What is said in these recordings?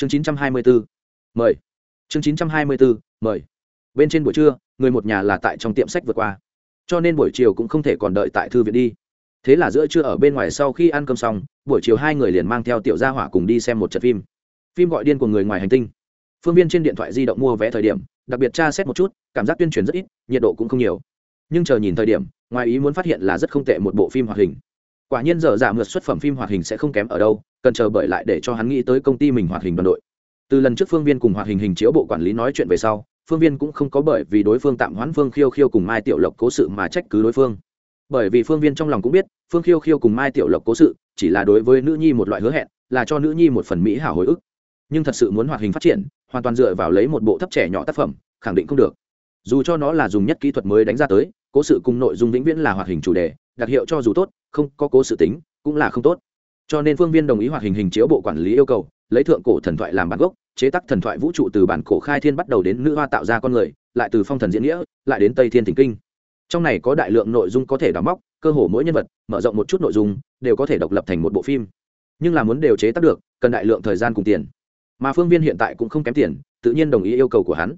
chương chín trăm hai mươi bốn mời. Chương chín trăm hai mươi bốn mời. Bên trên buổi trưa, người một nhà là tại trong tiệm sách vượt qua. Cho nên buổi chiều cũng không thể còn đợi tại thư viện đi. Thế là giữa trưa ở bên ngoài sau khi ăn cơm xong, buổi chiều hai người liền mang theo tiểu gia hỏa cùng đi xem một trận phim. Phim gọi điên của người ngoài hành tinh. Phương viên trên điện thoại di động mua vé thời điểm, đặc biệt tra xét một chút, cảm giác tuyên truyền rất ít, nhiệt độ cũng không nhiều. Nhưng chờ nhìn thời điểm, ngoài ý muốn phát hiện là rất không tệ một bộ phim hoạt hình quả nhiên giờ giả dạ mượt xuất phẩm phim hoạt hình sẽ không kém ở đâu, cần chờ bởi lại để cho hắn nghĩ tới công ty mình hoạt hình đoàn đội. Từ lần trước phương viên cùng hoạt hình hình chiếu bộ quản lý nói chuyện về sau, phương viên cũng không có bởi vì đối phương tạm hoãn phương khiêu khiêu cùng mai tiểu lộc cố sự mà trách cứ đối phương. Bởi vì phương viên trong lòng cũng biết, phương khiêu khiêu cùng mai tiểu lộc cố sự chỉ là đối với nữ nhi một loại hứa hẹn, là cho nữ nhi một phần mỹ hảo hồi ức. Nhưng thật sự muốn hoạt hình phát triển, hoàn toàn dựa vào lấy một bộ thấp trẻ nhỏ tác phẩm, khẳng định không được. Dù cho nó là dùng nhất kỹ thuật mới đánh ra tới, cố sự cùng nội dung vĩnh viễn là hoạt hình chủ đề, đặc hiệu cho dù tốt không có cố sự tính, cũng là không tốt. Cho nên phương viên đồng ý hoạt hình hình chiếu bộ quản lý yêu cầu, lấy thượng cổ thần thoại làm bản gốc, chế tác thần thoại vũ trụ từ bản cổ khai thiên bắt đầu đến nữ hoa tạo ra con người, lại từ phong thần diễn nghĩa, lại đến tây thiên thỉnh kinh. Trong này có đại lượng nội dung có thể đóng móc cơ hồ mỗi nhân vật, mở rộng một chút nội dung, đều có thể độc lập thành một bộ phim. Nhưng là muốn đều chế tác được, cần đại lượng thời gian cùng tiền. Mà phương viên hiện tại cũng không kém tiền, tự nhiên đồng ý yêu cầu của hắn.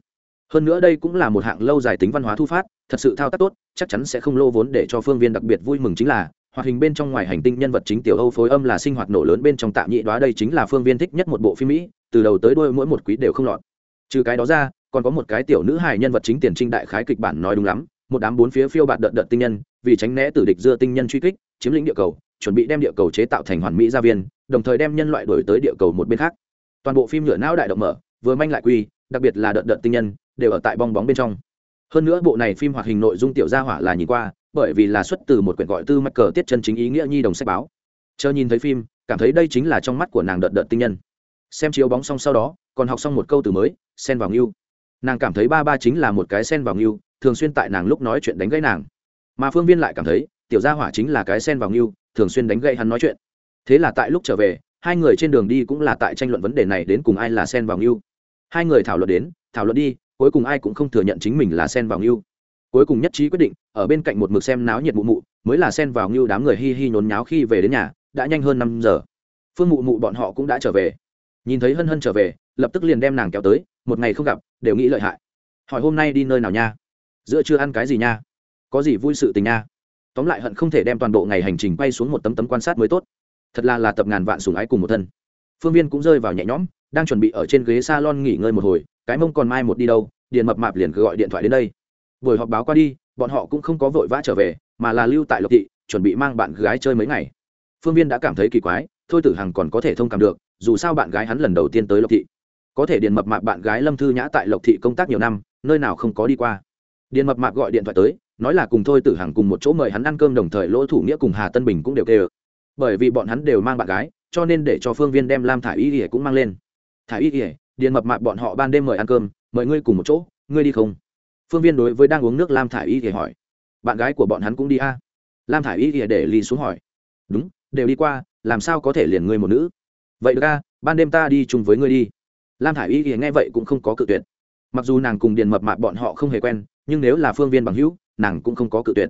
Hơn nữa đây cũng là một hạng lâu dài tính văn hóa thu phát, thật sự thao tác tốt, chắc chắn sẽ không lô vốn để cho phương viên đặc biệt vui mừng chính là hoạt hình bên trong ngoài hành tinh nhân vật chính tiểu âu phối âm là sinh hoạt nổ lớn bên trong tạm nhị đoá đây chính là phương viên thích nhất một bộ phim mỹ, từ đầu tới đuôi mỗi một quý đều không lọt. Trừ cái đó ra, còn có một cái tiểu nữ hài nhân vật chính tiền trinh đại khái kịch bản nói đúng lắm, một đám bốn phía phiêu bạt đợt đợt tinh nhân, vì tránh né tử địch dưa tinh nhân truy kích, chiếm lĩnh địa cầu, chuẩn bị đem địa cầu chế tạo thành hoàn mỹ gia viên, đồng thời đem nhân loại đổi tới địa cầu một bên khác. Toàn bộ phim nhựa não đại động mở, vừa manh lại quy, đặc biệt là đợt đợt tinh nhân, đều ở tại bong bóng bên trong. Hơn nữa bộ này phim hoạt hình nội dung tiểu gia hỏa là nhìn qua bởi vì là xuất từ một quyển gọi tư mắc cờ tiết chân chính ý nghĩa nhi đồng sách báo. Chờ nhìn thấy phim, cảm thấy đây chính là trong mắt của nàng đợt đợt tinh nhân. Xem chiếu bóng xong sau đó, còn học xong một câu từ mới sen vào ngưu. Nàng cảm thấy ba ba chính là một cái sen vào ngưu, thường xuyên tại nàng lúc nói chuyện đánh gãy nàng. Mà phương viên lại cảm thấy, tiểu gia hỏa chính là cái sen vào ngưu, thường xuyên đánh gãy hắn nói chuyện. Thế là tại lúc trở về, hai người trên đường đi cũng là tại tranh luận vấn đề này đến cùng ai là sen vào ngưu. Hai người thảo luận đến, thảo luận đi, cuối cùng ai cũng không thừa nhận chính mình là sen vào ngưu. Cuối cùng nhất trí quyết định ở bên cạnh một mực xem náo nhiệt mụ mụ, mới là xen vào ngưu đám người hi hi nhốn nháo khi về đến nhà, đã nhanh hơn năm giờ. Phương mụ mụ bọn họ cũng đã trở về. Nhìn thấy hân hân trở về, lập tức liền đem nàng kéo tới, một ngày không gặp, đều nghĩ lợi hại. Hỏi hôm nay đi nơi nào nha? Giữa chưa ăn cái gì nha? Có gì vui sự tình nha? Tóm lại hận không thể đem toàn bộ ngày hành trình quay xuống một tấm tấm quan sát mới tốt. Thật là là tập ngàn vạn sùng ái cùng một thân. Phương viên cũng rơi vào nhẹ nhõm, đang chuẩn bị ở trên ghế s a lon nghỉ ngơi một hồi, cái mông còn mai một đi đâu điền mập mạp liền cứ gọi điện thoại đến đây. Buổi họp báo qua đi bọn họ cũng không có vội vã trở về, mà là lưu tại lộc thị, chuẩn bị mang bạn gái chơi mấy ngày. Phương viên đã cảm thấy kỳ quái, thôi tử hằng còn có thể thông cảm được, dù sao bạn gái hắn lần đầu tiên tới lộc thị. Có thể điền mập mạp bạn gái lâm thư nhã tại lộc thị công tác nhiều năm, nơi nào không có đi qua. Điền mập mạp gọi điện thoại tới, nói là cùng thôi tử hằng cùng một chỗ mời hắn ăn cơm đồng thời lỗ thủ nghĩa cùng hà tân bình cũng đều kêu. Bởi vì bọn hắn đều mang bạn gái, cho nên để cho phương viên đem lam thả y ỉa cũng mang lên. Thả y ỉa điền mập mạp bọn họ ban đêm mời ăn cơm, mời ngươi cùng một chỗ, ngươi đi không? Phương viên đối với đang uống nước lam thả y thì hỏi, bạn gái của bọn hắn cũng đi a? À? lam thả y thì để ly xuống hỏi, đúng, đều đi qua, làm sao có thể liền ngươi một nữ? Vậy được a, ban đêm ta đi chung với ngươi đi. Lam thả y thì nghe vậy cũng không có cự tuyệt. Mặc dù nàng cùng điền mập mạp bọn họ không hề quen, nhưng nếu là phương viên bằng hữu, nàng cũng không có cự tuyệt.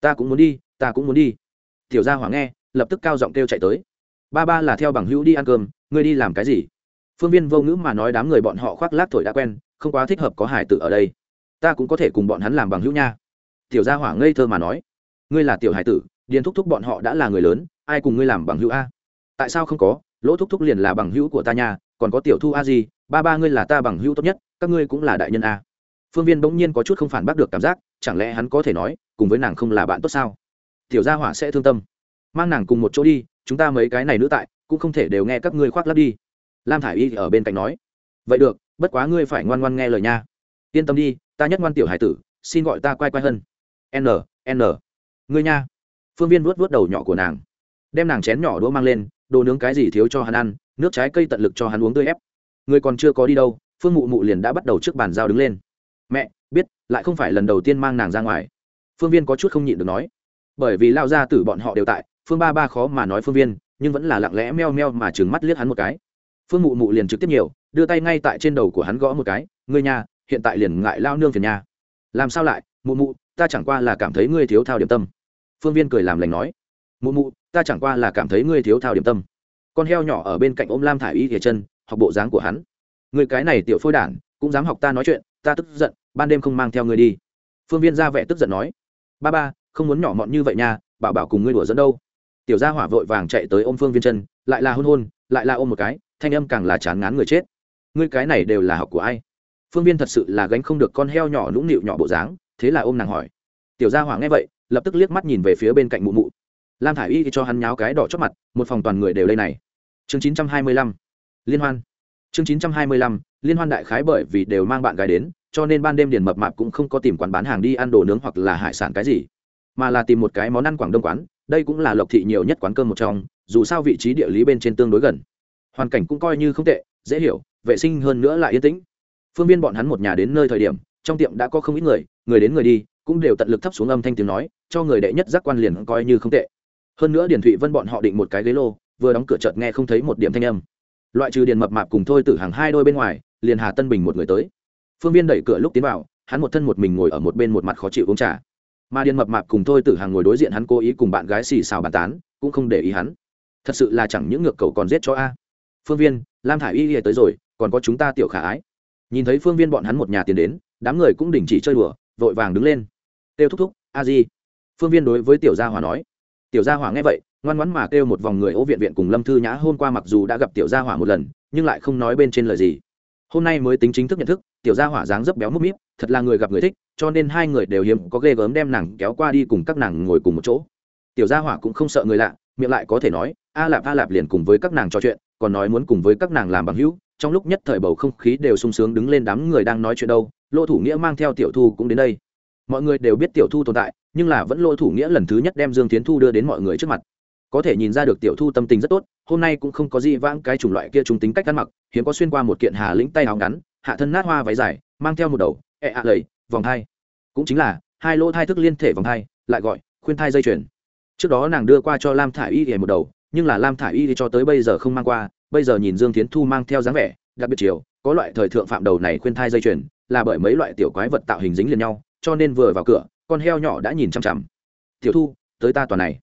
Ta cũng muốn đi, ta cũng muốn đi. Tiểu gia hỏa nghe, lập tức cao giọng kêu chạy tới, ba ba là theo bằng hữu đi ăn cơm, ngươi đi làm cái gì? Phương viên vô ngữ mà nói đám người bọn họ khoác lác thổi đã quen, không quá thích hợp có hải tử ở đây ta cũng có thể cùng bọn hắn làm bằng hữu nha. Tiểu gia hỏa ngây thơ mà nói. Ngươi là tiểu hải tử, điền thúc thúc bọn họ đã là người lớn, ai cùng ngươi làm bằng hữu a? Tại sao không có? Lỗ thúc thúc liền là bằng hữu của ta nha, còn có tiểu thu a gì ba ba ngươi là ta bằng hữu tốt nhất, các ngươi cũng là đại nhân a. Phương viên bỗng nhiên có chút không phản bác được cảm giác, chẳng lẽ hắn có thể nói, cùng với nàng không là bạn tốt sao? Tiểu gia hỏa sẽ thương tâm. Mang nàng cùng một chỗ đi, chúng ta mấy cái này nữ tại, cũng không thể đều nghe các ngươi khoác lắp đi. Lam thả i y ở bên cạnh nói. Vậy được, bất quá ngươi phải ngoan ngoan nghe lời nha yên tâm đi, ta nhất ngoan tiểu hải tử, xin gọi ta quay quay hơn. N n. Ngươi nha. Phương viên vuốt vuốt đầu nhỏ của nàng. Đem nàng chén nhỏ đũa mang lên, đồ nướng cái gì thiếu cho hắn ăn, nước trái cây tận lực cho hắn uống tươi ép. Người còn chưa có đi đâu, phương mụ mụ liền đã bắt đầu trước bàn giao đứng lên. Mẹ, biết, lại không phải lần đầu tiên mang nàng ra ngoài. Phương viên có chút không nhịn được nói. Bởi vì lao ra tử bọn họ đều tại, phương ba ba khó mà nói phương viên, nhưng vẫn là lặng lẽ meo meo mà trừng mắt liếc hắn một cái. Phương mụ mụ liền trực tiếp nhiều, đưa tay ngay tại trên đầu của hắn gõ một cái. Ngươi nhà hiện tại liền ngại lao nương phiền nhà làm sao lại, mụ mụ, ta chẳng qua là cảm thấy ngươi thiếu thao điểm tâm. Phương viên cười làm lành nói, mụ mụ, ta chẳng qua là cảm thấy ngươi thiếu thao điểm tâm. Con heo nhỏ ở bên cạnh ôm lam thả i y thìa chân, học bộ dáng của hắn. Người cái này tiểu phôi đản, cũng dám học ta nói chuyện, ta tức giận, ban đêm không mang theo ngươi đi. Phương viên ra vẻ tức giận nói, ba ba, không muốn nhỏ mọn như vậy nha, bảo bảo cùng ngươi đùa dẫn đâu. Tiểu gia hỏa vội vàng chạy tới ôm phương viên chân, lại là hôn hôn, lại là ôm một cái, thanh âm càng là chán ngán người chết. Ngươi cái này đều là học của ai? Phương viên thật sự là gánh không được con heo nhỏ nũng nịu nhỏ bộ dáng, thế là ôm nàng hỏi. Tiểu gia hỏa nghe vậy, lập tức liếc mắt nhìn về phía bên cạnh mụ mụ. Lam thả i y cho hắn nháo cái đỏ chót mặt, một phòng toàn người đều đây này. Chương chín trăm hai mươi lăm, liên hoan. Chương chín trăm hai mươi lăm, liên hoan đại khái bởi vì đều mang bạn gái đến, cho nên ban đêm điền mập mạp cũng không có tìm quán bán hàng đi ăn đồ nướng hoặc là hải sản cái gì. Mà là tìm một cái món ăn quảng đông quán, đây cũng là lộc thị nhiều nhất quán cơm một trong, dù sao vị trí địa lý bên trên tương đối gần. Hoàn cảnh cũng coi như không tệ, dễ hiểu, vệ sinh hơn nữa lại yên tĩnh phương viên bọn hắn một nhà đến nơi thời điểm, trong tiệm đã có không ít người người đến người đi, cũng đều tận lực thấp xuống âm thanh tiếng nói, cho người đệ nhất giác quan liền coi như không tệ. Hơn nữa điền thụy vân bọn họ định một cái ghế lô, vừa đóng cửa chợt nghe không thấy một điểm thanh âm. Loại trừ điền mập mạp cùng thôi tử hàng hai đôi bên ngoài, liền hà tân bình một người tới. Phương viên đẩy cửa lúc tiến vào, hắn một thân một mình ngồi ở một bên một mặt khó chịu uống trà. Mà điền mập mạp cùng thôi tử hàng ngồi đối diện hắn cố ý cùng bạn gái xì xào bàn tán, cũng không để ý hắn. Thật sự là chẳng những ngược cầu còn giết cho a. Phương viên, lam thả i y y tới rồi, còn có chúng ta tiểu khả ái nhìn thấy phương viên bọn hắn một nhà tiền đến, đám người cũng đình chỉ chơi đùa, vội vàng đứng lên. Kêu thúc thúc, a di. Phương viên đối với tiểu gia hỏa nói. Tiểu gia hỏa nghe vậy, ngoan ngoãn mà kêu một vòng người ô viện viện cùng lâm thư nhã hôm qua mặc dù đã gặp tiểu gia hỏa một lần, nhưng lại không nói bên trên lời gì. Hôm nay mới tính chính thức nhận thức, tiểu gia hỏa dáng dấp béo múp míp, thật là người gặp người thích, cho nên hai người đều hiếm có ghê gớm đem nàng kéo qua đi cùng các nàng ngồi cùng một chỗ. Tiểu gia hỏa cũng không sợ người lạ, miệng lại có thể nói, a lạp a lạp liền cùng với các nàng trò chuyện, còn nói muốn cùng với các nàng làm bằng hữu trong lúc nhất thời bầu không khí đều sung sướng đứng lên đám người đang nói chuyện đâu, lỗ thủ nghĩa mang theo tiểu thu cũng đến đây. Mọi người đều biết tiểu thu tồn tại, nhưng là vẫn lỗ thủ nghĩa lần thứ nhất đem dương tiến thu đưa đến mọi người trước mặt. Có thể nhìn ra được tiểu thu tâm tình rất tốt, hôm nay cũng không có gì vãng cái chủng loại kia trung tính cách ăn mặc, hiếm có xuyên qua một kiện hà lĩnh tay áo ngắn, hạ thân nát hoa váy dài, mang theo một đầu, ẹ e ạ lầy, vòng thai. Cũng chính là, hai lỗ thai thức liên thể vòng thai, lại gọi, khuyên thai dây chuyền. Trước đó nàng đưa qua cho lam thả i y thì một đầu, nhưng là lam thả i y thì cho tới bây giờ không mang qua bây giờ nhìn dương tiến thu mang theo dáng vẻ, đặc biệt chiều, có loại thời thượng phạm đầu này khuyên thai dây chuyền, là bởi mấy loại tiểu quái vật tạo hình dính liền nhau, cho nên vừa vào cửa, con heo nhỏ đã nhìn chăm chằm. Tiểu thu, tới ta toàn này.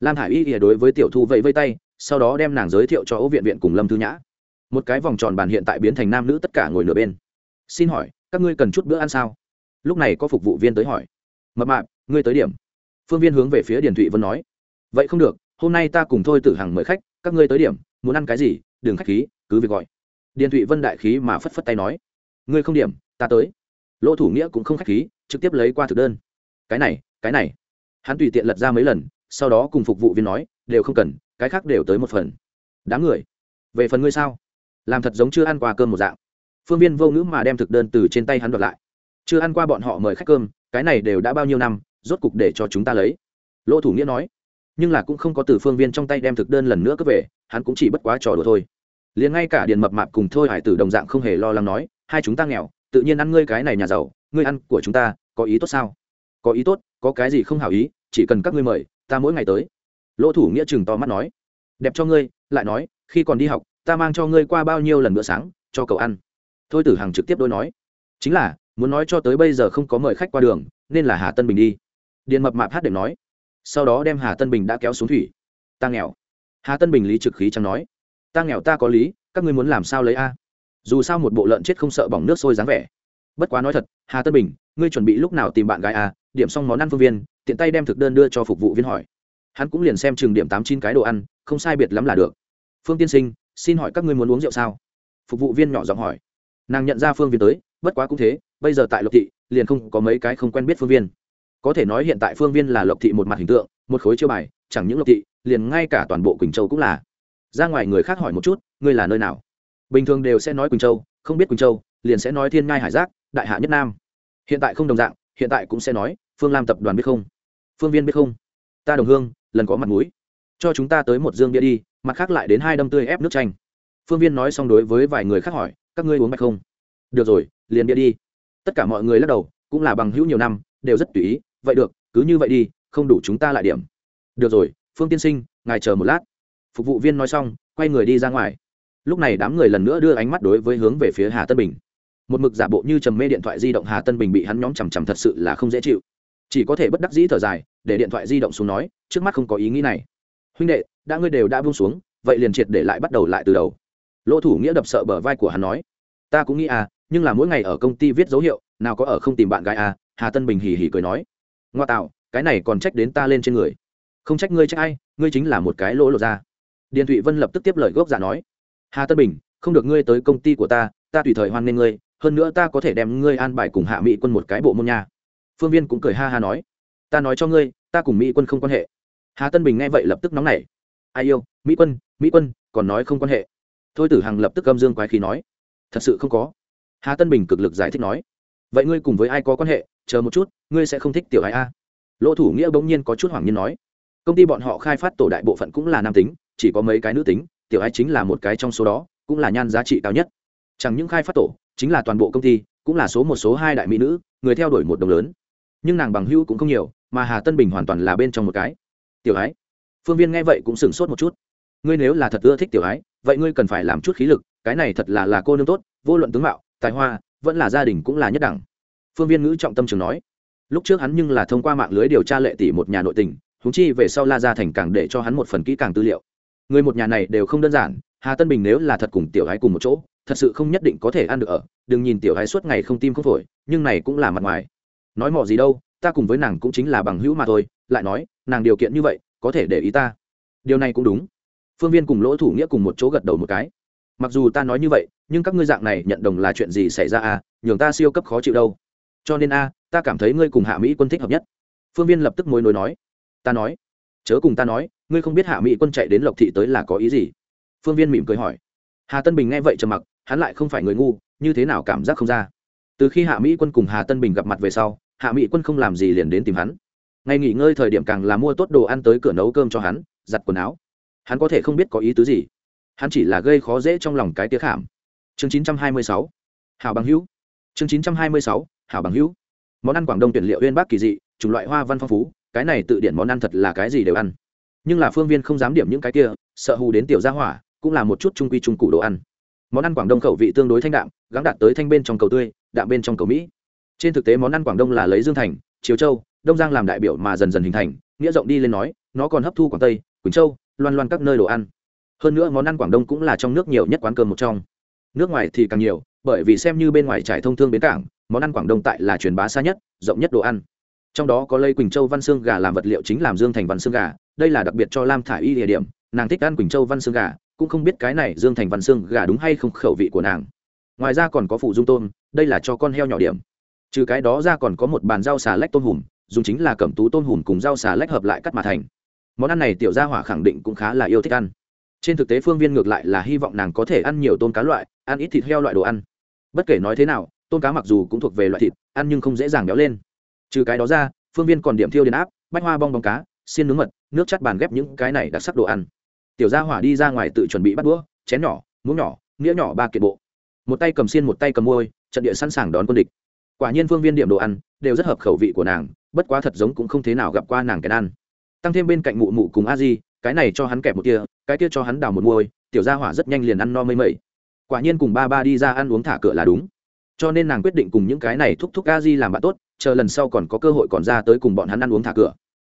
Lam hải y ỉa đối với tiểu thu vẫy vây tay, sau đó đem nàng giới thiệu cho ấu viện viện cùng lâm thư nhã. Một cái vòng tròn bàn hiện tại biến thành nam nữ tất cả ngồi nửa bên. Xin hỏi, các ngươi cần chút bữa ăn sao? Lúc này có phục vụ viên tới hỏi. Mập mạp, ngươi tới điểm. Phương viên hướng về phía điền thụy vân nói. Vậy không được, hôm nay ta cùng thôi tử hằng mời khách, các ngươi tới điểm, muốn ăn cái gì đừng khách khí, cứ việc gọi. Điền thụy vân đại khí mà phất phất tay nói, ngươi không điểm, ta tới. Lỗ thủ nghĩa cũng không khách khí, trực tiếp lấy qua thực đơn. Cái này cái này. Hắn tùy tiện lật ra mấy lần, sau đó cùng phục vụ viên nói, đều không cần, cái khác đều tới một phần. Đám người, về phần ngươi sao? Làm thật giống chưa ăn qua cơm một dạng. Phương viên vô ngữ mà đem thực đơn từ trên tay hắn đoạt lại. Chưa ăn qua bọn họ mời khách cơm, cái này đều đã bao nhiêu năm, rốt cục để cho chúng ta lấy. Lỗ thủ nghĩa nói nhưng là cũng không có từ phương viên trong tay đem thực đơn lần nữa cướp về, hắn cũng chỉ bất quá trò đùa thôi. Liền ngay cả Điền mập mạp cùng thôi hải tử đồng dạng không hề lo lắng nói, hai chúng ta nghèo, tự nhiên ăn ngươi cái này nhà giàu, ngươi ăn của chúng ta, có ý tốt sao? Có ý tốt, có cái gì không hảo ý, chỉ cần các ngươi mời, ta mỗi ngày tới. Lỗ thủ nghĩa chừng to mắt nói, đẹp cho ngươi, lại nói, khi còn đi học, ta mang cho ngươi qua bao nhiêu lần bữa sáng, cho cậu ăn. Thôi tử hằng trực tiếp đôi nói, chính là, muốn nói cho tới bây giờ không có mời khách qua đường, nên là hà tân bình đi. Điện mập mạp hát đệm nói sau đó đem hà tân bình đã kéo xuống thủy. Ta nghèo. Hà tân bình lý trực khí chẳng nói. Ta nghèo ta có lý, các ngươi muốn làm sao lấy a? Dù sao một bộ lợn chết không sợ bỏng nước sôi dáng vẻ. Bất quá nói thật, hà tân bình, ngươi chuẩn bị lúc nào tìm bạn gái a? Điểm xong món ăn phương viên, tiện tay đem thực đơn đưa cho phục vụ viên hỏi. Hắn cũng liền xem chừng điểm tám chín cái đồ ăn, không sai biệt lắm là được. Phương tiên sinh, xin hỏi các ngươi muốn uống rượu sao? Phục vụ viên nhỏ giọng hỏi. Nàng nhận ra phương viên tới, bất quá cũng thế, bây giờ tại lộc thị, liền không có mấy cái không quen biết phương viên có thể nói hiện tại phương viên là lộc thị một mặt hình tượng, một khối chiêu bài, chẳng những lộc thị, liền ngay cả toàn bộ quỳnh châu cũng là. Ra ngoài người khác hỏi một chút, ngươi là nơi nào? Bình thường đều sẽ nói quỳnh châu, không biết quỳnh châu, liền sẽ nói thiên ngai hải giác, đại hạ nhất nam. Hiện tại không đồng dạng, hiện tại cũng sẽ nói, phương lam tập đoàn biết không? Phương viên biết không? Ta đồng hương, lần có mặt mũi. Cho chúng ta tới một dương bia đi, mặt khác lại đến hai đâm tươi ép nước chanh. Phương viên nói xong đối với vài người khác hỏi, các ngươi uống bạch không? Được rồi, liền bia đi. Tất cả mọi người lắc đầu, cũng là bằng hữu nhiều năm, đều rất tùy ý vậy được, cứ như vậy đi, không đủ chúng ta lại điểm. Được rồi, phương tiên sinh, ngài chờ một lát. Phục vụ viên nói xong, quay người đi ra ngoài. Lúc này đám người lần nữa đưa ánh mắt đối với hướng về phía hà tân bình. Một mực giả bộ như trầm mê điện thoại di động hà tân bình bị hắn nhóm chằm chằm thật sự là không dễ chịu. Chỉ có thể bất đắc dĩ thở dài, để điện thoại di động xuống nói, trước mắt không có ý nghĩ này. Huynh đệ, đã ngươi đều đã buông xuống, vậy liền triệt để lại bắt đầu lại từ đầu. Lỗ thủ nghĩa đập sợ bờ vai của hắn nói, ta cũng nghĩ à nhưng là mỗi ngày ở công ty viết dấu hiệu, nào có ở không tìm bạn gái à hà tân bình hì hì cười nói ngoa tạo, cái này còn trách đến ta lên trên người. Không trách ngươi trách ai, ngươi chính là một cái lỗ lột ra điền thụy vân lập tức tiếp lời gốc giả nói. Hà tân bình, không được ngươi tới công ty của ta ta tùy thời hoan nghênh ngươi, hơn nữa ta có thể đem ngươi an bài cùng hạ mỹ quân một cái bộ môn nhà. phương viên cũng cười ha ha nói. Ta nói cho ngươi, ta cùng mỹ quân không quan hệ. Hà tân bình nghe vậy lập tức nóng nảy. Ai yêu, mỹ quân mỹ quân, còn nói không quan hệ. Thôi tử hằng lập tức âm dương quái khí nói. Thật sự không có. Hà tân bình cực lực giải thích nói. Vậy ngươi cùng với ai có quan hệ? Chờ một chút, ngươi sẽ không thích tiểu ai a. Lỗ thủ nghĩa bỗng nhiên có chút hoảng nhiên nói. Công ty bọn họ khai phát tổ đại bộ phận cũng là nam tính, chỉ có mấy cái nữ tính, tiểu ai chính là một cái trong số đó, cũng là nhan giá trị cao nhất. Chẳng những khai phát tổ, chính là toàn bộ công ty, cũng là số một số hai đại mỹ nữ, người theo đuổi một đồng lớn. Nhưng nàng bằng hữu cũng không nhiều, mà hà tân bình hoàn toàn là bên trong một cái. Tiểu ái. Phương viên nghe vậy cũng sửng sốt một chút. Ngươi nếu là thật ưa thích tiểu ái, vậy ngươi cần phải làm chút khí lực, cái này thật là là cô nương tốt, vô luận tướng mạo, tài hoa, vẫn là gia đình cũng là nhất đẳng phương viên ngữ trọng tâm trường nói, lúc trước hắn nhưng là thông qua mạng lưới điều tra lệ tỷ một nhà nội tình húng chi về sau la ra thành càng để cho hắn một phần kỹ càng tư liệu. Người một nhà này đều không đơn giản, hà tân bình nếu là thật cùng tiểu gái cùng một chỗ, thật sự không nhất định có thể ăn được ở, đừng nhìn tiểu gái suốt ngày không tim không phổi, nhưng này cũng là mặt ngoài. Nói mỏ gì đâu, ta cùng với nàng cũng chính là bằng hữu mà thôi, lại nói, nàng điều kiện như vậy, có thể để ý ta. Điều này cũng đúng. Phương viên cùng lỗ thủ nghĩa cùng một chỗ gật đầu một cái. Mặc dù ta nói như vậy, nhưng các ngươi dạng này nhận đồng là chuyện gì xảy ra à nhường ta siêu cấp khó chịu đâu cho nên a ta cảm thấy ngươi cùng hạ mỹ quân thích hợp nhất. Phương viên lập tức mối nối nói. Ta nói. Chớ cùng ta nói ngươi không biết hạ mỹ quân chạy đến lộc thị tới là có ý gì? Phương viên mỉm cười hỏi. Hà tân bình nghe vậy trầm mặc hắn lại không phải người ngu như thế nào cảm giác không ra? Từ khi hạ mỹ quân cùng hà tân bình gặp mặt về sau hạ mỹ quân không làm gì liền đến tìm hắn. Ngày nghỉ ngơi thời điểm càng là mua tốt đồ ăn tới cửa nấu cơm cho hắn giặt quần áo. Hắn có thể không biết có ý tứ gì. Hắn chỉ là gây khó dễ trong lòng cái tía khảm. Chương 926. hào bằng hữu. Chương 926, hảo bằng hữu. Món ăn quảng đông tuyển liệu uyên bác kỳ dị, chủng loại hoa văn phong phú, cái này tự điển món ăn thật là cái gì đều ăn. Nhưng là phương viên không dám điểm những cái kia, sợ hù đến tiểu gia hỏa, cũng là một chút trung quy trung cụ đồ ăn. Món ăn quảng đông khẩu vị tương đối thanh đạm gắn đạt tới thanh bên trong cầu tươi, đạm bên trong cầu mỹ. Trên thực tế món ăn quảng đông là lấy dương thành chiếu châu, đông giang làm đại biểu mà dần dần hình thành, nghĩa rộng đi lên nói, nó còn hấp thu quảng tây, quỳnh châu, loan loan các nơi đồ ăn. Hơn nữa món ăn quảng đông cũng là trong nước nhiều nhất quán cơm một trong. Nước ngoài thì càng nhiều, bởi vì xem như bên ngoài trải thông thương bến cảng món ăn quảng đông tại là truyền bá xa nhất, rộng nhất đồ ăn. Trong đó có lây quỳnh châu văn xương gà làm vật liệu chính làm dương thành văn xương gà, đây là đặc biệt cho lam thả y địa điểm, nàng thích ăn quỳnh châu văn xương gà, cũng không biết cái này dương thành văn xương gà đúng hay không khẩu vị của nàng. Ngoài ra còn có phụ dung tôm, đây là cho con heo nhỏ điểm. Trừ cái đó ra còn có một bàn rau xà lách tôm hùm, dùng chính là cẩm tú tôm hùm cùng rau xà lách hợp lại cắt mà thành. Món ăn này tiểu gia hỏa khẳng định cũng khá là yêu thích ăn. Trên thực tế phương viên ngược lại là hy vọng nàng có thể ăn nhiều tôm cá loại, ăn ít thịt heo loại đồ ăn. Bất kể nói thế nào tôm cá mặc dù cũng thuộc về loại thịt, ăn nhưng không dễ dàng béo lên. Trừ cái đó ra, phương viên còn điểm thiêu điện áp, bách hoa bong bóng cá, xiên nướng mật, nước chắt bàn ghép những cái này đặc sắc đồ ăn. Tiểu gia hỏa đi ra ngoài tự chuẩn bị bắt đũa, chén nhỏ, muỗng nhỏ nghĩa nhỏ ba kiệt bộ. Một tay cầm xiên một tay cầm môi trận địa sẵn sàng đón quân địch. Quả nhiên phương viên điểm đồ ăn đều rất hợp khẩu vị của nàng, bất quá thật giống cũng không thế nào gặp qua nàng cái ăn. Tăng thêm bên cạnh mụ mụ cùng a di, cái này cho hắn kẹp một kia cái kia cho hắn đào một môi tiểu gia hỏa rất nhanh liền ăn no mây mây quả nhiên cùng ba ba đi ra ăn uống thả cửa là đúng cho nên nàng quyết định cùng những cái này thúc thúc a di làm bạn tốt, chờ lần sau còn có cơ hội còn ra tới cùng bọn hắn ăn uống thả cửa.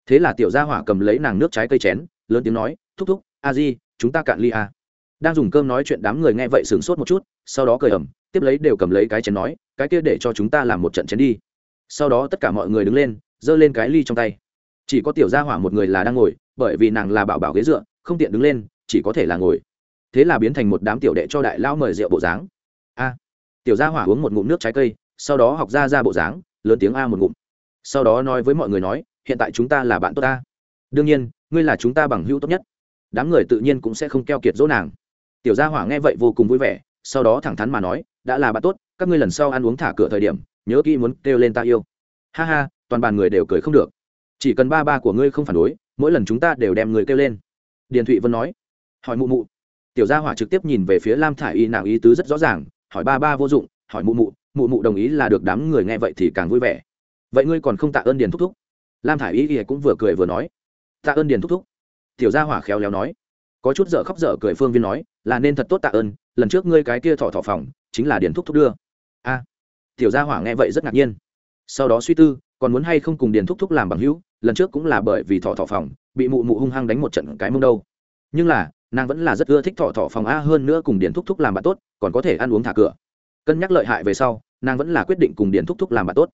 Thế là tiểu gia hỏa cầm lấy nàng nước trái cây chén, lớn tiếng nói, thúc thúc, a di, chúng ta cạn ly a. Đang dùng cơm nói chuyện đám người nghe vậy sửng sốt một chút, sau đó cười ẩm tiếp lấy đều cầm lấy cái chén nói, cái kia để cho chúng ta làm một trận chén đi. Sau đó tất cả mọi người đứng lên, giơ lên cái ly trong tay. Chỉ có tiểu gia hỏa một người là đang ngồi, bởi vì nàng là bảo bảo ghế dựa, không tiện đứng lên, chỉ có thể là ngồi. Thế là biến thành một đám tiểu đệ cho đại lao mời rượu bộ dáng tiểu gia hỏa uống một ngụm nước trái cây, sau đó học ra ra bộ dáng, lớn tiếng a một ngụm. Sau đó nói với mọi người nói, hiện tại chúng ta là bạn tốt ta. Đương nhiên, ngươi là chúng ta bằng hữu tốt nhất. Đám người tự nhiên cũng sẽ không keo kiệt dỗ nàng. Tiểu gia hỏa nghe vậy vô cùng vui vẻ, sau đó thẳng thắn mà nói, đã là bạn tốt, các ngươi lần sau ăn uống thả cửa thời điểm, nhớ kỹ muốn kêu lên ta yêu. Ha ha, toàn bàn người đều cười không được. Chỉ cần ba ba của ngươi không phản đối, mỗi lần chúng ta đều đem người kêu lên. Điền thụy vân nói. Hỏi mụ mụ. Tiểu gia hỏa trực tiếp nhìn về phía lam thả i y, nàng ý tứ rất rõ ràng hỏi ba ba vô dụng, hỏi mụ mụ mụ mụ đồng ý là được đám người nghe vậy thì càng vui vẻ. Vậy ngươi còn không tạ ơn điền thúc thúc? Lam thả i y cũng vừa cười vừa nói. Tạ ơn điền thúc thúc. Tiểu gia hỏa khéo léo nói. Có chút dở khóc dở cười phương viên nói, là nên thật tốt tạ ơn, lần trước ngươi cái kia thọ thọ phòng, chính là điền thúc thúc đưa. A. Tiểu gia hỏa nghe vậy rất ngạc nhiên. Sau đó suy tư, còn muốn hay không cùng điền thúc thúc làm bằng hữu, lần trước cũng là bởi vì thọ thọ phòng, bị mụ mụ hung hăng đánh một trận cái mông đâu. Nhưng là nàng vẫn là rất ưa thích thọ thọ phòng a hơn nữa cùng điền thúc thúc làm bạn tốt, còn có thể ăn uống thả cửa. Cân nhắc lợi hại về sau, nàng vẫn là quyết định cùng điền thúc thúc làm bạn tốt.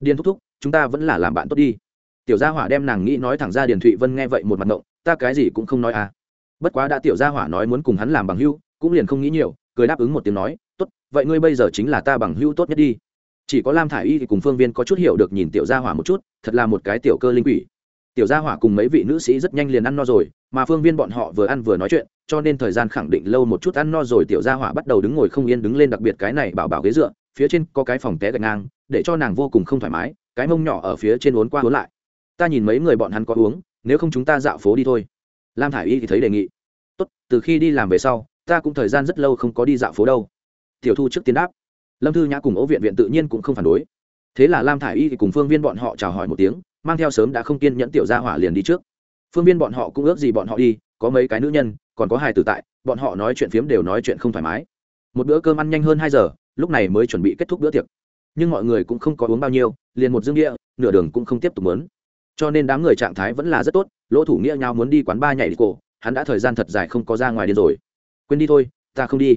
Điền thúc thúc, chúng ta vẫn là làm bạn tốt đi. Tiểu gia hỏa đem nàng nghĩ nói thẳng ra điền thụy vân nghe vậy một mặt ngộng, ta cái gì cũng không nói à. Bất quá đã tiểu gia hỏa nói muốn cùng hắn làm bằng hưu cũng liền không nghĩ nhiều, cười đáp ứng một tiếng nói, tốt, vậy ngươi bây giờ chính là ta bằng hưu tốt nhất đi. Chỉ có lam thả i y thì cùng phương viên có chút hiểu được nhìn tiểu gia hỏa một chút, thật là một cái tiểu cơ linh quỷ. Tiểu gia hỏa cùng mấy vị nữ sĩ rất nhanh liền ăn no rồi mà phương viên bọn họ vừa ăn vừa nói chuyện, cho nên thời gian khẳng định lâu một chút ăn no rồi tiểu gia hỏa bắt đầu đứng ngồi không yên đứng lên đặc biệt cái này bảo bảo ghế dựa, phía trên có cái phòng té gạch ngang, để cho nàng vô cùng không thoải mái, cái mông nhỏ ở phía trên uốn qua uốn lại. Ta nhìn mấy người bọn hắn có uống, nếu không chúng ta dạo phố đi thôi. Lam thả i y thì thấy đề nghị. Tốt, từ khi đi làm về sau, ta cũng thời gian rất lâu không có đi dạo phố đâu. Tiểu thu trước tiến đáp. Lâm thư nhã cùng ố viện viện tự nhiên cũng không phản đối. Thế là lam thả i y thì cùng phương viên bọn họ chào hỏi một tiếng, mang theo sớm đã không kiên nhẫn tiểu gia hỏa liền đi trước phương viên bọn họ cũng ước gì bọn họ đi, có mấy cái nữ nhân, còn có hai tử tại, bọn họ nói chuyện phiếm đều nói chuyện không thoải mái. Một bữa cơm ăn nhanh hơn hai giờ, lúc này mới chuẩn bị kết thúc bữa tiệc. Nhưng mọi người cũng không có uống bao nhiêu, liền một dương địa nửa đường cũng không tiếp tục mớn cho nên đám người trạng thái vẫn là rất tốt, lỗ thủ nghĩa nhau muốn đi quán ba nhảy đi cổ, hắn đã thời gian thật dài không có ra ngoài đi rồi. Quên đi thôi, ta không đi.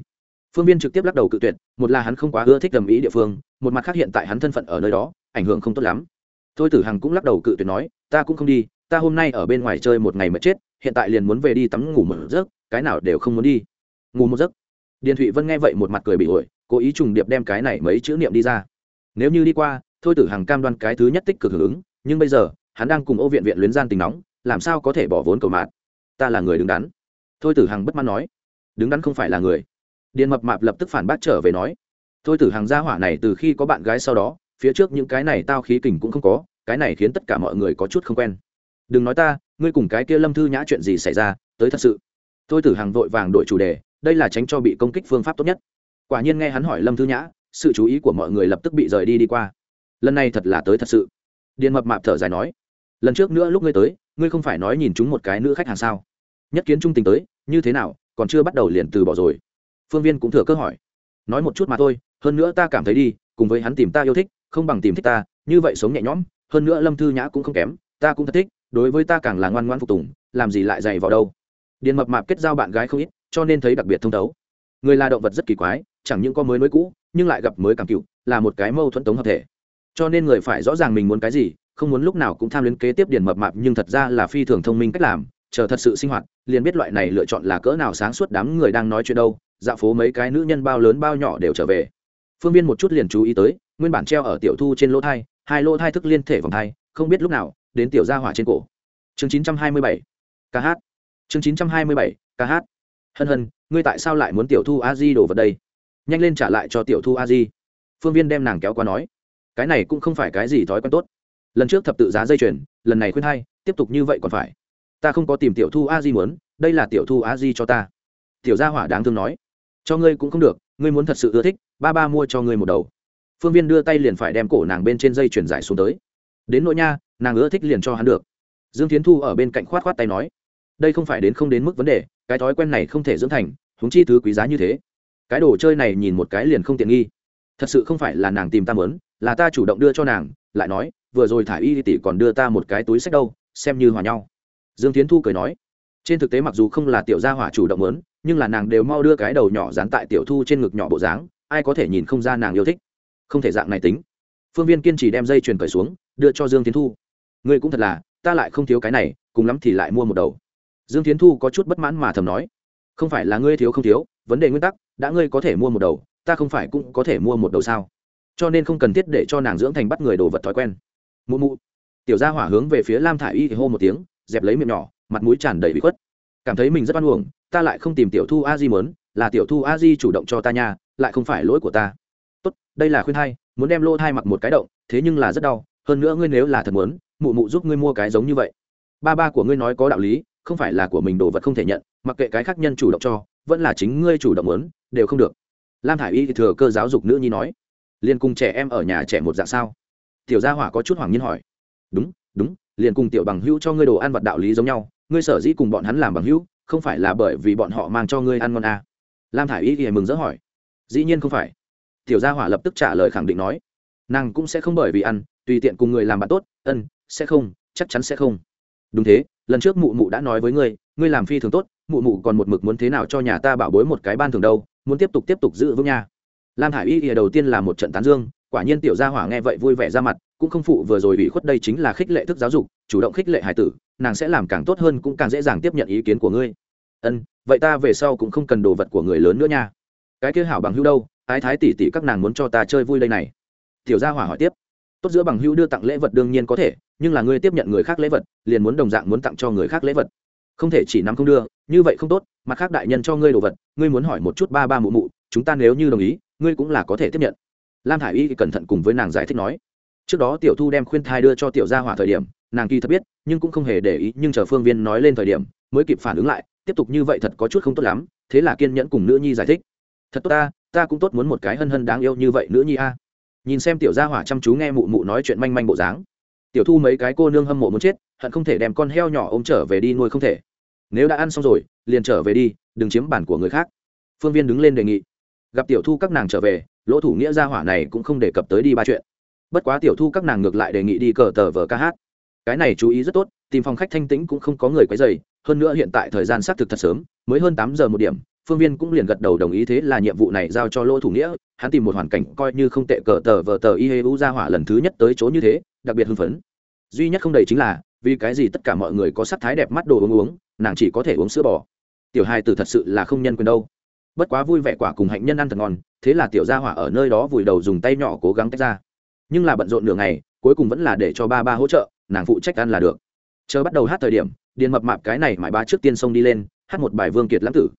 Phương viên trực tiếp lắc đầu cự tuyệt, một là hắn không quá ưa thích đầm ý địa phương, một mặt khác hiện tại hắn thân phận ở nơi đó, ảnh hưởng không tốt lắm. Thôi tử hằng cũng lắc đầu cự tuyệt nói, ta cũng không đi ta hôm nay ở bên ngoài chơi một ngày mà chết, hiện tại liền muốn về đi tắm ngủ một giấc, cái nào đều không muốn đi. Ngủ một giấc. Điền thụy vân nghe vậy một mặt cười bị ổi, cố ý trùng điệp đem cái này mấy chữ niệm đi ra. Nếu như đi qua, thôi tử hằng cam đoan cái thứ nhất tích cực hưởng ứng, nhưng bây giờ, hắn đang cùng ô viện viện luyến gian tình nóng, làm sao có thể bỏ vốn cầu mạt ta là người đứng đắn. Thôi tử hằng bất mãn nói. Đứng đắn không phải là người. Điền mập mạp lập tức phản bác trở về nói. Thôi tử hằng gia hỏa này từ khi có bạn gái sau đó, phía trước những cái này tao khí kình cũng không có, cái này khiến tất cả mọi người có chút không quen đừng nói ta, ngươi cùng cái kia lâm thư nhã chuyện gì xảy ra, tới thật sự. Thôi tử hàng vội vàng đổi chủ đề, đây là tránh cho bị công kích phương pháp tốt nhất. Quả nhiên nghe hắn hỏi lâm thư nhã, sự chú ý của mọi người lập tức bị rời đi đi qua. Lần này thật là tới thật sự. Điền mập mạp thở dài nói, lần trước nữa lúc ngươi tới, ngươi không phải nói nhìn chúng một cái nữ khách hàng sao? Nhất kiến trung tình tới, như thế nào, còn chưa bắt đầu liền từ bỏ rồi. Phương viên cũng thừa cơ hỏi, nói một chút mà thôi, hơn nữa ta cảm thấy đi, cùng với hắn tìm ta yêu thích, không bằng tìm thích ta, như vậy sống nhẹ nhõm, hơn nữa lâm thư nhã cũng không kém, ta cũng thật thích đối với ta càng là ngoan ngoan phục tùng, làm gì lại dày vào đâu. Điền mập mạp kết giao bạn gái không ít, cho nên thấy đặc biệt thông thấu. Người là động vật rất kỳ quái, chẳng những có mới nối cũ, nhưng lại gặp mới càng cựu, là một cái mâu thuẫn tống hợp thể. Cho nên người phải rõ ràng mình muốn cái gì, không muốn lúc nào cũng tham luyến kế tiếp điền mập mạp, nhưng thật ra là phi thường thông minh cách làm, chờ thật sự sinh hoạt, liền biết loại này lựa chọn là cỡ nào sáng suốt đám người đang nói chuyện đâu dạ phố mấy cái nữ nhân bao lớn bao nhỏ đều trở về. Phương viên một chút liền chú ý tới, nguyên bản treo ở tiểu thu trên lỗ thai, hai lỗ thai thức liên thể vòng thai, không biết lúc nào đến tiểu gia hỏa trên cổ. Chương chín trăm hai mươi bảy, ca hát. Chương chín trăm hai mươi bảy, ca hát. Hân hân, ngươi tại sao lại muốn tiểu thu a di đổ vào đây? Nhanh lên trả lại cho tiểu thu a di. Phương viên đem nàng kéo qua nói, cái này cũng không phải cái gì thói quen tốt. Lần trước thập tự giá dây chuyền, lần này khuyên hai, tiếp tục như vậy còn phải. Ta không có tìm tiểu thu a di muốn, đây là tiểu thu a di cho ta. Tiểu gia hỏa đáng thương nói, cho ngươi cũng không được, ngươi muốn thật sự ưa thích, ba ba mua cho ngươi một đầu. Phương viên đưa tay liền phải đem cổ nàng bên trên dây chuyền giải xuống tới đến nỗi nha, nàng ưa thích liền cho hắn được. Dương tiến thu ở bên cạnh khoát khoát tay nói, đây không phải đến không đến mức vấn đề, cái thói quen này không thể dưỡng thành húng chi thứ quý giá như thế. Cái đồ chơi này nhìn một cái liền không tiện nghi. Thật sự không phải là nàng tìm ta mớn là ta chủ động đưa cho nàng, lại nói, vừa rồi thả y tỷ còn đưa ta một cái túi sách đâu, xem như hòa nhau. Dương tiến thu cười nói, trên thực tế mặc dù không là tiểu gia hỏa chủ động mớn nhưng là nàng đều mau đưa cái đầu nhỏ dán tại tiểu thu trên ngực nhỏ bộ dáng, ai có thể nhìn không ra nàng yêu thích. Không thể dạng này tính. Phương viên kiên trì đem dây chuyền cởi xuống đưa cho dương tiến thu. Ngươi cũng thật là, ta lại không thiếu cái này, cùng lắm thì lại mua một đầu. Dương tiến thu có chút bất mãn mà thầm nói. Không phải là ngươi thiếu không thiếu, vấn đề nguyên tắc, đã ngươi có thể mua một đầu, ta không phải cũng có thể mua một đầu sao? Cho nên không cần thiết để cho nàng dưỡng thành bắt người đồ vật thói quen. Mụ mụ. Tiểu gia hỏa hướng về phía lam thả i y thì hô một tiếng, dẹp lấy miệng nhỏ, mặt mũi tràn đầy bị khuất. Cảm thấy mình rất oan uổng, ta lại không tìm tiểu thu a di mớn là tiểu thu a di chủ động cho ta nha, lại không phải lỗi của ta. Tốt, đây là khuyên thai muốn đem lô thai mặc một cái động, thế nhưng là rất đau hơn nữa ngươi nếu là thật muốn, mụ mụ giúp ngươi mua cái giống như vậy. Ba ba của ngươi nói có đạo lý, không phải là của mình đồ vật không thể nhận, mặc kệ cái khác nhân chủ động cho, vẫn là chính ngươi chủ động muốn, đều không được. Lam thả i y thừa cơ giáo dục nữ nhi nói liền cùng trẻ em ở nhà trẻ một dạng sao? Tiểu gia hỏa có chút hoảng nhiên hỏi, đúng đúng liền cùng tiểu bằng hữu cho ngươi đồ ăn vật đạo lý giống nhau, ngươi sở dĩ cùng bọn hắn làm bằng hữu, không phải là bởi vì bọn họ mang cho ngươi ăn ngon à. lam thả i y thì mừng rỡ hỏi, dĩ nhiên không phải. Tiểu gia hỏa lập tức trả lời khẳng định nói, nàng cũng sẽ không bởi vì ăn tùy tiện cùng người làm bạn tốt, ân, sẽ không, chắc chắn sẽ không. Đúng thế, lần trước mụ mụ đã nói với ngươi ngươi làm phi thường tốt, mụ mụ còn một mực muốn thế nào cho nhà ta bảo bối một cái ban thường đâu, muốn tiếp tục tiếp tục giữ vững nha. Lam Hải y ỉa đầu tiên là một trận tán dương, quả nhiên tiểu gia hỏa nghe vậy vui vẻ ra mặt, cũng không phụ vừa rồi ủy khuất đây chính là khích lệ thức giáo dục, chủ động khích lệ hải tử, nàng sẽ làm càng tốt hơn cũng càng dễ dàng tiếp nhận ý kiến của ngươi. Ân, vậy ta về sau cũng không cần đồ vật của người lớn nữa nha. Cái kia hảo bằng hữu đâu, ái thái tỷ tỷ các nàng muốn cho ta chơi vui đây này. Tiểu gia hỏa hỏi tiếp tốt giữa bằng hữu đưa tặng lễ vật đương nhiên có thể, nhưng là ngươi tiếp nhận người khác lễ vật, liền muốn đồng dạng muốn tặng cho người khác lễ vật. Không thể chỉ nắm không đưa, như vậy không tốt, mặt khác đại nhân cho ngươi đồ vật, ngươi muốn hỏi một chút ba ba mụ mụ, chúng ta nếu như đồng ý, ngươi cũng là có thể tiếp nhận. Lam thả i y cẩn thận cùng với nàng giải thích nói. Trước đó tiểu thu đem khuyên thai đưa cho tiểu gia hỏa thời điểm, nàng kỳ thật biết, nhưng cũng không hề để ý, nhưng chờ phương viên nói lên thời điểm, mới kịp phản ứng lại, tiếp tục như vậy thật có chút không tốt lắm, thế là kiên nhẫn cùng nữ nhi giải thích. Thật tốt ta ta cũng tốt muốn một cái hân hân đáng yêu như vậy nữ nhi a nhìn xem tiểu gia hỏa chăm chú nghe mụ mụ nói chuyện manh manh bộ dáng. Tiểu thu mấy cái cô nương hâm mộ muốn chết, hận không thể đem con heo nhỏ ôm trở về đi nuôi không thể. Nếu đã ăn xong rồi, liền trở về đi, đừng chiếm bản của người khác. Phương viên đứng lên đề nghị. Gặp tiểu thu các nàng trở về, lỗ thủ nghĩa gia hỏa này cũng không đề cập tới đi ba chuyện. Bất quá tiểu thu các nàng ngược lại đề nghị đi cờ tờ vờ ca hát. Cái này chú ý rất tốt, tìm phòng khách thanh tĩnh cũng không có người quấy dày hơn nữa hiện tại thời gian xác thực thật sớm, mới hơn tám giờ một điểm phương viên cũng liền gật đầu đồng ý thế là nhiệm vụ này giao cho lỗ thủ nghĩa, hắn tìm một hoàn cảnh coi như không tệ cờ tờ vờ tờ y hê u ra hỏa lần thứ nhất tới chỗ như thế, đặc biệt hưng phấn. Duy nhất không đầy chính là, vì cái gì tất cả mọi người có sắc thái đẹp mắt đồ uống uống, nàng chỉ có thể uống sữa bò. Tiểu hai tử thật sự là không nhân quyền đâu. Bất quá vui vẻ quả cùng hạnh nhân ăn thật ngon, thế là tiểu gia hỏa ở nơi đó vùi đầu dùng tay nhỏ cố gắng tách ra. Nhưng là bận rộn nửa ngày, cuối cùng vẫn là để cho ba ba hỗ trợ, nàng phụ trách ăn là được. Chờ bắt đầu hát thời điểm, điền mập mạp cái này mãi ba trước tiên sông đi lên, hát một bài vương kiệt lãng tử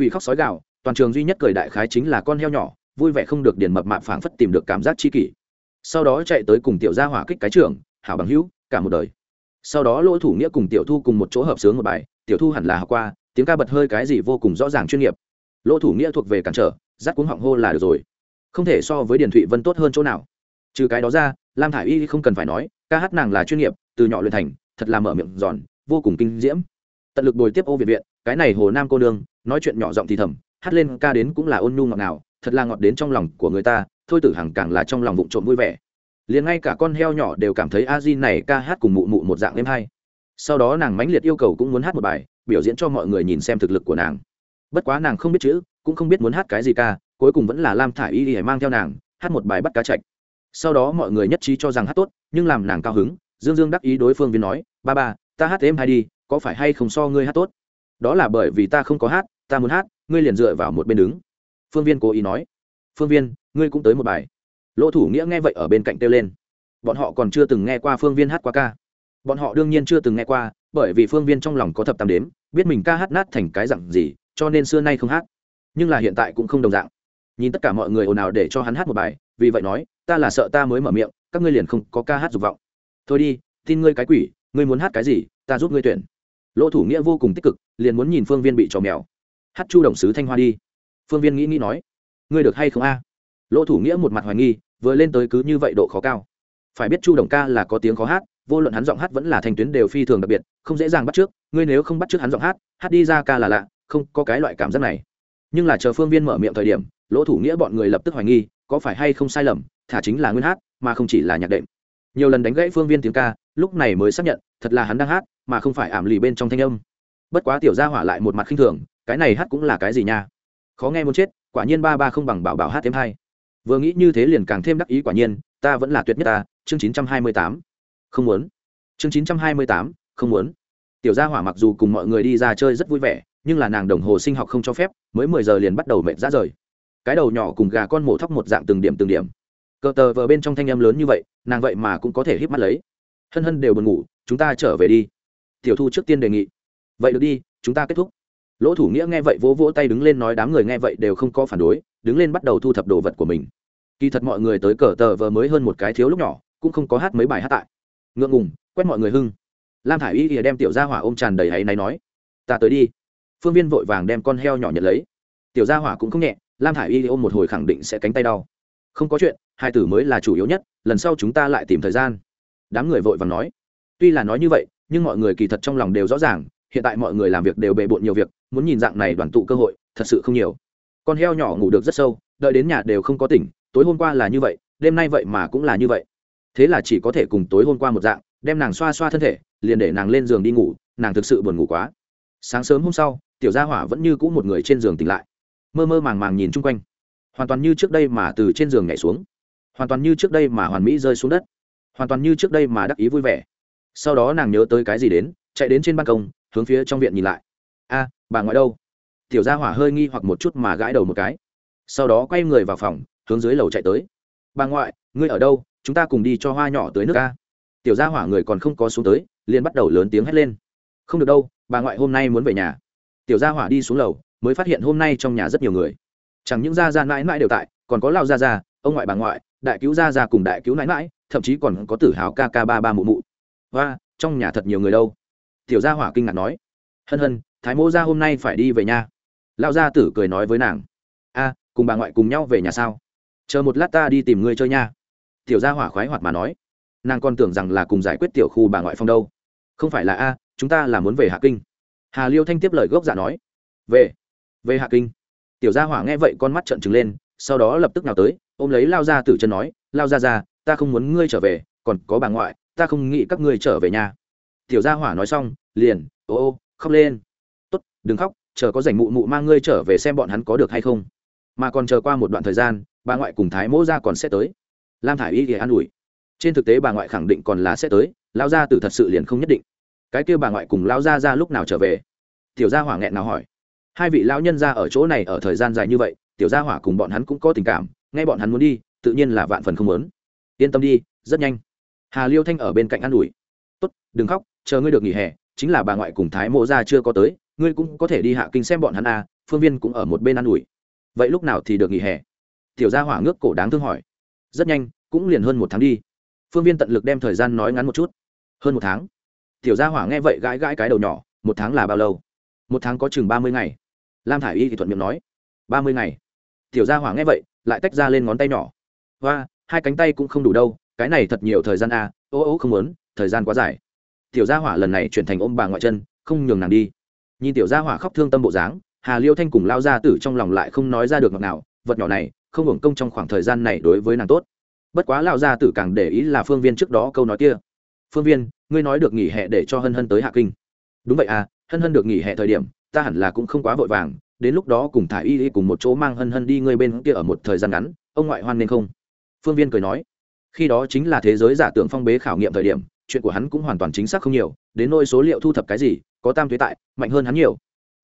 quỷ khóc sói gạo toàn trường duy nhất cười đại khái chính là con heo nhỏ, vui vẻ không được điền mập mạp phảng phất tìm được cảm giác chi kỷ. Sau đó chạy tới cùng tiểu gia hỏa kích cái trưởng, hảo bằng hữu, cả một đời. Sau đó lỗ thủ nghĩa cùng tiểu thu cùng một chỗ hợp sướng một bài, tiểu thu hẳn là học qua, tiếng ca bật hơi cái gì vô cùng rõ ràng chuyên nghiệp. Lỗ thủ nghĩa thuộc về cản trở rác cuống họng hô là được rồi. Không thể so với điền thụy vân tốt hơn chỗ nào. Trừ cái đó ra, lam thả i y không cần phải nói, ca hát nàng là chuyên nghiệp, từ nhỏ luyện thành, thật là mở miệng giòn, vô cùng kinh diễm. Tận lực bồi tiếp ô viện viện cái này hồ nam cô nương, nói chuyện nhỏ giọng thì thầm, hát lên ca đến cũng là ôn nhu ngọt nào thật là ngọt đến trong lòng của người ta, thôi tử hằng càng là trong lòng vụng trộm vui vẻ. Liền ngay cả con heo nhỏ đều cảm thấy a di này ca hát cùng mụ mụ một dạng êm hay. Sau đó nàng mãnh liệt yêu cầu cũng muốn hát một bài, biểu diễn cho mọi người nhìn xem thực lực của nàng. Bất quá nàng không biết chữ, cũng không biết muốn hát cái gì ca, cuối cùng vẫn là lam thả i y y mang theo nàng, hát một bài bắt cá chạch. Sau đó mọi người nhất trí cho rằng hát tốt, nhưng làm nàng cao hứng, dương dương đắc ý đối phương viên nói, ba ba, ta hát êm hay đi, có phải hay không so ngươi hát tốt? Đó là bởi vì ta không có hát, ta muốn hát, ngươi liền dựa vào một bên đứng. Phương viên cố ý nói. Phương viên, ngươi cũng tới một bài. Lỗ thủ nghĩa nghe vậy ở bên cạnh kêu lên. Bọn họ còn chưa từng nghe qua phương viên hát qua ca. Bọn họ đương nhiên chưa từng nghe qua, bởi vì phương viên trong lòng có thập tam đếm, biết mình ca hát nát thành cái dặn gì, cho nên xưa nay không hát. Nhưng là hiện tại cũng không đồng dạng. Nhìn tất cả mọi người ồn ào để cho hắn hát một bài, vì vậy nói, ta là sợ ta mới mở miệng, các ngươi liền không có ca hát dục vọng. Thôi đi, tin ngươi cái quỷ, ngươi muốn hát cái gì, ta giúp ngươi tuyển lỗ thủ nghĩa vô cùng tích cực, liền muốn nhìn phương viên bị trò mèo. Hát chu đồng sứ thanh hoa đi. Phương viên nghĩ nghĩ nói, ngươi được hay không a? Lỗ thủ nghĩa một mặt hoài nghi, vừa lên tới cứ như vậy độ khó cao. Phải biết chu đồng ca là có tiếng khó hát, vô luận hắn giọng hát vẫn là thành tuyến đều phi thường đặc biệt, không dễ dàng bắt trước, ngươi nếu không bắt trước hắn giọng hát hát đi ra ca là lạ, không có cái loại cảm giác này. Nhưng là chờ phương viên mở miệng thời điểm, lỗ thủ nghĩa bọn người lập tức hoài nghi, có phải hay không sai lầm, thả chính là nguyên hát, mà không chỉ là nhạc đệm. Nhiều lần đánh gãy phương viên tiếng ca, lúc này mới xác nhận thật là hắn đang hát, mà không phải ảm lì bên trong thanh âm. Bất quá tiểu gia hỏa lại một mặt khinh thường, cái này hát cũng là cái gì nha? Khó nghe muốn chết, quả nhiên ba ba không bằng bảo bảo hát thêm hai. Vừa nghĩ như thế liền càng thêm đắc ý quả nhiên, ta vẫn là tuyệt nhất ta, chương chín trăm hai mươi tám. Không muốn. Chương chín trăm hai mươi tám, không muốn. Tiểu gia hỏa mặc dù cùng mọi người đi ra chơi rất vui vẻ, nhưng là nàng đồng hồ sinh học không cho phép, mới mười giờ liền bắt đầu mệt ra rời. Cái đầu nhỏ cùng gà con mổ thóc một dạng từng điểm từng điểm. Cờ tờ vờ bên trong thanh em lớn như vậy, nàng vậy mà cũng có thể hít mắt lấy hân hân đều buồn ngủ, chúng ta trở về đi. Tiểu thu trước tiên đề nghị. Vậy được đi, chúng ta kết thúc. Lỗ thủ nghĩa nghe vậy vỗ vỗ tay đứng lên nói đám người nghe vậy đều không có phản đối, đứng lên bắt đầu thu thập đồ vật của mình. Kỳ thật mọi người tới cờ tờ vờ mới hơn một cái thiếu lúc nhỏ, cũng không có hát mấy bài hát tại. Ngượng ngùng, quét mọi người hưng. Lam thả i y ỉa đem tiểu gia hỏa ôm tràn đầy hay náy nói, ta tới đi. Phương viên vội vàng đem con heo nhỏ nhận lấy. Tiểu gia hỏa cũng không nhẹ, lam thả i y ôm một hồi khẳng định sẽ cánh tay đau. Không có chuyện, hai tử mới là chủ yếu nhất, lần sau chúng ta lại tìm thời gian đám người vội vàng nói, tuy là nói như vậy, nhưng mọi người kỳ thật trong lòng đều rõ ràng, hiện tại mọi người làm việc đều bề bộn nhiều việc, muốn nhìn dạng này đoàn tụ cơ hội, thật sự không nhiều. Con heo nhỏ ngủ được rất sâu, đợi đến nhà đều không có tỉnh, tối hôm qua là như vậy, đêm nay vậy mà cũng là như vậy. Thế là chỉ có thể cùng tối hôm qua một dạng, đem nàng xoa xoa thân thể, liền để nàng lên giường đi ngủ, nàng thực sự buồn ngủ quá. Sáng sớm hôm sau, tiểu gia hỏa vẫn như cũ một người trên giường tỉnh lại. Mơ mơ màng màng nhìn chung quanh. Hoàn toàn như trước đây mà từ trên giường nhảy xuống. Hoàn toàn như trước đây mà hoàn mỹ rơi xuống đất hoàn toàn như trước đây mà đắc ý vui vẻ. Sau đó nàng nhớ tới cái gì đến, chạy đến trên ban công, hướng phía trong viện nhìn lại. A, bà ngoại đâu? Tiểu gia hỏa hơi nghi hoặc một chút mà gãi đầu một cái. Sau đó quay người vào phòng, hướng dưới lầu chạy tới. Bà ngoại, ngươi ở đâu? Chúng ta cùng đi cho hoa nhỏ tới nước a. Tiểu gia hỏa người còn không có xuống tới, liền bắt đầu lớn tiếng hét lên. Không được đâu, bà ngoại hôm nay muốn về nhà. Tiểu gia hỏa đi xuống lầu, mới phát hiện hôm nay trong nhà rất nhiều người. Chẳng những gia gia mãi mãi đều tại, còn có lao gia gia, ông ngoại bà ngoại, đại cứu gia gia cùng đại cứu mãi mãi thậm chí còn có tử hào ca ca ba ba mụ mụ. Và trong nhà thật nhiều người đâu? Tiểu gia hỏa kinh ngạc nói. Hân hân, thái mô gia hôm nay phải đi về nhà lao gia tử cười nói với nàng. A, cùng bà ngoại cùng nhau về nhà sao? Chờ một lát ta đi tìm ngươi chơi nha. Tiểu gia hỏa khoái hoạt mà nói. Nàng còn tưởng rằng là cùng giải quyết tiểu khu bà ngoại phong đâu. Không phải là a, chúng ta là muốn về hạ kinh. Hà liêu thanh tiếp lời gốc giả dạ nói. Về. Về hạ kinh. Tiểu gia hỏa nghe vậy con mắt trợn trừng lên, sau đó lập tức nào tới, ôm lấy lao ra tử chân nói, lao ra ra ta không muốn ngươi trở về, còn có bà ngoại, ta không nghĩ các ngươi trở về nhà. Tiểu gia hỏa nói xong, liền, ô ô, khóc lên. Tốt, đừng khóc, chờ có rảnh mụ mụ mang ngươi trở về xem bọn hắn có được hay không. Mà còn chờ qua một đoạn thời gian, bà ngoại cùng thái mỗ ra còn sẽ tới. Lam thả i y thì an ủi. Trên thực tế bà ngoại khẳng định còn là sẽ tới lao gia tử thật sự liền không nhất định. Cái kêu bà ngoại cùng lao gia ra lúc nào trở về? Tiểu gia hỏa nghẹn nào hỏi. Hai vị lao nhân ra ở chỗ này ở thời gian dài như vậy, tiểu gia hỏa cùng bọn hắn cũng có tình cảm, nghe bọn hắn muốn đi, tự nhiên là vạn phần không muốn yên tâm đi, rất nhanh. Hà liêu thanh ở bên cạnh an ủi. Tốt, đừng khóc, chờ ngươi được nghỉ hè, chính là bà ngoại cùng thái mộ gia chưa có tới, ngươi cũng có thể đi hạ kinh xem bọn hắn à phương viên cũng ở một bên an ủi. Vậy lúc nào thì được nghỉ hè? Tiểu gia hỏa ngước cổ đáng thương hỏi. Rất nhanh, cũng liền hơn một tháng đi. Phương viên tận lực đem thời gian nói ngắn một chút. Hơn một tháng. Tiểu gia hỏa nghe vậy gãi gãi cái đầu nhỏ, một tháng là bao lâu? Một tháng có chừng ba mươi ngày. Lam thả i y thì thuận miệng nói. Ba mươi ngày. Tiểu gia hỏa nghe vậy, lại tách ra lên ngón tay nhỏ. Và hai cánh tay cũng không đủ đâu cái này thật nhiều thời gian à, ô ô không muốn thời gian quá dài. Tiểu gia hỏa lần này chuyển thành ôm bà ngoại chân không nhường nàng đi. Nhìn tiểu gia hỏa khóc thương tâm bộ dáng hà liêu thanh cùng lao ra tử trong lòng lại không nói ra được ngọt nào vật nhỏ này không hưởng công trong khoảng thời gian này đối với nàng tốt. Bất quá lao ra tử càng để ý là phương viên trước đó câu nói kia. Phương viên ngươi nói được nghỉ hè để cho hân hân tới hạ kinh. Đúng vậy à hân hân được nghỉ hè thời điểm ta hẳn là cũng không quá vội vàng đến lúc đó cùng thả y y cùng một chỗ mang hân hân đi ngươi bên kia ở một thời gian ngắn ông ngoại hoan nên không? Phương viên cười nói khi đó chính là thế giới giả tưởng phong bế khảo nghiệm thời điểm chuyện của hắn cũng hoàn toàn chính xác không nhiều đến nôi số liệu thu thập cái gì có tam thuế tại mạnh hơn hắn nhiều.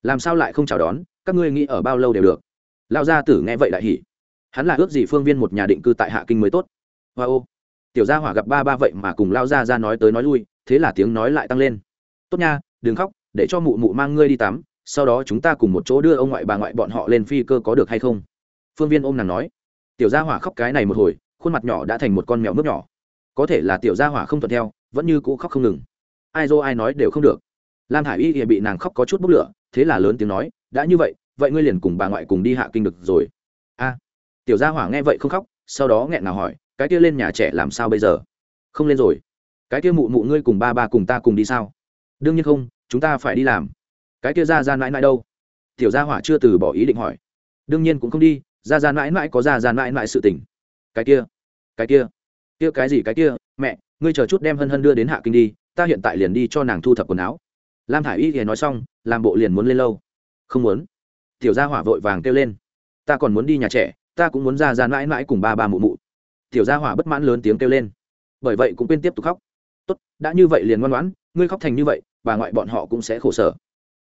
Làm sao lại không chào đón các ngươi nghĩ ở bao lâu đều được. Lao gia tử nghe vậy đại hỉ. Hắn là ước gì phương viên một nhà định cư tại hạ kinh mới tốt. Wow, ô. Tiểu gia hỏa gặp ba ba vậy mà cùng lao gia ra nói tới nói lui thế là tiếng nói lại tăng lên. Tốt nha đừng khóc để cho mụ mụ mang ngươi đi tắm sau đó chúng ta cùng một chỗ đưa ông ngoại bà ngoại bọn họ lên phi cơ có được hay không? Phương viên ôm nàng nói. Tiểu gia hỏa khóc cái này một hồi khuôn mặt nhỏ đã thành một con mèo mướp nhỏ. Có thể là tiểu gia hỏa không thuận theo, vẫn như cũ khóc không ngừng. Ai dô ai nói đều không được. Lam hải y thì bị nàng khóc có chút bốc lửa, thế là lớn tiếng nói, đã như vậy vậy ngươi liền cùng bà ngoại cùng đi hạ kinh được rồi. A. Tiểu gia hỏa nghe vậy không khóc, sau đó nghẹn nào hỏi, cái kia lên nhà trẻ làm sao bây giờ? Không lên rồi. Cái kia mụ mụ ngươi cùng ba ba cùng ta cùng đi sao? Đương nhiên không, chúng ta phải đi làm. Cái kia ra ra mãi mãi đâu? Tiểu gia hỏa chưa từ bỏ ý định hỏi. Đương nhiên cũng không đi, ra ra mãi mãi có ra ra mãi mãi sự tình. Cái kia? Cái kia. Kia cái gì cái kia? Mẹ, ngươi chờ chút đem hân hân đưa đến hạ kinh đi, ta hiện tại liền đi cho nàng thu thập quần áo. Lam thả i y thì nói xong, làm bộ liền muốn lên lâu không muốn. Tiểu gia hỏa vội vàng kêu lên. Ta còn muốn đi nhà trẻ, ta cũng muốn ra ra mãi mãi cùng ba ba mụ mụ. Tiểu gia hỏa bất mãn lớn tiếng kêu lên. Bởi vậy cũng quên tiếp tục khóc. Tốt, đã như vậy liền ngoan ngoãn, ngươi khóc thành như vậy, bà ngoại bọn họ cũng sẽ khổ sở.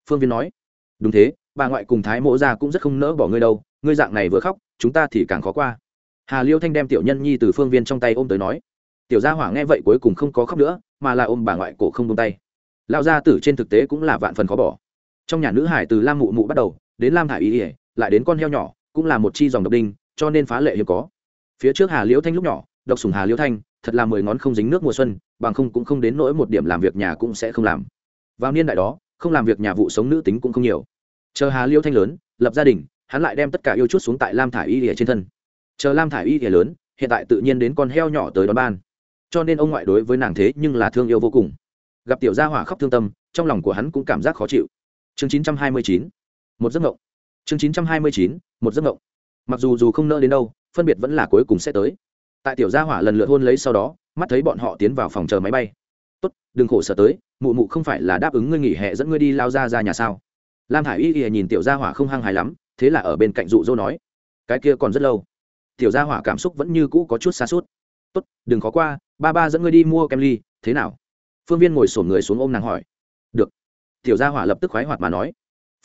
Phương viên nói. Đúng thế, bà ngoại cùng thái mộ ra cũng rất không nỡ bỏ ngươi đâu, ngươi dạng này vừa khóc, chúng ta thì càng khó qua hà liêu thanh đem tiểu nhân nhi từ phương viên trong tay ôm tới nói, tiểu gia hỏa nghe vậy cuối cùng không có khóc nữa, mà là ôm bà ngoại cổ không tung tay. Lão gia tử trên thực tế cũng là vạn phần khó bỏ. Trong nhà nữ hải từ lam mụ mụ bắt đầu, đến lam thả ý ỉa lại đến con heo nhỏ, cũng là một chi dòng độc đinh, cho nên phá lệ hiếm có. Phía trước hà liễu thanh lúc nhỏ, độc sùng hà liễu thanh, thật là mười ngón không dính nước mùa xuân, bằng không cũng không đến nỗi một điểm làm việc nhà cũng sẽ không làm. Vào niên đại đó, không làm việc nhà vụ sống nữ tính cũng không nhiều. Chờ hà liễu thanh lớn, lập gia đình, hắn lại đem tất cả yêu chút xuống tại lam thả y ỉa trên thân chờ lam thả y thì lớn, hiện tại tự nhiên đến con heo nhỏ tới đón ban. Cho nên ông ngoại đối với nàng thế nhưng là thương yêu vô cùng. Gặp tiểu gia hỏa khóc thương tâm, trong lòng của hắn cũng cảm giác khó chịu. Chương chín trăm hai mươi chín, một giấc ngộng chương chín trăm hai mươi chín, một giấc ngộng mặc dù dù không nỡ đến đâu, phân biệt vẫn là cuối cùng sẽ tới. Tại tiểu gia hỏa lần lượt hôn lấy sau đó, mắt thấy bọn họ tiến vào phòng chờ máy bay. Tốt, đừng khổ sở tới, mụ mụ không phải là đáp ứng ngươi nghỉ hè dẫn ngươi đi lao ra ra nhà sao? Lam thả i y y nhìn tiểu gia hỏa không hăng hài lắm, thế là ở bên cạnh dụ dỗ nói, cái kia còn rất lâu tiểu gia hỏa cảm xúc vẫn như cũ có chút xa suốt. Tốt, đừng khó qua, ba ba dẫn ngươi đi mua kem ly, thế nào? Phương viên ngồi sổn người xuống ôm nàng hỏi. Được. Tiểu gia hỏa lập tức khoái hoạt mà nói.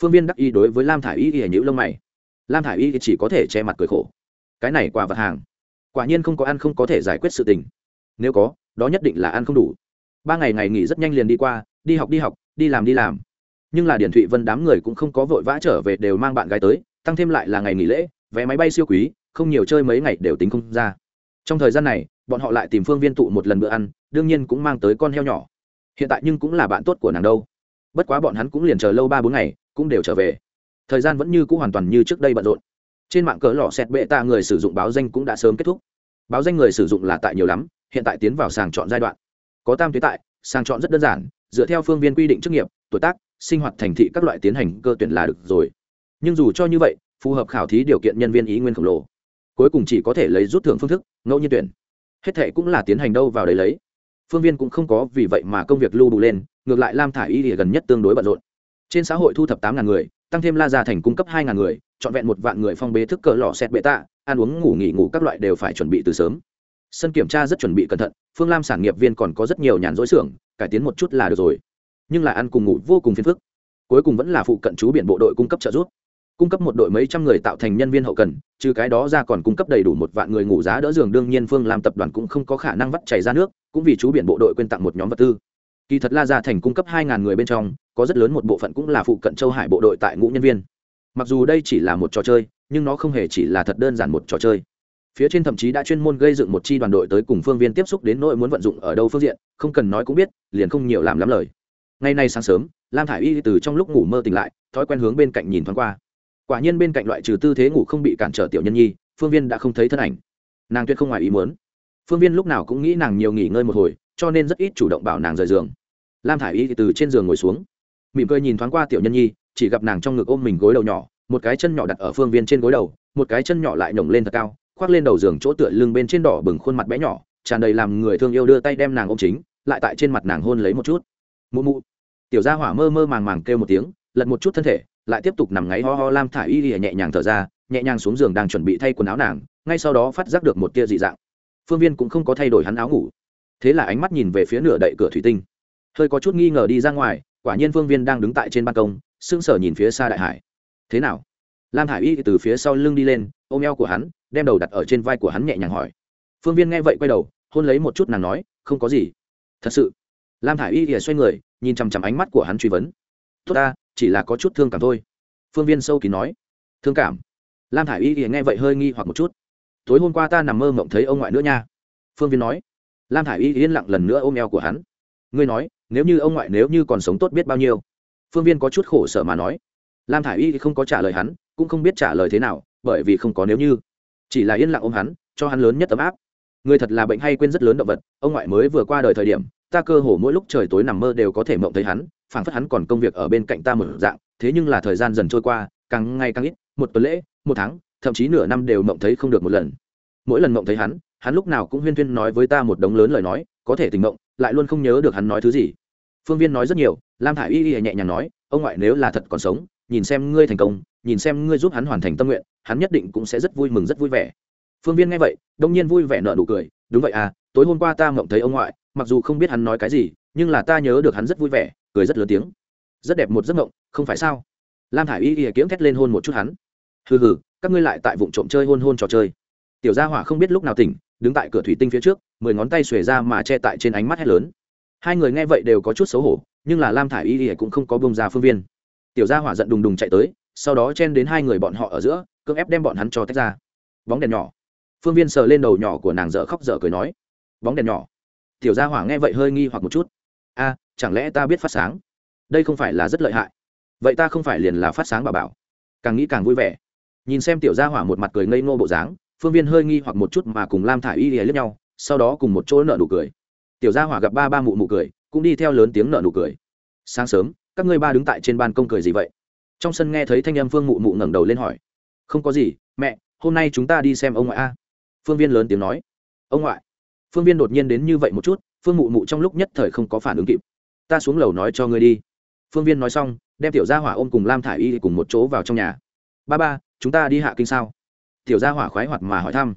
Phương viên đắc y đối với lam thả i y y nhữ lông mày. Lam thả i y chỉ có thể che mặt cười khổ. Cái này quả vật hàng, quả nhiên không có ăn không có thể giải quyết sự tình. Nếu có, đó nhất định là ăn không đủ. Ba ngày ngày nghỉ rất nhanh liền đi qua, đi học đi học, đi làm đi làm. Nhưng là điển thụy vân đám người cũng không có vội vã trở về đều mang bạn gái tới, tăng thêm lại là ngày nghỉ lễ, vé máy bay siêu quý không nhiều chơi mấy ngày đều tính không ra. Trong thời gian này, bọn họ lại tìm phương viên tụ một lần bữa ăn, đương nhiên cũng mang tới con heo nhỏ. Hiện tại nhưng cũng là bạn tốt của nàng đâu. Bất quá bọn hắn cũng liền chờ lâu ba bốn ngày, cũng đều trở về. Thời gian vẫn như c ũ hoàn toàn như trước đây bận rộn. Trên mạng cỡ lò xẹt bệ tạ người sử dụng báo danh cũng đã sớm kết thúc. Báo danh người sử dụng là tại nhiều lắm, hiện tại tiến vào sàng chọn giai đoạn. Có tam tuyến tại, sàng chọn rất đơn giản, dựa theo phương viên quy định chức nghiệp, tuổi tác, sinh hoạt thành thị các loại tiến hành cơ tuyển là được rồi. Nhưng dù cho như vậy, phù hợp khảo thí điều kiện nhân viên ý nguyên khổng lồ cuối cùng chỉ có thể lấy rút thưởng phương thức, ngẫu nhiên tuyển. Hết thệ cũng là tiến hành đâu vào đấy lấy. Phương viên cũng không có vì vậy mà công việc lưu đủ lên, ngược lại lam thả y thì gần nhất tương đối bận rộn. Trên xã hội thu thập tám ngàn người, tăng thêm la gia thành cung cấp hai ngàn người, trọn vẹn một vạn người phong bế thức cỡ lò xét bệ tạ, ăn uống, ngủ nghỉ, ngủ các loại đều phải chuẩn bị từ sớm. Sân kiểm tra rất chuẩn bị cẩn thận, phương lam sản nghiệp viên còn có rất nhiều nhàn rỗi xưởng, cải tiến một chút là được rồi. Nhưng là ăn cùng ngủ vô cùng phiền phức. Cuối cùng vẫn là phụ cận chú biển bộ đội cung cấp trợ giúp cung cấp một đội mấy trăm người tạo thành nhân viên hậu cần, trừ cái đó ra còn cung cấp đầy đủ một vạn người ngủ giá đỡ giường. Đương nhiên phương làm tập đoàn cũng không có khả năng vắt chảy ra nước, cũng vì chú biển bộ đội quên tặng một nhóm vật tư. Kỳ thật la gia thành cung cấp hai ngàn người bên trong, có rất lớn một bộ phận cũng là phụ cận châu hải bộ đội tại ngũ nhân viên. Mặc dù đây chỉ là một trò chơi, nhưng nó không hề chỉ là thật đơn giản một trò chơi. Phía trên thậm chí đã chuyên môn gây dựng một chi đoàn đội tới cùng phương viên tiếp xúc đến nỗi muốn vận dụng ở đâu phương diện, không cần nói cũng biết, liền không nhiều làm lắm lời. Ngày nay sáng sớm, lam thả i y từ trong lúc ngủ mơ tỉnh lại, thói quen hướng bên cạnh nhìn thoáng qua quả nhiên bên cạnh loại trừ tư thế ngủ không bị cản trở tiểu nhân nhi, phương viên đã không thấy thân ảnh. Nàng tuyệt không ngoài ý muốn. Phương viên lúc nào cũng nghĩ nàng nhiều nghỉ ngơi một hồi, cho nên rất ít chủ động bảo nàng rời giường. Lam thả i y từ trên giường ngồi xuống, mỉm cười nhìn thoáng qua tiểu nhân nhi, chỉ gặp nàng trong ngực ôm mình gối đầu nhỏ, một cái chân nhỏ đặt ở phương viên trên gối đầu, một cái chân nhỏ lại nhổng lên thật cao, khoác lên đầu giường chỗ tựa lưng bên trên đỏ bừng khuôn mặt bé nhỏ, tràn đầy làm người thương yêu đưa tay đem nàng ôm chính, lại tại trên mặt nàng hôn lấy một chút. Mụ mụ. Tiểu gia hỏa mơ mơ màng màng kêu một tiếng, lật một chút thân thể lại tiếp tục nằm ngáy ho ho lam thả y lìa nhẹ nhàng thở ra, nhẹ nhàng xuống giường đang chuẩn bị thay quần áo nàng, ngay sau đó phát giác được một tia dị dạng. Phương viên cũng không có thay đổi hắn áo ngủ. Thế là ánh mắt nhìn về phía nửa đậy cửa thủy tinh. Hơi có chút nghi ngờ đi ra ngoài, quả nhiên phương viên đang đứng tại trên ban công, sững sờ nhìn phía xa đại hải. Thế nào? Lam thả y từ phía sau lưng đi lên, ôm eo của hắn, đem đầu đặt ở trên vai của hắn nhẹ nhàng hỏi. Phương viên nghe vậy quay đầu, hôn lấy một chút nàng nói, không có gì. Thật sự? Lam thả y thì xoay người, nhìn chằm chằm ánh mắt của hắn truy vấn. Tốt ta chỉ là có chút thương cảm thôi. Phương viên sâu kín nói. Thương cảm? Lam thả i y thì nghe vậy hơi nghi hoặc một chút. Tối hôm qua ta nằm mơ mộng thấy ông ngoại nữa nha. Phương viên nói. Lam thả i y yên lặng lần nữa ôm eo của hắn. Ngươi nói, nếu như ông ngoại nếu như còn sống tốt biết bao nhiêu? Phương viên có chút khổ sở mà nói. Lam thả i y không có trả lời hắn, cũng không biết trả lời thế nào, bởi vì không có nếu như. Chỉ là yên lặng ôm hắn, cho hắn lớn nhất ấm áp. Người thật là bệnh hay quên rất lớn động vật, ông ngoại mới vừa qua đời thời điểm, ta cơ hồ mỗi lúc trời tối nằm mơ đều có thể mộng thấy hắn phảng phất hắn còn công việc ở bên cạnh ta một dạng, thế nhưng là thời gian dần trôi qua, càng ngày càng ít, một tuần lễ, một tháng, thậm chí nửa năm đều mộng thấy không được một lần. Mỗi lần mộng thấy hắn hắn lúc nào cũng huyên thuyên nói với ta một đống lớn lời nói, có thể tình mộng, lại luôn không nhớ được hắn nói thứ gì. Phương viên nói rất nhiều, lam thả i y y nhẹ nhàng nói, ông ngoại nếu là thật còn sống, nhìn xem ngươi thành công, nhìn xem ngươi giúp hắn hoàn thành tâm nguyện, hắn nhất định cũng sẽ rất vui mừng, rất vui vẻ. Phương viên nghe vậy, đông nhiên vui vẻ nợ nụ cười, đúng vậy à tối hôm qua ta mộng thấy ông ngoại, mặc dù không biết hắn nói cái gì, nhưng là ta nhớ được hắn rất vui vẻ cười rất lớn tiếng. Rất đẹp một giấc ngộng không phải sao? Lam thả i y ỉa kiễng thét lên hôn một chút hắn. Hừ hừ, các ngươi lại tại vụ trộm chơi hôn hôn trò chơi. Tiểu gia hỏa không biết lúc nào tỉnh, đứng tại cửa thủy tinh phía trước, mười ngón tay xuề ra mà che tại trên ánh mắt hét lớn. Hai người nghe vậy đều có chút xấu hổ, nhưng là lam thả i y ỉa cũng không có bông ra phương viên. Tiểu gia hỏa giận đùng đùng chạy tới, sau đó chen đến hai người bọn họ ở giữa, cưỡng ép đem bọn hắn cho tách ra. Bóng đèn nhỏ. Phương viên sờ lên đầu nhỏ của nàng dở khóc dở cười nói. Bóng đèn nhỏ. Tiểu gia hỏa nghe vậy hơi nghi hoặc một chút. A chẳng lẽ ta biết phát sáng? Đây không phải là rất lợi hại. Vậy ta không phải liền là phát sáng bà bảo. Càng nghĩ càng vui vẻ. Nhìn xem tiểu gia hỏa một mặt cười ngây ngô bộ dáng, phương viên hơi nghi hoặc một chút mà cùng lam thả y lìa lướt nhau, sau đó cùng một chỗ nợ nụ cười. Tiểu gia hỏa gặp ba ba mụ mụ cười, cũng đi theo lớn tiếng nợ nụ cười. Sáng sớm, các ngươi ba đứng tại trên ban công cười gì vậy? Trong sân nghe thấy thanh âm phương mụ mụ ngẩng đầu lên hỏi. Không có gì, mẹ, hôm nay chúng ta đi xem ông ngoại a. Phương viên lớn tiếng nói. Ông ngoại? Phương viên đột nhiên đến như vậy một chút, phương mụ mụ trong lúc nhất thời không có phản ứng kịp ta xuống lầu nói cho ngươi đi. Phương viên nói xong, đem tiểu gia hỏa ôm cùng lam thả i y cùng một chỗ vào trong nhà. Ba ba, chúng ta đi hạ kinh sao? Tiểu gia hỏa khoái hoạt mà hỏi thăm.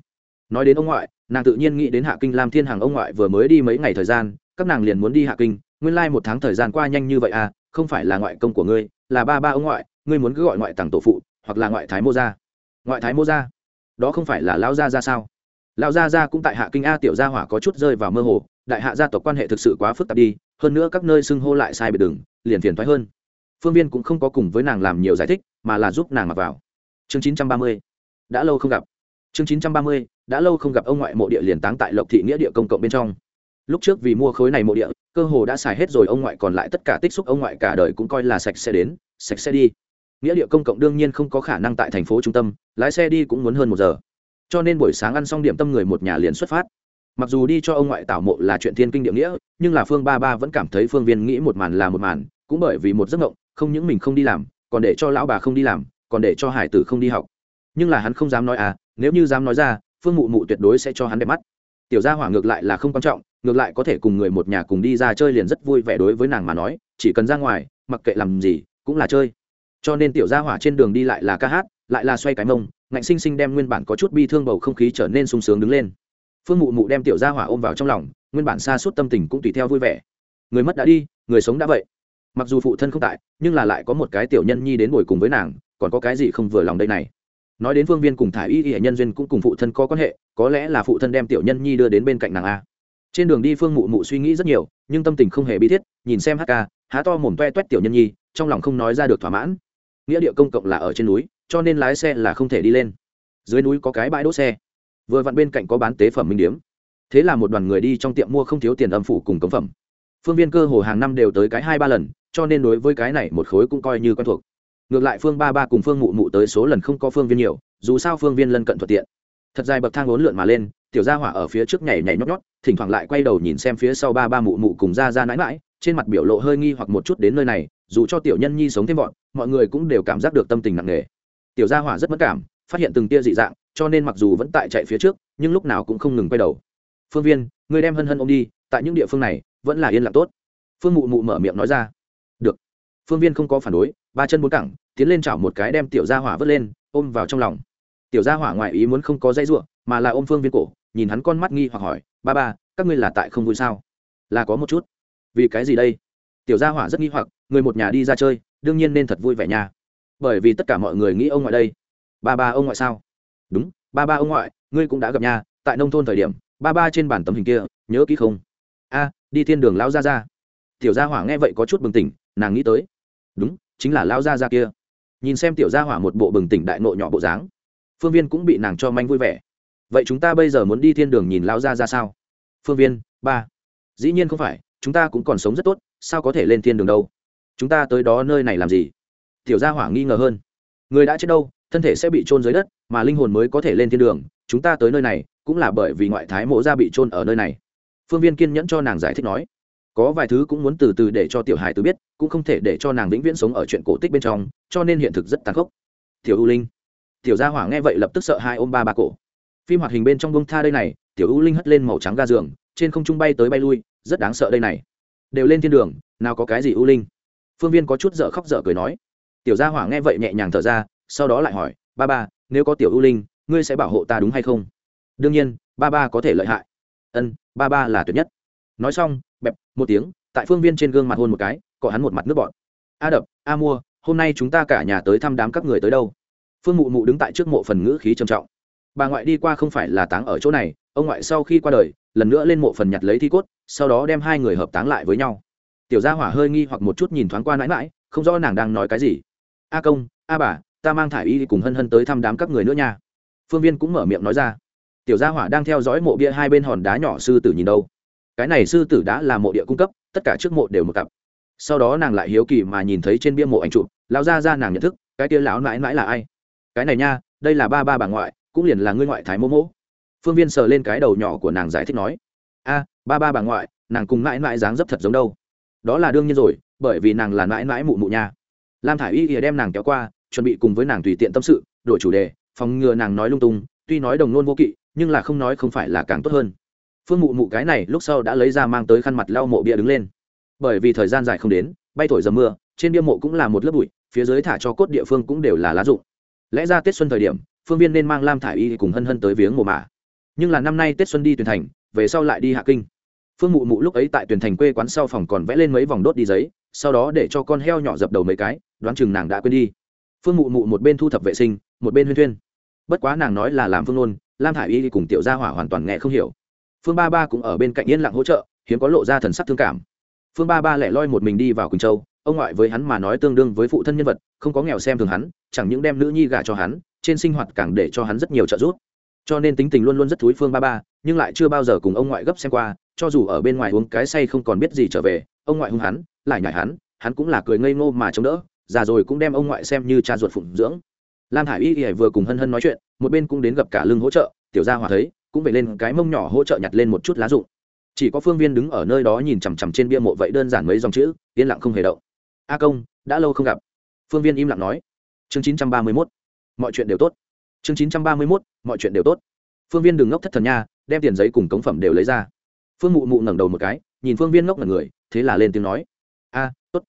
Nói đến ông ngoại, nàng tự nhiên nghĩ đến hạ kinh lam thiên hàng ông ngoại vừa mới đi mấy ngày thời gian, các nàng liền muốn đi hạ kinh, nguyên lai、like、một tháng thời gian qua nhanh như vậy à không phải là ngoại công của ngươi, là ba ba ông ngoại, ngươi muốn cứ gọi ngoại tặng tổ phụ, hoặc là ngoại thái mô gia. Ngoại thái mô gia? Đó không phải là lão gia ra sao? Lão gia gia cũng tại hạ kinh a tiểu gia hỏa có chút rơi vào mơ hồ, đại hạ gia tộc quan hệ thực sự quá phức tạp đi hơn nữa các nơi xưng hô lại sai biệt đừng liền phiền thoái hơn. Phương viên cũng không có cùng với nàng làm nhiều giải thích, mà là giúp nàng mặc vào. Chương chín trăm ba mươi. Đã lâu không gặp. Chương chín trăm ba mươi, đã lâu không gặp ông ngoại mộ địa liền táng tại lộc thị nghĩa địa công cộng bên trong. Lúc trước vì mua khối này mộ địa, cơ hồ đã xài hết rồi, ông ngoại còn lại tất cả tích xúc ông ngoại cả đời cũng coi là sạch sẽ đến, sạch sẽ đi. Nghĩa địa công cộng đương nhiên không có khả năng tại thành phố trung tâm, lái xe đi cũng muốn hơn một giờ. Cho nên buổi sáng ăn xong điểm tâm người một nhà liền xuất phát mặc dù đi cho ông ngoại tảo mộ là chuyện thiên kinh địa nghĩa, nhưng là phương ba ba vẫn cảm thấy phương viên nghĩ một màn là một màn, cũng bởi vì một giấc ngộng không những mình không đi làm, còn để cho lão bà không đi làm, còn để cho hải tử không đi học. Nhưng là hắn không dám nói à nếu như dám nói ra, phương mụ mụ tuyệt đối sẽ cho hắn đẹp mắt. Tiểu gia hỏa ngược lại là không quan trọng, ngược lại có thể cùng người một nhà cùng đi ra chơi liền rất vui vẻ đối với nàng mà nói, chỉ cần ra ngoài, mặc kệ làm gì, cũng là chơi. Cho nên tiểu gia hỏa trên đường đi lại là ca hát, lại là xoay cái mông, ngạnh sinh sinh đem nguyên bản có chút bi thương bầu không khí trở nên sung sướng đứng lên phương mụ mụ đem tiểu gia hỏa ôm vào trong lòng, nguyên bản xa suốt tâm tình cũng tùy theo vui vẻ. Người mất đã đi, người sống đã vậy. Mặc dù phụ thân không tại, nhưng là lại có một cái tiểu nhân nhi đến ngồi cùng với nàng, còn có cái gì không vừa lòng đây này? Nói đến phương viên cùng thả y y nhân duyên cũng cùng phụ thân có quan hệ, có lẽ là phụ thân đem tiểu nhân nhi đưa đến bên cạnh nàng a. Trên đường đi phương mụ mụ suy nghĩ rất nhiều, nhưng tâm tình không hề bi thiết, nhìn xem hk ca há to mồm toe toét tiểu nhân nhi, trong lòng không nói ra được thỏa mãn. Nghĩa địa công cộng là ở trên núi, cho nên lái xe là không thể đi lên. Dưới núi có cái bãi đỗ xe vừa vặn bên cạnh có bán tế phẩm minh điếm. Thế là một đoàn người đi trong tiệm mua không thiếu tiền âm phủ cùng cống phẩm. Phương viên cơ hồ hàng năm đều tới cái hai ba lần, cho nên đối với cái này một khối cũng coi như quen thuộc. Ngược lại phương ba ba cùng phương mụ mụ tới số lần không có phương viên nhiều, dù sao phương viên lân cận thuận tiện. Thật dài bậc thang ốn lượn mà lên, tiểu gia hỏa ở phía trước nhảy nhảy nhót nhót, thỉnh thoảng lại quay đầu nhìn xem phía sau ba ba mụ mụ cùng ra ra nãi mãi trên mặt biểu lộ hơi nghi hoặc một chút đến nơi này, dù cho tiểu nhân nhi sống thêm vọn mọi người cũng đều cảm giác được tâm tình nặng nề. Tiểu gia hỏa rất mất cảm, phát hiện từng tia dị dạng cho nên mặc dù vẫn tại chạy phía trước, nhưng lúc nào cũng không ngừng quay đầu. Phương viên người đem hân hân ôm đi, tại những địa phương này, vẫn là yên lặng tốt. Phương mụ mụ mở miệng nói ra. Được. Phương viên không có phản đối, ba chân bốn cẳng, tiến lên chảo một cái đem tiểu gia hỏa vớt lên, ôm vào trong lòng. Tiểu gia hỏa ngoài ý muốn không có dây ruộng mà là ôm phương viên cổ, nhìn hắn con mắt nghi hoặc hỏi, ba ba, các ngươi là tại không vui sao? Là có một chút. Vì cái gì đây? Tiểu gia hỏa rất nghi hoặc, người một nhà đi ra chơi, đương nhiên nên thật vui vẻ nha. Bởi vì tất cả mọi người nghĩ ông ngoại đây. Ba ba, ông ngoại sao? Đúng, ba ba ông ngoại, ngươi cũng đã gặp nha tại nông thôn thời điểm, ba ba trên bản tấm hình kia, nhớ kỹ không? A, đi thiên đường lão gia ra tiểu gia hỏa nghe vậy có chút bừng tỉnh, nàng nghĩ tới. Đúng, chính là lão gia ra kia. Nhìn xem tiểu gia hỏa một bộ bừng tỉnh đại nội nhỏ bộ dáng, phương viên cũng bị nàng cho manh vui vẻ. Vậy chúng ta bây giờ muốn đi thiên đường nhìn lão gia ra sao? Phương viên, ba. Dĩ nhiên không phải, chúng ta cũng còn sống rất tốt, sao có thể lên thiên đường đâu? Chúng ta tới đó nơi này làm gì? Tiểu gia hỏa nghi ngờ hơn. Người đã chết đâu? Thân thể sẽ bị trôn dưới đất, mà linh hồn mới có thể lên thiên đường. Chúng ta tới nơi này, cũng là bởi vì ngoại thái mộ gia bị trôn ở nơi này. Phương viên kiên nhẫn cho nàng giải thích nói. Có vài thứ cũng muốn từ từ để cho tiểu hài từ biết, cũng không thể để cho nàng vĩnh viễn sống ở chuyện cổ tích bên trong, cho nên hiện thực rất tàn khốc. Tiểu u linh. Tiểu gia hỏa nghe vậy lập tức sợ hai ôm ba ba cổ. Phim hoạt hình bên trong bông tha đây này, tiểu u linh hất lên màu trắng ga giường, trên không trung bay tới bay lui, rất đáng sợ đây này. Đều lên thiên đường, nào có cái gì u linh? Phương viên có chút dở khóc dở cười nói. Tiểu gia hỏa nghe vậy nhẹ nhàng thở ra sau đó lại hỏi, ba ba, nếu có tiểu ưu linh, ngươi sẽ bảo hộ ta đúng hay không? Đương nhiên, ba ba có thể lợi hại. Ân, ba ba là tuyệt nhất. Nói xong, bẹp, một tiếng, tại phương viên trên gương mặt hôn một cái, cọ hắn một mặt nước bọn a đập, a mua, hôm nay chúng ta cả nhà tới thăm đám các người tới đâu? Phương mụ mụ đứng tại trước mộ phần ngữ khí trầm trọng. Bà ngoại đi qua không phải là táng ở chỗ này, ông ngoại sau khi qua đời, lần nữa lên mộ phần nhặt lấy thi cốt, sau đó đem hai người hợp táng lại với nhau. Tiểu gia hỏa hơi nghi hoặc một chút nhìn thoáng qua mãi mãi, không rõ nàng đang nói cái gì. A công, a bà ta mang Thải y cùng hân hân tới thăm đám các người nữa nha. Phương viên cũng mở miệng nói ra. Tiểu gia hỏa đang theo dõi mộ bia hai bên hòn đá nhỏ sư tử nhìn đâu. Cái này sư tử đã là mộ địa cung cấp, tất cả trước mộ đều một cặp. Sau đó nàng lại hiếu kỳ mà nhìn thấy trên bia mộ ảnh chụp, lão ra ra nàng nhận thức, cái kia lão mãi mãi là ai? Cái này nha, đây là ba ba bà ngoại, cũng liền là ngươi ngoại thái mô mỗ phương viên sờ lên cái đầu nhỏ của nàng giải thích nói. A, ba ba bà ngoại, nàng cùng mãi mãi dáng dấp thật giống đâu. Đó là đương nhiên rồi, bởi vì nàng là mãi mãi mụ mụ nha. Lam thả i y ỉa đem nàng kéo qua chuẩn bị cùng với nàng tùy tiện tâm sự, đổi chủ đề, phòng ngừa nàng nói lung tung, tuy nói đồng nôn vô kỵ, nhưng là không nói không phải là càng tốt hơn. Phương mụ mụ cái này lúc sau đã lấy ra mang tới khăn mặt lau mộ bia đứng lên. Bởi vì thời gian dài không đến, bay thổi dầm mưa, trên bia mộ cũng là một lớp bụi, phía dưới thả cho cốt địa phương cũng đều là lá rụng. Lẽ ra tết xuân thời điểm, phương viên nên mang lam thả i y cùng hân hân tới viếng mồ mả. Nhưng là năm nay tết xuân đi tuyển thành, về sau lại đi hạ kinh. Phương mụ mụ lúc ấy tại tuyển thành quê quán sau phòng còn vẽ lên mấy vòng đốt đi giấy, sau đó để cho con heo nhỏ dập đầu mấy cái, đoán chừng nàng đã quên đi phương mụ mụ một bên thu thập vệ sinh, một bên huyên thuyên. Bất quá nàng nói là làm phương nôn, lam thả i y cùng tiểu gia hỏa hoàn toàn nghe không hiểu. Phương ba ba cũng ở bên cạnh yên lặng hỗ trợ, hiếm có lộ ra thần sắc thương cảm. Phương ba ba lẻ loi một mình đi vào quỳnh châu, ông ngoại với hắn mà nói tương đương với phụ thân nhân vật, không có nghèo xem thường hắn, chẳng những đem nữ nhi gả cho hắn, trên sinh hoạt càng để cho hắn rất nhiều trợ giúp. Cho nên tính tình luôn luôn rất thúi phương ba ba, nhưng lại chưa bao giờ cùng ông ngoại gấp xem qua, cho dù ở bên ngoài uống cái say không còn biết gì trở về, ông ngoại hung hắn, lại nhảy hắn hắn cũng là cười ngây ngô mà chống đỡ già rồi cũng đem ông ngoại xem như cha ruột phụng dưỡng. Lam hải y y vừa cùng hân hân nói chuyện, một bên cũng đến gặp cả lưng hỗ trợ, tiểu gia hòa thấy, cũng về lên cái mông nhỏ hỗ trợ nhặt lên một chút lá rụng. Chỉ có phương viên đứng ở nơi đó nhìn chằm chằm trên bia mộ vậy đơn giản mấy dòng chữ, yên lặng không hề động. A công, đã lâu không gặp. Phương viên im lặng nói. Chương chín trăm ba mươi mốt, mọi chuyện đều tốt. Chương chín trăm ba mươi mốt, mọi chuyện đều tốt. Phương viên đừng ngốc thất thần nha, đem tiền giấy cùng cống phẩm đều lấy ra. Phương mụ mụ ngẩng đầu một cái, nhìn phương viên ngốc là người, thế là lên tiếng nói. A, tốt.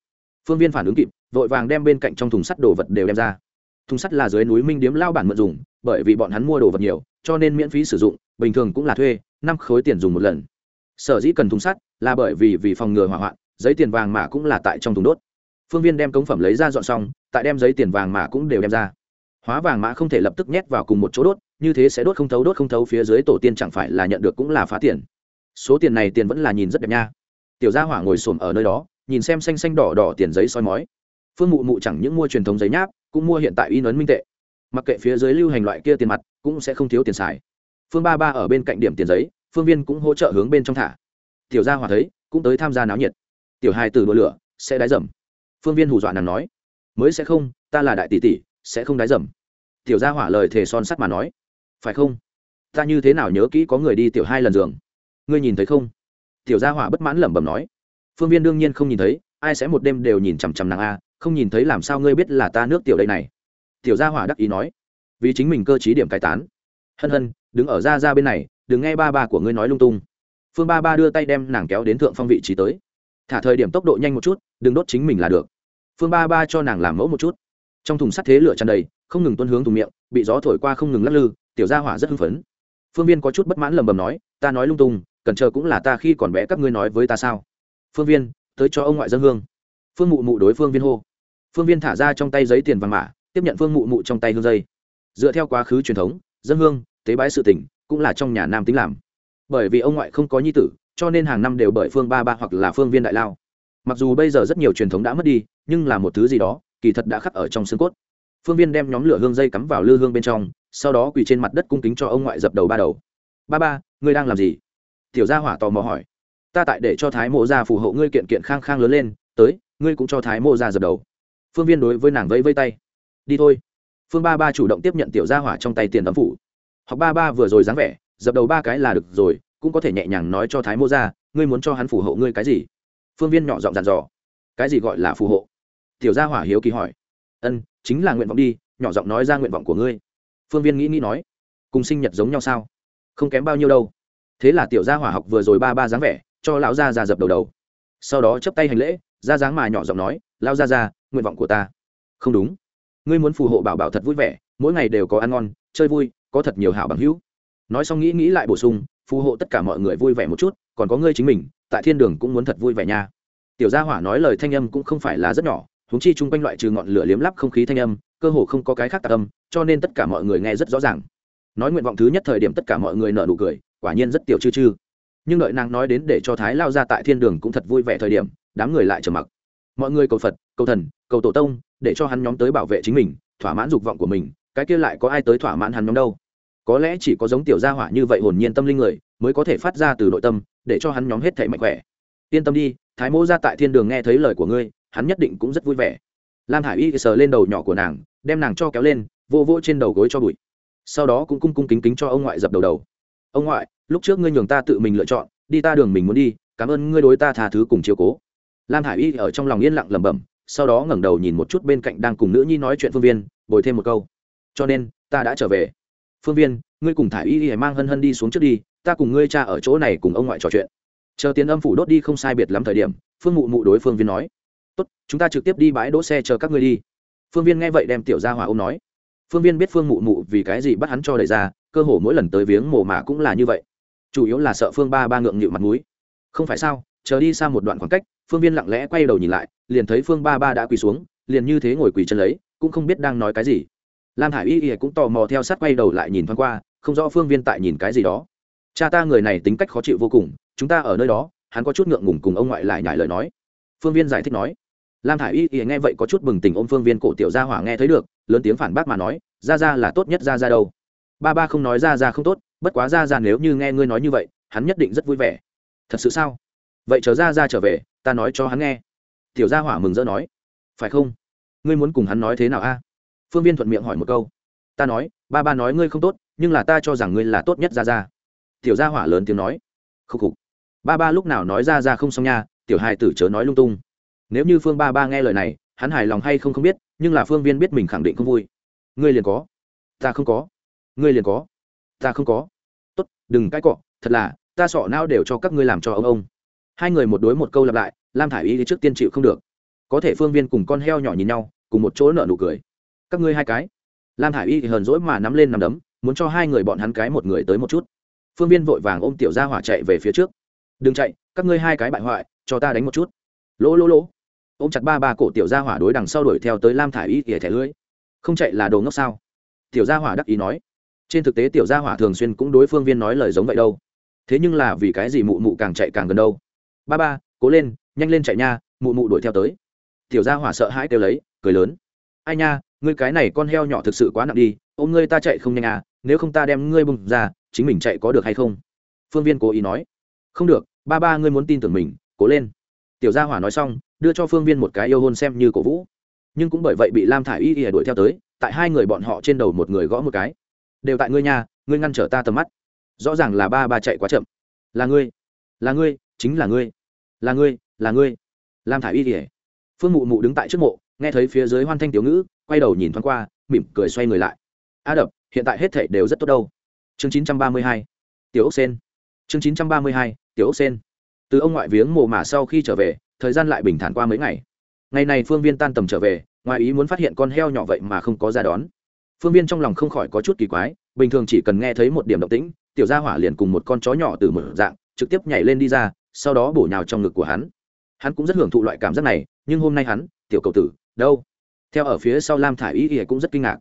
Phương viên phản ứng kịp vội vàng đem bên cạnh trong thùng sắt đồ vật đều đem ra. Thùng sắt là dưới núi minh điếm lao bản mượn dùng, bởi vì bọn hắn mua đồ vật nhiều, cho nên miễn phí sử dụng, bình thường cũng là thuê, năm khối tiền dùng một lần. Sở dĩ cần thùng sắt là bởi vì vì phòng ngừa hỏa hoạn, giấy tiền vàng mà cũng là tại trong thùng đốt. Phương viên đem cống phẩm lấy ra dọn xong, tại đem giấy tiền vàng mà cũng đều đem ra. Hóa vàng mã không thể lập tức nhét vào cùng một chỗ đốt, như thế sẽ đốt không thấu, đốt không thấu phía dưới tổ tiên chẳng phải là nhận được cũng là phá tiền. Số tiền này tiền vẫn là nhìn rất đẹp nha. Tiểu gia hỏa ngồi xổm ở nơi đó, nhìn xem xanh xanh đỏ đỏ tiền giấy soi mói phương mụ mụ chẳng những mua truyền thống giấy nháp, cũng mua hiện tại in ấn minh tệ. Mặc kệ phía dưới lưu hành loại kia tiền mặt, cũng sẽ không thiếu tiền xài. Phương ba ba ở bên cạnh điểm tiền giấy, phương viên cũng hỗ trợ hướng bên trong thả. Tiểu gia Hòa thấy, cũng tới tham gia náo nhiệt. Tiểu hai từ đua lửa, sẽ đáy dầm. Phương viên hù dọa nàng nói, mới sẽ không, ta là đại tỷ tỷ, sẽ không đáy dầm. Tiểu gia hỏa lời thề son sắt mà nói, phải không? Ta như thế nào nhớ kỹ có người đi tiểu hai lần giường? Ngươi nhìn thấy không? Tiểu gia hỏa bất mãn lẩm bẩm nói, phương viên đương nhiên không nhìn thấy, ai sẽ một đêm đều nhìn chằm chằm nàng a không nhìn thấy làm sao ngươi biết là ta nước tiểu đây này? Tiểu gia hỏa đắc ý nói. Vì chính mình cơ t điểm cai tán. Hân hân, đứng ở ra ra bên này, đừng nghe ba ba của ngươi nói lung tung. Phương ba ba đưa tay đem nàng kéo đến thượng phong vị trí tới. Thả thời điểm tốc độ nhanh một chút, đừng đốt chính mình là được. Phương ba ba cho nàng làm mẫu một chút. Trong thùng sắt thế lửa tràn đầy, không ngừng tuân hướng thùng miệng, bị gió thổi qua không ngừng lắc lư, tiểu gia hỏa rất hưng phấn. Phương viên có chút bất mãn lầm bầm nói, ta nói lung tung, cần chờ cũng là ta khi còn bé các ngươi nói với ta sao? Phương viên, tới cho ông ngoại dân hương. Phương mụ mụ đối phương viên hô phương viên thả ra trong tay giấy tiền vàng mã, tiếp nhận phương mụ mụ trong tay hương dây. Dựa theo quá khứ truyền thống, dân hương, tế bái sự tỉnh cũng là trong nhà nam tính làm. Bởi vì ông ngoại không có nhi tử, cho nên hàng năm đều bởi phương ba ba hoặc là phương viên đại lao. Mặc dù bây giờ rất nhiều truyền thống đã mất đi, nhưng là một thứ gì đó, kỳ thật đã khắc ở trong xương cốt. Phương viên đem nhóm lửa hương dây cắm vào lư hương bên trong, sau đó quỳ trên mặt đất cung kính cho ông ngoại dập đầu ba đầu. Ba ba, ngươi đang làm gì? Tiểu gia hỏa tò mò hỏi. Ta tại để cho thái mộ gia phù hộ ngươi kiện kiện khang khang lớn lên, tới, ngươi cũng cho thái mộ gia dập đầu phương viên đối với nàng vẫy vây tay. Đi thôi. Phương ba ba chủ động tiếp nhận tiểu gia hỏa trong tay tiền ấm phủ. Học ba ba vừa rồi dáng vẻ, dập đầu ba cái là được rồi, cũng có thể nhẹ nhàng nói cho thái mô ra, ngươi muốn cho hắn phù hộ ngươi cái gì? Phương viên nhỏ giọng dặn dò. Cái gì gọi là phù hộ? Tiểu gia hỏa hiếu kỳ hỏi. Ân, chính là nguyện vọng đi, nhỏ giọng nói ra nguyện vọng của ngươi. Phương viên nghĩ nghĩ nói. Cùng sinh nhật giống nhau sao? Không kém bao nhiêu đâu. Thế là tiểu gia hỏa học vừa rồi ba ba dáng vẻ, cho lão gia ra dập đầu đầu. Sau đó chấp tay hành lễ, ra dáng mà nhỏ giọng nói lao ra ra nguyện vọng của ta. Không đúng. Ngươi muốn phù hộ bảo bảo thật vui vẻ, mỗi ngày đều có ăn ngon, chơi vui, có thật nhiều hảo bằng hữu. Nói xong nghĩ nghĩ lại bổ sung, phù hộ tất cả mọi người vui vẻ một chút, còn có ngươi chính mình, tại thiên đường cũng muốn thật vui vẻ nha. Tiểu gia hỏa nói lời thanh âm cũng không phải là rất nhỏ húng chi chung quanh loại trừ ngọn lửa liếm lắp không khí thanh âm, cơ hồ không có cái khác tạc âm, cho nên tất cả mọi người nghe rất rõ ràng. Nói nguyện vọng thứ nhất thời điểm tất cả mọi người nở nụ cười, quả nhiên rất tiểu chư chư. Nhưng đợi nàng nói đến để cho thái lao ra tại thiên đường cũng thật vui vẻ thời điểm, đám người lại trầm mặc mọi người cầu phật, cầu thần, cầu tổ tông, để cho hắn nhóm tới bảo vệ chính mình, thỏa mãn dục vọng của mình, cái kia lại có ai tới thỏa mãn hắn nhóm đâu? Có lẽ chỉ có giống tiểu gia hỏa như vậy hồn nhiên tâm linh người, mới có thể phát ra từ nội tâm, để cho hắn nhóm hết thảy mạnh khỏe. Yên tâm đi, thái mô ra tại thiên đường nghe thấy lời của ngươi, hắn nhất định cũng rất vui vẻ. Lam hải y sờ lên đầu nhỏ của nàng, đem nàng cho kéo lên, vô vô trên đầu gối cho bụi. Sau đó cũng cung cung kính kính cho ông ngoại dập đầu đầu. Ông ngoại, lúc trước ngươi nhường ta tự mình lựa chọn, đi ta đường mình muốn đi, cảm ơn ngươi đối ta tha thứ cùng chiều cố lam hải y ở trong lòng yên lặng lẩm bẩm, sau đó ngẩng đầu nhìn một chút bên cạnh đang cùng nữ nhi nói chuyện phương viên, bồi thêm một câu. Cho nên, ta đã trở về. Phương viên, ngươi cùng thả y y mang hân hân đi xuống trước đi, ta cùng ngươi cha ở chỗ này cùng ông ngoại trò chuyện. Chờ tiến âm phủ đốt đi không sai biệt lắm thời điểm, phương mụ mụ đối phương viên nói. Tốt, chúng ta trực tiếp đi bãi đỗ xe chờ các ngươi đi. Phương viên nghe vậy đem tiểu gia hỏa ôm nói. Phương viên biết phương mụ mụ vì cái gì bắt hắn cho đẩy ra, cơ hồ mỗi lần tới viếng mồ mả cũng là như vậy. Chủ yếu là sợ phương ba ba ngượng nghịu mặt mũi. Không phải sao, chờ đi xa một đoạn khoảng cách phương viên lặng lẽ quay đầu nhìn lại, liền thấy phương ba ba đã quỳ xuống, liền như thế ngồi quỳ chân lấy, cũng không biết đang nói cái gì. Lam hải y y cũng tò mò theo sát quay đầu lại nhìn thoáng qua, không rõ phương viên tại nhìn cái gì đó. Cha ta người này tính cách khó chịu vô cùng, chúng ta ở nơi đó, hắn có chút ngượng ngùng cùng ông ngoại lại nhải lời nói. Phương viên giải thích nói. Lam thả i y y nghe vậy có chút bừng tỉnh ôm phương viên cổ tiểu gia hỏa nghe thấy được, lớn tiếng phản bác mà nói ra ra là tốt nhất ra ra đâu. Ba ba không nói ra ra không tốt, bất quá ra ra nếu như nghe ngươi nói như vậy, hắn nhất định rất vui vẻ. Thật sự sao? Vậy chờ ra ra trở về ta nói cho hắn nghe. Tiểu gia hỏa mừng rỡ nói. Phải không? Ngươi muốn cùng hắn nói thế nào a? Phương viên thuận miệng hỏi một câu. Ta nói, ba ba nói ngươi không tốt, nhưng là ta cho rằng ngươi là tốt nhất ra ra tiểu gia hỏa lớn tiếng nói. Khúc khục. Ba ba lúc nào nói ra ra không xong nha, tiểu hai tử chớ nói lung tung. Nếu như phương ba ba nghe lời này, hắn hài lòng hay không không biết, nhưng là phương viên biết mình khẳng định không vui. Ngươi liền có. Ta không có. Ngươi liền có. Ta không có. Tốt, đừng cãi cọ, thật là, ta sọ não đều cho các ngươi làm cho ông ông hai người một đối một câu lặp lại, lam thả i y đi trước tiên chịu không được. Có thể phương viên cùng con heo nhỏ nhìn nhau, cùng một chỗ nợ nụ cười. Các ngươi hai cái. Lam thả i y thì hờn rỗi mà nắm lên nằm đấm, muốn cho hai người bọn hắn cái một người tới một chút. Phương viên vội vàng ôm tiểu ra hỏa chạy về phía trước. Đừng chạy, các ngươi hai cái bại hoại, cho ta đánh một chút. Lỗ lỗ lỗ. Ôm chặt ba ba cổ tiểu gia hỏa đối đằng sau đuổi theo tới lam thả i y thì thẻ lưới không chạy là đồ ngốc sao? Tiểu gia hỏa đắc ý nói. Trên thực tế tiểu gia hỏa thường xuyên cũng đối phương viên nói lời giống vậy đâu. Thế nhưng là vì cái gì mụ mụ càng chạy càng gần đâu? Ba ba, cố lên, nhanh lên chạy nha, mụ mụ đuổi theo tới. Tiểu gia hỏa sợ hãi kêu lấy, cười lớn. Ai nha, ngươi cái này con heo nhỏ thực sự quá nặng đi, ôm ngươi ta chạy không nhanh à nếu không ta đem ngươi bùng ra, chính mình chạy có được hay không? Phương viên cố ý nói. Không được, ba ba ngươi muốn tin tưởng mình, cố lên. Tiểu gia hỏa nói xong, đưa cho phương viên một cái yêu hôn xem như cổ vũ. Nhưng cũng bởi vậy bị lam thả i y ỉa đuổi theo tới, tại hai người bọn họ trên đầu một người gõ một cái. Đều tại ngươi nhà ngươi ngăn trở ta tầm mắt. Rõ ràng là ba ba chạy quá chậm. Là ngươi là ngươi chính là ngươi. Là ngươi là ngươi. Lam thả i y kể phương mụ mụ đứng tại trước mộ, nghe thấy phía dưới hoan thanh tiểu ngữ, quay đầu nhìn thoáng qua, mỉm cười xoay người lại. A đập, hiện tại hết thể đều rất tốt đâu. Chương chín trăm ba mươi hai, tiểu ốc sen. Chương chín trăm ba mươi hai, tiểu ốc sen. Từ ông ngoại viếng mồ mà sau khi trở về, thời gian lại bình thản qua mấy ngày. Ngày này phương viên tan tầm trở về, ngoài ý muốn phát hiện con heo nhỏ vậy mà không có ra đón. Phương viên trong lòng không khỏi có chút kỳ quái, bình thường chỉ cần nghe thấy một điểm động tĩnh, tiểu gia hỏa liền cùng một con chó nhỏ từ một dạng, trực tiếp nhảy lên đi ra sau đó bổ nhào trong ngực của hắn. Hắn cũng rất hưởng thụ loại cảm giác này, nhưng hôm nay hắn, tiểu cầu tử, đâu? Theo ở phía sau lam thả i y y cũng rất kinh ngạc.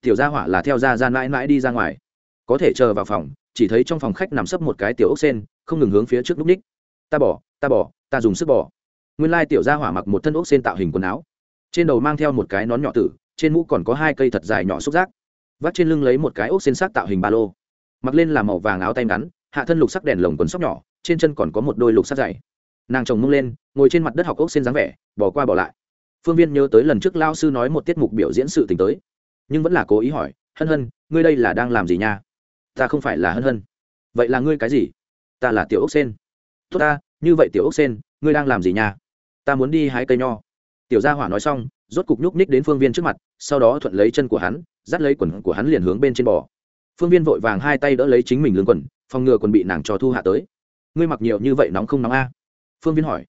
Tiểu gia hỏa là theo ra ra mãi mãi đi ra ngoài. Có thể chờ vào phòng, chỉ thấy trong phòng khách nằm sấp một cái tiểu ốc sen, không ngừng hướng phía trước núp ních. Ta bỏ ta bỏ, ta dùng sức bỏ. Nguyên lai tiểu gia hỏa mặc một thân ốc sen tạo hình quần áo. Trên đầu mang theo một cái nón nhỏ tử, trên mũ còn có hai cây thật dài nhỏ xúc giác. Vắt trên lưng lấy một cái ốc sen sắc tạo hình ba lô. Mặc lên là màu vàng áo tay ngắn, hạ thân lục sắc đèn lồng quần sóc nhỏ trên chân còn có một đôi lục sắt dày. Nàng chồng mông lên, ngồi trên mặt đất học ốc xin dáng vẻ, bỏ qua bỏ lại. Phương viên nhớ tới lần trước lao sư nói một tiết mục biểu diễn sự t tới, nhưng vẫn là cố ý hỏi, hân hân, ngươi đây là đang làm gì nha? Ta không phải là hân hân. Vậy là ngươi cái gì? Ta là tiểu ốc sen tốt ta, như vậy tiểu ốc sen ngươi đang làm gì nha? Ta muốn đi hái cây nho. Tiểu gia hỏa nói xong, rốt cục nhúc ních đến phương viên trước mặt, sau đó thuận lấy chân của hắn, dắt lấy quần của hắn liền hướng bên trên bò. Phương viên vội vàng hai tay đỡ lấy chính mình lưng quần, phòng ngừa quần bị nàng cho thu hạ tới ngươi mặc nhiều như vậy nóng không nóng a? Phương viên hỏi.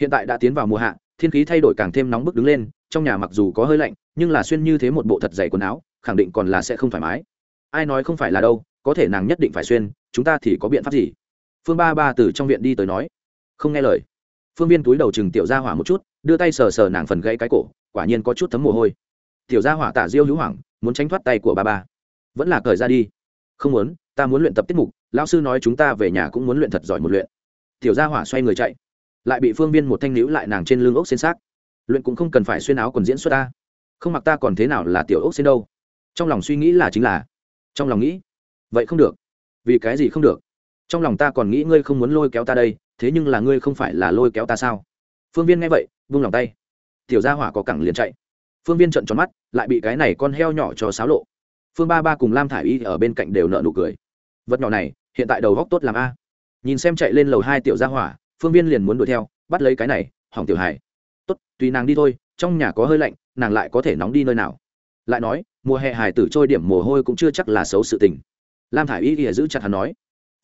Hiện tại đã tiến vào mùa hạ, thiên khí thay đổi càng thêm nóng bức đứng lên, trong nhà mặc dù có hơi lạnh, nhưng là xuyên như thế một bộ thật dày quần áo, khẳng định còn là sẽ không thoải mái. Ai nói không phải là đâu, có thể nàng nhất định phải xuyên, chúng ta thì có biện pháp gì? Phương ba ba từ trong viện đi tới nói. Không nghe lời. Phương viên túi đầu chừng tiểu gia hỏa một chút, đưa tay sờ sờ nàng phần gãy cái cổ, quả nhiên có chút thấm mồ hôi. Tiểu gia hỏa tả diêu hữu hoảng, muốn tránh thoát tay của ba ba. Vẫn là cởi ra đi. Không muốn, ta muốn luyện tập tiết mục lão sư nói chúng ta về nhà cũng muốn luyện thật giỏi một luyện. Tiểu gia hỏa xoay người chạy. Lại bị phương viên một thanh níu lại nàng trên lưng ốc xên xác. Luyện cũng không cần phải xuyên áo quần diễn xuất ta. Không mặc ta còn thế nào là tiểu ốc xên đâu. Trong lòng suy nghĩ là chính là, trong lòng nghĩ, vậy không được. Vì cái gì không được? Trong lòng ta còn nghĩ ngươi không muốn lôi kéo ta đây, thế nhưng là ngươi không phải là lôi kéo ta sao? Phương viên nghe vậy, vung lòng tay. Tiểu gia hỏa có cẳng liền chạy. Phương viên trận tròn mắt, lại bị cái này con heo nhỏ cho xáo lộ. Phương ba ba cùng lam thả i y ở bên cạnh đều nợ nụ cười. Vật nhỏ này hiện tại đầu góc tốt làm a. Nhìn xem chạy lên lầu hai tiểu gia hỏa, phương viên liền muốn đuổi theo, bắt lấy cái này, hỏng tiểu hải tốt, tùy nàng đi thôi, trong nhà có hơi lạnh, nàng lại có thể nóng đi nơi nào. Lại nói, mùa hè hải tử trôi điểm mồ hôi cũng chưa chắc là xấu sự tình. Lam thả i y ỉa giữ chặt hắn nói.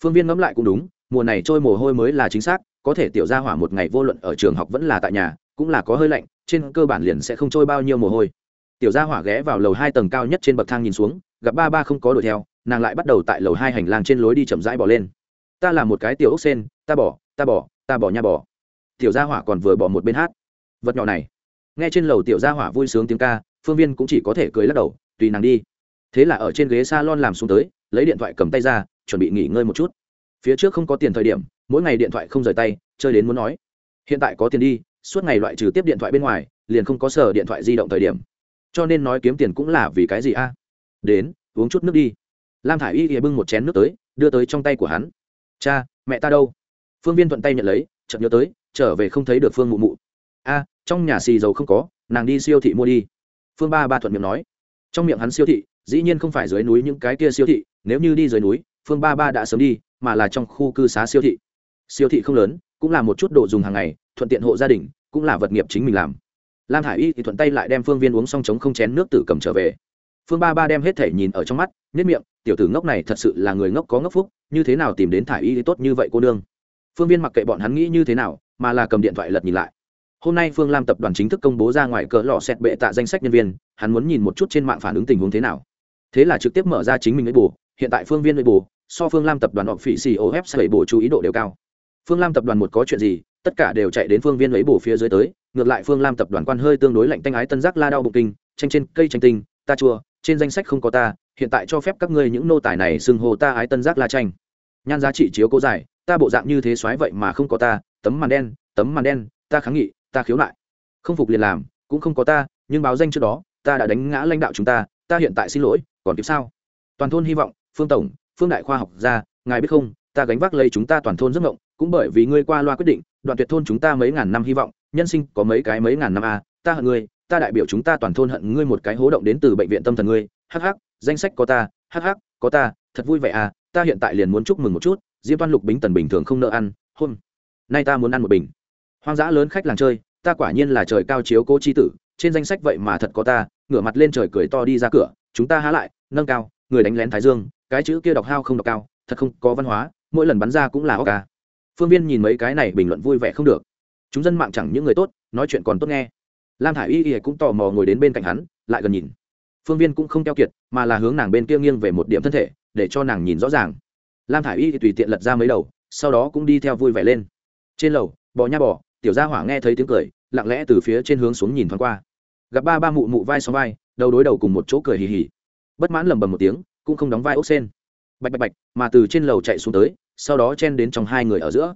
Phương viên ngẫm lại cũng đúng, mùa này trôi mồ hôi mới là chính xác, có thể tiểu gia hỏa một ngày vô luận ở trường học vẫn là tại nhà, cũng là có hơi lạnh, trên cơ bản liền sẽ không trôi bao nhiêu mồ hôi. Tiểu gia hỏa ghé vào lầu hai tầng cao nhất trên bậc thang nhìn xuống, gặp ba ba không có đuổi theo nàng lại bắt đầu tại lầu hai hành lang trên lối đi chậm rãi bỏ lên. Ta là một cái tiểu ốc sen, ta bỏ ta bỏ ta bỏ nha bỏ. Tiểu gia hỏa còn vừa bỏ một bên hát. Vật nhỏ này. Nghe trên lầu tiểu gia hỏa vui sướng tiếng ca, phương viên cũng chỉ có thể cười lắc đầu, tùy nàng đi. Thế là ở trên ghế s a lon làm xuống tới, lấy điện thoại cầm tay ra, chuẩn bị nghỉ ngơi một chút. Phía trước không có tiền thời điểm, mỗi ngày điện thoại không rời tay, chơi đến muốn nói. Hiện tại có tiền đi, suốt ngày loại trừ tiếp điện thoại bên ngoài, liền không có sở điện thoại di động thời điểm. Cho nên nói kiếm tiền cũng là vì cái gì a? Đến, uống chút nước đi lam thả i y ghia bưng một chén nước tới, đưa tới trong tay của hắn. Cha, mẹ ta đâu? Phương viên thuận tay nhận lấy, chợt nhớ tới, trở về không thấy được phương mụ mụ. A, trong nhà xì dầu không có, nàng đi siêu thị mua đi. Phương ba ba thuận miệng nói. Trong miệng hắn siêu thị, dĩ nhiên không phải dưới núi những cái kia siêu thị, nếu như đi dưới núi, phương ba ba đã sớm đi, mà là trong khu cư xá siêu thị. Siêu thị không lớn, cũng là một chút đồ dùng hàng ngày, thuận tiện hộ gia đình, cũng là vật nghiệp chính mình làm. Lam thả i y thì thuận tay lại đem phương viên uống xong chống không chén nước tử cầm trở về. Phương ba ba đem hết thể nhìn ở trong mắt nhất miệng tiểu tử ngốc này thật sự là người ngốc có ngốc phúc, như thế nào tìm đến thả y tốt như vậy cô nương? Phương viên mặc kệ bọn hắn nghĩ như thế nào, mà là cầm điện thoại lật nhìn lại. Hôm nay phương lam tập đoàn chính thức công bố ra ngoài cỡ lò xẹt bệ tạ danh sách nhân viên, hắn muốn nhìn một chút trên mạng phản ứng tình huống thế nào. Thế là trực tiếp mở ra chính mình lấy bù, hiện tại phương viên lấy bù, so phương lam tập đoàn họ phỉ xì ô hép sẽ bù chú ý độ đều cao. Phương lam tập đoàn một có chuyện gì, tất cả đều chạy đến phương viên lấy bù phía dưới tới, ngược lại phương lam tập đoàn quan hơi tương đối lạnh tanh ái tân giác la đau bụng kinh, tranh trên cây tranh tinh, ta chua, trên danh sách không có ta hiện tại cho phép các ngươi những nô tài này xưng hồ ta ái tân giác la tranh nhan giá trị chiếu cố dài ta bộ dạng như thế xoáy vậy mà không có ta tấm màn đen tấm màn đen ta kháng nghị ta khiếu nại. Không phục liền làm cũng không có ta nhưng báo danh trước đó ta đã đánh ngã lãnh đạo chúng ta ta hiện tại xin lỗi còn kịp sao? Toàn thôn hy vọng phương tổng phương đại khoa học gia ngài biết không ta gánh vác lấy chúng ta toàn thôn rất ngộng cũng bởi vì ngươi qua loa quyết định đoạn tuyệt thôn chúng ta mấy ngàn năm hy vọng nhân sinh có mấy cái mấy ngàn năm à, ta hận ngươi ta đại biểu chúng ta toàn thôn hận ngươi một cái hố động đến từ bệnh viện tâm thần ngươi hắc hắc danh sách có ta hh có ta, thật vui vẻ à ta hiện tại liền muốn chúc mừng một chút, diêm toan lục bính tần bình thường không nợ ăn, hôm nay ta muốn ăn một bình. Hoang dã lớn khách làng chơi, ta quả nhiên là trời cao chiếu cố chi tử, trên danh sách vậy mà thật có ta, ngửa mặt lên trời cười to đi ra cửa, chúng ta há lại, nâng cao, người đánh lén thái dương, cái chữ kia đọc hao không đọc cao, thật không có văn hóa, mỗi lần bắn ra cũng là óc ca phương viên nhìn mấy cái này bình luận vui vẻ không được. Chúng dân mạng chẳng những người tốt, nói chuyện còn tốt nghe. Lam thả i y y cũng tò mò ngồi đến bên cạnh hắn, lại gần nhìn phương viên cũng không keo kiệt, mà là hướng nàng bên kia nghiêng về một điểm thân thể, để cho nàng nhìn rõ ràng. Lam thả i y tùy tiện lật ra mấy đầu, sau đó cũng đi theo vui vẻ lên. Trên lầu, bò nha bò, tiểu gia hỏa nghe thấy tiếng cười, lặng lẽ từ phía trên hướng xuống nhìn thoáng qua. Gặp ba ba mụ mụ vai xóm vai, đầu đối đầu cùng một chỗ cười hì hì. Bất mãn lầm bầm một tiếng, cũng không đóng vai ốc sen. Bạch bạch bạch, mà từ trên lầu chạy xuống tới, sau đó chen đến trong hai người ở giữa.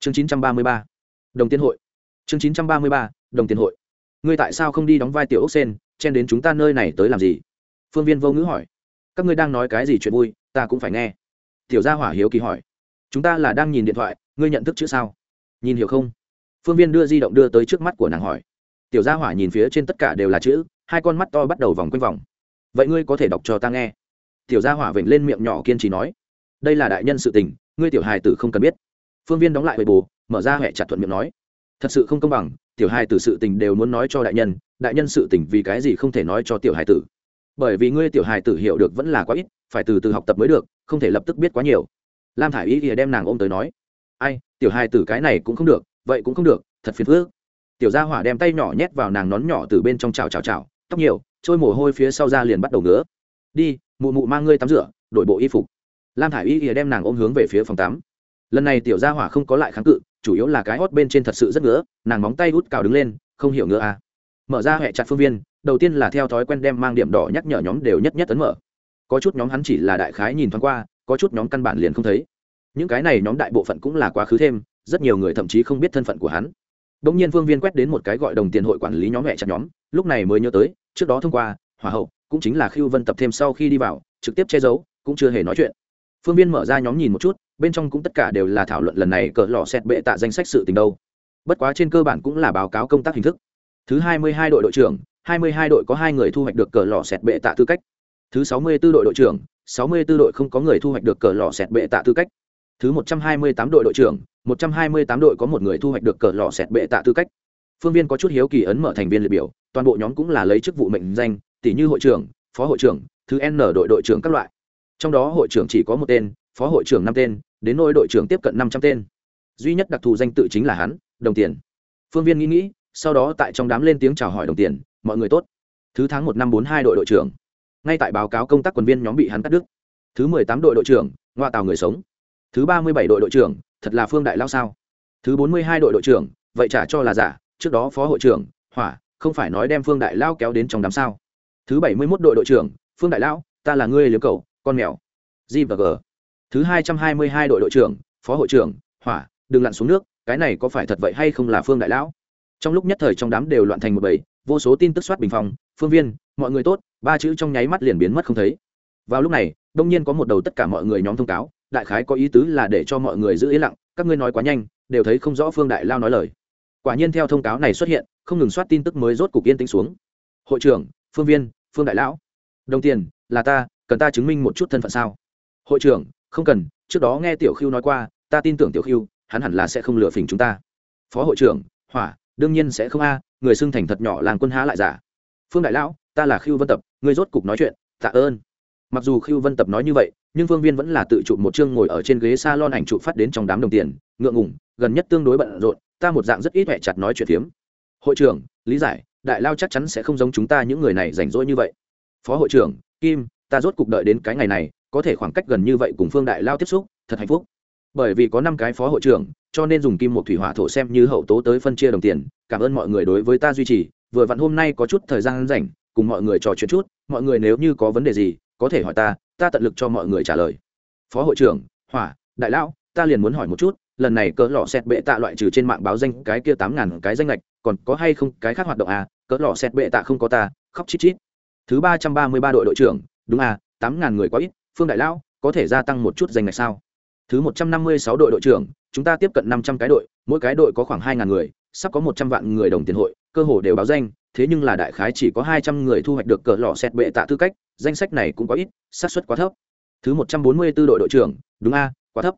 Chương chín trăm ba mươi ba, đồng tiên hội. Chương chín trăm ba mươi ba, đồng tiên hội. Ngươi tại sao không đi đóng vai tiểu ốc sen chen đến chúng ta nơi này tới làm gì? Phương viên vô ngữ hỏi. Các ngươi đang nói cái gì chuyện vui ta cũng phải nghe. Tiểu gia hỏa hiếu kỳ hỏi. Chúng ta là đang nhìn điện thoại ngươi nhận thức chữ sao? Nhìn hiểu không? Phương viên đưa di động đưa tới trước mắt của nàng hỏi. Tiểu gia hỏa nhìn phía trên tất cả đều là chữ hai con mắt to bắt đầu vòng quanh vòng. Vậy ngươi có thể đọc cho ta nghe? Tiểu gia hỏa vểnh lên miệng nhỏ kiên trì nói. Đây là đại nhân sự tình ngươi tiểu hài tử không cần biết. Phương viên đóng lại bề bù, mở ra hẹ chặt thuận miệng nói. Thật sự không công bằng tiểu hài tử sự tình đều muốn nói cho đại nhân đại nhân sự tình vì cái gì không thể nói cho tiểu hài tử? Bởi vì ngươi tiểu hài tử hiểu được vẫn là quá ít, phải từ từ học tập mới được, không thể lập tức biết quá nhiều. Lam thả i y thì đem nàng ôm tới nói, ai, tiểu hài tử cái này cũng không được, vậy cũng không được, thật phiền phước tiểu gia hỏa đem tay nhỏ nhét vào nàng nón nhỏ từ bên trong chào chào chào tóc nhiều, trôi mồ hôi phía sau ra liền bắt đầu ngứa. Đi, mụ mụ mang ngươi tắm rửa, đổi bộ y phục. Lam thả i y thì đem nàng ôm hướng về phía phòng tắm. Lần này tiểu gia hỏa không có lại kháng cự chủ yếu là cái hót bên trên thật sự rất ngứa, nàng móng tay hút cào đứng lên, không hiểu ngứa à. mở ra hệ chặt phương viên, đầu tiên là theo thói quen đem mang điểm đỏ nhắc nhở nhóm đều nhất nhất tấn mở. Có chút nhóm hắn chỉ là đại khái nhìn thoáng qua, có chút nhóm căn bản liền không thấy. Những cái này nhóm đại bộ phận cũng là quá khứ thêm, rất nhiều người thậm chí không biết thân phận của hắn. Đ ỗ n g nhiên phương viên quét đến một cái gọi đồng tiền hội quản lý nhóm hẹ chặt nhóm, lúc này mới nhớ tới, trước đó thông qua, hỏa hậu, cũng chính là khiêu vân tập thêm sau khi đi vào, trực tiếp che giấu, cũng chưa hề nói chuyện. Phương viên mở ra nhóm nhìn một chút bên trong cũng tất cả đều là thảo luận lần này cỡ lò xét bệ tạ danh sách sự tình đâu. Bất quá trên cơ bản cũng là báo cáo công tác hình thức. Thứ hai mươi hai đội đội trưởng, hai mươi hai đội có hai người thu hoạch được cờ lò xét bệ tạ tư cách. Thứ sáu mươi 64 đội đội trưởng, sáu mươi 64 đội không có người thu hoạch được cờ lò xét bệ tạ tư cách. Thứ một trăm hai mươi tám đội đội trưởng, một trăm hai mươi tám đội có một người thu hoạch được cờ lò xét bệ tạ tư cách. Phương viên có chút hiếu kỳ ấn mở thành viên liệt biểu, toàn bộ nhóm cũng là lấy chức vụ mệnh danh, tỷ như hội trưởng, phó hội trưởng, thứ n đội đội trưởng các loại. Trong đó hội trưởng chỉ có một tên phó hội trưởng năm tên, đến nôi đội trưởng tiếp cận năm trăm tên. Duy nhất đặc thù danh tự chính là hắn, đồng tiền. Phương viên nghĩ nghĩ, sau đó tại trong đám lên tiếng chào hỏi đồng tiền, mọi người tốt. Thứ tháng một năm bốn hai đội đội trưởng. Ngay tại báo cáo công tác quần viên nhóm bị hắn cắt đứt. Thứ mười tám đội đội trưởng ngoa tàu người sống. Thứ ba mươi bảy đội đội trưởng, thật là phương đại lao sao? Thứ bốn mươi hai đội đội trưởng, vậy trả cho là giả, trước đó phó hội trưởng, hỏa, không phải nói đem phương đại lao kéo đến trong đám sao? Thứ bảy mươi mốt đội đội trưởng, phương đại lao, ta là ngươi liếm cầu, con mèo. G và g thứ hai trăm hai mươi hai đội đội trưởng, phó hội trưởng, hỏa, đừng lặn xuống nước, cái này có phải thật vậy hay không là phương đại lão? Trong lúc nhất thời trong đám đều loạn thành một bầy, vô số tin tức soát bình phong, phương viên, mọi người tốt. Ba chữ trong nháy mắt liền biến mất không thấy. Vào lúc này, đông nhiên có một đầu tất cả mọi người nhóm thông cáo, đại khái có ý tứ là để cho mọi người giữ yên lặng, các ngươi nói quá nhanh, đều thấy không rõ phương đại lao nói lời. Quả nhiên theo thông cáo này xuất hiện, không ngừng soát tin tức mới rốt cục yên tĩnh xuống. Hội trưởng, phương viên, phương đại lão. Đồng tiền, là ta, cần ta chứng minh một chút thân phận sao? Hội trưởng không cần, trước đó nghe tiểu khiêu nói qua, ta tin tưởng tiểu khiêu hắn hẳn là sẽ không lừa phỉnh chúng ta. Phó hội trưởng, hỏa, đương nhiên sẽ không a, người xưng thành thật nhỏ làng quân há lại giả. Phương đại lão, ta là khiêu vân tập người rốt cục nói chuyện, tạ ơn. Mặc dù khiêu vân tập nói như vậy, nhưng phương viên vẫn là tự chụp một chương ngồi ở trên ghế s a lon ảnh chụp phát đến trong đám đồng tiền, ngượng ngủng gần nhất tương đối bận rộn, ta một dạng rất ít hẹ chặt nói chuyện phiếm. Hội trưởng, lý giải, đại lao chắc chắn sẽ không giống chúng ta những người này rảnh rỗi như vậy. Phó hội trưởng, kim, ta rốt cục đợi đến cái ngày này có thể khoảng cách gần như vậy cùng phương đại lao tiếp xúc, thật hạnh phúc. Bởi vì có năm cái phó hội trưởng, cho nên dùng kim một thủy hỏa thổ xem như hậu tố tới phân chia đồng tiền. Cảm ơn mọi người đối với ta duy trì. Vừa vặn hôm nay có chút thời gian rảnh, cùng mọi người trò chuyện chút. Mọi người nếu như có vấn đề gì, có thể hỏi ta ta tận lực cho mọi người trả lời. Phó hội trưởng, hỏa, đại lão ta liền muốn hỏi một chút, lần này cỡ lò xét bệ tạ loại trừ trên mạng báo danh cái kia tám ngàn cái danh lệch còn có hay không cái khác hoạt động à? Cỡ lò xét bệ tạ không có ta, khóc chít chít. Thứ ba trăm ba mươi ba đội đội trưởng, đúng à tám ngàn người quá ít phương đại lão, có thể gia tăng một chút danh ngạch sao? Thứ một trăm năm mươi sáu đội đội trưởng, chúng ta tiếp cận năm trăm cái đội, mỗi cái đội có khoảng hai ngàn người, sắp có một trăm vạn người đồng tiền hội, cơ hồ đều báo danh, thế nhưng là đại khái chỉ có hai trăm người thu hoạch được cỡ lò xét bệ tạ tư cách, danh sách này cũng có ít, xác suất quá thấp. Thứ một trăm bốn mươi 144 đội đội trưởng, đúng a, quá thấp.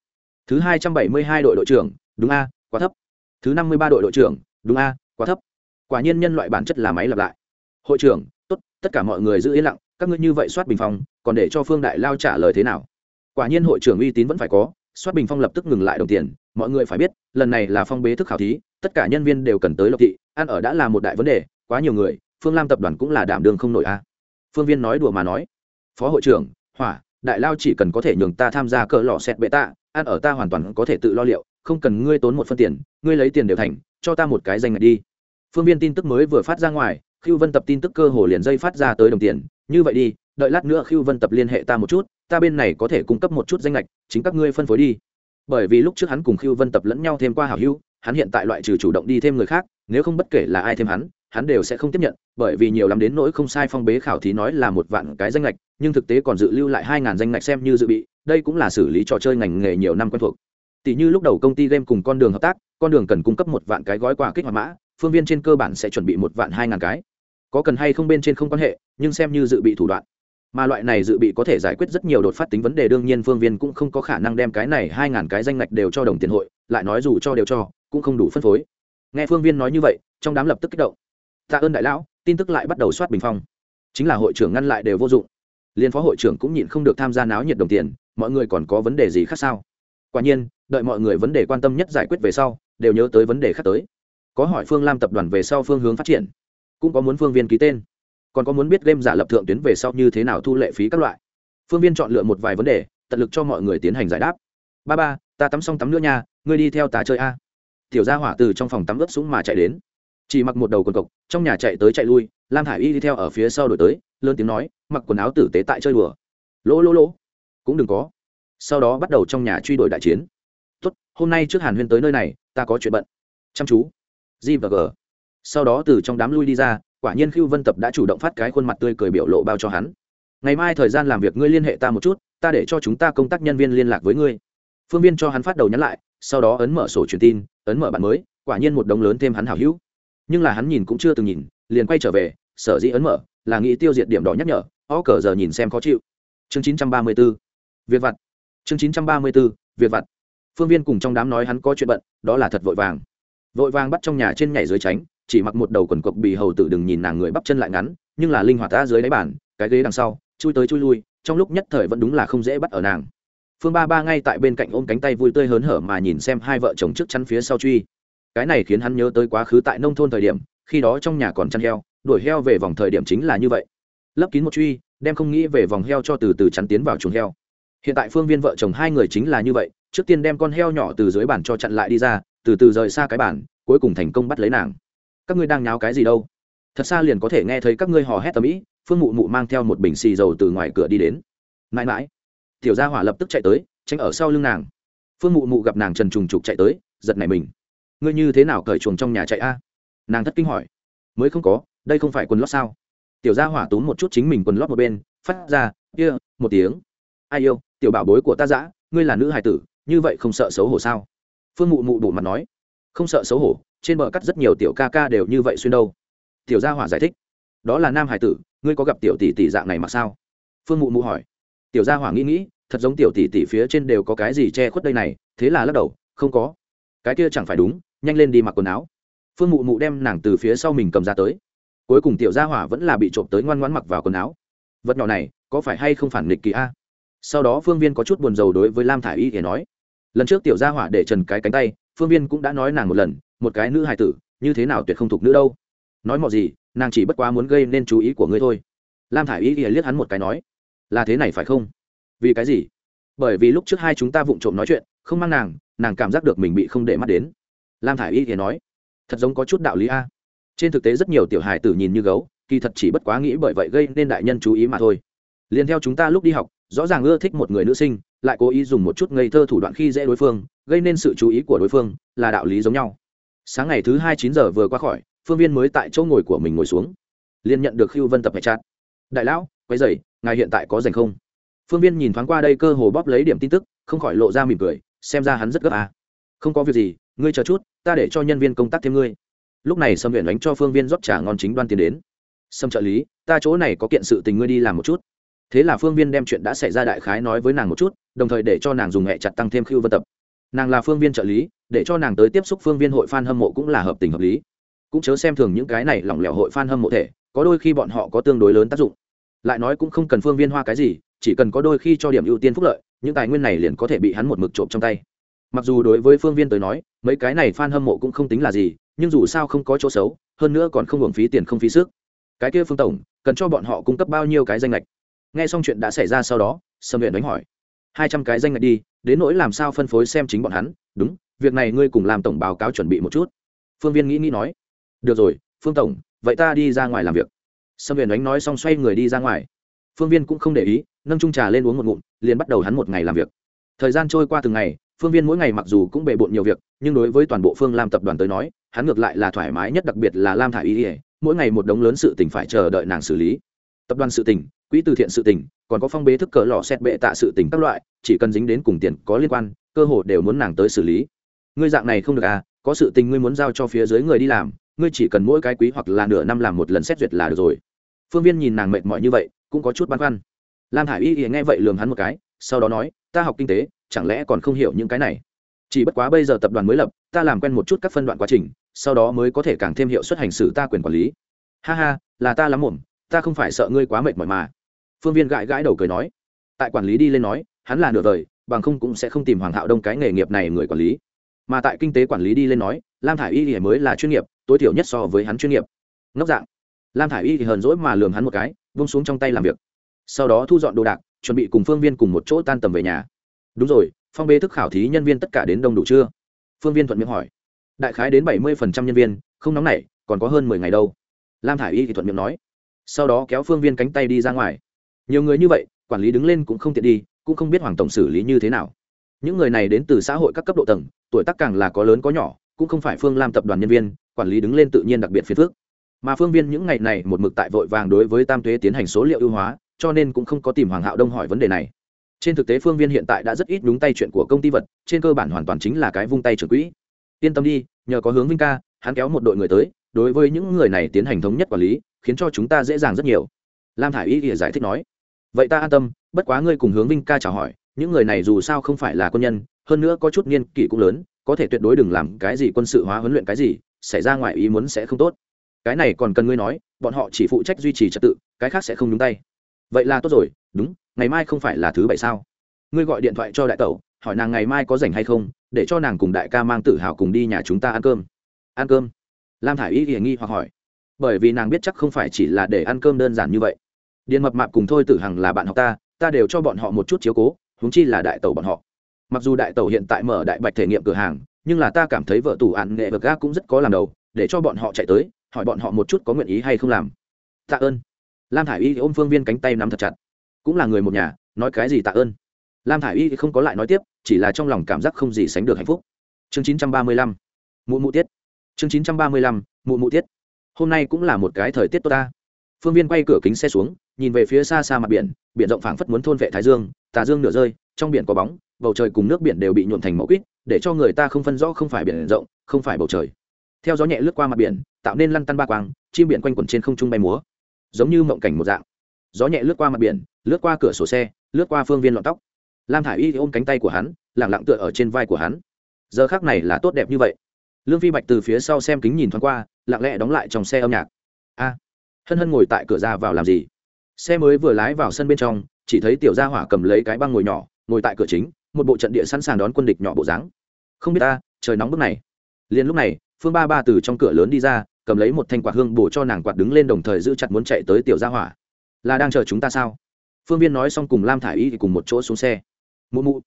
Thứ hai trăm bảy mươi hai đội đội trưởng, đúng a, quá thấp. Thứ năm mươi ba đội đội trưởng, đúng a, quá thấp. Quả nhiên nhân loại bản chất là máy lặp lại. Hội trưởng, tốt, tất cả mọi người giữ yên lặng các ngươi như vậy soát bình phong, còn để cho phương đại lao trả lời thế nào? Quả nhiên hội trưởng uy tín vẫn phải có, soát bình phong lập tức ngừng lại đồng tiền, mọi người phải biết, lần này là phong bế thức khảo thí, tất cả nhân viên đều cần tới lộc thị, ăn ở đã là một đại vấn đề, quá nhiều người, phương lam tập đoàn cũng là đảm đường không nổi a. Phương viên nói đùa mà nói, phó hội trưởng, hỏa, đại lao chỉ cần có thể nhường ta tham gia cỡ lò xẹt bệ tạ, ăn ở ta hoàn toàn có thể tự lo liệu, không cần ngươi tốn một phân tiền, ngươi lấy tiền đều thành, cho ta một cái danh ngạch đi. Phương viên tin tức mới vừa phát ra ngoài khiêu vân tập tin tức cơ hồ liền dây phát ra tới đồng tiền như vậy đi, đợi lát nữa khiêu vân tập liên hệ ta một chút, ta bên này có thể cung cấp một chút danh lệch chính các ngươi phân phối đi. Bởi vì lúc trước hắn cùng khiêu vân tập lẫn nhau thêm qua hảo hữu, hắn hiện tại loại trừ chủ động đi thêm người khác, nếu không bất kể là ai thêm hắn hắn đều sẽ không tiếp nhận, bởi vì nhiều lắm đến nỗi không sai phong bế khảo thí nói là một vạn cái danh lệch nhưng thực tế còn dự lưu lại hai ngàn danh lệch xem như dự bị, đây cũng là xử lý trò chơi ngành nghề nhiều năm quen thuộc. Tỷ như lúc đầu công ty game cùng con đường hợp tác, con đường cần cung cấp một vạn cái gói quà kích hoạt mã, phương viên trên cơ bản sẽ chuẩn bị một vạn hai ngàn cái có cần hay không bên trên không quan hệ, nhưng xem như dự bị thủ đoạn. Mà loại này dự bị có thể giải quyết rất nhiều đột phát tính vấn đề, đương nhiên phương viên cũng không có khả năng đem cái này hai ngàn cái danh ngạch đều cho đồng tiền hội, lại nói dù cho đều cho, cũng không đủ phân phối. Nghe phương viên nói như vậy, trong đám lập tức kích động. Tạ ơn đại lão, tin tức lại bắt đầu soát bình phong. Chính là hội trưởng ngăn lại đều vô dụng. Liên phó hội trưởng cũng nhịn không được tham gia náo nhiệt đồng tiền, mọi người còn có vấn đề gì khác sao? Quả nhiên, đợi mọi người vấn đề quan tâm nhất giải quyết về sau, đều nhớ tới vấn đề khác tới. Có hỏi phương lam tập đoàn về sau phương hướng phát triển cũng có muốn phương viên ký tên, còn có muốn biết game giả lập thượng tuyến về sau như thế nào thu lệ phí các loại. Phương viên chọn lựa một vài vấn đề, tận lực cho mọi người tiến hành giải đáp. Ba ba, ta tắm xong tắm nữa nha, ngươi đi theo ta chơi a. Tiểu gia hỏa từ trong phòng tắm ướp súng mà chạy đến. Chỉ mặc một đầu quần cộc, trong nhà chạy tới chạy lui, lam thả i y đi theo ở phía sau đổi tới, lớn tiếng nói, mặc quần áo tử tế tại chơi đùa. Lỗ lỗ lỗ. Cũng đừng có. Sau đó bắt đầu trong nhà truy đuổi đại chiến. Tốt, hôm nay trước hàn huyên tới nơi này, ta có chuyện bận. Chăm chú. G và g sau đó từ trong đám lui đi ra, quả nhiên khiêu vân tập đã chủ động phát cái khuôn mặt tươi cười biểu lộ bao cho hắn. Ngày mai thời gian làm việc ngươi liên hệ ta một chút, ta để cho chúng ta công tác nhân viên liên lạc với ngươi. Phương viên cho hắn phát đầu nhắn lại, sau đó ấn mở sổ truyền tin, ấn mở bạn mới, quả nhiên một đống lớn thêm hắn hảo hữu. Nhưng là hắn nhìn cũng chưa từng nhìn, liền quay trở về, sở dĩ ấn mở, là nghĩ tiêu diệt điểm đỏ nhắc nhở ó cờ giờ nhìn xem khó chịu. Chương chín trăm ba mươi b ố việc vặt. Chương chín trăm ba mươi b ố việc vặt. Phương viên cùng trong đám nói hắn có chuyện bận, đó là thật vội vàng. Vội vàng bắt trong nhà trên nhảy dưới tránh chỉ mặc một đầu quần cộc bị hầu tử đừng nhìn nàng người bắp chân lại ngắn, nhưng là linh hoạt ta dưới đáy bàn, cái ghế đằng sau, chui tới chui lui, trong lúc nhất thời vẫn đúng là không dễ bắt ở nàng. Phương ba ba ngay tại bên cạnh ôm cánh tay vui tươi hớn hở mà nhìn xem hai vợ chồng trước chắn phía sau truy. Cái này khiến hắn nhớ tới quá khứ tại nông thôn thời điểm, khi đó trong nhà còn chăn heo, đuổi heo về vòng thời điểm chính là như vậy. Lấp kín một truy, đem không nghĩ về vòng heo cho từ từ chắn tiến vào chuồng heo. Hiện tại phương viên vợ chồng hai người chính là như vậy, trước tiên đem con heo nhỏ từ dưới bàn cho chặn lại đi ra, từ từ rời xa cái bàn, cuối cùng thành công bắt lấy nàng các ngươi đang nháo cái gì đâu? Thật xa liền có thể nghe thấy các ngươi hò hét tầm ĩ phương mụ mụ mang theo một bình xì dầu từ ngoài cửa đi đến. Mãi mãi tiểu gia hỏa lập tức chạy tới tránh ở sau lưng nàng. Phương mụ mụ gặp nàng trần trùng trục chạy tới giật nảy mình. Ngươi như thế nào cởi chuồng trong nhà chạy a? Nàng thất kinh hỏi. Mới không có đây không phải quần lót sao? Tiểu gia hỏa túm một chút chính mình quần lót một bên phát ra kia、yeah, một tiếng. Ai yêu tiểu bảo bối của ta dã ngươi là nữ hài tử như vậy không sợ xấu hổ sao? Phương mụ mụ đủ mặt nói. Không sợ xấu hổ trên bờ cắt rất nhiều tiểu ca ca đều như vậy xuyên đâu. Tiểu gia hỏa giải thích, đó là nam hải tử, ngươi có gặp tiểu tỷ tỷ dạng này mà sao? Phương mụ mụ hỏi. Tiểu gia hỏa nghĩ nghĩ, thật giống tiểu tỷ tỷ phía trên đều có cái gì che khuất đây này, thế là lắc đầu, không có. Cái kia chẳng phải đúng, nhanh lên đi mặc quần áo. Phương mụ mụ đem nàng từ phía sau mình cầm ra tới. Cuối cùng tiểu gia hỏa vẫn là bị trộm tới ngoan ngoãn mặc vào quần áo. Vật nhỏ này, có phải hay không phản nghịch kỳ a? Sau đó phương viên có chút buồn rầu đối với lam thả i y để nói. Lần trước tiểu gia hỏa để trần cái cánh tay, phương viên cũng đã nói nàng một lần một cái nữ hài tử, như thế nào tuyệt không thục nữ đâu. Nói mọi gì, nàng chỉ bất quá muốn gây nên chú ý của ngươi thôi. Lam thả i y liếc hắn một cái nói, là thế này phải không? Vì cái gì? Bởi vì lúc trước hai chúng ta vụng trộm nói chuyện, không mang nàng nàng cảm giác được mình bị không để mắt đến. Lam thả i y thì nói, thật giống có chút đạo lý a. Trên thực tế rất nhiều tiểu hài tử nhìn như gấu, kỳ thật chỉ bất quá nghĩ bởi vậy gây nên đại nhân chú ý mà thôi. Liền theo chúng ta lúc đi học, rõ ràng ưa thích một người nữ sinh, lại cố ý dùng một chút ngây thơ thủ đoạn khi dễ đối phương, gây nên sự chú ý của đối phương, là đạo lý giống nhau sáng ngày thứ hai chín giờ vừa qua khỏi, phương viên mới tại chỗ ngồi của mình ngồi xuống. Liền nhận được khiêu vân tập hệ chặt đại lão quay dày ngài hiện tại có dành không? Phương viên nhìn thoáng qua đây cơ hồ bóp lấy điểm tin tức, không khỏi lộ ra mỉm cười, xem ra hắn rất gấp à. không có việc gì, ngươi chờ chút, ta để cho nhân viên công tác thêm ngươi. Lúc này sâm huyện đánh cho phương viên rót trả ngon chính đoan tiền đến. Sâm trợ lý, ta chỗ này có kiện sự tình ngươi đi làm một chút. Thế là phương viên đem chuyện đã xảy ra đại khái nói với nàng một chút, đồng thời để cho nàng dùng hẹ chặt tăng thêm khiêu vân tập. Nàng là phương viên trợ lý để cho nàng tới tiếp xúc phương viên hội f a n hâm mộ cũng là hợp tình hợp lý. Cũng chớ xem thường những cái này lỏng lẻo hội f a n hâm mộ thể, có đôi khi bọn họ có tương đối lớn tác dụng. Lại nói cũng không cần phương viên hoa cái gì, chỉ cần có đôi khi cho điểm ưu tiên phúc lợi, những tài nguyên này liền có thể bị hắn một mực trộm trong tay. Mặc dù đối với phương viên tới nói, mấy cái này f a n hâm mộ cũng không tính là gì, nhưng dù sao không có chỗ xấu, hơn nữa còn không hưởng phí tiền không phí sức. Cái kia phương tổng, cần cho bọn họ cung cấp bao nhiêu cái danh lệch nghe xong chuyện đã xảy ra sau đó sâm luyện đánh hỏi. Hai trăm cái danh lệch đi, đến nỗi làm sao phân phối xem chính bọn hắn, đúng việc này ngươi cùng làm tổng báo cáo chuẩn bị một chút. Phương viên nghĩ nghĩ nói, được rồi, phương tổng, vậy ta đi ra ngoài làm việc. Sâm huyền đánh nói xong xoay người đi ra ngoài. Phương viên cũng không để ý, nâng trung trà lên uống một ngụm, liền bắt đầu hắn một ngày làm việc. Thời gian trôi qua từng ngày, phương viên mỗi ngày mặc dù cũng bề bộn nhiều việc, nhưng đối với toàn bộ phương lam tập đoàn tới nói, hắn ngược lại là thoải mái nhất, đặc biệt là lam thả y ỉa mỗi ngày một đống lớn sự tỉnh phải chờ đợi nàng xử lý. Tập đoàn sự tỉnh quỹ từ thiện sự tỉnh còn có phong bế thức cỡ lò xét bệ tạ sự tỉnh các loại, chỉ cần dính đến cùng tiền có liên quan, cơ hội đều muốn nàng tới xử lý ngươi dạng này không được à có sự tình ngươi muốn giao cho phía dưới người đi làm ngươi chỉ cần mỗi cái quý hoặc là nửa năm làm một lần xét duyệt là được rồi. Phương viên nhìn nàng mệt mỏi như vậy cũng có chút băn khoăn. Lam hải y thì nghe vậy lường hắn một cái sau đó nói ta học kinh tế chẳng lẽ còn không hiểu những cái này? Chỉ bất quá bây giờ tập đoàn mới lập ta làm quen một chút các phân đoạn quá trình sau đó mới có thể càng thêm hiệu suất hành xử ta quyền quản lý. Ha ha là ta lắm muộn, ta không phải sợ ngươi quá mệt mỏi mà. Phương viên gãi gãi đầu cười nói. Tại quản lý đi lên nói hắn là nửa đời bằng không cũng sẽ không tìm hoàng hạo đông cái nghề nghiệp này người quản lý mà tại kinh tế quản lý đi lên nói, lam thả i y thì mới là chuyên nghiệp, tối thiểu nhất so với hắn chuyên nghiệp. Ngốc dạng. Lam thả i y thì hờn dỗi mà lường hắn một cái vung xuống trong tay làm việc. Sau đó thu dọn đồ đạc, chuẩn bị cùng phương viên cùng một chỗ tan tầm về nhà. Đúng rồi, phong bê thức khảo thí nhân viên tất cả đến đông đủ chưa? Phương viên thuận miệng hỏi. Đại khái đến bảy mươi nhân viên, không nóng nảy, còn có hơn mười ngày đâu. Lam thả i y thì thuận miệng nói. Sau đó kéo phương viên cánh tay đi ra ngoài. Nhiều người như vậy, quản lý đứng lên cũng không tiện đi, cũng không biết hoàng tổng xử lý như thế nào những người này đến từ xã hội các cấp độ tầng, tuổi tác càng là có lớn có nhỏ, cũng không phải phương lam tập đoàn nhân viên, quản lý đứng lên tự nhiên đặc biệt phiền phước mà phương viên những ngày này một mực tại vội vàng đối với tam thuế tiến hành số liệu ưu hóa, cho nên cũng không có tìm hoàng hạo đông hỏi vấn đề này. Trên thực tế phương viên hiện tại đã rất ít đúng tay chuyện của công ty vật, trên cơ bản hoàn toàn chính là cái vung tay trưởng quỹ. Yên tâm đi, nhờ có hướng vinh ca, hắn kéo một đội người tới, đối với những người này tiến hành thống nhất quản lý, khiến cho chúng ta dễ dàng rất nhiều. Lam thả i y giải thích nói, vậy ta an tâm, bất quá ngươi cùng hướng vinh ca chào hỏi những người này dù sao không phải là quân nhân, hơn nữa có chút niên kỷ cũng lớn, có thể tuyệt đối đừng làm cái gì quân sự hóa huấn luyện cái gì, xảy ra ngoài ý muốn sẽ không tốt. Cái này còn cần ngươi nói, bọn họ chỉ phụ trách duy trì trật tự, cái khác sẽ không nhúng tay. Vậy là tốt rồi, đúng, ngày mai không phải là thứ bảy sao? Ngươi gọi điện thoại cho đại tẩu, hỏi nàng ngày mai có rảnh hay không, để cho nàng cùng đại ca mang tự hào cùng đi nhà chúng ta ăn cơm. Ăn cơm? Lam thả i y hiển nghi hoặc hỏi. Bởi vì nàng biết chắc không phải chỉ là để ăn cơm đơn giản như vậy. Điện mập mạp cùng thôi tử hằng là bạn học ta ta đều cho bọn họ một chút chiếu cố huống chi là đại tàu bọn họ. Mặc dù đại tàu hiện tại mở đại bạch thể nghiệm cửa hàng, nhưng là ta cảm thấy vợ tủ ạn nghệ vật ga cũng rất có làm đầu, để cho bọn họ chạy tới, hỏi bọn họ một chút có nguyện ý hay không làm. Tạ ơn. Lam thả i y ôm phương viên cánh tay nắm thật chặt. Cũng là người một nhà, nói cái gì tạ ơn. Lam thả i y không có lại nói tiếp, chỉ là trong lòng cảm giác không gì sánh được hạnh phúc. Chương chín trăm ba mươi lăm. Mụ mụ tiết. Chương chín trăm ba mươi lăm. Mụ mụ tiết. Hôm nay cũng là một cái thời tiết tốt ta. Phương viên quay cửa kính xe xuống nhìn về phía xa xa mặt biển biển rộng phảng phất muốn thôn vệ thái dương, tà dương nửa rơi, trong biển có bóng, bầu trời cùng nước biển đều bị nhuộm thành màu quýt, để cho người ta không phân rõ không phải biển rộng, không phải bầu trời. Theo gió nhẹ lướt qua mặt biển, tạo nên lăn tăn ba quang, chim biển quanh quẩn trên không trung bay múa, giống như mộng cảnh một dạng. Gió nhẹ lướt qua mặt biển, lướt qua cửa sổ xe, lướt qua phương viên lọn tóc. Lam thả i y ôm cánh tay của hắn, lẳng lặng tựa ở trên vai của hắn. Giờ khác này là tốt đẹp như vậy. Lương phi bạch từ phía sau xem kính nhìn thoáng qua, lặng lẽ đóng lại trong xe âm nhạc. A, hân hân ngồi tại cửa ra vào làm gì? Xe mới vừa lái vào sân bên trong, chỉ thấy tiểu gia hỏa cầm lấy cái băng ngồi nhỏ, ngồi tại cửa chính, một bộ trận địa sẵn sàng đón quân địch nhỏ bộ dáng. Không biết ta, trời nóng bức này. Liền lúc này, phương ba ba từ trong cửa lớn đi ra, cầm lấy một thanh quạt hương bổ cho nàng quạt đứng lên đồng thời giữ chặt muốn chạy tới tiểu gia hỏa. Là đang chờ chúng ta sao? Phương viên nói xong cùng lam thả i y thì cùng một chỗ xuống xe. Mụ mụ.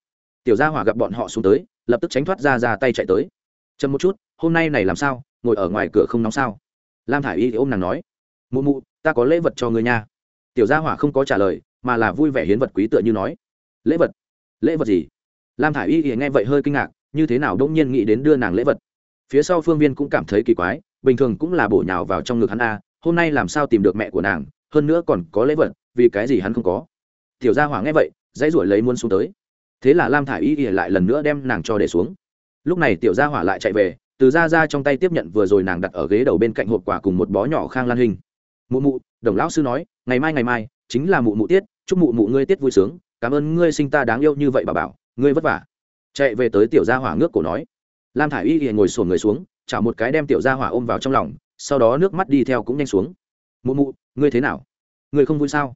Tiểu gia hỏa gặp bọn họ xuống tới, lập tức tránh thoát ra ra tay chạy tới. Chậm một chút, hôm nay này làm sao? Ngồi ở ngoài cửa không nóng sao? Lam thả i y thì ôm nàng nói. Mụ mụ, ta có lễ vật cho người nha tiểu gia hỏa không có trả lời, mà là vui vẻ hiến vật quý tựa như nói, lễ vật? Lễ vật gì? Lam thả i y thì nghe vậy hơi kinh ngạc, như thế nào đông nhiên nghĩ đến đưa nàng lễ vật. Phía sau phương viên cũng cảm thấy kỳ quái, bình thường cũng là bổ nhào vào trong ngực hắn a, hôm nay làm sao tìm được mẹ của nàng, hơn nữa còn có lễ vật, vì cái gì hắn không có? Tiểu gia hỏa nghe vậy, dãy ruổi lấy muốn xuống tới. Thế là lam thả i y ỉa lại lần nữa đem nàng cho để xuống. Lúc này tiểu gia hỏa lại chạy về, từ ra ra trong tay tiếp nhận vừa rồi nàng đặt ở ghế đầu bên cạnh hộp quả cùng một bó nhỏ khang lan hình. Mụ mụ đồng lão sư nói, ngày mai ngày mai, chính là mụ mụ tiết, chúc mụ mụ ngươi tiết vui sướng, cảm ơn ngươi sinh ta đáng yêu như vậy bà bảo, ngươi vất vả. Chạy về tới tiểu gia hỏa ngước cổ nói. Lam thả i y ỉa ngồi sổn người xuống chả một cái đem tiểu gia hỏa ôm vào trong lòng, sau đó nước mắt đi theo cũng nhanh xuống. Mụ mụ, ngươi thế nào? Ngươi không vui sao?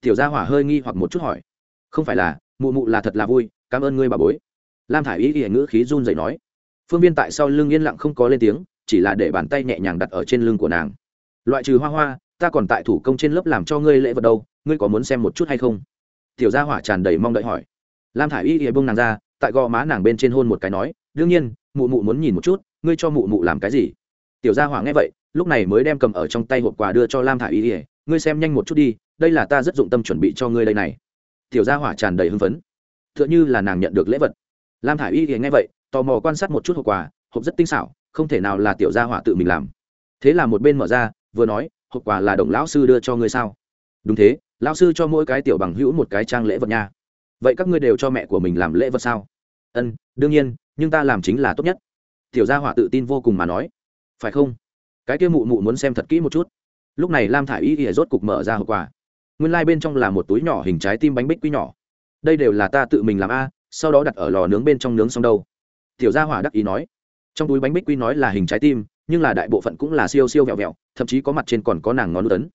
Tiểu gia hỏa hơi nghi hoặc một chút hỏi. Không phải là, mụ mụ là thật là vui, cảm ơn ngươi bà bối. Lam thả i y ỉa ngữ khí run dậy nói. Phương viên tại sau lưng yên lặng không có lên tiếng, chỉ là để bàn tay nhẹ nhàng đặt ở trên lưng của nàng. Loại trừ hoa hoa ta còn tại thủ công trên lớp làm cho ngươi lễ vật đâu, ngươi có muốn xem một chút hay không? Tiểu gia hỏa tràn đầy mong đợi hỏi. Lam thả i y ỉa bông nàng ra, tại gò má nàng bên trên hôn một cái nói, đương nhiên, mụ mụ muốn nhìn một chút, ngươi cho mụ mụ làm cái gì? Tiểu gia hỏa nghe vậy, lúc này mới đem cầm ở trong tay hộp quà đưa cho lam thả i y ỉa ngươi xem nhanh một chút đi, đây là ta rất dụng tâm chuẩn bị cho ngươi đây này. Tiểu gia hỏa tràn đầy hưng phấn. T h ư ợ n h ư là nàng nhận được lễ vật. Lam thả i y ỉa nghe vậy, tò mò quan sát một chút hộp quà, hộp rất tinh xảo, không thể nào là tiểu gia hỏa tự mình làm. Thế là một bên mở ra, vừa nói hộp quà là đồng lão sư đưa cho ngươi sao? Đúng thế, lão sư cho mỗi cái tiểu bằng hữu một cái trang lễ vật nha. Vậy các ngươi đều cho mẹ của mình làm lễ vật sao? Ân, đương nhiên, nhưng ta làm chính là tốt nhất. Tiểu gia hỏa tự tin vô cùng mà nói. Phải không? Cái kia mụ mụ muốn xem thật kỹ một chút. Lúc này lam thả i y ỉa rốt cục mở ra hộp quà. Nguyên lai、like、bên trong là một túi nhỏ hình trái tim bánh bích quy nhỏ. Đây đều là ta tự mình làm a, sau đó đặt ở lò nướng bên trong nướng xong đâu. Tiểu gia hỏa đắc ý nói. Trong túi bánh bích quy nói là hình trái tim nhưng là đại bộ phận cũng là siêu siêu vẹo vẹo, thậm chí có mặt trên còn có nàng ngón tấn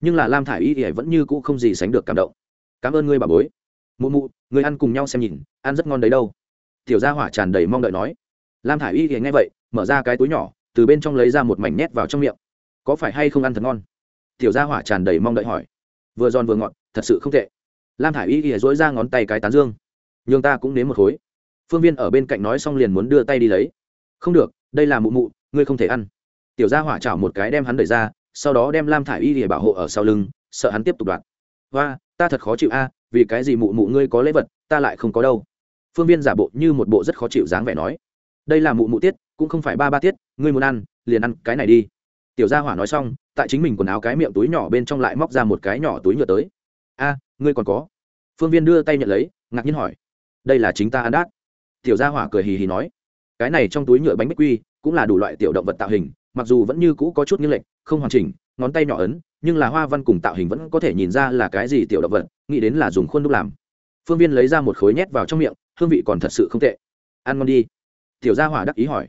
nhưng là lam thả i y ỉa vẫn như cũ không gì sánh được cảm động. Cảm ơn ngươi bà bối. Mụ mụ người ăn cùng nhau xem nhìn, ăn rất ngon đấy đâu. Tiểu gia hỏa tràn đầy mong đợi nói. Lam thả i y thì nghe vậy, mở ra cái túi nhỏ, từ bên trong lấy ra một mảnh nét vào trong miệng. Có phải hay không ăn thật ngon? Tiểu gia hỏa tràn đầy mong đợi hỏi. Vừa giòn vừa ngọt, thật sự không tệ. Lam thả i y thì dối ra ngón tay cái tán dương. Nhường ta cũng nếm một khối. Phương viên ở bên cạnh nói xong liền muốn đưa tay đi lấy. Không được, đây là mụ mụ ngươi không thể ăn. Tiểu gia hỏa chảo một cái đem hắn đẩy ra, sau đó đem lam thả i y để bảo hộ ở sau lưng, sợ hắn tiếp tục đoạt. Và ta thật khó chịu a, vì cái gì mụ mụ ngươi có lễ vật, ta lại không có đâu. Phương viên giả bộ như một bộ rất khó chịu dáng vẻ nói. Đây là mụ mụ tiết, cũng không phải ba ba tiết, ngươi muốn ăn, liền ăn cái này đi. Tiểu gia hỏa nói xong, tại chính mình quần áo cái miệng túi nhỏ bên trong lại móc ra một cái nhỏ túi nhựa tới. A, ngươi còn có? Phương viên đưa tay nhận lấy, ngạc nhiên hỏi. Đây là chính ta ăn đát. Tiểu gia hỏa cười hì hì nói cái này trong túi nhựa bánh bích quy cũng là đủ loại tiểu động vật tạo hình, mặc dù vẫn như cũ có chút nghiêng lệch, không hoàn chỉnh, ngón tay nhỏ ấn, nhưng là hoa văn cùng tạo hình vẫn có thể nhìn ra là cái gì tiểu động vật, nghĩ đến là dùng khuôn đúc làm. Phương viên lấy ra một khối nhét vào trong miệng, hương vị còn thật sự không tệ. Ăn ngon đi. Tiểu gia hỏa đắc ý hỏi.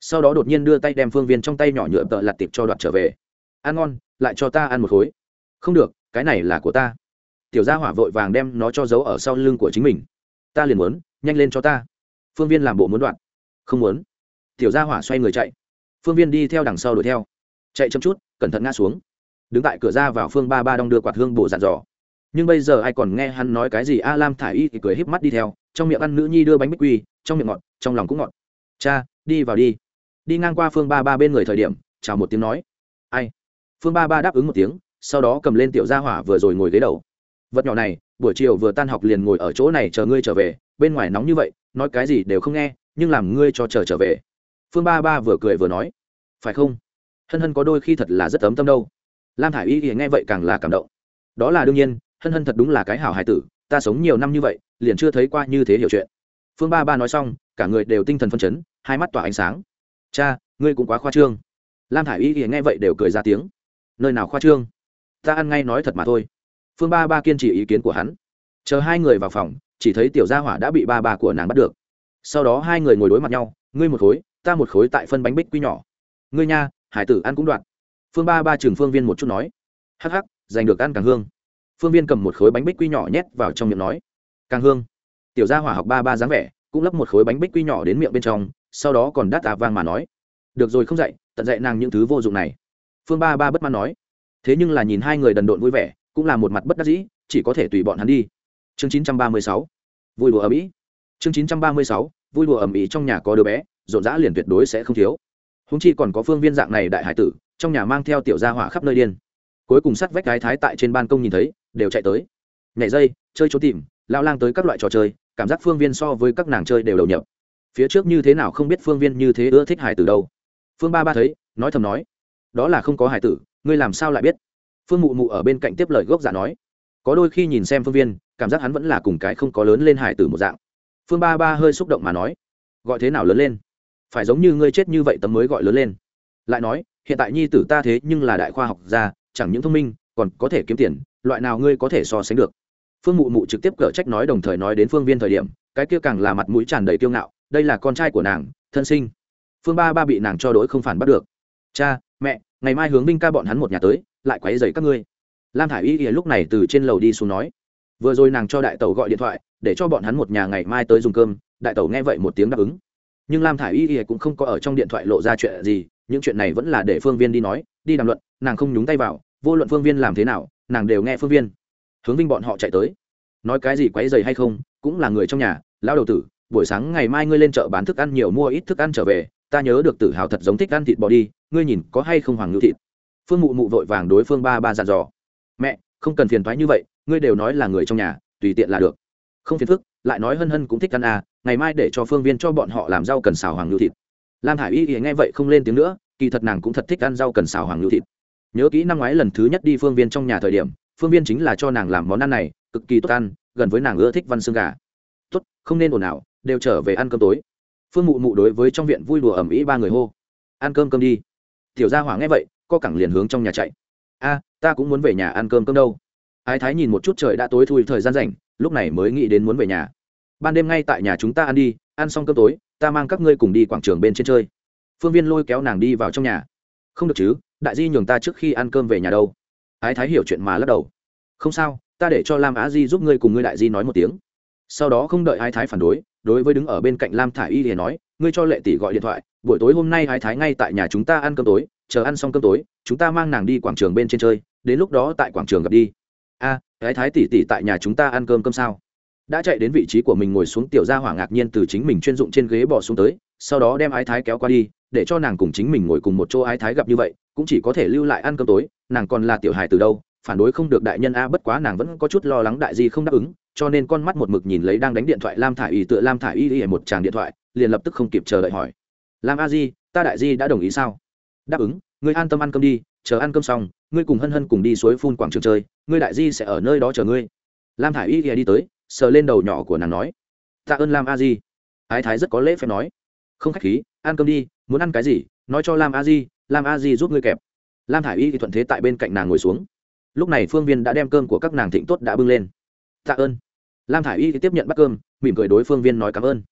Sau đó đột nhiên đưa tay đem phương viên trong tay nhỏ nhựa tợ lặt tiệp cho đoạt trở về. Ăn ngon, lại cho ta ăn một khối. Không được, cái này là của ta. Tiểu gia hỏa vội vàng đem nó cho giấu ở sau lưng của chính mình. Ta liền muốn, nhanh lên cho ta. Phương viên làm bộ muốn đoạn không muốn. Tiểu gia hỏa xoay người chạy. Phương viên đi theo đằng sau đuổi theo. Chạy chậm chút, cẩn thận ngã xuống. Đứng tại cửa ra vào phương ba ba đong đưa quạt hương bổ dặn dò. Nhưng bây giờ ai còn nghe hắn nói cái gì? A lam thả i y thì cười híp mắt đi theo. Trong miệng ăn nữ nhi đưa bánh bích quy, trong miệng ngọt, trong lòng cũng ngọt. Cha, đi vào đi. Đi ngang qua phương ba ba bên người thời điểm, chào một tiếng nói. Ai? Phương ba ba đáp ứng một tiếng, sau đó cầm lên tiểu gia hỏa vừa rồi ngồi ghế đầu. Vật nhỏ này, buổi chiều vừa tan học liền ngồi ở chỗ này chờ ngươi trở về, bên ngoài nóng như vậy, nói cái gì đều không nghe nhưng làm ngươi cho chờ trở về. Phương ba ba vừa cười vừa nói, phải không? Hân hân có đôi khi thật là rất ấm tâm đâu. Lam thả i y nghe vậy càng là cảm động. Đó là đương nhiên, hân hân thật đúng là cái hảo hài tử, ta sống nhiều năm như vậy, liền chưa thấy qua như thế hiểu chuyện. Phương ba ba nói xong, cả người đều tinh thần phân chấn, hai mắt tỏa ánh sáng. Cha, ngươi cũng quá khoa trương. Lam thả i y nghe vậy đều cười ra tiếng. Nơi nào khoa trương? Ta ăn ngay nói thật mà thôi. Phương ba ba kiên trì ý kiến của hắn. Chờ hai người vào phòng, chỉ thấy tiểu gia hỏa đã bị ba ba của nàng bắt được sau đó hai người ngồi đối mặt nhau, ngươi một khối, ta một khối tại phân bánh bích quy nhỏ. Ngươi nha, hải tử ăn cũng đoạn. Phương ba ba trường phương viên một chút nói. Hắc hắc, giành được ăn càng hương. Phương viên cầm một khối bánh bích quy nhỏ nhét vào trong miệng nói. Càng hương. Tiểu gia hỏa học ba ba dáng vẻ, cũng lấp một khối bánh bích quy nhỏ đến miệng bên trong, sau đó còn đắt tà vang mà nói. Được rồi không dạy, tận dạy nàng những thứ vô dụng này. Phương ba ba bất mãn nói. Thế nhưng là nhìn hai người đần độn vui vẻ, cũng là một mặt bất đắc dĩ, chỉ có thể tùy bọn hắn đi. Chương chín trăm ba mươi sáu. Vui đùa ở mỹ chương chín trăm ba mươi sáu, vui đùa ầm ĩ trong nhà có đứa bé rộn rã liền tuyệt đối sẽ không thiếu. Húng chi còn có phương viên dạng này đại hải tử, trong nhà mang theo tiểu gia hỏa khắp nơi điên. Cuối cùng sắt vách gái thái tại trên ban công nhìn thấy, đều chạy tới. Nhảy dây, chơi trốn tìm, lao lang tới các loại trò chơi, cảm giác phương viên so với các nàng chơi đều đầu nhập. Phía trước như thế nào không biết phương viên như thế ưa thích hải tử đâu. Phương ba ba thấy, nói thầm nói, đó là không có hải tử, ngươi làm sao lại biết? Phương mụ mụ ở bên cạnh tiếp lời gốc giả nói. Có đôi khi nhìn xem phương viên, cảm giác hắn vẫn là cùng cái không có lớn lên hải tử một dạng phương ba ba hơi xúc động mà nói, gọi thế nào lớn lên? Phải giống như ngươi chết như vậy tấm mới gọi lớn lên. Lại nói, hiện tại nhi tử ta thế nhưng là đại khoa học gia, chẳng những thông minh, còn có thể kiếm tiền, loại nào ngươi có thể so sánh được? Phương mụ mụ trực tiếp cở trách nói đồng thời nói đến phương viên thời điểm, cái kia càng là mặt mũi tràn đầy kiêu ngạo, đây là con trai của nàng, thân sinh. Phương ba ba bị nàng cho đỗi không phản bắt được. Cha, mẹ, ngày mai hướng binh ca bọn hắn một nhà tới, lại quấy dày các ngươi. Lam thả i y lúc này từ trên lầu đi xuống nói. Vừa rồi nàng cho đại tẩu gọi điện thoại để cho bọn hắn một nhà ngày mai tới dùng cơm, đại tẩu nghe vậy một tiếng đáp ứng. Nhưng lam thả i y y cũng không có ở trong điện thoại lộ ra chuyện gì, những chuyện này vẫn là để phương viên đi nói, đi đàm luận, nàng không nhúng tay vào, vô luận phương viên làm thế nào, nàng đều nghe phương viên. Hướng vinh bọn họ chạy tới. Nói cái gì quấy dày hay không, cũng là người trong nhà lao đầu tử, buổi sáng ngày mai ngươi lên chợ bán thức ăn nhiều mua ít thức ăn trở về, ta nhớ được tự hào thật giống thích ăn thịt bò đi, ngươi nhìn có hay không hoàng ngữ thịt. Phương mụ mụ vội vàng đối phương ba ba dặn dò. Mẹ, không cần phiền thoái như vậy, ngươi đều nói là người trong nhà, tùy tiện là được không phiền phức, lại nói hân hân cũng thích ăn à ngày mai để cho phương viên cho bọn họ làm rau cần xào hoàng lưu thịt. Lam hải y thì nghe vậy không lên tiếng nữa, kỳ thật nàng cũng thật thích ăn rau cần xào hoàng lưu thịt. Nhớ kỹ năm ngoái lần thứ nhất đi phương viên trong nhà thời điểm, phương viên chính là cho nàng làm món ăn này, cực kỳ tốt ăn, gần với nàng ưa thích văn xương gà. Tốt, không nên ồn ào, đều trở về ăn cơm tối. Phương mụ mụ đối với trong viện vui đùa ẩm ý ba người hô, ăn cơm cơm đi. Tiểu gia hỏa nghe vậy, co cẳng liền hướng trong nhà chạy. A, ta cũng muốn về nhà ăn cơm cơm đâu. Ái thái nhìn một chút trời đã tối thui, thời gian rảnh lúc này mới nghĩ đến muốn về nhà. Ban đêm ngay tại nhà chúng ta ăn đi, ăn xong cơm tối, ta mang các ngươi cùng đi quảng trường bên trên chơi. Phương viên lôi kéo nàng đi vào trong nhà. Không được chứ, đại di nhường ta trước khi ăn cơm về nhà đâu. Ái thái hiểu chuyện mà lắc đầu. Không sao, ta để cho lam á di giúp ngươi cùng ngươi đại di nói một tiếng. Sau đó không đợi ái thái phản đối đối với đứng ở bên cạnh lam thả i y thì nói, ngươi cho lệ tỷ gọi điện thoại, buổi tối hôm nay ái thái ngay tại nhà chúng ta ăn cơm tối, chờ ăn xong cơm tối, chúng ta mang nàng đi quảng trường bên trên chơi, đến lúc đó tại quảng trường gặp đi. A ái thái tỷ tỷ tại nhà chúng ta ăn cơm cơm sao? Đã chạy đến vị trí của mình ngồi xuống, tiểu gia hỏa ngạc nhiên từ chính mình chuyên dụng trên ghế bỏ xuống tới, sau đó đem ái thái kéo qua đi, để cho nàng cùng chính mình ngồi cùng một chỗ ái thái gặp như vậy, cũng chỉ có thể lưu lại ăn cơm tối, nàng còn là tiểu hài từ đâu, phản đối không được đại nhân a, bất quá nàng vẫn có chút lo lắng đại di không đáp ứng, cho nên con mắt một mực nhìn lấy đang đánh điện thoại lam thả y, tựa lam thả y y một tràng điện thoại, liền lập tức không kịp chờ đợi hỏi. Lam a di, ta đại di đã đồng ý sao? Đáp ứng người an tâm ăn cơm đi, chờ ăn cơm xong ngươi cùng hân hân cùng đi suối phun quảng trường chơi, ngươi đại di sẽ ở nơi đó chờ ngươi. Lam thả y ghé đi tới, sờ lên đầu nhỏ của nàng nói, tạ ơn lam a di. Ái thái rất có lễ phép nói, không khách khí, ăn cơm đi, muốn ăn cái gì, nói cho lam a di, lam a di giúp ngươi kẹp. Lam thả i y thì thuận thế tại bên cạnh nàng ngồi xuống. Lúc này phương viên đã đem cơm của các nàng thịnh tốt đã bưng lên. Tạ ơn. Lam thả i y thì tiếp nhận bắt cơm, mỉm cười đối phương viên nói cảm ơn.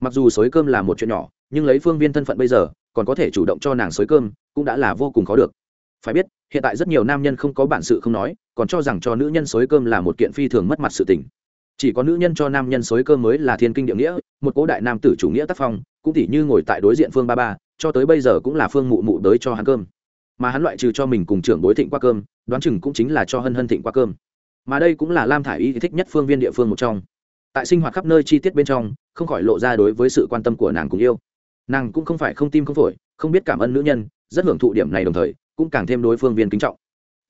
Mặc dù xối cơm là một chuyện nhỏ, nhưng lấy phương viên thân phận bây giờ, còn có thể chủ động cho nàng xối cơm, cũng đã là vô cùng khó được phải biết, hiện tại rất nhiều nam nhân không có bản sự không nói, còn cho rằng cho nữ nhân xối cơm là một kiện phi thường mất mặt sự tình. Chỉ có nữ nhân cho nam nhân xối cơm mới là thiên kinh địa nghĩa, một cố đại nam tử chủ nghĩa tác phong, cũng tỉ như ngồi tại đối diện phương ba ba, cho tới bây giờ cũng là phương mụ mụ tới cho hắn cơm. Mà hắn loại trừ cho mình cùng trưởng bối thịnh qua cơm, đoán chừng cũng chính là cho hân hân thịnh qua cơm. Mà đây cũng là lam thả i y thích nhất phương viên địa phương một trong. Tại sinh hoạt khắp nơi chi tiết bên trong, không khỏi lộ ra đối với sự quan tâm của nàng cùng yêu. Nàng cũng không phải không tim không phổi, không biết cảm ơn nữ nhân, rất hưởng thụ điểm này đồng thời cũng càng thêm đối phương viên kính trọng.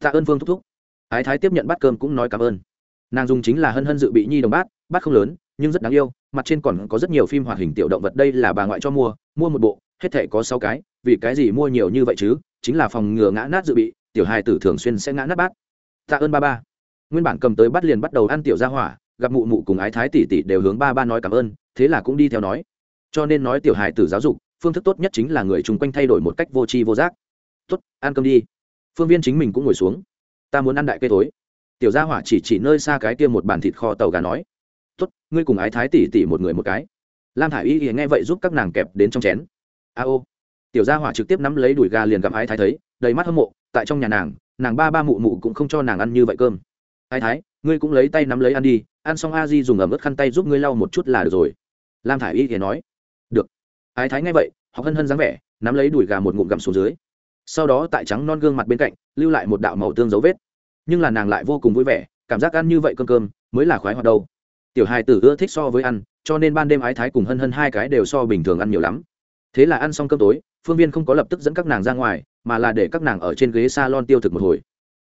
Tạ ơn phương thúc thúc. Ái thái tiếp nhận bát cơm cũng nói cảm ơn. Nàng dùng chính là hân hân dự bị nhi đồng bát bát không lớn, nhưng rất đáng yêu, mặt trên còn có rất nhiều phim hoạt hình tiểu động vật đây là bà ngoại cho mua mua một bộ, hết thể có sáu cái, vì cái gì mua nhiều như vậy chứ? Chính là phòng ngừa ngã nát dự bị, tiểu hài tử thường xuyên sẽ ngã nát bát. Tạ ơn ba ba. Nguyên bản cầm tới bắt liền bắt đầu ăn tiểu ra hỏa, gặp mụ mụ cùng ái thái tỷ tỷ đều hướng ba ba nói cảm ơn, thế là cũng đi theo nói. Cho nên nói tiểu hài tử giáo dục, phương thức tốt nhất chính là người chung quanh thay đổi một cách vô tri vô giác tốt, ăn cơm đi. Phương viên chính mình cũng ngồi xuống. Ta muốn ăn đại cây thối. tiểu gia hỏa chỉ chỉ nơi xa cái kia một bàn thịt kho tàu gà nói, tốt, ngươi cùng ái thái tỉ tỉ một người một cái. Lam thả i y nghe vậy giúp các nàng kẹp đến trong chén. A ô. Tiểu gia hỏa trực tiếp nắm lấy đùi gà liền gặp ái thái thấy, đầy mắt hâm mộ, tại trong nhà nàng nàng ba ba mụ mụ cũng không cho nàng ăn như vậy cơm. Ái thái, ngươi cũng lấy tay nắm lấy ăn đi, ăn xong a di dùng ẩm ướt khăn tay giúp ngươi lau một chút là được rồi. Lam thả i y thì nói. Được. Ái thái nghe vậy họ hân hân dáng vẻ, nắm lấy đùi gà một ngụm gặm xuống dưới sau đó tại trắng non gương mặt bên cạnh, lưu lại một đạo màu tương dấu vết. Nhưng là nàng lại vô cùng vui vẻ, cảm giác ăn như vậy cơm cơm, mới là khoái hoạt đâu. Tiểu hài tử ưa thích so với ăn, cho nên ban đêm ái thái cùng hân hân hai cái đều so bình thường ăn nhiều lắm. Thế là ăn xong cơm tối, phương viên không có lập tức dẫn các nàng ra ngoài, mà là để các nàng ở trên ghế s a lon tiêu thực một hồi.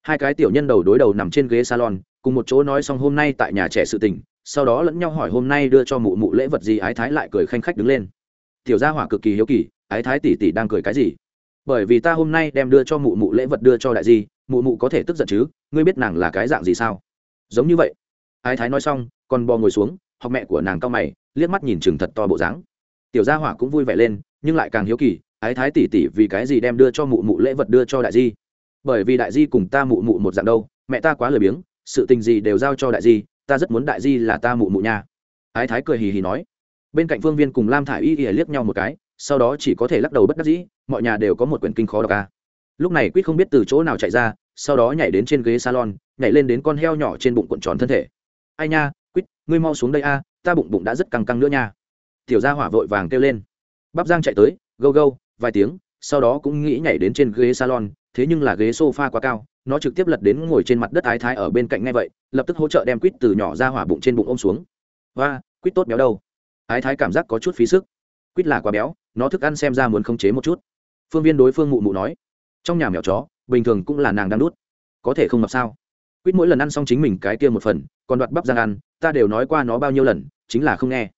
Hai cái tiểu nhân đầu đối đầu nằm trên ghế salon, cùng một chỗ nói xong hôm nay tại nhà trẻ sự tình, sau đó lẫn nhau hỏi hôm nay đưa cho mụ mụ lễ vật gì ái thái lại cười khanh khách đứng lên. Tiểu gia hỏa cực kỳ hiếu kỳ, ái thái tỷ tỷ đang cười cái gì? Bởi vì ta hôm nay đem đưa cho mụ mụ lễ vật đưa cho đại di, mụ mụ có thể tức giận chứ? Ngươi biết nàng là cái dạng gì sao? Giống như vậy. Ái thái nói xong còn bò ngồi xuống, học mẹ của nàng cao mày, liếc mắt nhìn chừng thật to bộ dáng. Tiểu gia hỏa cũng vui vẻ lên, nhưng lại càng hiếu kỳ, ái thái tỉ tỉ vì cái gì đem đưa cho mụ mụ lễ vật đưa cho đại di? Bởi vì đại di cùng ta mụ mụ một dạng đâu, mẹ ta quá lười biếng, sự tình gì đều giao cho đại di, ta rất muốn đại di là ta mụ mụ nha. Ái thái cười hì hì nói. Bên cạnh phương viên cùng lam thả i y ỉa liếc nhau một cái, sau đó chỉ có thể lắc đầu bất đắc dĩ mọi nhà đều có một quyển kinh khó đọc ca lúc này quýt không biết từ chỗ nào chạy ra, sau đó nhảy đến trên ghế salon, nhảy lên đến con heo nhỏ trên bụng cuộn tròn thân thể. Ai nha, quýt, ngươi mau xuống đây a, ta bụng bụng đã rất căng căng nữa nha. Tiểu gia hỏa vội vàng kêu lên. Bắp giang chạy tới, gâu gâu, vài tiếng, sau đó cũng nghĩ nhảy đến trên ghế salon, thế nhưng là ghế sofa quá cao, nó trực tiếp lật đến ngồi trên mặt đất ái thái ở bên cạnh ngay vậy, lập tức hỗ trợ đem quýt từ nhỏ ra hỏa bụng trên bụng ôm xuống. Và quýt tốt béo đâu. Ái thái cảm giác có chút phí sức. Quýt là quá béo, nó thức ăn xem ra muốn khống chế một chút phương viên đối phương mụ mụ nói, trong nhà mèo chó, bình thường cũng là nàng đang đút. Có thể không mập sao? Quýt mỗi lần ăn xong chính mình cái kia một phần, còn đoạt bắp giang ăn, ta đều nói qua nó bao nhiêu lần, chính là không nghe.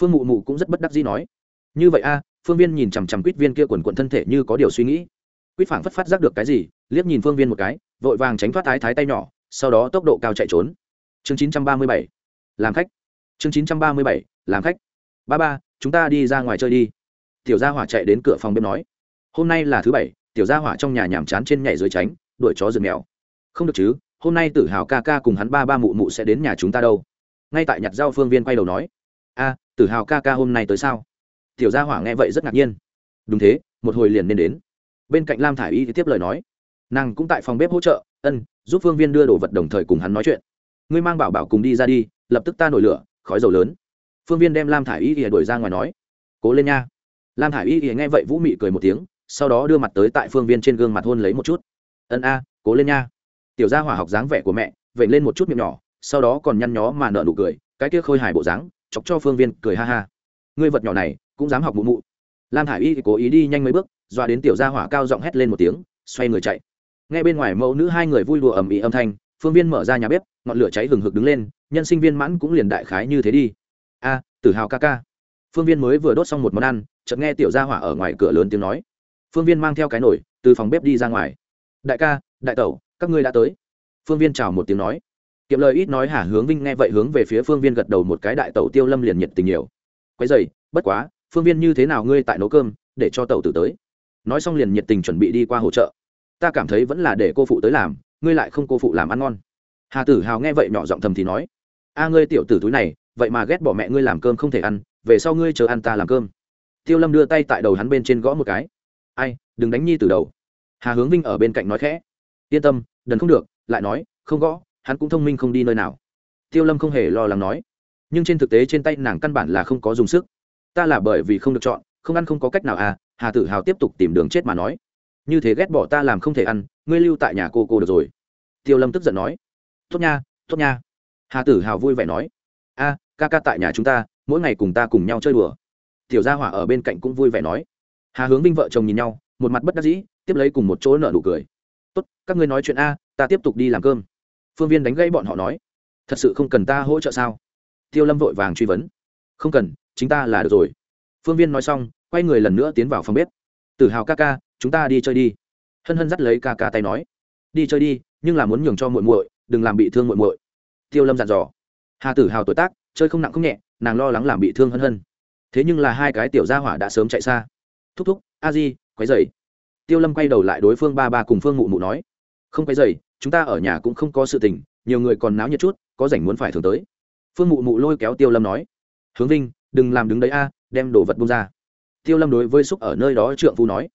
Phương mụ mụ cũng rất bất đắc dĩ nói, như vậy a, phương viên nhìn chằm chằm quýt viên kia quần quận thân thể như có điều suy nghĩ. Quýt phảng phất phát giác được cái gì, liếc nhìn phương viên một cái, vội vàng tránh thoát thái thái tay nhỏ, sau đó tốc độ cao chạy trốn. Chương chín trăm ba mươi bảy, làm khách. Chương chín trăm ba mươi bảy, làm khách. Ba ba, chúng ta đi ra ngoài chơi đi. Tiểu gia hỏa chạy đến cửa phòng bếp nói hôm nay là thứ bảy, tiểu gia hỏa trong nhà nhàm chán trên nhảy dưới tránh, đuổi chó rừng mèo. Không được chứ, hôm nay tử hào ca ca cùng hắn ba ba mụ mụ sẽ đến nhà chúng ta đâu. Ngay tại nhặt rau phương viên quay đầu nói, a, tử hào ca ca hôm nay tới sao? Tiểu gia hỏa nghe vậy rất ngạc nhiên. Đúng thế, một hồi liền nên đến. Bên cạnh lam thả i y tiếp lời nói, nàng cũng tại phòng bếp hỗ trợ, ân, giúp phương viên đưa đồ vật đồng thời cùng hắn nói chuyện. Ngươi mang bảo bảo cùng đi ra đi, lập tức ta nổi lửa, khói dầu lớn. Phương viên đem lam thả i y ỉa đuổi ra ngoài nói, cố lên nha. Lam thả i y ỉa nghe vậy vũ mị cười một tiếng sau đó đưa mặt tới tại phương viên trên gương mặt hôn lấy một chút. Ân a cố lên nha. Tiểu gia hỏa học dáng vẻ của mẹ vậy lên một chút miệng nhỏ sau đó còn nhăn nhó mà nợ nụ cười cái kia khôi hài bộ dáng chọc cho phương viên cười ha ha. Ngươi vật nhỏ này cũng dám học mụ mụ. Lam hải y cố ý đi nhanh mấy bước dọa đến tiểu gia hỏa cao giọng hét lên một tiếng xoay người chạy. Ngay bên ngoài mẫu nữ hai người vui đùa ầm ĩ âm thanh phương viên mở ra nhà bếp ngọn lửa cháy hừng hực đứng lên nhân sinh viên mãn cũng liền đại khái như thế đi. A à, tự hào ca ca. Phương viên mới vừa đốt xong một món ăn chợt nghe tiểu gia hỏa ở ngoài cửa lớn tiếng nói phương viên mang theo cái nồi, từ phòng bếp đi ra ngoài. Đại ca, đại tẩu, các ngươi đã tới. Phương viên chào một tiếng nói. Kiệm lời ít nói hả hướng vinh nghe vậy hướng về phía phương viên gật đầu một cái, đại tẩu tiêu lâm liền nhiệt tình nhiều. Quay dày bất quá, phương viên như thế nào ngươi tại nấu cơm, để cho tẩu tử tới. Nói xong liền nhiệt tình chuẩn bị đi qua hỗ trợ ta cảm thấy vẫn là để cô phụ tới làm, ngươi lại không cô phụ làm ăn ngon. Hà tử hào nghe vậy nhỏ giọng thầm thì nói. A ngươi tiểu tử túi này, vậy mà ghét bỏ mẹ ngươi làm cơm không thể ăn, về sau ngươi chờ ăn ta làm cơm. Tiêu lâm đưa tay tại đầu hắn bên trên gõ một cái ai, đừng đánh nhi từ đầu. Hà hướng vinh ở bên cạnh nói khẽ. Yên tâm, đần không được, lại nói, không gõ, hắn cũng thông minh không đi nơi nào. Tiêu lâm không hề lo lắng nói. Nhưng trên thực tế trên tay nàng căn bản là không có dùng sức. Ta là bởi vì không được chọn, không ăn không có cách nào à hà tử hào tiếp tục tìm đường chết mà nói. Như thế ghét bỏ ta làm không thể ăn, ngươi lưu tại nhà cô cô được rồi. Tiêu lâm tức giận nói. Tốt nha tốt nha. Hà tử hào vui vẻ nói. A, ca ca tại nhà chúng ta, mỗi ngày cùng ta cùng nhau chơi đùa. Tiểu gia hỏa ở bên cạnh cũng vui vẻ nói hà hướng vinh vợ chồng nhìn nhau, một mặt bất đắc dĩ, tiếp lấy cùng một chỗ nợ nụ cười. Tốt, các ngươi nói chuyện a, ta tiếp tục đi làm cơm. Phương viên đánh gãy bọn họ nói. Thật sự không cần ta hỗ trợ sao? Tiêu lâm vội vàng truy vấn. Không cần, chính ta là được rồi. Phương viên nói xong, quay người lần nữa tiến vào phòng bếp. Tự hào ca ca, chúng ta đi chơi đi. Hân hân dắt lấy ca ca tay nói. Đi chơi đi, nhưng là muốn nhường cho muội muội, đừng làm bị thương muội muội. Tiêu lâm dặn dò. Hà tử hào tuổi tác, chơi không nặng không nhẹ, nàng lo lắng làm bị thương hân hân. Thế nhưng là hai cái tiểu gia hỏa đã sớm chạy xa thúc thúc, a di, quấy dày tiêu lâm quay đầu lại đối phương ba ba cùng phương mụ mụ nói, không quấy dày chúng ta ở nhà cũng không có sự tình, nhiều người còn náo nhiệt chút, có rảnh muốn phải thường tới. Phương mụ mụ lôi kéo tiêu lâm nói, hướng vinh, đừng làm đứng đấy a, đem đồ vật bung ra. Tiêu lâm đối với xúc ở nơi đó trượng phu nói.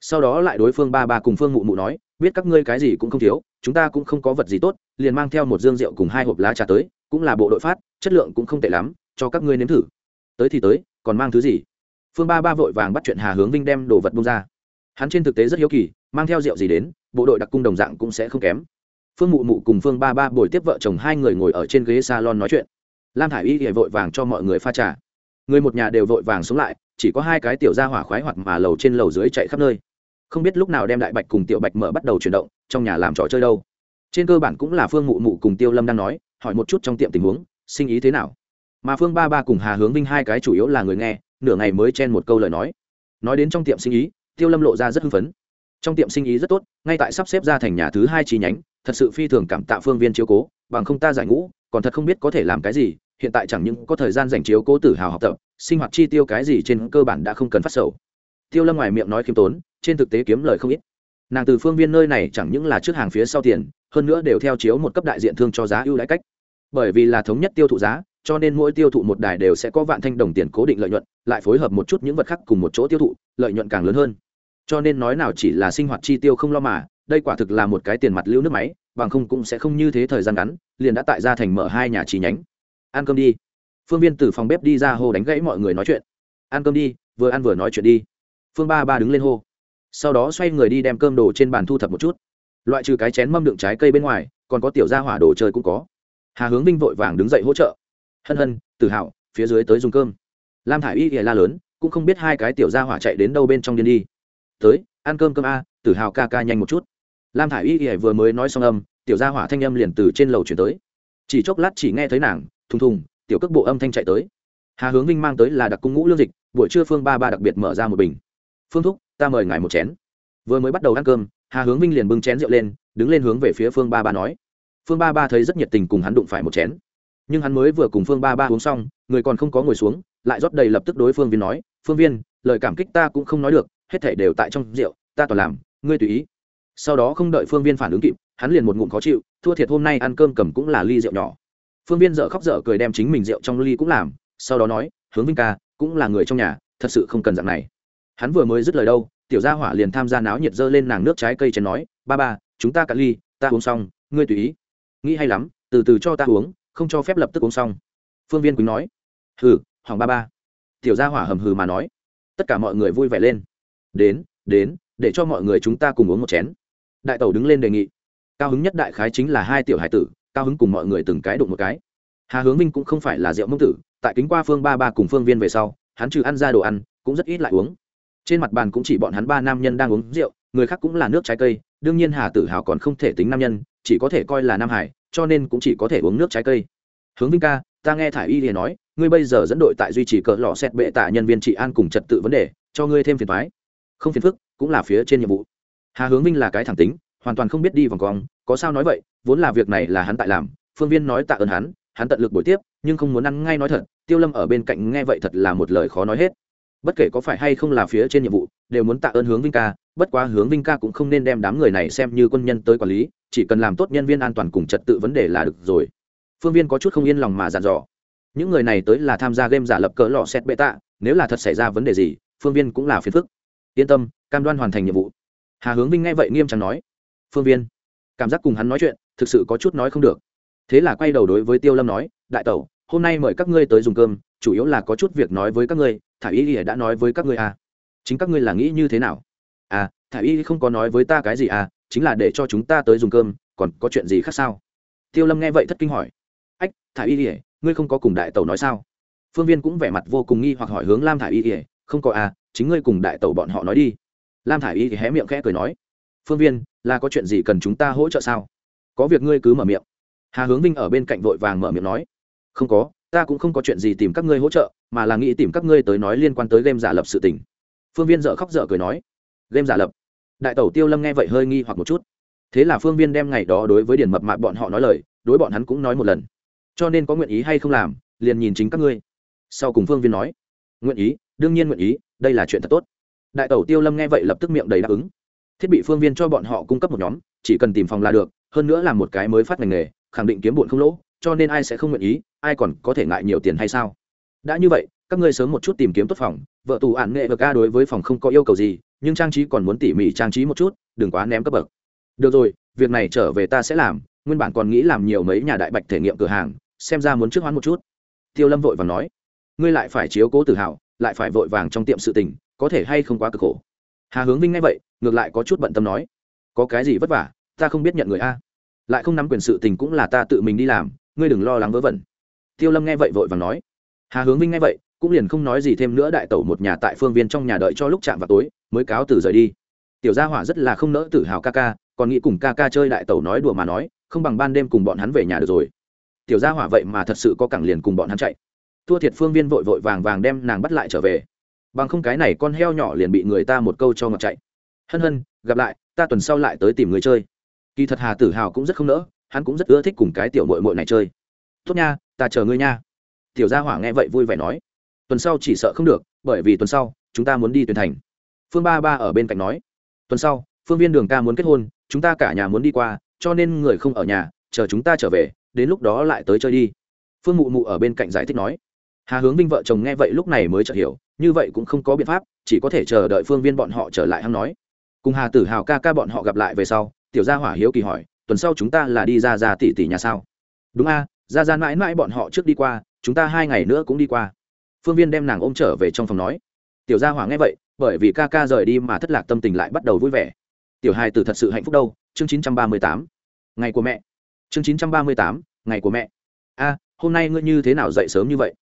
Sau đó lại đối phương ba ba cùng phương mụ mụ nói, biết các ngươi cái gì cũng không thiếu, chúng ta cũng không có vật gì tốt, liền mang theo một dương rượu cùng hai hộp lá trà tới, cũng là bộ đội phát, chất lượng cũng không tệ lắm, cho các ngươi nếm thử. Tới thì tới, còn mang thứ gì? Phương ba ba vội vàng bắt chuyện hà hướng vinh đem đồ vật bung ra. Hắn trên thực tế rất hiếu kỳ, mang theo rượu gì đến, bộ đội đặc cung đồng dạng cũng sẽ không kém. Phương mụ mụ cùng phương ba ba buổi tiếp vợ chồng hai người ngồi ở trên ghế salon nói chuyện. Lam thả i y thì vội vàng cho mọi người pha trà. Người một nhà đều vội vàng xuống lại, chỉ có hai cái tiểu gia hỏa khoái hoặc mà lầu trên lầu dưới chạy khắp nơi. Không biết lúc nào đem đại bạch cùng tiểu bạch mở bắt đầu chuyển động, trong nhà làm trò chơi đâu. Trên cơ bản cũng là phương mụ mụ cùng tiêu lâm đang nói, hỏi một chút trong tiệm tình huống, sinh ý thế nào. Mà phương ba ba cùng hà hướng vinh hai cái chủ yếu là người nghe nửa ngày mới chen một câu lời nói. Nói đến trong tiệm sinh ý, tiêu lâm lộ ra rất hưng phấn. Trong tiệm sinh ý rất tốt, ngay tại sắp xếp ra thành nhà thứ hai chi nhánh, thật sự phi thường cảm tạ phương viên chiếu cố, bằng không ta giải ngũ, còn thật không biết có thể làm cái gì, hiện tại chẳng những có thời gian dành chiếu cố tử hào học tập, sinh hoạt chi tiêu cái gì trên cơ bản đã không cần phát sầu. Tiêu lâm ngoài miệng nói khiêm tốn, trên thực tế kiếm lời không ít. Nàng từ phương viên nơi này chẳng những là trước hàng phía sau tiền, hơn nữa đều theo chiếu một cấp đại diện thương cho giá ưu đãi cách. Bởi vì là thống nhất tiêu thụ giá cho nên mỗi tiêu thụ một đài đều sẽ có vạn thanh đồng tiền cố định lợi nhuận, lại phối hợp một chút những vật khác cùng một chỗ tiêu thụ, lợi nhuận càng lớn hơn. Cho nên nói nào chỉ là sinh hoạt chi tiêu không lo mà, đây quả thực là một cái tiền mặt lưu nước máy, bằng không cũng sẽ không như thế thời gian ngắn, liền đã tại gia thành mở hai nhà chi nhánh. Ăn cơm đi. Phương viên từ phòng bếp đi ra hô đánh gãy mọi người nói chuyện. Ăn cơm đi, vừa ăn vừa nói chuyện đi. Phương ba ba đứng lên hô. Sau đó xoay người đi đem cơm đồ trên bàn thu thập một chút. Loại trừ cái chén mâm đựng trái cây bên ngoài, còn có tiểu gia hỏa đồ chơi cũng có. Hà hướng vinh vội vàng đứng dậy hỗ trợ hân hân, tự hào, phía dưới tới dùng cơm. Lam thả i y ghề la lớn, cũng không biết hai cái tiểu gia hỏa chạy đến đâu bên trong điên đi. Tới, ăn cơm cơm a, tự hào ca ca nhanh một chút. Lam thả i y ghề vừa mới nói xong âm, tiểu gia hỏa thanh âm liền từ trên lầu chuyển tới. Chỉ chốc lát chỉ nghe thấy nàng, thùng thùng, tiểu cước bộ âm thanh chạy tới. Hà hướng vinh mang tới là đặc cung ngũ lương dịch, buổi trưa phương ba ba đặc biệt mở ra một bình. Phương thúc, ta mời ngài một chén. Vừa mới bắt đầu ăn cơm, hà hướng vinh liền bưng chén rượu lên, đứng lên hướng về phía phương ba ba nói. Phương ba ba thấy rất nhiệt tình cùng hắn đụng phải một chén nhưng hắn mới vừa cùng phương ba ba uống xong, người còn không có ngồi xuống, lại rót đầy lập tức đối phương viên nói, phương viên, lời cảm kích ta cũng không nói được, hết thể đều tại trong rượu, ta toàn làm, ngươi tùy ý. Sau đó không đợi phương viên phản ứng kịp, hắn liền một ngụm khó chịu, thua thiệt hôm nay ăn cơm cầm cũng là ly rượu nhỏ. Phương viên dợ khóc dở cười đem chính mình rượu trong ly cũng làm, sau đó nói, hướng vinh ca, cũng là người trong nhà, thật sự không cần dạng này. Hắn vừa mới dứt lời đâu, tiểu gia hỏa liền tham gia náo nhiệt dơ lên nàng nước trái cây chén nói, ba ba, chúng ta cạn ly, ta uống xong, ngươi tùy ý. Nghĩ hay lắm, từ từ cho ta uống không cho phép lập tức uống xong. Phương viên quýnh nói, hừ, hoàng ba ba. Tiểu gia hỏa hầm hừ mà nói, tất cả mọi người vui vẻ lên. Đến đến, để cho mọi người chúng ta cùng uống một chén. Đại tẩu đứng lên đề nghị, cao hứng nhất đại khái chính là hai tiểu hải tử, cao hứng cùng mọi người từng cái đụng một cái. Hà hướng minh cũng không phải là rượu mông tử, tại kính qua phương ba ba cùng phương viên về sau, hắn trừ ăn ra đồ ăn, cũng rất ít lại uống. Trên mặt bàn cũng chỉ bọn hắn ba nam nhân đang uống rượu, người khác cũng là nước trái cây, đương nhiên hà tử hào còn không thể tính nam nhân, chỉ có thể coi là nam hải cho nên cũng chỉ có thể uống nước trái cây. Hướng vinh ca, ta nghe thả y thì nói, ngươi bây giờ dẫn đội tại duy trì cỡ lò xét bệ tạ nhân viên trị an cùng trật tự vấn đề, cho ngươi thêm phiền thoái không phiền phức, cũng là phía trên nhiệm vụ. Hà hướng vinh là cái thẳng tính, hoàn toàn không biết đi vòng cong có sao nói vậy, vốn là việc này là hắn tại làm, phương viên nói tạ ơn hắn hắn tận lực buổi tiếp, nhưng không muốn ăn ngay nói thật, tiêu lâm ở bên cạnh nghe vậy thật là một lời khó nói hết. Bất kể có phải hay không là phía trên nhiệm vụ, đều muốn tạ ơn hướng vinh ca, bất quá hướng vinh ca cũng không nên đem đám người này xem như quân nhân tới quản lý chỉ cần làm tốt nhân viên an toàn cùng trật tự vấn đề là được rồi. Phương viên có chút không yên lòng mà dàn dò. Những người này tới là tham gia game giả lập cỡ lò xét bệ tạ, nếu là thật xảy ra vấn đề gì, phương viên cũng là phiền phức. Yên tâm, cam đoan hoàn thành nhiệm vụ. Hà hướng vinh nghe vậy nghiêm trọng nói. Phương viên, cảm giác cùng hắn nói chuyện, thực sự có chút nói không được. Thế là quay đầu đối với tiêu lâm nói, đại tẩu, hôm nay mời các ngươi tới dùng cơm, chủ yếu là có chút việc nói với các ngươi, thả y ỉa đã nói với các ngươi à. chính các ngươi là nghĩ như thế nào? À thả y không có nói với ta cái gì à chính là để cho chúng ta tới dùng cơm, còn có chuyện gì khác sao? Tiêu lâm nghe vậy thất kinh hỏi. Ách, thả y ỉa ngươi không có cùng đại tẩu nói sao? Phương viên cũng vẻ mặt vô cùng nghi hoặc hỏi hướng lam thả y ỉa không có à chính ngươi cùng đại tẩu bọn họ nói đi. Lam thả y thì hé miệng khẽ cười nói. Phương viên, là có chuyện gì cần chúng ta hỗ trợ sao? Có việc ngươi cứ mở miệng. Hà hướng vinh ở bên cạnh vội vàng mở miệng nói. Không có, ta cũng không có chuyện gì tìm các ngươi hỗ trợ, mà là nghĩ tìm các ngươi tới nói liên quan tới game giả lập sự tình. Phương viên dợ khóc dợ cười nói. Game giả lập? Đại tẩu tiêu lâm nghe vậy hơi nghi hoặc một chút. Thế là phương viên đem ngày đó đối với điền mập mạp bọn họ nói lời, đối bọn hắn cũng nói một lần. Cho nên có nguyện ý hay không làm, liền nhìn chính các ngươi. Sau cùng phương viên nói, nguyện ý, đương nhiên nguyện ý, đây là chuyện thật tốt. Đại tẩu tiêu lâm nghe vậy lập tức miệng đầy đáp ứng. Thiết bị phương viên cho bọn họ cung cấp một nhóm, chỉ cần tìm phòng là được, hơn nữa là một cái mới phát ngành nghề, khẳng định kiếm bụn không lỗ, cho nên ai sẽ không nguyện ý, ai còn có thể ngại nhiều tiền hay sao? Đã như vậy, các ngươi sớm một chút tìm kiếm tốt phòng, vợ tù ản nghệ và ca đối với phòng không có yêu cầu gì nhưng trang trí còn muốn tỉ mỉ trang trí một chút, đừng quá ném cấp bậc. Được rồi, việc này trở về ta sẽ làm, nguyên bản còn nghĩ làm nhiều mấy nhà đại bạch thể nghiệm cửa hàng, xem ra muốn trước hoán một chút. Tiêu lâm vội và nói, ngươi lại phải chiếu cố tự hào lại phải vội vàng trong tiệm sự tình, có thể hay không quá cực khổ. Hà hướng vinh nghe vậy, ngược lại có chút bận tâm nói, có cái gì vất vả, ta không biết nhận người a. Lại không nắm quyền sự tình cũng là ta tự mình đi làm, ngươi đừng lo lắng vớ vẩn. Tiêu lâm nghe vậy vội và nói, hà hướng vinh nghe vậy cũng liền không nói gì thêm nữa, đại tẩu một nhà tại phương viên trong nhà đợi cho lúc chạm vào tối, mới cáo từ rời đi. Tiểu gia hỏa rất là không nỡ tự hào ca ca, còn nghĩ cùng ca ca chơi đại tẩu nói đùa mà nói, không bằng ban đêm cùng bọn hắn về nhà được rồi. Tiểu gia hỏa vậy mà thật sự có cẳng liền cùng bọn hắn chạy. Thua thiệt phương viên vội vội vàng vàng đem nàng bắt lại trở về. Bằng không cái này con heo nhỏ liền bị người ta một câu cho ngọc chạy. Hân hân, gặp lại, ta tuần sau lại tới tìm người chơi. Kỳ thật hà tử hào cũng rất không nỡ, hắn cũng rất ưa thích cùng cái tiểu mội mội này chơi. Tốt nha, ta chờ ngươi nha. Tiểu gia hỏa nghe vậy vui vẻ nói tuần sau chỉ sợ không được, bởi vì tuần sau, chúng ta muốn đi tuyển thành. Phương ba ba ở bên cạnh nói. Tuần sau, phương viên đường ca muốn kết hôn, chúng ta cả nhà muốn đi qua, cho nên người không ở nhà, chờ chúng ta trở về, đến lúc đó lại tới chơi đi. Phương mụ mụ ở bên cạnh giải thích nói. Hà hướng vinh vợ chồng nghe vậy lúc này mới chợt hiểu, như vậy cũng không có biện pháp, chỉ có thể chờ đợi phương viên bọn họ trở lại hăng nói. Cùng hà tử hào ca ca bọn họ gặp lại về sau, tiểu gia hỏa hiếu kỳ hỏi, tuần sau chúng ta là đi ra ra tỷ tỷ nhà sao? Đúng a, ra ra mãi mãi bọn họ trước đi qua, chúng ta hai ngày nữa cũng đi qua phương viên đem nàng ôm trở về trong phòng nói, tiểu gia hỏa nghe vậy, bởi vì ca ca rời đi mà thất lạc tâm tình lại bắt đầu vui vẻ. Tiểu hai từ thật sự hạnh phúc đâu, chương chín trăm ba mươi tám. Ngày của mẹ. Chương chín trăm ba mươi tám, ngày của mẹ. A, hôm nay ngươi như thế nào dậy sớm như vậy?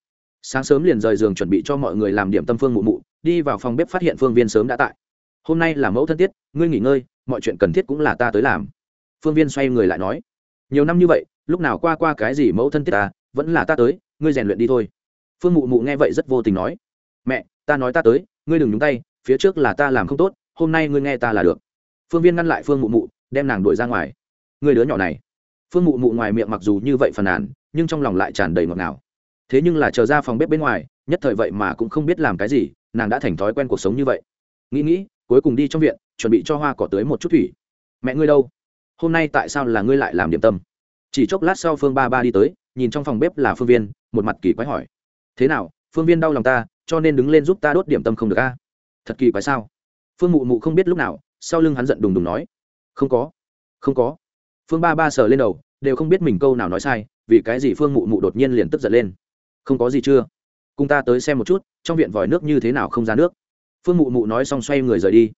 Sáng sớm liền rời giường chuẩn bị cho mọi người làm điểm tâm phương mụ mụ, đi vào phòng bếp phát hiện phương viên sớm đã tại. Hôm nay là mẫu thân tiết, ngươi nghỉ ngơi, mọi chuyện cần thiết cũng là ta tới làm. Phương viên xoay người lại nói, nhiều năm như vậy, lúc nào qua qua cái gì mẫu thân tiết ta, vẫn là ta tới, ngươi rèn luyện đi thôi phương mụ mụ nghe vậy rất vô tình nói, mẹ, ta nói ta tới, ngươi đừng nhúng tay, phía trước là ta làm không tốt, hôm nay ngươi nghe ta là được. Phương viên ngăn lại phương mụ mụ, đem nàng đuổi ra ngoài. Người đứa nhỏ này. Phương mụ mụ ngoài miệng mặc dù như vậy phàn nàn, nhưng trong lòng lại tràn đầy ngọt ngào. Thế nhưng là chờ ra phòng bếp bên ngoài, nhất thời vậy mà cũng không biết làm cái gì, nàng đã thành thói quen cuộc sống như vậy. Nghĩ nghĩ, cuối cùng đi trong viện, chuẩn bị cho hoa cỏ tưới một chút thủy. Mẹ ngươi đâu? Hôm nay tại sao là ngươi lại làm điểm tâm? Chỉ chốc lát sau phương ba ba đi tới, nhìn trong phòng bếp là phương viên, một mặt kỳ quái hỏi thế nào, phương viên đau lòng ta, cho nên đứng lên giúp ta đốt điểm tâm không được a? Thật kỳ quái sao? Phương mụ mụ không biết lúc nào, sau lưng hắn giận đùng đùng nói. Không có không có. Phương ba ba sờ lên đầu, đều không biết mình câu nào nói sai, vì cái gì phương mụ mụ đột nhiên liền tức giận lên. Không có gì chưa? Cùng ta tới xem một chút, trong viện vòi nước như thế nào không ra nước. Phương mụ mụ nói xong xoay người rời đi.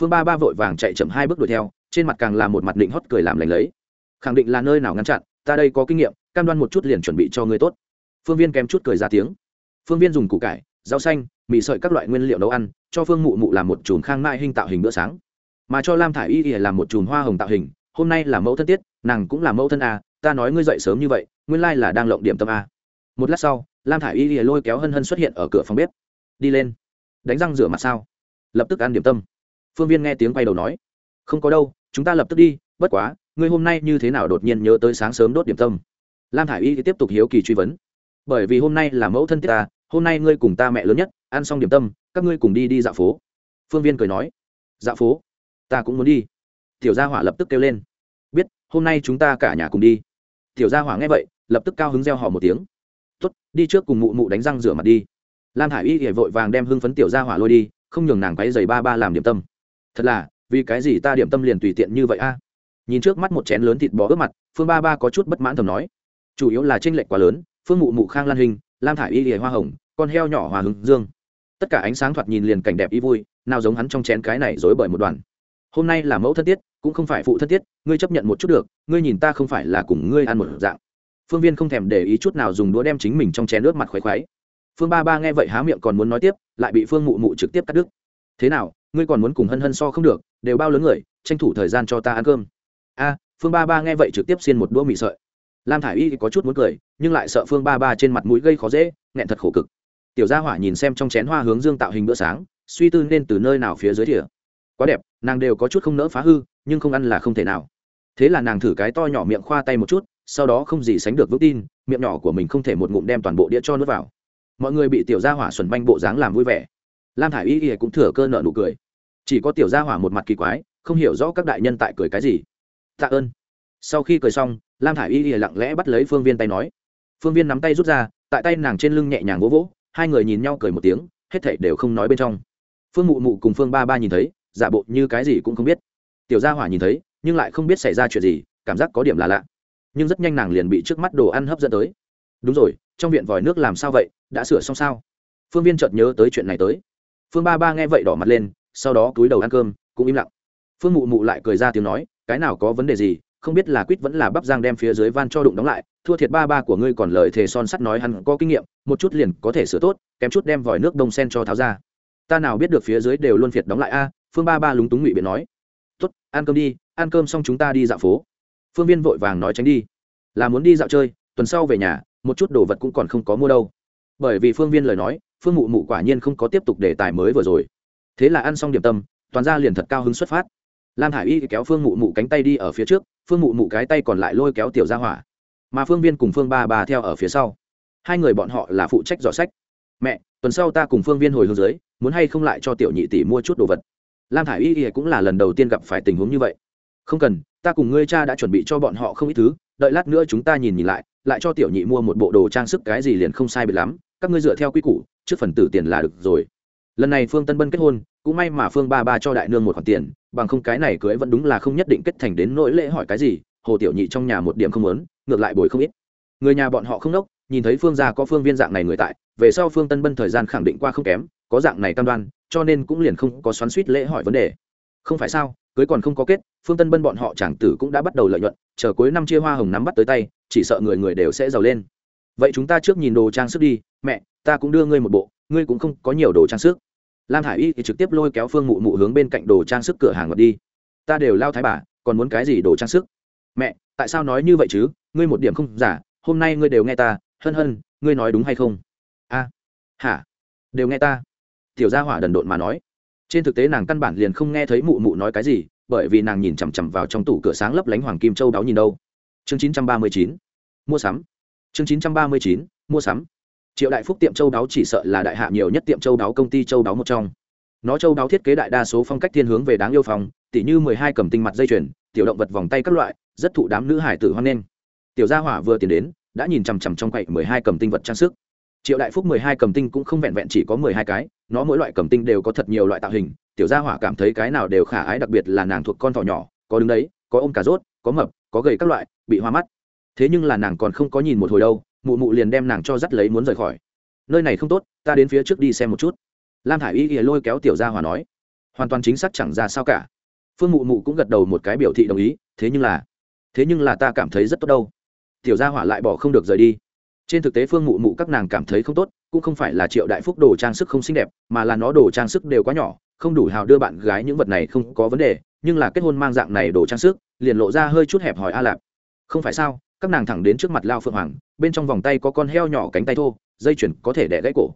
Phương ba ba vội vàng chạy chậm hai bước đuổi theo, trên mặt càng là một mặt định hót cười làm lành lấy. Khẳng định là nơi nào ngăn chặn, ta đây có kinh nghiệm, cam đoan một chút liền chuẩn bị cho ngươi tốt phương viên kém chút cười ra tiếng. Phương viên dùng củ cải, rau xanh, mì sợi các loại nguyên liệu nấu ăn, cho phương mụ mụ làm một chùm khang mai hình tạo hình bữa sáng. Mà cho lam thả i y y làm một chùm hoa hồng tạo hình, hôm nay là mẫu thân tiết, nàng cũng là mẫu thân a, ta nói ngươi dậy sớm như vậy, nguyên lai là đang lộng điểm tâm a. Một lát sau, lam thả i y y lôi kéo hân hân xuất hiện ở cửa phòng bếp. Đi lên. Đánh răng rửa mặt sao? Lập tức ăn điểm tâm. Phương viên nghe tiếng quay đầu nói. Không có đâu, chúng ta lập tức đi, bất quá, ngươi hôm nay như thế nào đột nhiên nhớ tới sáng sớm đốt điểm tâm? Lam thả i y tiếp tục hiếu kỳ truy vấn bởi vì hôm nay là mẫu thân tiết ta, hôm nay ngươi cùng ta mẹ lớn nhất, ăn xong điểm tâm, các ngươi cùng đi đi dạo phố. Phương viên cười nói. Dạo phố? Ta cũng muốn đi. Tiểu gia hỏa lập tức kêu lên. Biết, hôm nay chúng ta cả nhà cùng đi. Tiểu gia hỏa nghe vậy, lập tức cao hứng reo họ một tiếng. Tuất đi trước cùng mụ mụ đánh răng rửa mặt đi. Lam hải y hệ vội vàng đem hưng phấn tiểu gia hỏa lôi đi, không nhường nàng quáy giày ba ba làm điểm tâm. Thật là, vì cái gì ta điểm tâm liền tùy tiện như vậy a? Nhìn trước mắt một chén lớn thịt bò ướp mặt, phương ba ba có chút bất mãn thầm nói. Chủ yếu là tranh lệch quá lớn phương mụ mụ khang lan hình, lam thả i y lìa hoa hồng, con heo nhỏ hòa hứng dương. Tất cả ánh sáng thoạt nhìn liền cảnh đẹp ý vui, nào giống hắn trong chén cái này dối bởi một đoàn. Hôm nay là mẫu thân tiết, cũng không phải phụ thân tiết, ngươi chấp nhận một chút được, ngươi nhìn ta không phải là cùng ngươi ăn một dạng. Phương viên không thèm để ý chút nào dùng đũa đem chính mình trong chén nước mặt khoái khoái phương ba ba nghe vậy há miệng còn muốn nói tiếp, lại bị phương mụ mụ trực tiếp cắt đứt. Thế nào, ngươi còn muốn cùng hân hân so không được, đều bao lớn người, tranh thủ thời gian cho ta ăn cơm. A, phương ba ba nghe vậy trực tiếp xiên một đũa mì sợi lam thả i y có chút muốn cười, nhưng lại sợ phương ba ba trên mặt mũi gây khó dễ, nghẹn thật khổ cực. Tiểu gia hỏa nhìn xem trong chén hoa hướng dương tạo hình bữa sáng, suy tư nên từ nơi nào phía dưới thỉa quá đẹp, nàng đều có chút không nỡ phá hư, nhưng không ăn là không thể nào. Thế là nàng thử cái to nhỏ miệng khoa tay một chút, sau đó không gì sánh được vững tin, miệng nhỏ của mình không thể một ngụm đem toàn bộ đĩa cho nước vào. Mọi người bị tiểu gia hỏa xuẩn banh bộ dáng làm vui vẻ. Lam thả i y y cũng thừa cơ nợ nụ cười. Chỉ có tiểu gia hỏa một mặt kỳ quái, không hiểu rõ các đại nhân tại cười cái gì. Tạ ơn. Sau khi cười xong lam thả i y lìa lặng lẽ bắt lấy phương viên tay nói. Phương viên nắm tay rút ra, tại tay nàng trên lưng nhẹ nhàng vỗ vỗ, hai người nhìn nhau cười một tiếng, hết thảy đều không nói bên trong. Phương mụ mụ cùng phương ba ba nhìn thấy, giả bộ như cái gì cũng không biết. Tiểu gia hỏa nhìn thấy, nhưng lại không biết xảy ra chuyện gì, cảm giác có điểm là lạ. Nhưng rất nhanh nàng liền bị trước mắt đồ ăn hấp dẫn tới. Đúng rồi, trong viện vòi nước làm sao vậy, đã sửa xong sao? Phương viên chợt nhớ tới chuyện này tới. Phương ba ba nghe vậy đỏ mặt lên, sau đó cúi đầu ăn cơm, cũng im lặng. Phương mụ mụ lại cười ra tiếng nói, cái nào có vấn đề gì không biết là quýt vẫn là bắp giang đem phía dưới van cho đụng đóng lại, thua thiệt ba ba của ngươi còn lời thề son sắt nói hắn có kinh nghiệm, một chút liền có thể sửa tốt, kém chút đem vòi nước đông sen cho tháo ra. Ta nào biết được phía dưới đều luôn phiệt đóng lại a, phương ba ba lúng túng ngụy biện nói. Tốt, ăn cơm đi, ăn cơm xong chúng ta đi dạo phố. Phương viên vội vàng nói tránh đi. Là muốn đi dạo chơi, tuần sau về nhà, một chút đồ vật cũng còn không có mua đâu. Bởi vì phương viên lời nói, phương mụ mụ quả nhiên không có tiếp tục đề tài mới vừa rồi. Thế là ăn xong điểm tâm, toàn ra liền thật cao hứng xuất phát. Lam hải y kéo phương mụ mụ cánh tay đi ở phía trước phương mụ mụ cái tay còn lại lôi kéo tiểu ra hỏa. Mà phương viên cùng phương ba bà theo ở phía sau. Hai người bọn họ là phụ trách dò sách. Mẹ, tuần sau ta cùng phương viên hồi hướng dưới, muốn hay không lại cho tiểu nhị tỷ mua chút đồ vật. Lam thả i y cũng là lần đầu tiên gặp phải tình huống như vậy. Không cần, ta cùng ngươi cha đã chuẩn bị cho bọn họ không ít thứ, đợi lát nữa chúng ta nhìn nhìn lại lại cho tiểu nhị mua một bộ đồ trang sức cái gì liền không sai biệt lắm, các ngươi dựa theo quy củ, trước phần tử tiền là được rồi lần này phương tân bân kết hôn cũng may mà phương ba ba cho đại nương một khoản tiền bằng không cái này cưới vẫn đúng là không nhất định kết thành đến nỗi lễ hỏi cái gì hồ tiểu nhị trong nhà một điểm không lớn ngược lại bồi không ít. Người nhà bọn họ không nốc, nhìn thấy phương gia có phương viên dạng này người tại về sau phương tân bân thời gian khẳng định qua không kém có dạng này cam đoan cho nên cũng liền không có xoắn suýt lễ hỏi vấn đề. Không phải sao cưới còn không có kết phương tân bân bọn họ chàng tử cũng đã bắt đầu lợi nhuận chờ cuối năm chia hoa hồng nắm bắt tới tay chỉ sợ người người đều sẽ giàu lên. Vậy chúng ta trước nhìn đồ trang sức đi mẹ ta cũng đưa ngươi một bộ ngươi cũng không có nhiều đồ trang sức lam thả i y thì trực tiếp lôi kéo phương mụ mụ hướng bên cạnh đồ trang sức cửa hàng ngọt đi. Ta đều lao thái bà, còn muốn cái gì đồ trang sức? Mẹ, tại sao nói như vậy chứ? Ngươi một điểm không giả, hôm nay ngươi đều nghe ta. Hân hân, ngươi nói đúng hay không? A, hả? Đều nghe ta. Tiểu gia hỏa đần độn mà nói. Trên thực tế nàng căn bản liền không nghe thấy mụ mụ nói cái gì, bởi vì nàng nhìn chằm chằm vào trong tủ cửa sáng lấp lánh hoàng kim châu đáo nhìn đâu. Chương chín trăm ba mươi chín, mua sắm. Chương chín trăm ba mươi chín, mua sắm triệu đại phúc tiệm châu đáo chỉ sợ là đại hạ nhiều nhất tiệm châu đáo công ty châu đáo một trong. Nó châu đáo thiết kế đại đa số phong cách thiên hướng về đáng yêu phòng tỉ như mười hai cầm tinh mặt dây chuyền, tiểu động vật vòng tay các loại, rất thụ đám nữ hải tử hoan nghênh. Tiểu gia hỏa vừa tiến đến, đã nhìn chằm chằm trong quậy mười hai cầm tinh vật trang sức. Triệu đại phúc mười hai cầm tinh cũng không vẹn vẹn chỉ có mười hai cái, nó mỗi loại cầm tinh đều có thật nhiều loại tạo hình, tiểu gia hỏa cảm thấy cái nào đều khả ái đặc biệt là nàng thuộc con thỏ nhỏ, có đứng đấy, có ôm cà rốt, có mập, có gầy các loại, bị hoa mắt. Thế nhưng là nàng còn không có nhìn một hồi đâu mụ mụ liền đem nàng cho dắt lấy muốn rời khỏi. Nơi này không tốt, ta đến phía trước đi xem một chút. Lam thả i y ỉa lôi kéo tiểu gia Hòa nói. Hoàn toàn chính xác chẳng ra sao cả. Phương mụ mụ cũng gật đầu một cái biểu thị đồng ý, thế nhưng là, thế nhưng là ta cảm thấy rất tốt đâu. Tiểu gia hỏa lại bỏ không được rời đi. Trên thực tế phương mụ mụ các nàng cảm thấy không tốt, cũng không phải là triệu đại phúc đồ trang sức không xinh đẹp, mà là nó đồ trang sức đều quá nhỏ, không đủ hào đưa bạn gái những vật này không có vấn đề, nhưng là kết hôn mang dạng này đồ trang sức, liền lộ ra hơi chút hẹp hòi a lạp. Không phải sao? Các nàng thẳng đến trước mặt lao phượng hoàng, bên trong vòng tay có con heo nhỏ cánh tay thô, dây chuyền có thể đẻ gãy cổ.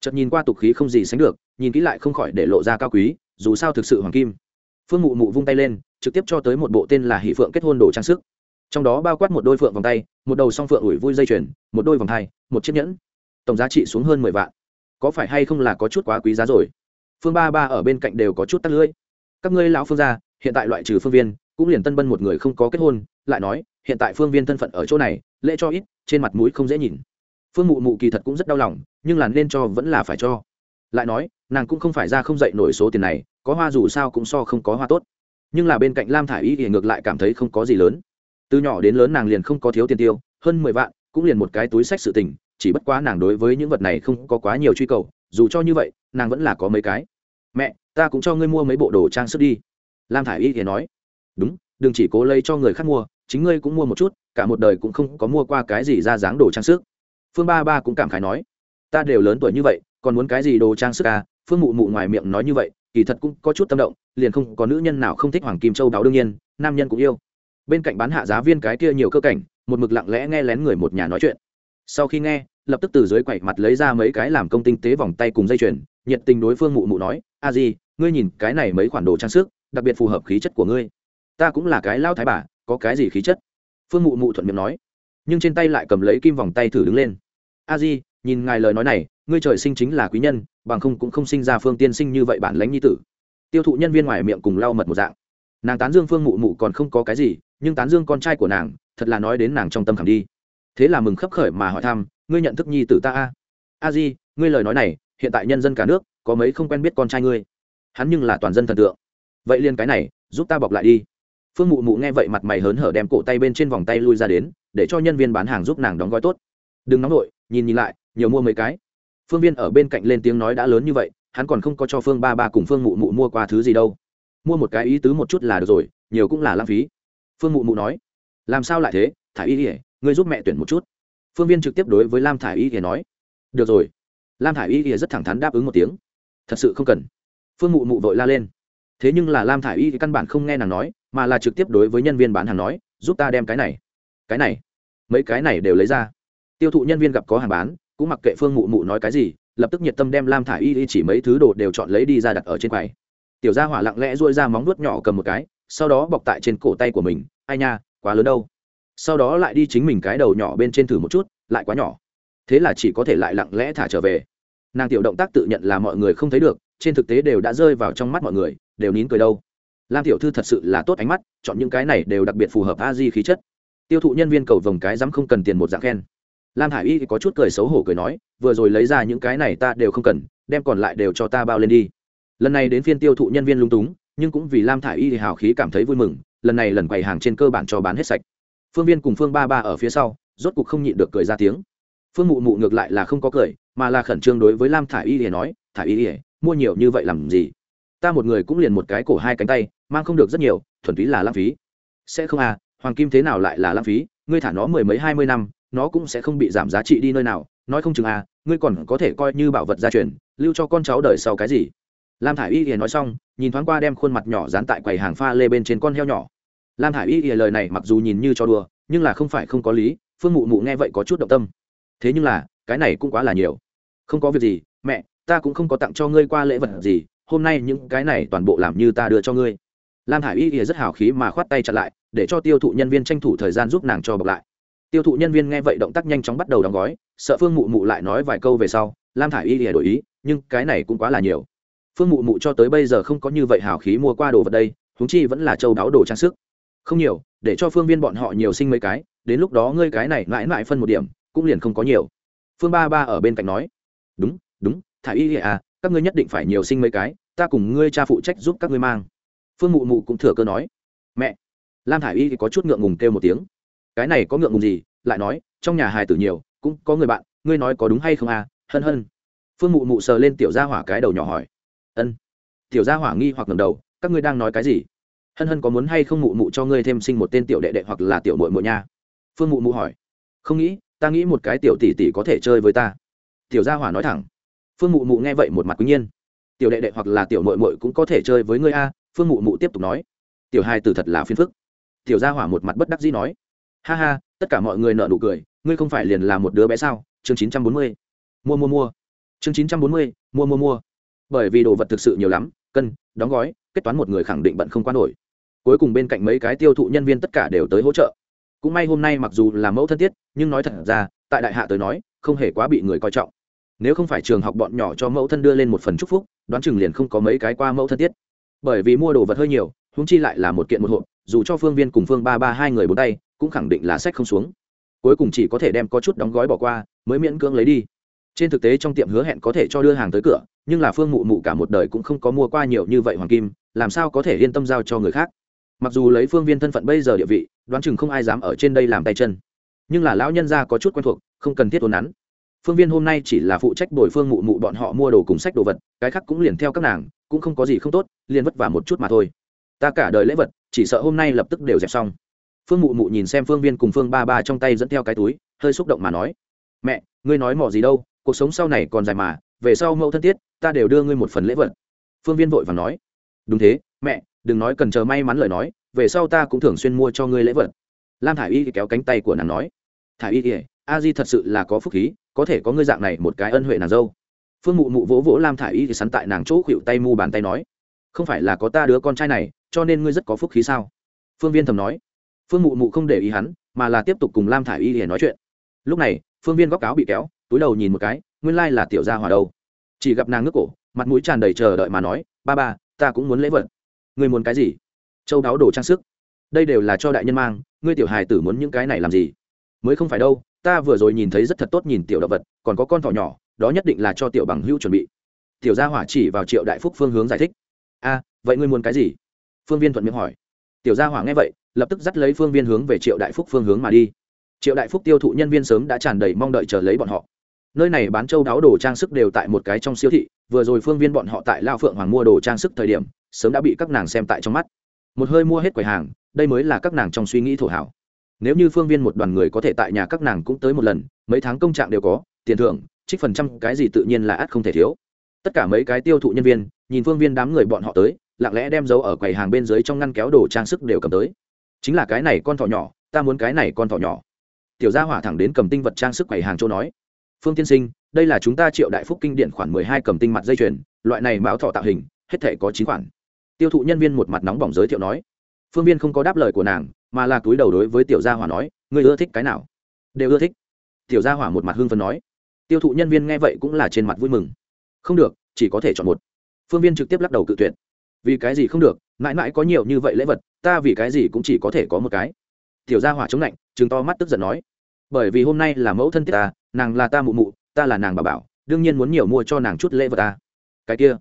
Chợt nhìn qua tục khí không gì sánh được, nhìn kỹ lại không khỏi để lộ ra cao quý, dù sao thực sự hoàng kim. Phương mụ mụ vung tay lên, trực tiếp cho tới một bộ tên là hỷ phượng kết hôn đồ trang sức. Trong đó bao quát một đôi phượng vòng tay, một đầu song phượng ủi vui dây chuyền, một đôi vòng thai, một chiếc nhẫn. Tổng giá trị xuống hơn mười vạn. Có phải hay không là có chút quá quý giá rồi? Phương ba ba ở bên cạnh đều có chút tắt lưỡi. Các ngươi lão phương gia, hiện tại loại trừ phương viên, cũng liền tân bân một người không có kết hôn, lại nói hiện tại phương viên thân phận ở chỗ này, lễ cho ít, trên mặt mũi không dễ nhìn. Phương mụ mụ kỳ thật cũng rất đau lòng, nhưng là nên cho vẫn là phải cho. Lại nói, nàng cũng không phải ra không dậy nổi số tiền này, có hoa dù sao cũng so không có hoa tốt. Nhưng là bên cạnh lam thả i y thì ngược lại cảm thấy không có gì lớn. Từ nhỏ đến lớn nàng liền không có thiếu tiền tiêu, hơn mười vạn, cũng liền một cái túi sách sự tình, chỉ bất quá nàng đối với những vật này không có quá nhiều truy cầu, dù cho như vậy, nàng vẫn là có mấy cái. Mẹ, ta cũng cho ngươi mua mấy bộ đồ trang sức đi. Lam thả i y thì nói. Đúng đừng chỉ cố lấy cho người khác mua, chính ngươi cũng mua một chút, cả một đời cũng không có mua qua cái gì ra dáng đồ trang sức. Phương ba ba cũng cảm khái nói, ta đều lớn tuổi như vậy, còn muốn cái gì đồ trang sức à? Phương mụ mụ ngoài miệng nói như vậy, kỳ thật cũng có chút tâm động, liền không có nữ nhân nào không thích hoàng kim châu đáo đương nhiên, nam nhân cũng yêu. Bên cạnh bán hạ giá viên cái kia nhiều cơ cảnh, một mực lặng lẽ nghe lén người một nhà nói chuyện. Sau khi nghe, lập tức từ dưới quậy mặt lấy ra mấy cái làm công tinh tế vòng tay cùng dây chuyền, nhiệt tình đối phương mụ mụ nói, a di, ngươi nhìn cái này mấy khoản đồ trang sức, đặc biệt phù hợp khí chất của ngươi ta cũng là cái lao thái bà, có cái gì khí chất? Phương mụ mụ thuận miệng nói, nhưng trên tay lại cầm lấy kim vòng tay thử đứng lên. A di, nhìn ngài lời nói này, ngươi trời sinh chính là quý nhân, bằng không cũng không sinh ra phương tiên sinh như vậy bản lãnh nhi tử. Tiêu thụ nhân viên ngoài miệng cùng lau mật một dạng. Nàng tán dương phương mụ mụ còn không có cái gì, nhưng tán dương con trai của nàng, thật là nói đến nàng trong tâm khảm đi. Thế là mừng khấp khởi mà hỏi thăm, ngươi nhận thức nhi tử ta a? A di, ngươi lời nói này, hiện tại nhân dân cả nước, có mấy không quen biết con trai ngươi? Hắn nhưng là toàn dân thần tượng. Vậy liền cái này, giúp ta bọc lại đi phương mụ mụ nghe vậy mặt mày hớn hở đem cổ tay bên trên vòng tay lui ra đến, để cho nhân viên bán hàng giúp nàng đóng gói tốt. Đừng nóng nổi nhìn nhìn lại, nhiều mua mấy cái. Phương viên ở bên cạnh lên tiếng nói đã lớn như vậy, hắn còn không có cho phương ba ba cùng phương mụ mụ mua qua thứ gì đâu. Mua một cái ý tứ một chút là được rồi, nhiều cũng là lãng phí. Phương mụ mụ nói. Làm sao lại thế thả y ỉa ngươi giúp mẹ tuyển một chút. Phương viên trực tiếp đối với lam thả y ỉa nói. Được rồi. Lam thả y ỉa rất thẳng thắn đáp ứng một tiếng. Thật sự không cần. Phương mụ mụ vội la lên. Thế nhưng là lam thả y thì căn bản không nghe nàng nói mà là trực tiếp đối với nhân viên bán hàng nói, giúp ta đem cái này cái này, mấy cái này đều lấy ra. Tiêu thụ nhân viên gặp có hàng bán, cũng mặc kệ phương mụ mụ nói cái gì, lập tức nhiệt tâm đem lam thả y y chỉ mấy thứ đồ đều chọn lấy đi ra đặt ở trên quầy. Tiểu gia hỏa lặng lẽ dôi ra móng nuốt nhỏ cầm một cái, sau đó bọc tại trên cổ tay của mình, ai nha, quá lớn đâu. Sau đó lại đi chính mình cái đầu nhỏ bên trên thử một chút, lại quá nhỏ. Thế là chỉ có thể lại lặng lẽ thả trở về. Nàng tiểu động tác tự nhận là mọi người không thấy được, trên thực tế đều đã rơi vào trong mắt mọi người, đều nín cười đâu lam tiểu thư thật sự là tốt ánh mắt, chọn những cái này đều đặc biệt phù hợp a di khí chất. Tiêu thụ nhân viên cầu vồng cái dám không cần tiền một dạng khen. Lam hải y có chút cười xấu hổ cười nói, vừa rồi lấy ra những cái này ta đều không cần, đem còn lại đều cho ta bao lên đi. Lần này đến phiên tiêu thụ nhân viên lung túng, nhưng cũng vì lam thả i y thì hào khí cảm thấy vui mừng, lần này lần quầy hàng trên cơ bản cho bán hết sạch. Phương viên cùng phương ba ba ở phía sau, rốt cục không nhịn được cười ra tiếng. Phương mụ mụ ngược lại là không có cười, mà là khẩn trương đối với lam thả i y thì nói thả i y thì mua nhiều như vậy làm gì? Ta một người cũng liền một cái cổ hai cánh tay, mang không được rất nhiều, thuần túy là lãng phí. Sẽ không à hoàng kim thế nào lại là lãng phí, ngươi thả nó mười mấy hai mươi năm, nó cũng sẽ không bị giảm giá trị đi nơi nào. Nói không chừng à ngươi còn có thể coi như bảo vật gia truyền, lưu cho con cháu đời sau cái gì? Lam thả i y thì nói xong, nhìn thoáng qua đem khuôn mặt nhỏ dán tại quầy hàng pha lê bên trên con heo nhỏ. Lam thả i y thì lời này mặc dù nhìn như cho đùa, nhưng là không phải không có lý, phương mụ mụ nghe vậy có chút động tâm. Thế nhưng là, cái này cũng quá là nhiều. Không có việc gì, mẹ, ta cũng không có tặng cho ngươi qua lễ vật gì hôm nay những cái này toàn bộ làm như ta đưa cho ngươi. Lam hải y thì rất hào khí mà khoát tay chặt lại, để cho tiêu thụ nhân viên tranh thủ thời gian giúp nàng cho bọc lại. Tiêu thụ nhân viên nghe vậy động tác nhanh chóng bắt đầu đóng gói, sợ phương mụ mụ lại nói vài câu về sau, lam thả i y thì đổi ý, nhưng cái này cũng quá là nhiều. Phương mụ mụ cho tới bây giờ không có như vậy hào khí mua qua đồ vật đây húng chi vẫn là châu đáo đồ trang sức. Không nhiều, để cho phương viên bọn họ nhiều sinh mấy cái, đến lúc đó ngươi cái này mãi mãi phân một điểm, cũng liền không có nhiều. Phương ba ba ở bên cạnh nói, đúng đúng, thả y à các ngươi nhất định phải nhiều sinh mấy cái, ta cùng ngươi cha phụ trách giúp các ngươi mang. Phương mụ mụ cũng thừa cơ nói. Mẹ. Lam thả y thì có chút ngượng ngùng kêu một tiếng. Cái này có ngượng ngùng gì? Lại nói, trong nhà hài tử nhiều, cũng có người bạn, ngươi nói có đúng hay không à? Hân hân. Phương mụ mụ sờ lên tiểu gia hỏa cái đầu nhỏ hỏi. Ân. Tiểu gia hỏa nghi hoặc ngầm đầu, các ngươi đang nói cái gì? Hân hân có muốn hay không mụ mụ cho ngươi thêm sinh một tên tiểu đệ đệ hoặc là tiểu mội mội nha? Phương mụ mụ hỏi. Không nghĩ, ta nghĩ một cái tiểu tỷ tỷ có thể chơi với ta. Tiểu gia hỏa nói thẳng phương mụ mụ nghe vậy một mặt quý nhiên. Tiểu đệ đệ hoặc là tiểu Nội mội cũng có thể chơi với ngươi a, phương mụ mụ tiếp tục nói. Tiểu hai từ thật là phiền phức. Tiểu gia hỏa một mặt bất đắc dĩ nói. Ha ha, tất cả mọi người nợ nụ cười, ngươi không phải liền là một đứa bé sao? Chương chín trăm bốn mươi. Mua mua mua. Chương chín trăm bốn mươi, mua mua mua. Bởi vì đồ vật thực sự nhiều lắm, cân, đóng gói, kết toán một người khẳng định bận không qua nổi. Cuối cùng bên cạnh mấy cái tiêu thụ nhân viên tất cả đều tới hỗ trợ. Cũng may hôm nay mặc dù là mẫu thân thiết nhưng nói thật ra, tại đại hạ tới nói, không hề quá bị người coi trọng nếu không phải trường học bọn nhỏ cho mẫu thân đưa lên một phần chúc phúc, đoán chừng liền không có mấy cái qua mẫu thân tiết. Bởi vì mua đồ vật hơi nhiều húng chi lại là một kiện một hộp, dù cho phương viên cùng phương ba ba hai người bốn tay, cũng khẳng định là sách không xuống. Cuối cùng chỉ có thể đem có chút đóng gói bỏ qua, mới miễn cưỡng lấy đi. Trên thực tế trong tiệm hứa hẹn có thể cho đưa hàng tới cửa, nhưng là phương mụ mụ cả một đời cũng không có mua qua nhiều như vậy hoàng kim, làm sao có thể yên tâm giao cho người khác? Mặc dù lấy phương viên thân phận bây giờ địa vị, đoán chừng không ai dám ở trên đây làm tay chân. Nhưng là lão nhân gia có chút quen thuộc, không cần thiết tốn nắn phương viên hôm nay chỉ là phụ trách đổi phương mụ mụ bọn họ mua đồ cùng sách đồ vật, cái khác cũng liền theo các nàng, cũng không có gì không tốt, liền vất vả một chút mà thôi. Ta cả đời lễ vật, chỉ sợ hôm nay lập tức đều dẹp xong. Phương mụ mụ nhìn xem phương viên cùng phương ba ba trong tay dẫn theo cái túi, hơi xúc động mà nói, mẹ, ngươi nói mỏ gì đâu, cuộc sống sau này còn dài mà, về sau mẫu thân thiết ta đều đưa ngươi một phần lễ vật. Phương viên vội và nói, đúng thế, mẹ, đừng nói cần chờ may mắn lời nói, về sau ta cũng thường xuyên mua cho ngươi lễ vật. Lam thả i y kéo cánh tay của nàng nói thả y ỉa a di thật sự là có phúc khí, có thể có ngươi dạng này một cái ân huệ nàng dâu. Phương mụ mụ vỗ vỗ lam thả i y thì sắn tại nàng chỗ khuỵu tay mu bàn tay nói, không phải là có ta đứa con trai này, cho nên ngươi rất có phúc khí sao? Phương viên thầm nói. Phương mụ mụ không để ý hắn, mà là tiếp tục cùng lam thả i y để nói chuyện. Lúc này, phương viên góc áo bị kéo, túi đầu nhìn một cái, nguyên lai là tiểu gia hòa đâu. Chỉ gặp nàng ngước cổ, mặt mũi tràn đầy chờ đợi mà nói, ba ba, ta cũng muốn lễ vật. Ngươi muốn cái gì? Châu đáo đồ trang sức. Đây đều là cho đại nhân mang, ngươi tiểu hài tử muốn những cái này làm gì? Mới không phải đâu ta vừa rồi nhìn thấy rất thật tốt nhìn tiểu động vật, còn có con thỏ nhỏ, đó nhất định là cho tiểu bằng hữu chuẩn bị. Tiểu gia hỏa chỉ vào triệu đại phúc phương hướng giải thích. A, vậy ngươi muốn cái gì? Phương viên thuận miệng hỏi. Tiểu gia hỏa nghe vậy, lập tức dắt lấy phương viên hướng về triệu đại phúc phương hướng mà đi. Triệu đại phúc tiêu thụ nhân viên sớm đã tràn đầy mong đợi chờ lấy bọn họ. Nơi này bán châu đáo đồ trang sức đều tại một cái trong siêu thị, vừa rồi phương viên bọn họ tại lao phượng hoàng mua đồ trang sức thời điểm, sớm đã bị các nàng xem tại trong mắt. Một hơi mua hết quầy hàng, đây mới là các nàng trong suy nghĩ thổ hảo nếu như phương viên một đoàn người có thể tại nhà các nàng cũng tới một lần, mấy tháng công trạng đều có, tiền thưởng, trích phần trăm, cái gì tự nhiên là ắt không thể thiếu. Tất cả mấy cái tiêu thụ nhân viên, nhìn phương viên đám người bọn họ tới, lặng lẽ đem dấu ở quầy hàng bên dưới trong ngăn kéo đồ trang sức đều cầm tới. Chính là cái này con thỏ nhỏ, ta muốn cái này con thỏ nhỏ. Tiểu gia hỏa thẳng đến cầm tinh vật trang sức quầy hàng châu nói. Phương tiên sinh, đây là chúng ta triệu đại phúc kinh điện khoản mười hai cầm tinh mặt dây chuyền, loại này mão thọ tạo hình, hết thể có chín khoản. Tiêu thụ nhân viên một mặt nóng bỏng giới thiệu nói phương viên không có đáp lời của nàng, mà là túi đầu đối với tiểu gia hỏa nói, ngươi ưa thích cái nào? Đều ưa thích. Tiểu gia hỏa một mặt hưng phấn nói. Tiêu thụ nhân viên nghe vậy cũng là trên mặt vui mừng. Không được, chỉ có thể chọn một. Phương viên trực tiếp lắc đầu cự tuyệt. Vì cái gì không được? Mãi mãi có nhiều như vậy lễ vật, ta vì cái gì cũng chỉ có thể có một cái. Tiểu gia hỏa chống lạnh chừng to mắt tức giận nói. Bởi vì hôm nay là mẫu thân tiết ta, nàng là ta mụ mụ, ta là nàng bà bảo, đương nhiên muốn nhiều mua cho nàng chút lễ vật ta. Cái kia.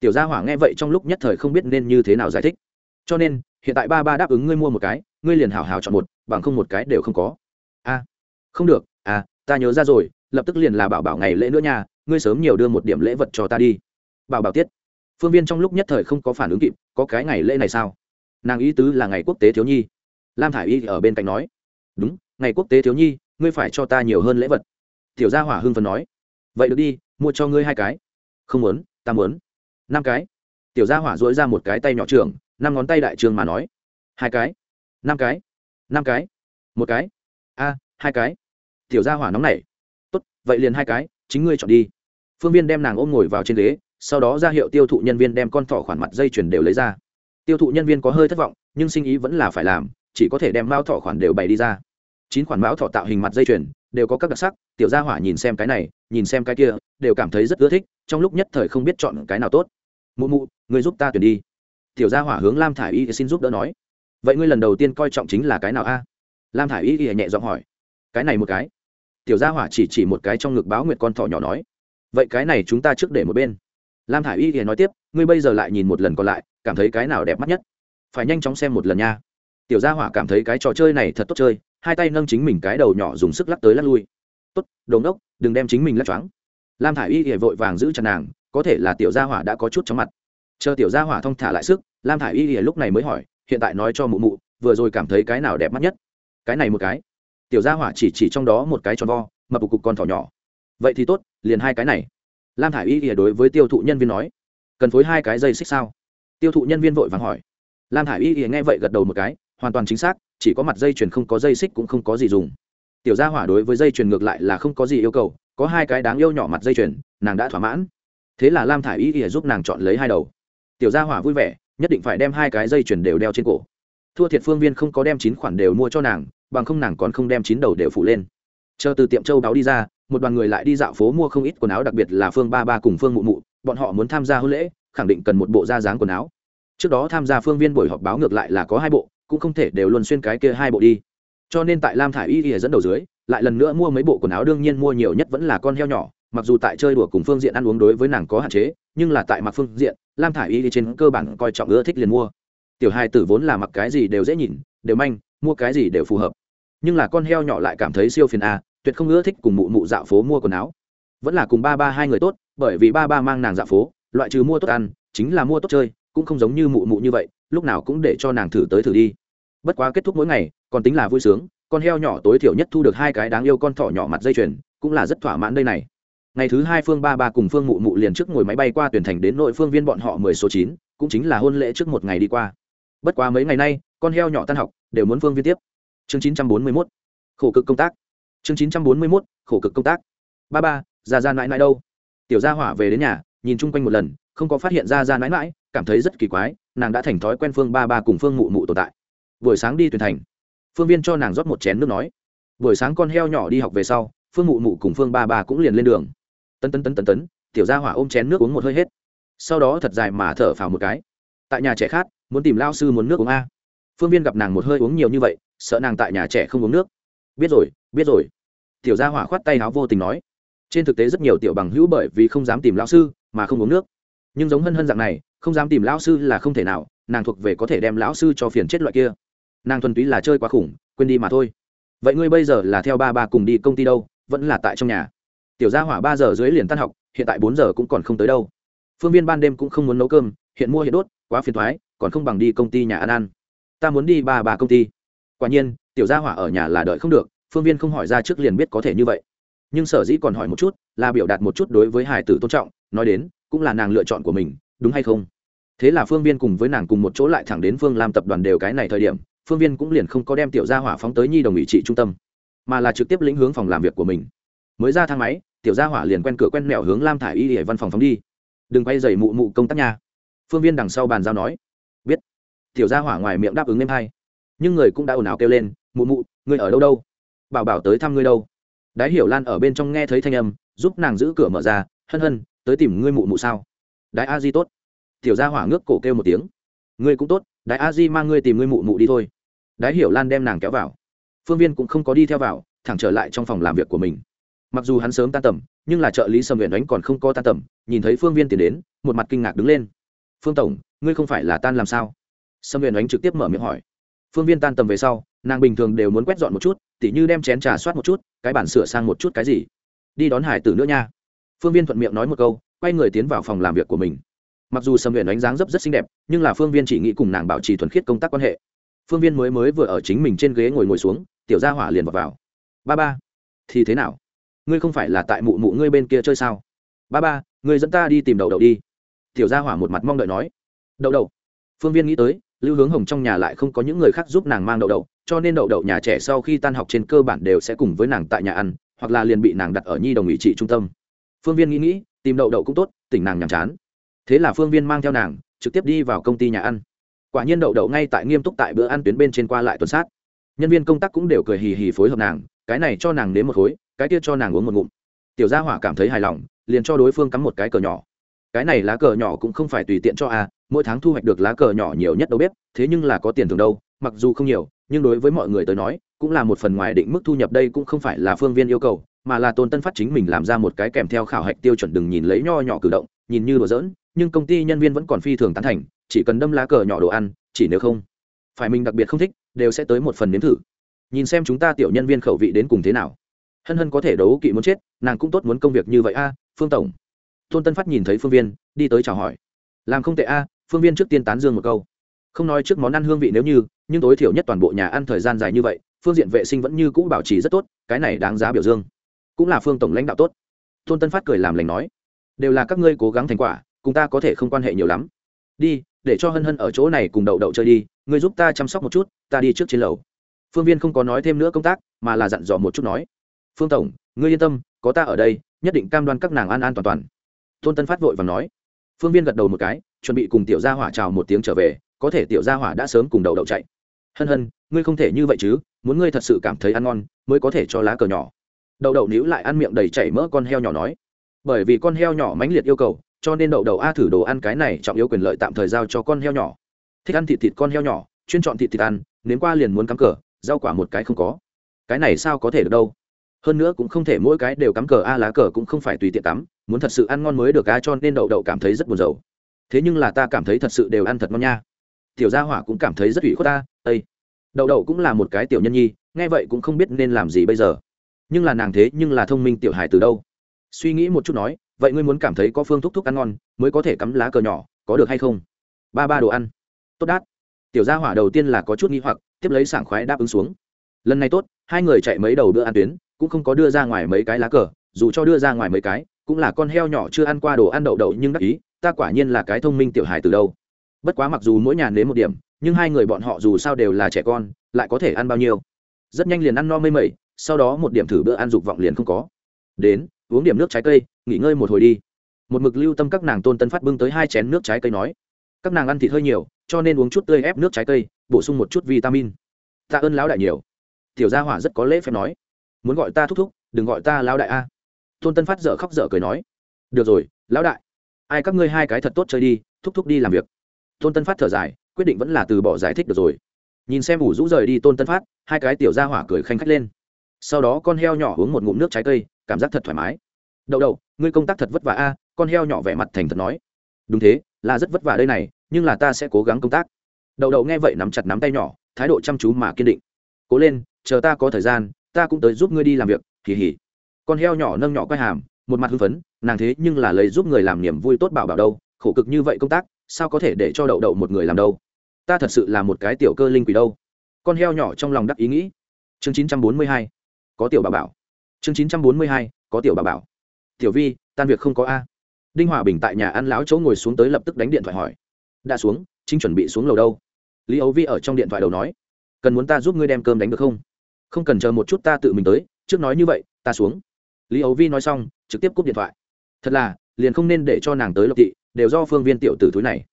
Tiểu gia hỏa nghe vậy trong lúc nhất thời không biết nên như thế nào giải thích. Cho nên hiện tại ba ba đáp ứng ngươi mua một cái, ngươi liền hảo hảo chọn một, bằng không một cái đều không có. A không được à ta nhớ ra rồi, lập tức liền là bảo bảo ngày lễ nữa nha, ngươi sớm nhiều đưa một điểm lễ vật cho ta đi. Bảo bảo tiết. Phương viên trong lúc nhất thời không có phản ứng kịp, có cái ngày lễ này sao? Nàng ý tứ là ngày quốc tế thiếu nhi. Lam thả i y ở bên cạnh nói. Đúng, ngày quốc tế thiếu nhi, ngươi phải cho ta nhiều hơn lễ vật. Tiểu gia hỏa hưng phần nói. Vậy được đi, mua cho ngươi hai cái. Không muốn, ta muốn. Năm cái. Tiểu gia hỏa dỗi ra một cái tay nhỏ trường năm ngón tay đại trường mà nói. Hai cái, năm cái năm cái, một cái. A, hai cái. Tiểu gia hỏa nóng này tốt, vậy liền hai cái, chính ngươi chọn đi. Phương viên đem nàng ôm ngồi vào trên ghế, sau đó ra hiệu tiêu thụ nhân viên đem con thỏ khoản mặt dây chuyền đều lấy ra. Tiêu thụ nhân viên có hơi thất vọng, nhưng sinh ý vẫn là phải làm, chỉ có thể đem mao thỏ khoản đều bày đi ra. Chín khoản mão thỏ tạo hình mặt dây chuyền, đều có các đặc sắc, tiểu gia hỏa nhìn xem cái này, nhìn xem cái kia, đều cảm thấy rất ưa thích, trong lúc nhất thời không biết chọn cái nào tốt. Mụ mụ, người giúp ta tuyển đi tiểu gia hỏa hướng lam thả i y xin giúp đỡ nói. Vậy ngươi lần đầu tiên coi trọng chính là cái nào a? Lam thả i y nhẹ giọng hỏi. Cái này một cái. Tiểu gia hỏa chỉ chỉ một cái trong ngực báo nguyệt con thỏ nhỏ nói. Vậy cái này chúng ta trước để một bên. Lam thả i y nói tiếp, ngươi bây giờ lại nhìn một lần còn lại, cảm thấy cái nào đẹp mắt nhất? Phải nhanh chóng xem một lần nha. Tiểu gia hỏa cảm thấy cái trò chơi này thật tốt chơi, hai tay nâng chính mình cái đầu nhỏ dùng sức lắc tới lắc lui. Tốt đồn đốc, đừng đem chính mình lắc choáng. Lam thả i y hề vội vàng giữ chặt nàng, có thể là tiểu gia hỏa đã có chút chóng mặt chờ tiểu gia hỏa thong thả lại sức, lam thả i y ỉa lúc này mới hỏi, hiện tại nói cho mụ mụ, vừa rồi cảm thấy cái nào đẹp mắt nhất? Cái này một cái. Tiểu gia hỏa chỉ chỉ trong đó một cái tròn vo, mập cục con thỏ nhỏ. Vậy thì tốt, liền hai cái này. Lam thả i y ỉa đối với tiêu thụ nhân viên nói, cần phối hai cái dây xích sao? Tiêu thụ nhân viên vội vàng hỏi. Lam thả i y ỉa nghe vậy gật đầu một cái, hoàn toàn chính xác, chỉ có mặt dây chuyền không có dây xích cũng không có gì dùng. Tiểu gia hỏa đối với dây chuyền ngược lại là không có gì yêu cầu, có hai cái đáng yêu nhỏ mặt dây chuyền, nàng đã thỏa mãn. Thế là lam thả i y ỉa giúp nàng chọn lấy hai đầu tiểu gia hỏa vui vẻ, nhất định phải đem hai cái dây chuyền đều đeo trên cổ. Thua thiệt phương viên không có đem chín khoản đều mua cho nàng, bằng không nàng còn không đem chín đầu đều phủ lên. Chờ từ tiệm châu đáo đi ra, một đoàn người lại đi dạo phố mua không ít quần áo, đặc biệt là phương ba ba cùng phương mụ mụ, bọn họ muốn tham gia hôn lễ, khẳng định cần một bộ da dáng quần áo. Trước đó tham gia phương viên buổi họp báo ngược lại là có hai bộ, cũng không thể đều luôn xuyên cái kia hai bộ đi. Cho nên tại lam thả i y y dẫn đầu dưới, lại lần nữa mua mấy bộ quần áo, đương nhiên mua nhiều nhất vẫn là con heo nhỏ, mặc dù tại chơi đùa cùng phương diện ăn uống đối với nàng có hạn chế nhưng là tại mặc phương diện, lam thả i y trên cơ bản coi trọng ưa thích liền mua. Tiểu hai tử vốn là mặc cái gì đều dễ nhìn, đều manh, mua cái gì đều phù hợp. Nhưng là con heo nhỏ lại cảm thấy siêu phiền a tuyệt không ưa thích cùng mụ mụ dạo phố mua quần áo. Vẫn là cùng ba ba hai người tốt, bởi vì ba ba mang nàng dạo phố, loại trừ mua tốt ăn, chính là mua tốt chơi, cũng không giống như mụ mụ như vậy, lúc nào cũng để cho nàng thử tới thử đi. Bất quá kết thúc mỗi ngày, còn tính là vui sướng, con heo nhỏ tối thiểu nhất thu được hai cái đáng yêu con thỏ nhỏ mặt dây chuyền, cũng là rất thỏa mãn đây này ngày thứ hai phương ba ba cùng phương mụ mụ liền trước ngồi máy bay qua tuyển thành đến nội phương viên bọn họ mười số chín, cũng chính là hôn lễ trước một ngày đi qua. Bất quá mấy ngày nay, con heo nhỏ tan học, đều muốn phương viên tiếp. Chương chín trăm bốn mươi mốt, khổ cực công tác. Chương chín trăm bốn mươi mốt, khổ cực công tác. Ba ba ra ra mãi mãi đâu? Tiểu gia hỏa về đến nhà, nhìn chung quanh một lần, không có phát hiện ra ra mãi mãi, cảm thấy rất kỳ quái, nàng đã thành thói quen phương ba ba cùng phương mụ mụ tồn tại. Buổi sáng đi tuyển thành, phương viên cho nàng rót một chén nước nói. Buổi sáng con heo nhỏ đi học về sau, phương mụ mụ cùng phương ba ba cũng liền lên đường tân tân tân tân tấn, tiểu gia hỏa ôm chén nước uống một hơi hết. Sau đó thật dài mà thở phào một cái. Tại nhà trẻ khát muốn tìm lao sư muốn nước uống a. Phương viên gặp nàng một hơi uống nhiều như vậy, sợ nàng tại nhà trẻ không uống nước. Biết rồi biết rồi. Tiểu gia hỏa khoát tay áo vô tình nói. Trên thực tế rất nhiều tiểu bằng hữu bởi vì không dám tìm lão sư mà không uống nước. Nhưng giống hân hân dạng này, không dám tìm lão sư là không thể nào, nàng thuộc về có thể đem lão sư cho phiền chết loại kia. Nàng thuần túy là chơi quá khủng, quên đi mà thôi. Vậy ngươi bây giờ là theo ba ba cùng đi công ty đâu, vẫn là tại trong nhà? Tiểu gia hỏa ba giờ dưới liền tan học, hiện tại bốn giờ cũng còn không tới đâu. Phương viên ban đêm cũng không muốn nấu cơm, hiện mua hiện đốt, quá phiền thoái, còn không bằng đi công ty nhà ăn ăn. Ta muốn đi ba bà công ty. Quả nhiên, tiểu gia hỏa ở nhà là đợi không được, phương viên không hỏi ra trước liền biết có thể như vậy. Nhưng sở dĩ còn hỏi một chút, là biểu đạt một chút đối với hải tử tôn trọng, nói đến, cũng là nàng lựa chọn của mình, đúng hay không? Thế là phương viên cùng với nàng cùng một chỗ lại thẳng đến phương làm tập đoàn đều cái này thời điểm, phương viên cũng liền không có đem tiểu gia hỏa phóng tới nhi đồng ủy trị trung tâm, mà là trực tiếp lĩnh hướng phòng làm việc của mình mới ra thang máy, tiểu gia hỏa liền quen cửa quen mẹo hướng lam thả i y hệ văn phòng phóng đi. Đừng quay dày mụ mụ công tác nhà. phương viên đằng sau bàn giao nói. Biết. Tiểu gia hỏa ngoài miệng đáp ứng em hai. Nhưng người cũng đã ồn ào kêu lên, mụ mụ người ở đâu đâu? Bảo bảo tới thăm ngươi đâu? Đái hiểu lan ở bên trong nghe thấy thanh âm, giúp nàng giữ cửa mở ra, hân hân, tới tìm ngươi mụ mụ sao? Đái a di tốt. Tiểu gia hỏa ngước cổ kêu một tiếng. Ngươi cũng tốt, đái a di mang ngươi tìm ngươi mụ mụ đi thôi. Đái hiểu lan đem nàng kéo vào. Phương viên cũng không có đi theo vào, thẳng trở lại trong phòng làm việc của mình mặc dù hắn sớm tan tầm nhưng là trợ lý sầm nguyện đánh còn không có tan tầm nhìn thấy phương viên tiến đến một mặt kinh ngạc đứng lên. Phương tổng ngươi không phải là tan làm sao? Sầm nguyện đánh trực tiếp mở miệng hỏi. Phương viên tan tầm về sau nàng bình thường đều muốn quét dọn một chút tỉ như đem chén trà soát một chút cái bản sửa sang một chút cái gì. Đi đón hải tử nữa nha. Phương viên thuận miệng nói một câu quay người tiến vào phòng làm việc của mình. Mặc dù sầm nguyện đánh dáng dấp rất xinh đẹp nhưng là phương viên chỉ nghĩ cùng nàng bảo trì thuần khiết công tác quan hệ. Phương viên mới mới vừa ở chính mình trên ghế ngồi ngồi xuống tiểu gia hỏa liền vào, vào. ba ba thì thế nào? Ngươi không phải là tại mụ mụ ngươi bên kia chơi sao? Ba ba, ngươi dẫn ta đi tìm đậu đậu đi. Tiểu gia hỏa một mặt mong đợi nói. Đậu đậu. Phương viên nghĩ tới, lưu hướng hồng trong nhà lại không có những người khác giúp nàng mang đậu đậu, cho nên đậu đậu nhà trẻ sau khi tan học trên cơ bản đều sẽ cùng với nàng tại nhà ăn, hoặc là liền bị nàng đặt ở nhi đồng ủy trị trung tâm. Phương viên nghĩ nghĩ, tìm đậu đậu cũng tốt, tỉnh nàng nhàm chán. Thế là phương viên mang theo nàng, trực tiếp đi vào công ty nhà ăn. Quả nhiên đậu đậu ngay tại nghiêm túc tại bữa ăn tuyến bên trên qua lại tuần sát. Nhân viên công tác cũng đều cười hì hì phối hợp nàng, cái này cho nàng đến một khối cái kia cho nàng uống một ngụm. Tiểu gia hỏa cảm thấy hài lòng, liền cho đối phương cắm một cái cờ nhỏ. Cái này lá cờ nhỏ cũng không phải tùy tiện cho a, mỗi tháng thu hoạch được lá cờ nhỏ nhiều nhất đâu biết, thế nhưng là có tiền thường đâu, mặc dù không nhiều, nhưng đối với mọi người tới nói, cũng là một phần ngoài định mức thu nhập đây cũng không phải là phương viên yêu cầu, mà là tôn tân phát chính mình làm ra một cái kèm theo khảo hạch tiêu chuẩn đừng nhìn lấy nho nhỏ cử động, nhìn như đùa giỡn, nhưng công ty nhân viên vẫn còn phi thường tán thành, chỉ cần đâm lá cờ nhỏ đồ ăn, chỉ nếu không, phải mình đặc biệt không thích, đều sẽ tới một phần nếm thử. Nhìn xem chúng ta tiểu nhân viên khẩu vị đến cùng thế nào hân hân có thể đấu kỵ muốn chết, nàng cũng tốt muốn công việc như vậy a, phương tổng. Tôn tân phát nhìn thấy phương viên, đi tới chào hỏi. Làm không tệ a, phương viên trước tiên tán dương một câu. Không nói trước món ăn hương vị nếu như, nhưng tối thiểu nhất toàn bộ nhà ăn thời gian dài như vậy, phương diện vệ sinh vẫn như cũ bảo trì rất tốt, cái này đáng giá biểu dương. Cũng là phương tổng lãnh đạo tốt. Tôn tân phát cười làm lành nói, đều là các ngươi cố gắng thành quả, cùng ta có thể không quan hệ nhiều lắm. Đi, để cho hân hân ở chỗ này cùng đậu đậu chơi đi, ngươi giúp ta chăm sóc một chút, ta đi trước trên lầu. Phương viên không có nói thêm nữa công tác, mà là dặn dò một chút nói phương tổng, ngươi yên tâm, có ta ở đây, nhất định cam đoan các nàng an an toàn toàn. Tôn tân phát vội và nói. Phương viên gật đầu một cái, chuẩn bị cùng tiểu gia hỏa chào một tiếng trở về, có thể tiểu gia hỏa đã sớm cùng đầu đậu chạy. Hân hân, ngươi không thể như vậy chứ, muốn ngươi thật sự cảm thấy ăn ngon, mới có thể cho lá cờ nhỏ. Đậu đậu níu lại ăn miệng đầy chảy mỡ con heo nhỏ nói. Bởi vì con heo nhỏ mãnh liệt yêu cầu, cho nên đậu đậu a thử đồ ăn cái này trọng yếu quyền lợi tạm thời giao cho con heo nhỏ. Thích ăn thịt thịt con heo nhỏ, chuyên chọn thịt thịt ăn, nếm qua liền muốn cắm cờ, rau quả một cái không có. Cái này sao có thể được đâu? Hơn nữa cũng không thể mỗi cái đều cắm cờ, a, lá cờ cũng không phải tùy tiện tắm muốn thật sự ăn ngon mới được, a, cho nên đậu đậu cảm thấy rất buồn rầu. Thế nhưng là ta cảm thấy thật sự đều ăn thật ngon nha. Tiểu gia hỏa cũng cảm thấy rất ủy khuất ta ây. Đậu đậu cũng là một cái tiểu nhân nhi, nghe vậy cũng không biết nên làm gì bây giờ. Nhưng là nàng thế nhưng là thông minh tiểu hài từ đâu? Suy nghĩ một chút nói, vậy ngươi muốn cảm thấy có phương thúc thúc ăn ngon, mới có thể cắm lá cờ nhỏ, có được hay không? Ba ba đồ ăn. Tốt đát. Tiểu gia hỏa đầu tiên là có chút nghi hoặc, tiếp lấy sảng khoái đáp ứng xuống. Lần này tốt, hai người chạy mấy đầu bữa ăn tuyến cũng không có đưa ra ngoài mấy cái lá cờ, dù cho đưa ra ngoài mấy cái, cũng là con heo nhỏ chưa ăn qua đồ ăn đậu đậu nhưng đắc ý, ta quả nhiên là cái thông minh tiểu hài từ đâu. Bất quá mặc dù mỗi nhà nếm một điểm, nhưng hai người bọn họ dù sao đều là trẻ con, lại có thể ăn bao nhiêu. Rất nhanh liền ăn no mây mẩy, sau đó một điểm thử bữa ăn dục vọng liền không có. Đến, uống điểm nước trái cây, nghỉ ngơi một hồi đi. Một mực lưu tâm các nàng tôn tân phát bưng tới hai chén nước trái cây nói. Các nàng ăn thịt hơi nhiều, cho nên uống chút tươi ép nước trái cây, bổ sung một chút vitamin. Tạ ơn lão đại nhiều. Tiểu gia hỏa rất có lễ phép nói muốn gọi ta thúc thúc, đừng gọi ta lão đại a. Tôn tân phát dở khóc dở cười nói, được rồi, lão đại, ai các ngươi hai cái thật tốt chơi đi, thúc thúc đi làm việc. Tôn tân phát thở dài, quyết định vẫn là từ bỏ giải thích được rồi. Nhìn xem ủ rũ rời đi tôn tân phát, hai cái tiểu gia hỏa cười khanh khách lên. Sau đó con heo nhỏ uống một ngụm nước trái cây, cảm giác thật thoải mái. Đậu đậu, ngươi công tác thật vất vả a. Con heo nhỏ vẻ mặt thành thật nói. Đúng thế, là rất vất vả đây này, nhưng là ta sẽ cố gắng công tác. Đậu đậu nghe vậy nắm chặt nắm tay nhỏ, thái độ chăm chú mà kiên định. Cố lên, chờ ta có thời gian ta cũng tới giúp ngươi đi làm việc kỳ hỉ con heo nhỏ nâng nhỏ quay hàm, một mặt hưng phấn, nàng thế nhưng là lấy giúp người làm niềm vui tốt bảo bảo đâu, khổ cực như vậy công tác, sao có thể để cho đậu đậu một người làm đâu? Ta thật sự là một cái tiểu cơ linh quỷ đâu. Con heo nhỏ trong lòng đắc ý nghĩ. Chương chín trăm bốn mươi hai, có tiểu bà bảo. Chương chín trăm bốn mươi hai, có tiểu bà bảo. Tiểu vi, tan việc không có a. Đinh hòa bình tại nhà ăn lão chỗ ngồi xuống tới lập tức đánh điện thoại hỏi. Đã xuống, chính chuẩn bị xuống lầu đâu? Lý ấu vi ở trong điện thoại đầu nói. Cần muốn ta giúp ngươi đem cơm đánh được không? Không cần chờ một chút ta tự mình tới, trước nói như vậy, ta xuống. Lý ấu vi nói xong, trực tiếp cúp điện thoại. Thật là, liền không nên để cho nàng tới lộc thị, đều do phương viên tiểu tử thúi này.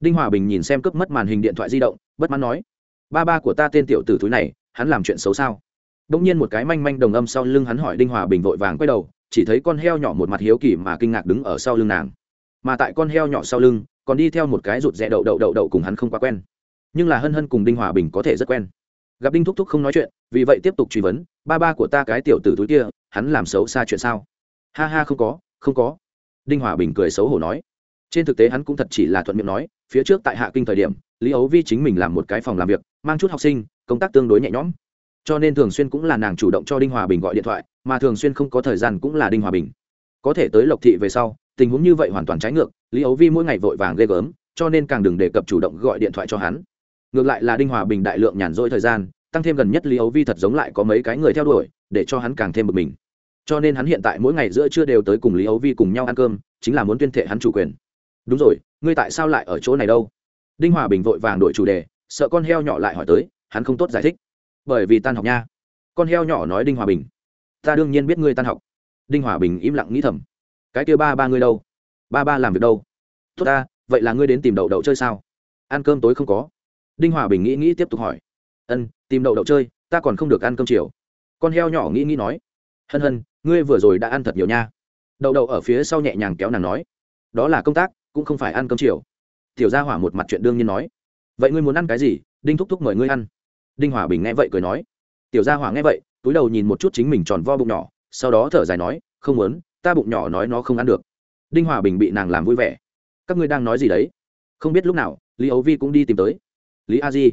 Đinh hòa bình nhìn xem cướp mất màn hình điện thoại di động, bất mãn nói, ba ba của ta tên tiểu tử thúi này, hắn làm chuyện xấu sao? Đông nhiên một cái manh manh đồng âm sau lưng hắn hỏi đinh hòa bình vội vàng quay đầu, chỉ thấy con heo nhỏ một mặt hiếu kỳ mà kinh ngạc đứng ở sau lưng nàng. Mà tại con heo nhỏ sau lưng, còn đi theo một cái rụt rẽ đậu đậu đậu đậu cùng hắn không quá quen. Nhưng là hân hân cùng đinh hòa bình có thể rất quen gặp đinh thúc thúc không nói chuyện, vì vậy tiếp tục truy vấn, ba ba của ta cái tiểu tử túi kia, hắn làm xấu xa chuyện sao? Ha ha, không có không có. Đinh hòa bình cười xấu hổ nói. Trên thực tế hắn cũng thật chỉ là thuận miệng nói, phía trước tại hạ kinh thời điểm, lý ấu vi chính mình làm một cái phòng làm việc, mang chút học sinh, công tác tương đối nhẹ nhõm. Cho nên thường xuyên cũng là nàng chủ động cho đinh hòa bình gọi điện thoại, mà thường xuyên không có thời gian cũng là đinh hòa bình. Có thể tới lộc thị về sau, tình huống như vậy hoàn toàn trái ngược, lý ấu vi mỗi ngày vội vàng ghê gớm, cho nên càng đừng đề cập chủ động gọi điện thoại cho hắn ngược lại là đinh hòa bình đại lượng nhàn rỗi thời gian, tăng thêm gần nhất lý ấu vi thật giống lại có mấy cái người theo đuổi, để cho hắn càng thêm bực mình. Cho nên hắn hiện tại mỗi ngày giữa trưa đều tới cùng lý ấu vi cùng nhau ăn cơm, chính là muốn tuyên thệ hắn chủ quyền. Đúng rồi, ngươi tại sao lại ở chỗ này đâu? Đinh hòa bình vội vàng đổi chủ đề, sợ con heo nhỏ lại hỏi tới, hắn không tốt giải thích. Bởi vì tan học nha. Con heo nhỏ nói đinh hòa bình. Ta đương nhiên biết ngươi tan học. Đinh hòa bình im lặng nghĩ thầm. Cái kia ba ba ngươi đâu? Ba ba làm việc đâu? Tốt ta, vậy là ngươi đến tìm đậu đậu chơi sao? Ăn cơm tối không có đinh hòa bình nghĩ nghĩ tiếp tục hỏi. Ân, tìm đậu đậu chơi, ta còn không được ăn cơm chiều. Con heo nhỏ nghĩ nghĩ nói. Hân hân, ngươi vừa rồi đã ăn thật nhiều nha. Đậu đậu ở phía sau nhẹ nhàng kéo nàng nói. Đó là công tác, cũng không phải ăn cơm chiều. Tiểu gia hỏa một mặt chuyện đương nhiên nói. Vậy ngươi muốn ăn cái gì? Đinh thúc thúc mời ngươi ăn. Đinh hòa bình nghe vậy cười nói. Tiểu gia hỏa nghe vậy, túi đầu nhìn một chút chính mình tròn vo bụng nhỏ, sau đó thở dài nói, không muốn, ta bụng nhỏ nói nó không ăn được. Đinh hòa bình bị nàng làm vui vẻ. Các ngươi đang nói gì đấy? Không biết lúc nào, lý ấu vi cũng đi tìm tới lý a di.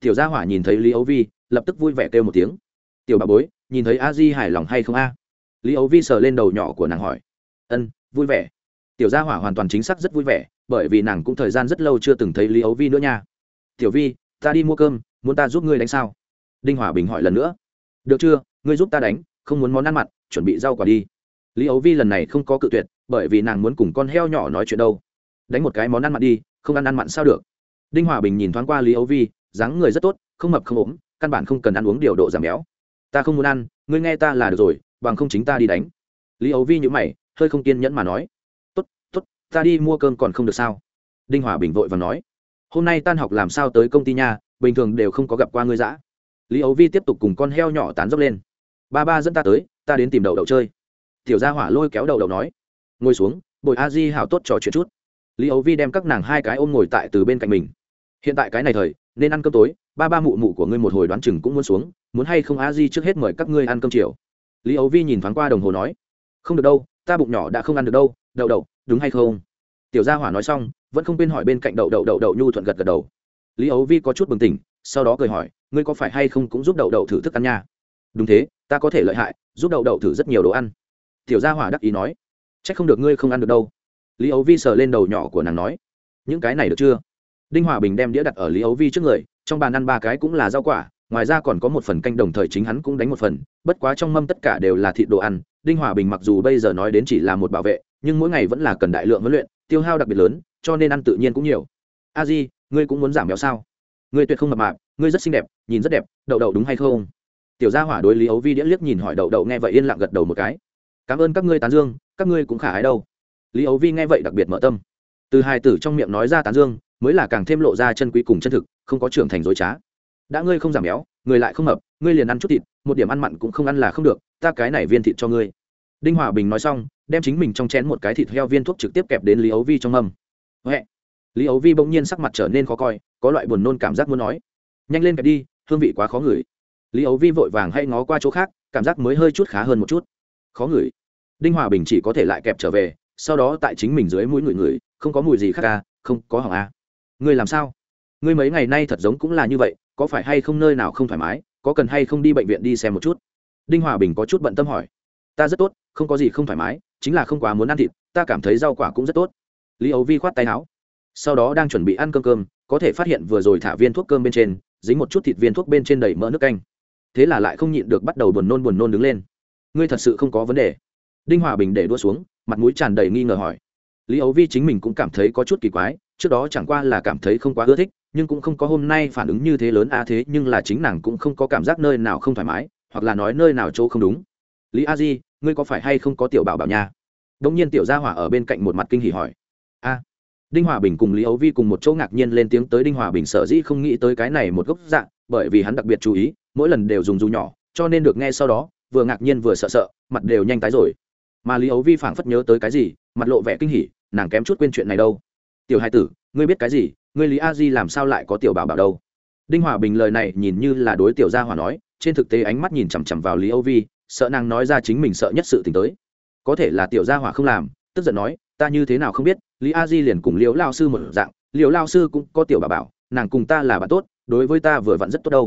Tiểu gia hỏa nhìn thấy lý ấu vi, lập tức vui vẻ kêu một tiếng. Tiểu bà bối, nhìn thấy a di hài lòng hay không a? Lý ấu vi sờ lên đầu nhỏ của nàng hỏi. Ân, vui vẻ. Tiểu gia hỏa hoàn toàn chính xác rất vui vẻ, bởi vì nàng cũng thời gian rất lâu chưa từng thấy lý ấu vi nữa nha. Tiểu vi, ta đi mua cơm, muốn ta giúp ngươi đánh sao? Đinh hòa bình hỏi lần nữa. Được chưa, ngươi giúp ta đánh, không muốn món ăn mặn, chuẩn bị rau quả đi. Lý ấu vi lần này không có cự tuyệt, bởi vì nàng muốn cùng con heo nhỏ nói chuyện đâu. Đánh một cái món ăn mặn đi, không ăn ăn mặn sao được đinh hòa bình nhìn thoáng qua lý ấu vi, dáng người rất tốt, không mập không ốm, căn bản không cần ăn uống điều độ giảm béo. Ta không muốn ăn, ngươi nghe ta là được rồi, bằng không chính ta đi đánh. Lý ấu vi nhữ mày, hơi không kiên nhẫn mà nói. Tốt tốt, ta đi mua cơm còn không được sao? Đinh hòa bình vội và nói. Hôm nay tan học làm sao tới công ty nhà bình thường đều không có gặp qua ngươi dã. Lý ấu vi tiếp tục cùng con heo nhỏ tán dốc lên. Ba ba dẫn ta tới, ta đến tìm đậu đậu chơi. Tiểu gia hỏa lôi kéo đậu đậu nói. Ngồi xuống, bồi a di hào tốt trò chuyện chút. Lý ấu vi đem các nàng hai cái ôm ngồi tại từ bên cạnh mình hiện tại cái này thời, nên ăn cơm tối, ba ba mụ mụ của ngươi một hồi đoán chừng cũng muốn xuống, muốn hay không a di trước hết mời các ngươi ăn cơm chiều. Lý ấu vi nhìn thoáng qua đồng hồ nói, không được đâu, ta bụng nhỏ đã không ăn được đâu, đậu đậu, đúng hay không? Tiểu gia hỏa nói xong, vẫn không quên hỏi bên cạnh đậu đậu đậu đậu nhu thuận gật gật đầu. Lý ấu vi có chút bừng tỉnh, sau đó cười hỏi, ngươi có phải hay không cũng giúp đậu đậu thử thức ăn nha? Đúng thế, ta có thể lợi hại, giúp đậu đậu thử rất nhiều đồ ăn. Tiểu gia hỏa đắc ý nói c h ắ c không được ngươi không ăn được đâu. Lý ấu vi sờ lên đầu nhỏ của nàng nói, những cái này được chưa? Đinh hòa bình đem đĩa đặt ở lý ấu vi trước người, trong bàn ăn ba cái cũng là rau quả, ngoài ra còn có một phần canh đồng thời chính hắn cũng đánh một phần, bất quá trong mâm tất cả đều là thịt đồ ăn. Đinh hòa bình mặc dù bây giờ nói đến chỉ là một bảo vệ, nhưng mỗi ngày vẫn là cần đại lượng huấn luyện, tiêu hao đặc biệt lớn, cho nên ăn tự nhiên cũng nhiều. A di, ngươi cũng muốn giảm béo sao? Ngươi tuyệt không mập mạp, ngươi rất xinh đẹp, nhìn rất đẹp, đậu đậu đúng hay không? Tiểu gia hỏa đối lý ấu vi đĩa liếc nhìn hỏi đậu đậu nghe vậy yên lặng gật đầu một cái. Cảm ơn các ngươi tán dương, các ngươi cũng khả ái đâu. Lý ấu vi nghe vậy đặc biệt mở tâm. Từ hai tử trong miệng nói ra tán dương mới là càng thêm lộ ra chân quý cùng chân thực không có trưởng thành dối trá. Đã ngươi không giảm béo người lại không hợp, ngươi liền ăn chút thịt một điểm ăn mặn cũng không ăn là không được ta cái này viên thịt cho ngươi. Đinh hòa bình nói xong đem chính mình trong chén một cái thịt heo viên thuốc trực tiếp kẹp đến lý ấu vi trong mâm. Huệ. Lý ấu vi bỗng nhiên sắc mặt trở nên khó coi có loại buồn nôn cảm giác muốn nói nhanh lên kẹp đi hương vị quá khó ngửi. Lý ấu vi vội vàng hay ngó qua chỗ khác cảm giác mới hơi chút khá hơn một chút. Khó ngửi? Đinh hòa bình chỉ có thể lại kẹp trở về sau đó tại chính mình dưới mũi người người không có mùi gì khác cả, không có hỏng à ngươi làm sao? Ngươi mấy ngày nay thật giống cũng là như vậy, có phải hay không nơi nào không thoải mái, có cần hay không đi bệnh viện đi xem một chút? Đinh hòa bình có chút bận tâm hỏi. Ta rất tốt, không có gì không thoải mái, chính là không quá muốn ăn thịt, ta cảm thấy rau quả cũng rất tốt. Lý ấu vi khoát tay áo. Sau đó đang chuẩn bị ăn cơm cơm, có thể phát hiện vừa rồi thả viên thuốc cơm bên trên, dính một chút thịt viên thuốc bên trên đầy mỡ nước canh. Thế là lại không nhịn được bắt đầu buồn nôn buồn nôn đứng lên. Ngươi thật sự không có vấn đề. Đinh hòa bình để đua xuống, mặt mũi tràn đầy nghi ngờ hỏi lý ấu vi chính mình cũng cảm thấy có chút kỳ quái, trước đó chẳng qua là cảm thấy không quá ưa thích, nhưng cũng không có hôm nay phản ứng như thế lớn a thế nhưng là chính nàng cũng không có cảm giác nơi nào không thoải mái, hoặc là nói nơi nào chỗ không đúng. Lý a di, ngươi có phải hay không có tiểu bảo bảo nha? Đ ỗ n g nhiên tiểu gia hỏa ở bên cạnh một mặt kinh hỉ hỏi. A. Đinh hòa bình cùng lý ấu vi cùng một chỗ ngạc nhiên lên tiếng tới đinh hòa bình sở dĩ không nghĩ tới cái này một gốc dạng bởi vì hắn đặc biệt chú ý, mỗi lần đều dùng dù nhỏ, cho nên được nghe sau đó, vừa ngạc nhiên vừa sợ sợ, mặt đều nhanh tái rồi. Mà lý ấu vi phảng phất nhớ tới cái gì mặt lộ vẻ kinh hỉ, nàng kém chút quên chuyện này đâu. Tiểu hai tử, ngươi biết cái gì? Ngươi lý a di làm sao lại có tiểu bảo bảo đâu? Đinh hòa bình lời này nhìn như là đối tiểu gia hòa nói, trên thực tế ánh mắt nhìn chằm chằm vào lý âu vi, sợ nàng nói ra chính mình sợ nhất sự t ì n h tới. Có thể là tiểu gia Hòa không làm, tức giận nói, ta như thế nào không biết, lý a di liền cùng liễu lao sư một dạng, liễu lao sư cũng có tiểu bà bảo, nàng cùng ta là bạn tốt, đối với ta vừa vặn rất tốt đâu.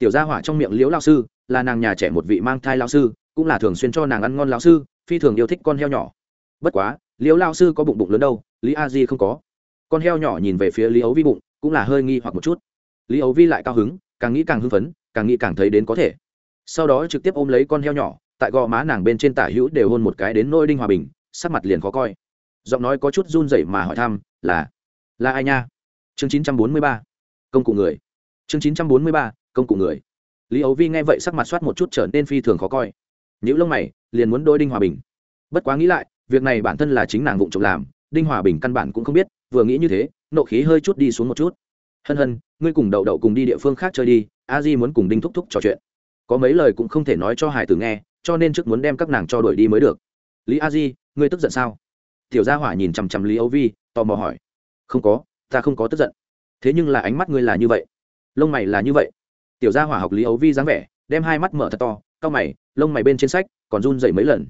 Tiểu gia hỏa trong miệng liễu lao sư, là nàng nhà trẻ một vị mang thai lao sư, cũng là thường xuyên cho nàng ăn ngon lao sư, phi thường yêu thích con heo nhỏ. Bất quá liễu lao sư có bụng bụng lớn đâu, lý a di không có. Con heo nhỏ nhìn về phía lý ấu vi bụng, cũng là hơi nghi hoặc một chút. Lý ấu vi lại cao hứng, càng nghĩ càng hưng phấn, càng nghĩ càng thấy đến có thể. Sau đó trực tiếp ôm lấy con heo nhỏ, tại gò má nàng bên trên tả hữu đều hôn một cái đến nôi đinh hòa bình, sắc mặt liền khó coi. Giọng nói có chút run rẩy mà hỏi thăm, là là ai nha? Chương chín trăm bốn mươi ba, công cụ người. Chương chín trăm bốn mươi ba, công cụ người. Lý ấu vi nghe vậy sắc mặt soát một chút trở nên phi thường khó coi. Những lông mày, liền muốn đôi đinh hòa bình. Bất quá nghĩ lại việc này bản thân là chính nàng vụng trộm làm, đinh hòa bình căn bản cũng không biết, vừa nghĩ như thế, nộ khí hơi chút đi xuống một chút. Hân hân, ngươi cùng đậu đậu cùng đi địa phương khác chơi đi, a di muốn cùng đinh thúc thúc trò chuyện. Có mấy lời cũng không thể nói cho hải tử nghe, cho nên trước muốn đem các nàng cho đuổi đi mới được. Lý a di, ngươi tức giận sao? Tiểu gia hỏa nhìn chằm chằm lý âu vi, tò mò hỏi. Không có, ta không có tức giận. Thế nhưng là ánh mắt ngươi là như vậy. Lông mày là như vậy. Tiểu gia hỏa học lý ấu vi dáng vẻ, đem hai mắt mở thật to cao mày, lông mày bên trên sách, còn run dậy mấy lần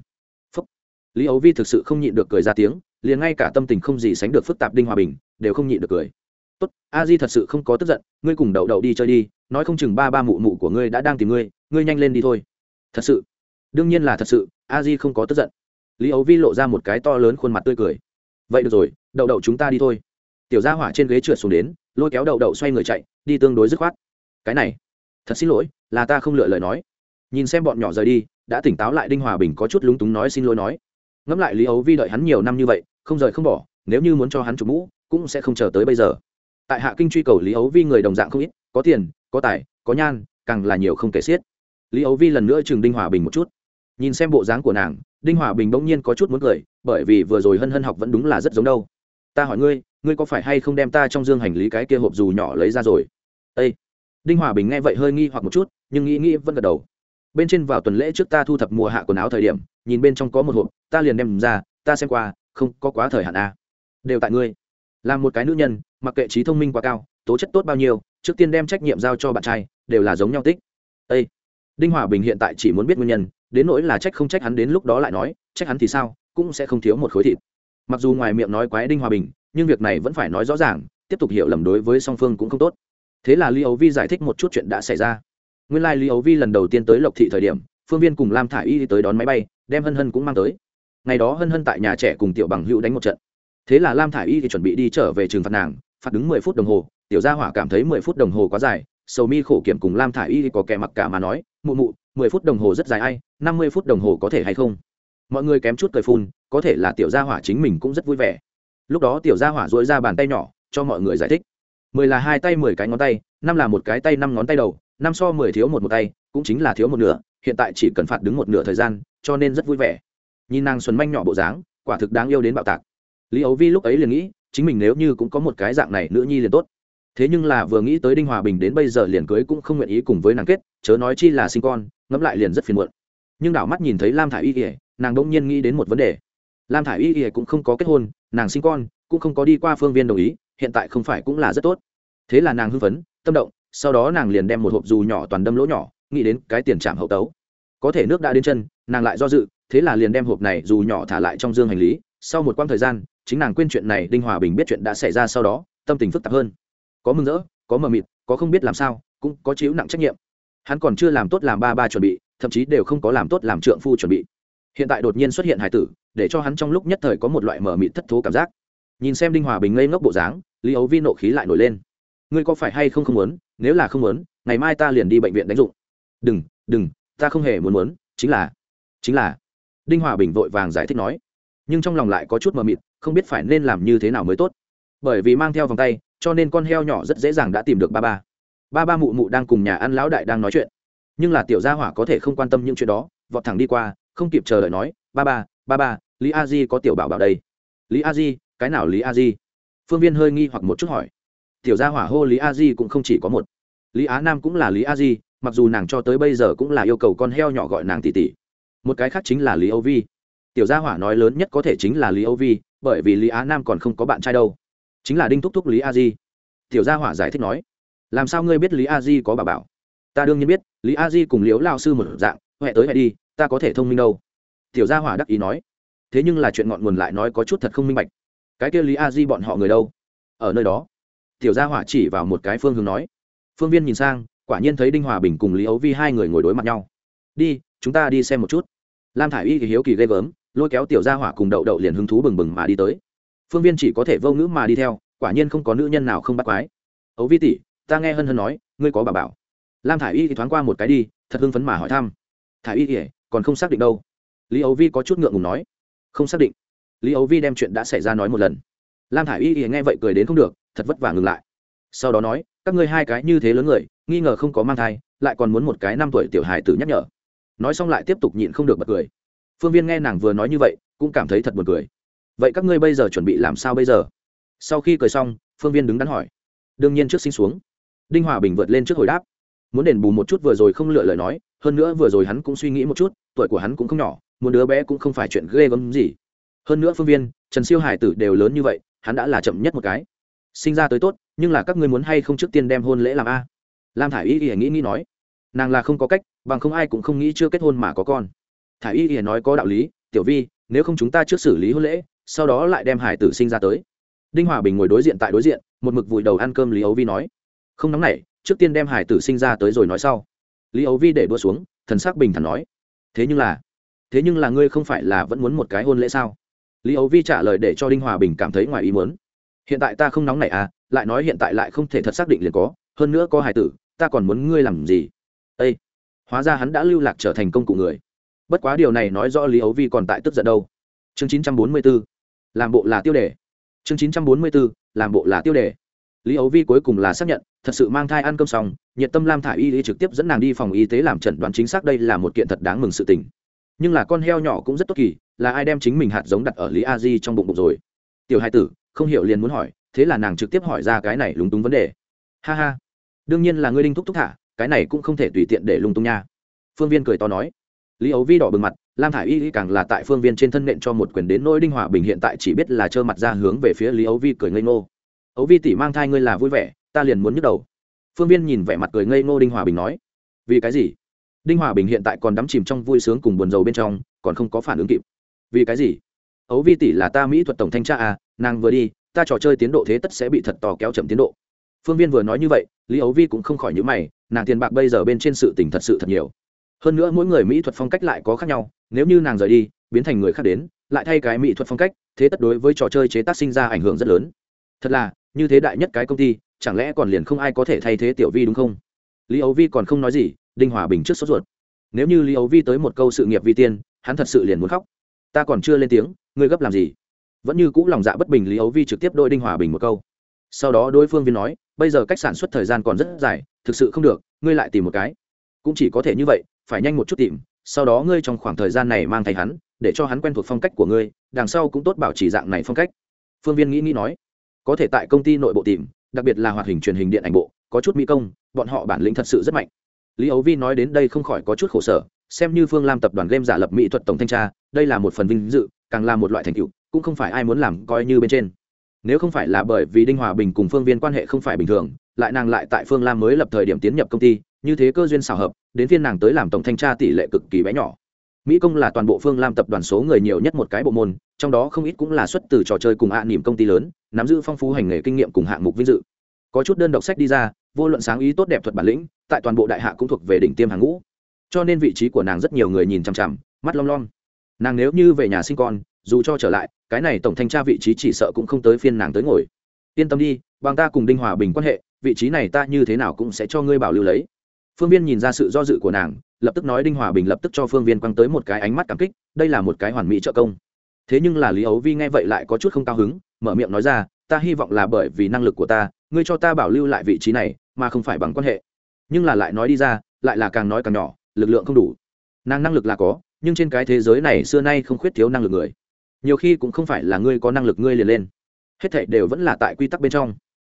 lý ấu vi thực sự không nhịn được cười ra tiếng, liền ngay cả tâm tình không gì sánh được phức tạp đinh hòa bình, đều không nhịn được cười. Tốt, a di thật sự không có tức giận, ngươi cùng đậu đậu đi chơi đi, nói không chừng ba ba mụ mụ của ngươi đã đang tìm ngươi ngươi nhanh lên đi thôi. Thật sự? Đương nhiên là thật sự, a di không có tức giận. Lý ấu vi lộ ra một cái to lớn khuôn mặt tươi cười. Vậy được rồi, đậu đậu chúng ta đi thôi. Tiểu gia hỏa trên ghế trượt xuống đến, lôi kéo đậu đậu xoay người chạy, đi tương đối dứt khoát. Cái này, thật xin lỗi, là ta không lựa lời nói. Nhìn xem bọn nhỏ rời đi, đã tỉnh táo lại đinh hòa bình có chút lúng túng nói xin lỗi nói ngẫm lại lý ấu vi đợi hắn nhiều năm như vậy, không rời không bỏ, nếu như muốn cho hắn chủ mũ, cũng sẽ không chờ tới bây giờ. Tại hạ kinh truy cầu lý ấu vi người đồng dạng không ít, có tiền, có tài, có nhan, càng là nhiều không kể xiết. Lý ấu vi lần nữa chừng đinh hòa bình một chút. Nhìn xem bộ dáng của nàng, đinh hòa bình bỗng nhiên có chút muốn cười, bởi vì vừa rồi hân hân học vẫn đúng là rất giống đâu. Ta hỏi ngươi ngươi có phải hay không đem ta trong dương hành lý cái kia hộp dù nhỏ lấy ra rồi? Ây đinh hòa bình nghe vậy hơi nghi hoặc một chút, nhưng nghĩ nghĩ vẫn gật đầu bên trên vào tuần lễ trước ta thu thập mùa hạ quần áo thời điểm, nhìn bên trong có một hộp, ta liền đem ra, ta xem qua, không có quá thời hạn a à. đều tại ngươi. Làm một cái nữ nhân, mặc kệ trí thông minh quá cao, tố chất tốt bao nhiêu, trước tiên đem trách nhiệm giao cho bạn trai, đều là giống nhau tích. Ê! đinh hòa bình hiện tại chỉ muốn biết nguyên nhân, đến nỗi là trách không trách hắn đến lúc đó lại nói, trách hắn thì sao, cũng sẽ không thiếu một khối thịt. Mặc dù ngoài miệng nói quái đinh hòa bình, nhưng việc này vẫn phải nói rõ ràng, tiếp tục hiểu lầm đối với song phương cũng không tốt. Thế là li ấu vi giải thích một chút chuyện đã xảy ra nguyên Lai lý ấu vi lần đầu tiên tới lộc thị thời điểm, phương viên cùng lam thả i y tới đón máy bay, đem hân hân cũng mang tới. Ngày đó hân hân tại nhà trẻ cùng tiểu bằng hữu đánh một trận. Thế là lam thả i y thì chuẩn bị đi trở về trường phạt nàng, phạt đứng mười phút đồng hồ, tiểu gia hỏa cảm thấy mười phút đồng hồ quá dài, sầu mi khổ kiểm cùng lam thả i y có kẻ mặc cả mà nói, mụ mụ, mười phút đồng hồ rất dài ai, năm mươi phút đồng hồ có thể hay không? Mọi người kém chút cười phun, có thể là tiểu gia hỏa chính mình cũng rất vui vẻ. Lúc đó tiểu gia hỏa dỗi ra bàn tay nhỏ, cho mọi người giải thích. Mười là hai tay, mười cái ngón tay, năm là một cái tay, năm ngón tay đầu năm so mười thiếu một một tay, cũng chính là thiếu một nửa, hiện tại chỉ cần phạt đứng một nửa thời gian, cho nên rất vui vẻ. Nhìn nàng xuân manh nhỏ bộ dáng, quả thực đáng yêu đến bạo tạc. Lý ấu vi lúc ấy liền nghĩ, chính mình nếu như cũng có một cái dạng này nữ nhi liền tốt. Thế nhưng là vừa nghĩ tới đinh hòa bình đến bây giờ liền cưới cũng không nguyện ý cùng với nàng kết, chớ nói chi là sinh con, ngẫm lại liền rất phiền muộn. Nhưng đảo mắt nhìn thấy lam thả i y ỉa nàng đông nhiên nghĩ đến một vấn đề. Lam thả i y ỉa cũng không có kết hôn, nàng sinh con, cũng không có đi qua phương viên đồng ý, hiện tại không phải cũng là rất tốt. Thế là nàng hưng phấn, tâm động sau đó nàng liền đem một hộp dù nhỏ toàn đâm lỗ nhỏ, nghĩ đến cái tiền trạm hậu tấu. Có thể nước đã đến chân, nàng lại do dự, thế là liền đem hộp này dù nhỏ thả lại trong dương hành lý. Sau một quãng thời gian, chính nàng quên chuyện này, đinh hòa bình biết chuyện đã xảy ra sau đó, tâm tình phức tạp hơn. Có mừng rỡ, có mờ mịt, có không biết làm sao, cũng có chịu nặng trách nhiệm. Hắn còn chưa làm tốt làm ba ba chuẩn bị, thậm chí đều không có làm tốt làm trượng phu chuẩn bị. Hiện tại đột nhiên xuất hiện hải tử, để cho hắn trong lúc nhất thời có một loại mờ mịt thất thố cảm giác. Nhìn xem đinh hòa bình ngây ngốc bộ dáng, lý ấu vi nộ khí lại nổi lên ngươi có phải hay không không muốn, nếu là không muốn, ngày mai ta liền đi bệnh viện đánh dụng. Đừng đừng, ta không hề muốn muốn, chính là chính là. Đinh hòa bình vội vàng giải thích nói, nhưng trong lòng lại có chút mờ mịt, không biết phải nên làm như thế nào mới tốt. Bởi vì mang theo vòng tay, cho nên con heo nhỏ rất dễ dàng đã tìm được ba ba. Ba ba mụ mụ đang cùng nhà ăn lão đại đang nói chuyện. Nhưng là tiểu gia hỏa có thể không quan tâm những chuyện đó, vọt thẳng đi qua, không kịp chờ đợi nói, ba ba ba ba, lý a di có tiểu bảo bảo đây. Lý a di, cái nào lý a di? Phương viên hơi nghi hoặc một chút hỏi tiểu gia hỏa hô lý a di cũng không chỉ có một. Lý á nam cũng là lý a di, mặc dù nàng cho tới bây giờ cũng là yêu cầu con heo nhỏ gọi nàng tỷ tỷ. Một cái khác chính là lý âu vi. Tiểu gia hỏa nói lớn nhất có thể chính là lý âu vi, bởi vì lý á nam còn không có bạn trai đâu. Chính là đinh thúc thúc lý a di. Tiểu gia hỏa giải thích nói, làm sao ngươi biết lý a di có bà bảo? Ta đương nhiên biết, lý a di cùng liễu lao sư một dạng huệ tới huệ đi, ta có thể thông minh đâu. Tiểu gia hỏa đắc ý nói, thế nhưng là chuyện ngọn nguồn lại nói có chút thật không minh bạch. Cái kia lý a di bọn họ người đâu? Ở nơi đó tiểu gia hỏa chỉ vào một cái phương hướng nói. Phương viên nhìn sang, quả nhiên thấy đinh hòa bình cùng lý ấu vi hai người ngồi đối mặt nhau. Đi, chúng ta đi xem một chút. Lam thả i y thì hiếu kỳ ghê gớm, lôi kéo tiểu gia hỏa cùng đậu đậu liền hứng thú bừng bừng mà đi tới. Phương viên chỉ có thể vô ngữ mà đi theo, quả nhiên không có nữ nhân nào không bắt quái. Ấu vi tỷ, ta nghe hân hân nói, ngươi có bà bảo. Lam thả i y thì thoáng qua một cái đi, thật hưng phấn mà hỏi thăm. Thả i y thì, còn không xác định đâu. Lý ấu vi có chút ngượng ngùng nói. Không xác định. Lý ấu vi đem chuyện đã xảy ra nói một lần. Lam thả i y thì nghe vậy cười đến không được thật vất vả ngừng lại. Sau đó nói, các ngươi hai cái như thế lớn người, nghi ngờ không có mang thai, lại còn muốn một cái năm tuổi tiểu hài tử nhắc nhở. Nói xong lại tiếp tục nhịn không được bật cười. Phương viên nghe nàng vừa nói như vậy, cũng cảm thấy thật buồn cười. Vậy các ngươi bây giờ chuẩn bị làm sao bây giờ? Sau khi cười xong, phương viên đứng đắn hỏi. Đương nhiên trước sinh xuống. Đinh hòa bình vượt lên trước hồi đáp. Muốn đền bù một chút vừa rồi không lựa lời nói, hơn nữa vừa rồi hắn cũng suy nghĩ một chút, tuổi của hắn cũng không nhỏ, muốn đứa bé cũng không phải chuyện ghê gớm gì. Hơn nữa phương viên, trần siêu hải tử đều lớn như vậy, hắn đã là chậm nhất một cái sinh ra tới tốt, nhưng là các ngươi muốn hay không trước tiên đem hôn lễ làm a? Lam thả i y y nghĩ nghĩ nói. Nàng là không có cách, bằng không ai cũng không nghĩ chưa kết hôn mà có con. Thả i y y nói có đạo lý, tiểu vi, nếu không chúng ta trước xử lý hôn lễ, sau đó lại đem hải tử sinh ra tới. Đinh hòa bình ngồi đối diện tại đối diện, một mực vùi đầu ăn cơm lý ấu vi nói. Không nóng nảy, trước tiên đem hải tử sinh ra tới rồi nói sau. Lý ấu vi để đua xuống, thần sắc bình thản nói. Thế nhưng là, thế nhưng là ngươi không phải là vẫn muốn một cái hôn lễ sao? Lý ấu vi trả lời để cho đinh hòa bình cảm thấy ngoài ý muốn hiện tại ta không nóng này à lại nói hiện tại lại không thể thật xác định liền có, hơn nữa có hải tử, ta còn muốn ngươi làm gì? Ây hóa ra hắn đã lưu lạc trở thành công cụ người. Bất quá điều này nói rõ lý ấu vi còn tại tức giận đâu. Chương chín trăm bốn mươi b ố làm bộ là tiêu đề. Chương chín trăm bốn mươi b ố làm bộ là tiêu đề. Lý ấu vi cuối cùng là xác nhận, thật sự mang thai ăn cơm xong, nhiệt tâm lam thả y lý trực tiếp dẫn nàng đi phòng y tế làm chẩn đoán chính xác đây là một kiện thật đáng mừng sự tình. Nhưng là con heo nhỏ cũng rất tốt kỳ, là ai đem chính mình hạt giống đặt ở lý a di trong bụng bụng rồi? Tiểu hai tử không hiểu liền muốn hỏi, thế là nàng trực tiếp hỏi ra cái này lúng túng vấn đề. Ha ha, đương nhiên là ngươi đinh thúc thúc thả, cái này cũng không thể tùy tiện để lung tung nha. Phương viên cười to nói. Lý ấu vi đỏ bừng mặt, lam thả i y càng là tại phương viên trên thân nện cho một quyền đến nỗi đinh hòa bình hiện tại chỉ biết là trơ mặt ra hướng về phía lý ấu vi cười ngây ngô. Ấu vi tỷ mang thai ngươi là vui vẻ, ta liền muốn nhức đầu. Phương viên nhìn vẻ mặt cười ngây ngô đinh hòa bình nói. Vì cái gì? Đinh hòa bình hiện tại còn đắm chìm trong vui sướng cùng buồn rầu bên trong, còn không có phản ứng kịp. Vì cái gì? Ấu vi tỷ là ta mỹ thuật tổng thanh tra à nàng vừa đi, ta trò chơi tiến độ thế tất sẽ bị thật tò kéo chậm tiến độ. Phương viên vừa nói như vậy, lý ấu vi cũng không khỏi nhữ mày, nàng tiền bạc bây giờ bên trên sự tình thật sự thật nhiều. Hơn nữa mỗi người mỹ thuật phong cách lại có khác nhau, nếu như nàng rời đi, biến thành người khác đến, lại thay cái mỹ thuật phong cách, thế tất đối với trò chơi chế tác sinh ra ảnh hưởng rất lớn. Thật là, như thế đại nhất cái công ty, chẳng lẽ còn liền không ai có thể thay thế tiểu vi đúng không? Lý ấu vi còn không nói gì, đinh hòa bình trước sốt ruột. Nếu như lý ấu vi tới một câu sự nghiệp vi tiên, hắn thật sự liền muốn khóc ta còn chưa lên tiếng, ngươi gấp làm gì? Vẫn như cũ lòng dạ bất bình lý ấu vi trực tiếp đôi đinh hòa bình một câu. Sau đó đối phương viên nói, bây giờ cách sản xuất thời gian còn rất dài, thực sự không được, ngươi lại tìm một cái. Cũng chỉ có thể như vậy, phải nhanh một chút tìm, sau đó ngươi trong khoảng thời gian này mang thầy hắn, để cho hắn quen thuộc phong cách của ngươi, đằng sau cũng tốt bảo trì dạng này phong cách. Phương viên nghĩ nghĩ nói, có thể tại công ty nội bộ tìm, đặc biệt là hoạt hình truyền hình điện ảnh bộ, có chút mỹ công, bọn họ bản lĩnh thật sự rất mạnh. Lý ấu vi nói đến đây không khỏi có chút khổ sở xem như phương lam tập đoàn game giả lập mỹ thuật tổng thanh tra, đây là một phần vinh dự, càng là một loại thành tựu, cũng không phải ai muốn làm coi như bên trên. Nếu không phải là bởi vì đinh hòa bình cùng phương viên quan hệ không phải bình thường, lại nàng lại tại phương lam mới lập thời điểm tiến nhập công ty, như thế cơ duyên xào hợp, đến phiên nàng tới làm tổng thanh tra tỷ lệ cực kỳ bé nhỏ. Mỹ công là toàn bộ phương lam tập đoàn số người nhiều nhất một cái bộ môn, trong đó không ít cũng là xuất từ trò chơi cùng hạ à công ty lớn, nắm giữ phong phú hành nghề kinh nghiệm cùng hạng mục vinh dự. Có chút đơn độc sách đi ra, vô luận sáng ý tốt đẹp thuật bản lĩnh, tại toàn bộ đại hạ cũng thuộc về đỉnh tiêm hàng ngũ cho nên vị trí của nàng rất nhiều người nhìn chằm chằm, mắt long long nàng nếu như về nhà sinh con, dù cho trở lại, cái này tổng thanh tra vị trí chỉ sợ cũng không tới phiên nàng tới ngồi. Yên tâm đi, bằng ta cùng đinh hòa bình quan hệ, vị trí này ta như thế nào cũng sẽ cho ngươi bảo lưu lấy. Phương viên nhìn ra sự do dự của nàng, lập tức nói đinh hòa bình lập tức cho phương viên quăng tới một cái ánh mắt cảm kích, đây là một cái hoàn mỹ trợ công. Thế nhưng là lý ấu vi nghe vậy lại có chút không cao hứng, mở miệng nói ra, ta hy vọng là bởi vì năng lực của ta, ngươi cho ta bảo lưu lại vị trí này, mà không phải bằng quan hệ. Nhưng là lại nói đi ra, lại là càng nói càng nhỏ lực lượng không đủ. Nàng năng lực là có, nhưng trên cái thế giới này xưa nay không khuyết thiếu năng lực người. Nhiều khi cũng không phải là ngươi có năng lực ngươi liền lên. Hết thảy đều vẫn là tại quy tắc bên trong.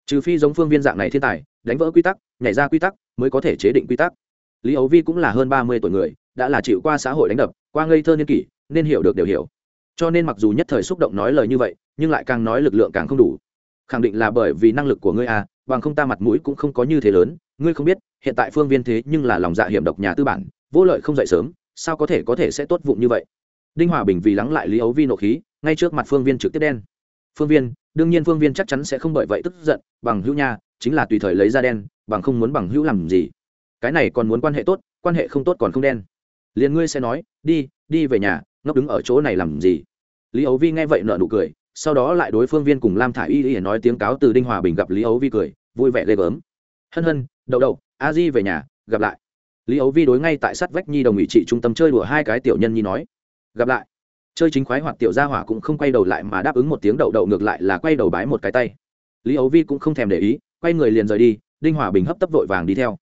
Trừ phi giống phương viên dạng này thiên tài, đánh vỡ quy tắc, nhảy ra quy tắc, mới có thể chế định quy tắc. Lý ấu vi cũng là hơn ba mươi tuổi người, đã là chịu qua xã hội đánh đập, qua ngây thơ niên kỷ, nên hiểu được đều hiểu. Cho nên mặc dù nhất thời xúc động nói lời như vậy, nhưng lại càng nói lực lượng càng không đủ. Khẳng định là bởi vì năng lực của ngươi à bằng không ta mặt mũi cũng không có như thế lớn, ngươi không biết hiện tại phương viên thế nhưng là lòng dạ hiểm độc nhà tư bản, vô lợi không dậy sớm, sao có thể có thể sẽ tốt vụng như vậy? Đinh hòa bình vì lắng lại lý ấu vi nộ khí, ngay trước mặt phương viên trực tiếp đen. Phương viên, đương nhiên phương viên chắc chắn sẽ không bởi vậy tức giận, bằng hữu nha, chính là tùy thời lấy ra đen, bằng không muốn bằng hữu làm gì? Cái này còn muốn quan hệ tốt, quan hệ không tốt còn không đen. Liền ngươi sẽ nói, đi đi về nhà, ngốc đứng ở chỗ này làm gì? Lý ấu vi nghe vậy nợ nụ cười, sau đó lại đối phương viên cùng lam thả y y nói tiếng cáo từ đinh hòa bình gặp lý ấu vi cười, vui vẻ ghê gớm. Hân hân, đậu đậu a di về nhà, gặp lại. Lý ấu vi đối ngay tại sát vách nhi đồng ủy trị trung tâm chơi đùa hai cái tiểu nhân nhi nói. Gặp lại. Chơi chính khoái hoạt tiểu gia hỏa cũng không quay đầu lại mà đáp ứng một tiếng đậu đậu ngược lại là quay đầu bái một cái tay. Lý ấu vi cũng không thèm để ý, quay người liền rời đi, đinh hòa bình hấp tấp vội vàng đi theo.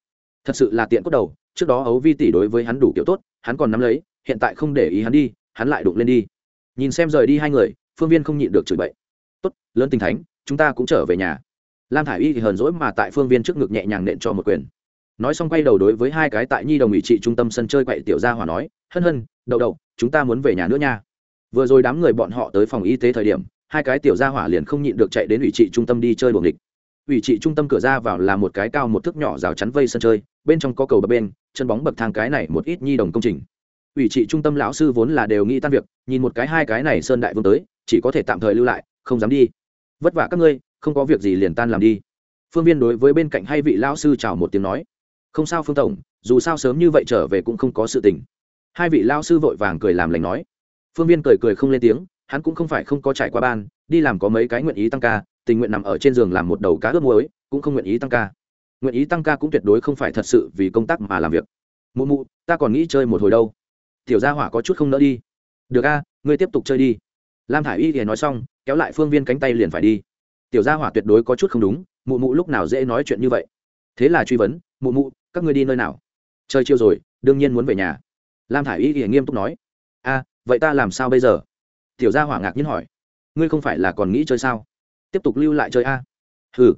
Thật sự là tiện cốt đầu, trước đó ấu vi tỷ đối với hắn đủ kiểu tốt, hắn còn nắm lấy, hiện tại không để ý hắn đi, hắn lại đụng lên đi. Nhìn xem rời đi hai người, phương viên không nhịn được chửi bậy. Tốt, lớn tình thánh, chúng ta cũng trở về nhà. Lam thả i y thì hờn rỗi mà tại phương viên trước ngực nhẹ nhàng nện cho một quyền nói xong quay đầu đối với hai cái tại nhi đồng ủy trị trung tâm sân chơi quậy tiểu gia hòa nói, hân hân, đậu đậu, chúng ta muốn về nhà nữa nha. Vừa rồi đám người bọn họ tới phòng y tế thời điểm, hai cái tiểu gia hỏa liền không nhịn được chạy đến ủy trị trung tâm đi chơi buồng địch ủy trị trung tâm cửa ra vào là một cái cao một thước nhỏ rào chắn vây sân chơi, bên trong có cầu bập bên, chân bóng bậc thang cái này một ít nhi đồng công trình. Ủy trị trung tâm lão sư vốn là đều nghĩ tan việc, nhìn một cái hai cái này sơn đại vương tới, chỉ có thể tạm thời lưu lại, không dám đi. Vất vả các ngươi, không có việc gì liền tan làm đi. Phương viên đối với bên cạnh hai vị lão sư chào một tiếng nói không sao phương tổng, dù sao sớm như vậy trở về cũng không có sự tình. Hai vị lao sư vội vàng cười làm lành nói. Phương viên cười cười không lên tiếng, hắn cũng không phải không có trải qua ban, đi làm có mấy cái nguyện ý tăng ca, tình nguyện nằm ở trên giường làm một đầu cá ướp muối, cũng không nguyện ý tăng ca. Nguyện ý tăng ca cũng tuyệt đối không phải thật sự vì công tác mà làm việc. Mụ mụ, ta còn nghĩ chơi một hồi đâu. Tiểu gia hỏa có chút không nỡ đi. Được a, ngươi tiếp tục chơi đi. Lam thả i y thì nói xong, kéo lại phương viên cánh tay liền phải đi. Tiểu gia hỏa tuyệt đối có chút không đúng, mụ mụ lúc nào dễ nói chuyện như vậy. Thế là truy vấn, mụ mụ các ngươi đi nơi nào? Chơi chiêu rồi, đương nhiên muốn về nhà. Lam thả i y thì nghiêm túc nói. A, vậy ta làm sao bây giờ? Tiểu gia hỏa ngạc nhiên hỏi. Ngươi không phải là còn nghĩ chơi sao? Tiếp tục lưu lại chơi a. Hừ.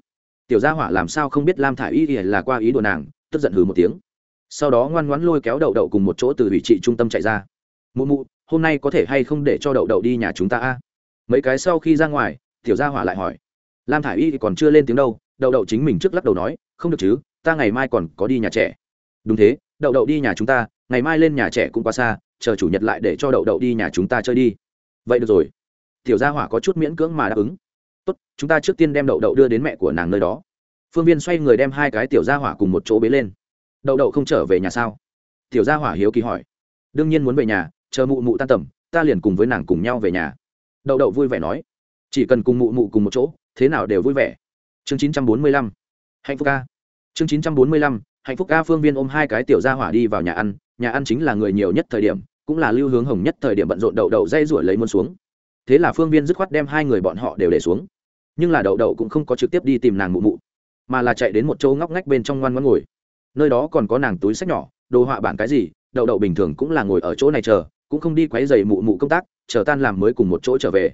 Tiểu gia hỏa làm sao không biết lam thả i y thì là qua ý đùa nàng, tức giận hừ một tiếng. Sau đó ngoan ngoãn lôi kéo đậu đậu cùng một chỗ từ vị trị trung tâm chạy ra. Mụ mụ, hôm nay có thể hay không để cho đậu đậu đi nhà chúng ta a? Mấy cái sau khi ra ngoài, tiểu gia hỏa lại hỏi. Lam thả i y thì còn chưa lên tiếng đâu, đậu đậu chính mình trước lắc đầu nói, không được chứ ta ngày mai còn có đi nhà trẻ. Đúng thế, đậu đậu đi nhà chúng ta, ngày mai lên nhà trẻ cũng quá xa, chờ chủ nhật lại để cho đậu đậu đi nhà chúng ta chơi đi. Vậy được rồi. Tiểu gia hỏa có chút miễn cưỡng mà đáp ứng. Tốt, chúng ta trước tiên đem đậu đậu đưa đến mẹ của nàng nơi đó. Phương viên xoay người đem hai cái tiểu gia hỏa cùng một chỗ bế lên. Đậu đậu không trở về nhà sao? Tiểu gia hỏa hiếu kỳ hỏi. Đương nhiên muốn về nhà, chờ mụ mụ tan tầm, ta liền cùng với nàng cùng nhau về nhà. Đậu đậu vui vẻ nói. Chỉ cần cùng mụ mụ cùng một chỗ, thế nào đều vui vẻ. Chương chín trăm bốn mươi lăm. Hạnh phúc ca chương chín trăm bốn mươi lăm, hạnh phúc ca phương viên ôm hai cái tiểu gia hỏa đi vào nhà ăn. Nhà ăn chính là người nhiều nhất thời điểm, cũng là lưu hướng hồng nhất thời điểm bận rộn đậu đậu dây ruổi lấy muôn xuống. Thế là phương viên dứt khoát đem hai người bọn họ đều để xuống. Nhưng là đậu đậu cũng không có trực tiếp đi tìm nàng mụ mụ, mà là chạy đến một chỗ ngóc ngách bên trong ngoan ngoan ngồi. Nơi đó còn có nàng túi sách nhỏ, đồ họa bản cái gì, đậu đậu bình thường cũng là ngồi ở chỗ này chờ, cũng không đi quấy giày mụ mụ công tác, chờ tan làm mới cùng một chỗ trở về.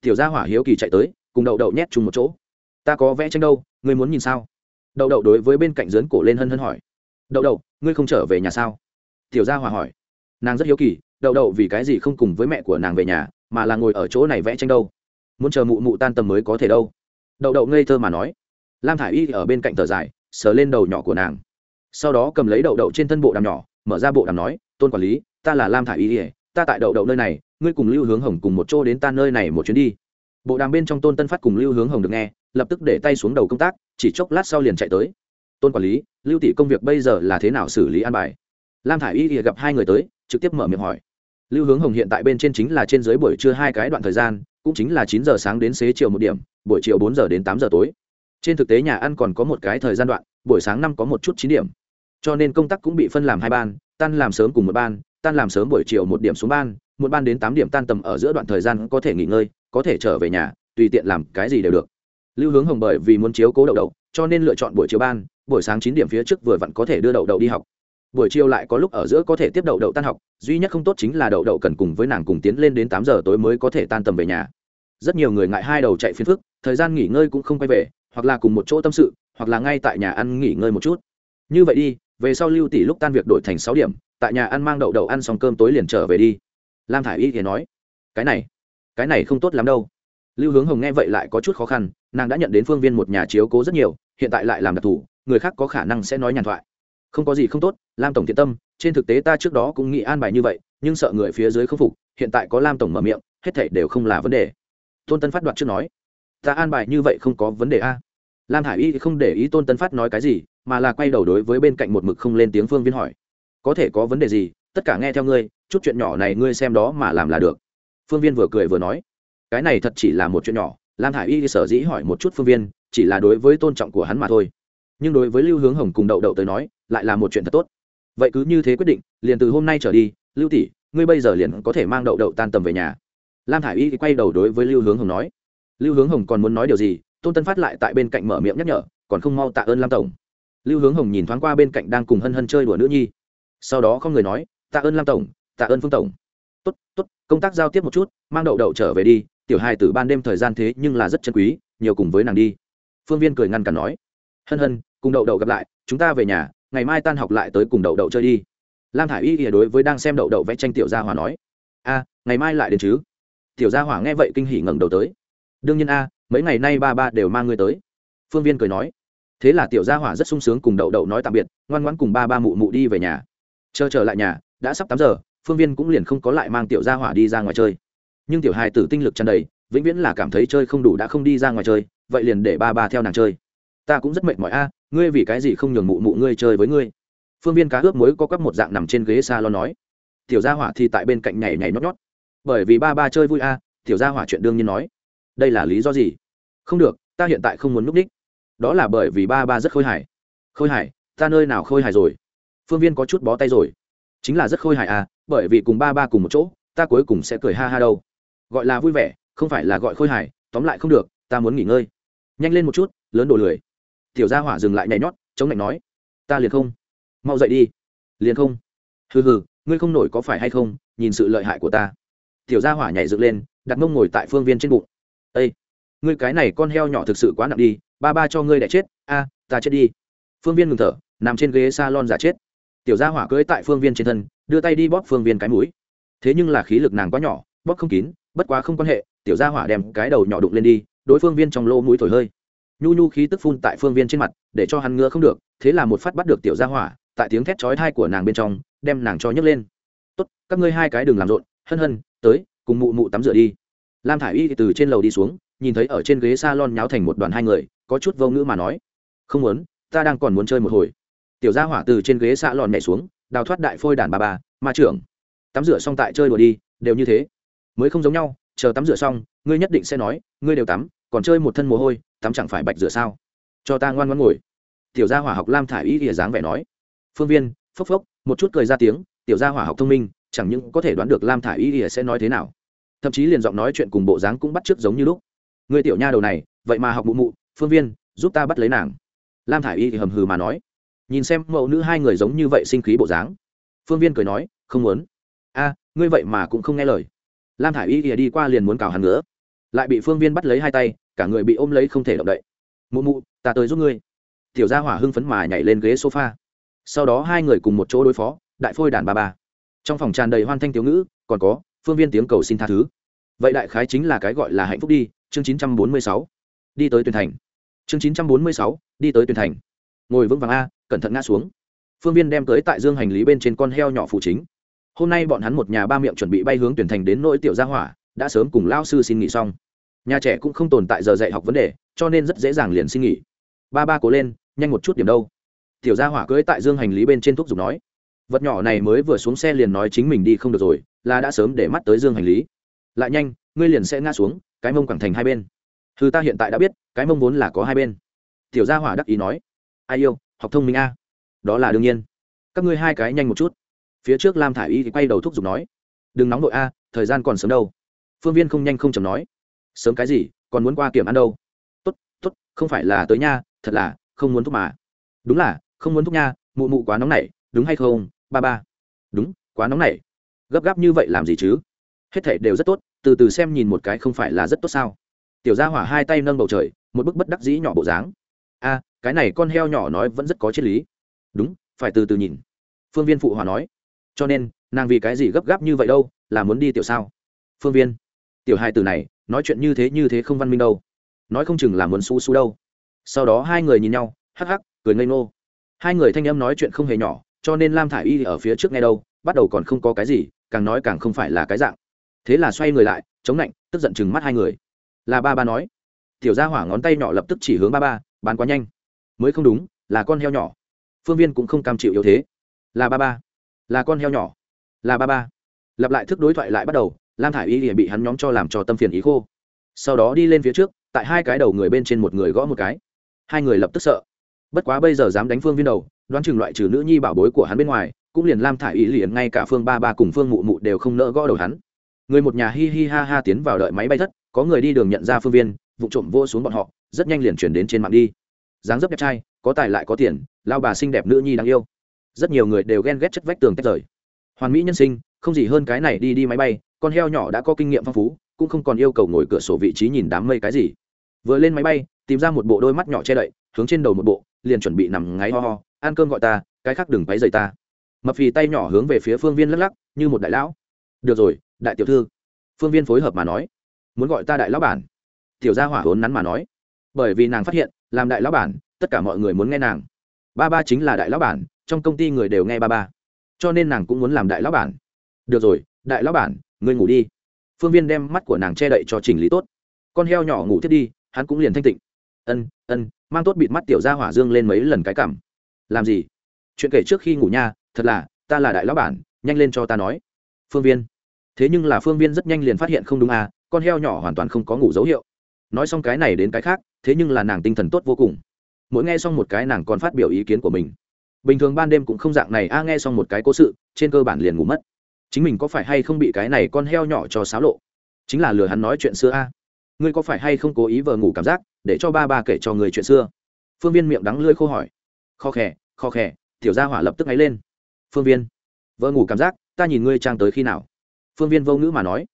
Tiểu gia hỏa hiếu kỳ chạy tới, cùng đậu đậu nhét chung một chỗ. Ta có vẽ tranh đâu, ngươi muốn nhìn sao? Đậu đậu đối với bên cạnh dớn cổ lên hân hân hỏi. Đậu đậu, ngươi không trở về nhà sao? Tiểu gia hòa hỏi. Nàng rất hiếu kỳ, đậu đậu vì cái gì không cùng với mẹ của nàng về nhà, mà là ngồi ở chỗ này vẽ tranh đâu? Muốn chờ mụ mụ tan tầm mới có thể đâu? Đậu đậu ngây thơ mà nói. Lam thả i y ở bên cạnh thở dài, sờ lên đầu nhỏ của nàng. Sau đó cầm lấy đậu đậu trên thân bộ đàm nhỏ, mở ra bộ đàm nói, tôn quản lý, ta là lam thả i y, ta tại đậu đậu nơi này, ngươi cùng lưu hướng hồng cùng một chỗ đến ta nơi này một chuyến đi bộ đàm bên trong tôn tân phát cùng lưu hướng hồng được nghe, lập tức để tay xuống đầu công tác, chỉ chốc lát sau liền chạy tới. Tôn quản lý, lưu tỷ công việc bây giờ là thế nào xử lý an bài? Lam thả i y gặp hai người tới, trực tiếp mở miệng hỏi. Lưu hướng hồng hiện tại bên trên chính là trên dưới buổi trưa hai cái đoạn thời gian, cũng chính là chín giờ sáng đến xế chiều một điểm, buổi chiều bốn giờ đến tám giờ tối. Trên thực tế nhà ăn còn có một cái thời gian đoạn, buổi sáng năm có một chút chín điểm. Cho nên công tác cũng bị phân làm hai ban, tan làm sớm cùng một ban, tan làm sớm buổi chiều một điểm xuống ban, một ban đến tám điểm tan tầm ở giữa đoạn thời gian có thể nghỉ ngơi có thể trở về nhà, tùy tiện làm cái gì đều được. Lưu hướng hồng bởi vì muốn chiếu cố đậu đậu, cho nên lựa chọn buổi chiều ban, buổi sáng chín điểm phía trước vừa vặn có thể đưa đậu đậu đi học. Buổi chiều lại có lúc ở giữa có thể tiếp đậu đậu tan học, duy nhất không tốt chính là đậu đậu cần cùng với nàng cùng tiến lên đến tám giờ tối mới có thể tan tầm về nhà. Rất nhiều người ngại hai đầu chạy phiền phức, thời gian nghỉ ngơi cũng không quay về, hoặc là cùng một chỗ tâm sự, hoặc là ngay tại nhà ăn nghỉ ngơi một chút. Như vậy đi, về sau lưu tỷ lúc tan việc đổi thành sáu điểm, tại nhà ăn mang đậu đậu ăn xong cơm tối liền trở về đi. Lam thả i y thì nói, cái này cái này không tốt lắm đâu. Lưu hướng hồng nghe vậy lại có chút khó khăn, nàng đã nhận đến phương viên một nhà chiếu cố rất nhiều, hiện tại lại làm đặc thù, người khác có khả năng sẽ nói nhàn thoại. Không có gì không tốt, lam tổng thiện tâm, trên thực tế ta trước đó cũng nghĩ an bài như vậy, nhưng sợ người phía dưới không phục, hiện tại có lam tổng mở miệng, hết thảy đều không là vấn đề. Tôn tân phát đoạt trước nói, ta an bài như vậy không có vấn đề a. Lam hải y không để ý tôn tân phát nói cái gì, mà là quay đầu đối với bên cạnh một mực không lên tiếng phương viên hỏi, có thể có vấn đề gì? Tất cả nghe theo ngươi, chút chuyện nhỏ này ngươi xem đó mà làm là được phương viên vừa cười vừa nói, cái này thật chỉ là một chuyện nhỏ, lam hải y sở dĩ hỏi một chút phương viên, chỉ là đối với tôn trọng của hắn mà thôi. Nhưng đối với lưu hướng hồng cùng đậu đậu tới nói, lại là một chuyện thật tốt. Vậy cứ như thế quyết định, liền từ hôm nay trở đi, lưu tỷ, ngươi bây giờ liền có thể mang đậu đậu tan tầm về nhà. Lam thả i y quay đầu đối với lưu hướng hồng nói, lưu hướng hồng còn muốn nói điều gì? Tôn tân phát lại tại bên cạnh mở miệng nhắc nhở, còn không mau tạ ơn lam tổng. Lưu hướng hồng nhìn thoáng qua bên cạnh đang cùng hân hân chơi đùa nữ nhi. Sau đó không người nói, tạ ơn lam tổng, tạ ơn phương tổng tốt tốt, công tác giao tiếp một chút, mang đậu đậu trở về đi, tiểu hai tử ban đêm thời gian thế nhưng là rất chân quý, nhiều cùng với nàng đi. Phương viên cười ngăn cản nói. Hân hân, cùng đậu đậu gặp lại, chúng ta về nhà, ngày mai tan học lại tới cùng đậu đậu chơi đi. Lam thả i y ỉa đối với đang xem đậu đậu vẽ tranh tiểu gia hòa nói. A, ngày mai lại đến chứ? Tiểu gia hỏa nghe vậy kinh hỉ ngẩng đầu tới. Đương nhiên a, mấy ngày nay ba ba đều mang ngươi tới. Phương viên cười nói. Thế là tiểu gia hỏa rất sung sướng cùng đậu đậu nói tạm biệt, ngoan ngoãn cùng ba ba mụ mụ đi về nhà. Chờ trở lại nhà, đã sắp tám giờ phương viên cũng liền không có lại mang tiểu gia hỏa đi ra ngoài chơi. Nhưng tiểu hài tử tinh lực tràn đầy, vĩnh viễn là cảm thấy chơi không đủ đã không đi ra ngoài chơi, vậy liền để ba ba theo nàng chơi. Ta cũng rất mệt mỏi a, ngươi vì cái gì không nhường mụ mụ ngươi chơi với ngươi? Phương viên cá ướp muối có quắp một dạng nằm trên ghế s a lo nói. Tiểu gia hỏa thì tại bên cạnh nhảy nhảy nhót nhót. Bởi vì ba ba chơi vui a, tiểu gia hỏa chuyện đương nhiên nói. Đây là lý do gì? Không được, ta hiện tại không muốn núp đích. Đó là bởi vì ba ba rất khôi hài. Khôi hài, ta nơi nào khôi hài rồi? Phương viên có chút bó tay rồi chính là rất khôi hài à bởi vì cùng ba ba cùng một chỗ, ta cuối cùng sẽ cười ha ha đâu. Gọi là vui vẻ, không phải là gọi khôi hài, tóm lại không được, ta muốn nghỉ ngơi. Nhanh lên một chút, lớn đồ lười. Tiểu gia hỏa dừng lại nhảy nhót, chống lạnh nói. Ta liền không. Mau dậy đi. Liền không. Hừ hừ, ngươi không nổi có phải hay không, nhìn sự lợi hại của ta. Tiểu gia hỏa nhảy dựng lên, đặt mông ngồi tại phương viên trên bụng. Ây ngươi cái này con heo nhỏ thực sự quá nặng đi, ba ba cho ngươi đẻ chết, a, ta chết đi. Phương viên ngừng thở, nằm trên ghế s a lon giả chết tiểu gia hỏa cưỡi tại phương viên trên thân, đưa tay đi bóp phương viên cái mũi. Thế nhưng là khí lực nàng quá nhỏ, bóp không kín, bất quá không quan hệ, tiểu gia hỏa đem cái đầu nhỏ đụng lên đi, đối phương viên trong lỗ mũi thổi hơi. Nhu nhu khí tức phun tại phương viên trên mặt, để cho hắn ngựa không được, thế là một phát bắt được tiểu gia hỏa, tại tiếng thét chói thai của nàng bên trong, đem nàng cho nhấc lên. Tốt, các ngươi hai cái đừng làm rộn, hân hân, tới, cùng mụ mụ tắm rửa đi. Lam thả i y từ trên lầu đi xuống, nhìn thấy ở trên ghế s a lon nháo thành một đoàn hai người, có chút vô ngữ mà nói, không muốn, ta đang còn muốn chơi một hồi tiểu gia hỏa từ trên ghế xạ lòn mẹ nhảy xuống, đào thoát đại phôi đàn bà bà, ma trưởng, tắm rửa xong tại chơi đùa đi, đều như thế. Mới không giống nhau, chờ tắm rửa xong, ngươi nhất định sẽ nói, ngươi đều tắm, còn chơi một thân mồ hôi, tắm chẳng phải bạch rửa sao? Cho ta ngoan ngoan ngồi. Tiểu gia hỏa học lam thả y ỉa dáng vẻ nói. Phương viên, phốc phốc, một chút cười ra tiếng, tiểu gia hỏa học thông minh, chẳng những có thể đoán được lam thả y ỉa sẽ nói thế nào, thậm chí liền giọng nói chuyện cùng bộ dáng cũng bắt chước giống như lúc. Người tiểu nha đầu này, vậy mà học mụ mụ, phương viên, giúp ta bắt lấy nàng. Lam thả y thì hầm hừ mà nói nhìn xem mẫu nữ hai người giống như vậy sinh khí bộ dáng. Phương viên cười nói, không muốn. A, ngươi vậy mà cũng không nghe lời. Lam thả i y ỉa đi qua liền muốn cào hắn nữa lại bị phương viên bắt lấy hai tay, cả người bị ôm lấy không thể động đậy. Mụ mụ, ta tới giúp ngươi. Tiểu gia hỏa hưng phấn mà nhảy lên ghế sofa. Sau đó hai người cùng một chỗ đối phó, đại phôi đàn ba ba. Trong phòng tràn đầy hoan thanh tiểu ngữ, còn có, phương viên tiếng cầu xin tha thứ. Vậy đại khái chính là cái gọi là hạnh phúc đi, chương chín trăm bốn mươi sáu. Đi tới tuyển thành. Chương chín trăm bốn mươi sáu, đi tới tuyển thành ngồi vững vàng a, cẩn thận ngã xuống. Phương viên đem tới tại dương hành lý bên trên con heo nhỏ phụ chính. Hôm nay bọn hắn một nhà ba miệng chuẩn bị bay hướng tuyển thành đến nỗi tiểu gia hỏa, đã sớm cùng lao sư xin nghỉ xong. Nhà trẻ cũng không tồn tại giờ dạy học vấn đề, cho nên rất dễ dàng liền xin nghỉ. Ba ba cố lên, nhanh một chút điểm đâu. Tiểu gia hỏa cưới tại dương hành lý bên trên thuốc dùng nói. Vật nhỏ này mới vừa xuống xe liền nói chính mình đi không được rồi, là đã sớm để mắt tới dương hành lý. Lại nhanh, ngươi liền sẽ ngã xuống, cái mông quẳng thành hai bên. Thư ta hiện tại đã biết, cái mông vốn là có hai bên. Tiểu gia hỏa đắc ý nói ai yêu học thông minh a. Đó là đương nhiên. Các ngươi hai cái nhanh một chút. Phía trước lam thả i y thì quay đầu thúc giục nói đừng nóng đội a thời gian còn sớm đâu. Phương viên không nhanh không chầm nói sớm cái gì còn muốn qua kiểm ăn đâu? T ố t t ố t không phải là tới nha thật là không muốn thúc mà. Đúng là không muốn thúc nha mụ mụ quá nóng này, đúng hay không ba ba? Đúng quá nóng này. gấp gáp như vậy làm gì chứ? Hết thể đều rất tốt từ từ xem nhìn một cái không phải là rất tốt sao? Tiểu gia hỏa hai tay nâng bầu trời một bức bất đắc dĩ nhỏ bộ dáng. A cái này con heo nhỏ nói vẫn rất có triết lý. Đúng, phải từ từ nhìn. Phương viên phụ hòa nói. Cho nên, nàng vì cái gì gấp gáp như vậy đâu, là muốn đi tiểu sao? Phương viên. Tiểu hai từ này, nói chuyện như thế như thế không văn minh đâu. Nói không chừng là muốn su su đâu. Sau đó hai người nhìn nhau, hắc hắc, cười ngây ngô. Hai người thanh âm nói chuyện không hề nhỏ, cho nên lam thả i y ở phía trước nghe đâu, bắt đầu còn không có cái gì, càng nói càng không phải là cái dạng. Thế là xoay người lại, chống lạnh, tức giận chừng mắt hai người. Là ba ba nói. Tiểu gia hỏa ngón tay nhỏ lập tức chỉ hướng ba ba, bán quá nhanh mới không đúng, là con heo nhỏ. Phương viên cũng không cam chịu yếu thế. Là ba ba. Là con heo nhỏ. Là ba ba. Lặp lại thức đối thoại lại bắt đầu, lam thả i y thì bị hắn nhóm cho làm cho tâm phiền ý khô. Sau đó đi lên phía trước, tại hai cái đầu người bên trên một người gõ một cái. Hai người lập tức sợ. Bất quá bây giờ dám đánh phương viên đầu, đoán chừng loại trừ nữ nhi bảo bối của hắn bên ngoài, cũng liền lam thả i y liền ngay cả phương ba ba cùng phương mụ mụ đều không nỡ gõ đầu hắn. Người một nhà hi hi ha ha tiến vào đợi máy bay thất, có người đi đường nhận ra phương viên vụ trộm vô xuống bọn họ, rất nhanh liền chuyển đến trên mạng đi dáng dấp đẹp trai, có tài lại có tiền, lao bà xinh đẹp nữ nhi đáng yêu. Rất nhiều người đều ghen ghét chất vách tường tách rời. Hoàn mỹ nhân sinh, không gì hơn cái này đi đi máy bay, con heo nhỏ đã có kinh nghiệm phong phú, cũng không còn yêu cầu ngồi cửa sổ vị trí nhìn đám mây cái gì. Vừa lên máy bay, tìm ra một bộ đôi mắt nhỏ che đậy, hướng trên đầu một bộ, liền chuẩn bị nằm ngáy ho ho, ăn cơm gọi ta, cái khác đừng váy dày ta. Mập phì tay nhỏ hướng về phía phương viên lắc lắc, như một đại lão. Được rồi, đại tiểu thư. Phương viên phối hợp mà nói. Muốn gọi ta đại lão bản? Tiểu gia hỏa hốn nắn mà nói. Bởi vì nàng phát hiện làm đại lão bản, tất cả mọi người muốn nghe nàng. Ba ba chính là đại lão bản, trong công ty người đều nghe ba ba. Cho nên nàng cũng muốn làm đại lão bản. Được rồi, đại lão bản, ngươi ngủ đi. Phương viên đem mắt của nàng che đậy cho chỉnh lý tốt. Con heo nhỏ ngủ thiết đi, hắn cũng liền thanh tịnh. Ân ân, mang tốt bịt mắt tiểu ra hỏa dương lên mấy lần cái cảm. Làm gì? Chuyện kể trước khi ngủ nha, thật là, ta là đại lão bản, nhanh lên cho ta nói. Phương viên. Thế nhưng là phương viên rất nhanh liền phát hiện không đúng à con heo nhỏ hoàn toàn không có ngủ dấu hiệu nói xong cái này đến cái khác, thế nhưng là nàng tinh thần tốt vô cùng. Mỗi nghe xong một cái nàng còn phát biểu ý kiến của mình. Bình thường ban đêm cũng không dạng này, a, nghe xong một cái cố sự, trên cơ bản liền ngủ mất. Chính mình có phải hay không bị cái này con heo nhỏ cho xáo lộ? Chính là lừa hắn nói chuyện xưa, a. Ngươi có phải hay không cố ý vờ ngủ cảm giác, để cho ba ba kể cho người chuyện xưa? Phương viên miệng đắng lưỡi khô hỏi. Kho khè kho khè, tiểu gia hỏa lập tức ngáy lên. Phương viên vợ ngủ cảm giác, ta nhìn ngươi trang tới khi nào? Phương viên vô ngữ mà nói.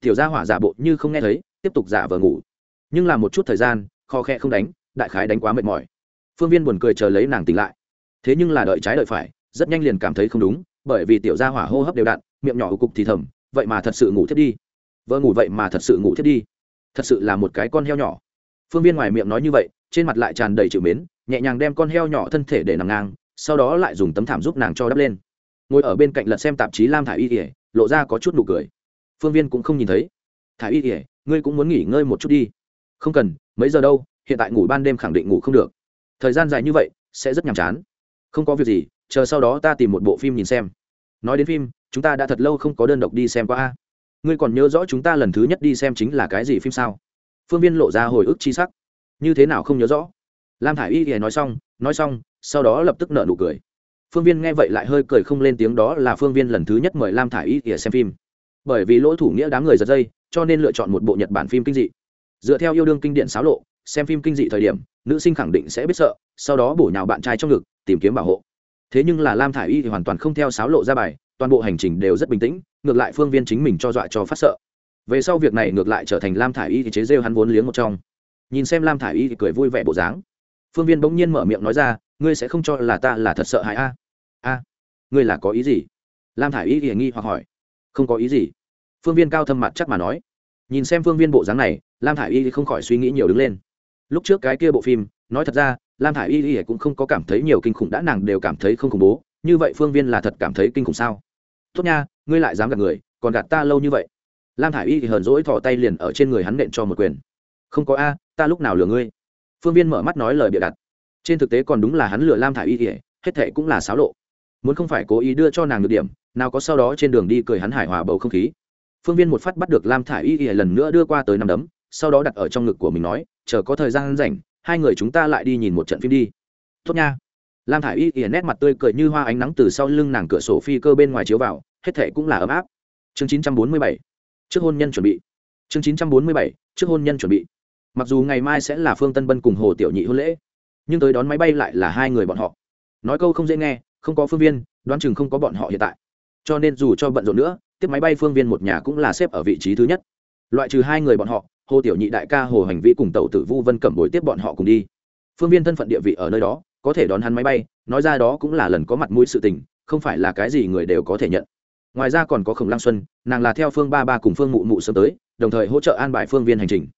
Tiểu gia hỏa giả bộ như không nghe thấy, tiếp tục giả vờ ngủ nhưng là một chút thời gian, kho khe không đánh, đại khái đánh quá mệt mỏi. Phương viên buồn cười chờ lấy nàng tỉnh lại. Thế nhưng là đợi trái đợi phải, rất nhanh liền cảm thấy không đúng, bởi vì tiểu gia hỏa hô hấp đều đặn, miệng nhỏ cục thì thầm, vậy mà thật sự ngủ thiết đi. Vợ ngủ vậy mà thật sự ngủ thiết đi. Thật sự là một cái con heo nhỏ. Phương viên ngoài miệng nói như vậy, trên mặt lại tràn đầy chịu mến, nhẹ nhàng đem con heo nhỏ thân thể để nằm ngang, sau đó lại dùng tấm thảm giúp nàng cho đắp lên. Ngồi ở bên cạnh lật xem tạp chí lam thả y ỉa lộ ra có chút nụ cười. Phương viên cũng không nhìn thấy. Thả y ỉa ngươi cũng muốn nghỉ ngơi một chút đi không cần, mấy giờ đâu, hiện tại ngủ ban đêm khẳng định ngủ không được. Thời gian dài như vậy, sẽ rất nhàm chán. Không có việc gì, chờ sau đó ta tìm một bộ phim nhìn xem. Nói đến phim, chúng ta đã thật lâu không có đơn độc đi xem qua a. Ngươi còn nhớ rõ chúng ta lần thứ nhất đi xem chính là cái gì phim sao? Phương viên lộ ra hồi ức chi sắc. Như thế nào không nhớ rõ? Lam thả i y thì nói xong nói xong, sau đó lập tức nợ nụ cười. Phương viên nghe vậy lại hơi cười không lên tiếng đó là phương viên lần thứ nhất mời lam thả i y thì xem phim. Bởi vì lỗ thủ nghĩa đám người giật dây, cho nên lựa chọn một bộ nhật bản phim kinh dị dựa theo yêu đương kinh điển xáo lộ, xem phim kinh dị thời điểm, nữ sinh khẳng định sẽ biết sợ, sau đó bổ nhào bạn trai trong ngực, tìm kiếm bảo hộ. Thế nhưng là lam thả i y thì hoàn toàn không theo xáo lộ ra bài, toàn bộ hành trình đều rất bình tĩnh, ngược lại phương viên chính mình cho dọa cho phát sợ. Về sau việc này ngược lại trở thành lam thả i y thì chế rêu hắn vốn liếng một trong. Nhìn xem lam thả i y thì cười vui vẻ bộ dáng. Phương viên bỗng nhiên mở miệng nói ra, ngươi sẽ không cho là ta là thật sợ hãi a? A, ngươi là có ý gì? Lam thả i y thì nghi hoặc hỏi. Không có ý gì. Phương viên cao thâm mặt chắc mà nói nhìn xem phương viên bộ dáng này, lam thả i y không khỏi suy nghĩ nhiều đứng lên. Lúc trước cái kia bộ phim, nói thật ra, lam thả i y cũng không có cảm thấy nhiều kinh khủng đã nàng đều cảm thấy không khủng bố, như vậy phương viên là thật cảm thấy kinh khủng sao? Tốt nha, ngươi lại dám gạt người, còn gạt ta lâu như vậy. Lam thả i y thì hờn rỗi thò tay liền ở trên người hắn nện cho một quyền. Không có a, ta lúc nào lừa ngươi? Phương viên mở mắt nói lời bịa đặt. Trên thực tế còn đúng là hắn lừa lam thả i y thì hết thệ cũng là xáo lộ. Muốn không phải cố ý đưa cho nàng được điểm, nào có sau đó trên đường đi cười hắn hài hòa bầu không khí phương viên một phát bắt được lam thả i y y lần nữa đưa qua tới năm đấm, sau đó đặt ở trong ngực của mình nói, chờ có thời gian rảnh, hai người chúng ta lại đi nhìn một trận phim đi. Tốt nha. Lam thả i y y nét mặt tươi cười như hoa ánh nắng từ sau lưng nàng cửa sổ phi cơ bên ngoài chiếu vào, hết thệ cũng là ấm áp. Chương 947 trước hôn nhân chuẩn bị. Chương 947 trước hôn nhân chuẩn bị. Mặc dù ngày mai sẽ là phương tân bân cùng hồ tiểu nhị hôn lễ, nhưng tới đón máy bay lại là hai người bọn họ. Nói câu không dễ nghe, không có phương viên, đoán chừng không có bọn họ hiện tại. Cho nên dù cho bận rộn nữa tiếp máy bay phương viên một nhà cũng là xếp ở vị trí thứ nhất. Loại trừ hai người bọn họ, hồ tiểu nhị đại ca hồ hành vi cùng tàu tử vu vân cẩm bồi tiếp bọn họ cùng đi. Phương viên thân phận địa vị ở nơi đó, có thể đón hắn máy bay, nói ra đó cũng là lần có mặt mũi sự tình, không phải là cái gì người đều có thể nhận. Ngoài ra còn có khổng lăng xuân, nàng là theo phương ba ba cùng phương mụ mụ sớm tới, đồng thời hỗ trợ an bài phương viên hành trình.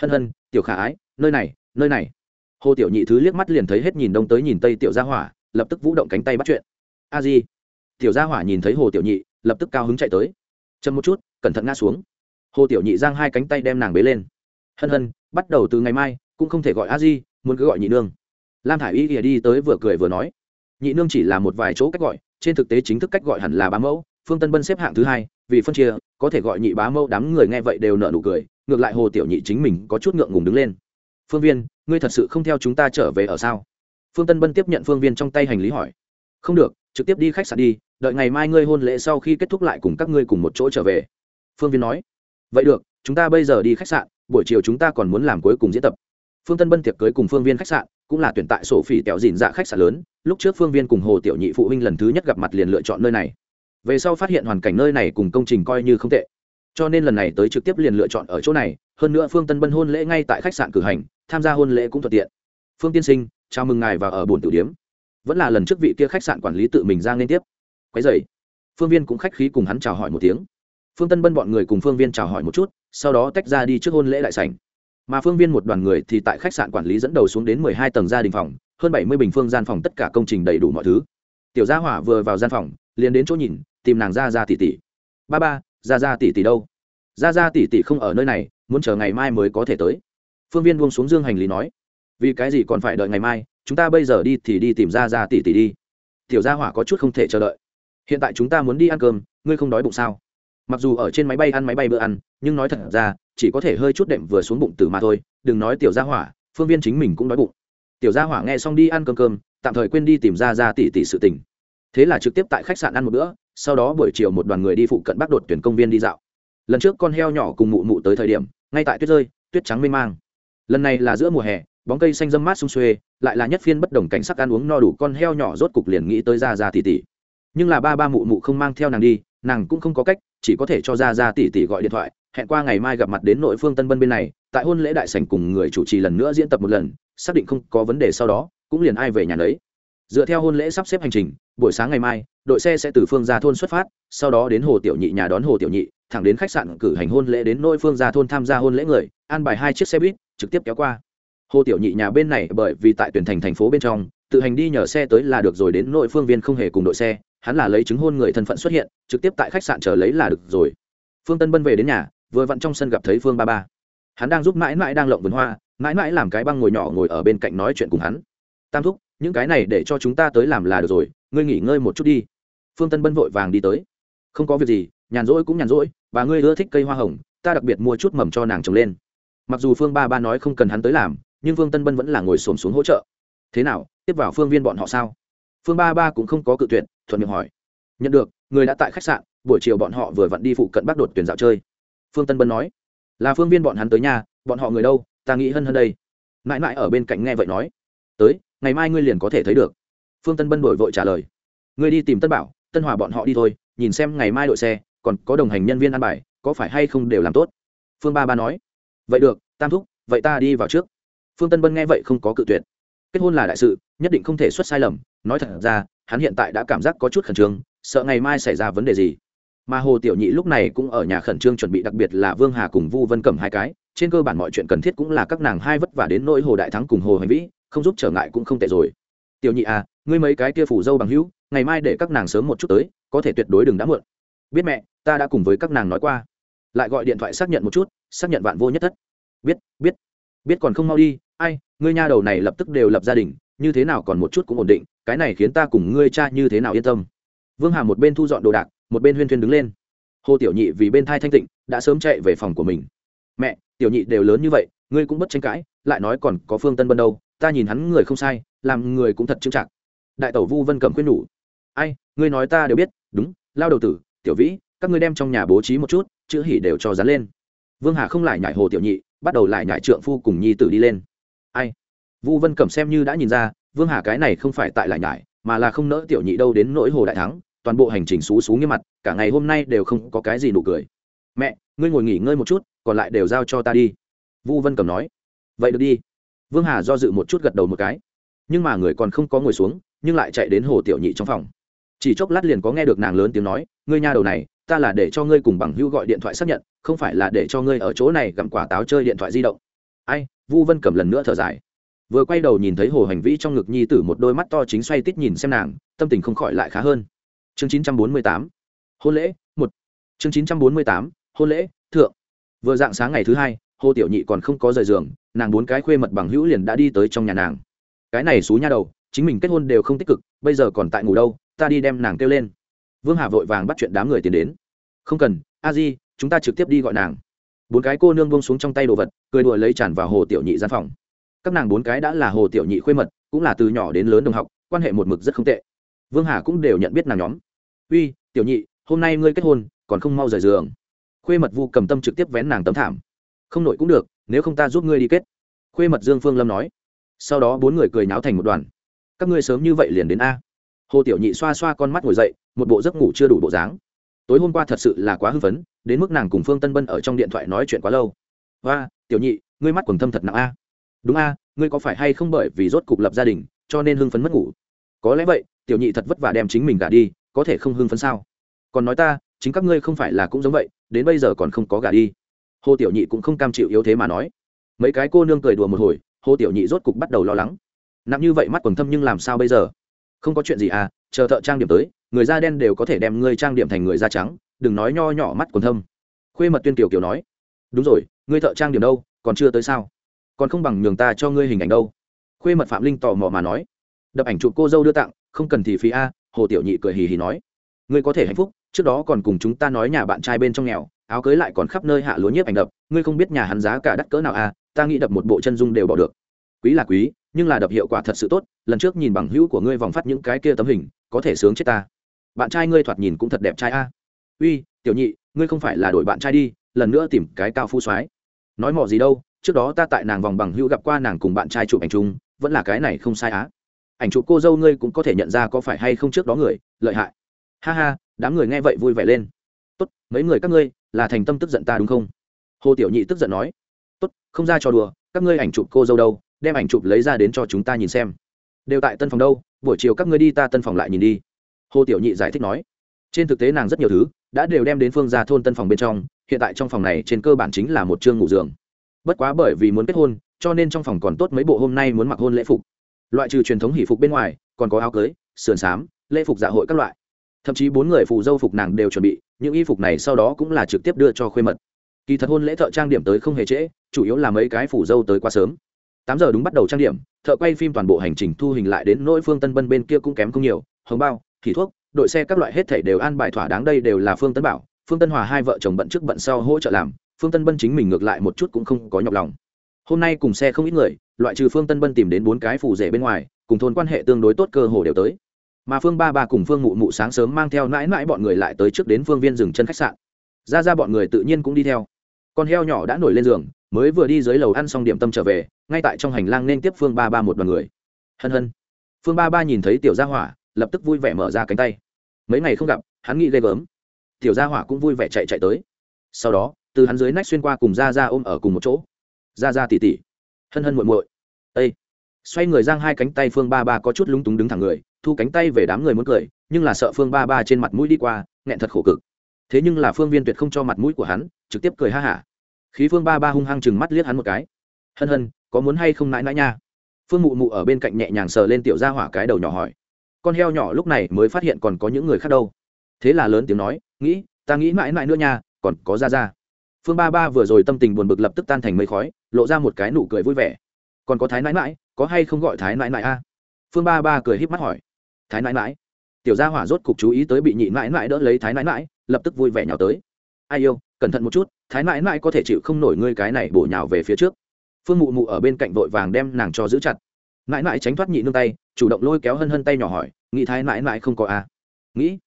Hân hân, tiểu khả ái, nơi này nơi này. Hồ tiểu nhị thứ liếc mắt liền thấy hết nhìn đông tới nhìn tây tiểu gia hỏa, lập tức vũ động cánh tay bắt chuyện. A di. Tiểu gia hỏa nhìn thấy hồ tiểu nhị lập tức cao hứng chạy tới. Chậm một chút, cẩn thận ngã xuống. Hồ tiểu nhị giang hai cánh tay đem nàng bế lên. Hân hân, bắt đầu từ ngày mai, cũng không thể gọi a di, muốn cứ gọi nhị nương. Lam thả i y ghìa đi tới vừa cười vừa nói. Nhị nương chỉ là một vài chỗ cách gọi, trên thực tế chính thức cách gọi hẳn là bá mẫu, phương tân bân xếp hạng thứ hai, vì phân chia, có thể gọi nhị bá mẫu đám người nghe vậy đều nợ nụ cười, ngược lại hồ tiểu nhị chính mình có chút ngượng ngùng đứng lên. Phương viên, ngươi thật sự không theo chúng ta trở về ở sao? Phương tân bân tiếp nhận phương viên trong tay hành lý hỏi. Không được, trực tiếp đi khách sạn đi đợi ngày mai ngươi hôn lễ sau khi kết thúc lại cùng các ngươi cùng một chỗ trở về. Phương viên nói. Vậy được, chúng ta bây giờ đi khách sạn, buổi chiều chúng ta còn muốn làm cuối cùng diễn tập. Phương tân bân tiệc cưới cùng phương viên khách sạn, cũng là tuyển tại sổ phỉ tẹo dìn dạ khách sạn lớn, lúc trước phương viên cùng hồ tiểu nhị phụ huynh lần thứ nhất gặp mặt liền lựa chọn nơi này. Về sau phát hiện hoàn cảnh nơi này cùng công trình coi như không tệ, cho nên lần này tới trực tiếp liền lựa chọn ở chỗ này, hơn nữa phương tân bân hôn lễ ngay tại khách sạn cử hành, tham gia hôn lễ cũng thuận tiện. Phương tiên sinh, chào mừng ngài và ở bồn tử điếm vẫn là lần trước vị kia khách sạn quản lý tự mình ra liên tiếp quấy dày phương viên cũng khách khí cùng hắn chào hỏi một tiếng. Phương tân bân bọn người cùng phương viên chào hỏi một chút, sau đó tách ra đi trước hôn lễ đại sảnh. Mà phương viên một đoàn người thì tại khách sạn quản lý dẫn đầu xuống đến mười hai tầng gia đình phòng, hơn bảy mươi bình phương gian phòng tất cả công trình đầy đủ mọi thứ. Tiểu gia hỏa vừa vào gian phòng, liền đến chỗ nhìn, tìm nàng ra ra tỷ tỷ. Ba ba ra ra tỷ tỷ đâu? Ra ra tỷ tỷ không ở nơi này, muốn chờ ngày mai mới có thể tới. Phương viên buông xuống dương hành lý nói. Vì cái gì còn phải đợi ngày mai, chúng ta bây giờ đi thì đi tìm ra ra tỷ tỷ đi. Tiểu gia hỏa có chút không thể chờ đợi hiện tại chúng ta muốn đi ăn cơm, ngươi không đói bụng sao? Mặc dù ở trên máy bay ăn máy bay bữa ăn, nhưng nói thật ra, chỉ có thể hơi chút đệm vừa xuống bụng từ mà thôi, đừng nói tiểu gia hỏa, phương viên chính mình cũng đói bụng. Tiểu gia hỏa nghe xong đi ăn cơm cơm, tạm thời quên đi tìm ra ra tỷ tỷ sự tình. Thế là trực tiếp tại khách sạn ăn một bữa, sau đó buổi chiều một đoàn người đi phụ cận bắc đột tuyển công viên đi dạo. Lần trước con heo nhỏ cùng mụ mụ tới thời điểm, ngay tại tuyết rơi, tuyết trắng mênh mang. Lần này là giữa mùa hè, bóng cây xanh dâm mát sung xuê, lại là nhất phiên bất đồng cảnh sắc ăn uống no đủ con heo nhỏ rốt cục liền nghĩ tới ra ra tỷ tỷ nhưng là ba ba mụ mụ không mang theo nàng đi, nàng cũng không có cách, chỉ có thể cho ra ra tỷ tỷ gọi điện thoại, hẹn qua ngày mai gặp mặt đến nội phương tân bân bên này, tại hôn lễ đại sảnh cùng người chủ trì lần nữa diễn tập một lần, xác định không có vấn đề sau đó, cũng liền ai về nhà đấy dựa theo hôn lễ sắp xếp hành trình, buổi sáng ngày mai, đội xe sẽ từ phương ra thôn xuất phát, sau đó đến hồ tiểu nhị nhà đón hồ tiểu nhị, thẳng đến khách sạn cử hành hôn lễ đến nôi phương ra thôn tham gia hôn lễ người, an bài hai chiếc xe buýt, trực tiếp kéo qua. Hồ tiểu nhị nhà bên này bởi vì tại tuyển thành thành phố bên trong, tự hành đi nhờ xe tới là được rồi đến nội phương viên không hề cùng đội xe hắn là lấy chứng hôn người thân phận xuất hiện, trực tiếp tại khách sạn chờ lấy là được rồi. Phương tân bân về đến nhà, vừa vặn trong sân gặp thấy phương ba ba. Hắn đang giúp mãi mãi đang lộng vườn hoa, mãi mãi làm cái băng ngồi nhỏ ngồi ở bên cạnh nói chuyện cùng hắn. Tam thúc, những cái này để cho chúng ta tới làm là được rồi, ngươi nghỉ ngơi một chút đi. Phương tân bân vội vàng đi tới. Không có việc gì, nhàn rỗi cũng nhàn rỗi, bà ngươi ưa thích cây hoa hồng, ta đặc biệt mua chút mầm cho nàng trồng lên. Mặc dù phương ba ba nói không cần hắn tới làm, nhưng phương tân bân vẫn là ngồi xổm xuống hỗ trợ. Thế nào, tiếp vào phương viên bọn họ sao? Phương ba ba cũng không có cự tuyệt thuận miệng hỏi. Nhận được, người đã tại khách sạn, buổi chiều bọn họ vừa vặn đi phụ cận bắc đột tuyển dạo chơi. Phương tân bân nói, là phương viên bọn hắn tới nhà, bọn họ người đâu, ta nghĩ hơn hơn đây. Mãi mãi ở bên cạnh nghe vậy nói, tới, ngày mai ngươi liền có thể thấy được. Phương tân bân đổi vội trả lời, ngươi đi tìm tân bảo, tân hòa bọn họ đi thôi, nhìn xem ngày mai đội xe, còn có đồng hành nhân viên ăn bài, có phải hay không đều làm tốt? Phương ba ba nói, vậy được, tam thúc, vậy ta đi vào trước. Phương tân bân nghe vậy không có cự tuyệt. Kết hôn là đại sự, nhất định không thể xuất sai lầm, nói thật ra hắn hiện tại đã cảm giác có chút khẩn trương, sợ ngày mai xảy ra vấn đề gì. Mà hồ tiểu nhị lúc này cũng ở nhà khẩn trương chuẩn bị đặc biệt là vương hà cùng vu vân cầm hai cái, trên cơ bản mọi chuyện cần thiết cũng là các nàng hai vất vả đến nỗi hồ đại thắng cùng hồ hành vĩ, không giúp trở ngại cũng không tệ rồi. Tiểu nhị à ngươi mấy cái kia phủ dâu bằng hữu, ngày mai để các nàng sớm một chút tới, có thể tuyệt đối đừng đã muộn. Biết mẹ, ta đã cùng với các nàng nói qua. Lại gọi điện thoại xác nhận một chút, xác nhận vạn vô nhất thất. Biết biết biết còn không mau đi, ai, ngươi nha đầu này lập tức đều lập gia đình, như thế nào còn một chút cũng ổn định cái này khiến ta cùng ngươi cha như thế nào yên tâm. Vương hà một bên thu dọn đồ đạc, một bên huyên thuyên đứng lên. Hồ tiểu nhị vì bên thai thanh tịnh, đã sớm chạy về phòng của mình. Mẹ, tiểu nhị đều lớn như vậy, ngươi cũng bất tranh cãi, lại nói còn có phương tân bân đâu, ta nhìn hắn người không sai, làm người cũng thật trưng trạc đại tẩu vu vân cầm khuyên nhủ. Ai, ngươi nói ta đều biết, đúng, lao đầu tử, tiểu vĩ, các ngươi đem trong nhà bố trí một chút, chữ hỉ đều cho dán lên. Vương hà không lại nhảy hồ tiểu nhị, bắt đầu lại nhảy trượng phu cùng nhi tử đi lên. Ai? Vu vân cẩm xem như đã nhìn ra vương hà cái này không phải tại lại nhảy mà là không nỡ tiểu nhị đâu đến nỗi hồ đại thắng, toàn bộ hành trình xú xú nghiêm mặt, cả ngày hôm nay đều không có cái gì nụ cười. Mẹ, ngươi ngồi nghỉ ngơi một chút, còn lại đều giao cho ta đi. Vu vân cầm nói. Vậy được đi. Vương hà do dự một chút gật đầu một cái. Nhưng mà người còn không có ngồi xuống, nhưng lại chạy đến hồ tiểu nhị trong phòng. Chỉ chốc lát liền có nghe được nàng lớn tiếng nói, ngươi nha đầu này, ta là để cho ngươi cùng bằng hữu gọi điện thoại xác nhận, không phải là để cho ngươi ở chỗ này gặm quả táo chơi điện thoại di động. Ai, vu vân cầm lần nữa thở dài vừa quay đầu nhìn thấy hồ hành vĩ trong ngực nhi tử một đôi mắt to chính xoay tít nhìn xem nàng, tâm tình không khỏi lại khá hơn. Chương chín trăm bốn mươi tám, hôn lễ, một. Chương chín trăm bốn mươi tám, hôn lễ, thượng. Vừa dạng sáng ngày thứ hai, hồ tiểu nhị còn không có rời giường, nàng bốn cái khuê mật bằng hữu liền đã đi tới trong nhà nàng. Cái này xú nha đầu, chính mình kết hôn đều không tích cực, bây giờ còn tại ngủ đâu, ta đi đem nàng kêu lên. Vương hà vội vàng bắt chuyện đám người tiến đến. Không cần, a di, chúng ta trực tiếp đi gọi nàng. Bốn cái cô nương bông xuống trong tay đồ vật, cười đùa lấy tràn vào hồ tiểu nhị gian phòng các nàng bốn cái đã là hồ tiểu nhị khuê mật, cũng là từ nhỏ đến lớn đồng học, quan hệ một mực rất không tệ. Vương hà cũng đều nhận biết nàng nhóm. Uy, tiểu nhị, hôm nay ngươi kết hôn, còn không mau rời giường. Khuê mật vu cầm tâm trực tiếp vén nàng tấm thảm. Không nội cũng được, nếu không ta giúp ngươi đi kết. Khuê mật dương phương lâm nói. Sau đó bốn người cười nháo thành một đoàn. Các ngươi sớm như vậy liền đến a. Hồ tiểu nhị xoa xoa con mắt ngồi dậy, một bộ giấc ngủ chưa đủ bộ dáng. Tối hôm qua thật sự là quá hưng phấn, đến mức nàng cùng phương tân bân ở trong điện thoại nói chuyện quá lâu. Và tiểu nhị, ngươi mắt quần thâm thật nặng a đúng a, ngươi có phải hay không bởi vì rốt cục lập gia đình, cho nên hưng phấn mất ngủ? Có lẽ vậy, tiểu nhị thật vất vả đem chính mình gả đi, có thể không hưng phấn sao? Còn nói ta, chính các ngươi không phải là cũng giống vậy, đến bây giờ còn không có gả đi. Hồ tiểu nhị cũng không cam chịu yếu thế mà nói. Mấy cái cô nương cười đùa một hồi, hồ tiểu nhị rốt cục bắt đầu lo lắng. Nặng như vậy mắt quần thâm nhưng làm sao bây giờ? Không có chuyện gì à chờ thợ trang điểm tới, người da đen đều có thể đem ngươi trang điểm thành người da trắng, đừng nói nho nhỏ mắt quần thâm. Khuê mật tuyên kiều kiều nói. Đúng rồi, ngươi thợ trang điểm đâu, còn chưa tới sao? Còn không bằng nhường ta cho ngươi hình ảnh đâu. Khuê mật phạm linh tò mò mà nói. Đập ảnh chụp cô dâu đưa tặng, không cần thì phí a, hồ tiểu nhị cười hì hì nói. Ngươi có thể hạnh phúc, trước đó còn cùng chúng ta nói nhà bạn trai bên trong nghèo, áo cưới lại còn khắp nơi hạ lúa nhiếp ảnh đập, ngươi không biết nhà hắn giá cả đắt cỡ nào à ta nghĩ đập một bộ chân dung đều bỏ được. Quý là quý, nhưng là đập hiệu quả thật sự tốt, lần trước nhìn bằng hữu của ngươi vòng phát những cái kia tấm hình, có thể sướng chết ta. Bạn trai ngươi thoạt nhìn cũng thật đẹp trai a. Uy, tiểu nhị, ngươi không phải là đổi bạn trai đi, lần nữa tìm cái cao phu soái. Nói mỏ gì đâu trước đó ta tại nàng vòng bằng hữu gặp qua nàng cùng bạn trai chụp ảnh chung, vẫn là cái này không sai á. Ảnh chụp cô dâu ngươi cũng có thể nhận ra có phải hay không trước đó người, lợi hại. Ha ha, đám người nghe vậy vui vẻ lên. Tốt, mấy người các ngươi, là thành tâm tức giận ta đúng không? Hồ tiểu nhị tức giận nói. Tốt, không ra cho đùa, các ngươi ảnh chụp cô dâu đâu, đem ảnh chụp lấy ra đến cho chúng ta nhìn xem. Đều tại tân phòng đâu, buổi chiều các ngươi đi ta tân phòng lại nhìn đi. Hồ tiểu nhị giải thích nói. Trên thực tế nàng rất nhiều thứ, đã đều đem đến phương ra thôn tân phòng bên trong, hiện tại trong phòng này trên cơ bản chính là một chương ngủ giường bất quá bởi vì muốn kết hôn, cho nên trong phòng còn tốt mấy bộ hôm nay muốn mặc hôn lễ phục. Loại trừ truyền thống hỷ phục bên ngoài, còn có áo cưới, sườn xám, lễ phục dạ hội các loại. Thậm chí bốn người phụ dâu phục nàng đều chuẩn bị, những y phục này sau đó cũng là trực tiếp đưa cho khuê mật. Kỳ thật hôn lễ thợ trang điểm tới không hề trễ, chủ yếu là mấy cái phủ dâu tới quá sớm. Tám giờ đúng bắt đầu trang điểm, thợ quay phim toàn bộ hành trình thu hình lại đến nỗi phương tân bân bên kia cũng kém không nhiều, hồng bao thì thuốc, đội xe các loại hết thảy đều an bài thỏa đáng đây đều là phương tân bảo, phương tân hòa hai vợ chồng bận trước bận sau hỗ trợ làm phương tân bân chính mình ngược lại một chút cũng không có nhọc lòng. Hôm nay cùng xe không ít người, loại trừ phương tân bân tìm đến bốn cái phù rể bên ngoài, cùng thôn quan hệ tương đối tốt cơ hồ đều tới. Mà phương ba ba cùng phương mụ mụ sáng sớm mang theo mãi mãi bọn người lại tới trước đến phương viên dừng chân khách sạn. Ra ra bọn người tự nhiên cũng đi theo. Con heo nhỏ đã nổi lên giường, mới vừa đi dưới lầu ăn xong điểm tâm trở về, ngay tại trong hành lang nên tiếp phương ba ba một đoàn người. Hân hân. Phương ba ba nhìn thấy tiểu gia hỏa, lập tức vui vẻ mở ra cánh tay. Mấy ngày không gặp, hắn nghĩ ghê gớm. Tiểu gia hỏa cũng vui vẻ chạy chạy tới. Sau đó từ hắn dưới nách xuyên qua cùng ra ra ôm ở cùng một chỗ. Ra ra tỉ tỉ. Hân hân muội muội. Ây xoay người giang hai cánh tay phương ba ba có chút lúng túng đứng thẳng người, thu cánh tay về đám người muốn cười, nhưng là sợ phương ba ba trên mặt mũi đi qua, nghẹn thật khổ cực. Thế nhưng là phương viên tuyệt không cho mặt mũi của hắn, trực tiếp cười ha hả. Khí phương ba ba hung hăng chừng mắt liếc hắn một cái. Hân hân, có muốn hay không nãi nãi nha? Phương mụ mụ ở bên cạnh nhẹ nhàng sờ lên tiểu ra hỏa cái đầu nhỏ hỏi. Con heo nhỏ lúc này mới phát hiện còn có những người khác đâu. Thế là lớn tiếng nói, nghĩ, ta nghĩ mãi mãi nữa nha, còn có ra ra phương ba ba vừa rồi tâm tình buồn bực lập tức tan thành mây khói, lộ ra một cái nụ cười vui vẻ. Còn có thái nãi mãi có hay không gọi thái nãi mãi a? Phương ba ba cười híp mắt hỏi. Thái nãi mãi tiểu gia hỏa rốt cục chú ý tới bị nhị nãi nãi đỡ lấy thái nãi nãi, lập tức vui vẻ nhào tới. Ai yêu, cẩn thận một chút, thái nãi nãi có thể chịu không nổi ngươi cái này bổ nhào về phía trước. Phương mụ mụ ở bên cạnh vội vàng đem nàng cho giữ chặt. Nãi nãi tránh thoát nhị nương tay, chủ động lôi kéo hân hân tay nhỏ hỏi, nghĩ thái nãi nãi không có a? Nghĩ.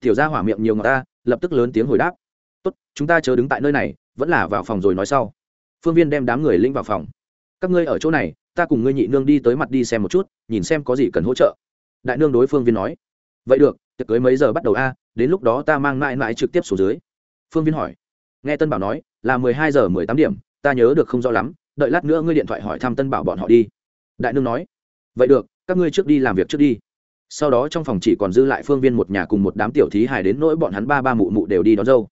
Tiểu gia hỏa miệng nhiều ngọt ta, lập tức lớn tiếng hồi đáp. Tốt, chúng ta chờ đứng tại nơi này vẫn là vào phòng rồi nói sau. Phương viên đem đám người linh vào phòng. Các ngươi ở chỗ này, ta cùng ngươi nhị nương đi tới mặt đi xem một chút, nhìn xem có gì cần hỗ trợ. Đại nương đối phương viên nói. Vậy được, tiệc cưới mấy giờ bắt đầu a? Đến lúc đó ta mang mãi mãi trực tiếp xuống dưới. Phương viên hỏi. Nghe tân bảo nói, là mười hai giờ mười tám điểm, ta nhớ được không rõ lắm, đợi lát nữa ngươi điện thoại hỏi thăm tân bảo bọn họ đi. Đại nương nói. Vậy được, các ngươi trước đi làm việc trước đi. Sau đó trong phòng chỉ còn dư lại phương viên một nhà cùng một đám tiểu thí hài đến nỗi bọn hắn ba ba mụ mụ đều đi đón dâu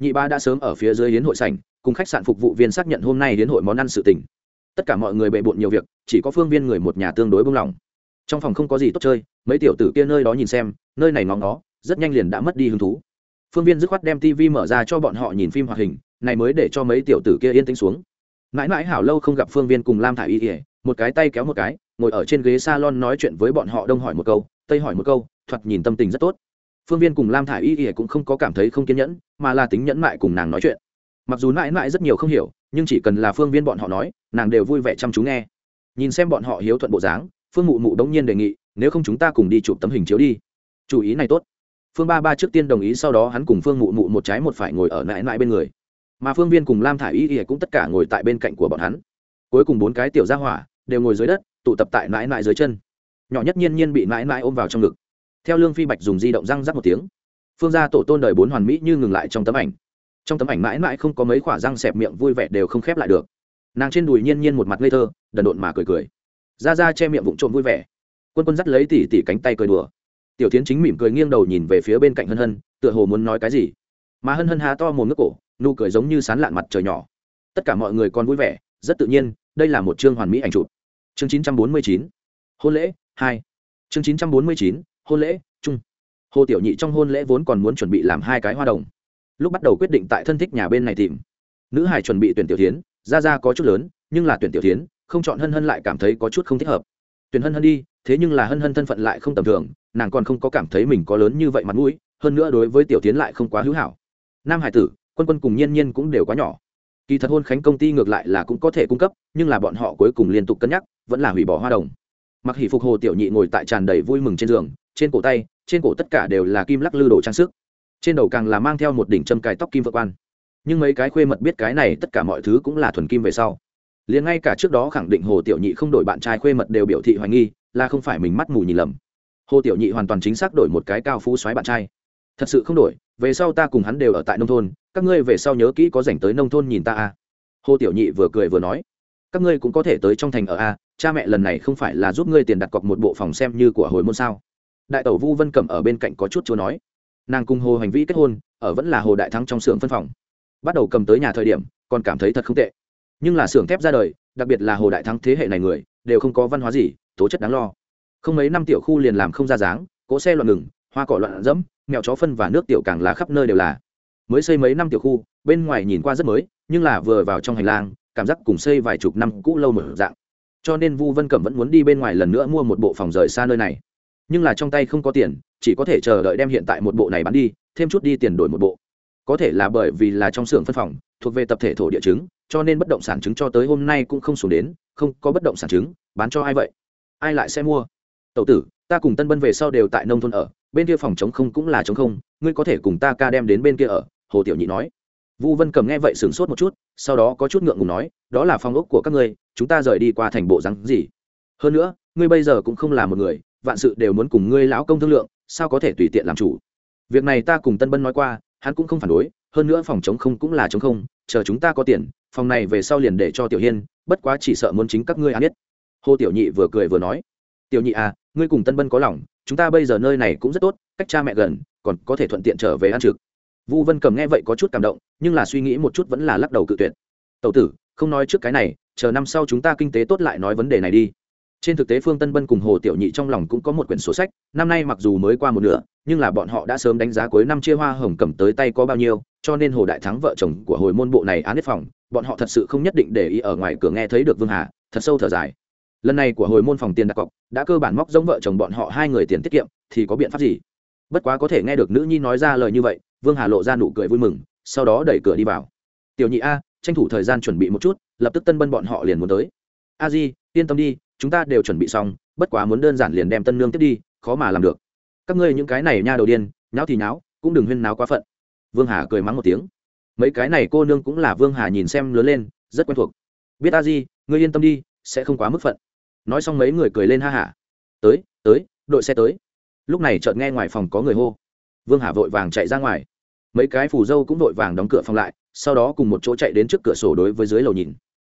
nhị ba đã sớm ở phía dưới hiến hội sảnh, cùng khách sạn phục vụ viên xác nhận hôm nay hiến hội món ăn sự tình. Tất cả mọi người bệ bộn nhiều việc, chỉ có phương viên người một nhà tương đối bông lòng. Trong phòng không có gì tốt chơi, mấy tiểu tử kia nơi đó nhìn xem, nơi này ngóng nó rất nhanh liền đã mất đi hứng thú. Phương viên dứt khoát đem tv mở ra cho bọn họ nhìn phim hoạt hình, này mới để cho mấy tiểu tử kia yên tĩnh xuống. Mãi mãi hảo lâu không gặp phương viên cùng lam thả y ỉa một cái tay kéo một cái, ngồi ở trên ghế s a lon nói chuyện với bọn họ đông hỏi một câu, tây hỏi một câu, thoạt nhìn tâm tình rất tốt phương viên cùng lam thả y ỉa cũng không có cảm thấy không kiên nhẫn, mà là tính nhẫn mại cùng nàng nói chuyện. Mặc dù mãi mãi rất nhiều không hiểu, nhưng chỉ cần là phương viên bọn họ nói, nàng đều vui vẻ chăm chú nghe. Nhìn xem bọn họ hiếu thuận bộ dáng, phương mụ mụ đống nhiên đề nghị, nếu không chúng ta cùng đi chụp tấm hình chiếu đi. Chủ ý này tốt. Phương ba ba trước tiên đồng ý, sau đó hắn cùng phương mụ mụ một trái một phải ngồi ở mãi mãi bên người. Mà phương viên cùng lam thả i y y cũng tất cả ngồi tại bên cạnh của bọn hắn. Cuối cùng bốn cái tiểu gia hỏa đều ngồi dưới đất, tụ tập tại mãi mãi dưới chân. Nhỏ nhất nhiên nhiên bị mãi mãi ôm vào trong ngực theo lương phi bạch dùng di động răng rắc một tiếng, phương gia tổ tôn đời bốn hoàn mỹ như ngừng lại trong tấm ảnh. Trong tấm ảnh mãi mãi không có mấy khỏa răng xẹp miệng vui vẻ đều không khép lại được. Nàng trên đùi nhiên nhiên một mặt ngây thơ, đần độn mà cười cười. Ra ra che miệng vụng trộm vui vẻ. Quân quân dắt lấy tỉ tỉ cánh tay cười đùa. Tiểu tiến chính mỉm cười nghiêng đầu nhìn về phía bên cạnh hân hân, tựa hồ muốn nói cái gì. Mà hân hân há to mồm nước cổ, nụ cười giống như sán lạn mặt trời nhỏ. Tất cả mọi người còn vui vẻ, rất tự nhiên, đây là một chương hoàn mỹ ảnh chụp. Chương 949. hôn lễ hai. Chương 949 hôn lễ, chung. Hồ tiểu nhị trong hôn lễ vốn còn muốn chuẩn bị làm hai cái hoa đồng. Lúc bắt đầu quyết định tại thân thích nhà bên này tìm. Nữ hải chuẩn bị tuyển tiểu tiến ra ra có chút lớn, nhưng là tuyển tiểu tiến không chọn hân hân lại cảm thấy có chút không thích hợp. Tuyển hân hân đi, thế nhưng là hân hân thân phận lại không tầm thường, nàng còn không có cảm thấy mình có lớn như vậy mặt mũi, hơn nữa đối với tiểu tiến lại không quá hữu hảo. Nam hải tử, quân quân cùng nhiên nhiên cũng đều quá nhỏ. Kỳ thật hôn khánh công ty ngược lại là cũng có thể cung cấp, nhưng là bọn họ cuối cùng liên tục cân nhắc, vẫn là hủy bỏ hoa đồng. Mặc hỷ phục hồ tiểu nhị ngồi tại tràn đầy vui mừng trên giường trên cổ tay, trên cổ tất cả đều là kim lắc lư đồ trang sức. Trên đầu càng là mang theo một đỉnh châm cài tóc kim vợ quan. Nhưng mấy cái khuê mật biết cái này, tất cả mọi thứ cũng là thuần kim về sau. Liền ngay cả trước đó khẳng định hồ tiểu nhị không đổi bạn trai khuê mật đều biểu thị hoài nghi, là không phải mình mắt mù nhìn lầm. Hồ tiểu nhị hoàn toàn chính xác đổi một cái cao phú xoáy bạn trai. Thật sự không đổi, về sau ta cùng hắn đều ở tại nông thôn, các ngươi về sau nhớ kỹ có dành tới nông thôn nhìn ta à. hồ tiểu nhị vừa cười vừa nói, các ngươi cũng có thể tới trong thành ở a, cha mẹ lần này không phải là giúp ngươi tiền đặt cọc một bộ phòng xem như của hồi môn sao? Đại tẩu vu vân cẩm ở bên cạnh có chút chúa nói. Nàng cùng hồ hành vi kết hôn, ở vẫn là hồ đại thắng trong xưởng phân phòng. Bắt đầu cầm tới nhà thời điểm, còn cảm thấy thật không tệ. Nhưng là xưởng thép ra đời, đặc biệt là hồ đại thắng thế hệ này người, đều không có văn hóa gì, tố chất đáng lo. Không mấy năm tiểu khu liền làm không ra dáng, cỗ xe loạn ngừng, hoa cỏ loạn dẫm, mèo chó phân và nước tiểu càng là khắp nơi đều là. Mới xây mấy năm tiểu khu, bên ngoài nhìn qua rất mới, nhưng là vừa vào trong hành lang, cảm giác cùng xây vài chục năm cũ lâu mở dạng. Cho nên vu vân cẩm vẫn muốn đi bên ngoài lần nữa mua một bộ phòng rời xa nơi này nhưng là trong tay không có tiền, chỉ có thể chờ đợi đem hiện tại một bộ này bán đi, thêm chút đi tiền đổi một bộ. Có thể là bởi vì là trong xưởng phân phòng, thuộc về tập thể thổ địa chứng, cho nên bất động sản chứng cho tới hôm nay cũng không xuống đến, không có bất động sản chứng, bán cho ai vậy? Ai lại sẽ mua? Tậu tử, ta cùng tân bân về sau đều tại nông thôn ở, bên kia phòng chống không cũng là chống không, ngươi có thể cùng ta ca đem đến bên kia ở, hồ tiểu nhị nói. Vu vân cầm nghe vậy sửng sốt một chút, sau đó có chút ngượng ngùng nói, đó là phòng ốc của các ngươi, chúng ta rời đi qua thành bộ rắn gì? Hơn nữa, ngươi bây giờ cũng không là một người vạn sự đều muốn cùng ngươi lão công thương lượng, sao có thể tùy tiện làm chủ? Việc này ta cùng tân bân nói qua, hắn cũng không phản đối, hơn nữa phòng chống không cũng là chống không, chờ chúng ta có tiền, phòng này về sau liền để cho tiểu hiên, bất quá chỉ sợ muốn chính các ngươi ăn biết hồ tiểu nhị vừa cười vừa nói. Tiểu nhị à ngươi cùng tân bân có lòng, chúng ta bây giờ nơi này cũng rất tốt, cách cha mẹ gần, còn có thể thuận tiện trở về ăn trực. Vu vân cầm nghe vậy có chút cảm động, nhưng là suy nghĩ một chút vẫn là lắc đầu cự tuyệt. Tẩu tử, không nói trước cái này, chờ năm sau chúng ta kinh tế tốt lại nói vấn đề này đi trên thực tế phương tân bân cùng hồ tiểu nhị trong lòng cũng có một quyển sổ sách, năm nay mặc dù mới qua một nửa, nhưng là bọn họ đã sớm đánh giá cuối năm chia hoa hồng cầm tới tay có bao nhiêu, cho nên hồ đại thắng vợ chồng của hồi môn bộ này án hết phòng, bọn họ thật sự không nhất định để ý ở ngoài cửa nghe thấy được vương hà, thật sâu thở dài. Lần này của hồi môn phòng tiền đặt cọc, đã cơ bản móc giống vợ chồng bọn họ hai người tiền tiết kiệm, thì có biện pháp gì? Bất quá có thể nghe được nữ nhi nói ra lời như vậy, vương hà lộ ra nụ cười vui mừng, sau đó đẩy cửa đi vào. Tiểu nhị a, tranh thủ thời gian chuẩn bị một chút, lập tức tân bân bọn họ liền muốn tới. A di, yên tâm đi chúng ta đều chuẩn bị xong, bất quá muốn đơn giản liền đem tân nương tiếp đi, khó mà làm được. Các ngươi những cái này nha đầu điên, nháo thì nháo, cũng đừng huyên náo quá phận. Vương hà cười mắng một tiếng. Mấy cái này cô nương cũng là vương hà nhìn xem lớn lên, rất quen thuộc. Biết a di ngươi yên tâm đi, sẽ không quá mức phận. Nói xong mấy người cười lên ha hả. Tới tới, đội xe tới. Lúc này chợt nghe ngoài phòng có người hô. Vương hà vội vàng chạy ra ngoài. Mấy cái phù dâu cũng vội vàng đóng cửa phòng lại, sau đó cùng một chỗ chạy đến trước cửa sổ đối với dưới lầu nhìn.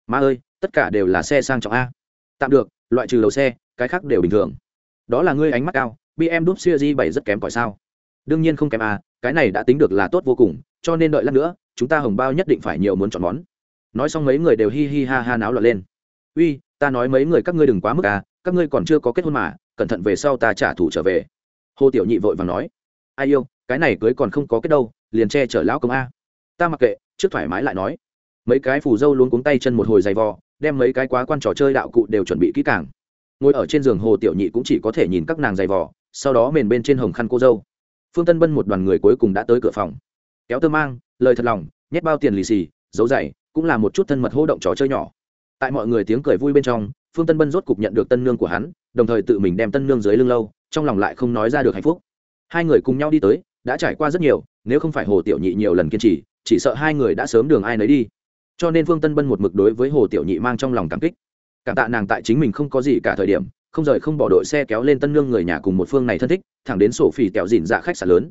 Ma ơi, tất cả đều là xe sang trọng a tạm được loại trừ đầu xe cái khác đều bình thường. Đó là ngươi ánh mắt cao bm đúp siêu di bảy rất kém cỏi sao? Đương nhiên không kém à, cái này đã tính được là tốt vô cùng cho nên đợi lát nữa chúng ta hồng bao nhất định phải nhiều muốn chọn món. Nói xong mấy người đều hi hi ha ha náo loạn lên. Uy ta nói mấy người các ngươi đừng quá mức à các ngươi còn chưa có kết hôn mà cẩn thận về sau ta trả thù trở về. Hồ tiểu nhị vội và nói. Ai yêu cái này cưới còn không có kết đâu liền che chở lão công a. Ta mặc kệ trước thoải mái lại nói. Mấy cái phù dâu luôn cuống tay chân một hồi giày vò đem mấy cái quá quan trò chơi đạo cụ đều chuẩn bị kỹ càng. Ngồi ở trên giường hồ tiểu nhị cũng chỉ có thể nhìn các nàng giày vò, sau đó mền bên trên hồng khăn cô dâu. Phương tân bân một đoàn người cuối cùng đã tới cửa phòng. Kéo tơ mang, lời thật lòng, nhét bao tiền lì xì dấu dày cũng là một chút thân mật hô động trò chơi nhỏ. Tại mọi người tiếng cười vui bên trong, phương tân bân rốt cục nhận được tân nương của hắn, đồng thời tự mình đem tân nương dưới lưng lâu, trong lòng lại không nói ra được hạnh phúc. Hai người cùng nhau đi tới, đã trải qua rất nhiều, nếu không phải hồ tiểu nhị nhiều lần kiên trì, chỉ sợ hai người đã sớm đường ai nấy đi cho nên phương tân bân một mực đối với hồ tiểu nhị mang trong lòng cảm kích. Cảm tạ nàng tại chính mình không có gì cả thời điểm, không rời không bỏ đội xe kéo lên tân Lương người nhà cùng một phương này thân thích, thẳng đến sổ phỉ kẹo dìn dạ khách sạn lớn.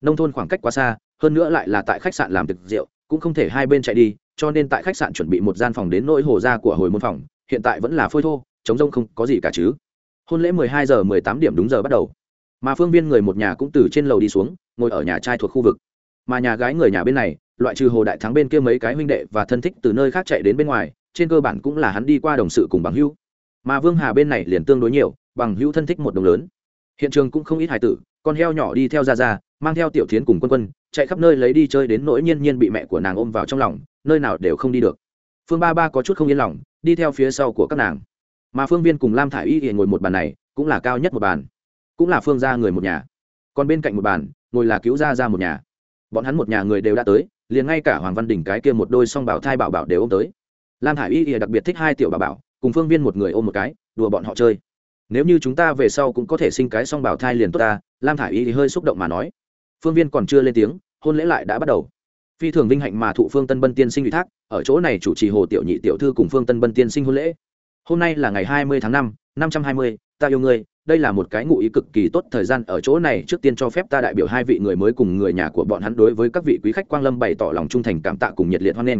Nông thôn khoảng cách quá xa, hơn nữa lại là tại khách sạn làm thực rượu, cũng không thể hai bên chạy đi, cho nên tại khách sạn chuẩn bị một gian phòng đến nỗi hồ ra của hồi môn phòng, hiện tại vẫn là phôi thô chống rông không có gì cả chứ. Hôn lễ mười hai giờ mười tám điểm đúng giờ bắt đầu. Mà phương viên người một nhà cũng từ trên lầu đi xuống, ngồi ở nhà trai thuộc khu vực. Mà nhà gái người nhà bên này loại trừ hồ đại thắng bên kia mấy cái huynh đệ và thân thích từ nơi khác chạy đến bên ngoài, trên cơ bản cũng là hắn đi qua đồng sự cùng bằng hữu. Mà vương hà bên này liền tương đối nhiều, bằng hữu thân thích một đồng lớn. Hiện trường cũng không ít hài tử, con heo nhỏ đi theo ra ra mang theo tiểu thiến cùng quân quân, chạy khắp nơi lấy đi chơi đến nỗi nhiên nhiên bị mẹ của nàng ôm vào trong lòng, nơi nào đều không đi được. Phương ba ba có chút không yên lòng, đi theo phía sau của các nàng. Mà phương viên cùng lam thả i y thì ngồi một bàn này, cũng là cao nhất một bàn. Cũng là phương gia người một nhà. Còn bên cạnh một bàn, ngồi là cứu gia ra một nhà. Bọn hắn một nhà người đều đã tới liền ngay cả hoàng văn đình cái kia một đôi song bảo thai bảo bảo đều ôm tới. Lam hải y ỉa đặc biệt thích hai tiểu bảo bảo, cùng phương viên một người ôm một cái, đùa bọn họ chơi. Nếu như chúng ta về sau cũng có thể sinh cái song bảo thai liền tốt ta, lam thả i y thì hơi xúc động mà nói. Phương viên còn chưa lên tiếng, hôn lễ lại đã bắt đầu. Phi thường vinh hạnh mà thụ phương tân bân tiên sinh ủy thác, ở chỗ này chủ trì hồ tiểu nhị tiểu thư cùng phương tân bân tiên sinh hôn lễ. Hôm nay là ngày hai mươi tháng năm năm trăm hai mươi, ta yêu ngươi đây là một cái ngụ ý cực kỳ tốt thời gian ở chỗ này, trước tiên cho phép ta đại biểu hai vị người mới cùng người nhà của bọn hắn đối với các vị quý khách quang lâm bày tỏ lòng trung thành cảm tạ cùng nhiệt liệt hoan nghênh.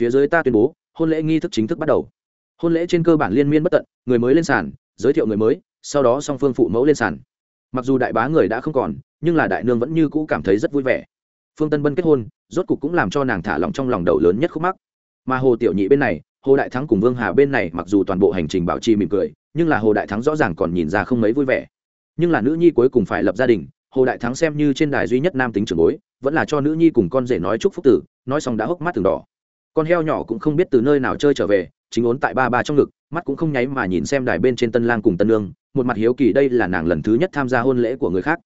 Phía dưới ta tuyên bố, hôn lễ nghi thức chính thức bắt đầu. Hôn lễ trên cơ bản liên miên bất tận, người mới lên sàn, giới thiệu người mới, sau đó song phương phụ mẫu lên sàn. Mặc dù đại bá người đã không còn, nhưng là đại nương vẫn như cũ cảm thấy rất vui vẻ. Phương tân bân kết hôn, rốt cục cũng làm cho nàng thả lòng trong lòng đầu lớn nhất khúc mắc. Mà hồ tiểu nhị bên này hồ đại thắng cùng vương hà bên này mặc dù toàn bộ hành trình bảo trì mỉm cười, nhưng là hồ đại thắng rõ ràng còn nhìn ra không mấy vui vẻ. Nhưng là nữ nhi cuối cùng phải lập gia đình, hồ đại thắng xem như trên đài duy nhất nam tính trưởng bối, vẫn là cho nữ nhi cùng con rể nói chúc phúc tử, nói xong đã hốc mắt từng đỏ. Con heo nhỏ cũng không biết từ nơi nào chơi trở về, chính ốn tại ba ba trong ngực, mắt cũng không nháy mà nhìn xem đài bên trên tân lang cùng tân lương một mặt hiếu kỳ đây là nàng lần thứ nhất tham gia hôn lễ của người khác.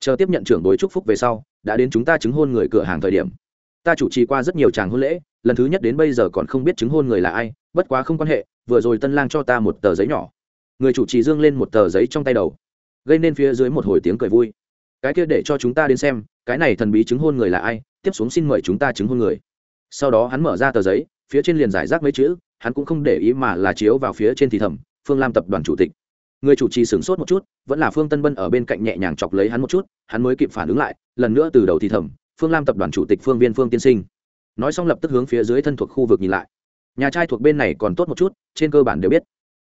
Chờ tiếp nhận trưởng bối chúc phúc về sau, đã đến chúng ta chứng hôn người cửa hàng thời điểm ta chủ trì qua rất nhiều tràng hôn lễ, lần thứ nhất đến bây giờ còn không biết chứng hôn người là ai, bất quá không quan hệ, vừa rồi tân lang cho ta một tờ giấy nhỏ. Người chủ trì dương lên một tờ giấy trong tay đầu, gây nên phía dưới một hồi tiếng cười vui. Cái kia để cho chúng ta đến xem, cái này thần bí chứng hôn người là ai, tiếp xuống xin mời chúng ta chứng hôn người. Sau đó hắn mở ra tờ giấy, phía trên liền giải rác mấy chữ, hắn cũng không để ý mà là chiếu vào phía trên thì thầm, phương lam tập đoàn chủ tịch. Người chủ trì sửng sốt một chút, vẫn là phương tân bân ở bên cạnh nhẹ nhàng chọc lấy hắn một chút, hắn mới kịp phản ứng lại, lần nữa từ đầu thì thầm phương lam tập đoàn chủ tịch phương viên phương tiên sinh. Nói xong lập tức hướng phía dưới thân thuộc khu vực nhìn lại. Nhà trai thuộc bên này còn tốt một chút, trên cơ bản đều biết.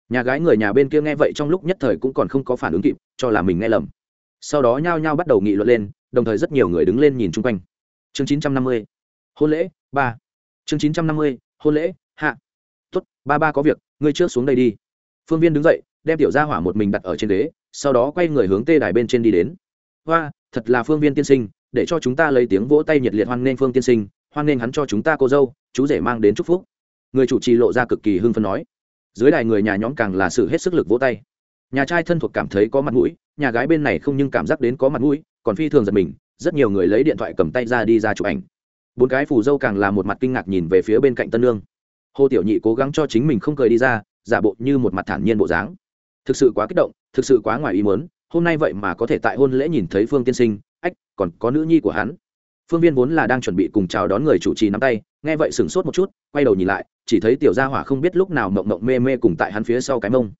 Nhà gái người nhà bên kia nghe vậy trong lúc nhất thời cũng còn không có phản ứng kịp, cho là mình nghe lầm. Sau đó nhao nhao bắt đầu nghị luận lên, đồng thời rất nhiều người đứng lên nhìn chung quanh. Chương chín trăm năm mươi, hôn lễ, ba. Chương chín trăm năm mươi, hôn lễ, hạ. Tuất ba ba có việc, ngươi trước xuống đây đi. Phương viên đứng dậy, đem tiểu gia hỏa một mình đặt ở trên ghế, sau đó quay người hướng tê đài bên trên đi đến. Hoa, thật là phương viên tiên sinh để cho chúng ta lấy tiếng vỗ tay nhiệt liệt hoan nghênh phương tiên sinh, hoan nghênh hắn cho chúng ta cô dâu, chú rể mang đến chúc phúc. Người chủ trì lộ ra cực kỳ hưng phấn nói. Dưới đài người nhà nhóm càng là sự hết sức lực vỗ tay. Nhà trai thân thuộc cảm thấy có mặt mũi, nhà gái bên này không nhưng cảm giác đến có mặt mũi, còn phi thường giật mình, rất nhiều người lấy điện thoại cầm tay ra đi ra chụp ảnh. Bốn cái phù dâu càng là một mặt kinh ngạc nhìn về phía bên cạnh tân lương hồ tiểu nhị cố gắng cho chính mình không cười đi ra, giả bộ như một mặt thản nhiên bộ dáng. Thực sự quá kích động, thực sự quá ngoài ý muốn hôm nay vậy mà có thể tại hôn lễ nhìn thấy phương tiên sinh, ách, còn có nữ nhi của hắn. Phương viên vốn là đang chuẩn bị cùng chào đón người chủ trì nắm tay, nghe vậy sửng sốt một chút, quay đầu nhìn lại, chỉ thấy tiểu gia hỏa không biết lúc nào mộng mộng mê mê cùng tại hắn phía sau cái mông.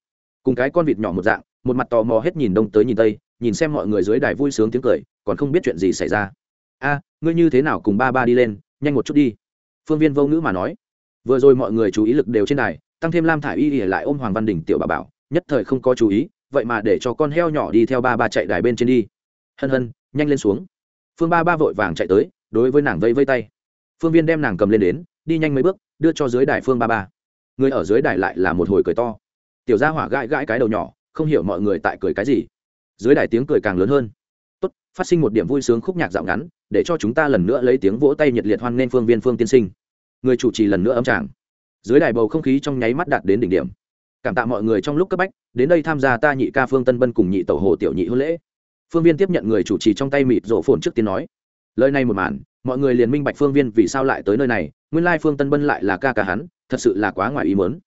Cùng cái con vịt nhỏ một dạng, một mặt tò mò hết nhìn đông tới nhìn tây, nhìn xem mọi người dưới đài vui sướng tiếng cười, còn không biết chuyện gì xảy ra. A, ngươi như thế nào cùng ba ba đi lên, nhanh một chút đi. Phương viên vô ngữ mà nói. Vừa rồi mọi người chú ý lực đều trên đài, tăng thêm lam thả i y ỉa lại ôm hoàng văn đình tiểu bà bảo, nhất thời không có chú ý vậy mà để cho con heo nhỏ đi theo ba ba chạy đài bên trên đi. Hân hân, nhanh lên xuống. Phương ba ba vội vàng chạy tới, đối với nàng vây vây tay. Phương viên đem nàng cầm lên đến, đi nhanh mấy bước, đưa cho dưới đài phương ba ba. Người ở dưới đài lại là một hồi cười to. Tiểu gia hỏa gãi gãi cái đầu nhỏ, không hiểu mọi người tại cười cái gì. Dưới đài tiếng cười càng lớn hơn. Tốt, phát sinh một điểm vui sướng khúc nhạc dạo ngắn, để cho chúng ta lần nữa lấy tiếng vỗ tay nhiệt liệt hoan nghênh phương viên phương tiên sinh. Người chủ trì lần nữa âm tràng dưới đài bầu không khí trong nháy mắt đạt đến đỉnh điểm cảm tạ mọi người trong lúc cấp bách, đến đây tham gia ta nhị ca phương tân bân cùng nhị tẩu hồ tiểu nhị hôn lễ. Phương viên tiếp nhận người chủ trì trong tay mịt rổ phồn trước tiên nói, lời này một màn, mọi người liền minh bạch phương viên vì sao lại tới nơi này, nguyên lai phương tân bân lại là ca ca hắn, thật sự là quá ngoài ý mớn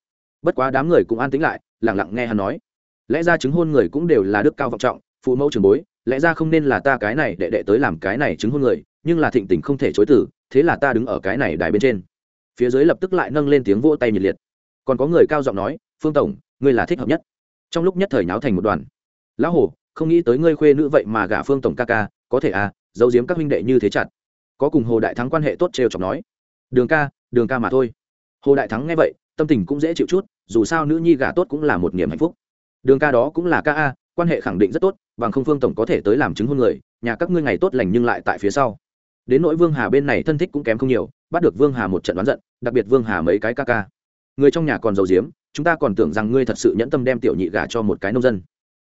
bất quá đám người cũng an tính lại lẳng lặng nghe hắn nói, lẽ ra chứng hôn người cũng đều là đức cao vọng trọng, phụ mẫu trường bối, lẽ ra không nên là ta cái này để đệ tới làm cái này chứng hôn người, nhưng là thịnh tình không thể chối tử thế là ta đứng ở cái này đài bên trên. Phía dưới lập tức lại nâng lên tiếng vỗ tay nhiệt liệt. Còn có người cao giọng nói phương tổng, ngươi là thích hợp nhất. Trong lúc nhất thời nháo thành một đoàn. Lão hồ không nghĩ tới ngươi khuê nữ vậy mà gả phương tổng ca ca, có thể à giấu giếm các huynh đệ như thế chặt. Có cùng hồ đại thắng quan hệ tốt trêu chọc nói. Đường ca đường ca mà thôi. Hồ đại thắng nghe vậy, tâm tình cũng dễ chịu chút, dù sao nữ nhi gả tốt cũng là một niềm hạnh phúc. Đường ca đó cũng là ca a, quan hệ khẳng định rất tốt, bằng không phương tổng có thể tới làm chứng hôn người, nhà các ngươi ngày tốt lành nhưng lại tại phía sau. Đến nỗi vương hà bên này thân thích cũng kém không nhiều, bắt được vương hà một trận đoán giận, đặc biệt vương hà mấy cái ca ca. Người trong nhà còn giàu diếm chúng ta còn tưởng rằng ngươi thật sự nhẫn tâm đem tiểu nhị gả cho một cái nông dân.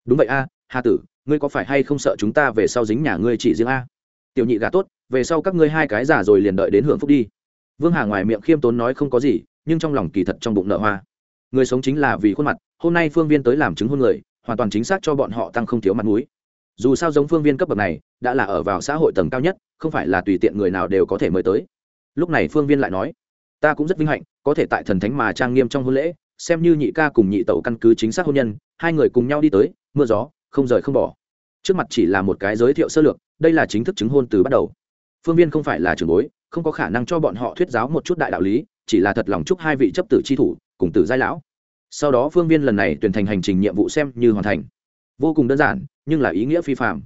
Đúng vậy a, hà tử, ngươi có phải hay không sợ chúng ta về sau dính nhà ngươi chỉ riêng a? Tiểu nhị gả tốt, về sau các ngươi hai cái giả rồi liền đợi đến hưởng phúc đi. Vương hà ngoài miệng khiêm tốn nói không có gì, nhưng trong lòng kỳ thật trong bụng nợ hoa. Người sống chính là vì khuôn mặt, hôm nay phương viên tới làm chứng hôn người, hoàn toàn chính xác cho bọn họ tăng không thiếu mặt mũi. Dù sao giống phương viên cấp bậc này, đã là ở vào xã hội tầng cao nhất, không phải là tùy tiện người nào đều có thể mời tới. Lúc này phương viên lại nói, ta cũng rất vinh hạnh, có thể tại thần thánh mà trang nghiêm trong hôn lễ xem như nhị ca cùng nhị tẩu căn cứ chính xác hôn nhân, hai người cùng nhau đi tới, mưa gió, không rời không bỏ. Trước mặt chỉ là một cái giới thiệu sơ lược, đây là chính thức chứng hôn từ bắt đầu. Phương viên không phải là trường bối, không có khả năng cho bọn họ thuyết giáo một chút đại đạo lý, chỉ là thật lòng chúc hai vị chấp tử chi thủ, cùng tử giai lão. Sau đó phương viên lần này tuyển thành hành trình nhiệm vụ xem như hoàn thành. Vô cùng đơn giản, nhưng là ý nghĩa phi phạm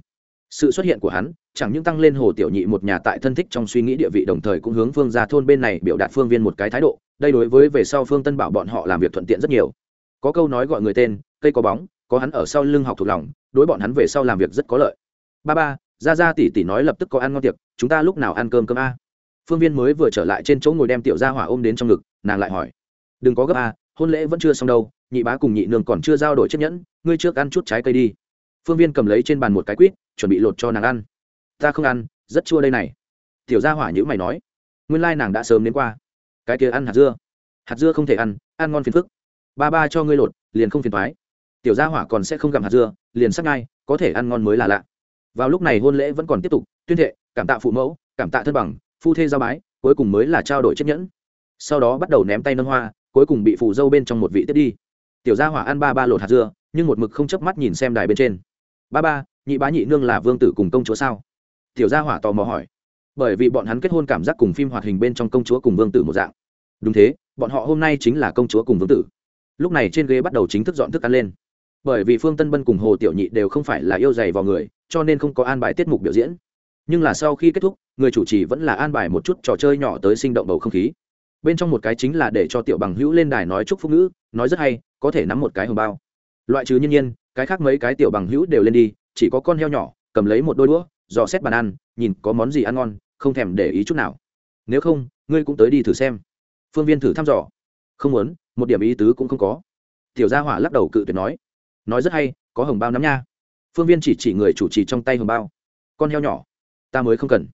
sự xuất hiện của hắn chẳng những tăng lên hồ tiểu nhị một nhà tại thân thích trong suy nghĩ địa vị đồng thời cũng hướng phương ra thôn bên này biểu đạt phương viên một cái thái độ, đây đối với về sau phương tân bảo bọn họ làm việc thuận tiện rất nhiều. Có câu nói gọi người tên, cây có bóng, có hắn ở sau lưng học thuộc lòng, đối bọn hắn về sau làm việc rất có lợi. Ba ba ra ra tỷ tỷ nói lập tức có ăn ngon tiệc, chúng ta lúc nào ăn cơm cơm a? Phương viên mới vừa trở lại trên chỗ ngồi đem tiểu gia hỏa ôm đến trong ngực, nàng lại hỏi. Đừng có gấp a, hôn lễ vẫn chưa xong đâu, nhị bá cùng nhị nương còn chưa giao đổi chiếc nhẫn, ngươi trước ăn chút trái cây đi. Phương viên cầm lấy trên bàn một cái quýt, chuẩn bị lột cho nàng ăn ta không ăn, rất chua đây này. Tiểu gia hỏa nhữ mày nói. Nguyên lai nàng đã sớm đến qua. Cái kia ăn hạt dưa. Hạt dưa không thể ăn ăn ngon phiền phức. Ba ba cho ngươi lột, liền không phiền thoái tiểu gia hỏa còn sẽ không gặm hạt dưa, liền sắc ngay, có thể ăn ngon mới là lạ. Vào lúc này hôn lễ vẫn còn tiếp tục, tuyên thệ, cảm tạ phụ mẫu, cảm tạ thân bằng, phu thê giao bái, cuối cùng mới là trao đổi chiếc nhẫn. Sau đó bắt đầu ném tay nâng hoa, cuối cùng bị phụ dâu bên trong một vị tiếp đi. Tiểu gia hỏa ăn ba ba lột hạt dưa, nhưng một mực không chớp mắt nhìn xem đài bên trên. Ba ba, nhị bá nhị nương là vương tử cùng công chúa sao? Tiểu gia hỏa tò mò hỏi. Bởi vì bọn hắn kết hôn cảm giác cùng phim hoạt hình bên trong công chúa cùng vương tử một dạng. Đúng thế, bọn họ hôm nay chính là công chúa cùng vương tử. Lúc này trên ghế bắt đầu chính thức dọn thức ăn lên. Bởi vì phương tân bân cùng hồ tiểu nhị đều không phải là yêu dày vào người, cho nên không có an bài tiết mục biểu diễn. Nhưng là sau khi kết thúc, người chủ trì vẫn là an bài một chút trò chơi nhỏ tới sinh động bầu không khí. Bên trong một cái chính là để cho tiểu bằng hữu lên đài nói chúc phúc ngữ, nói rất hay, có thể nắm một cái hồng bao. Loại trừ nhiên nhiên, cái khác mấy cái tiểu bằng hữu đều lên đi, chỉ có con heo nhỏ, cầm lấy một đôi đũa dò xét bàn ăn, nhìn có món gì ăn ngon, không thèm để ý chút nào. Nếu không, ngươi cũng tới đi thử xem. Phương viên thử thăm dò. Không muốn, một điểm ý tứ cũng không có. Tiểu gia hỏa lắc đầu cự tuyệt nói. Nói rất hay, có hồng bao nắm nha. Phương viên chỉ chỉ người chủ trì trong tay hồng bao. Con heo nhỏ, ta mới không cần.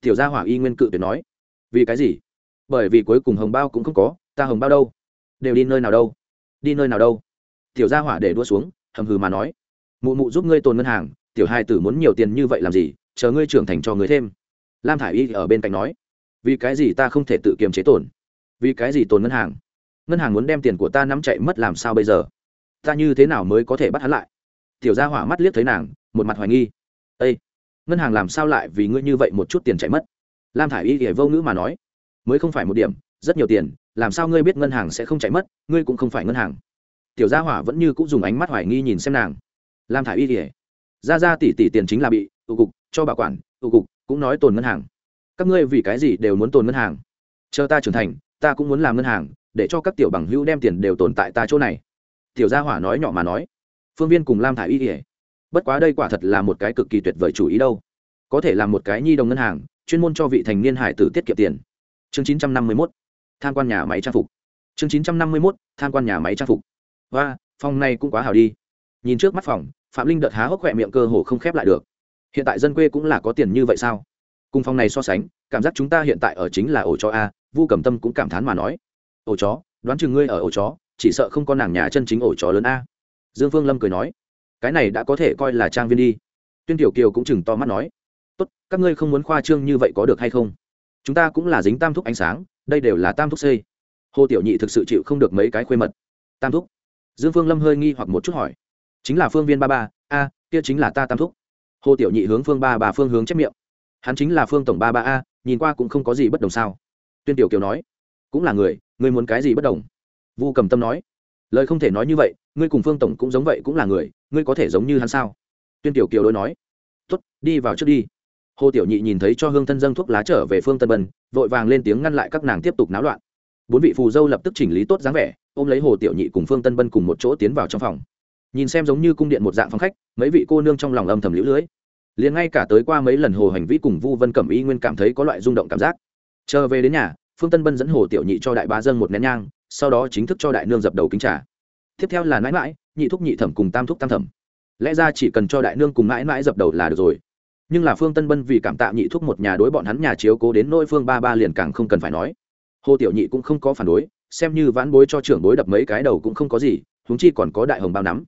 Tiểu gia hỏa y nguyên cự tuyệt nói. Vì cái gì? Bởi vì cuối cùng hồng bao cũng không có, ta hồng bao đâu? Đều đi nơi nào đâu? Đi nơi nào đâu? Tiểu gia hỏa để đua xuống, hầm hừ mà nói. Mụ mụ giúp ngươi tồn ngân hàng tiểu hai tử muốn nhiều tiền như vậy làm gì, chờ ngươi trưởng thành cho người thêm. Lam thả i y ở bên cạnh nói. Vì cái gì ta không thể tự kiềm chế tổn? vì cái gì tồn ngân hàng? Ngân hàng muốn đem tiền của ta nắm chạy mất làm sao bây giờ? Ta như thế nào mới có thể bắt hắn lại? Tiểu gia hỏa mắt liếc thấy nàng, một mặt hoài nghi. Ây ngân hàng làm sao lại vì ngươi như vậy một chút tiền chạy mất? Lam thả i y thì vô ngữ mà nói. Mới không phải một điểm, rất nhiều tiền, làm sao ngươi biết ngân hàng sẽ không chạy mất, ngươi cũng không phải ngân hàng. Tiểu gia hỏa vẫn như cũng dùng ánh mắt hoài nghi nhìn xem nàng. Lam thả i y thì ra ra tỷ tỷ tiền chính là bị tụ cục, cho bảo quản tụ cục, cũng nói tồn ngân hàng. Các ngươi vì cái gì đều muốn tồn ngân hàng? Chờ ta trưởng thành, ta cũng muốn làm ngân hàng, để cho các tiểu bằng hữu đem tiền đều tồn tại ta chỗ này. Tiểu gia hỏa nói nhỏ mà nói. Phương viên cùng lam thả i y. Ỉa bất quá đây quả thật là một cái cực kỳ tuyệt vời chủ ý đâu. Có thể làm một cái nhi đồng ngân hàng, chuyên môn cho vị thành niên hải tử tiết kiệm tiền. Chương chín trăm năm mươi mốt. Tham quan nhà máy trang phục. Chương chín trăm năm mươi mốt. Tham quan nhà máy trang phục. Và phòng này cũng quá hào đi. Nhìn trước mắt phòng phạm linh đợt há hốc khỏe miệng cơ hồ không khép lại được. Hiện tại dân quê cũng là có tiền như vậy sao? Cùng phòng này so sánh, cảm giác chúng ta hiện tại ở chính là ổ chó a, vu cẩm tâm cũng cảm thán mà nói. Ổ chó, đoán chừng ngươi ở ổ chó, chỉ sợ không có nàng nhà chân chính ổ chó lớn a. Dương phương lâm cười nói. Cái này đã có thể coi là trang viên đi. Tuyên tiểu kiều cũng chừng to mắt nói. Tốt, các ngươi không muốn khoa trương như vậy có được hay không? Chúng ta cũng là dính tam thúc ánh sáng, đây đều là tam thúc xây. Hồ tiểu nhị thực sự chịu không được mấy cái khuê mật. Tam thúc. Dương phương lâm hơi nghi hoặc một chút hỏi chính là phương viên ba ba, a, kia chính là ta tam thúc. Hồ tiểu nhị hướng phương ba bà phương hướng chép miệng. Hắn chính là phương tổng ba ba a, nhìn qua cũng không có gì bất đồng sao? Tuyên tiểu kiều nói. Cũng là người ngươi muốn cái gì bất đồng? Vu cầm tâm nói. Lời không thể nói như vậy, ngươi cùng phương tổng cũng giống vậy cũng là người, ngươi có thể giống như hắn sao? Tuyên tiểu kiều đối nói. Tuất đi vào trước đi. Hồ tiểu nhị nhìn thấy cho hương thân dâng thuốc lá trở về phương tân bần vội vàng lên tiếng ngăn lại các nàng tiếp tục náo loạn. Bốn vị phù dâu lập tức chỉnh lý tốt dáng vẻ, ôm lấy hồ tiểu nhị cùng phương tân bân cùng một chỗ tiến vào trong phòng nhìn xem giống như cung điện một dạng phòng khách, mấy vị cô nương trong lòng âm thầm lũ lưỡi liền ngay cả tới qua mấy lần hồ hành vi cùng vu vân cẩm y nguyên cảm thấy có loại rung động cảm giác. Chờ về đến nhà, phương tân bân dẫn hồ tiểu nhị cho đại bá dân một nén nhang, sau đó chính thức cho đại nương dập đầu kính trà. Tiếp theo là mãi mãi, nhị thúc nhị thẩm cùng tam thúc tam thẩm. Lẽ ra chỉ cần cho đại nương cùng mãi mãi dập đầu là được rồi. Nhưng là phương tân bân vì cảm tạ nhị thúc một nhà đối bọn hắn nhà chiếu cố đến nỗi phương ba ba liền càng không cần phải nói. Hồ tiểu nhị cũng không có phản đối, xem như vãn bối cho trưởng bối đập mấy cái đầu cũng không có gì, huống chi còn có đại hồng bao nắm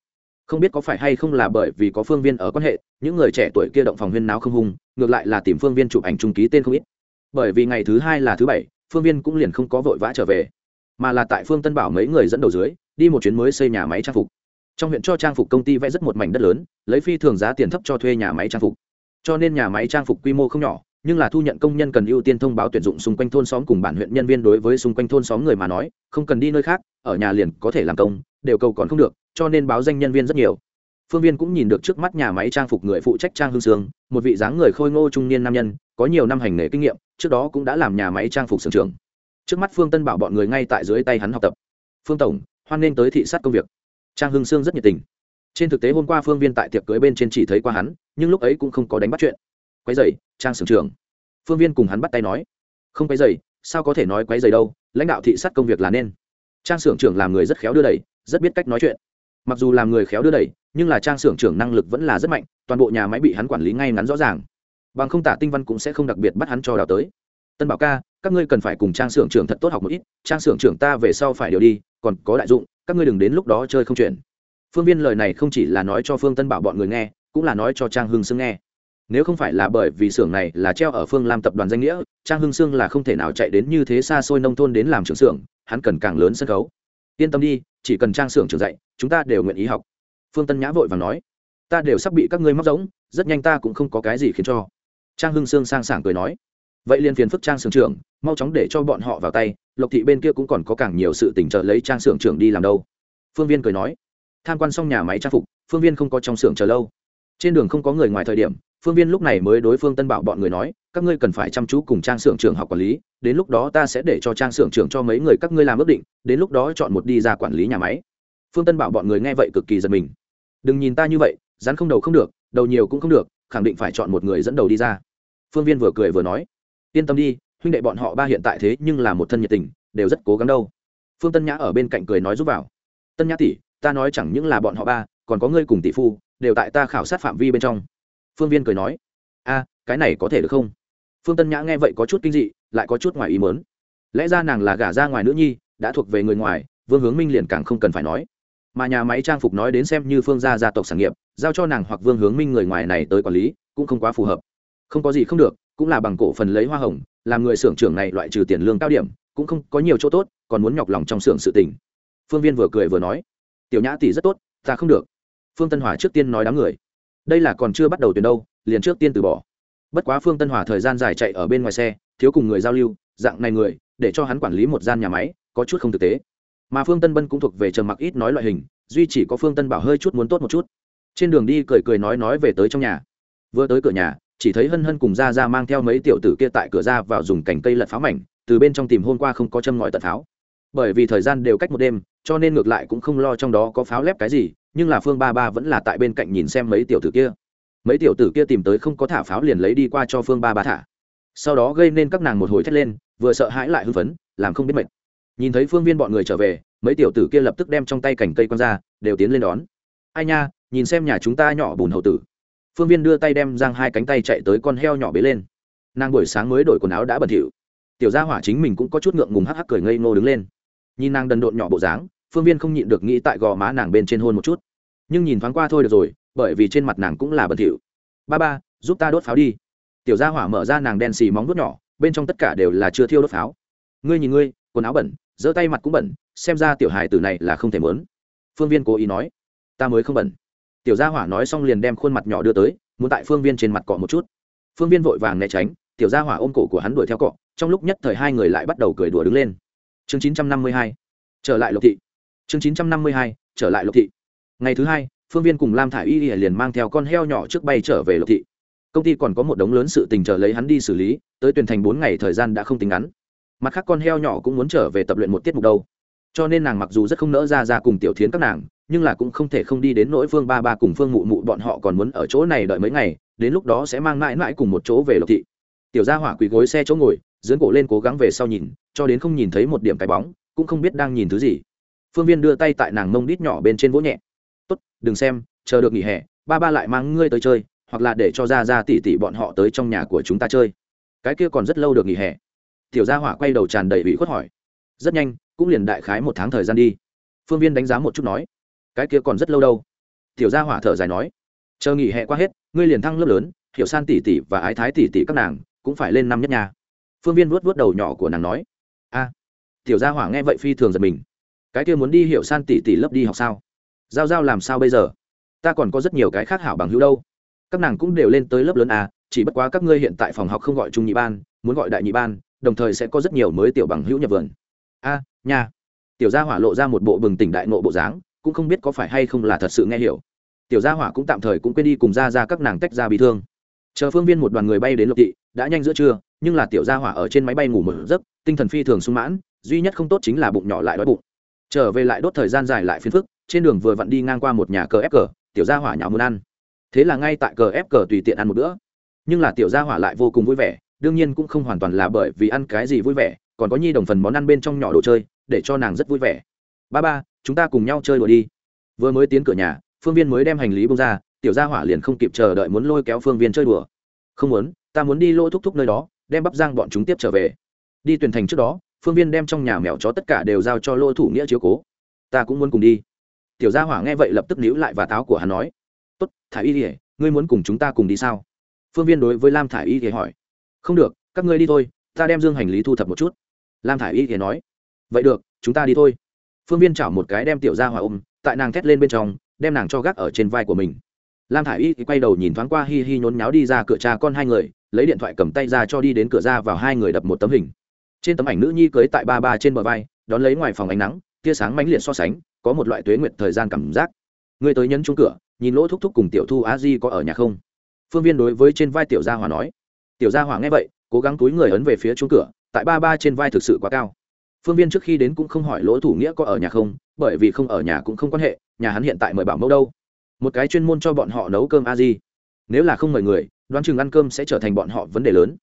không biết có phải hay không là bởi vì có phương viên ở quan hệ, những người trẻ tuổi kia động phòng huyên náo không hung, ngược lại là tìm phương viên chụp ảnh trung ký tên không ít. Bởi vì ngày thứ hai là thứ bảy, phương viên cũng liền không có vội vã trở về, mà là tại phương tân bảo mấy người dẫn đầu dưới, đi một chuyến mới xây nhà máy trang phục. Trong huyện cho trang phục công ty vẽ rất một mảnh đất lớn, lấy phi thường giá tiền thấp cho thuê nhà máy trang phục. Cho nên nhà máy trang phục quy mô không nhỏ, nhưng là thu nhận công nhân cần ưu tiên thông báo tuyển dụng xung quanh thôn xóm cùng bản huyện nhân viên đối với xung quanh thôn xóm người mà nói, không cần đi nơi khác, ở nhà liền có thể làm công đều cầu còn không được, cho nên báo danh nhân viên rất nhiều. Phương viên cũng nhìn được trước mắt nhà máy trang phục người phụ trách trang hương sương, một vị dáng người khôi ngô trung niên nam nhân, có nhiều năm hành nghề kinh nghiệm, trước đó cũng đã làm nhà máy trang phục sưởng trường trước mắt phương tân bảo bọn người ngay tại dưới tay hắn học tập. Phương tổng, hoan nghênh tới thị sát công việc. Trang hưng sương rất nhiệt tình. Trên thực tế hôm qua phương viên tại tiệc cưới bên trên chỉ thấy qua hắn, nhưng lúc ấy cũng không có đánh bắt chuyện. Quái dày trang sưởng trường phương viên cùng hắn bắt tay nói. Không quái dày sao có thể nói quái dày đâu, lãnh đạo thị sát công việc là nên. Trang sưởng trưởng làm người rất khéo đưa đẩy rất biết cách nói chuyện. Mặc dù làm người khéo đưa đẩy, nhưng là trang sưởng trưởng năng lực vẫn là rất mạnh, toàn bộ nhà máy bị hắn quản lý ngay ngắn rõ ràng. Bằng không tả tinh văn cũng sẽ không đặc biệt bắt hắn cho đào tới. Tân bảo ca, các ngươi cần phải cùng trang xưởng trưởng thật tốt học một ít, trang xưởng trưởng ta về sau phải điều đi, còn có đại dụng, các ngươi đừng đến lúc đó chơi không chuyện. Phương viên lời này không chỉ là nói cho phương tân bảo bọn người nghe, cũng là nói cho trang hưng sương nghe. Nếu không phải là bởi vì xưởng này là treo ở phương lam tập đoàn danh nghĩa, trang hưng sương là không thể nào chạy đến như thế xa xôi nông thôn đến làm trưởng xưởng, hắn cần càng lớn sân khấu yên tâm đi, chỉ cần trang xưởng trường dạy, chúng ta đều nguyện ý học. Phương tân nhã vội và nói, ta đều sắp bị các ngươi móc giống, rất nhanh ta cũng không có cái gì khiến cho. Trang hưng sương sang sảng cười nói, vậy liền phiền phức trang xưởng trưởng, mau chóng để cho bọn họ vào tay, lộc thị bên kia cũng còn có càng nhiều sự tỉnh trợ lấy trang xưởng trưởng đi làm đâu. Phương viên cười nói, tham quan xong nhà máy trang phục, phương viên không có trong xưởng chờ lâu. Trên đường không có người ngoài thời điểm phương viên lúc này mới đối phương tân bảo bọn người nói, các ngươi cần phải chăm chú cùng trang xưởng trưởng học quản lý, đến lúc đó ta sẽ để cho trang xưởng trưởng cho mấy người các ngươi làm ước định, đến lúc đó chọn một đi ra quản lý nhà máy. Phương tân bảo bọn người nghe vậy cực kỳ giật mình. Đừng nhìn ta như vậy, rắn không đầu không được, đầu nhiều cũng không được, khẳng định phải chọn một người dẫn đầu đi ra. Phương viên vừa cười vừa nói, yên tâm đi, huynh đệ bọn họ ba hiện tại thế nhưng là một thân nhiệt tình, đều rất cố gắng đâu. Phương tân nhã ở bên cạnh cười nói giúp vào, tân nhã tỷ, ta nói chẳng những là bọn họ ba, còn có ngươi cùng tỷ phu, đều tại ta khảo sát phạm vi bên trong phương viên cười nói, a, cái này có thể được không? Phương tân nhã nghe vậy có chút kinh dị, lại có chút ngoài ý mớn lẽ ra nàng là gả ra ngoài nữ nhi, đã thuộc về người ngoài, vương hướng minh liền càng không cần phải nói. Mà nhà máy trang phục nói đến xem như phương gia gia tộc sản nghiệp, giao cho nàng hoặc vương hướng minh người ngoài này tới quản lý, cũng không quá phù hợp. Không có gì không được, cũng là bằng cổ phần lấy hoa hồng, làm người xưởng trưởng này loại trừ tiền lương cao điểm, cũng không có nhiều chỗ tốt, còn muốn nhọc lòng trong xưởng sự tình. Phương viên vừa cười vừa nói, tiểu nhã tỷ rất tốt, ta không được. Phương tân hòa trước tiên nói đám người đây là còn chưa bắt đầu tuyển đâu, liền trước tiên từ bỏ. Bất quá phương tân hòa thời gian dài chạy ở bên ngoài xe, thiếu cùng người giao lưu, dạng này người, để cho hắn quản lý một gian nhà máy, có chút không thực tế. Mà phương tân bân cũng thuộc về trầm mặc ít nói loại hình, duy chỉ có phương tân bảo hơi chút muốn tốt một chút. Trên đường đi cười cười nói nói về tới trong nhà. Vừa tới cửa nhà, chỉ thấy hân hân cùng ra ra mang theo mấy tiểu tử kia tại cửa ra vào dùng cành cây lật pháo mảnh, từ bên trong tìm hôm qua không có châm ngòi tật pháo. Bởi vì thời gian đều cách một đêm, cho nên ngược lại cũng không lo trong đó có pháo lép cái gì nhưng là phương ba ba vẫn là tại bên cạnh nhìn xem mấy tiểu tử kia. Mấy tiểu tử kia tìm tới không có thả pháo liền lấy đi qua cho phương ba ba thả. Sau đó gây nên các nàng một hồi thét lên, vừa sợ hãi lại hưng phấn, làm không biết mệt. Nhìn thấy phương viên bọn người trở về, mấy tiểu tử kia lập tức đem trong tay cành cây con ra, đều tiến lên đón. Ai nha, nhìn xem nhà chúng ta nhỏ bùn hậu tử. Phương viên đưa tay đem giang hai cánh tay chạy tới con heo nhỏ bế lên. Nàng buổi sáng mới đổi quần áo đã bẩn thỉu. Tiểu gia hỏa chính mình cũng có chút ngượng ngùng hắc hắc cười ngây ngô đứng lên. Nhìn nàng đần độn nhỏ bộ dáng phương viên không nhịn được nghĩ tại gò má nàng bên trên hôn một chút. Nhưng nhìn thoáng qua thôi được rồi, bởi vì trên mặt nàng cũng là bẩn thỉu. Ba ba, giúp ta đốt pháo đi. Tiểu gia hỏa mở ra nàng đen xì móng vuốt nhỏ, bên trong tất cả đều là chưa thiêu đốt pháo. Ngươi nhìn ngươi, quần áo bẩn, giơ tay mặt cũng bẩn, xem ra tiểu hài tử này là không thể mớn phương viên cố ý nói, ta mới không bẩn. Tiểu gia hỏa nói xong liền đem khuôn mặt nhỏ đưa tới, muốn tại phương viên trên mặt cọ một chút. Phương viên vội vàng né tránh, tiểu gia hỏa ôm cổ của hắn đuổi theo cọ, trong lúc nhất thời hai người lại bắt đầu cười đùa đứng lên. Chương chín trăm năm mươi hai, trở lại lộc thị chương chín trăm năm mươi hai, trở lại lộc thị. Ngày thứ hai, phương viên cùng lam thả i y liền mang theo con heo nhỏ trước bay trở về lộc thị. Công ty còn có một đống lớn sự tình chờ lấy hắn đi xử lý, tới tuyển thành bốn ngày thời gian đã không tính ngắn. Mặt khác con heo nhỏ cũng muốn trở về tập luyện một tiết mục đâu. Cho nên nàng mặc dù rất không nỡ ra ra cùng tiểu thiến các nàng, nhưng là cũng không thể không đi đến nỗi phương ba ba cùng phương mụ mụ bọn họ còn muốn ở chỗ này đợi mấy ngày, đến lúc đó sẽ mang mãi mãi cùng một chỗ về lộc thị. Tiểu gia hỏa quỳ gối xe chỗ ngồi dưỡng cổ lên cố gắng về sau nhìn, cho đến không nhìn thấy một điểm cái bóng, cũng không biết đang nhìn thứ gì phương viên đưa tay tại nàng mông đít nhỏ bên trên vỗ nhẹ. Tốt, đừng xem, chờ được nghỉ hè, ba ba lại mang ngươi tới chơi, hoặc là để cho ra ra tỉ tỉ bọn họ tới trong nhà của chúng ta chơi. Cái kia còn rất lâu được nghỉ hè. Tiểu gia hỏa quay đầu tràn đầy ủy khuất hỏi. Rất nhanh, cũng liền đại khái một tháng thời gian đi. Phương viên đánh giá một chút nói. Cái kia còn rất lâu đâu. Tiểu gia hỏa thở dài nói. Chờ nghỉ hè qua hết, ngươi liền thăng lớp lớn, hiểu san tỷ tỷ và ái thái tỷ tỷ các nàng, cũng phải lên năm nhất nhà. Phương viên vuốt vuốt đầu nhỏ của nàng nói. A. Tiểu gia hỏa nghe vậy phi thường giật mình cái kia muốn đi hiểu san tỷ tỷ lớp đi học sao? Giao giao làm sao bây giờ? Ta còn có rất nhiều cái khác hảo bằng hữu đâu. Các nàng cũng đều lên tới lớp lớn à chỉ bất quá các ngươi hiện tại phòng học không gọi trung nhị ban muốn gọi đại nhị ban đồng thời sẽ có rất nhiều mới tiểu bằng hữu nhập vườn. A à, nha. Tiểu gia hỏa lộ ra một bộ bừng tỉnh đại nộ bộ dáng cũng không biết có phải hay không là thật sự nghe hiểu. Tiểu gia hỏa cũng tạm thời cũng quên đi cùng ra ra các nàng tách ra bị thương. Chờ phương viên một đoàn người bay đến lộc thị đã nhanh giữa trưa nhưng là tiểu gia hỏa ở trên máy bay ngủ một giấc tinh thần phi thường sung mãn duy nhất không tốt chính là bụng nhỏ lại đói bụng trở về lại đốt thời gian dài lại phiền phức, trên đường vừa vặn đi ngang qua một nhà cờ ép cờ, tiểu gia hỏa nhào muốn ăn. Thế là ngay tại cờ ép cờ tùy tiện ăn một bữa. Nhưng là tiểu gia hỏa lại vô cùng vui vẻ, đương nhiên cũng không hoàn toàn là bởi vì ăn cái gì vui vẻ, còn có nhi đồng phần món ăn bên trong nhỏ đồ chơi, để cho nàng rất vui vẻ. Ba ba, chúng ta cùng nhau chơi đùa đi. Vừa mới tiến cửa nhà, phương viên mới đem hành lý bông ra, tiểu gia hỏa liền không kịp chờ đợi muốn lôi kéo phương viên chơi đùa. Không muốn, ta muốn đi lôi thúc thúc nơi đó, đem bắp giang bọn chúng tiếp trở về. Đi tuyển thành trước đó phương viên đem trong nhà mèo chó tất cả đều giao cho lô thủ nghĩa chiếu cố. Ta cũng muốn cùng đi. Tiểu gia hỏa nghe vậy lập tức níu lại và táo của hắn nói. Tốt thả y ỉa ngươi muốn cùng chúng ta cùng đi sao? Phương viên đối với lam thả y ỉa hỏi. Không được, các ngươi đi thôi, ta đem dương hành lý thu thập một chút. Lam thả y ỉa nói. Vậy được, chúng ta đi thôi. Phương viên chảo một cái đem tiểu Gia hỏa ôm, tại nàng thét lên bên trong, đem nàng cho gác ở trên vai của mình. Lam thả i y quay đầu nhìn thoáng qua hi hi nhốn nháo đi ra cửa cha con hai người, lấy điện thoại cầm tay ra cho đi đến cửa ra vào hai người đập một tấm hình trên tấm ảnh nữ nhi cưới tại ba ba trên bờ vai, đón lấy ngoài phòng ánh nắng, tia sáng mãnh liệt so sánh, có một loại tuế nguyện thời gian cảm giác. Người tới nhấn chung cửa, nhìn lỗ thúc thúc cùng tiểu thu a di có ở nhà không? Phương viên đối với trên vai tiểu gia hỏa nói. Tiểu gia hỏa nghe vậy, cố gắng túi người ấn về phía chung cửa, tại ba ba trên vai thực sự quá cao. Phương viên trước khi đến cũng không hỏi lỗ thủ nghĩa có ở nhà không, bởi vì không ở nhà cũng không quan hệ, nhà hắn hiện tại mời bảo mẫu đâu. Một cái chuyên môn cho bọn họ nấu cơm a di. Nếu là không mời người, đoán chừng ăn cơm sẽ trở thành bọn họ vấn đề lớn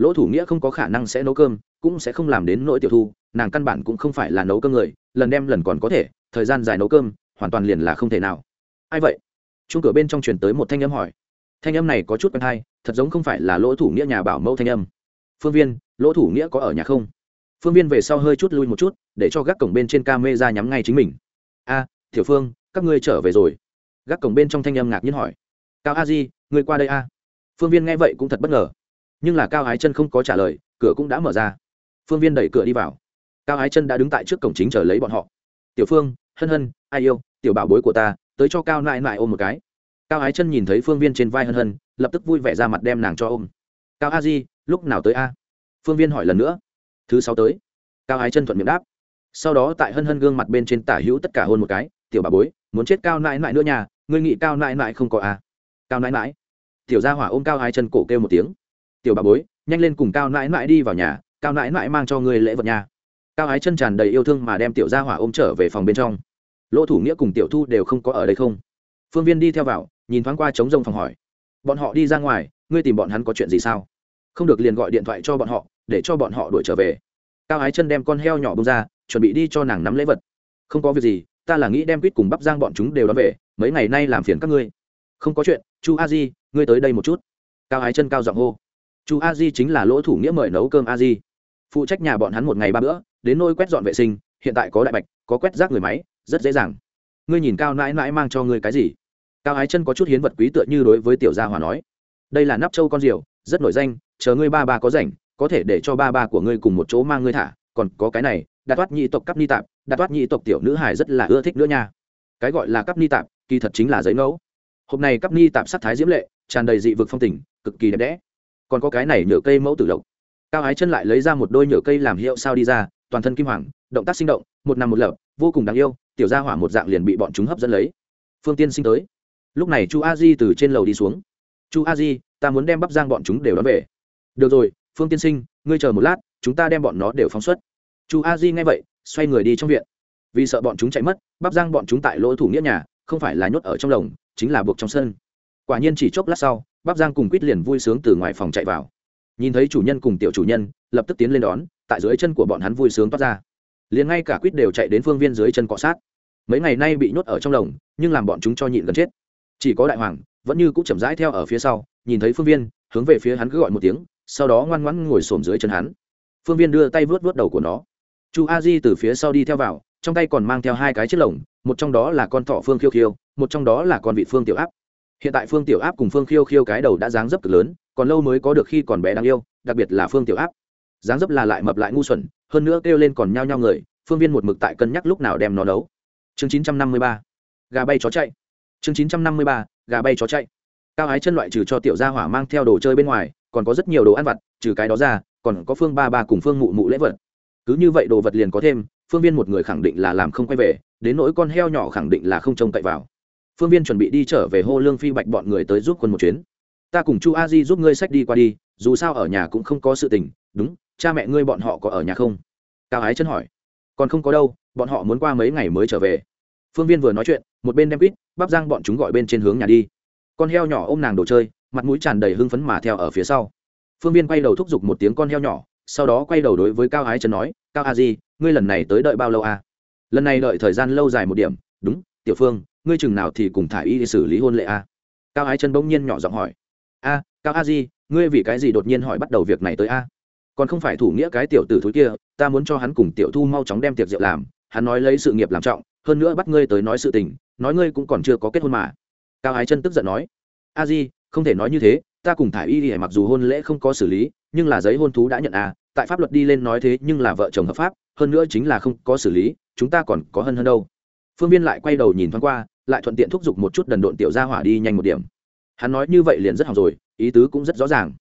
lỗ thủ nghĩa không có khả năng sẽ nấu cơm cũng sẽ không làm đến nỗi tiểu thu nàng căn bản cũng không phải là nấu cơm người lần đem lần còn có thể thời gian dài nấu cơm hoàn toàn liền là không thể nào. Ai vậy? Chung cửa bên trong truyền tới một thanh âm hỏi. Thanh âm này có chút quen hay thật giống không phải là lỗ thủ nghĩa nhà bảo mẫu thanh âm. Phương viên lỗ thủ nghĩa có ở nhà không? Phương viên về sau hơi chút lui một chút để cho gác cổng bên trên ca mê ra nhắm ngay chính mình. A à, thiểu phương các ngươi trở về rồi. Gác cổng bên trong thanh âm ngạc nhiên hỏi. Cao a di ngươi qua đây a. Phương viên nghe vậy cũng thật bất ngờ nhưng là cao ái chân không có trả lời, cửa cũng đã mở ra. Phương viên đẩy cửa đi vào. Cao ái chân đã đứng tại trước cổng chính chờ lấy bọn họ. Tiểu phương, hân hân, ai yêu? Tiểu bảo bối của ta, tới cho cao nại nại ôm một cái. Cao ái chân nhìn thấy phương viên trên vai hân hân, lập tức vui vẻ ra mặt đem nàng cho ôm. Cao a di, lúc nào tới a? Phương viên hỏi lần nữa. Thứ sáu tới. Cao ái chân thuận miệng đáp. Sau đó tại hân hân gương mặt bên trên tả hữu tất cả hôn một cái. Tiểu bà bối, muốn chết cao nại nại nữa nhà ngươi nghĩ cao nại nại không có a? Cao nại nại? Tiểu gia hỏa ôm cao ái chân cổ kêu một tiếng tiểu bà bối, nhanh lên cùng cao nại nại đi vào nhà, cao nại nại mang cho ngươi lễ vật nhà cao ái chân tràn đầy yêu thương mà đem tiểu gia hỏa ôm trở về phòng bên trong. Lỗ thủ nghĩa cùng tiểu thu đều không có ở đây không? Phương viên đi theo vào, nhìn thoáng qua trống rông phòng hỏi. Bọn họ đi ra ngoài, ngươi tìm bọn hắn có chuyện gì sao? Không được liền gọi điện thoại cho bọn họ, để cho bọn họ đuổi trở về. Cao ái chân đem con heo nhỏ bông ra, chuẩn bị đi cho nàng nắm lễ vật. Không có việc gì, ta là nghĩ đem quýt cùng bắp giang bọn chúng đều đón về, mấy ngày nay làm phiền các ngươi. Không có chuyện, chu a di, ngươi tới đây một chút. Cao ái chân cao giọng hô chu a di chính là lỗ thủ nghĩa mời nấu cơm a di. Phụ trách nhà bọn hắn một ngày ba bữa, đến nôi quét dọn vệ sinh, hiện tại có đại bạch, có quét rác người máy, rất dễ dàng. Ngươi nhìn cao nãi nãi mang cho ngươi cái gì? Cao ái chân có chút hiến vật quý tựa như đối với tiểu gia hòa nói. Đây là nắp châu con diều, rất nổi danh, chờ ngươi ba ba có rảnh, có thể để cho ba ba của ngươi cùng một chỗ mang ngươi thả, còn có cái này, đạt toát nhị tộc cắp ni tạp, đạt toát nhị tộc tiểu nữ hải rất là ưa thích nữa nha. Cái gọi là cắp ni tạp, kỳ thật chính là giấy ngẫu. Hôm nay cắp ni tạp sắc thái diễm lệ, tràn đầy dị vực phong tình, cực kỳ đẹp đẽ còn có cái này nhựa cây mẫu tử lộc. Cao ái chân lại lấy ra một đôi nhựa cây làm hiệu sao đi ra, toàn thân kim hoàng, động tác sinh động, một năm một lợp vô cùng đáng yêu, tiểu gia hỏa một dạng liền bị bọn chúng hấp dẫn lấy. Phương tiên sinh tới. Lúc này chu a di từ trên lầu đi xuống. Chu a di, ta muốn đem bắp giang bọn chúng đều đón về. Được rồi, phương tiên sinh, ngươi chờ một lát, chúng ta đem bọn nó đều phóng xuất. Chu a di nghe vậy, xoay người đi trong viện. Vì sợ bọn chúng chạy mất, bắp giang bọn chúng tại lỗ thủ nghĩa nhà, không phải là nhốt ở trong lồng, chính là buộc trong sân. Quả nhiên chỉ chốc lát sau bắp giang cùng quýt liền vui sướng từ ngoài phòng chạy vào. Nhìn thấy chủ nhân cùng tiểu chủ nhân, lập tức tiến lên đón, tại dưới chân của bọn hắn vui sướng toát ra. Liền ngay cả quýt đều chạy đến phương viên dưới chân cọ sát. Mấy ngày nay bị nhốt ở trong lồng, nhưng làm bọn chúng cho nhịn gần chết. Chỉ có đại hoàng, vẫn như cũng chậm rãi theo ở phía sau, nhìn thấy phương viên, hướng về phía hắn cứ gọi một tiếng, sau đó ngoan ngoãn ngồi xổm dưới chân hắn. Phương viên đưa tay vớt vớt đầu của nó. Chu a di từ phía sau đi theo vào, trong tay còn mang theo hai cái chiếc lồng, một trong đó là con thỏ phương khiêu khiêu, một trong đó là con vị phương tiểu áp hiện tại phương tiểu áp cùng phương khiêu khiêu cái đầu đã dáng dấp cực lớn, còn lâu mới có được khi còn bé đáng yêu, đặc biệt là phương tiểu áp. Dáng dấp là lại mập lại ngu xuẩn, hơn nữa kêu lên còn nhao nhao người, phương viên một mực tại cân nhắc lúc nào đem nó nấu. Chương chín trăm năm mươi ba, gà bay chó chạy. Chương chín trăm năm mươi ba, gà bay chó chạy. Cao ái chân loại trừ cho tiểu gia hỏa mang theo đồ chơi bên ngoài, còn có rất nhiều đồ ăn vặt, trừ cái đó ra, còn có phương ba ba cùng phương mụ mụ lễ vật. Cứ như vậy đồ vật liền có thêm, phương viên một người khẳng định là làm không quay về, đến nỗi con heo nhỏ khẳng định là không trông cậy vào phương viên chuẩn bị đi trở về hô lương phi bạch bọn người tới giúp quân một chuyến. Ta cùng chu a di giúp ngươi sách đi qua đi, dù sao ở nhà cũng không có sự tình, đúng, cha mẹ ngươi bọn họ có ở nhà không? Cao ái chân hỏi. Còn không có đâu, bọn họ muốn qua mấy ngày mới trở về. Phương viên vừa nói chuyện, một bên đem quýt, bắp giang bọn chúng gọi bên trên hướng nhà đi. Con heo nhỏ ôm nàng đồ chơi, mặt mũi tràn đầy hưng phấn mà theo ở phía sau. Phương viên quay đầu thúc giục một tiếng con heo nhỏ, sau đó quay đầu đối với cao ái chân nói, cao a di, ngươi lần này tới đợi bao lâu a à? lần này đợi thời gian lâu dài một điểm, đúng, tiểu phương ngươi chừng nào thì cùng thả y xử lý hôn lệ a? Cao ái chân bỗng nhiên nhỏ giọng hỏi. A, cao a di, ngươi vì cái gì đột nhiên hỏi bắt đầu việc này tới a? Còn không phải thủ nghĩa cái tiểu tử thúi kia, ta muốn cho hắn cùng tiểu thu mau chóng đem tiệc rượu làm, hắn nói lấy sự nghiệp làm trọng, hơn nữa bắt ngươi tới nói sự tình, nói ngươi cũng còn chưa có kết hôn mà. Cao ái chân tức giận nói. A di, không thể nói như thế, ta cùng thả y thì mặc dù hôn lễ không có xử lý, nhưng là giấy hôn thú đã nhận à tại pháp luật đi lên nói thế nhưng là vợ chồng hợp pháp, hơn nữa chính là không có xử lý, chúng ta còn có hơn hơn đâu phương viên lại quay đầu nhìn thoáng qua, lại thuận tiện thúc giục một chút đần độn tiểu ra hỏa đi nhanh một điểm. Hắn nói như vậy liền rất học rồi, ý tứ cũng rất rõ ràng.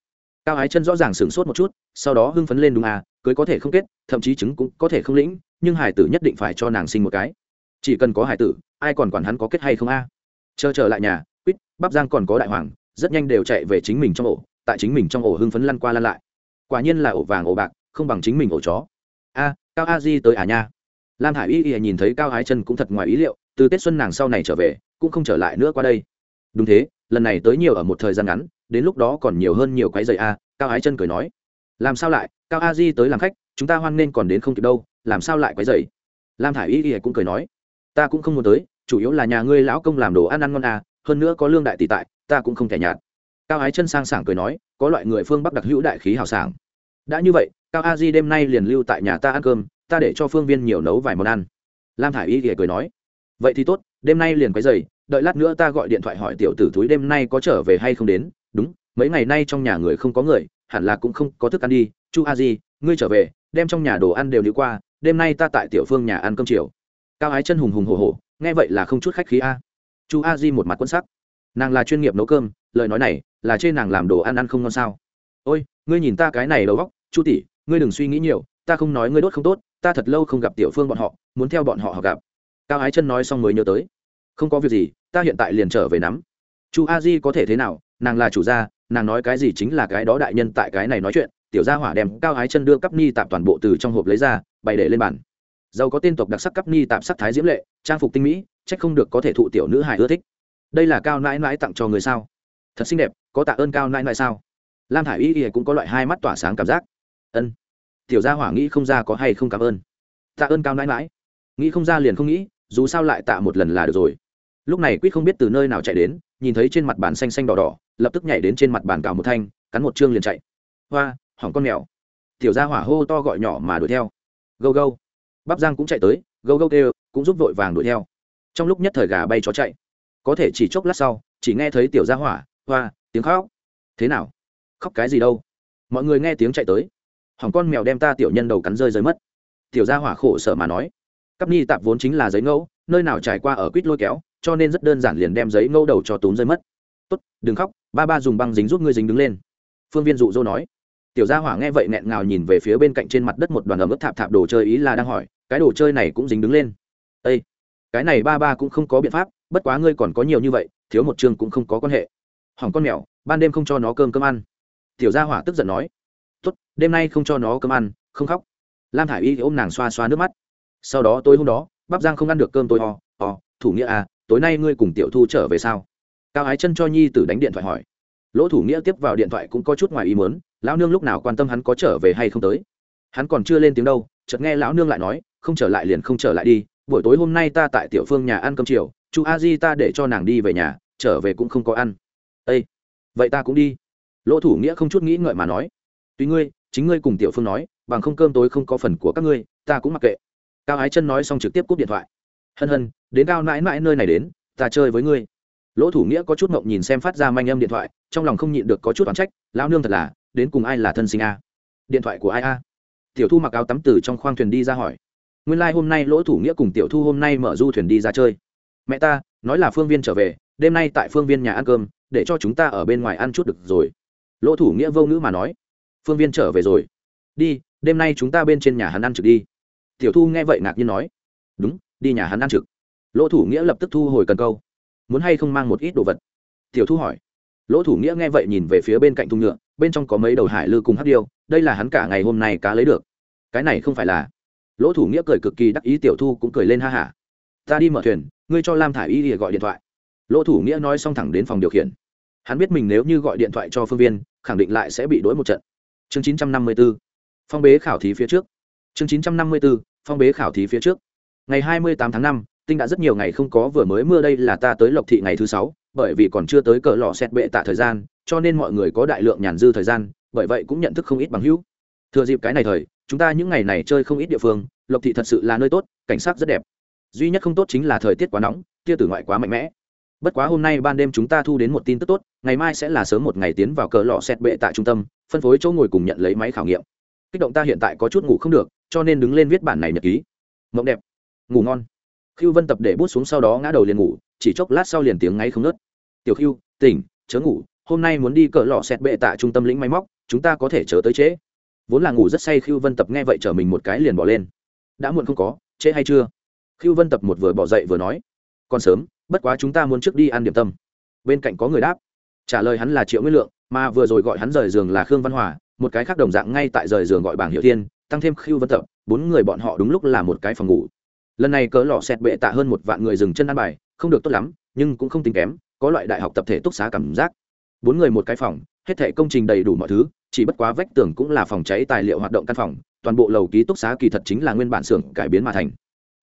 Cao ái chân rõ ràng sửng sốt một chút, sau đó hưng phấn lên đúng à cưới có thể không kết, thậm chí chứng cũng có thể không lĩnh, nhưng hải tử nhất định phải cho nàng sinh một cái. Chỉ cần có hải tử, ai còn quản hắn có kết hay không a? Chờ trở lại nhà, quýt, bắp giang còn có đại hoàng, rất nhanh đều chạy về chính mình trong ổ, tại chính mình trong ổ hưng phấn lăn qua lăn lại. Quả nhiên là ổ vàng ổ bạc, không bằng chính mình ổ chó. A, cao a di tới à nha? Lam hải y y nhìn thấy cao ái chân cũng thật ngoài ý liệu, từ tết xuân nàng sau này trở về, cũng không trở lại nữa qua đây. Đúng thế, lần này tới nhiều ở một thời gian ngắn, đến lúc đó còn nhiều hơn nhiều cái giày a, cao ái chân cười nói. Làm sao lại, cao a di tới làm khách, chúng ta hoan nên còn đến không kịp đâu, làm sao lại quái dày? Lam thả i y y cũng cười nói. Ta cũng không muốn tới, chủ yếu là nhà ngươi lão công làm đồ ăn ăn ngon à hơn nữa có lương đại tỷ tại, ta cũng không thể nhạt. Cao ái chân sang sảng cười nói, có loại người phương bắc đặc hữu đại khí hào sảng. Đã như vậy, cao a di đêm nay liền lưu tại nhà ta ăn cơm ta để cho phương viên nhiều nấu vài món ăn. Lam thả i y thì cười nói, vậy thì tốt, đêm nay liền quấy dày đợi lát nữa ta gọi điện thoại hỏi tiểu tử thúi đêm nay có trở về hay không đến. Đúng, mấy ngày nay trong nhà người không có người, hẳn là cũng không có thức ăn đi. Chu a di, ngươi trở về, đem trong nhà đồ ăn đều đi qua, đêm nay ta tại tiểu phương nhà ăn cơm chiều. Cao ái chân hùng hùng hồ hồ nghe vậy là không chút khách khí a. Chu a di một mặt quân sắc. Nàng là chuyên nghiệp nấu cơm, lời nói này là trên nàng làm đồ ăn ăn không ngon sao. Ôi, ngươi nhìn ta cái này đầu góc chu tỷ, ngươi đừng suy nghĩ nhiều, ta không nói ngươi đốt không tốt ta thật lâu không gặp tiểu phương bọn họ, muốn theo bọn họ họ gặp. Cao ái chân nói xong mới nhớ tới. Không có việc gì, ta hiện tại liền trở về nắm. Chu a di có thể thế nào? Nàng là chủ gia, nàng nói cái gì chính là cái đó đại nhân tại cái này nói chuyện. Tiểu gia hỏa đem cao ái chân đưa cắp ni tạp toàn bộ từ trong hộp lấy ra, bày để lên bàn. Dầu có tên tộc đặc sắc cắp ni tạp sắc thái diễm lệ, trang phục tinh mỹ trách không được có thể thụ tiểu nữ hải ưa thích. Đây là cao nãi nãi tặng cho người sao? Thật xinh đẹp, có tạ ơn cao nãi nãi sao? Lam thả i y y cũng có loại hai mắt tỏa sáng cảm giác. Ân tiểu gia hỏa nghĩ không ra có hay không cảm ơn. Tạ ơn cao nãi nãi. Nghĩ không ra liền không nghĩ, dù sao lại tạ một lần là được rồi. Lúc này quýt không biết từ nơi nào chạy đến, nhìn thấy trên mặt bàn xanh xanh đỏ đỏ, lập tức nhảy đến trên mặt bàn cào một thanh, cắn một chương liền chạy. Hoa, hỏng con mèo. Tiểu gia hỏa hô to gọi nhỏ mà đuổi theo. Gâu gâu. Bắp giang cũng chạy tới, gâu gâu kêu, cũng giúp vội vàng đuổi theo. Trong lúc nhất thời gà bay chó chạy. Có thể chỉ chốc lát sau, chỉ nghe thấy tiểu gia hỏa, hoa, tiếng khóc. Thế nào? Khóc cái gì đâu? Mọi người nghe tiếng chạy tới hỏng con mèo đem ta tiểu nhân đầu cắn rơi rơi mất. Tiểu gia hỏa khổ sở mà nói. Cắp ni tạp vốn chính là giấy ngẫu, nơi nào trải qua ở quýt lôi kéo, cho nên rất đơn giản liền đem giấy ngẫu đầu cho túm rơi mất. Tốt, đừng khóc, ba ba dùng băng dính giúp ngươi dính đứng lên. Phương viên dụ dỗ nói. Tiểu gia hỏa nghe vậy nghẹn ngào nhìn về phía bên cạnh trên mặt đất một đoàn ấm ướt thạp thạp đồ chơi ý là đang hỏi, cái đồ chơi này cũng dính đứng lên? Ây cái này ba ba cũng không có biện pháp, bất quá ngươi còn có nhiều như vậy, thiếu một chương cũng không có quan hệ. Hỏng con mèo, ban đêm không cho nó cơm cơm ăn. Tiểu gia hỏa tức giận nói tốt, đêm nay không cho nó cơm ăn, không khóc. Lam thả i y ôm nàng xoa xoa nước mắt. Sau đó tối hôm đó, bắp giang không ăn được cơm tôi ho ho thủ nghĩa à tối nay ngươi cùng tiểu thu trở về sao? Cao ái chân cho nhi tử đánh điện thoại hỏi. Lỗ thủ nghĩa tiếp vào điện thoại cũng có chút ngoài ý mớn lão nương lúc nào quan tâm hắn có trở về hay không tới? Hắn còn chưa lên tiếng đâu, chợt nghe lão nương lại nói, không trở lại liền không trở lại đi, buổi tối hôm nay ta tại tiểu phương nhà ăn cơm chiều chú a di ta để cho nàng đi về nhà, trở về cũng không có ăn. Ây vậy ta cũng đi. Lỗ thủ nghĩa không chút nghĩ ngợi mà nói tùy ngươi, chính ngươi cùng tiểu phương nói, bằng không cơm tối không có phần của các ngươi, ta cũng mặc kệ. Cao ái chân nói xong trực tiếp cúp điện thoại. Hân hân, đến cao mãi mãi nơi này đến, ta chơi với ngươi. Lỗ thủ nghĩa có chút mộng nhìn xem phát ra manh âm điện thoại, trong lòng không nhịn được có chút oán trách, lão nương thật là, đến cùng ai là thân sinh a? Điện thoại của ai a? Tiểu thu mặc áo tắm từ trong khoang thuyền đi ra hỏi. Nguyên lai、like、hôm nay lỗ thủ nghĩa cùng tiểu thu hôm nay mở du thuyền đi ra chơi. Mẹ ta, nói là phương viên trở về, đêm nay tại phương viên nhà ăn cơm, để cho chúng ta ở bên ngoài ăn chút được rồi. Lỗ thủ nghĩa vô ngữ mà nói phương viên trở về rồi. Đi, đêm nay chúng ta bên trên nhà hắn ăn trực đi. Tiểu thu nghe vậy ngạc nhiên nói. Đúng, đi nhà hắn ăn trực. Lỗ thủ nghĩa lập tức thu hồi cần câu. Muốn hay không mang một ít đồ vật? Tiểu thu hỏi. Lỗ thủ nghĩa nghe vậy nhìn về phía bên cạnh thung nhựa, bên trong có mấy đầu hải lư cùng hát điêu, đây là hắn cả ngày hôm nay cá lấy được. Cái này không phải là. Lỗ thủ nghĩa cười cực kỳ đắc ý, tiểu thu cũng cười lên ha hả. Ta đi mở thuyền, ngươi cho lam thả i y thì gọi điện thoại. Lỗ thủ nghĩa nói xong thẳng đến phòng điều khiển. Hắn biết mình nếu như gọi điện thoại cho phương viên, khẳng định lại sẽ bị đ ố i một trận chương chín trăm năm mươi b ố phong bế khảo thí phía trước. Chương chín trăm năm mươi b ố phong bế khảo thí phía trước. Ngày hai mươi tám tháng năm, tinh đã rất nhiều ngày không có vừa mới mưa đây là ta tới lộc thị ngày thứ sáu, bởi vì còn chưa tới cỡ lò xét bệ tạ thời gian, cho nên mọi người có đại lượng nhàn dư thời gian, bởi vậy cũng nhận thức không ít bằng hữu. Thừa dịp cái này thời, chúng ta những ngày này chơi không ít địa phương, lộc thị thật sự là nơi tốt, cảnh sát rất đẹp. Duy nhất không tốt chính là thời tiết quá nóng, tia tử ngoại quá mạnh mẽ bất quá hôm nay ban đêm chúng ta thu đến một tin tức tốt, ngày mai sẽ là sớm một ngày tiến vào cờ lọ xét bệ tại trung tâm, phân phối chỗ ngồi cùng nhận lấy máy khảo nghiệm. Kích động ta hiện tại có chút ngủ không được, cho nên đứng lên viết bản này nhật ký. Mộng đẹp. Ngủ ngon. Khiêu vân tập để bút xuống sau đó ngã đầu liền ngủ, chỉ chốc lát sau liền tiếng ngáy không nớt tiểu khiêu tỉnh, chớ ngủ, hôm nay muốn đi cờ lọ xét bệ tại trung tâm lĩnh máy móc, chúng ta có thể chờ tới trễ. Vốn là ngủ rất say khiêu vân tập nghe vậy chở mình một cái liền bỏ lên. Đã muộn không có, trễ hay chưa? Khiêu vân tập một vừa bỏ dậy vừa nói còn sớm, bất quá chúng ta muốn trước đi ăn điểm tâm. Bên cạnh có người đáp. Trả lời hắn là triệu nguyên lượng, mà vừa rồi gọi hắn rời giường là khương văn hòa, một cái khác đồng dạng ngay tại rời giường gọi bảng hiệu thiên, tăng thêm khiêu vân tập, bốn người bọn họ đúng lúc là một cái phòng ngủ. Lần này cỡ lọ xẹt bệ tạ hơn một vạn người dừng chân ăn bài, không được tốt lắm, nhưng cũng không tính kém, có loại đại học tập thể túc xá cảm giác. Bốn người một cái phòng, hết thể công trình đầy đủ mọi thứ, chỉ bất quá vách tường cũng là phòng cháy tài liệu hoạt động căn phòng, toàn bộ lầu ký túc xá kỳ thật chính là nguyên bản xưởng cải biến mà thành.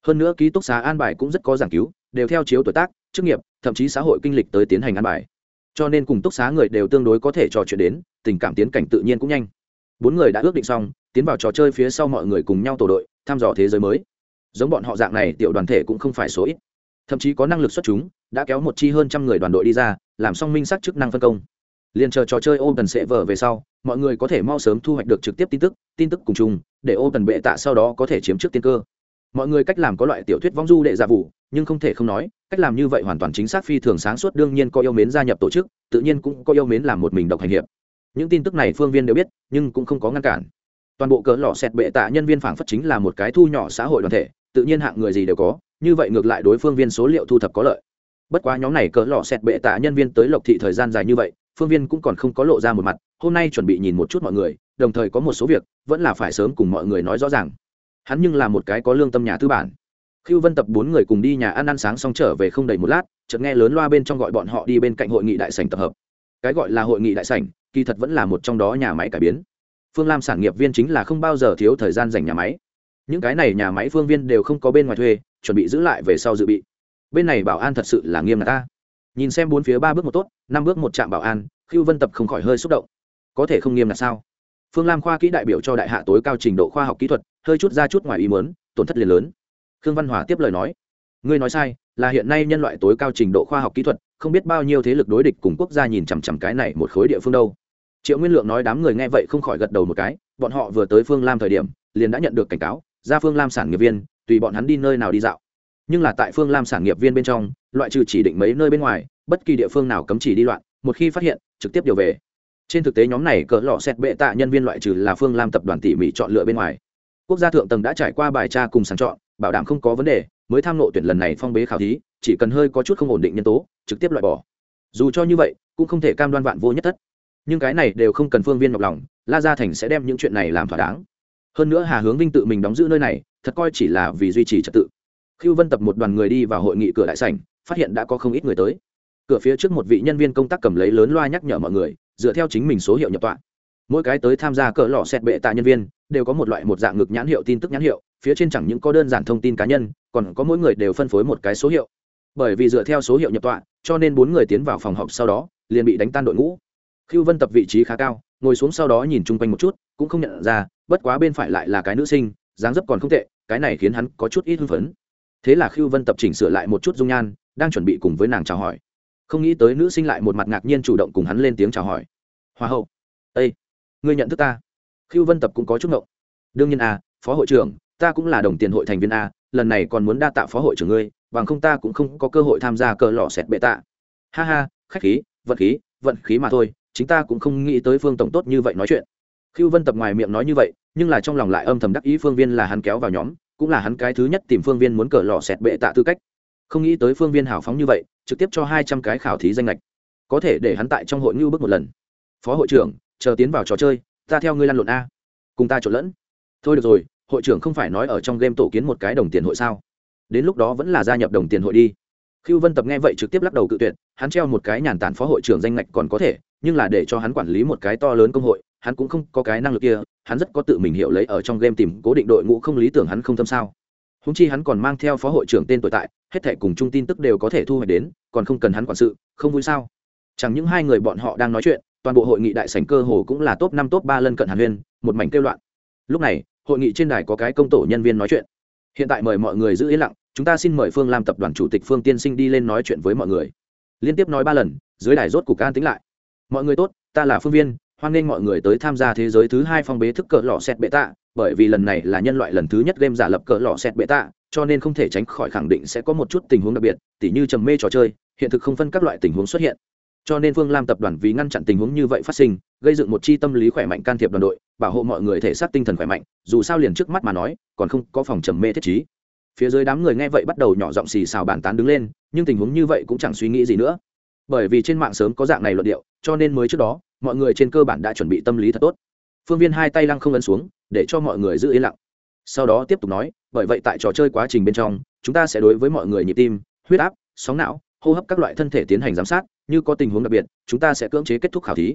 Hơn nữa ký túc xá an bài cũng rất có giảng cứu đều theo chiếu tuổi tác, chức nghiệp, thậm chí xã hội kinh lịch tới tiến hành an bài. Cho nên cùng túc xá người đều tương đối có thể trò chuyện đến, tình cảm tiến cảnh tự nhiên cũng nhanh. Bốn người đã ước định xong, tiến vào trò chơi phía sau mọi người cùng nhau tổ đội, thăm dò thế giới mới. Giống bọn họ dạng này, tiểu đoàn thể cũng không phải số ít. Thậm chí có năng lực xuất chúng, đã kéo một chi hơn trăm người đoàn đội đi ra, làm xong minh sắc chức năng phân công. Liền chờ trò chơi ô tần sẽ vở về sau, mọi người có thể mau sớm thu hoạch được trực tiếp tin tức tin tức cùng chung, để ô tần bệ tạ sau đó có thể chiếm trước tiên cơ mọi người cách làm có loại tiểu thuyết vong du đệ giả vụ, nhưng không thể không nói, cách làm như vậy hoàn toàn chính xác phi thường sáng suốt, đương nhiên có yêu mến gia nhập tổ chức, tự nhiên cũng có yêu mến làm một mình độc hành hiệp. Những tin tức này phương viên đều biết, nhưng cũng không có ngăn cản. Toàn bộ cỡ lọ xẹt bệ tạ nhân viên phảng phất chính là một cái thu nhỏ xã hội đoàn thể, tự nhiên hạng người gì đều có, như vậy ngược lại đối phương viên số liệu thu thập có lợi. Bất quá nhóm này cỡ lọ xẹt bệ tạ nhân viên tới lộc thị thời gian dài như vậy, phương viên cũng còn không có lộ ra một mặt, hôm nay chuẩn bị nhìn một chút mọi người, đồng thời có một số việc, vẫn là phải sớm cùng mọi người nói rõ ràng hắn nhưng là một cái có lương tâm nhà tư bản. Khiêu vân tập bốn người cùng đi nhà ăn ăn sáng xong trở về không đầy một lát, chợt nghe lớn loa bên trong gọi bọn họ đi bên cạnh hội nghị đại sảnh tập hợp. Cái gọi là hội nghị đại sảnh, kỳ thật vẫn là một trong đó nhà máy cải biến. Phương lam sản nghiệp viên chính là không bao giờ thiếu thời gian dành nhà máy. Những cái này nhà máy phương viên đều không có bên ngoài thuê, chuẩn bị giữ lại về sau dự bị. Bên này bảo an thật sự là nghiêm ngặt ta. Nhìn xem bốn phía ba bước một tốt, năm bước một trạm bảo an khiêu vân tập không khỏi hơi xúc động. Có thể không nghiêm ngặt sao? Phương lam khoa kỹ đại biểu cho đại hạ tối cao trình độ khoa học kỹ thuật hơi chút ra chút ngoài ý muốn, tổn thất liền lớn. Khương văn hòa tiếp lời nói, ngươi nói sai, là hiện nay nhân loại tối cao trình độ khoa học kỹ thuật, không biết bao nhiêu thế lực đối địch cùng quốc gia nhìn chằm chằm cái này một khối địa phương đâu. Triệu nguyên lượng nói đám người nghe vậy không khỏi gật đầu một cái, bọn họ vừa tới phương lam thời điểm, liền đã nhận được cảnh cáo, ra phương lam sản nghiệp viên, tùy bọn hắn đi nơi nào đi dạo. Nhưng là tại phương lam sản nghiệp viên bên trong, loại trừ chỉ định mấy nơi bên ngoài, bất kỳ địa phương nào cấm chỉ đi loạn, một khi phát hiện, trực tiếp điều về. Trên thực tế nhóm này cỡ lọ xét bệ tạ nhân viên loại trừ là phương lam tập đoàn tỉ mỉ chọn lựa bên ngoài quốc gia thượng tầng đã trải qua bài tra cùng sàng chọn, bảo đảm không có vấn đề, mới tham lộ tuyển lần này phong bế khảo thí, chỉ cần hơi có chút không ổn định nhân tố, trực tiếp loại bỏ. Dù cho như vậy, cũng không thể cam đoan vạn vô nhất thất. nhưng cái này đều không cần phương viên nhọc lòng, la gia thành sẽ đem những chuyện này làm thỏa đáng. Hơn nữa hà hướng vinh tự mình đóng giữ nơi này, thật coi chỉ là vì duy trì trật tự. Khiêu vân tập một đoàn người đi vào hội nghị cửa đại sảnh, phát hiện đã có không ít người tới. Cửa phía trước một vị nhân viên công tác cầm lấy lớn loa nhắc nhở mọi người, dựa theo chính mình số hiệu nhập tọa. Mỗi cái tới tham gia cỡ lọ xét bệ tạ nhân viên đều có một loại một dạng ngực nhãn hiệu, tin tức nhãn hiệu, phía trên chẳng những có đơn giản thông tin cá nhân, còn có mỗi người đều phân phối một cái số hiệu. Bởi vì dựa theo số hiệu nhập tọa, cho nên bốn người tiến vào phòng họp sau đó, liền bị đánh tan đội ngũ. Khiêu vân tập vị trí khá cao, ngồi xuống sau đó nhìn chung quanh một chút, cũng không nhận ra, bất quá bên phải lại là cái nữ sinh, dáng dấp còn không tệ, cái này khiến hắn có chút ít hưng phấn. Thế là khiêu vân tập chỉnh sửa lại một chút dung nhan, đang chuẩn bị cùng với nàng chào hỏi. Không nghĩ tới nữ sinh lại một mặt ngạc nhiên chủ động cùng hắn lên tiếng chào hỏi. Hoa hậu. Ây ngươi nhận thức ta? Khiêu vân tập cũng có chút ngộng. Đương nhiên a à, phó hội trưởng ta cũng là đồng tiền hội thành viên a lần này còn muốn đa tạ phó hội trưởng ngươi bằng không ta cũng không có cơ hội tham gia cờ lò sẹt bệ tạ. Ha ha khách khí vận khí vận khí mà thôi chính ta cũng không nghĩ tới phương tổng tốt như vậy nói chuyện. Khiêu vân tập ngoài miệng nói như vậy nhưng là trong lòng lại âm thầm đắc ý phương viên là hắn kéo vào nhóm cũng là hắn cái thứ nhất tìm phương viên muốn cờ lò sẹt bệ tạ tư cách. Không nghĩ tới phương viên hào phóng như vậy trực tiếp cho hai trăm cái khảo thí danh lệch có thể để hắn tại trong hội ngưu bước một lần. Phó hội trưởng chờ tiến vào trò chơi ta theo ngươi lăn lộn a. Cùng ta trộn lẫn. Thôi được rồi, hội trưởng không phải nói ở trong game tổ kiến một cái đồng tiền hội sao? Đến lúc đó vẫn là gia nhập đồng tiền hội đi. Khiêu vân tập nghe vậy trực tiếp lắc đầu cự tuyệt, hắn treo một cái nhàn tản phó hội trưởng danh ngạch còn có thể, nhưng là để cho hắn quản lý một cái to lớn công hội, hắn cũng không có cái năng lực kia, hắn rất có tự mình hiểu lấy ở trong game tìm cố định đội ngũ không lý tưởng hắn không thâm sao. Húng chi hắn còn mang theo phó hội trưởng tên tuổi tại, hết thẻ cùng chung tin tức đều có thể thu hoạch đến, còn không cần hắn quản sự, không vui sao? Chẳng những hai người bọn họ đang nói chuyện toàn bộ hội nghị đại sảnh cơ hồ cũng là top năm, top ba lân cận hàn huyên, một mảnh kêu loạn. Lúc này, hội nghị trên đài có cái công tổ nhân viên nói chuyện. Hiện tại mời mọi người giữ yên lặng, chúng ta xin mời phương làm tập đoàn chủ tịch phương tiên sinh đi lên nói chuyện với mọi người. Liên tiếp nói ba lần, dưới đài rốt cục can tính lại. Mọi người tốt, ta là phương viên, hoan nghênh mọi người tới tham gia thế giới thứ hai phong bế thức cỡ lọ xét bệ tạ bởi vì lần này là nhân loại lần thứ nhất game giả lập cỡ lọ xét bệ tạ cho nên không thể tránh khỏi khẳng định sẽ có một chút tình huống đặc biệt, tỉ như trầm mê trò chơi, hiện thực không phân các loại tình huống xuất hiện cho nên phương lam tập đoàn vì ngăn chặn tình huống như vậy phát sinh, gây dựng một chi tâm lý khỏe mạnh can thiệp đoàn đội, bảo hộ mọi người thể xác tinh thần khỏe mạnh, dù sao liền trước mắt mà nói, còn không có phòng trầm mê thiết trí. Phía dưới đám người nghe vậy bắt đầu nhỏ giọng xì xào bàn tán đứng lên, nhưng tình huống như vậy cũng chẳng suy nghĩ gì nữa. Bởi vì trên mạng sớm có dạng này luận điệu, cho nên mới trước đó, mọi người trên cơ bản đã chuẩn bị tâm lý thật tốt. Phương viên hai tay lăng không ấn xuống, để cho mọi người giữ yên lặng. Sau đó tiếp tục nói, bởi vậy tại trò chơi quá trình bên trong, chúng ta sẽ đối với mọi người nhịp tim, huyết áp, sóng não hô hấp các loại thân thể tiến hành giám sát, như có tình huống đặc biệt, chúng ta sẽ cưỡng chế kết thúc khảo thí.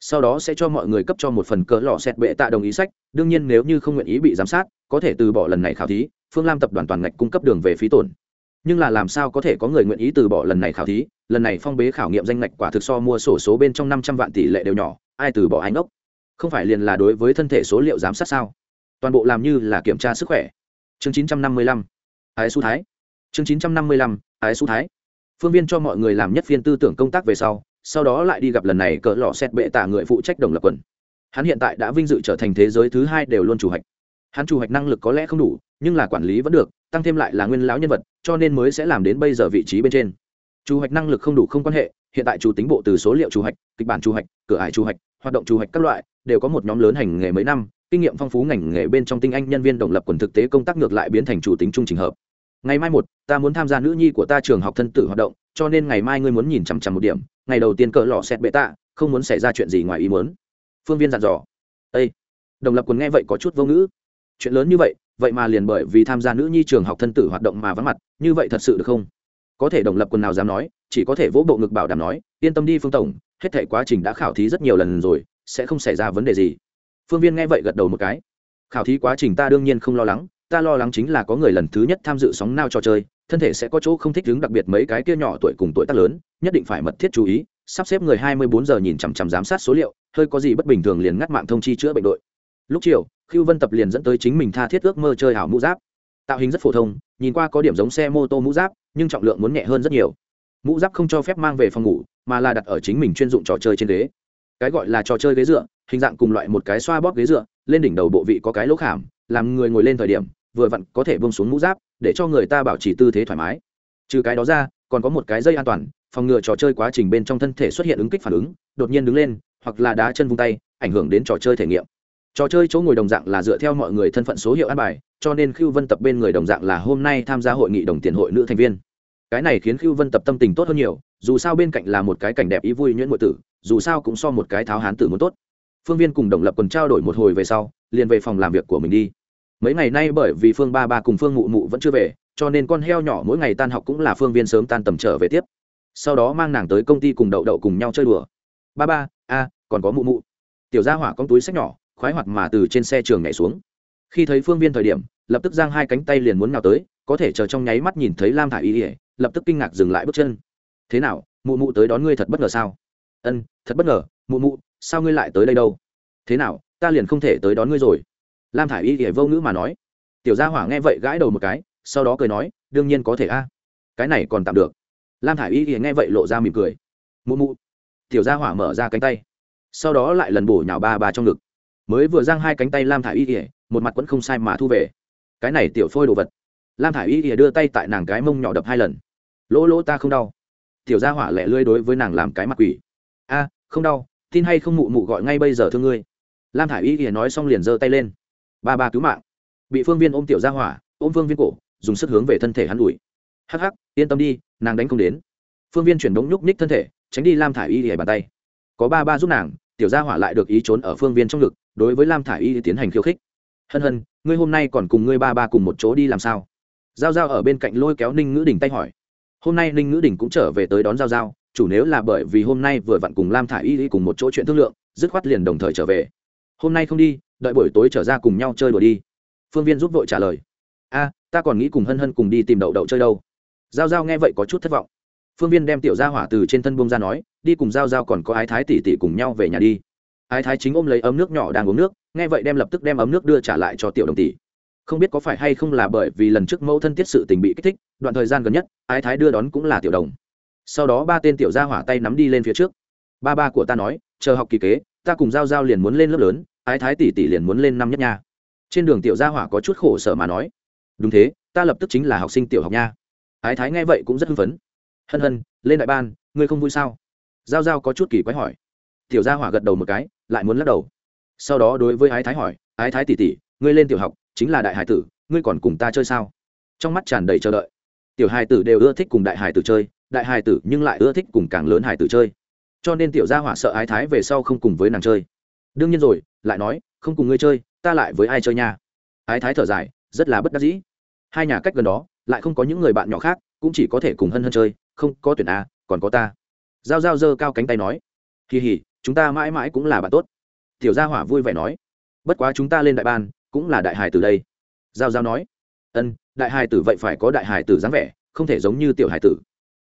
Sau đó sẽ cho mọi người cấp cho một phần cỡ lọ xét bệ tạ đồng ý sách, đương nhiên nếu như không nguyện ý bị giám sát, có thể từ bỏ lần này khảo thí, phương lam tập đoàn toàn ngạch cung cấp đường về phí tổn. Nhưng là làm sao có thể có người nguyện ý từ bỏ lần này khảo thí, lần này phong bế khảo nghiệm danh ngạch quả thực so mua sổ số bên trong năm trăm vạn tỷ lệ đều nhỏ, ai từ bỏ anh ốc không phải liền là đối với thân thể số liệu giám sát sao? Toàn bộ làm như là kiểm tra sức khỏe. Chương chín trăm năm mươi lăm. Ái su thái. Chương chín trăm năm mươi lăm. Ái su thái phương viên cho mọi người làm nhất phiên tư tưởng công tác về sau sau đó lại đi gặp lần này cỡ lọ xét bệ tạ người phụ trách đồng lập quần. Hắn hiện tại đã vinh dự trở thành thế giới thứ hai đều luôn chủ hạch. Hắn chủ hạch năng lực có lẽ không đủ nhưng là quản lý vẫn được tăng thêm lại là nguyên lão nhân vật cho nên mới sẽ làm đến bây giờ vị trí bên trên. Chủ hạch năng lực không đủ không quan hệ hiện tại chủ tính bộ từ số liệu chủ hạch, kịch bản chủ hạch, cửa ải chủ hạch, hoạt động chủ hạch các loại đều có một nhóm lớn hành nghề mấy năm kinh nghiệm phong phú ngành nghề bên trong tinh anh nhân viên đồng lập quần thực tế công tác ngược lại biến thành chủ tính trung trình hợp ngày mai một, ta muốn tham gia nữ nhi của ta trường học thân tử hoạt động, cho nên ngày mai ngươi muốn nhìn chằm chằm một điểm. Ngày đầu tiên cỡ lò xét bệ tạ, không muốn xảy ra chuyện gì ngoài ý muốn. Phương viên dặn dò. Ây đồng lập quần nghe vậy có chút vô ngữ. Chuyện lớn như vậy vậy mà liền bởi vì tham gia nữ nhi trường học thân tử hoạt động mà vắng mặt, như vậy thật sự được không? Có thể đồng lập quần nào dám nói, chỉ có thể vỗ bộ ngực bảo đảm nói, yên tâm đi phương tổng, hết thể quá trình đã khảo thí rất nhiều lần rồi, sẽ không xảy ra vấn đề gì. Phương viên nghe vậy gật đầu một cái. Khảo thí quá trình ta đương nhiên không lo lắng ta lo lắng chính là có người lần thứ nhất tham dự sóng nao trò chơi, thân thể sẽ có chỗ không thích ứng đặc biệt mấy cái kia nhỏ tuổi cùng tuổi tác lớn, nhất định phải mật thiết chú ý, sắp xếp người hai mươi bốn giờ nhìn chằm chằm giám sát số liệu, hơi có gì bất bình thường liền ngắt mạng thông chi chữa bệnh đội. Lúc chiều khiêu vân tập liền dẫn tới chính mình tha thiết ước mơ chơi hảo mũ giáp. Tạo hình rất phổ thông, nhìn qua có điểm giống xe mô tô mũ giáp, nhưng trọng lượng muốn nhẹ hơn rất nhiều. Mũ giáp không cho phép mang về phòng ngủ, mà là đặt ở chính mình chuyên dụng trò chơi trên ghế. Cái gọi là trò chơi ghế dựa, hình dạng cùng loại một cái xoa bóp ghế dựa, lên đỉnh đầu bộ vị có cái lỗ khảm, làm người ngồi lên thời điểm vừa vặn có thể bông xuống mũ giáp, để cho người ta bảo trì tư thế thoải mái. Trừ cái đó ra, còn có một cái dây an toàn, phòng ngừa trò chơi quá trình bên trong thân thể xuất hiện ứng kích phản ứng, đột nhiên đứng lên, hoặc là đá chân vung tay, ảnh hưởng đến trò chơi thể nghiệm. Trò chơi chỗ ngồi đồng dạng là dựa theo mọi người thân phận số hiệu an bài, cho nên khiêu vân tập bên người đồng dạng là hôm nay tham gia hội nghị đồng tiền hội nữ thành viên. Cái này khiến khiêu vân tập tâm tình tốt hơn nhiều, dù sao bên cạnh là một cái cảnh đẹp ý vui nhuyễn ngụy tử, dù sao cũng so một cái tháo hán tử muốn tốt. Phương viên cùng đồng lập còn trao đổi một hồi về sau, liền về phòng làm việc của mình đi mấy ngày nay bởi vì phương ba ba cùng phương mụ mụ vẫn chưa về, cho nên con heo nhỏ mỗi ngày tan học cũng là phương viên sớm tan tầm trở về tiếp. Sau đó mang nàng tới công ty cùng đậu đậu cùng nhau chơi đùa. Ba ba, a, còn có mụ mụ. Tiểu gia hỏa con túi sách nhỏ, khoái hoạt mà từ trên xe trường nhảy xuống. Khi thấy phương viên thời điểm, lập tức giang hai cánh tay liền muốn nào tới, có thể chờ trong nháy mắt nhìn thấy lam thả y ỉa lập tức kinh ngạc dừng lại bước chân. Thế nào, mụ mụ tới đón ngươi thật bất ngờ sao? Ân, thật bất ngờ, mụ mụ, sao ngươi lại tới đây đâu? Thế nào, ta liền không thể tới đón ngươi rồi lam thả i y thì vô ngữ mà nói. Tiểu gia hỏa nghe vậy gãi đầu một cái, sau đó cười nói, đương nhiên có thể a. Cái này còn tạm được. Lam thả i y thì nghe vậy lộ ra mỉm cười. Mụ mụ. Tiểu gia hỏa mở ra cánh tay. Sau đó lại lần bổ nhào ba bà trong ngực. Mới vừa giang hai cánh tay lam thả i y thì một mặt vẫn không sai mà thu về. Cái này tiểu phôi đồ vật. Lam thả i y thì đưa tay tại nàng cái mông nhỏ đập hai lần. Lỗ lỗ ta không đau. Tiểu gia hỏa lẹ lươi đối với nàng làm cái mặt quỷ. A, không đau, tin hay không mụ mụ gọi ngay bây giờ thương ngươi. Lam thả i y thì nói xong liền giơ tay lên ba ba cứu mạng. Bị phương viên ôm tiểu gia hỏa, ôm phương viên cổ, dùng sức hướng về thân thể hắn ủi hắc hắc, yên tâm đi, nàng đánh không đến. Phương viên chuyển đống nhúc ních thân thể, tránh đi lam thả i y hề bàn tay. Có ba ba giúp nàng, tiểu gia hỏa lại được ý trốn ở phương viên trong ngực, đối với lam thả i y tiến hành khiêu khích. Hân hân, ngươi hôm nay còn cùng ngươi ba ba cùng một chỗ đi làm sao? Giao giao ở bên cạnh lôi kéo ninh ngữ đình tay hỏi. Hôm nay ninh ngữ đình cũng trở về tới đón giao giao, chủ nếu là bởi vì hôm nay vừa vặn cùng lam thả i y cùng một chỗ chuyện thương lượng, dứt khoát liền đồng thời trở về. Hôm nay không đi đợi buổi tối trở ra cùng nhau chơi đùa đi. Phương viên giúp vội trả lời. A, ta còn nghĩ cùng hân hân cùng đi tìm đậu đậu chơi đâu. Giao giao nghe vậy có chút thất vọng. Phương viên đem tiểu gia hỏa từ trên thân bông ra nói, đi cùng giao giao còn có ái thái tỷ tỷ cùng nhau về nhà đi. Ái thái chính ôm lấy ấm nước nhỏ đang uống nước, nghe vậy đem lập tức đem ấm nước đưa trả lại cho tiểu đồng tỷ. Không biết có phải hay không là bởi vì lần trước mẫu thân tiết sự tình bị kích thích, đoạn thời gian gần nhất, ái thái đưa đón cũng là tiểu đồng. Sau đó ba tên tiểu gia hỏa tay nắm đi lên phía trước. Ba ba của ta nói, chờ học kỳ kế, ta cùng giao giao liền muốn lên lớp lớn ái thái tỷ tỷ liền muốn lên năm nhất nha. Trên đường tiểu gia hỏa có chút khổ sở mà nói, đúng thế, ta lập tức chính là học sinh tiểu học nha. Ái thái nghe vậy cũng rất hưng phấn. Hân hân, lên đại ban, ngươi không vui sao? Giao giao có chút kỳ quái hỏi. Tiểu gia hỏa gật đầu một cái, lại muốn lắc đầu. Sau đó đối với ái thái hỏi, ái thái tỷ tỷ, ngươi lên tiểu học, chính là đại hải tử, ngươi còn cùng ta chơi sao? Trong mắt tràn đầy chờ đợi. Tiểu hải tử đều ưa thích cùng đại hải tử chơi, đại hải tử nhưng lại ưa thích cùng càng lớn hải tử chơi. Cho nên tiểu gia hỏa sợ ái thái về sau không cùng với nàng chơi. Đương nhiên rồi lại nói, không cùng ngươi chơi, ta lại với ai chơi nha? Ái thái thở dài, rất là bất đắc dĩ. Hai nhà cách gần đó, lại không có những người bạn nhỏ khác, cũng chỉ có thể cùng hân hân chơi, không, có tuyển a, còn có ta. Giao giao giơ cao cánh tay nói, kỳ hỉ, chúng ta mãi mãi cũng là bạn tốt. Tiểu gia hỏa vui vẻ nói, bất quá chúng ta lên đại ban, cũng là đại hài từ đây. Giao giao nói, ân, đại hài tử vậy phải có đại hài tử dáng vẻ, không thể giống như tiểu hài tử.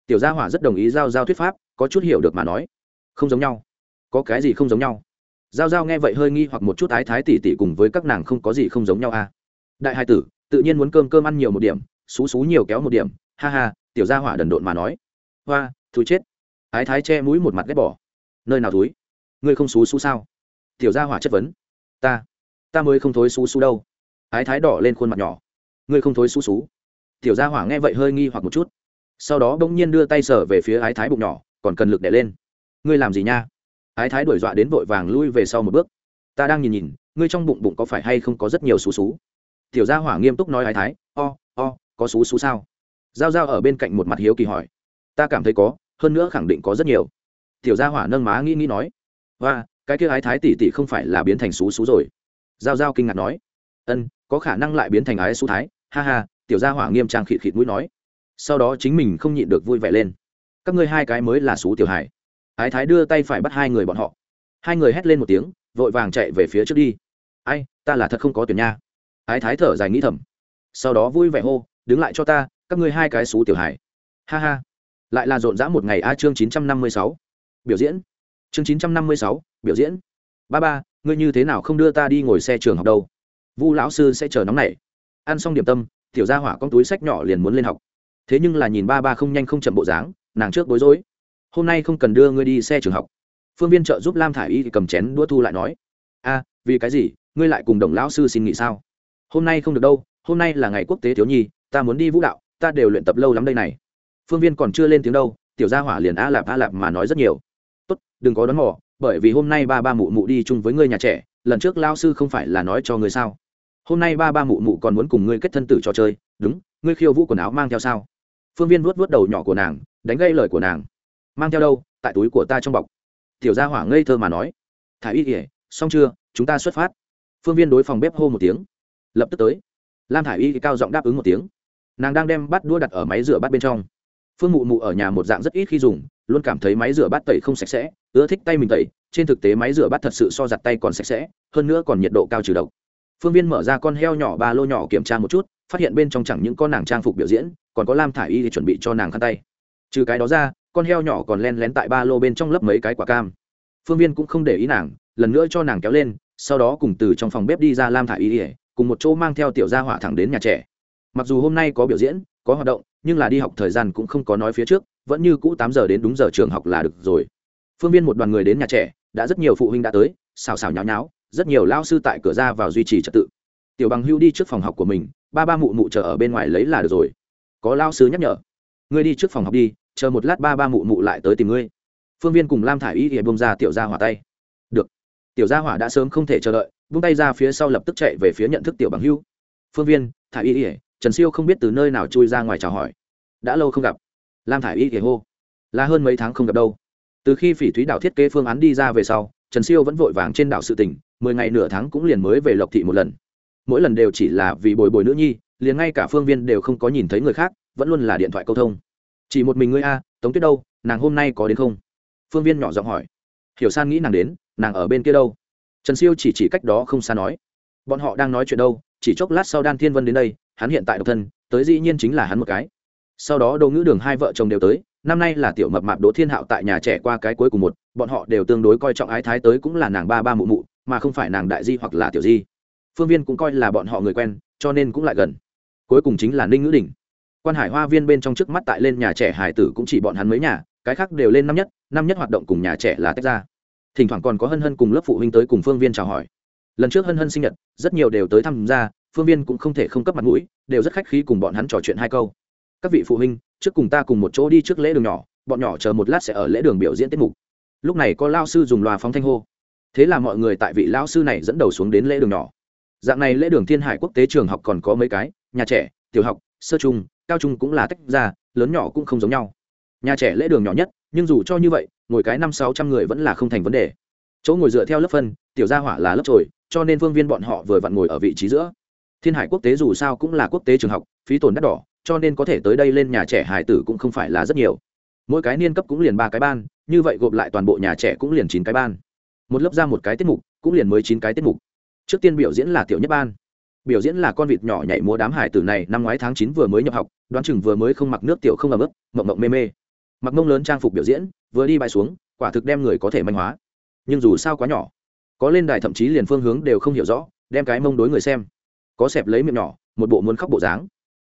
Tiểu gia hỏa rất đồng ý giao giao thuyết pháp, có chút hiểu được mà nói, không giống nhau. Có cái gì không giống nhau? Giao giao nghe vậy hơi nghi hoặc một chút ái thái tỉ tỉ cùng với các nàng không có gì không giống nhau à. Đại hai tử, tự nhiên muốn cơm cơm ăn nhiều một điểm, xú xú nhiều kéo một điểm, ha ha, tiểu gia hỏa đần độn mà nói. Hoa, thúi chết. Ái thái che mũi một mặt ghét bỏ. Nơi nào thúi? Ngươi không xú xú sao? Tiểu gia hỏa chất vấn. Ta ta mới không thối xú xú đâu. Ái thái đỏ lên khuôn mặt nhỏ. Ngươi không thối xú xú. Tiểu gia hỏa nghe vậy hơi nghi hoặc một chút. Sau đó bỗng nhiên đưa tay sở về phía ái thái bụng nhỏ, còn cần lực đẻ lên. Ngươi làm gì nha? Ái thái đuổi dọa đến vội vàng lui về sau một bước. Ta đang nhìn nhìn, ngươi trong bụng bụng có phải hay không có rất nhiều xú xú? Tiểu gia hỏa nghiêm túc nói ái thái, o o, có xú xú sao? Giao giao ở bên cạnh một mặt hiếu kỳ hỏi. Ta cảm thấy có, hơn nữa khẳng định có rất nhiều. Tiểu gia hỏa nâng má nghĩ nghĩ nói. Và cái kia ái thái tỷ tỷ không phải là biến thành xú xú rồi. Giao giao kinh ngạc nói. Ân, có khả năng lại biến thành ái xú thái. Ha ha, tiểu gia hỏa nghiêm trang khịt khịt mũi nói. Sau đó chính mình không nhịn được vui vẻ lên. Các ngươi hai cái mới là xú tiểu hải ái thái đưa tay phải bắt hai người bọn họ. Hai người hét lên một tiếng, vội vàng chạy về phía trước đi. Ai, ta là thật không có tuyển nha. Ái thái thở dài nghĩ thầm. Sau đó vui vẻ hô, đứng lại cho ta, các ngươi hai cái xú tiểu hải ha ha. Lại là rộn rã một ngày a chương chín trăm năm mươi sáu. Biểu diễn. Chương chín trăm năm mươi sáu, biểu diễn. Ba ba, ngươi như thế nào không đưa ta đi ngồi xe trường học đâu? Vu lão sư sẽ chờ nóng này ăn xong điểm tâm, tiểu gia hỏa con túi sách nhỏ liền muốn lên học. Thế nhưng là nhìn ba ba không nhanh không chậm bộ dáng, nàng trước bối rối hôm nay không cần đưa ngươi đi xe trường học. Phương viên trợ giúp lam thả i y cầm chén đua thu lại nói, a, vì cái gì? Ngươi lại cùng đồng lão sư xin nghỉ sao? Hôm nay không được đâu, hôm nay là ngày quốc tế thiếu nhi, ta muốn đi vũ đạo, ta đều luyện tập lâu lắm đây này. Phương viên còn chưa lên tiếng đâu, tiểu gia hỏa liền a lạp a lạp mà nói rất nhiều. Tốt, đừng có đón mỏ bởi vì hôm nay ba ba mụ mụ đi chung với ngươi nhà trẻ, lần trước lao sư không phải là nói cho ngươi sao? Hôm nay ba ba mụ mụ còn muốn cùng ngươi kết thân tử trò chơi, đúng, ngươi khiêu vũ quần áo mang theo sao? Phương viên vuốt vuốt đầu nhỏ của nàng, đánh gây lời của nàng mang theo đâu, tại túi của ta trong bọc. Tiểu gia hỏa ngây thơ mà nói. Thả y kỉa xong chưa, chúng ta xuất phát. Phương viên đối phòng bếp hô một tiếng. Lập tức tới. Lam thả y cao giọng đáp ứng một tiếng. Nàng đang đem bát đua đặt ở máy rửa bát bên trong. Phương mụ mụ ở nhà một dạng rất ít khi dùng, luôn cảm thấy máy rửa bát tẩy không sạch sẽ, ưa thích tay mình tẩy, trên thực tế máy rửa bát thật sự so giặt tay còn sạch sẽ, hơn nữa còn nhiệt độ cao trừ độc. Phương viên mở ra con heo nhỏ ba lô nhỏ kiểm tra một chút, phát hiện bên trong chẳng những con nàng trang phục biểu diễn, còn có lam thả i y thì chuẩn bị cho nàng khăn tay. Trừ cái đó ra con heo nhỏ còn len lén tại ba lô bên trong lấp mấy cái quả cam. Phương viên cũng không để ý nàng, lần nữa cho nàng kéo lên, sau đó cùng từ trong phòng bếp đi ra lam thả ý ỉa cùng một chỗ mang theo tiểu gia hỏa thẳng đến nhà trẻ. Mặc dù hôm nay có biểu diễn, có hoạt động, nhưng là đi học thời gian cũng không có nói phía trước, vẫn như cũ tám giờ đến đúng giờ trường học là được rồi. Phương viên một đoàn người đến nhà trẻ, đã rất nhiều phụ huynh đã tới, xào xào nháo nháo, rất nhiều lao sư tại cửa ra vào duy trì trật tự. Tiểu bằng hưu đi trước phòng học của mình, ba ba mụ mụ chờ ở bên ngoài lấy là được rồi. Có lao sư nhắc nhở, ngươi đi trước phòng học đi chờ một lát ba ba mụ mụ lại tới tìm ngươi. Phương viên cùng lam thả i y thì bông ra tiểu gia hỏa tay. Được. Tiểu gia hỏa đã sớm không thể chờ đợi bung tay ra phía sau lập tức chạy về phía nhận thức tiểu bằng hưu. Phương viên thả y ỉa trần siêu không biết từ nơi nào chui ra ngoài chào hỏi. Đã lâu không gặp. Lam thả y ỉa hô. Là hơn mấy tháng không gặp đâu. Từ khi phỉ thúy đảo thiết kế phương án đi ra về sau, trần siêu vẫn vội vàng trên đảo sự tỉnh mười ngày nửa tháng cũng liền mới về lộc thị một lần. Mỗi lần đều chỉ là vì bồi bồi nữ nhi, liền ngay cả phương viên đều không có nhìn thấy người khác, vẫn luôn là điện thoại câu thông chỉ một mình ngươi a, tống tuyết đâu, nàng hôm nay có đến không? Phương viên nhỏ giọng hỏi. Hiểu san nghĩ nàng đến, nàng ở bên kia đâu? Trần siêu chỉ chỉ cách đó không xa nói. Bọn họ đang nói chuyện đâu, chỉ chốc lát sau đan thiên vân đến đây, hắn hiện tại độc thân, tới dĩ nhiên chính là hắn một cái. Sau đó đồ ngữ đường hai vợ chồng đều tới, năm nay là tiểu mập mạp đỗ thiên hạo tại nhà trẻ qua cái cuối cùng một, bọn họ đều tương đối coi trọng ái thái tới cũng là nàng ba ba mụ mụ, mà không phải nàng đại di hoặc là tiểu di. Phương viên cũng coi là bọn họ người quen, cho nên cũng lại gần. Cuối cùng chính là ninh ngữ đình quan hải hoa viên bên trong trước mắt tại lên nhà trẻ hải tử cũng chỉ bọn hắn mấy nhà, cái khác đều lên năm nhất năm nhất hoạt động cùng nhà trẻ là tách ra. Thỉnh thoảng còn có hân hân cùng lớp phụ huynh tới cùng phương viên chào hỏi. Lần trước hân hân sinh nhật, rất nhiều đều tới tham gia, phương viên cũng không thể không cấp mặt mũi, đều rất khách khí cùng bọn hắn trò chuyện hai câu. Các vị phụ huynh, trước cùng ta cùng một chỗ đi trước lễ đường nhỏ, bọn nhỏ chờ một lát sẽ ở lễ đường biểu diễn tiết mục. Lúc này có lao sư dùng loa phóng thanh hô. Thế là mọi người tại vị lao sư này dẫn đầu xuống đến lễ đường nhỏ. Dạng này lễ đường thiên hải quốc tế trường học còn có mấy cái, nhà trẻ, tiểu học, sơ trung cao trung cũng là tách ra, lớn nhỏ cũng không giống nhau. Nhà trẻ lễ đường nhỏ nhất, nhưng dù cho như vậy, ngồi cái năm sáu trăm người vẫn là không thành vấn đề. Chỗ ngồi dựa theo lớp phân, tiểu gia hỏa là lớp trồi, cho nên phương viên bọn họ vừa vặn ngồi ở vị trí giữa. Thiên hải quốc tế dù sao cũng là quốc tế trường học, phí tổn đắt đỏ, cho nên có thể tới đây lên nhà trẻ hải tử cũng không phải là rất nhiều. Mỗi cái niên cấp cũng liền ba cái ban, như vậy gộp lại toàn bộ nhà trẻ cũng liền chín cái ban. Một lớp ra một cái tiết mục, cũng liền mới chín cái tiết mục. Trước tiên biểu diễn là tiểu nhất ban biểu diễn là con vịt nhỏ nhảy múa đám hải tử này năm ngoái tháng chín vừa mới nhập học, đoán chừng vừa mới không mặc nước tiểu không ấm ức, mộng mộng mê mê. Mặc mông lớn trang phục biểu diễn, vừa đi bay xuống, quả thực đem người có thể manh hóa. Nhưng dù sao quá nhỏ, có lên đài thậm chí liền phương hướng đều không hiểu rõ, đem cái mông đối người xem. Có xẹp lấy miệng nhỏ, một bộ muốn khóc bộ dáng.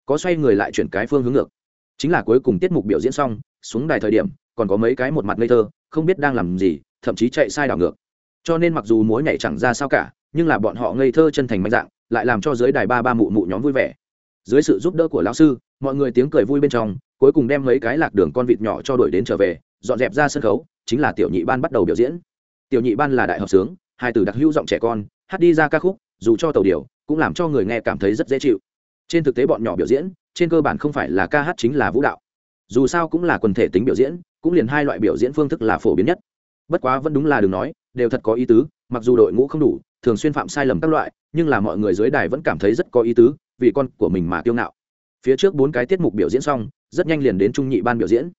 Có xoay người lại chuyển cái phương hướng ngược. Chính là cuối cùng tiết mục biểu diễn xong, xuống đài thời điểm, còn có mấy cái một mặt ngây thơ, không biết đang làm gì, thậm chí chạy sai đảo ngược. Cho nên mặc dù múa nhảy chẳng ra sao cả nhưng là bọn họ ngây thơ chân thành mạnh dạng, lại làm cho dưới đài ba ba mụ mụ nhóm vui vẻ. Dưới sự giúp đỡ của lão sư, mọi người tiếng cười vui bên trong, cuối cùng đem mấy cái lạc đường con vịt nhỏ cho đuổi đến trở về, dọn dẹp ra sân khấu, chính là tiểu nhị ban bắt đầu biểu diễn. Tiểu nhị ban là đại học sướng, hai từ đặc hữu giọng trẻ con, hát đi ra ca khúc, dù cho tàu điều, cũng làm cho người nghe cảm thấy rất dễ chịu. Trên thực tế bọn nhỏ biểu diễn, trên cơ bản không phải là ca hát chính là vũ đạo. Dù sao cũng là quần thể tính biểu diễn, cũng liền hai loại biểu diễn phương thức là phổ biến nhất. Bất quá vẫn đúng là đừng nói, đều thật có ý tứ, mặc dù đội ngũ không đủ thường xuyên phạm sai lầm các loại, nhưng là mọi người dưới đài vẫn cảm thấy rất có ý tứ, vì con của mình mà kiêu ngạo. Phía trước bốn cái tiết mục biểu diễn xong, rất nhanh liền đến trung nhị ban biểu diễn.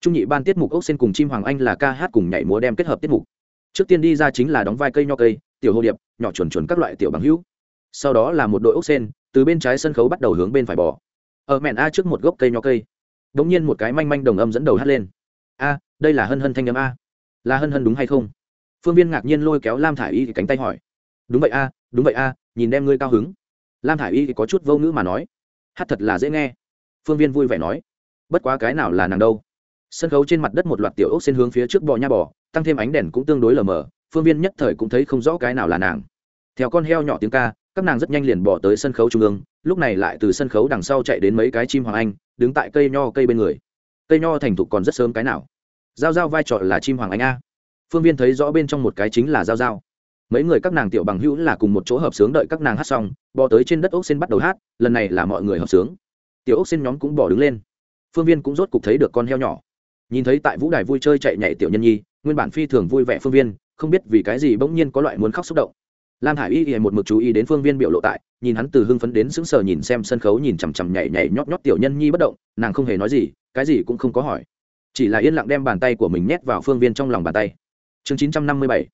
Trung nhị ban tiết mục ốc sen cùng chim hoàng anh là ca hát cùng nhảy múa đem kết hợp tiết mục. Trước tiên đi ra chính là đóng vai cây nho cây, tiểu hồ điệp, nhỏ chuẩn chuẩn các loại tiểu bằng hữu. Sau đó là một đội ốc sen, từ bên trái sân khấu bắt đầu hướng bên phải bỏ ở mẹn a trước một gốc cây nho cây. Đ ỗ n g nhiên một cái manh manh đồng âm dẫn đầu hát lên. A, đây là hân hân thanh âm a. Là hân hân đúng hay không? Phương viên ngạc nhiên lôi kéo lam thả i y cánh tay hỏi đúng vậy a, đúng vậy a, nhìn đem ngươi cao hứng. Lam thả i y có chút vô ngữ mà nói. Hát thật là dễ nghe. Phương viên vui vẻ nói. Bất quá cái nào là nàng đâu. Sân khấu trên mặt đất một loạt tiểu ốc xen hướng phía trước bò nha bò, tăng thêm ánh đèn cũng tương đối lờ mờ, phương viên nhất thời cũng thấy không rõ cái nào là nàng. Theo con heo nhỏ tiếng ca, các nàng rất nhanh liền bỏ tới sân khấu trung ương, lúc này lại từ sân khấu đằng sau chạy đến mấy cái chim hoàng anh, đứng tại cây nho cây bên người. Cây nho thành thục còn rất sớm cái nào. Giao giao vai trò là chim hoàng anh a. Phương viên thấy rõ bên trong một cái chính là giao giao mấy người các nàng tiểu bằng hữu là cùng một chỗ hợp sướng đợi các nàng hát xong bỏ tới trên đất ốc xin bắt đầu hát, lần này là mọi người hợp sướng. Tiểu ốc xin nhóm cũng bỏ đứng lên. Phương viên cũng rốt cục thấy được con heo nhỏ. Nhìn thấy tại vũ đài vui chơi chạy nhảy tiểu nhân nhi, nguyên bản phi thường vui vẻ phương viên, không biết vì cái gì bỗng nhiên có loại muốn khóc xúc động. Lam hải y y một mực chú ý đến phương viên biểu lộ tại, nhìn hắn từ hưng phấn đến sững sờ nhìn xem sân khấu nhìn chằm chằm nhảy nhảy nhót nhót tiểu nhân nhi bất động, nàng không hề nói gì, cái gì cũng không có hỏi. Chỉ là yên lặng đem bàn tay của mình nhét vào phương viên trong lòng bàn tay. Chương chín trăm năm mươi bảy,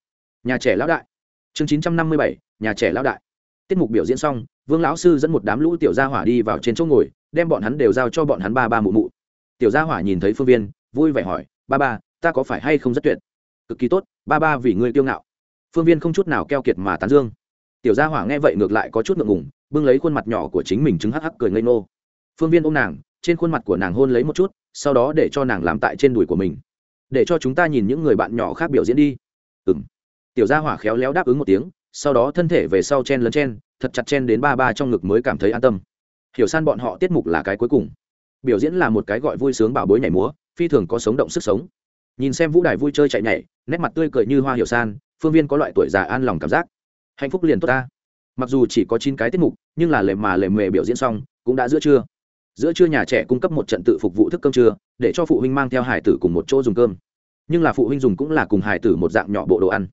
nhà trẻ lão đại chương chín trăm năm mươi bảy, nhà trẻ lão đại. Tiết mục biểu diễn xong, vương lão sư dẫn một đám lũ tiểu gia hỏa đi vào trên chỗ ngồi, đem bọn hắn đều giao cho bọn hắn ba ba mụ mụ. Tiểu gia hỏa nhìn thấy phương viên, vui vẻ hỏi, ba ba, ta có phải hay không rất tuyệt? Cực kỳ tốt, ba ba vì ngươi kiêu ngạo. Phương viên không chút nào keo kiệt mà tán dương. Tiểu gia hỏa nghe vậy ngược lại có chút ngượng ngùng, bưng lấy khuôn mặt nhỏ của chính mình chứng hắc hắc cười ngây ngô. Phương viên ôm nàng, trên khuôn mặt của nàng hôn lấy một chút, sau đó để cho nàng làm tại trên đùi của mình. Để cho chúng ta nhìn những người bạn nhỏ khác biểu diễn đi. Ừ m tiểu gia hỏa khéo léo đáp ứng một tiếng, sau đó thân thể về sau chen lấn chen, thật chặt chen đến ba ba trong ngực mới cảm thấy an tâm. Hiểu san bọn họ tiết mục là cái cuối cùng. Biểu diễn là một cái gọi vui sướng bảo bối nhảy múa, phi thường có sống động sức sống. Nhìn xem vũ đài vui chơi chạy nhảy, nét mặt tươi cười như hoa hiểu san, phương viên có loại tuổi già an lòng cảm giác. Hạnh phúc liền tốt ta. Mặc dù chỉ có chín cái tiết mục, nhưng là lề mà lề mề biểu diễn xong, cũng đã giữa trưa. Giữa trưa nhà trẻ cung cấp một trận tự phục vụ thức cơm trưa, để cho phụ huynh mang theo hải tử cùng một chỗ dùng cơm. Nhưng là phụ huynh dùng cũng là cùng hải tử một dạng nhỏ bộ đồ ăn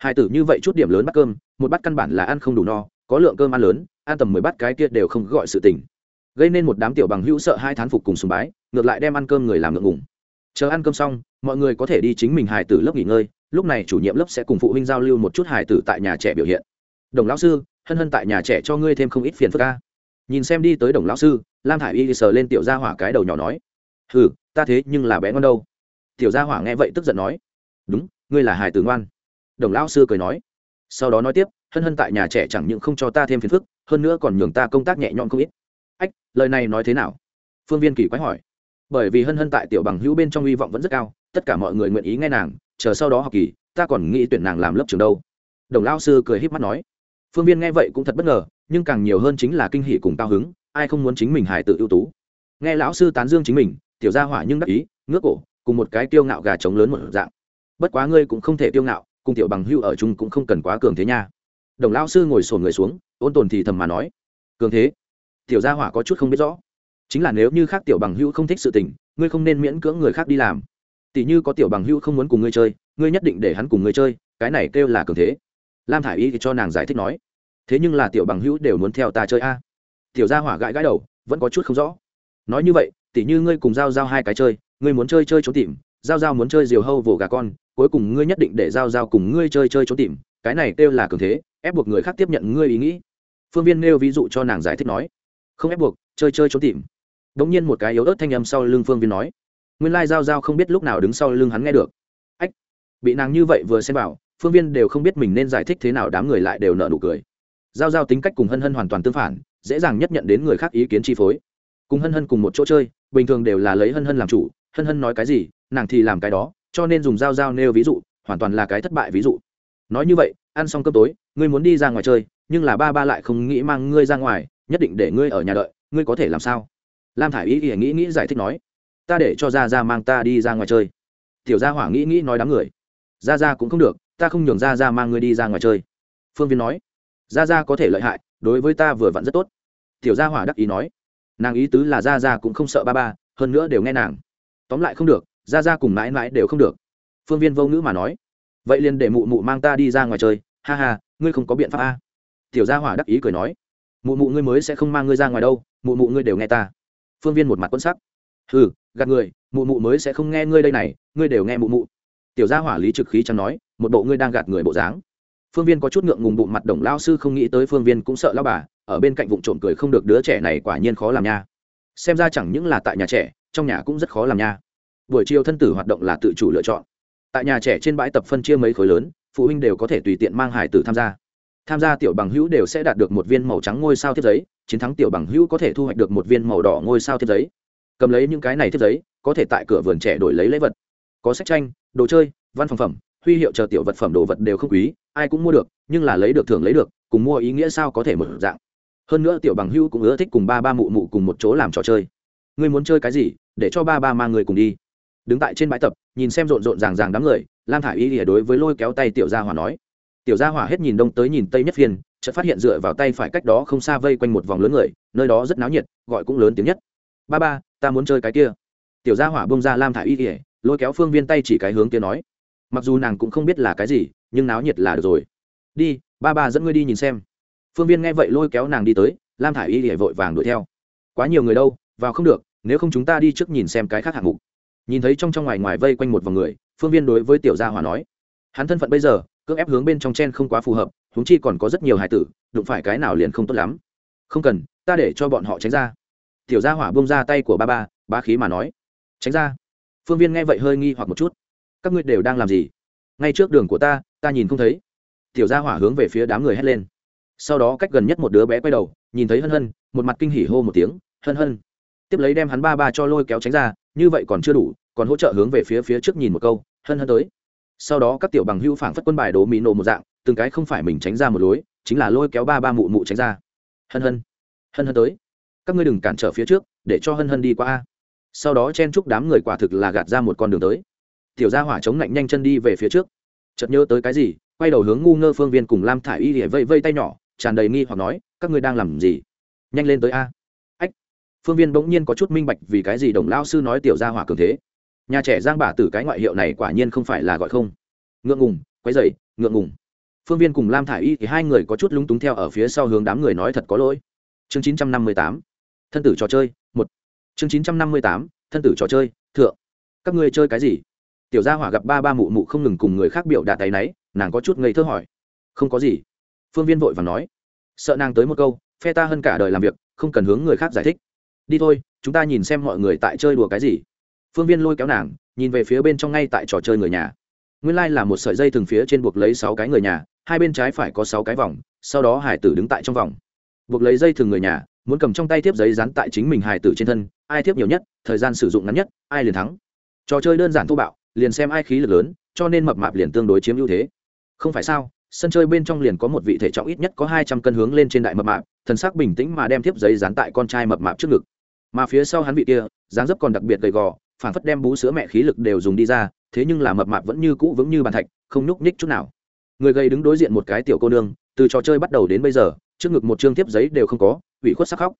hải tử như vậy chút điểm lớn bắt cơm, một bát căn bản là ăn không đủ no, có lượng cơm ăn lớn, ăn tầm mười bát cái kia đều không gọi sự tình. Gây nên một đám tiểu bằng hữu sợ hai thán phục cùng sùng bái, ngược lại đem ăn cơm người làm ngượng ngùng. Chờ ăn cơm xong, mọi người có thể đi chính mình hài tử lớp nghỉ ngơi, lúc này chủ nhiệm lớp sẽ cùng phụ huynh giao lưu một chút hài tử tại nhà trẻ biểu hiện. Đồng lão sư, hân hân tại nhà trẻ cho ngươi thêm không ít phiền phức ca nhìn xem đi tới đồng lão sư, lam thả i y sờ lên tiểu gia hỏa cái đầu nhỏ nói, hừ, ta thế nhưng là bé ngon đâu. Tiểu gia hỏa nghe vậy tức giận nói, đúng, ngươi là hài tử ngoan đồng lão sư cười nói. Sau đó nói tiếp, hân hân tại nhà trẻ chẳng những không cho ta thêm phiền phức, hơn nữa còn nhường ta công tác nhẹ nhõm không ít. Ách, lời này nói thế nào? Phương viên kỳ quái hỏi. Bởi vì hân hân tại tiểu bằng hữu bên trong hy vọng vẫn rất cao, tất cả mọi người nguyện ý nghe nàng, chờ sau đó học kỳ, ta còn nghĩ tuyển nàng làm lớp trường đâu. Đồng lão sư cười híp mắt nói. Phương viên nghe vậy cũng thật bất ngờ, nhưng càng nhiều hơn chính là kinh hỷ cùng cao hứng, ai không muốn chính mình hài tự ưu tú. Nghe lão sư tán dương chính mình, tiểu gia hỏa nhưng đắc ý, ngước cổ, cùng một cái tiêu ngạo gà trống lớn một dạng. Bất quá ngươi cũng không thể tiêu ngạo cùng tiểu bằng hưu ở chung cũng không cần quá cường thế nha. Đồng lão sư ngồi sồn người xuống, ôn tồn thì thầm mà nói, cường thế? Tiểu gia hỏa có chút không biết rõ. Chính là nếu như khác tiểu bằng hưu không thích sự tình, ngươi không nên miễn cưỡng người khác đi làm. Tỷ như có tiểu bằng hưu không muốn cùng ngươi chơi, ngươi nhất định để hắn cùng ngươi chơi, cái này kêu là cường thế. Lam thả i y thì cho nàng giải thích nói, thế nhưng là tiểu bằng hữu đều muốn theo ta chơi a. Tiểu gia hỏa gãi gãi đầu, vẫn có chút không rõ. Nói như vậy, tỷ như ngươi cùng giao giao hai cái chơi, ngươi muốn chơi chơi trốn tìm, giao giao muốn chơi diều hâu vồ gà con cuối cùng ngươi nhất định để giao giao cùng ngươi chơi chơi trốn tìm cái này kêu là cường thế ép buộc người khác tiếp nhận ngươi ý nghĩ. Phương viên nêu ví dụ cho nàng giải thích nói. Không ép buộc chơi chơi trốn tìm. Đ ỗ n g nhiên một cái yếu ớt thanh âm sau lưng phương viên nói. Nguyên lai giao giao không biết lúc nào đứng sau lưng hắn nghe được. Ách bị nàng như vậy vừa xem bảo, phương viên đều không biết mình nên giải thích thế nào đám người lại đều nợ nụ cười. Giao giao tính cách cùng hân hân hoàn toàn tương phản dễ dàng nhất nhận đến người khác ý kiến chi phối. Cùng hân hân cùng một chỗ chơi bình thường đều là lấy hân hân làm chủ hân hân nói cái gì nàng thì làm cái đó cho nên dùng dao dao nêu ví dụ, hoàn toàn là cái thất bại ví dụ. Nói như vậy, ăn xong cơm tối, ngươi muốn đi ra ngoài chơi, nhưng là ba ba lại không nghĩ mang ngươi ra ngoài, nhất định để ngươi ở nhà đợi, ngươi có thể làm sao? Lam thả i ý ỉa nghĩ nghĩ giải thích nói, ta để cho ra ra mang ta đi ra ngoài chơi. Tiểu gia hỏa nghĩ nghĩ nói đám người ra ra cũng không được, ta không nhường ra ra mang ngươi đi ra ngoài chơi. Phương viên nói ra ra có thể lợi hại, đối với ta vừa vặn rất tốt. Tiểu gia hỏa đắc ý nói, nàng ý tứ là ra ra cũng không sợ ba ba, hơn nữa đều nghe nàng. Tóm lại không được ra ra cùng mãi mãi đều không được. Phương viên vô ngữ mà nói, vậy liền để mụ mụ mang ta đi ra ngoài chơi. Ha ha, ngươi không có biện pháp a. Tiểu gia hỏa đắc ý cười nói, mụ mụ ngươi mới sẽ không mang ngươi ra ngoài đâu, mụ mụ ngươi đều nghe ta. Phương viên một mặt quân sắc ừ gạt người, mụ mụ mới sẽ không nghe ngươi đây này, ngươi đều nghe mụ mụ. Tiểu gia hỏa lý trực khí chẳng nói, một bộ ngươi đang gạt người bộ dáng. Phương viên có chút ngượng ngùng bụng mặt đồng lao sư không nghĩ tới phương viên cũng sợ lao bà, ở bên cạnh vụ trộm cười không được đứa trẻ này quả nhiên khó làm nha. Xem ra chẳng những là tại nhà trẻ, trong nhà cũng rất khó làm nha buổi chiều thân tử hoạt động là tự chủ lựa chọn. Tại nhà trẻ trên bãi tập phân chia mấy khối lớn, phụ huynh đều có thể tùy tiện mang hải tử tham gia. Tham gia tiểu bằng hữu đều sẽ đạt được một viên màu trắng ngôi sao thiếp giấy, chiến thắng tiểu bằng hữu có thể thu hoạch được một viên màu đỏ ngôi sao thiếp giấy. Cầm lấy những cái này thiếp giấy, có thể tại cửa vườn trẻ đổi lấy lễ vật. Có sách tranh, đồ chơi, văn phòng phẩm, huy hiệu chờ tiểu vật phẩm đồ vật đều không quý, ai cũng mua được, nhưng là lấy được thường lấy được, cùng mua ý nghĩa sao có thể một dạng. Hơn nữa tiểu bằng hữu cũng ưa thích cùng ba ba mụ mụ cùng một chỗ làm trò chơi. Ngươi muốn chơi cái gì, để cho ba ba mang người cùng đi đứng tại trên bãi tập, nhìn xem rộn rộn ràng ràng đám người, lam thả i y lìa đối với lôi kéo tay tiểu gia hỏa nói. Tiểu gia hỏa hết nhìn đông tới nhìn tây nhất phiên, chợt phát hiện dựa vào tay phải cách đó không xa vây quanh một vòng lớn người, nơi đó rất náo nhiệt, gọi cũng lớn tiếng nhất. Ba ba, ta muốn chơi cái kia. Tiểu gia hỏa bông ra lam thả i y lìa lôi kéo phương viên tay chỉ cái hướng kia nói. Mặc dù nàng cũng không biết là cái gì, nhưng náo nhiệt là được rồi. Đi, ba ba dẫn ngươi đi nhìn xem. Phương viên nghe vậy lôi kéo nàng đi tới, lam thả i y hề vội vàng đuổi theo. Quá nhiều người đâu, vào không được, nếu không chúng ta đi trước nhìn xem cái khác hạng mục nhìn thấy trong trong ngoài ngoài vây quanh một vòng người, phương viên đối với tiểu gia hòa nói, hắn thân phận bây giờ, cưỡng ép hướng bên trong chen không quá phù hợp húng chi còn có rất nhiều hải tử, đụng phải cái nào liền không tốt lắm. Không cần, ta để cho bọn họ tránh ra. Tiểu gia hỏa bông ra tay của ba ba, bá khí mà nói, tránh ra. Phương viên nghe vậy hơi nghi hoặc một chút, các ngươi đều đang làm gì? Ngay trước đường của ta ta nhìn không thấy. Tiểu gia hỏa hướng về phía đám người hét lên. Sau đó cách gần nhất một đứa bé quay đầu, nhìn thấy hân hân, một mặt kinh hỉ hô một tiếng, hân hân. Tiếp lấy đem hắn ba ba cho lôi kéo tránh ra, như vậy còn chưa đủ còn hỗ trợ hướng về phía phía trước nhìn một câu, hân hân tới. Sau đó các tiểu bằng hưu phảng phất quân bài đồ mỹ nổ một dạng, từng cái không phải mình tránh ra một lối, chính là lôi kéo ba ba mụ mụ tránh ra. Hân hân hân hân tới. Các ngươi đừng cản trở phía trước, để cho hân hân đi qua sau đó chen chúc đám người quả thực là gạt ra một con đường tới. Tiểu gia hỏa chống lạnh nhanh chân đi về phía trước. Chợt nhớ tới cái gì, quay đầu hướng ngu ngơ phương viên cùng lam thả i y để vây vây tay nhỏ, tràn đầy nghi hoặc nói, các ngươi đang làm gì? Nhanh lên tới a. Ách, phương viên bỗng nhiên có chút minh bạch vì cái gì đồng lao sư nói tiểu gia hỏa cường thế nhà trẻ giang bà tử cái ngoại hiệu này quả nhiên không phải là gọi không. Ngượng ngùng, quấy dày ngượng ngùng. Phương viên cùng lam thả i y thì hai người có chút lúng túng theo ở phía sau hướng đám người nói thật có lỗi. Chương chín trăm năm mươi tám, thân tử trò chơi, một. Chương chín trăm năm mươi tám, thân tử trò chơi, thượng. Các ngươi chơi cái gì? Tiểu gia hỏa gặp ba ba mụ mụ không ngừng cùng người khác biểu đạt tay náy, nàng có chút ngây thơ hỏi. Không có gì. Phương viên vội và nói. Sợ nàng tới một câu, phe ta hơn cả đời làm việc, không cần hướng người khác giải thích. Đi thôi, chúng ta nhìn xem mọi người tại chơi đùa cái gì phương viên lôi kéo nàng, nhìn về phía bên trong ngay tại trò chơi người nhà. Nguyên lai、like、là một sợi dây thường phía trên buộc lấy sáu cái người nhà, hai bên trái phải có sáu cái vòng, sau đó hải tử đứng tại trong vòng. Buộc lấy dây thường người nhà, muốn cầm trong tay tiếp giấy dán tại chính mình hải tử trên thân, ai tiếp nhiều nhất, thời gian sử dụng ngắn nhất, ai liền thắng. Trò chơi đơn giản thô bạo, liền xem ai khí lực lớn, cho nên mập mạp liền tương đối chiếm ưu thế. Không phải sao, sân chơi bên trong liền có một vị thể trọng ít nhất có hai trăm cân hướng lên trên đại mập mạp, thần sắc bình tĩnh mà đem tiếp giấy dán tại con trai mập mạp trước ngực. Mà phía sau hắn vị kia, dáng dấp còn đặc biệt gầy gò phản phất đem bú sữa mẹ khí lực đều dùng đi ra, thế nhưng là mập mạp vẫn như cũ vững như bàn thạch, không nhúc nhích chút nào. Người gầy đứng đối diện một cái tiểu cô nương, từ trò chơi bắt đầu đến bây giờ, trước ngực một chương tiếp giấy đều không có, ủy khuất sắc khóc.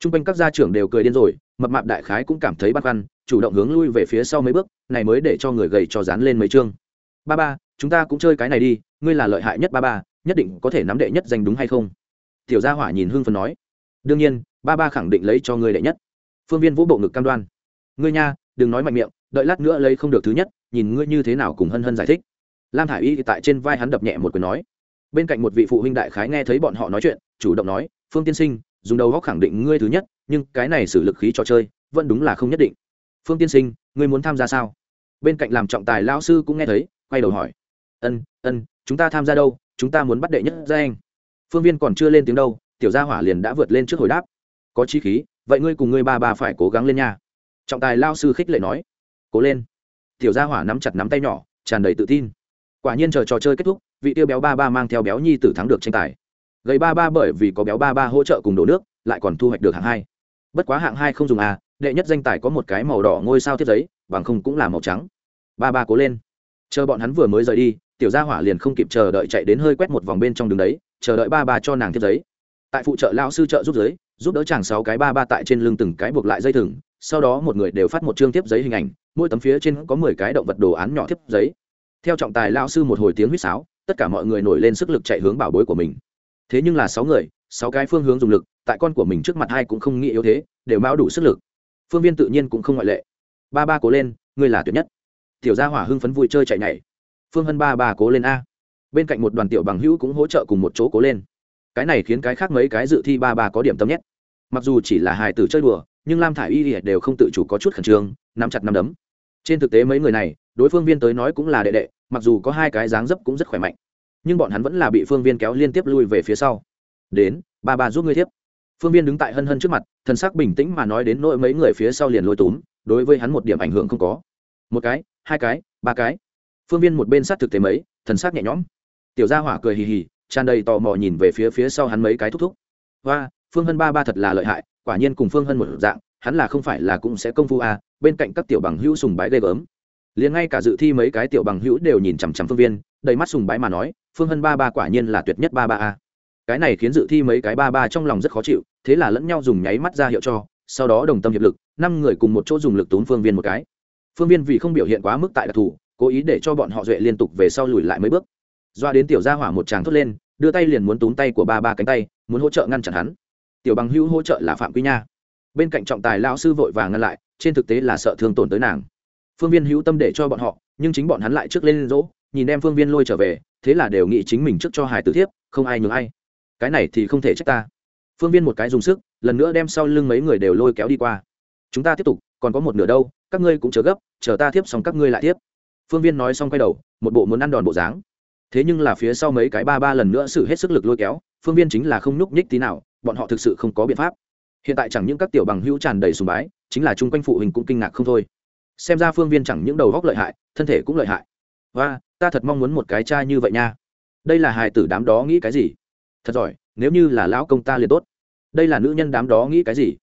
T r u n g quanh các gia trưởng đều cười điên rồi, mập mạp đại khái cũng cảm thấy băn khoăn, chủ động hướng lui về phía sau mấy bước, này mới để cho người gầy cho dán lên mấy chương. Ba ba, chúng ta cũng chơi cái này đi, ngươi là lợi hại nhất ba ba, nhất định có thể nắm đệ nhất giành đúng hay không? Tiểu gia hỏa nhìn hưng phần nói. Đương nhiên, ba ba khẳng định lấy cho ngươi đệ nhất. Phương viên vũ bộ ngực cam đoan. Ngươi nha đừng nói mạnh miệng, đợi lát nữa lấy không được thứ nhất, nhìn ngươi như thế nào cùng hân hân giải thích. Lam thả i y tại trên vai hắn đập nhẹ một quyền nói. Bên cạnh một vị phụ huynh đại khái nghe thấy bọn họ nói chuyện, chủ động nói, phương tiên sinh, dùng đầu góc khẳng định ngươi thứ nhất, nhưng cái này xử lực khí trò chơi, vẫn đúng là không nhất định. Phương tiên sinh, ngươi muốn tham gia sao? Bên cạnh làm trọng tài lao sư cũng nghe thấy, quay đầu hỏi. Ân ân, chúng ta tham gia đâu? Chúng ta muốn bắt đệ nhất ra anh. Phương viên còn chưa lên tiếng đâu, tiểu gia hỏa liền đã vượt lên trước hồi đáp. Có chi khí, vậy ngươi cùng ngươi ba ba phải cố gắng lên nha trọng tài lao sư khích lệ nói. Cố lên. Tiểu gia hỏa nắm chặt nắm tay nhỏ, tràn đầy tự tin. Quả nhiên chờ trò chơi kết thúc, vị tiêu béo ba ba mang theo béo nhi tử thắng được tranh tài. Gầy ba ba bởi vì có béo ba ba hỗ trợ cùng đổ nước, lại còn thu hoạch được hạng hai. Bất quá hạng hai không dùng à đệ nhất danh tài có một cái màu đỏ ngôi sao thiết giấy, bằng không cũng là màu trắng. Ba ba cố lên. Chờ bọn hắn vừa mới rời đi, tiểu gia hỏa liền không kịp chờ đợi chạy đến hơi quét một vòng bên trong đường đấy, chờ đợi ba ba cho nàng thiết giấy. Tại phụ trợ lao sư trợ giúp giới, giúp đỡ chàng sáu cái ba ba tại trên lưng từng cái buộc lại dây thừng sau đó một người đều phát một chương tiếp giấy hình ảnh, mỗi tấm phía trên có mười cái động vật đồ án nhỏ tiếp giấy. Theo trọng tài lao sư một hồi tiếng huýt sáo, tất cả mọi người nổi lên sức lực chạy hướng bảo bối của mình. Thế nhưng là sáu người, sáu cái phương hướng dùng lực, tại con của mình trước mặt hai cũng không nghĩ yếu thế, đều mão đủ sức lực. Phương viên tự nhiên cũng không ngoại lệ. Ba ba cố lên, ngươi là tuyệt nhất. Tiểu gia hỏa hưng phấn vui chơi chạy nhảy. Phương hân ba ba cố lên a. Bên cạnh một đoàn tiểu bằng hữu cũng hỗ trợ cùng một chỗ cố lên. Cái này khiến cái khác mấy cái dự thi ba ba có điểm tâm nhất. Mặc dù chỉ là hài tử chơi đùa nhưng lam thả i y đều không tự chủ có chút khẩn trương, nắm chặt nắm đấm. Trên thực tế mấy người này, đối phương viên tới nói cũng là đệ đệ, mặc dù có hai cái dáng dấp cũng rất khỏe mạnh, nhưng bọn hắn vẫn là bị phương viên kéo liên tiếp lui về phía sau. Đến, ba ba giúp ngươi tiếp. Phương viên đứng tại hân hân trước mặt, thần sắc bình tĩnh mà nói đến nỗi mấy người phía sau liền lôi túm, đối với hắn một điểm ảnh hưởng không có. Một cái, hai cái, ba cái. Phương viên một bên sát thực tế mấy, thần sắc nhẹ nhõm. Tiểu gia hỏa cười hì hì, tràn đầy tò mò nhìn về phía phía sau hắn mấy cái thúc thúc. Và phương hân ba ba thật là lợi hại quả nhiên cùng phương hân một dạng hắn là không phải là cũng sẽ công phu à, bên cạnh các tiểu bằng hữu sùng bái ghê gớm. Liền ngay cả dự thi mấy cái tiểu bằng hữu đều nhìn chằm chằm phương viên đầy mắt sùng bái mà nói phương hân ba ba quả nhiên là tuyệt nhất ba ba a cái này khiến dự thi mấy cái ba ba trong lòng rất khó chịu thế là lẫn nhau dùng nháy mắt ra hiệu cho sau đó đồng tâm hiệp lực năm người cùng một chỗ dùng lực tốn phương viên một cái. Phương viên vì không biểu hiện quá mức tại đặc thù cố ý để cho bọn họ duệ liên tục về sau lùi lại mấy bước. Doa đến tiểu gia hỏa một tràng thốt lên đưa tay liền muốn túm tay của ba ba cánh tay muốn hỗ trợ ngăn chặn hắn tiểu bằng hữu hỗ trợ là phạm quy nha. Bên cạnh trọng tài lao sư vội vàng ngăn lại, trên thực tế là sợ thương tổn tới nàng. Phương viên hữu tâm để cho bọn họ, nhưng chính bọn hắn lại trước lên dỗ nhìn đem phương viên lôi trở về, thế là đều nghĩ chính mình trước cho hải tử thiếp, không ai nhường ai. Cái này thì không thể trách ta. Phương viên một cái dùng sức, lần nữa đem sau lưng mấy người đều lôi kéo đi qua. Chúng ta tiếp tục, còn có một nửa đâu, các ngươi cũng chờ gấp, chờ ta tiếp xong các ngươi lại tiếp phương viên nói xong quay đầu, một bộ muốn ăn đòn bộ dáng. Thế nhưng là phía sau mấy cái ba ba lần nữa xử hết sức lực lôi kéo, phương viên chính là không nhúc nhích tí nào bọn họ thực sự không có biện pháp. Hiện tại chẳng những các tiểu bằng hữu tràn đầy sùng bái, chính là chung quanh phụ huynh cũng kinh ngạc không thôi. Xem ra phương viên chẳng những đầu góc lợi hại, thân thể cũng lợi hại. Và ta thật mong muốn một cái cha như vậy nha. Đây là hài tử đám đó nghĩ cái gì? Thật giỏi, nếu như là lão công ta liền tốt. Đây là nữ nhân đám đó nghĩ cái gì?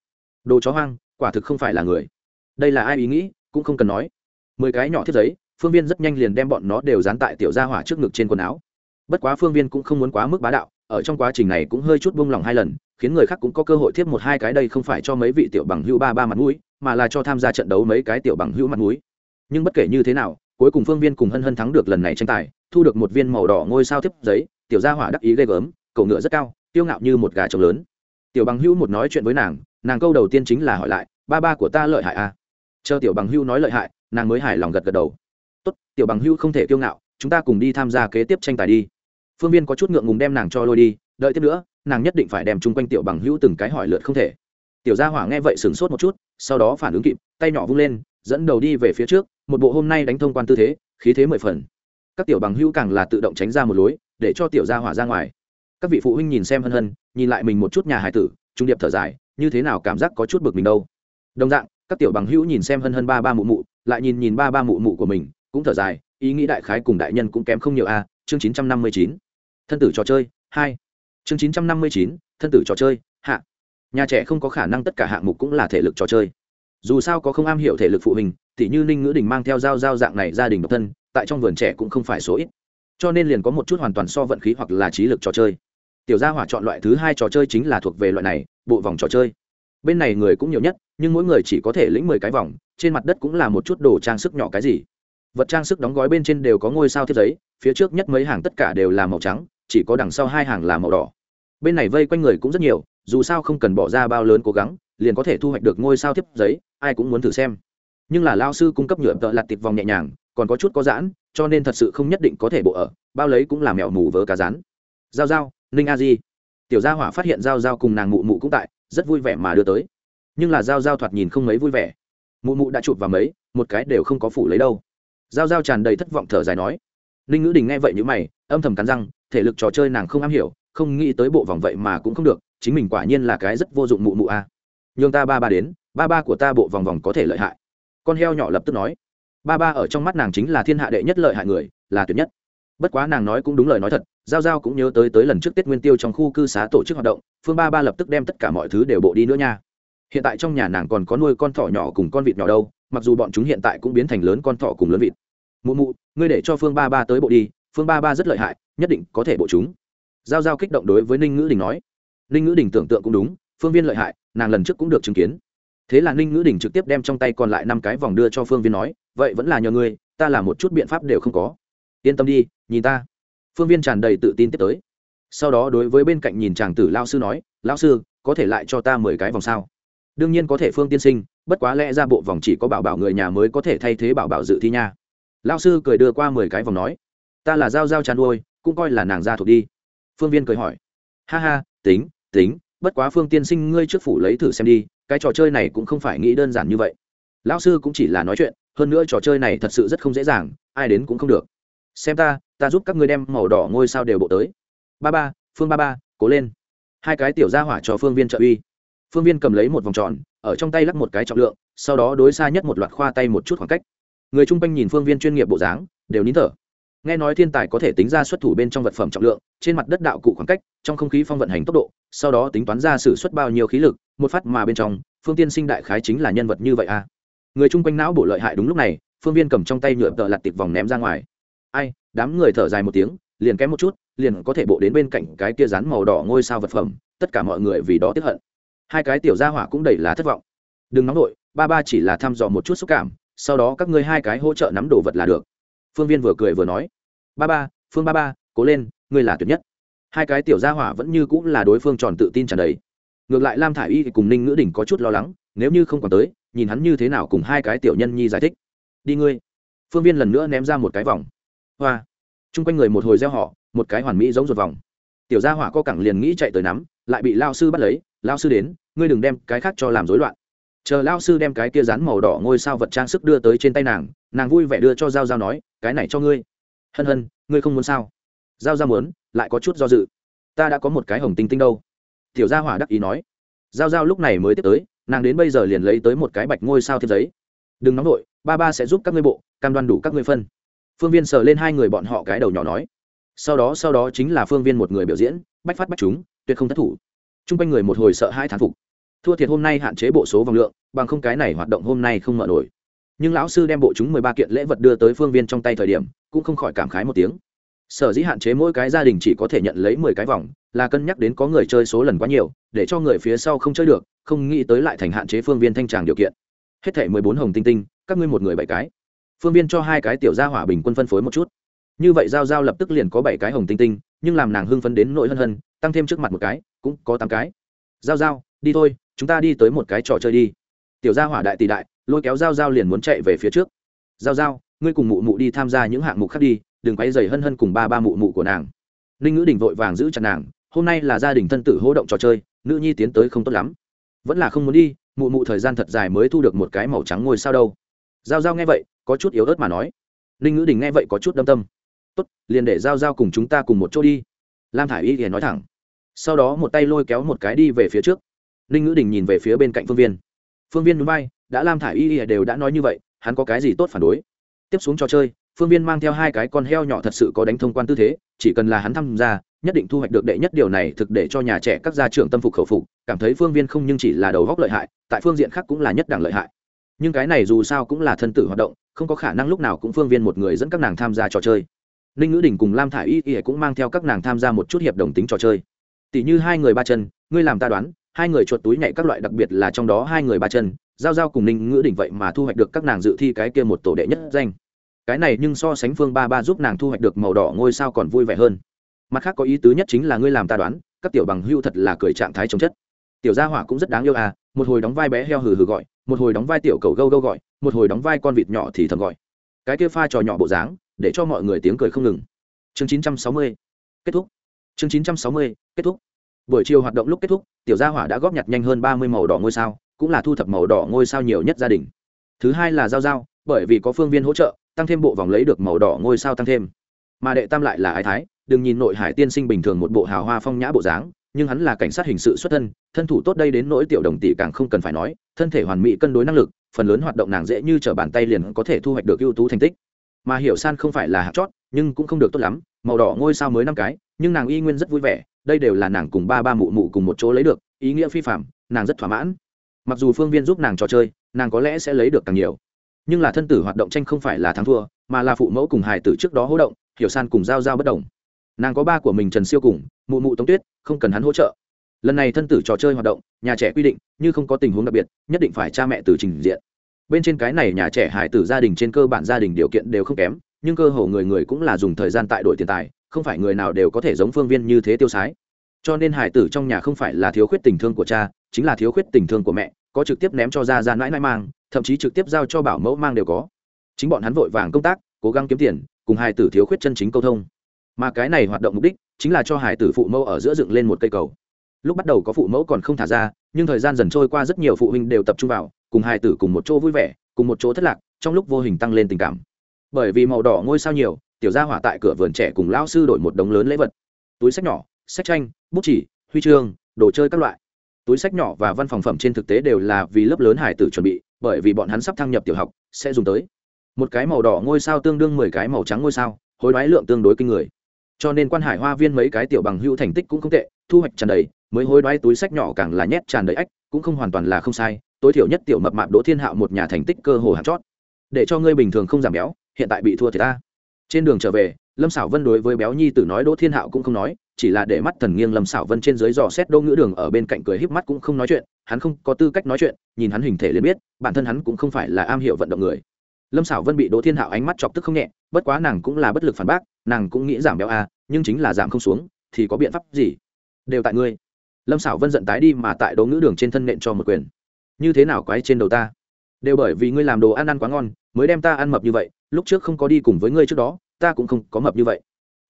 Đồ chó hoang, quả thực không phải là người. Đây là ai ý nghĩ, cũng không cần nói. Mười cái nhỏ thiết giấy, phương viên rất nhanh liền đem bọn nó đều dán tại tiểu gia hỏa trước ngực trên quần áo. Bất quá phương viên cũng không muốn quá mức bá đạo ở trong quá trình này cũng hơi chút buông lỏng hai lần, khiến người khác cũng có cơ hội tiếp một hai cái đây không phải cho mấy vị tiểu bằng hữu ba ba mặt mũi, mà là cho tham gia trận đấu mấy cái tiểu bằng hữu mặt mũi. Nhưng bất kể như thế nào, cuối cùng phương viên cùng hân hân thắng được lần này tranh tài, thu được một viên màu đỏ ngôi sao tiếp giấy, tiểu gia hỏa đắc ý ghê gớm, cậu ngựa rất cao tiêu ngạo như một gà trống lớn. Tiểu bằng hữu một nói chuyện với nàng nàng câu đầu tiên chính là hỏi lại, ba ba của ta lợi hại à? Chờ tiểu bằng hữu nói lợi hại, nàng mới hài lòng gật gật đầu. Tốt, tiểu bằng hữu không thể kiêu ngạo, chúng ta cùng đi tham gia kế tiếp tranh tài đi phương viên có chút ngượng ngùng đem nàng cho lôi đi, đợi tiếp nữa, nàng nhất định phải đem chung quanh tiểu bằng hữu từng cái hỏi lượt không thể. Tiểu gia hỏa nghe vậy sửng sốt một chút, sau đó phản ứng kịp, tay nhỏ vung lên, dẫn đầu đi về phía trước, một bộ hôm nay đánh thông quan tư thế, khí thế mười phần. Các tiểu bằng hữu càng là tự động tránh ra một lối, để cho tiểu gia hỏa ra ngoài. Các vị phụ huynh nhìn xem hân hân, nhìn lại mình một chút nhà hải tử, trung điệp thở dài, như thế nào cảm giác có chút bực mình đâu. Đồng dạng, các tiểu bằng hữu nhìn xem hân hân ba ba mụ mụ, lại nhìn nhìn ba ba mụ mụ của mình, cũng thở dài, ý nghĩ đại khái cùng đại nhân cũng kém không nhiều a, chương chín trăm năm mươi chín thân tử trò chơi, hai. Chương chín trăm năm mươi chín, thân tử trò chơi, hạ. Nhà trẻ không có khả năng tất cả hạng mục cũng là thể lực trò chơi. Dù sao có không am hiểu thể lực phụ huynh thì như ninh ngữ đình mang theo dao dao dạng này gia đình độc thân, tại trong vườn trẻ cũng không phải số ít. Cho nên liền có một chút hoàn toàn so vận khí hoặc là trí lực trò chơi. Tiểu gia hỏa chọn loại thứ hai trò chơi chính là thuộc về loại này, bộ vòng trò chơi. Bên này người cũng nhiều nhất, nhưng mỗi người chỉ có thể lĩnh mười cái vòng, trên mặt đất cũng là một chút đồ trang sức nhỏ cái gì. Vật trang sức đóng gói bên trên đều có ngôi sao thiếp giấy, phía trước nhất mấy hàng tất cả đều là màu trắng chỉ có đằng sau hai hàng là màu đỏ. Bên này vây quanh người cũng rất nhiều, dù sao không cần bỏ ra bao lớn cố gắng, liền có thể thu hoạch được ngôi sao thiếp giấy, ai cũng muốn thử xem. Nhưng là lao sư cung cấp nhựa tợ lặt tịp vòng nhẹ nhàng, còn có chút có giãn, cho nên thật sự không nhất định có thể bộ ở, bao lấy cũng là mèo mù vớ cá rán. Giao giao, ninh a di. Tiểu gia hỏa phát hiện giao giao cùng nàng mụ mụ cũng tại, rất vui vẻ mà đưa tới. Nhưng là giao giao thoạt nhìn không mấy vui vẻ. Mụ mụ đã chụp vào mấy, một cái đều không có phủ lấy đâu. Giao giao tràn đầy thất vọng thở dài nói. Ninh ngữ đình nghe vậy như mày âm thầm cắn răng, thể lực trò chơi nàng không am hiểu, không nghĩ tới bộ vòng vậy mà cũng không được, chính mình quả nhiên là cái rất vô dụng mụ mụ a. À. nhường ta ba ba đến, ba ba của ta bộ vòng vòng có thể lợi hại. Con heo nhỏ lập tức nói. Ba ba ở trong mắt nàng chính là thiên hạ đệ nhất lợi hại người, là tuyệt nhất. Bất quá nàng nói cũng đúng lời nói thật, giao giao cũng nhớ tới tới lần trước tết nguyên tiêu trong khu cư xá tổ chức hoạt động, phương ba ba lập tức đem tất cả mọi thứ đều bộ đi nữa nha. Hiện tại trong nhà nàng còn có nuôi con thỏ nhỏ cùng con vịt nhỏ đâu, mặc dù bọn chúng hiện tại cũng biến thành lớn con thỏ cùng lớn vịt. Mụ mụ, ngươi để cho phương ba ba tới bộ đi phương ba ba rất lợi hại, nhất định có thể bộ chúng. Giao giao kích động đối với ninh ngữ đình nói. Ninh ngữ đình tưởng tượng cũng đúng, phương viên lợi hại, nàng lần trước cũng được chứng kiến. Thế là ninh ngữ đình trực tiếp đem trong tay còn lại năm cái vòng đưa cho phương viên nói, vậy vẫn là nhờ ngươi, ta làm một chút biện pháp đều không có. Yên tâm đi, nhìn ta. Phương viên tràn đầy tự tin tiếp tới. Sau đó đối với bên cạnh nhìn chàng tử lao sư nói lao sư, có thể lại cho ta mười cái vòng sao? Đương nhiên có thể, phương tiên sinh, bất quá lẽ ra bộ vòng chỉ có bảo bảo người nhà mới có thể thay thế bảo bảo dự thi nha. Lao sư cười đưa qua mười cái vòng nói ta là giao giao chăn nuôi, cũng coi là nàng gia thuộc đi. Phương viên cười hỏi. Ha ha, tính tính, bất quá phương tiên sinh ngươi trước phủ lấy thử xem đi, cái trò chơi này cũng không phải nghĩ đơn giản như vậy. Lão sư cũng chỉ là nói chuyện, hơn nữa trò chơi này thật sự rất không dễ dàng, ai đến cũng không được. Xem ta ta giúp các ngươi đem màu đỏ ngôi sao đều bộ tới. Ba ba, phương ba ba, cố lên. Hai cái tiểu ra hỏa cho phương viên trợ uy. Phương viên cầm lấy một vòng tròn, ở trong tay lắc một cái trọng lượng, sau đó đối xa nhất một loạt khoa tay một chút khoảng cách. Người chung quanh nhìn phương viên chuyên nghiệp bộ dáng, đều nín thở nghe nói thiên tài có thể tính ra xuất thủ bên trong vật phẩm trọng lượng, trên mặt đất đạo cụ khoảng cách, trong không khí phong vận hành tốc độ, sau đó tính toán ra sử xuất bao nhiêu khí lực, một phát mà bên trong, phương tiên sinh đại khái chính là nhân vật như vậy à? Người chung quanh não bổ lợi hại đúng lúc này, phương viên cầm trong tay nhựa tợ lặt tiệp vòng ném ra ngoài. Ai, đám người thở dài một tiếng, liền kém một chút, liền có thể bộ đến bên cạnh cái kia rán màu đỏ ngôi sao vật phẩm, tất cả mọi người vì đó tiếp hận. Hai cái tiểu gia hỏa cũng đầy lá thất vọng. Đừng nóng nổi ba ba chỉ là thăm dò một chút xúc cảm, sau đó các ngươi hai cái hỗ trợ nắm đồ vật là được. Phương viên vừa cười vừa nói ba ba, phương ba ba, cố lên, ngươi là tuyệt nhất. Hai cái tiểu gia hỏa vẫn như cũng là đối phương tròn tự tin tràn đầy. Ngược lại lam thả i y cùng ninh ngữ đình có chút lo lắng, nếu như không còn tới, nhìn hắn như thế nào cùng hai cái tiểu nhân nhi giải thích. Đi ngươi. Phương viên lần nữa ném ra một cái vòng. Hoa. T r u n g quanh người một hồi gieo họ một cái hoàn mỹ giống ruột vòng. Tiểu gia hỏa co cẳng liền nghĩ chạy tới nắm, lại bị lao sư bắt lấy. Lao sư đến, ngươi đừng đem cái khác cho làm rối loạn. Chờ lao sư đem cái kia rán màu đỏ ngôi sao vật trang sức đưa tới trên tay nàng nàng vui vẻ đưa cho g i a o g i a o nói, cái này cho ngươi hân hân, ngươi không muốn sao? Giao ra muốn, lại có chút do dự. Ta đã có một cái hồng tinh tinh đâu. Tiểu gia hỏa đắc ý nói. Giao giao lúc này mới tiếp tới, nàng đến bây giờ liền lấy tới một cái bạch ngôi sao thêm giấy. Đừng nóng nổi ba ba sẽ giúp các ngươi bộ, cam đoan đủ các ngươi phân. Phương viên sờ lên hai người bọn họ cái đầu nhỏ nói. Sau đó sau đó chính là phương viên một người biểu diễn, bách phát bách chúng, tuyệt không thất thủ. T r u n g quanh người một hồi sợ hai thán phục. Thua thiệt hôm nay hạn chế bộ số vòng lượng, bằng không cái này hoạt động hôm nay không mở nổi. Nhưng lão sư đem bộ chúng mười ba kiện lễ vật đưa tới phương viên trong tay thời điểm cũng không khỏi cảm khái một tiếng. Sở dĩ hạn chế mỗi cái gia đình chỉ có thể nhận lấy mười cái vòng, là cân nhắc đến có người chơi số lần quá nhiều, để cho người phía sau không chơi được, không nghĩ tới lại thành hạn chế phương viên thanh tràng điều kiện. Hết thể mười bốn hồng tinh tinh, các ngươi một người bảy cái. Phương viên cho hai cái tiểu gia hỏa bình quân phân phối một chút. Như vậy giao giao lập tức liền có bảy cái hồng tinh tinh, nhưng làm nàng hưng phấn đến nỗi hân hân, tăng thêm trước mặt một cái, cũng có tám cái. Giao giao, đi thôi, chúng ta đi tới một cái trò chơi đi. Tiểu gia hỏa đại tỷ đại, lôi kéo giao giao liền muốn chạy về phía trước. Giao giao ngươi cùng mụ mụ đi tham gia những hạng mục khác đi, đừng quay dày hân hân cùng ba ba mụ mụ của nàng. Ninh ngữ đình vội vàng giữ chặt nàng, hôm nay là gia đình thân tử hỗ động trò chơi, nữ nhi tiến tới không tốt lắm. Vẫn là không muốn đi, mụ mụ thời gian thật dài mới thu được một cái màu trắng ngôi sao đâu. Giao giao nghe vậy, có chút yếu ớt mà nói. Ninh ngữ đình nghe vậy có chút đâm tâm. Tốt, liền để giao giao cùng chúng ta cùng một chỗ đi. Lam thả i y thì nói thẳng. Sau đó một tay lôi kéo một cái đi về phía trước. Ninh ngữ đình nhìn về phía bên cạnh phương viên. Phương viên núi bay, đã lam thả i y đều đã nói như vậy, hắn có cái gì tốt phản đối? Tiếp xuống trò chơi, phương viên mang theo hai cái con heo nhỏ thật sự có đánh thông quan tư thế, chỉ cần là hắn tham gia, nhất định thu hoạch được đệ nhất điều này thực để cho nhà trẻ các gia trưởng tâm phục khẩu phục, cảm thấy phương viên không nhưng chỉ là đầu góc lợi hại, tại phương diện khác cũng là nhất đẳng lợi hại. Nhưng cái này dù sao cũng là thân tử hoạt động, không có khả năng lúc nào cũng phương viên một người dẫn các nàng tham gia trò chơi. Ninh ngữ đình cùng lam thả i y y cũng mang theo các nàng tham gia một chút hiệp đồng tính trò chơi. Tỷ như hai người ba chân, ngươi làm ta đoán hai người chuột túi nhảy các loại đặc biệt là trong đó hai người ba chân, giao giao cùng ninh ngữ đỉnh vậy mà thu hoạch được các nàng dự thi cái kia một tổ đệ nhất danh. Cái này nhưng so sánh phương ba ba giúp nàng thu hoạch được màu đỏ ngôi sao còn vui vẻ hơn. Mặt khác có ý tứ nhất chính là ngươi làm ta đoán, các tiểu bằng hưu thật là cười trạng thái chống chất. Tiểu gia hỏa cũng rất đáng yêu à một hồi đóng vai bé heo hừ hừ gọi, một hồi đóng vai tiểu cầu gâu gâu gọi, một hồi đóng vai con vịt nhỏ thì thầm gọi. Cái kia pha trò nhỏ bộ dáng, để cho mọi người tiếng cười không ngừng. Chương 960 kết thúc. Chương 960 kết thúc buổi chiều hoạt động lúc kết thúc, tiểu gia hỏa đã góp nhặt nhanh hơn ba mươi màu đỏ ngôi sao, cũng là thu thập màu đỏ ngôi sao nhiều nhất gia đình. Thứ hai là giao giao, bởi vì có phương viên hỗ trợ, tăng thêm bộ vòng lấy được màu đỏ ngôi sao tăng thêm. Mà đệ tam lại là ái thái, đừng nhìn nội hải tiên sinh bình thường một bộ hào hoa phong nhã bộ dáng, nhưng hắn là cảnh sát hình sự xuất thân thân thủ tốt đây đến nỗi tiểu đồng tỷ càng không cần phải nói, thân thể hoàn mỹ cân đối năng lực, phần lớn hoạt động nàng dễ như t r ở bàn tay liền có thể thu hoạch được ưu tú thành tích. Mà hiểu san không phải là hạt chót, nhưng cũng không được tốt lắm, màu đỏ ngôi sao mới năm cái, nhưng nàng y nguyên rất vui vẻ đây đều là nàng cùng ba ba mụ mụ cùng một chỗ lấy được, ý nghĩa phi phạm nàng rất thỏa mãn. Mặc dù phương viên giúp nàng trò chơi, nàng có lẽ sẽ lấy được càng nhiều. Nhưng là thân tử hoạt động tranh không phải là thắng thua, mà là phụ mẫu cùng hải tử trước đó hỗ động, hiểu san cùng giao giao bất đồng. Nàng có ba của mình trần siêu cùng, mụ mụ tống tuyết, không cần hắn hỗ trợ. Lần này thân tử trò chơi hoạt động, nhà trẻ quy định, như không có tình huống đặc biệt, nhất định phải cha mẹ từ trình diện. Bên trên cái này nhà trẻ hải tử gia đình trên cơ bản gia đình điều kiện đều không kém, nhưng cơ hồ người người cũng là dùng thời gian tại đội tiền tài không phải người nào đều có thể giống phương viên như thế tiêu sái. Cho nên hải tử trong nhà không phải là thiếu khuyết tình thương của cha, chính là thiếu khuyết tình thương của mẹ, có trực tiếp ném cho ra ra mãi mãi mang, thậm chí trực tiếp giao cho bảo mẫu mang đều có. Chính bọn hắn vội vàng công tác, cố gắng kiếm tiền, cùng hải tử thiếu khuyết chân chính câu thông. Mà cái này hoạt động mục đích, chính là cho hải tử phụ mẫu ở giữa dựng lên một cây cầu. Lúc bắt đầu có phụ mẫu còn không thả ra, nhưng thời gian dần trôi qua rất nhiều phụ huynh đều tập trung vào, cùng hải tử cùng một chỗ vui vẻ, cùng một chỗ thất lạc, trong lúc vô hình tăng lên tình cảm. Bởi vì màu đỏ ngôi sao nhiều tiểu gia hỏa tại cửa vườn trẻ cùng lao sư đổi một đống lớn lễ vật. Túi sách nhỏ, sách tranh, bút chỉ, huy chương, đồ chơi các loại. Túi sách nhỏ và văn phòng phẩm trên thực tế đều là vì lớp lớn hải tử chuẩn bị, bởi vì bọn hắn sắp thăng nhập tiểu học, sẽ dùng tới. Một cái màu đỏ ngôi sao tương đương mười cái màu trắng ngôi sao, hối đoái lượng tương đối kinh người. Cho nên quan hải hoa viên mấy cái tiểu bằng hữu thành tích cũng không tệ, thu hoạch tràn đầy, mới hối đoái túi sách nhỏ càng là nhét tràn đầy ách, cũng không hoàn toàn là không sai, tối thiểu nhất tiểu mập mạp đỗ thiên hạo một nhà thành tích cơ hồ hạt chót. Để cho ngươi bình thường không giảm béo, hiện tại bị thua thì ta trên đường trở về, lâm xảo vân đối với béo nhi tử nói đỗ thiên hạo cũng không nói, chỉ là để mắt thần nghiêng lâm xảo vân trên dưới dò xét đỗ ngữ đường ở bên cạnh cười híp mắt cũng không nói chuyện, hắn không có tư cách nói chuyện, nhìn hắn hình thể liền biết, bản thân hắn cũng không phải là am hiểu vận động người. Lâm xảo vân bị đỗ thiên hạo ánh mắt chọc tức không nhẹ, bất quá nàng cũng là bất lực phản bác, nàng cũng nghĩ giảm béo à nhưng chính là giảm không xuống, thì có biện pháp gì? Đều tại ngươi. Lâm xảo vân giận tái đi mà tại đỗ ngữ đường trên thân nện cho một quyền. Như thế nào quái trên đầu ta? Đều bởi vì ngươi làm đồ ăn ăn quá ngon, mới đem ta ăn mập như vậy lúc trước không có đi cùng với ngươi trước đó, ta cũng không có mập như vậy.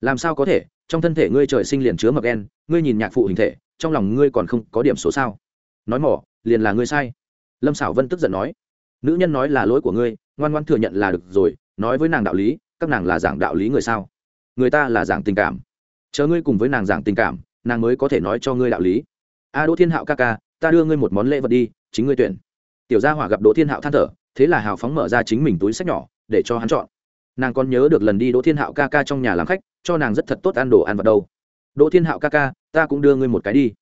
Làm sao có thể? Trong thân thể ngươi trời sinh liền chứa mập đen ngươi nhìn nhạc phụ hình thể, trong lòng ngươi còn không có điểm số sao? Nói mỏ, liền là ngươi sai. Lâm xảo vân tức giận nói. Nữ nhân nói là lỗi của ngươi, ngoan ngoan thừa nhận là được rồi, nói với nàng đạo lý, các nàng là giảng đạo lý người sao? Người ta là giảng tình cảm. Chờ ngươi cùng với nàng giảng tình cảm, nàng mới có thể nói cho ngươi đạo lý. A đỗ thiên hạo ca ca, ta đưa ngươi một món lễ vật đi, chính ngươi tuyển. Tiểu gia hỏa gặp đỗ thiên hạo than thở, thế là hào phóng mở ra chính mình túi sách nhỏ để cho hắn chọn. Nàng còn nhớ được lần đi đỗ thiên hạo ca ca trong nhà làm khách, cho nàng rất thật tốt ăn đồ ăn vào đâu. Đỗ thiên hạo ca ca, ta cũng đưa ngươi một cái đi.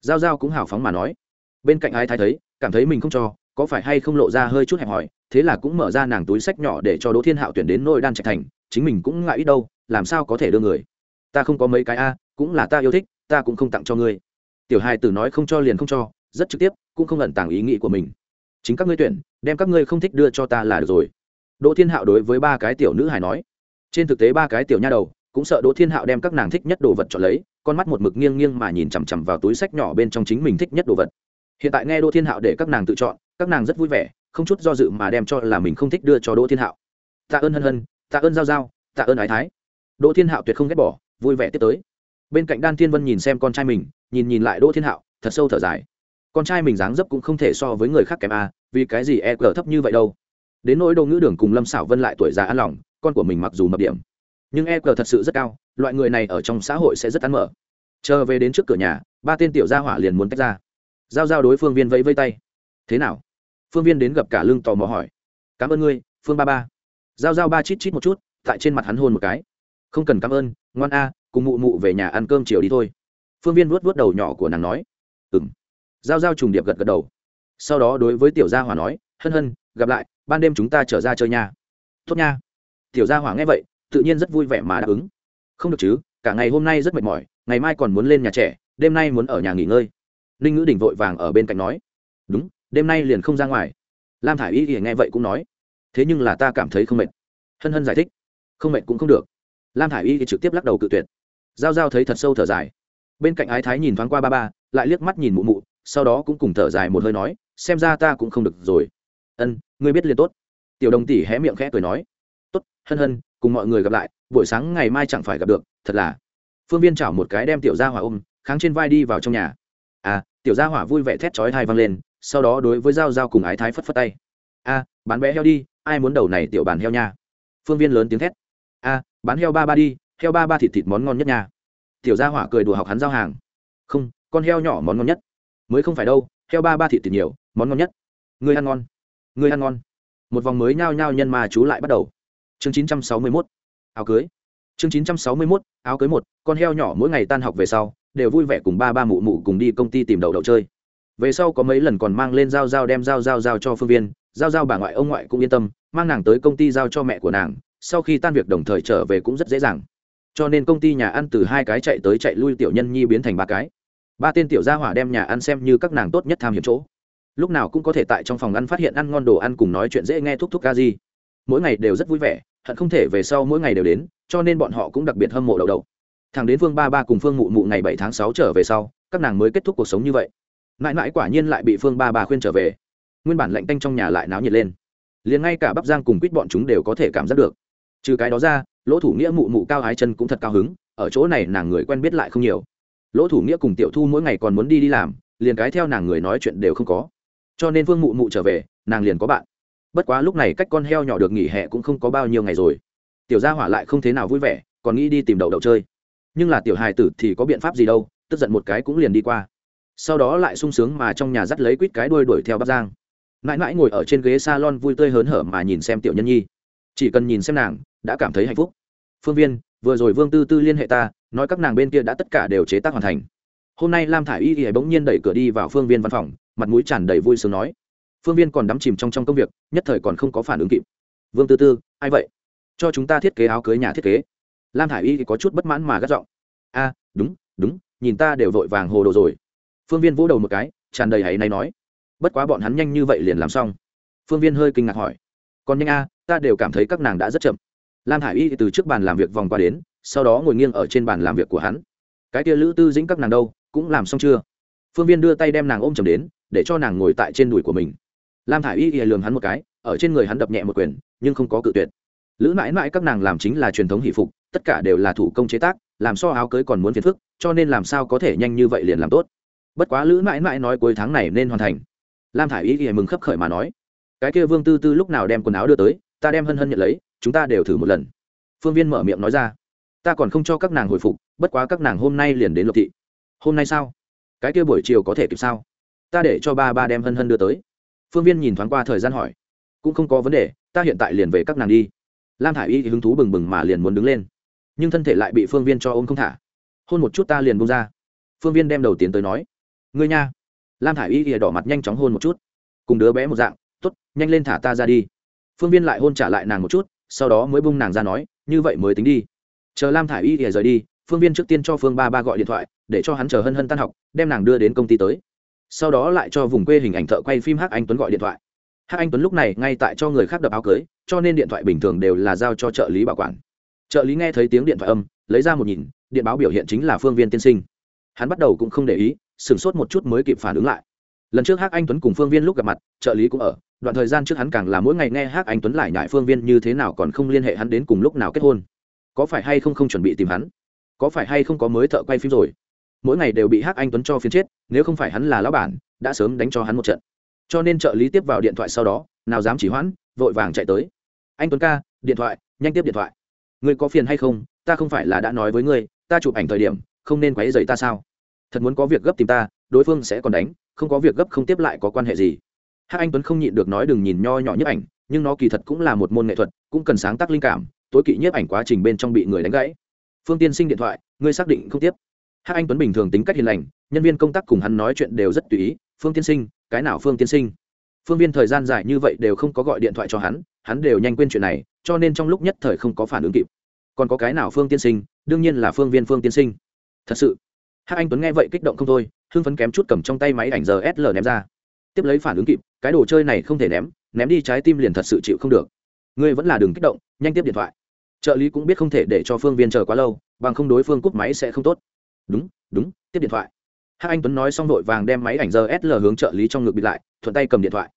Giao giao cũng hào phóng mà nói. Bên cạnh ai thái thấy, cảm thấy mình không cho, có phải hay không lộ ra hơi chút hẹp hòi, thế là cũng mở ra nàng túi sách nhỏ để cho đỗ thiên hạo tuyển đến nôi đan trạch thành, chính mình cũng ngại ít đâu, làm sao có thể đưa người. Ta không có mấy cái a, cũng là ta yêu thích, ta cũng không tặng cho ngươi. Tiểu hai tử nói không cho liền không cho, rất trực tiếp, cũng không ẩn tàng ý nghĩ của mình. Chính các ngươi tuyển, đem các ngươi không thích đưa cho ta là được rồi đỗ thiên hạo đối với ba cái tiểu nữ hài nói. Trên thực tế ba cái tiểu nha đầu cũng sợ đỗ thiên hạo đem các nàng thích nhất đồ vật chọn lấy, con mắt một mực nghiêng nghiêng mà nhìn chằm chằm vào túi sách nhỏ bên trong chính mình thích nhất đồ vật. Hiện tại nghe đỗ thiên hạo để các nàng tự chọn, các nàng rất vui vẻ, không chút do dự mà đem cho là mình không thích đưa cho đỗ thiên hạo. Tạ ơn hân hân, tạ ơn giao giao, tạ ơn ái thái. Đỗ thiên hạo tuyệt không ghét bỏ, vui vẻ tiếp tới. Bên cạnh đan thiên vân nhìn xem con trai mình, nhìn nhìn lại đỗ thiên hạo, thật sâu thở dài. Con trai mình dáng dấp cũng không thể so với người khác kém a, vì cái gì e cờ thấp như vậy đâu? Đến nỗi đồ ngữ đường cùng lâm xảo vân lại tuổi già ăn lòng, con của mình mặc dù mập điểm, nhưng e cờ thật sự rất cao, loại người này ở trong xã hội sẽ rất ăn mở. Chờ về đến trước cửa nhà, ba tên tiểu gia hỏa liền muốn tách ra. Giao giao đối phương viên vẫy vây tay. Thế nào? Phương viên đến gặp cả lưng tò mò hỏi. Cảm ơn ngươi, phương ba ba. Giao giao ba chít chít một chút, tại trên mặt hắn hôn một cái. Không cần cảm ơn, ngoan a, cùng mụ mụ về nhà ăn cơm chiều đi thôi. Phương viên vuốt vuốt đầu nhỏ của nàng nói. Ừ m g i a o g i a o trùng điệp gật gật đầu. Sau đó đối với tiểu gia hỏa nói, hân hân, gặp lại ban đêm chúng ta trở ra chơi nha. Tốt nha. Tiểu gia hỏa nghe vậy, tự nhiên rất vui vẻ mà đáp ứng. Không được chứ, cả ngày hôm nay rất mệt mỏi, ngày mai còn muốn lên nhà trẻ, đêm nay muốn ở nhà nghỉ ngơi. Ninh ngữ đình vội vàng ở bên cạnh nói. Đúng, đêm nay liền không ra ngoài. Lam thả i y thì nghe vậy cũng nói. Thế nhưng là ta cảm thấy không mệt. Hân hân giải thích. Không mệt cũng không được. Lam thả i y thì trực tiếp lắc đầu cự tuyệt. G i a o g i a o thấy thật sâu thở dài. Bên cạnh ái thái nhìn thoáng qua ba ba, lại liếc mắt nhìn mụ mụ, sau đó cũng cùng thở dài một hơi nói, xem ra ta cũng không được rồi ân, ngươi biết liền tốt. Tiểu đồng tỷ hé miệng khẽ cười nói, tốt, hân hân, cùng mọi người gặp lại, buổi sáng ngày mai chẳng phải gặp được, thật là. Phương viên chảo một cái đem tiểu gia hỏa ôm, kháng trên vai đi vào trong nhà. À tiểu gia hỏa vui vẻ thét chói thai văng lên, sau đó đối với g i a o g i a o cùng ái thái phất phất tay. A bán bé heo đi, ai muốn đầu này tiểu bàn heo nha? Phương viên lớn tiếng thét. A bán heo ba ba đi, heo ba ba thịt thịt món ngon nhất nha. Tiểu gia hỏa cười đùa học hắn giao hàng. Không, con heo nhỏ món ngon nhất. Mới không phải đâu, heo ba ba thịt thịt nhiều, món ngon nhất. Người ăn ngon người ăn ngon. Một vòng mới nhao nhao nhân mà chú lại bắt đầu. Chương chín trăm sáu mươi mốt. Áo cưới. Chương chín trăm sáu mươi mốt, áo cưới một, con heo nhỏ mỗi ngày tan học về sau, đều vui vẻ cùng ba ba mụ mụ cùng đi công ty tìm đậu đậu chơi. Về sau có mấy lần còn mang lên dao dao đem dao dao dao cho phương viên, giao giao bà ngoại ông ngoại cũng yên tâm, mang nàng tới công ty giao cho mẹ của nàng, sau khi tan việc đồng thời trở về cũng rất dễ dàng. Cho nên công ty nhà ăn từ hai cái chạy tới chạy lui tiểu nhân nhi biến thành ba cái. Ba tên tiểu gia hỏa đem nhà ăn xem như các nàng tốt nhất tham hiểm chỗ lúc nào cũng có thể tại trong phòng ăn phát hiện ăn ngon đồ ăn cùng nói chuyện dễ nghe thúc thúc ca gì mỗi ngày đều rất vui vẻ, hận không thể về sau mỗi ngày đều đến, cho nên bọn họ cũng đặc biệt hâm mộ đậu đậu. Thằng đến phương ba ba cùng phương mụ mụ ngày bảy tháng sáu trở về sau, các nàng mới kết thúc cuộc sống như vậy. Mãi mãi quả nhiên lại bị phương ba ba khuyên trở về. Nguyên bản lạnh tanh trong nhà lại náo nhiệt lên. Liền ngay cả bắp giang cùng quýt bọn chúng đều có thể cảm giác được. Trừ cái đó ra, lỗ thủ nghĩa mụ mụ cao ái chân cũng thật cao hứng, ở chỗ này nàng người quen biết lại không nhiều. Lỗ thủ nghĩa cùng tiểu thu mỗi ngày còn muốn đi đi làm, liền cái theo nàng người nói chuyện đều không có cho nên vương mụ mụ trở về, nàng liền có bạn. Bất quá lúc này cách con heo nhỏ được nghỉ hè cũng không có bao nhiêu ngày rồi. Tiểu gia hỏa lại không thế nào vui vẻ, còn nghĩ đi tìm đậu đậu chơi. Nhưng là tiểu hài tử thì có biện pháp gì đâu, tức giận một cái cũng liền đi qua. Sau đó lại sung sướng mà trong nhà dắt lấy quýt cái đuôi đuổi theo bắp giang. Mãi mãi ngồi ở trên ghế salon vui tươi hớn hở mà nhìn xem tiểu nhân nhi. Chỉ cần nhìn xem nàng, đã cảm thấy hạnh phúc. Phương viên, vừa rồi vương tư tư liên hệ ta, nói các nàng bên kia đã tất cả đều chế tác hoàn thành. Hôm nay lam thả i y thì bỗng nhiên đẩy cửa đi vào phương viên văn phòng mặt mũi tràn đầy vui sướng nói. Phương viên còn đắm chìm trong trong công việc, nhất thời còn không có phản ứng kịp. Vương tư tư, ai vậy? Cho chúng ta thiết kế áo cưới nhà thiết kế. Lam thả i y thì có chút bất mãn mà gắt giọng. A, đúng đúng, nhìn ta đều vội vàng hồ đồ rồi. Phương viên vỗ đầu một cái, tràn đầy hãy nay nói. Bất quá bọn hắn nhanh như vậy liền làm xong. Phương viên hơi kinh ngạc hỏi. Còn nhanh a, ta đều cảm thấy các nàng đã rất chậm. Lam hải y từ trước bàn làm việc vòng qua đến, sau đó ngồi nghiêng ở trên bàn làm việc của hắn. Cái kia lữ tư dĩnh các nàng đâu, cũng làm xong chưa? Phương viên đưa tay đem nàng ôm chầm đến để cho nàng ngồi tại trên đùi của mình. Lam thả i y lường hắn một cái, ở trên người hắn đập nhẹ một quyền, nhưng không có cự tuyệt. Lữ mãi mãi các nàng làm chính là truyền thống hỷ phục, tất cả đều là thủ công chế tác, làm so áo cưới còn muốn phiền phức, cho nên làm sao có thể nhanh như vậy liền làm tốt. Bất quá lữ mãi mãi nói cuối tháng này nên hoàn thành. Lam thả i y thì mừng khấp khởi mà nói, cái kia vương tư tư lúc nào đem quần áo đưa tới, ta đem hân hân nhận lấy, chúng ta đều thử một lần. Phương viên mở miệng nói ra, ta còn không cho các nàng hồi phục, bất quá các nàng hôm nay liền đến lộc thị. Hôm nay sao? Cái kia buổi chiều có thể kịp sao? Ta để cho ba ba đem hân hân đưa tới. Phương viên nhìn thoáng qua thời gian hỏi. Cũng không có vấn đề, ta hiện tại liền về các nàng đi. Lam thả i y thì hứng thú bừng bừng mà liền muốn đứng lên. Nhưng thân thể lại bị phương viên cho ôm không thả. Hôn một chút ta liền bông ra. Phương viên đem đầu tiến tới nói. Ngươi nha. Lam thả i y thì đỏ mặt nhanh chóng hôn một chút. Cùng đứa bé một dạng. T ố t nhanh lên thả ta ra đi. Phương viên lại hôn trả lại nàng một chút, sau đó mới bung nàng ra nói, như vậy mới tính đi. Chờ lam thả i y thì rời đi, phương viên trước tiên cho phương ba ba gọi điện thoại, để cho hắn chờ hân hân tan học, đem nàng đưa đến công ty tới sau đó lại cho vùng quê hình ảnh thợ quay phim hắc anh tuấn gọi điện thoại. Hắc anh tuấn lúc này ngay tại cho người khác đập áo cưới, cho nên điện thoại bình thường đều là giao cho trợ lý bảo quản. Trợ lý nghe thấy tiếng điện thoại âm, lấy ra một nhìn, điện báo biểu hiện chính là phương viên tiên sinh. Hắn bắt đầu cũng không để ý, sửng sốt một chút mới kịp phản ứng lại. Lần trước hắc anh tuấn cùng phương viên lúc gặp mặt, trợ lý cũng ở, đoạn thời gian trước hắn càng là mỗi ngày nghe hắc anh tuấn lại nhại phương viên như thế nào còn không liên hệ hắn đến cùng lúc nào kết hôn. Có phải hay không không chuẩn bị tìm hắn? Có phải hay không có mới thợ quay phim rồi? Mỗi ngày đều bị hắc anh tuấn cho phiến chết, nếu không phải hắn là lão bản, đã sớm đánh cho hắn một trận. Cho nên trợ lý tiếp vào điện thoại sau đó, nào dám chỉ hoãn, vội vàng chạy tới. Anh tuấn ca, điện thoại, nhanh tiếp điện thoại. Ngươi có phiền hay không? Ta không phải là đã nói với ngươi, ta chụp ảnh thời điểm, không nên quấy rầy ta sao? Thật muốn có việc gấp tìm ta, đối phương sẽ còn đánh, không có việc gấp không tiếp lại có quan hệ gì. Hắc anh tuấn không nhịn được nói đừng nhìn nho nhỏ nhấp ảnh, nhưng nó kỳ thật cũng là một môn nghệ thuật, cũng cần sáng tác linh cảm, tối kỵ nhiếp ảnh quá trình bên trong bị người đánh gãy. Phương tiên sinh điện thoại, ngươi xác định không tiếp hắc anh tuấn bình thường tính cách hiền lành, nhân viên công tác cùng hắn nói chuyện đều rất tùy ý, phương tiên sinh, cái nào phương tiên sinh? Phương viên thời gian dài như vậy đều không có gọi điện thoại cho hắn hắn đều nhanh quên chuyện này, cho nên trong lúc nhất thời không có phản ứng kịp. Còn có cái nào phương tiên sinh? Đương nhiên là phương viên phương tiên sinh. Thật sự, hắc anh tuấn nghe vậy kích động không thôi, hưng phấn kém chút cầm trong tay máy ảnh giờ sl ném ra. Tiếp lấy phản ứng kịp, cái đồ chơi này không thể ném ném đi trái tim liền thật sự chịu không được. Ngươi vẫn là đừng kích động, nhanh tiếp điện thoại. Trợ lý cũng biết không thể để cho phương viên chờ quá lâu, bằng không đối phương cúp máy sẽ không tốt đúng đúng, tiếp điện thoại. Hát anh tuấn nói xong vội vàng đem máy ảnh giờ sl hướng trợ lý trong ngực bịt lại, thuận tay cầm điện thoại.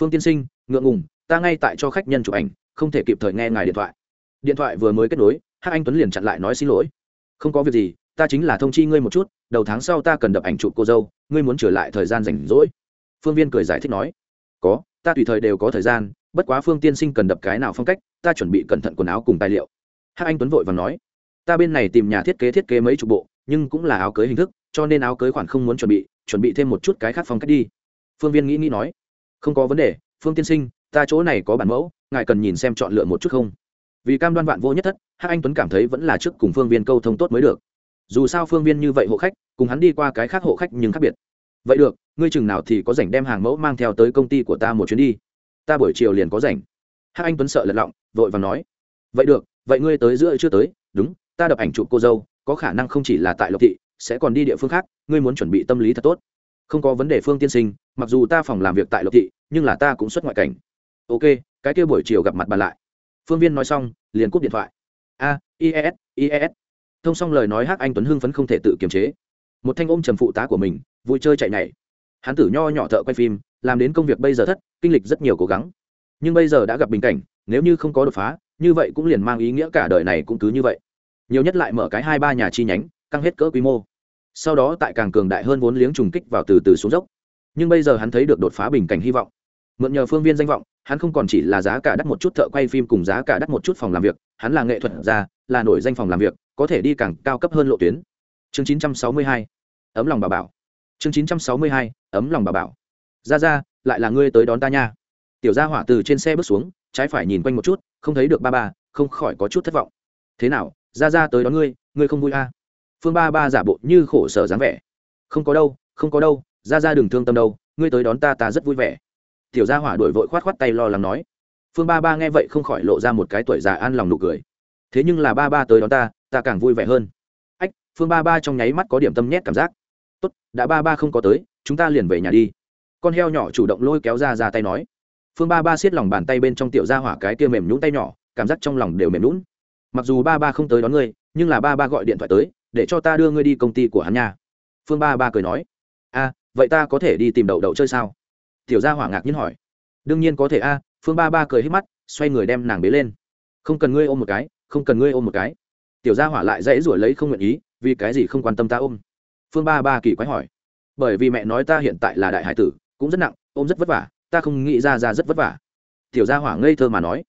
Phương tiên sinh, ngượng ngùng, ta ngay tại cho khách nhân chụp ảnh, không thể kịp thời nghe ngài điện thoại. Điện thoại vừa mới kết nối hát anh tuấn liền chặn lại nói xin lỗi. Không có việc gì, ta chính là thông chi ngươi một chút, đầu tháng sau ta cần đập ảnh chụp cô dâu, ngươi muốn trở lại thời gian rảnh rỗi. Phương viên cười giải thích nói. Có, ta tùy thời đều có thời gian, bất quá phương tiên sinh cần đập cái nào phong cách, ta chuẩn bị cẩn thận quần áo cùng tài liệu. Hát anh tuấn vội và nói. Ta bên này tìm nhà thiết kế thiết kế mấy chục bộ nhưng cũng là áo cưới hình thức, cho nên áo cưới khoản không muốn chuẩn bị chuẩn bị thêm một chút cái khác phong cách đi. Phương viên nghĩ nghĩ nói. Không có vấn đề, phương tiên sinh, ta chỗ này có bản mẫu, ngài cần nhìn xem chọn lựa một chút không? Vì cam đoan vạn vô nhất thất, hắc anh tuấn cảm thấy vẫn là trước cùng phương viên câu thông tốt mới được. Dù sao phương viên như vậy hộ khách, cùng hắn đi qua cái khác hộ khách nhưng khác biệt. Vậy được, ngươi chừng nào thì có rảnh đem hàng mẫu mang theo tới công ty của ta một chuyến đi. Ta buổi chiều liền có rảnh. Hắc anh tuấn sợ lật lọng, vội và nói. Vậy được, vậy ngươi tới giữa chưa tới, đúng, ta đập ảnh chụp cô dâu có khả năng không chỉ là tại lộc thị, sẽ còn đi địa phương khác, ngươi muốn chuẩn bị tâm lý thật tốt. Không có vấn đề phương tiên sinh, mặc dù ta phòng làm việc tại lộc thị, nhưng là ta cũng xuất ngoại cảnh. Ok, cái kia buổi chiều gặp mặt bàn lại. Phương viên nói xong, liền cúp điện thoại. A ies ies thông xong lời nói hát anh tuấn hưng phấn không thể tự kiềm chế. Một thanh ôm trầm phụ tá của mình, vui chơi chạy nhảy. Hắn tử nho nhỏ thợ quay phim, làm đến công việc bây giờ thất, kinh lịch rất nhiều cố gắng. Nhưng bây giờ đã gặp bình cảnh, nếu như không có đột phá, như vậy cũng liền mang ý nghĩa cả đời này cũng cứ như vậy nhiều nhất lại mở cái hai ba nhà chi nhánh, căng hết cỡ quy mô. Sau đó tại càng cường đại hơn vốn liếng trùng kích vào từ từ xuống dốc. Nhưng bây giờ hắn thấy được đột phá bình cảnh hy vọng. Mượn nhờ phương viên danh vọng, hắn không còn chỉ là giá cả đắt một chút thợ quay phim cùng giá cả đắt một chút phòng làm việc, hắn là nghệ thuật gia, là nổi danh phòng làm việc, có thể đi càng cao cấp hơn lộ tuyến. Chương 962 ấm lòng bà bảo. Chương 962 ấm lòng bà bảo. Ra ra lại là ngươi tới đón ta nha. Tiểu gia hỏa từ trên xe bước xuống, trái phải nhìn quanh một chút, không thấy được ba ba, không khỏi có chút thất vọng. Thế nào ra ra tới đón ngươi ngươi không vui à? phương ba ba giả bộ như khổ sở dáng vẻ. Không có đâu, không có đâu, ra ra đừng thương tâm đâu, ngươi tới đón ta ta rất vui vẻ. Tiểu gia hỏa đổi vội khoát khoát tay lo lắng nói. Phương ba ba nghe vậy không khỏi lộ ra một cái tuổi già an lòng nụ cười. Thế nhưng là ba ba tới đón ta ta càng vui vẻ hơn. Ách, phương ba ba trong nháy mắt có điểm tâm nhét cảm giác. Tốt, đã ba ba không có tới, chúng ta liền về nhà đi. Con heo nhỏ chủ động lôi kéo ra ra tay nói. Phương ba ba siết lòng bàn tay bên trong tiểu gia hỏa cái kia mềm nhũng tay nhỏ, cảm giác trong lòng đều mềm nhũng mặc dù ba ba không tới đón ngươi, nhưng là ba ba gọi điện thoại tới, để cho ta đưa ngươi đi công ty của hắn nha. Phương ba ba cười nói. A, vậy ta có thể đi tìm đậu đậu chơi sao? Tiểu gia hỏa ngạc nhiên hỏi. Đương nhiên có thể a. Phương ba ba cười hết mắt, xoay người đem nàng bế lên. Không cần ngươi ôm một cái, không cần ngươi ôm một cái. Tiểu gia hỏa lại dãy ruổi lấy không nguyện ý, vì cái gì không quan tâm ta ôm? Phương ba ba kỳ quái hỏi. Bởi vì mẹ nói ta hiện tại là đại hải tử, cũng rất nặng, ôm rất vất vả, ta không nghĩ ra ra rất vất vả. Tiểu gia hỏa ngây thơ mà nói.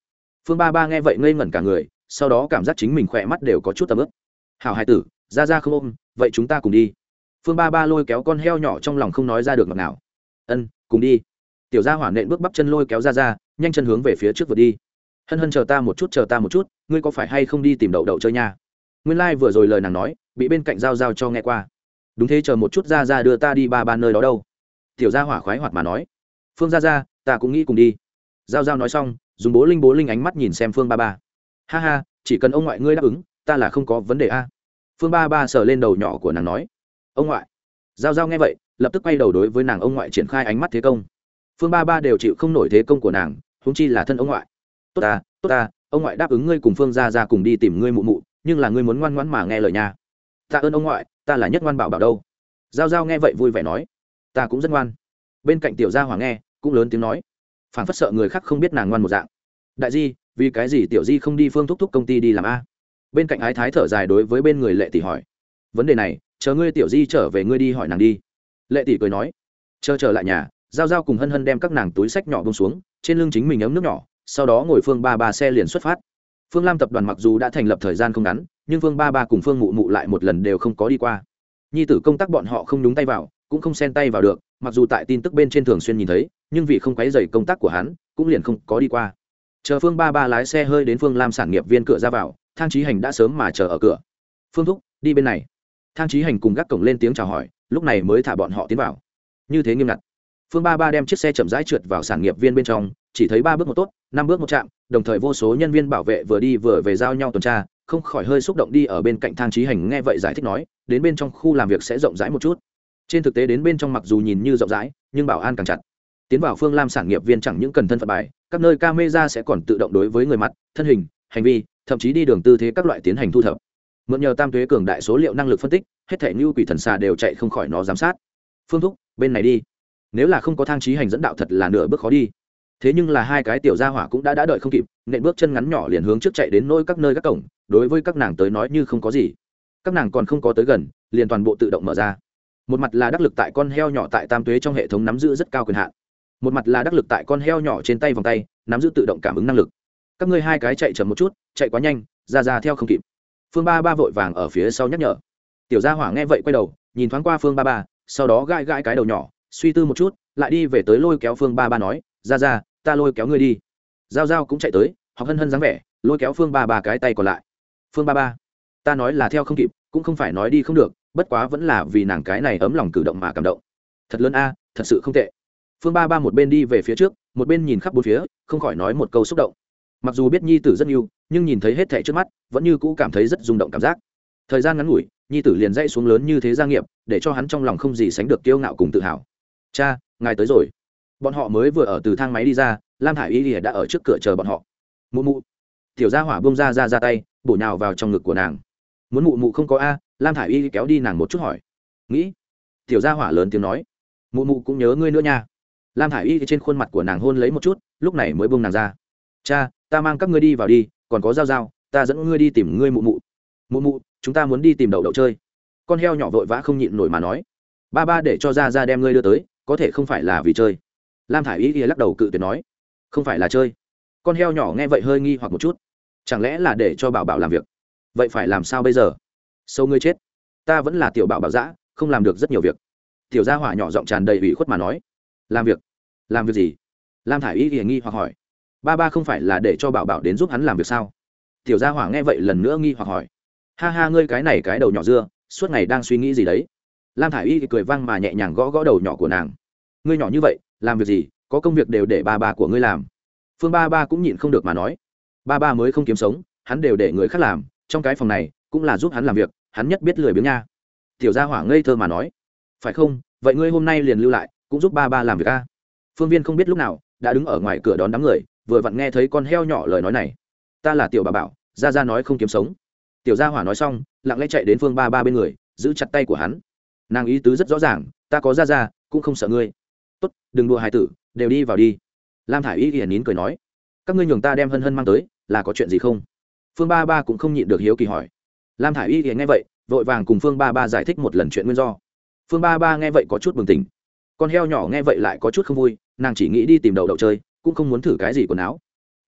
Phương ba ba nghe vậy ngây ngẩn cả người sau đó cảm giác chính mình khỏe mắt đều có chút tầm ướp hảo hải tử, ra ra không ôm, vậy chúng ta cùng đi. Phương ba ba lôi kéo con heo nhỏ trong lòng không nói ra được ngọt nào ân, cùng đi. Tiểu gia hỏa nện bước bắp chân lôi kéo ra ra, nhanh chân hướng về phía trước vừa đi. Hân hân chờ ta một chút, chờ ta một chút, ngươi có phải hay không đi tìm đậu đậu chơi nha? Nguyên lai、like、vừa rồi lời nàng nói, bị bên cạnh giao giao cho nghe qua. Đúng thế, chờ một chút ra ra đưa ta đi ba ba nơi đó đâu. Tiểu gia hỏa khoái hoạt mà nói. Phương ra ra, ta cũng nghĩ cùng đi. Giao giao nói xong, dùng bố linh bố linh ánh mắt nhìn xem phương ba ba ha ha, chỉ cần ông ngoại ngươi đáp ứng, ta là không có vấn đề a. Phương ba ba sờ lên đầu nhỏ của nàng nói. Ông ngoại. Giao giao nghe vậy, lập tức quay đầu đối với nàng ông ngoại triển khai ánh mắt thế công. Phương ba ba đều chịu không nổi thế công của nàng húng chi là thân ông ngoại. Tốt ta tốt ta, ông ngoại đáp ứng ngươi cùng phương ra ra cùng đi tìm ngươi mụ mụ, nhưng là ngươi muốn ngoan ngoãn mà nghe lời nha. Tạ ơn ông ngoại, ta là nhất ngoan bảo bảo đâu. Giao giao nghe vậy vui vẻ nói. Ta cũng rất ngoan. Bên cạnh tiểu gia hoàng nghe, cũng lớn tiếng nói. Phản phất sợ người khác không biết nàng ngoan một dạng. Đại di vì cái gì tiểu di không đi phương thúc thúc công ty đi làm a? Bên cạnh ái thái thở dài đối với bên người lệ tỷ hỏi. Vấn đề này, chờ ngươi tiểu di trở về ngươi đi hỏi nàng đi. Lệ tỷ cười nói. Chờ trở lại nhà, giao giao cùng hân hân đem các nàng túi sách nhỏ bông xuống, trên lưng chính mình ấm nước nhỏ, sau đó ngồi phương ba ba xe liền xuất phát. Phương lam tập đoàn mặc dù đã thành lập thời gian không ngắn, nhưng phương ba ba cùng phương mụ mụ lại một lần đều không có đi qua. Nhi tử công tác bọn họ không đúng tay vào, cũng không xen tay vào được, mặc dù tại tin tức bên trên thường xuyên nhìn thấy, nhưng vì không quấy dày công tác của hắn, cũng liền không có đi qua chờ phương ba ba lái xe hơi đến phương lam sản nghiệp viên cửa ra vào, thang trí hành đã sớm mà chờ ở cửa. Phương thúc, đi bên này. Thang trí hành cùng gác cổng lên tiếng chào hỏi, lúc này mới thả bọn họ tiến vào. Như thế nghiêm ngặt. Phương ba ba đem chiếc xe chậm rãi trượt vào sản nghiệp viên bên trong, chỉ thấy ba bước một tốt, năm bước một chạm, đồng thời vô số nhân viên bảo vệ vừa đi vừa về giao nhau tuần tra, không khỏi hơi xúc động đi ở bên cạnh thang trí hành nghe vậy giải thích nói, đến bên trong khu làm việc sẽ rộng rãi một chút. Trên thực tế đến bên trong mặc dù nhìn như rộng rãi, nhưng bảo an càng chặt. Tiến vào phương lam sản nghiệp viên chẳng những cần thân phận bài các nơi camera sẽ còn tự động đối với người mặt, thân hình, hành vi, thậm chí đi đường tư thế các loại tiến hành thu thập. Mượn nhờ tam thuế cường đại số liệu năng lực phân tích, hết thể như quỷ thần xà đều chạy không khỏi nó giám sát. Phương thúc, bên này đi. Nếu là không có thang trí hành dẫn đạo thật là nửa bước khó đi. Thế nhưng là hai cái tiểu gia hỏa cũng đã đã đợi không kịp nện bước chân ngắn nhỏ liền hướng trước chạy đến nỗi các nơi các cổng, đối với các nàng tới nói như không có gì. Các nàng còn không có tới gần, liền toàn bộ tự động mở ra. Một mặt là đắc lực tại con heo nhỏ tại tam tuế trong hệ thống nắm giữ rất cao quyền hạn một mặt là đắc lực tại con heo nhỏ trên tay vòng tay, nắm giữ tự động cảm ứng năng lực. Các ngươi hai cái chạy chậm một chút, chạy quá nhanh, ra ra theo không kịp. Phương ba ba vội vàng ở phía sau nhắc nhở. Tiểu gia hỏa nghe vậy quay đầu, nhìn thoáng qua phương ba ba, sau đó gãi gãi cái đầu nhỏ, suy tư một chút, lại đi về tới lôi kéo phương ba ba nói, ra ra, ta lôi kéo ngươi đi. Giao giao cũng chạy tới, học hân hân dáng vẻ, lôi kéo phương ba ba cái tay còn lại. Phương ba ba, ta nói là theo không kịp, cũng không phải nói đi không được, bất quá vẫn là vì nàng cái này ấm lòng cử động mà cảm động. Thật lớn a, thật sự không tệ phương ba ba một bên đi về phía trước, một bên nhìn khắp bốn phía, không khỏi nói một câu xúc động. Mặc dù biết nhi tử rất yêu, nhưng nhìn thấy hết thẻ trước mắt, vẫn như cũ cảm thấy rất rung động cảm giác. Thời gian ngắn ngủi, nhi tử liền dãy xuống lớn như thế gia nghiệp, để cho hắn trong lòng không gì sánh được kiêu ngạo cùng tự hào. Cha, ngài tới rồi. Bọn họ mới vừa ở từ thang máy đi ra, lam Hải Y y đã ở trước cửa chờ bọn họ. Mụ mụ. Tiểu gia hỏa bông ra ra ra tay, bổ nhào vào trong ngực của nàng. Muốn mụ mụ không có a? Lam Hải y kéo đi nàng một chút hỏi. Nghĩ. Tiểu gia hỏa lớn tiếng nói. Mụ mụ cũng nhớ ngươi nữa nha lam thả i y trên khuôn mặt của nàng hôn lấy một chút, lúc này mới bông nàng ra. Cha, ta mang các ngươi đi vào đi, còn có dao dao ta dẫn ngươi đi tìm ngươi mụ mụ. Mụ mụ, chúng ta muốn đi tìm đậu đậu chơi. Con heo nhỏ vội vã không nhịn nổi mà nói. Ba ba để cho ra ra đem ngươi đưa tới, có thể không phải là vì chơi. Lam thả i y lắc đầu cự tuyệt nói. Không phải là chơi. Con heo nhỏ nghe vậy hơi nghi hoặc một chút. Chẳng lẽ là để cho bảo bảo làm việc? Vậy phải làm sao bây giờ? Sâu ngươi chết. Ta vẫn là tiểu bảo bảo giã không làm được rất nhiều việc. Tiểu gia hỏa nhỏ giọng tràn đầy ủy khuất mà nói. Làm việc? Làm việc gì? Lam thả i y hiển nghi hoặc hỏi. Ba ba không phải là để cho bảo bảo đến giúp hắn làm việc sao? Tiểu gia hỏa nghe vậy lần nữa nghi hoặc hỏi. Ha ha, ngươi cái này cái đầu nhỏ dưa, suốt ngày đang suy nghĩ gì đấy? Lam thả i y cười vang mà nhẹ nhàng gõ gõ đầu nhỏ của nàng. Ngươi nhỏ như vậy, làm việc gì? Có công việc đều để ba ba của ngươi làm. Phương ba ba cũng nhịn không được mà nói. Ba ba mới không kiếm sống, hắn đều để người khác làm. Trong cái phòng này, cũng là giúp hắn làm việc, hắn nhất biết lười biếng nha. Tiểu gia hỏa ngây thơ mà nói. Phải không? Vậy ngươi hôm nay liền lưu lại, cũng giúp ba ba làm việc a phương viên không biết lúc nào, đã đứng ở ngoài cửa đón đám người, vừa vặn nghe thấy con heo nhỏ lời nói này. Ta là tiểu bà bảo, gia gia nói không kiếm sống. Tiểu gia hỏa nói xong, lặng lẽ chạy đến phương ba ba bên người, giữ chặt tay của hắn. Nàng ý tứ rất rõ ràng, ta có gia gia, cũng không sợ ngươi. Tốt, đừng đùa hài tử, đều đi vào đi. Lam thả i y hiển nín cười nói. Các ngươi nhường ta đem hân hân mang tới, là có chuyện gì không? Phương ba ba cũng không nhịn được hiếu kỳ hỏi. Lam thả i y hiển nghe vậy, vội vàng cùng phương ba ba giải thích một lần chuyện nguyên do. Phương ba ba nghe vậy có chút bừng tỉnh. Con heo nhỏ nghe vậy lại có chút không vui nàng chỉ nghĩ đi tìm đầu đậu chơi, cũng không muốn thử cái gì quần áo.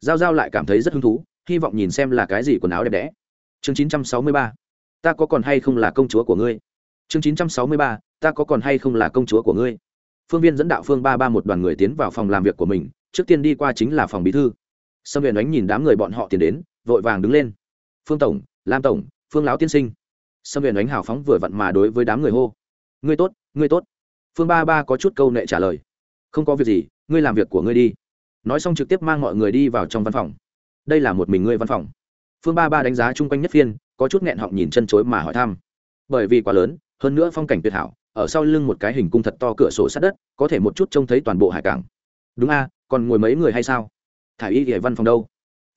G i a o g i a o lại cảm thấy rất hứng thú, hy vọng nhìn xem là cái gì quần áo đẹp đẽ. Chương chín trăm sáu mươi ba, ta có còn hay không là công chúa của ngươi? Chương chín trăm sáu mươi ba, ta có còn hay không là công chúa của ngươi? Phương viên dẫn đạo phương ba ba một đoàn người tiến vào phòng làm việc của mình, trước tiên đi qua chính là phòng bí thư. Sâm huyền đánh nhìn đám người bọn họ tiến đến, vội vàng đứng lên. Phương tổng, lam tổng, phương lão tiên sinh. Sâm huyền đánh hào phóng vừa vặn mà đối với đám người hô. Ngươi tốt ngươi tốt. Phương ba ba có chút câu nệ trả lời không có việc gì, ngươi làm việc của ngươi đi. Nói xong trực tiếp mang mọi người đi vào trong văn phòng. Đây là một mình ngươi văn phòng. Phương ba ba đánh giá chung quanh nhất phiên, có chút nghẹn họng nhìn chân chối mà hỏi thăm. Bởi vì quá lớn, hơn nữa phong cảnh tuyệt hảo, ở sau lưng một cái hình cung thật to cửa sổ sát đất, có thể một chút trông thấy toàn bộ hải cảng. Đúng a, còn ngồi mấy người hay sao? Thả y ỉa văn phòng đâu?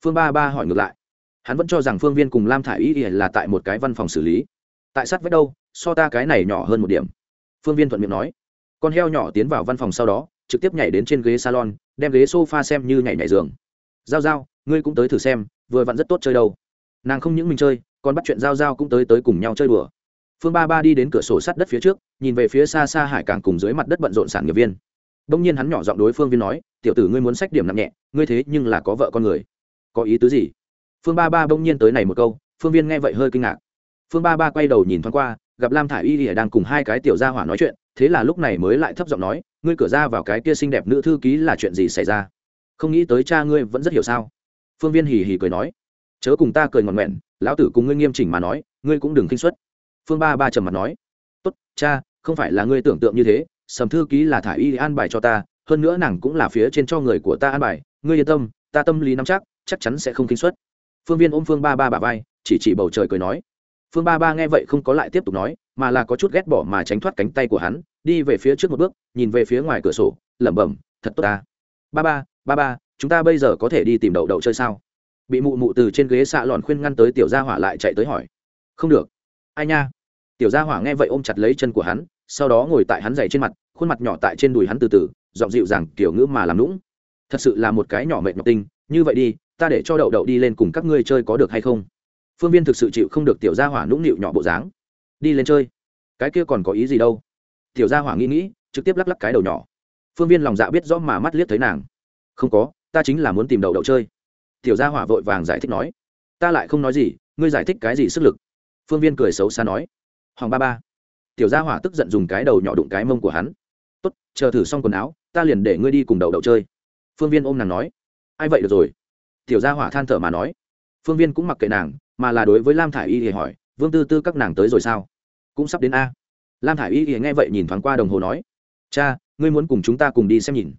Phương ba ba hỏi ngược lại. Hắn vẫn cho rằng phương viên cùng lam thả y ỉa là tại một cái văn phòng xử lý. Tại sát vách đâu, so ta cái này nhỏ hơn một điểm. Phương viên thuận miệng nói. Con heo nhỏ tiến vào văn phòng sau đó trực tiếp nhảy đến trên ghế salon, đem ghế sofa xem như nhảy nhảy giường. G i a o g i a o ngươi cũng tới thử xem, vừa vặn rất tốt chơi đâu. Nàng không những mình chơi, còn bắt chuyện g i a o g i a o cũng tới tới cùng nhau chơi đùa. Phương ba ba đi đến cửa sổ sắt đất phía trước, nhìn về phía xa xa hải cảng cùng dưới mặt đất bận rộn sản nghiệp viên. Đông nhiên hắn nhỏ giọng đối phương viên nói, tiểu tử ngươi muốn sách điểm nặng nhẹ, ngươi thế nhưng là có vợ con người. Có ý tứ gì? Phương ba ba bỗng nhiên tới này một câu, phương viên nghe vậy hơi kinh ngạc. Phương ba ba quay đầu nhìn thoáng qua, gặp lam thả i y ỉa đang cùng hai cái tiểu gia hỏa nói chuyện, thế là lúc này mới lại thấp giọng nói ngươi cửa ra vào cái kia xinh đẹp nữ thư ký là chuyện gì xảy ra? Không nghĩ tới cha ngươi vẫn rất hiểu sao? Phương viên hì hì cười nói. Chớ cùng ta cười ngọn nguyện lão tử cùng ngươi nghiêm chỉnh mà nói, ngươi cũng đừng kinh xuất phương ba ba trầm mặt nói. Tốt, cha, không phải là ngươi tưởng tượng như thế, sầm thư ký là thả y an bài cho ta, hơn nữa nàng cũng là phía trên cho người của ta an bài, ngươi yên tâm, ta tâm lý nắm chắc chắc chắn sẽ không kinh xuất phương viên ôm phương ba ba bà vai, chỉ chỉ bầu trời cười nói phương ba ba nghe vậy không có lại tiếp tục nói, mà là có chút ghét bỏ mà tránh thoát cánh tay của hắn, đi về phía trước một bước, nhìn về phía ngoài cửa sổ, lẩm bẩm, thật tốt ta. Ba ba ba ba, chúng ta bây giờ có thể đi tìm đậu đậu chơi sao? Bị mụ mụ từ trên ghế xạ lòn khuyên ngăn tới tiểu gia hỏa lại chạy tới hỏi. Không được. Ai nha. Tiểu gia hỏa nghe vậy ôm chặt lấy chân của hắn, sau đó ngồi tại hắn dày trên mặt, khuôn mặt nhỏ tại trên đùi hắn từ từ, giọng dịu dàng, kiểu ngữ mà làm lũng thật sự là một cái nhỏ mệt nhọc tinh, như vậy đi, ta để cho đậu đậu đi lên cùng các ngươi chơi có được hay không? Phương viên thực sự chịu không được tiểu gia hỏa nũng nịu nhỏ bộ dáng. Đi lên chơi. Cái kia còn có ý gì đâu? Tiểu gia hỏa nghĩ nghĩ, trực tiếp lắc lắc cái đầu nhỏ. Phương viên lòng dạ biết rõ mà mắt liếc thấy nàng. Không có, ta chính là muốn tìm đầu đậu chơi. Tiểu gia hỏa vội vàng giải thích nói. Ta lại không nói gì, ngươi giải thích cái gì sức lực? Phương viên cười xấu xa nói. Hoàng ba ba. Tiểu gia hỏa tức giận dùng cái đầu nhỏ đụng cái mông của hắn. Tốt, chờ thử xong quần áo, ta liền để ngươi đi cùng đầu đậu chơi. Phương viên ôm nàng nói. Ai vậy được rồi? Tiểu gia hỏa than thở mà nói. Phương viên cũng mặc kệ nàng mà là đối với lam thả i y thì hỏi, vương tư tư các nàng tới rồi sao? Cũng sắp đến a. Lam thả i y thì nghe vậy nhìn thoáng qua đồng hồ nói, cha, ngươi muốn cùng chúng ta cùng đi xem nhìn.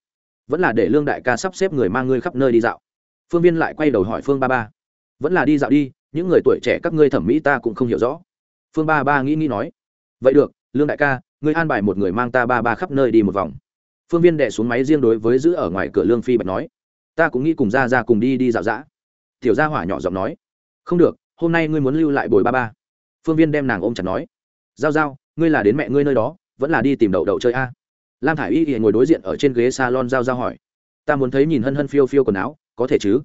Vẫn là để lương đại ca sắp xếp người mang ngươi khắp nơi đi dạo. Phương viên lại quay đầu hỏi phương ba ba, vẫn là đi dạo đi, những người tuổi trẻ các ngươi thẩm mỹ ta cũng không hiểu rõ. Phương ba ba nghĩ nghĩ nói, vậy được, lương đại ca, ngươi an bài một người mang ta ba ba khắp nơi đi một vòng. Phương viên đệ xuống máy riêng đối với giữ ở ngoài cửa lương phi bạch nói, ta cũng nghĩ cùng ra ra cùng đi đi dạo dã. Tiểu gia hỏa nhỏ giọng nói, không được hôm nay ngươi muốn lưu lại bồi ba ba. Phương viên đem nàng ôm chặt nói, giao giao, ngươi là đến mẹ ngươi nơi đó, vẫn là đi tìm đậu đậu chơi a. Lam thả i y thì ngồi đối diện ở trên ghế s a lon giao giao hỏi, ta muốn thấy nhìn hân hân phiêu phiêu quần áo, có thể chứ?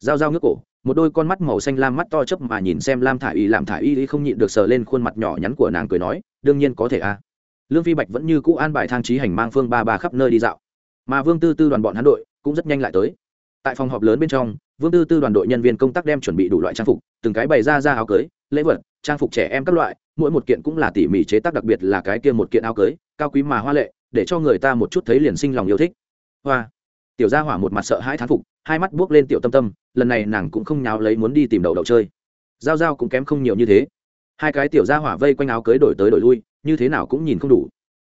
Giao giao ngước cổ, một đôi con mắt màu xanh lam mắt to chấp mà nhìn xem lam thả i y làm thả i y không nhịn được sờ lên khuôn mặt nhỏ nhắn của nàng cười nói, đương nhiên có thể a. Lương phi bạch vẫn như cũ an bài thang trí hành mang phương ba ba khắp nơi đi dạo. Mà vương tư tư đoàn bọn hắn đội cũng rất nhanh lại tới. Tại phòng họp lớn bên trong vương tư tư đoàn đội nhân viên công tác đem chuẩn bị đủ loại trang phục, từng cái bày ra ra áo cưới, lễ vật, trang phục trẻ em các loại, mỗi một kiện cũng là tỉ mỉ chế tác đặc biệt là cái kia một kiện áo cưới, cao quý mà hoa lệ, để cho người ta một chút thấy liền sinh lòng yêu thích. Hoa. Tiểu gia hỏa một mặt sợ hãi thán phục, hai mắt buốc lên tiểu tâm tâm, lần này nàng cũng không nháo lấy muốn đi tìm đầu đậu chơi. Giao giao cũng kém không nhiều như thế. Hai cái tiểu gia hỏa vây quanh áo cưới đổi tới đổi lui, như thế nào cũng nhìn không đủ.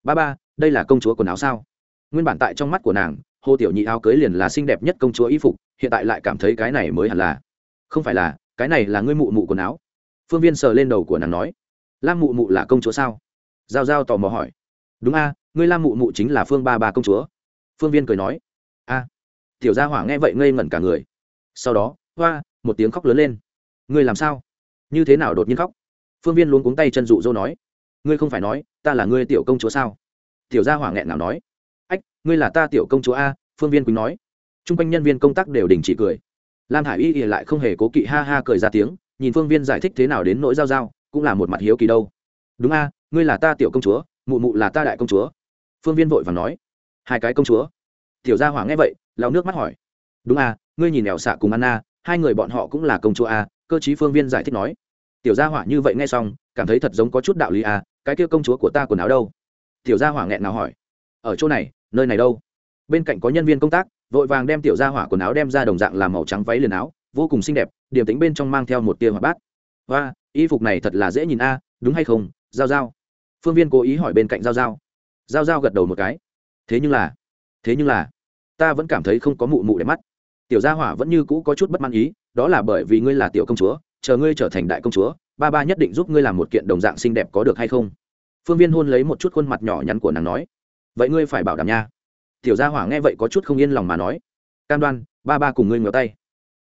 Ba ba, đây là công chúa quần áo sao? Nguyên bản tại trong mắt của nàng, hồ tiểu nhị áo cưới liền là xinh đẹp nhất công chúa y phục hiện tại lại cảm thấy cái này mới hẳn là. Không phải là, cái này là ngươi mụ mụ quần áo. Phương viên sờ lên đầu của nàng nói. Lam mụ mụ là công chúa sao? Giao giao tò mò hỏi. Đúng a, ngươi lam mụ mụ chính là phương ba ba công chúa. Phương viên cười nói. A, tiểu gia hỏa nghe vậy ngây ngẩn cả người. Sau đó, hoa, một tiếng khóc lớn lên. Ngươi làm sao? Như thế nào đột nhiên khóc? Phương viên luôn cuống tay chân dụ dỗ nói. Ngươi không phải nói, ta là ngươi tiểu công chúa sao? Tiểu gia hỏa nghẹn nào nói. Ách, ngươi là ta tiểu công chúa a, phương viên quỳnh nói chung quanh nhân viên công tác đều đình chỉ cười. Lam hải y ỉa lại không hề cố kỵ ha ha cười ra tiếng, nhìn phương viên giải thích thế nào đến nỗi giao giao, cũng là một mặt hiếu kỳ đâu. Đúng a, ngươi là ta tiểu công chúa, mụ mụ là ta đại công chúa. Phương viên vội và nói. Hai cái công chúa. Tiểu gia hỏa nghe vậy lao nước mắt hỏi. Đúng a, ngươi nhìn ẻo xạ cùng anna, hai người bọn họ cũng là công chúa a, cơ chí phương viên giải thích nói. Tiểu gia hỏa như vậy nghe xong, cảm thấy thật giống có chút đạo lý a, cái kia công chúa của ta quần áo đâu? Tiểu gia hỏa nghẹn nào hỏi. Ở chỗ này, nơi này đâu? Bên cạnh có nhân viên công tác vội vàng đem tiểu gia hỏa quần áo đem ra đồng dạng làm màu trắng váy liền áo, vô cùng xinh đẹp, điểm tính bên trong mang theo một tia hỏa bát. Và y phục này thật là dễ nhìn a, đúng hay không? Giao giao. Phương viên cố ý hỏi bên cạnh giao giao. Giao giao gật đầu một cái. Thế nhưng là, thế nhưng là, ta vẫn cảm thấy không có mụ mụ để mắt. Tiểu gia hỏa vẫn như cũ có chút bất mãn ý, đó là bởi vì ngươi là tiểu công chúa, chờ ngươi trở thành đại công chúa, ba ba nhất định giúp ngươi làm một kiện đồng dạng xinh đẹp có được hay không? Phương viên hôn lấy một chút khuôn mặt nhỏ nhắn của nàng nói. Vậy ngươi phải bảo đảm nha tiểu gia hỏa nghe vậy có chút không yên lòng mà nói. Cam đoan, ba ba cùng ngươi ngéo tay.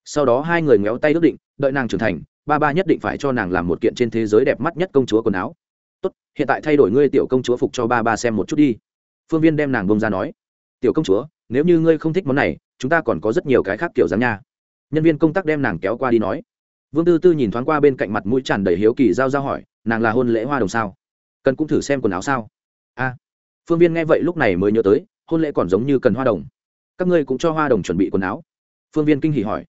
Sau đó hai người ngéo tay ước định, đợi nàng trưởng thành, ba ba nhất định phải cho nàng làm một kiện trên thế giới đẹp mắt nhất công chúa quần áo. Tốt, hiện tại thay đổi ngươi tiểu công chúa phục cho ba ba xem một chút đi. Phương viên đem nàng bông ra nói. Tiểu công chúa, nếu như ngươi không thích món này, chúng ta còn có rất nhiều cái khác kiểu dáng nha. Nhân viên công tác đem nàng kéo qua đi nói. Vương tư tư nhìn thoáng qua bên cạnh mặt mũi tràn đầy hiếu kỳ giao giao hỏi, nàng là hôn lễ hoa đồng sao? Cần cũng thử xem quần áo sao? A phương viên nghe vậy lúc này mới nhớ tới hôn lễ còn giống như cần hoa đồng. Các ngươi cũng cho hoa đồng chuẩn bị quần áo. Phương viên kinh hỉ hỏi.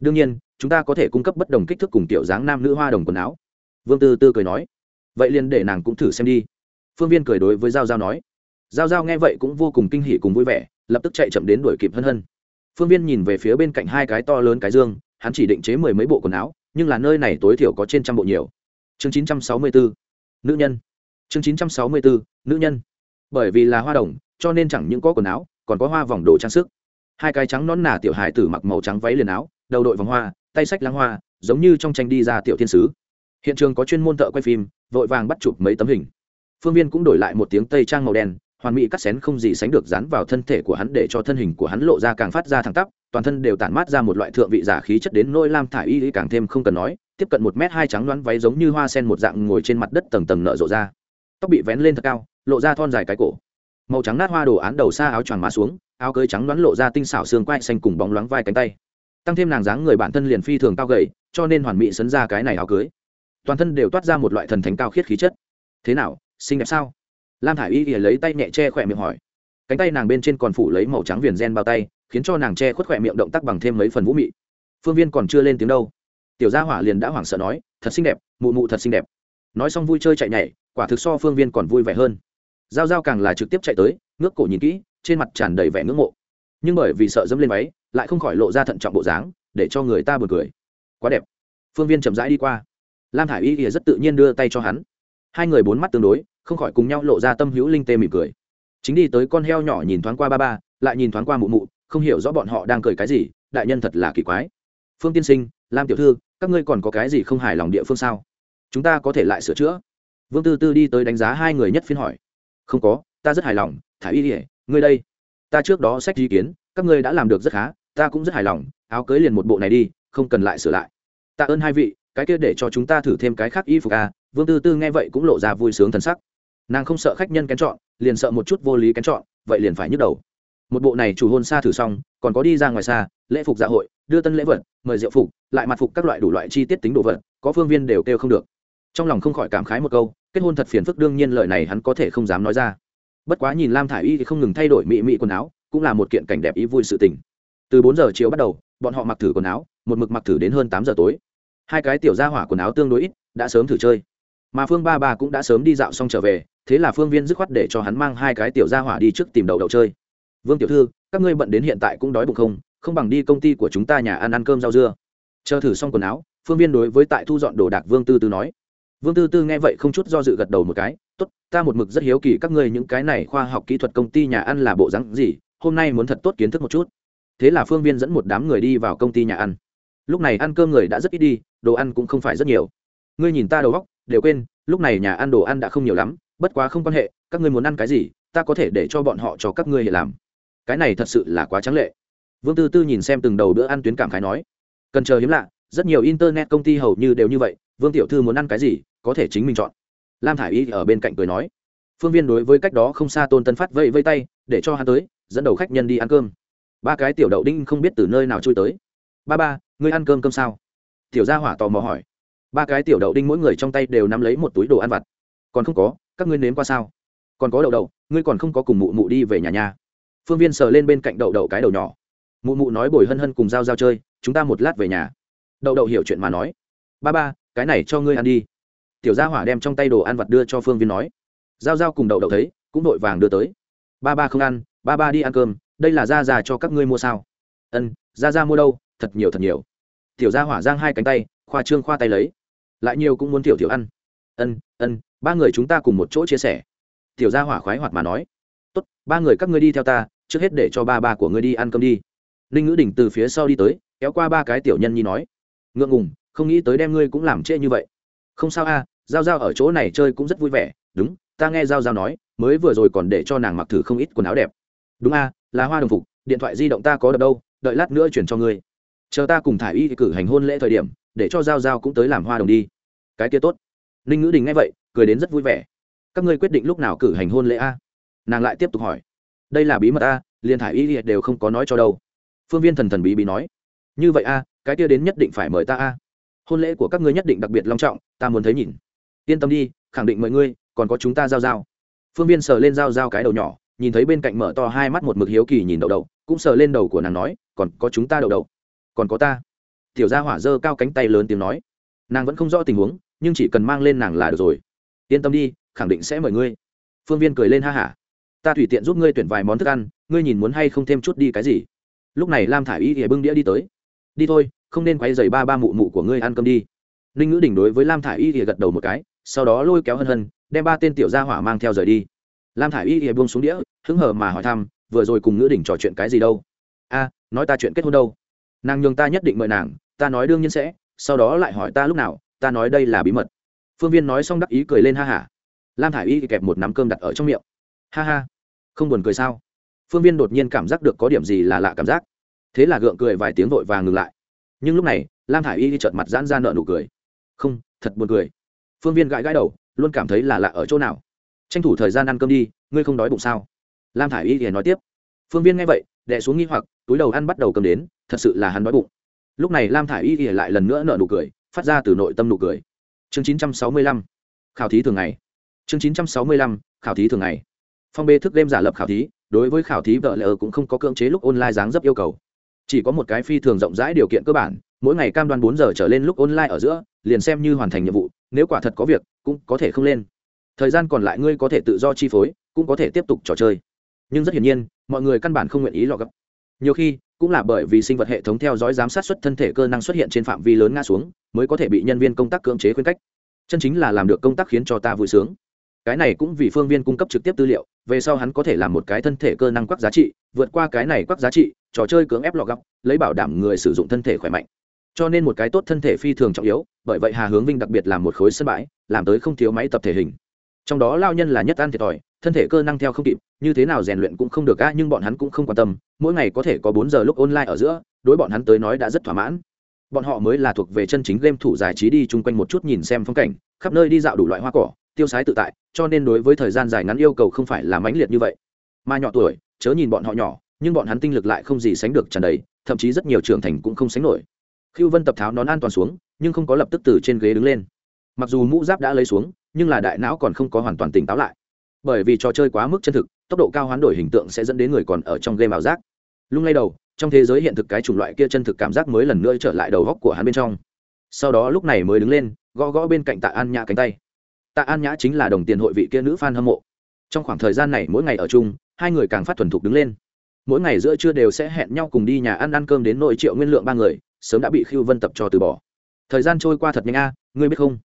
Đương nhiên, chúng ta có thể cung cấp bất đồng kích thước cùng tiểu dáng nam nữ hoa đồng quần áo. Vương tư tư cười nói. Vậy liền để nàng cũng thử xem đi. Phương viên cười đối với giao giao nói. Giao giao nghe vậy cũng vô cùng kinh hỉ cùng vui vẻ, lập tức chạy chậm đến đuổi kịp hân hân. Phương viên nhìn về phía bên cạnh hai cái to lớn cái dương, hắn chỉ định chế mười mấy bộ quần áo, nhưng là nơi này tối thiểu có trên trăm bộ nhiều. Chương chín trăm sáu mươi bốn nữ nhân. Chương chín trăm sáu mươi bốn nữ nhân. Bởi vì là hoa đồng cho nên chẳng những có quần áo, còn có hoa vòng đồ trang sức. Hai cái trắng nón nà tiểu hài tử mặc màu trắng váy liền áo, đầu đội vòng hoa, tay sách lăng hoa, giống như trong tranh đi ra tiểu thiên sứ. Hiện trường có chuyên môn thợ quay phim, vội vàng bắt chụp mấy tấm hình. Phương viên cũng đổi lại một tiếng tây trang màu đen, hoàn mỹ cắt xén không gì sánh được dán vào thân thể của hắn để cho thân hình của hắn lộ ra càng phát ra thẳng tắp, toàn thân đều tản mát ra một loại thượng vị giả khí chất đến nôi lam thả y càng thêm không cần nói, tiếp cận một m hai trắng đoán váy giống như hoa sen một dạng ngồi trên mặt đất tầng tầng nở rộ ra. Tóc bị vén lên thật cao, lộ ra thon dài cái cổ màu trắng nát hoa đồ án đầu xa áo choàng má xuống, áo cưới trắng đoán lộ ra tinh xảo xương quai xanh cùng bóng loáng vai cánh tay. Tăng thêm nàng dáng người bản thân liền phi thường cao gầy, cho nên hoàn mỹ sấn ra cái này áo cưới. Toàn thân đều toát ra một loại thần thánh cao khiết khí chất. Thế nào, xinh đẹp sao? Lam thả i y thì lấy tay nhẹ che khỏe miệng hỏi. Cánh tay nàng bên trên còn phủ lấy màu trắng viền gen bao tay, khiến cho nàng che khuất khỏe miệng động tác bằng thêm mấy phần vũ mị. Phương viên còn chưa lên tiếng đâu. Tiểu gia hỏa liền đã hoảng sợ nói, thật xinh đẹp, mụ mụ thật xinh đẹp. Nói xong vui chơi chạy nhảy, quả thực so phương viên còn vui vẻ hơn. Giao Giao càng là trực tiếp chạy tới, ngước cổ nhìn kỹ, trên mặt tràn đầy vẻ ngưỡng mộ. Nhưng bởi vì sợ dẫm lên váy, lại không khỏi lộ ra thận trọng bộ dáng, để cho người ta b u ồ n cười. Quá đẹp. Phương viên chậm rãi đi qua. Lam thả i y thì rất tự nhiên đưa tay cho hắn. Hai người bốn mắt tương đối, không khỏi cùng nhau lộ ra tâm hữu linh tê mỉm cười. Chính đi tới con heo nhỏ nhìn thoáng qua ba ba, lại nhìn thoáng qua mụ mụ, không hiểu rõ bọn họ đang cười cái gì, đại nhân thật là kỳ quái. Phương tiên sinh, lam tiểu thư, các ngươi còn có cái gì không hài lòng địa phương sao? Chúng ta có thể lại sửa chữa. Vương tư tư đi tới đánh giá hai người nhất phiên hỏi không có, ta rất hài lòng thả y ỉa ngươi đây. Ta trước đó sách ý kiến, các ngươi đã làm được rất khá, ta cũng rất hài lòng, áo cưới liền một bộ này đi, không cần lại sửa lại. Tạ ơn hai vị, cái kia để cho chúng ta thử thêm cái khác y phục à vương tư tư nghe vậy cũng lộ ra vui sướng thần sắc. Nàng không sợ khách nhân kén chọn, liền sợ một chút vô lý kén chọn, vậy liền phải nhức đầu. Một bộ này chủ hôn xa thử xong, còn có đi ra ngoài xa, lễ phục dạ hội, đưa tân lễ vật, mời rượu phục, lại mặt phục các loại đủ loại chi tiết tính đồ vật, có phương viên đều kêu không được. Trong lòng không khỏi cảm khái một câu kết hôn thật phiền phức đương nhiên lời này hắn có thể không dám nói ra. Bất quá nhìn lam thả i y thì không ngừng thay đổi mị mị quần áo, cũng là một kiện cảnh đẹp ý vui sự tình. Từ bốn giờ chiều bắt đầu, bọn họ mặc thử quần áo, một mực mặc thử đến hơn tám giờ tối. Hai cái tiểu ra hỏa quần áo tương đối ít, đã sớm thử chơi. Mà phương ba ba cũng đã sớm đi dạo xong trở về, thế là phương viên dứt khoát để cho hắn mang hai cái tiểu ra hỏa đi trước tìm đậu đậu chơi. Vương tiểu thư, các ngươi bận đến hiện tại cũng đói bụng không? Không bằng đi công ty của chúng ta nhà ăn ăn cơm rau dưa. Chờ thử xong quần áo, phương viên đối với tại thu dọn đồ đạc vương tư tư nói vương tư tư nghe vậy không chút do dự gật đầu một cái, tốt, ta một mực rất hiếu kỳ các ngươi những cái này khoa học kỹ thuật công ty nhà ăn là bộ rắn gì, hôm nay muốn thật tốt kiến thức một chút. Thế là phương viên dẫn một đám người đi vào công ty nhà ăn. Lúc này ăn cơm người đã rất ít đi, đồ ăn cũng không phải rất nhiều. Ngươi nhìn ta đầu góc đều quên, lúc này nhà ăn đồ ăn đã không nhiều lắm, bất quá không quan hệ, các ngươi muốn ăn cái gì, ta có thể để cho bọn họ cho các ngươi làm. Cái này thật sự là quá trắng lệ. Vương tư tư nhìn xem từng đầu bữa ăn tuyến cảm khái nói, cần chờ hiếm lạ, rất nhiều internet công ty hầu như đều như vậy, vương tiểu thư muốn ăn cái gì có thể chính mình chọn. Lam thả i y ở bên cạnh cười nói, phương viên đối với cách đó không xa tôn tân phát vẫy vây tay, để cho hắn tới, dẫn đầu khách nhân đi ăn cơm. Ba cái tiểu đậu đinh không biết từ nơi nào trôi tới. Ba ba, ngươi ăn cơm cơm sao? Tiểu gia hỏa tò mò hỏi. Ba cái tiểu đậu đinh mỗi người trong tay đều nắm lấy một túi đồ ăn vặt. Còn không có, các ngươi nếm qua sao? Còn có đậu đậu, ngươi còn không có cùng mụ mụ đi về nhà nhà phương viên sờ lên bên cạnh đậu đậu cái đầu nhỏ. Mụ mụ nói bồi hân hân cùng g i a o g i a o chơi, chúng ta một lát về nhà. Đậu đậu hiểu chuyện mà nói. Ba ba, cái này cho ngươi ăn đi tiểu gia hỏa đem trong tay đồ ăn vặt đưa cho phương viên nói. Giao giao cùng đậu đậu thấy cũng vội vàng đưa tới. Ba ba không ăn ba ba đi ăn cơm đây là da già cho các ngươi mua sao? Ân da ra mua đâu thật nhiều thật nhiều. Tiểu gia hỏa giang hai cánh tay khoa trương khoa tay lấy. Lại nhiều cũng muốn tiểu tiểu ăn. Ân ân ba người chúng ta cùng một chỗ chia sẻ. Tiểu gia hỏa khoái hoạt mà nói. Tốt ba người các ngươi đi theo ta trước hết để cho ba ba của ngươi đi ăn cơm đi. Ninh ngữ đình từ phía sau đi tới kéo qua ba cái tiểu nhân nhi nói. Ngượng ngùng không nghĩ tới đem ngươi cũng làm trễ như vậy. Không sao a à, giao giao ở chỗ này chơi cũng rất vui vẻ. Đúng, ta nghe giao giao nói, mới vừa rồi còn để cho nàng mặc thử không ít quần áo đẹp. Đúng a, là hoa đồng phục, điện thoại di động ta có đập đâu, đợi lát nữa chuyển cho ngươi. Chờ ta cùng thả y cử hành hôn lễ thời điểm, để cho giao giao cũng tới làm hoa đồng đi. Cái kia tốt. Ninh ngữ đình nghe vậy, cười đến rất vui vẻ. Các ngươi quyết định lúc nào cử hành hôn lễ a? Nàng lại tiếp tục hỏi. Đây là bí mật a, liền thả y đều không có nói cho đâu. Phương viên thần thần bí bí nói. Như vậy a, cái kia đến nhất định phải mời ta a. Hôn lễ của các ngươi nhất định đặc biệt long trọng, ta muốn thấy nhìn yên tâm đi, khẳng định mời ngươi, còn có chúng ta giao giao. Phương viên sờ lên giao giao cái đầu nhỏ, nhìn thấy bên cạnh mở to hai mắt một mực hiếu kỳ nhìn đậu đậu, cũng sờ lên đầu của nàng nói, còn có chúng ta đậu đậu. Còn có ta. Tiểu gia hỏa dơ cao cánh tay lớn tiếng nói. Nàng vẫn không rõ tình huống, nhưng chỉ cần mang lên nàng là được rồi. Yên tâm đi, khẳng định sẽ mời ngươi. Phương viên cười lên ha hả. Ta tùy tiện giúp ngươi tuyển vài món thức ăn, ngươi nhìn muốn hay không thêm chút đi cái gì. Lúc này lam thả i y thì bưng đĩa đi tới. Đi thôi, không nên quay dày ba ba mụ mụ của ngươi ăn cơm đi. Ninh ngữ đình đối với lam thả i y thì gật đầu một cái sau đó lôi kéo hân hân, đem ba tên tiểu gia hỏa mang theo rời đi. Lam thả i y thì buông xuống đĩa, hứng hờ mà hỏi thăm, vừa rồi cùng ngữ đình trò chuyện cái gì đâu? A, nói ta chuyện kết hôn đâu? Nàng nhường ta nhất định mời nàng, ta nói đương nhiên sẽ, sau đó lại hỏi ta lúc nào, ta nói đây là bí mật. Phương viên nói xong đắc ý cười lên ha hả. Lam thả i y kẹp một nắm cơm đặt ở trong miệng. Ha ha, không buồn cười sao? Phương viên đột nhiên cảm giác được có điểm gì là lạ cảm giác. Thế là gượng cười vài tiếng vội và ngừng lại. Nhưng lúc này, lam thả i y trợt mặt giãn ra nợ nụ cười. Không, thật buồn cười phương viên gãi gãi đầu, luôn cảm thấy là lạ ở chỗ nào. Tranh thủ thời gian ăn cơm đi, ngươi không đói bụng sao? Lam thả i y thì nói tiếp. Phương viên nghe vậy đẻ xuống nghi hoặc, túi đầu ăn bắt đầu cầm đến, thật sự là hắn đói bụng. Lúc này lam thả i y thì lại lần nữa nợ nụ cười, phát ra từ nội tâm nụ cười. Chương chín trăm sáu mươi lăm, khảo thí thường ngày. Chương chín trăm sáu mươi lăm, khảo thí thường ngày. Phong bê thức đêm giả lập khảo thí, đối với khảo thí vợ lờ cũng không có cưỡng chế lúc online dáng dấp yêu cầu. Chỉ có một cái phi thường rộng rãi điều kiện cơ bản, mỗi ngày cam đoan bốn giờ trở lên lúc online ở giữa, liền xem như hoàn thành nhiệm vụ nếu quả thật có việc, cũng có thể không lên. Thời gian còn lại ngươi có thể tự do chi phối, cũng có thể tiếp tục trò chơi. Nhưng rất hiển nhiên, mọi người căn bản không nguyện ý lọ gấp. Nhiều khi, cũng là bởi vì sinh vật hệ thống theo dõi giám sát xuất thân thể cơ năng xuất hiện trên phạm vi lớn ngã xuống, mới có thể bị nhân viên công tác cưỡng chế khuyên cách. Chân chính là làm được công tác khiến cho ta vui sướng. Cái này cũng vì phương viên cung cấp trực tiếp tư liệu, về sau hắn có thể làm một cái thân thể cơ năng quắc giá trị, vượt qua cái này quắc giá trị, trò chơi cưỡng ép lọ gấp, lấy bảo đảm người sử dụng thân thể khỏe mạnh cho nên một cái tốt thân thể phi thường trọng yếu, bởi vậy hà hướng vinh đặc biệt làm một khối sân bãi, làm tới không thiếu máy tập thể hình. Trong đó lao nhân là nhất ăn thiệt thòi, thân thể cơ năng theo không kịp, như thế nào rèn luyện cũng không được ca nhưng bọn hắn cũng không quan tâm, mỗi ngày có thể có bốn giờ lúc online ở giữa, đối bọn hắn tới nói đã rất thỏa mãn. Bọn họ mới là thuộc về chân chính game thủ giải trí đi chung quanh một chút nhìn xem phong cảnh, khắp nơi đi dạo đủ loại hoa cỏ, tiêu sái tự tại, cho nên đối với thời gian dài ngắn yêu cầu không phải là mãnh liệt như vậy. Mà nhỏ tuổi, chớ nhìn bọn họ nhỏ, nhưng bọn hắn tinh lực lại không gì sánh được tràn đầy, thậm chí rất nhiều trưởng thành cũng không sánh nổi khiêu vân tập tháo nón an toàn xuống, nhưng không có lập tức từ trên ghế đứng lên. Mặc dù mũ giáp đã lấy xuống, nhưng là đại não còn không có hoàn toàn tỉnh táo lại. Bởi vì trò chơi quá mức chân thực, tốc độ cao hoán đổi hình tượng sẽ dẫn đến người còn ở trong game ảo giác. Lung lay đầu, trong thế giới hiện thực cái chủng loại kia chân thực cảm giác mới lần nữa trở lại đầu góc của hắn bên trong. Sau đó lúc này mới đứng lên, gõ gõ bên cạnh tạ an nhã cánh tay. Tạ an nhã chính là đồng tiền hội vị kia nữ f a n hâm mộ. Trong khoảng thời gian này mỗi ngày ở chung, hai người càng phát thuần thục đứng lên. Mỗi ngày giữa trưa đều sẽ hẹn nhau cùng đi nhà ăn ăn cơm đến nội triệu nguyên lượng ba người sớm đã bị khiêu vân tập cho từ bỏ. Thời gian trôi qua thật nhanh a, ngươi biết không?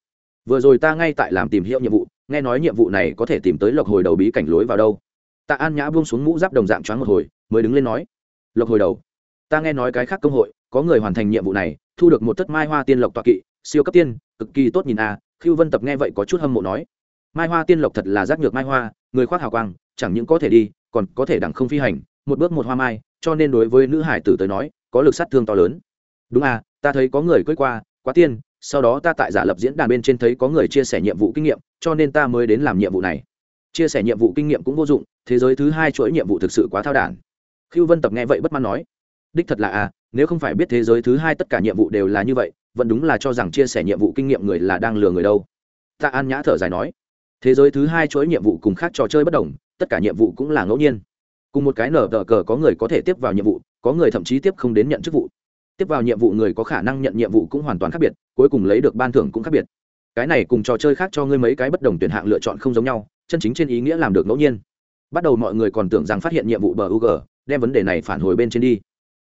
Vừa rồi ta ngay tại làm tìm hiểu nhiệm vụ, nghe nói nhiệm vụ này có thể tìm tới lộc hồi đầu bí cảnh lối vào đâu. Tạ an nhã buông xuống mũ giáp đồng dạng choáng một hồi, mới đứng lên nói, lộc hồi đầu, ta nghe nói cái khác công hội, có người hoàn thành nhiệm vụ này, thu được một thất mai hoa tiên lộc toạ kỵ, siêu cấp tiên, cực kỳ tốt nhìn a. Khiêu vân tập nghe vậy có chút hâm mộ nói, mai hoa tiên lộc thật là giác nhược mai hoa, người khoác hào quang, chẳng những có thể đi, còn có thể đẳng không phi hành, một bước một hoa mai, cho nên đối với nữ hải tử tới nói, có lực sát thương to lớn đúng à ta thấy có người cưới qua, quá tiên, sau đó ta tại giả lập diễn đàn bên trên thấy có người chia sẻ nhiệm vụ kinh nghiệm, cho nên ta mới đến làm nhiệm vụ này. Chia sẻ nhiệm vụ kinh nghiệm cũng vô dụng, thế giới thứ hai chuỗi nhiệm vụ thực sự quá thao đản. Khiêu vân tập nghe vậy bất mãn nói, đích thật là à nếu không phải biết thế giới thứ hai tất cả nhiệm vụ đều là như vậy, vẫn đúng là cho rằng chia sẻ nhiệm vụ kinh nghiệm người là đang lừa người đâu. Ta an nhã thở dài nói, thế giới thứ hai chuỗi nhiệm vụ cùng khác trò chơi bất đồng, tất cả nhiệm vụ cũng là ngẫu nhiên. Cùng một cái nở tờ cờ có người có thể tiếp vào nhiệm vụ, có người thậm chí tiếp không đến nhận chức vụ tiếp vào nhiệm vụ người có khả năng nhận nhiệm vụ cũng hoàn toàn khác biệt, cuối cùng lấy được ban thưởng cũng khác biệt. Cái này cùng trò chơi khác cho ngươi mấy cái bất đồng tuyển hạng lựa chọn không giống nhau, chân chính trên ý nghĩa làm được ngẫu nhiên. Bắt đầu mọi người còn tưởng rằng phát hiện nhiệm vụ bờ u g đem vấn đề này phản hồi bên trên đi.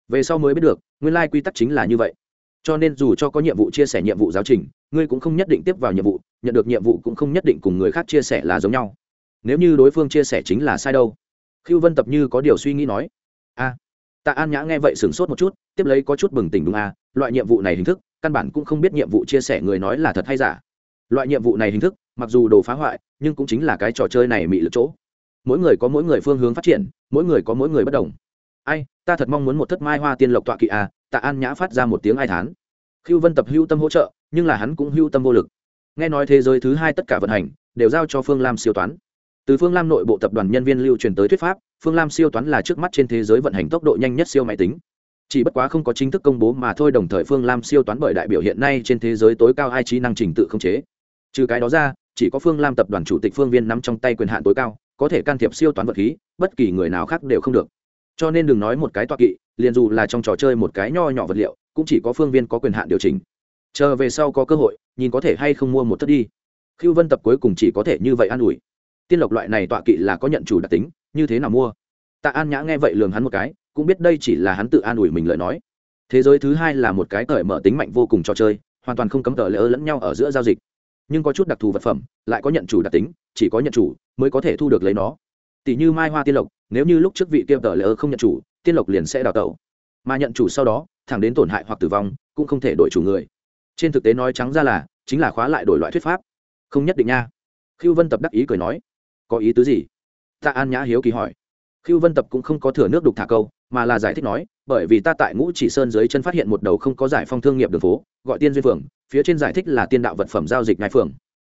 Về sau mới biết được, nguyên lai quy tắc chính là như vậy. Cho nên dù cho có nhiệm vụ chia sẻ nhiệm vụ giáo trình, ngươi cũng không nhất định tiếp vào nhiệm vụ, nhận được nhiệm vụ cũng không nhất định cùng người khác chia sẻ là giống nhau. Nếu như đối phương chia sẻ chính là sai đâu? Khiêu vân tập như có điều suy nghĩ nói tạ an nhã nghe vậy sửng sốt một chút, tiếp lấy có chút bừng tỉnh đúng a loại nhiệm vụ này hình thức, căn bản cũng không biết nhiệm vụ chia sẻ người nói là thật hay giả. Loại nhiệm vụ này hình thức, mặc dù đồ phá hoại, nhưng cũng chính là cái trò chơi này mị lực chỗ. Mỗi người có mỗi người phương hướng phát triển, mỗi người có mỗi người bất đồng. Ai, ta thật mong muốn một thất mai hoa tiên lộc tọa kỵ a tạ an nhã phát ra một tiếng ai thán. Khiêu vân tập hưu tâm hỗ trợ, nhưng là hắn cũng hưu tâm vô lực. Nghe nói thế giới thứ hai tất cả vận hành, đều giao cho phương lam siêu toán từ phương lam nội bộ tập đoàn nhân viên lưu truyền tới thuyết pháp, phương lam siêu toán là trước mắt trên thế giới vận hành tốc độ nhanh nhất siêu máy tính. Chỉ bất quá không có chính thức công bố mà thôi, đồng thời phương lam siêu toán bởi đại biểu hiện nay trên thế giới tối cao hai trí năng trình tự không chế. Trừ cái đó ra, chỉ có phương lam tập đoàn chủ tịch phương viên nắm trong tay quyền hạn tối cao, có thể can thiệp siêu toán vật khí, bất kỳ người nào khác đều không được. Cho nên đừng nói một cái toa kỵ, liền dù là trong trò chơi một cái nho nhỏ vật liệu, cũng chỉ có phương viên có quyền hạn điều chỉnh. Chờ về sau có cơ hội, nhìn có thể hay không mua một thất đi. Khiêu vân tập cuối cùng chỉ có thể như vậy an ủi tiên lộc loại này tọa kỵ là có nhận chủ đặc tính, như thế nào mua? Tạ an nhã nghe vậy lường hắn một cái, cũng biết đây chỉ là hắn tự an ủi mình lời nói. Thế giới thứ hai là một cái cởi mở tính mạnh vô cùng trò chơi, hoàn toàn không cấm tờ lỡ lẫn nhau ở giữa giao dịch. Nhưng có chút đặc thù vật phẩm, lại có nhận chủ đặc tính, chỉ có nhận chủ mới có thể thu được lấy nó. Tỷ như mai hoa tiên lộc, nếu như lúc trước vị kia tờ lỡ không nhận chủ, tiên lộc liền sẽ đào tẩu. Mà nhận chủ sau đó, thẳng đến tổn hại hoặc tử vong, cũng không thể đổi chủ người. Trên thực tế nói trắng ra là, chính là khóa lại đổi loại thuyết pháp. Không nhất định nha. Khiêu vân tập đắc ý cười nói có ý tứ gì? Ta an nhã hiếu kỳ hỏi. Khiêu vân tập cũng không có thừa nước đục thả câu, mà là giải thích nói, bởi vì ta tại ngũ chỉ sơn dưới chân phát hiện một đầu không có giải phong thương nghiệp đường phố, gọi tiên duyên phường, phía trên giải thích là tiên đạo vật phẩm giao dịch ngài phường.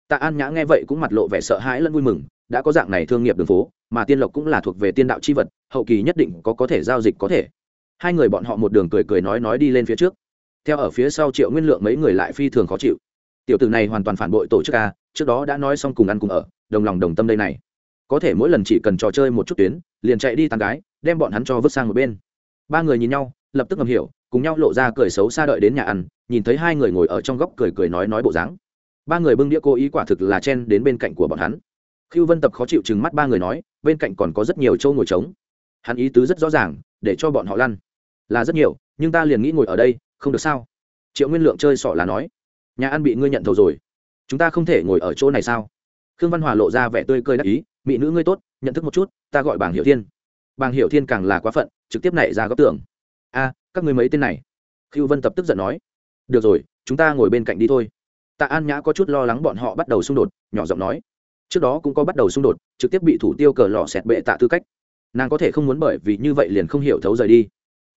Tạ an nhã nghe vậy cũng mặt lộ vẻ sợ hãi lẫn vui mừng, đã có dạng này thương nghiệp đường phố, mà tiên lộc cũng là thuộc về tiên đạo c h i vật, hậu kỳ nhất định có có thể giao dịch có thể. Hai người bọn họ một đường cười cười nói nói đi lên phía trước. Theo ở phía sau triệu nguyên lượng mấy người lại phi thường khó chịu. Tiểu tử này hoàn toàn phản bội tổ chức a, trước đó đã nói xong cùng ăn cùng ở, đồng lòng đồng tâm đây này có thể mỗi lần chỉ cần trò chơi một chút tuyến, liền chạy đi tàn gái, đem bọn hắn cho vứt sang một bên. Ba người nhìn nhau, lập tức ngầm hiểu, cùng nhau lộ ra cười xấu xa đợi đến nhà ăn, nhìn thấy hai người ngồi ở trong góc cười cười nói nói bộ dáng. Ba người bưng đĩa cố ý quả thực là chen đến bên cạnh của bọn hắn. Khiêu vân tập khó chịu chừng mắt ba người nói, bên cạnh còn có rất nhiều châu ngồi trống. Hắn ý tứ rất rõ ràng, để cho bọn họ lăn. Là rất nhiều, nhưng ta liền nghĩ ngồi ở đây, không được sao? Triệu nguyên lượng chơi sỏ là nói. Nhà ăn bị ngươi nhận thầu rồi. Chúng ta không thể ngồi ở chỗ này sao? Khương văn hòa lộ ra vẻ tươi cười đắc ý, mỹ nữ ngươi tốt, nhận thức một chút, ta gọi bảng hiệu thiên. Bảng hiệu thiên càng là quá phận, trực tiếp nảy ra góc tưởng. A, các ngươi mấy tên này? Khiêu vân tập tức giận nói. Được rồi, chúng ta ngồi bên cạnh đi thôi. Tạ an nhã có chút lo lắng bọn họ bắt đầu xung đột, nhỏ giọng nói. Trước đó cũng có bắt đầu xung đột, trực tiếp bị thủ tiêu cờ lò xẹt bệ tạ tư cách. Nàng có thể không muốn bởi vì như vậy liền không hiểu thấu rời đi.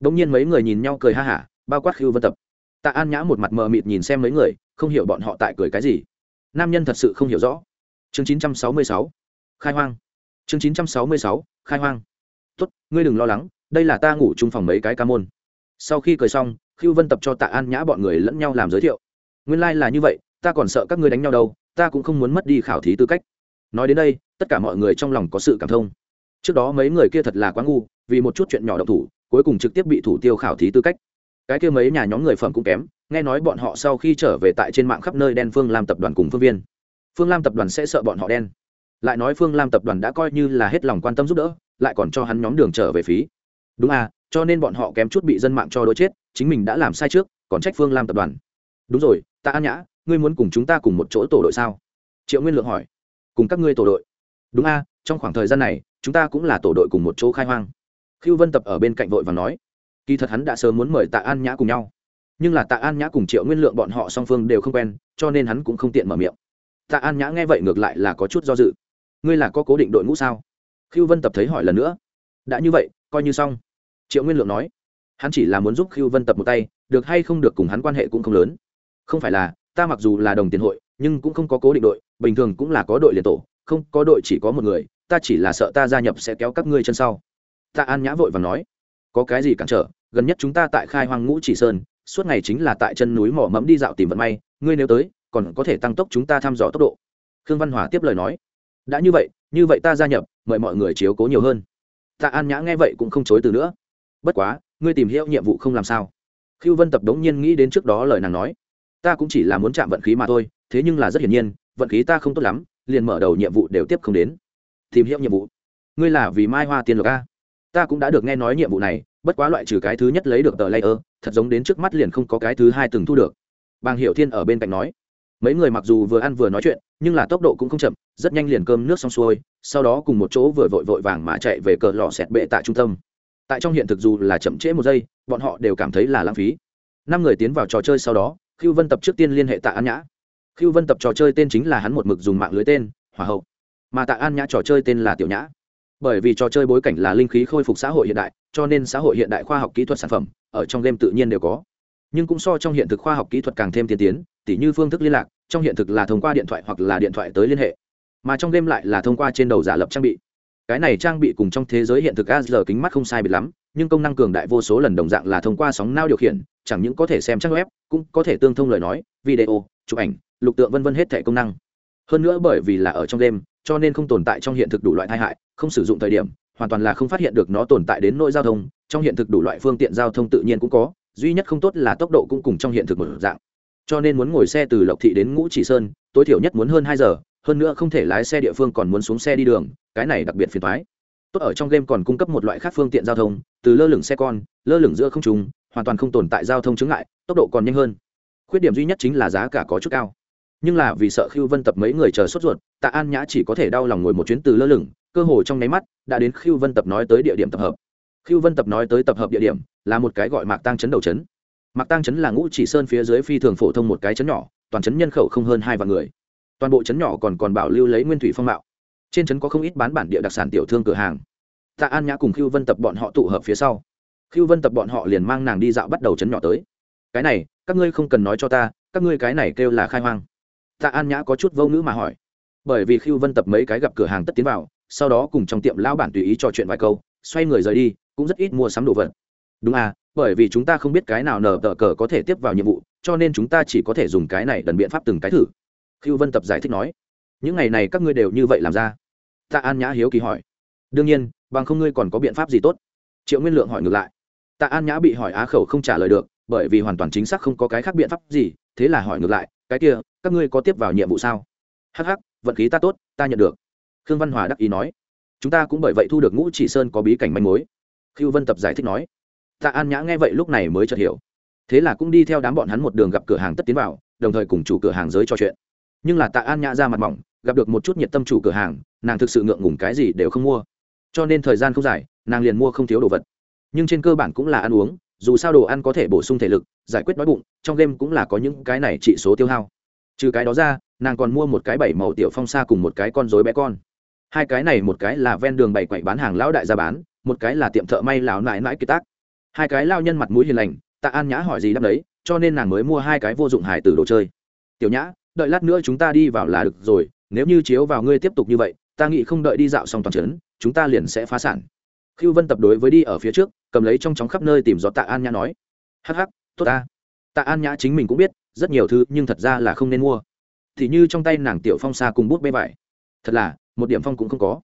Đ ỗ n g nhiên mấy người nhìn nhau cười ha hả, bao quát khiêu vân tập. Tạ an nhã một mặt mờ mịt nhìn xem mấy người, không hiểu bọn họ tại cười cái gì. Nam nhân thật sự không hiểu rõ chương chín trăm sáu mươi sáu. Khai hoang. Chương chín trăm sáu mươi sáu, khai hoang. Tốt, ngươi đừng lo lắng, đây là ta ngủ chung phòng mấy cái ca môn. Sau khi cười xong khiêu vân tập cho tạ an nhã bọn người lẫn nhau làm giới thiệu. Nguyên lai、like、là như vậy, ta còn sợ các ngươi đánh nhau đâu, ta cũng không muốn mất đi khảo thí tư cách. Nói đến đây, tất cả mọi người trong lòng có sự cảm thông. Trước đó mấy người kia thật là quá ngu, vì một chút chuyện nhỏ độc thủ, cuối cùng trực tiếp bị thủ tiêu khảo thí tư cách. Cái kia mấy nhà nhóm người phẩm cũng kém, nghe nói bọn họ sau khi trở về tại trên mạng khắp nơi đen phương làm tập đoàn cùng phương viên phương lam tập đoàn sẽ sợ bọn họ đen. Lại nói phương lam tập đoàn đã coi như là hết lòng quan tâm giúp đỡ, lại còn cho hắn nhóm đường trở về phí. Đúng à cho nên bọn họ kém chút bị dân mạng cho đôi chết, chính mình đã làm sai trước, còn trách phương lam tập đoàn. Đúng rồi, ta an nhã, ngươi muốn cùng chúng ta cùng một chỗ tổ đội sao? Triệu nguyên lượng hỏi. Cùng các ngươi tổ đội. Đúng a trong khoảng thời gian này, chúng ta cũng là tổ đội cùng một chỗ khai hoang. Khiêu vân tập ở bên cạnh vội và nói. Kỳ thật hắn đã sớm muốn mời tạ an nhã cùng nhau. Nhưng là tạ an nhã cùng triệu nguyên lượng bọn họ song phương đều không quen, cho nên hắn cũng không tiện mở miệng tạ an nhã nghe vậy ngược lại là có chút do dự. Ngươi là có cố định đội ngũ sao? Khiêu vân tập thấy hỏi lần nữa. Đã như vậy, coi như xong. Triệu nguyên lượng nói. Hắn chỉ là muốn giúp khiêu vân tập một tay, được hay không được cùng hắn quan hệ cũng không lớn. Không phải là, ta mặc dù là đồng tiền hội, nhưng cũng không có cố định đội, bình thường cũng là có đội liền tổ, không có đội chỉ có một người, ta chỉ là sợ ta gia nhập sẽ kéo các ngươi chân sau. Ta an nhã vội và nói. Có cái gì cản trở? Gần nhất chúng ta tại khai hoang ngũ chỉ sơn, suốt ngày chính là tại chân núi mỏ mẫm đi dạo tìm vận may, ngươi nếu tới còn có thể tăng tốc chúng ta thăm dò tốc độ. Khương văn hòa tiếp lời nói, đã như vậy như vậy ta gia nhập, mời mọi người chiếu cố nhiều hơn. Tạ an nhã nghe vậy cũng không chối từ nữa. Bất quá, ngươi tìm hiểu nhiệm vụ không làm sao. Khiêu vân tập đống nhiên nghĩ đến trước đó lời nàng nói, ta cũng chỉ là muốn chạm vận khí mà thôi, thế nhưng là rất hiển nhiên, vận khí ta không tốt lắm, liền mở đầu nhiệm vụ đều tiếp không đến. Tìm hiểu nhiệm vụ? Ngươi là vì mai hoa tiên lộc a? Ta cũng đã được nghe nói nhiệm vụ này, bất quá loại trừ cái thứ nhất lấy được tờ layer, thật giống đến trước mắt liền không có cái thứ hai từng thu được. Bàng hiệu thiên ở bên cạnh nói mấy người mặc dù vừa ăn vừa nói chuyện, nhưng là tốc độ cũng không chậm, rất nhanh liền cơm nước xong xuôi, sau đó cùng một chỗ vừa vội vội vàng mà chạy về cờ lò xẹt bệ tại trung tâm. Tại trong hiện thực dù là chậm trễ một giây, bọn họ đều cảm thấy là lãng phí. Năm người tiến vào trò chơi sau đó khiêu vân tập trước tiên liên hệ tạ an nhã. Khiêu vân tập trò chơi tên chính là hắn một mực dùng mạng lưới tên, hỏa hậu. Mà tạ an nhã trò chơi tên là tiểu nhã. Bởi vì trò chơi bối cảnh là linh khí khôi phục xã hội hiện đại, cho nên xã hội hiện đại khoa học kỹ thuật sản phẩm ở trong game tự nhiên đều có. Nhưng cũng so trong hiện thực khoa học kỹ thuật càng thêm tiên tiến tỉ như phương thức liên lạc trong hiện thực là thông qua điện thoại hoặc là điện thoại tới liên hệ. Mà trong game lại là thông qua trên đầu giả lập trang bị. Cái này trang bị cùng trong thế giới hiện thực ar kính mắt không sai biệt lắm nhưng công năng cường đại vô số lần đồng dạng là thông qua sóng nao điều khiển chẳng những có thể xem trang web cũng có thể tương thông lời nói video chụp ảnh lục tượng vân vân hết thẻ công năng. Hơn nữa bởi vì là ở trong game, cho nên không tồn tại trong hiện thực đủ loại tai hại không sử dụng thời điểm hoàn toàn là không phát hiện được nó tồn tại đến nỗi giao thông trong hiện thực đủ loại phương tiện giao thông tự nhiên cũng có duy nhất không tốt là tốc độ cũng cùng trong hiện thực một dạng cho nên muốn ngồi xe từ lộc thị đến ngũ chỉ sơn tối thiểu nhất muốn hơn hai giờ hơn nữa không thể lái xe địa phương còn muốn xuống xe đi đường cái này đặc biệt phiền thoái tốt ở trong game còn cung cấp một loại khác phương tiện giao thông từ lơ lửng xe con lơ lửng giữa không trùng hoàn toàn không tồn tại giao thông chứng lại, tốc độ còn nhanh hơn. Khuyết điểm duy nhất chính là giá cả có chút cao. Nhưng là vì sợ khiêu vân tập mấy người chờ sốt ruột tạ an nhã chỉ có thể đau lòng ngồi một chuyến từ lơ lửng cơ hồ trong nháy mắt đã đến khiêu vân tập nói tới địa điểm tập hợp. Khiêu vân tập nói tới tập hợp địa điểm là một cái gọi mạc tăng chấn đầu chấn mạc tăng chấn là ngũ chỉ sơn phía dưới phi thường phổ thông một cái chấn nhỏ, toàn chấn nhân khẩu không hơn hai vạn người. Toàn bộ chấn nhỏ còn còn bảo lưu lấy nguyên thủy phong mạo. Trên chấn có không ít bán bản địa đặc sản tiểu thương cửa hàng. Tạ an nhã cùng khiêu vân tập bọn họ tụ hợp phía sau. Khiêu vân tập bọn họ liền mang nàng đi dạo bắt đầu chấn nhỏ tới. Cái này, các ngươi không cần nói cho ta, các ngươi cái này kêu là khai hoang. Tạ an nhã có chút vô ngữ mà hỏi. Bởi vì khiêu vân tập mấy cái gặp cửa hàng tất tiến vào, sau đó cùng trong tiệm lão bản tùy ý trò chuyện vài câu, xoay người rời đi, cũng rất ít mua sắm đồ vật. Đúng à bởi vì chúng ta không biết cái nào nở tờ cờ có thể tiếp vào nhiệm vụ, cho nên chúng ta chỉ có thể dùng cái này đần biện pháp từng cái thử. Khiêu vân tập giải thích nói. Những ngày này các ngươi đều như vậy làm ra? Tạ an nhã hiếu kỳ hỏi. Đương nhiên, bằng không ngươi còn có biện pháp gì tốt? Triệu nguyên lượng hỏi ngược lại. Tạ an nhã bị hỏi á khẩu không trả lời được, bởi vì hoàn toàn chính xác không có cái khác biện pháp gì, thế là hỏi ngược lại, cái kia, các ngươi có tiếp vào nhiệm vụ sao? Hh vận khí ta tốt, ta nhận được. Khương văn hòa đắc ý nói. Chúng ta cũng bởi vậy thu được ngũ chỉ sơn có bí cảnh manh mối. Khiêu vân tập giải thích nói tạ an nhã nghe vậy lúc này mới chợt hiểu. Thế là cũng đi theo đám bọn hắn một đường gặp cửa hàng tất tiến vào, đồng thời cùng chủ cửa hàng giới trò chuyện. Nhưng là tạ an nhã ra mặt mỏng, gặp được một chút nhiệt tâm chủ cửa hàng, nàng thực sự ngượng ngùng cái gì đều không mua. Cho nên thời gian không dài, nàng liền mua không thiếu đồ vật. Nhưng trên cơ bản cũng là ăn uống, dù sao đồ ăn có thể bổ sung thể lực, giải quyết đói bụng, trong game cũng là có những cái này trị số tiêu hao. Trừ cái đó ra, nàng còn mua một cái bảy màu tiểu phong sa cùng một cái con dối bé con. Hai cái này, một cái là ven đường bảy quậy bán hàng lão đại ra bán, một cái là tiệm thợ may lão nãi nãi kiệt tác hai cái lao nhân mặt mũi hiền lành, tạ an nhã hỏi gì đáp đấy, cho nên nàng mới mua hai cái vô dụng hải từ đồ chơi. Tiểu nhã, đợi lát nữa chúng ta đi vào là được rồi, nếu như chiếu vào ngươi tiếp tục như vậy, ta nghĩ không đợi đi dạo xong toàn trấn, chúng ta liền sẽ phá sản. Khiêu vân tập đối với đi ở phía trước, cầm lấy trong chóng khắp nơi tìm gió tạ an nhã nói. Hắc hắc, tốt ta. Tạ an nhã chính mình cũng biết, rất nhiều thứ nhưng thật ra là không nên mua. Thì như trong tay nàng tiểu phong xa cùng bút bê vải. Thật là, một điểm phong cũng không có.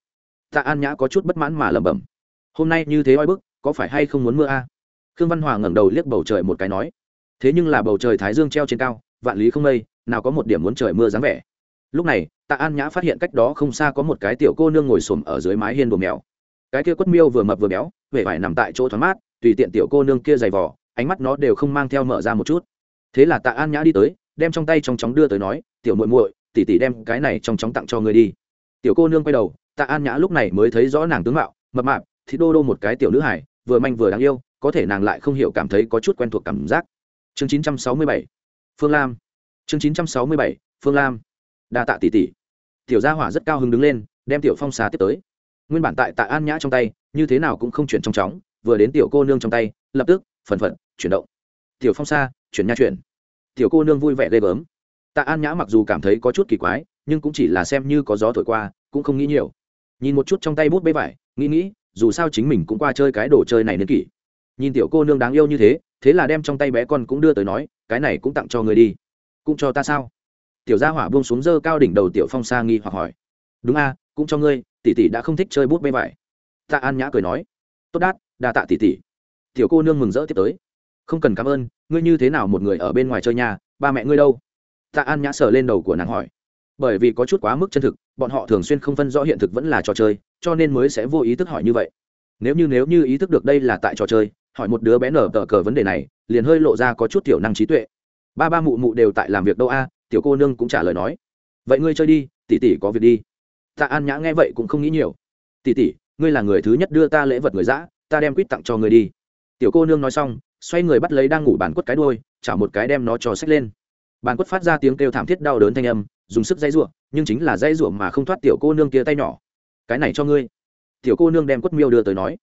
Tạ an nhã có chút bất mãn mà lẩm bẩm. Hôm nay như thế oi bức, có phải hay không muốn mưa a? Khương văn hòa ngẩng đầu liếc bầu trời một cái nói, thế nhưng là bầu trời thái dương treo trên cao, vạn lý không mây, nào có một điểm muốn trời mưa dáng vẻ. Lúc này, tạ an nhã phát hiện cách đó không xa có một cái tiểu cô nương ngồi xổm ở dưới mái hiên đồ mèo. Cái kia quất miêu vừa mập vừa béo, vẻ vải nằm tại chỗ thoáng mát, tùy tiện tiểu cô nương kia dày vỏ ánh mắt nó đều không mang theo mở ra một chút. Thế là tạ an nhã đi tới, đem trong tay trong chóng đưa tới nói, tiểu muội muội tỉ tỉ đem cái này trong chóng tặng cho người đi. Tiểu cô nương quay đầu, tạ an nhã lúc này mới thấy rõ nàng tướng mạo, mập mạp thì đô đô một cái tiểu nữ hải vừa manh vừa đáng yêu có thể nàng lại không hiểu cảm thấy có chút quen thuộc cảm giác. Chương 967 phương lam. Chương 967 phương lam. Đa tạ tỷ tỷ. Tiểu gia hỏa rất cao hứng đứng lên, đem tiểu phong xà tiếp tới. Nguyên bản tại tạ an nhã trong tay, như thế nào cũng không chuyển trong chóng, vừa đến tiểu cô nương trong tay, lập tức, phần phận, chuyển động. Tiểu phong xa chuyển nha chuyển. Tiểu cô nương vui vẻ ghê gớm. Tạ an nhã mặc dù cảm thấy có chút kỳ quái, nhưng cũng chỉ là xem như có gió thổi qua, cũng không nghĩ nhiều. Nhìn một chút trong tay bút bê vải, nghĩ nghĩ, dù sao chính mình cũng qua chơi cái đồ chơi này nên kỷ nhìn tiểu cô nương đáng yêu như thế thế là đem trong tay bé con cũng đưa tới nói, cái này cũng tặng cho người đi. Cũng cho ta sao? Tiểu gia hỏa buông xuống dơ cao đỉnh đầu tiểu phong sa nghi hoặc hỏi. Đúng a, cũng cho ngươi, tỷ tỷ đã không thích chơi bút bê vải tạ an nhã cười nói. Tốt đát, đa tạ tỷ tỷ. Tiểu cô nương mừng rỡ tiếp tới. Không cần cảm ơn, ngươi như thế nào một người ở bên ngoài chơi nhà, ba mẹ ngươi đâu? Tạ an nhã sờ lên đầu của nàng hỏi. Bởi vì có chút quá mức chân thực, bọn họ thường xuyên không phân rõ hiện thực vẫn là trò chơi, cho nên mới sẽ vô ý thức hỏi như vậy. Nếu như nếu như ý thức được đây là tại trò chơi hỏi một đứa bé nở tờ cờ vấn đề này, liền hơi lộ ra có chút tiểu năng trí tuệ. Ba ba mụ mụ đều tại làm việc đâu a, tiểu cô nương cũng trả lời nói. Vậy ngươi chơi đi, tỷ tỷ có việc đi. Tạ an nhã nghe vậy cũng không nghĩ nhiều. Tỷ tỷ, ngươi là người thứ nhất đưa ta lễ vật người dã, ta đem quýt tặng cho ngươi đi. Tiểu cô nương nói xong, xoay người bắt lấy đang ngủ bàn quất cái đôi chảo một cái đem nó cho xách lên. Bàn quất phát ra tiếng kêu thảm thiết đau đớn thanh âm, dùng sức dây ruộng nhưng chính là dây ruộng mà không thoát tiểu cô nương kia tay nhỏ. Cái này cho ngươi. Tiểu cô nương đem quất miêu đưa tới nói.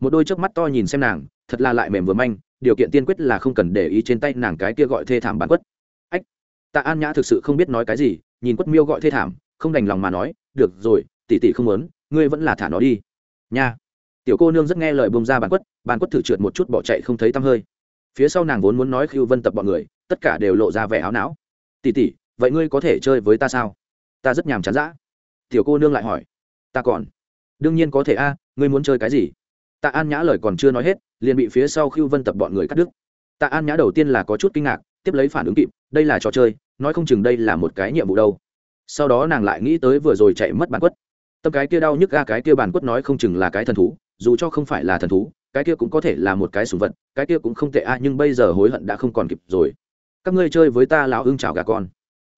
Một đôi chớp mắt to nhìn xem nàng thật là lại mềm vừa manh, điều kiện tiên quyết là không cần để ý trên tay nàng cái kia gọi thê thảm bán quất. Ách, tạ an nhã thực sự không biết nói cái gì, nhìn quất miêu gọi thê thảm, không đành lòng mà nói, được rồi, tỷ tỷ không muốn, ngươi vẫn là thả nó đi. Nha. Tiểu cô nương rất nghe lời bông ra bàn quất bàn quất thử trượt một chút bỏ chạy không thấy tăm hơi. Phía sau nàng vốn muốn nói khiêu vân tập bọn người, tất cả đều lộ ra vẻ áo não. Tỷ tỷ, vậy ngươi có thể chơi với ta sao? Ta rất nhàm chán dã. Tiểu cô nương lại hỏi. Ta còn. Đương nhiên có thể a, ngươi muốn chơi cái gì? Tạ an nhã lời còn chưa nói hết, liền bị phía sau khiêu vân tập bọn người cắt đứt. Tạ an nhã đầu tiên là có chút kinh ngạc, tiếp lấy phản ứng kịp, đây là trò chơi, nói không chừng đây là một cái nhiệm vụ đâu. Sau đó nàng lại nghĩ tới vừa rồi chạy mất bản quất. Tâm cái kia đau nhức ga cái kia bản quất nói không chừng là cái thần thú, dù cho không phải là thần thú, cái kia cũng có thể là một cái sùng vật, cái kia cũng không tệ a, nhưng bây giờ hối hận đã không còn kịp rồi. Các ngươi chơi với ta lão ưng chào gà con.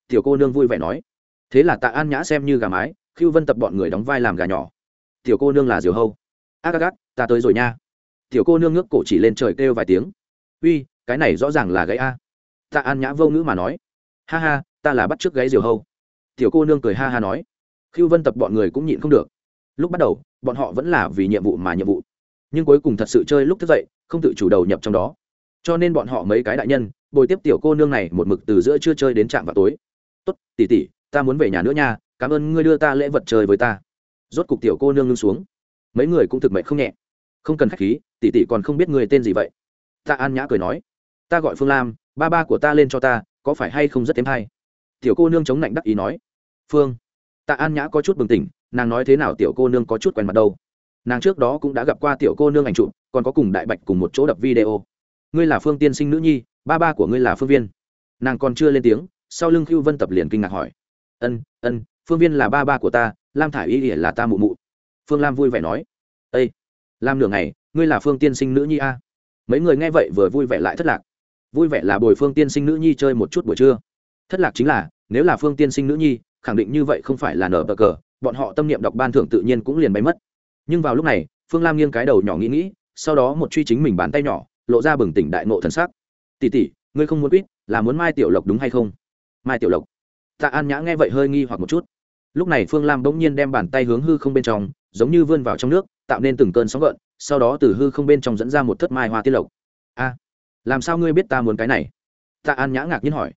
Tiểu cô nương vui vẻ nói. Thế là tạ an nhã xem như gà mái khiêu vân tập bọn người đóng vai làm gà nhỏ. Tiểu cô nương là diều hâu. Ác ác ác ta tới rồi nha. Tiểu cô nương ngước cổ chỉ lên trời kêu vài tiếng. Uy, cái này rõ ràng là gãy a. Ta an nhã vô ngữ mà nói. Ha ha, ta là bắt t r ư ớ c gáy diều hâu. Tiểu cô nương cười ha ha nói. Khiêu vân tập bọn người cũng nhịn không được. Lúc bắt đầu, bọn họ vẫn là vì nhiệm vụ mà nhiệm vụ. Nhưng cuối cùng thật sự chơi lúc thức dậy, không tự chủ đầu nhập trong đó. Cho nên bọn họ mấy cái đại nhân, bồi tiếp tiểu cô nương này một mực từ giữa chưa chơi đến trạm vào tối. Tốt tỉ tỉ ta muốn về nhà nữa nha, cảm ơn ngươi đưa ta lễ vật chơi với ta. Rốt cục tiểu cô nương ngưng xuống. Mấy người cũng thực mệnh không nhẹ không cần k h á c h khí tỉ tỉ còn không biết người tên gì vậy. Tạ an nhã cười nói. Ta gọi phương lam, ba ba của ta lên cho ta, có phải hay không rất thêm hay? Tiểu cô nương chống lạnh đắc ý nói. Phương tạ an nhã có chút bừng tỉnh, nàng nói thế nào tiểu cô nương có chút quen mặt đâu. Nàng trước đó cũng đã gặp qua tiểu cô nương ảnh trụ còn có cùng đại bạch cùng một chỗ đập video. Ngươi là phương tiên sinh nữ nhi, ba ba của ngươi là phương viên. Nàng còn chưa lên tiếng, sau lưng Khưu vân tập liền kinh ngạc hỏi. Ân ân, phương viên là ba ba của ta, lam thả i y ỉa là ta mụ mụ. Phương lam vui vẻ nói làm nửa ngày, ngươi là phương tiên sinh nữ nhi a? Mấy người nghe vậy vừa vui vẻ lại thất lạc. Vui vẻ là bồi phương tiên sinh nữ nhi chơi một chút buổi trưa. Thất lạc chính là, nếu là phương tiên sinh nữ nhi, khẳng định như vậy không phải là nở bờ cờ, bọn họ tâm niệm đọc ban thưởng tự nhiên cũng liền bay mất. Nhưng vào lúc này, phương lam nghiêng cái đầu nhỏ nghĩ nghĩ, sau đó một truy chính mình bàn tay nhỏ, lộ ra bừng tỉnh đại nộ thần sắc. Tỉ tỉ ngươi không muốn quýt, là muốn mai tiểu lộc đúng hay không? Mai tiểu lộc. Tạ an nhã nghe vậy hơi nghi hoặc một chút. Lúc này phương lam bỗng nhiên đem bàn tay hướng hư không bên trong, giống như vươn vào trong nước tạo nên từng cơn sóng gợn, sau đó từ hư không bên trong dẫn ra một thất mai hoa tiết lộc. A, làm sao ngươi biết ta muốn cái này? Tạ an nhã ngạc nhiên hỏi.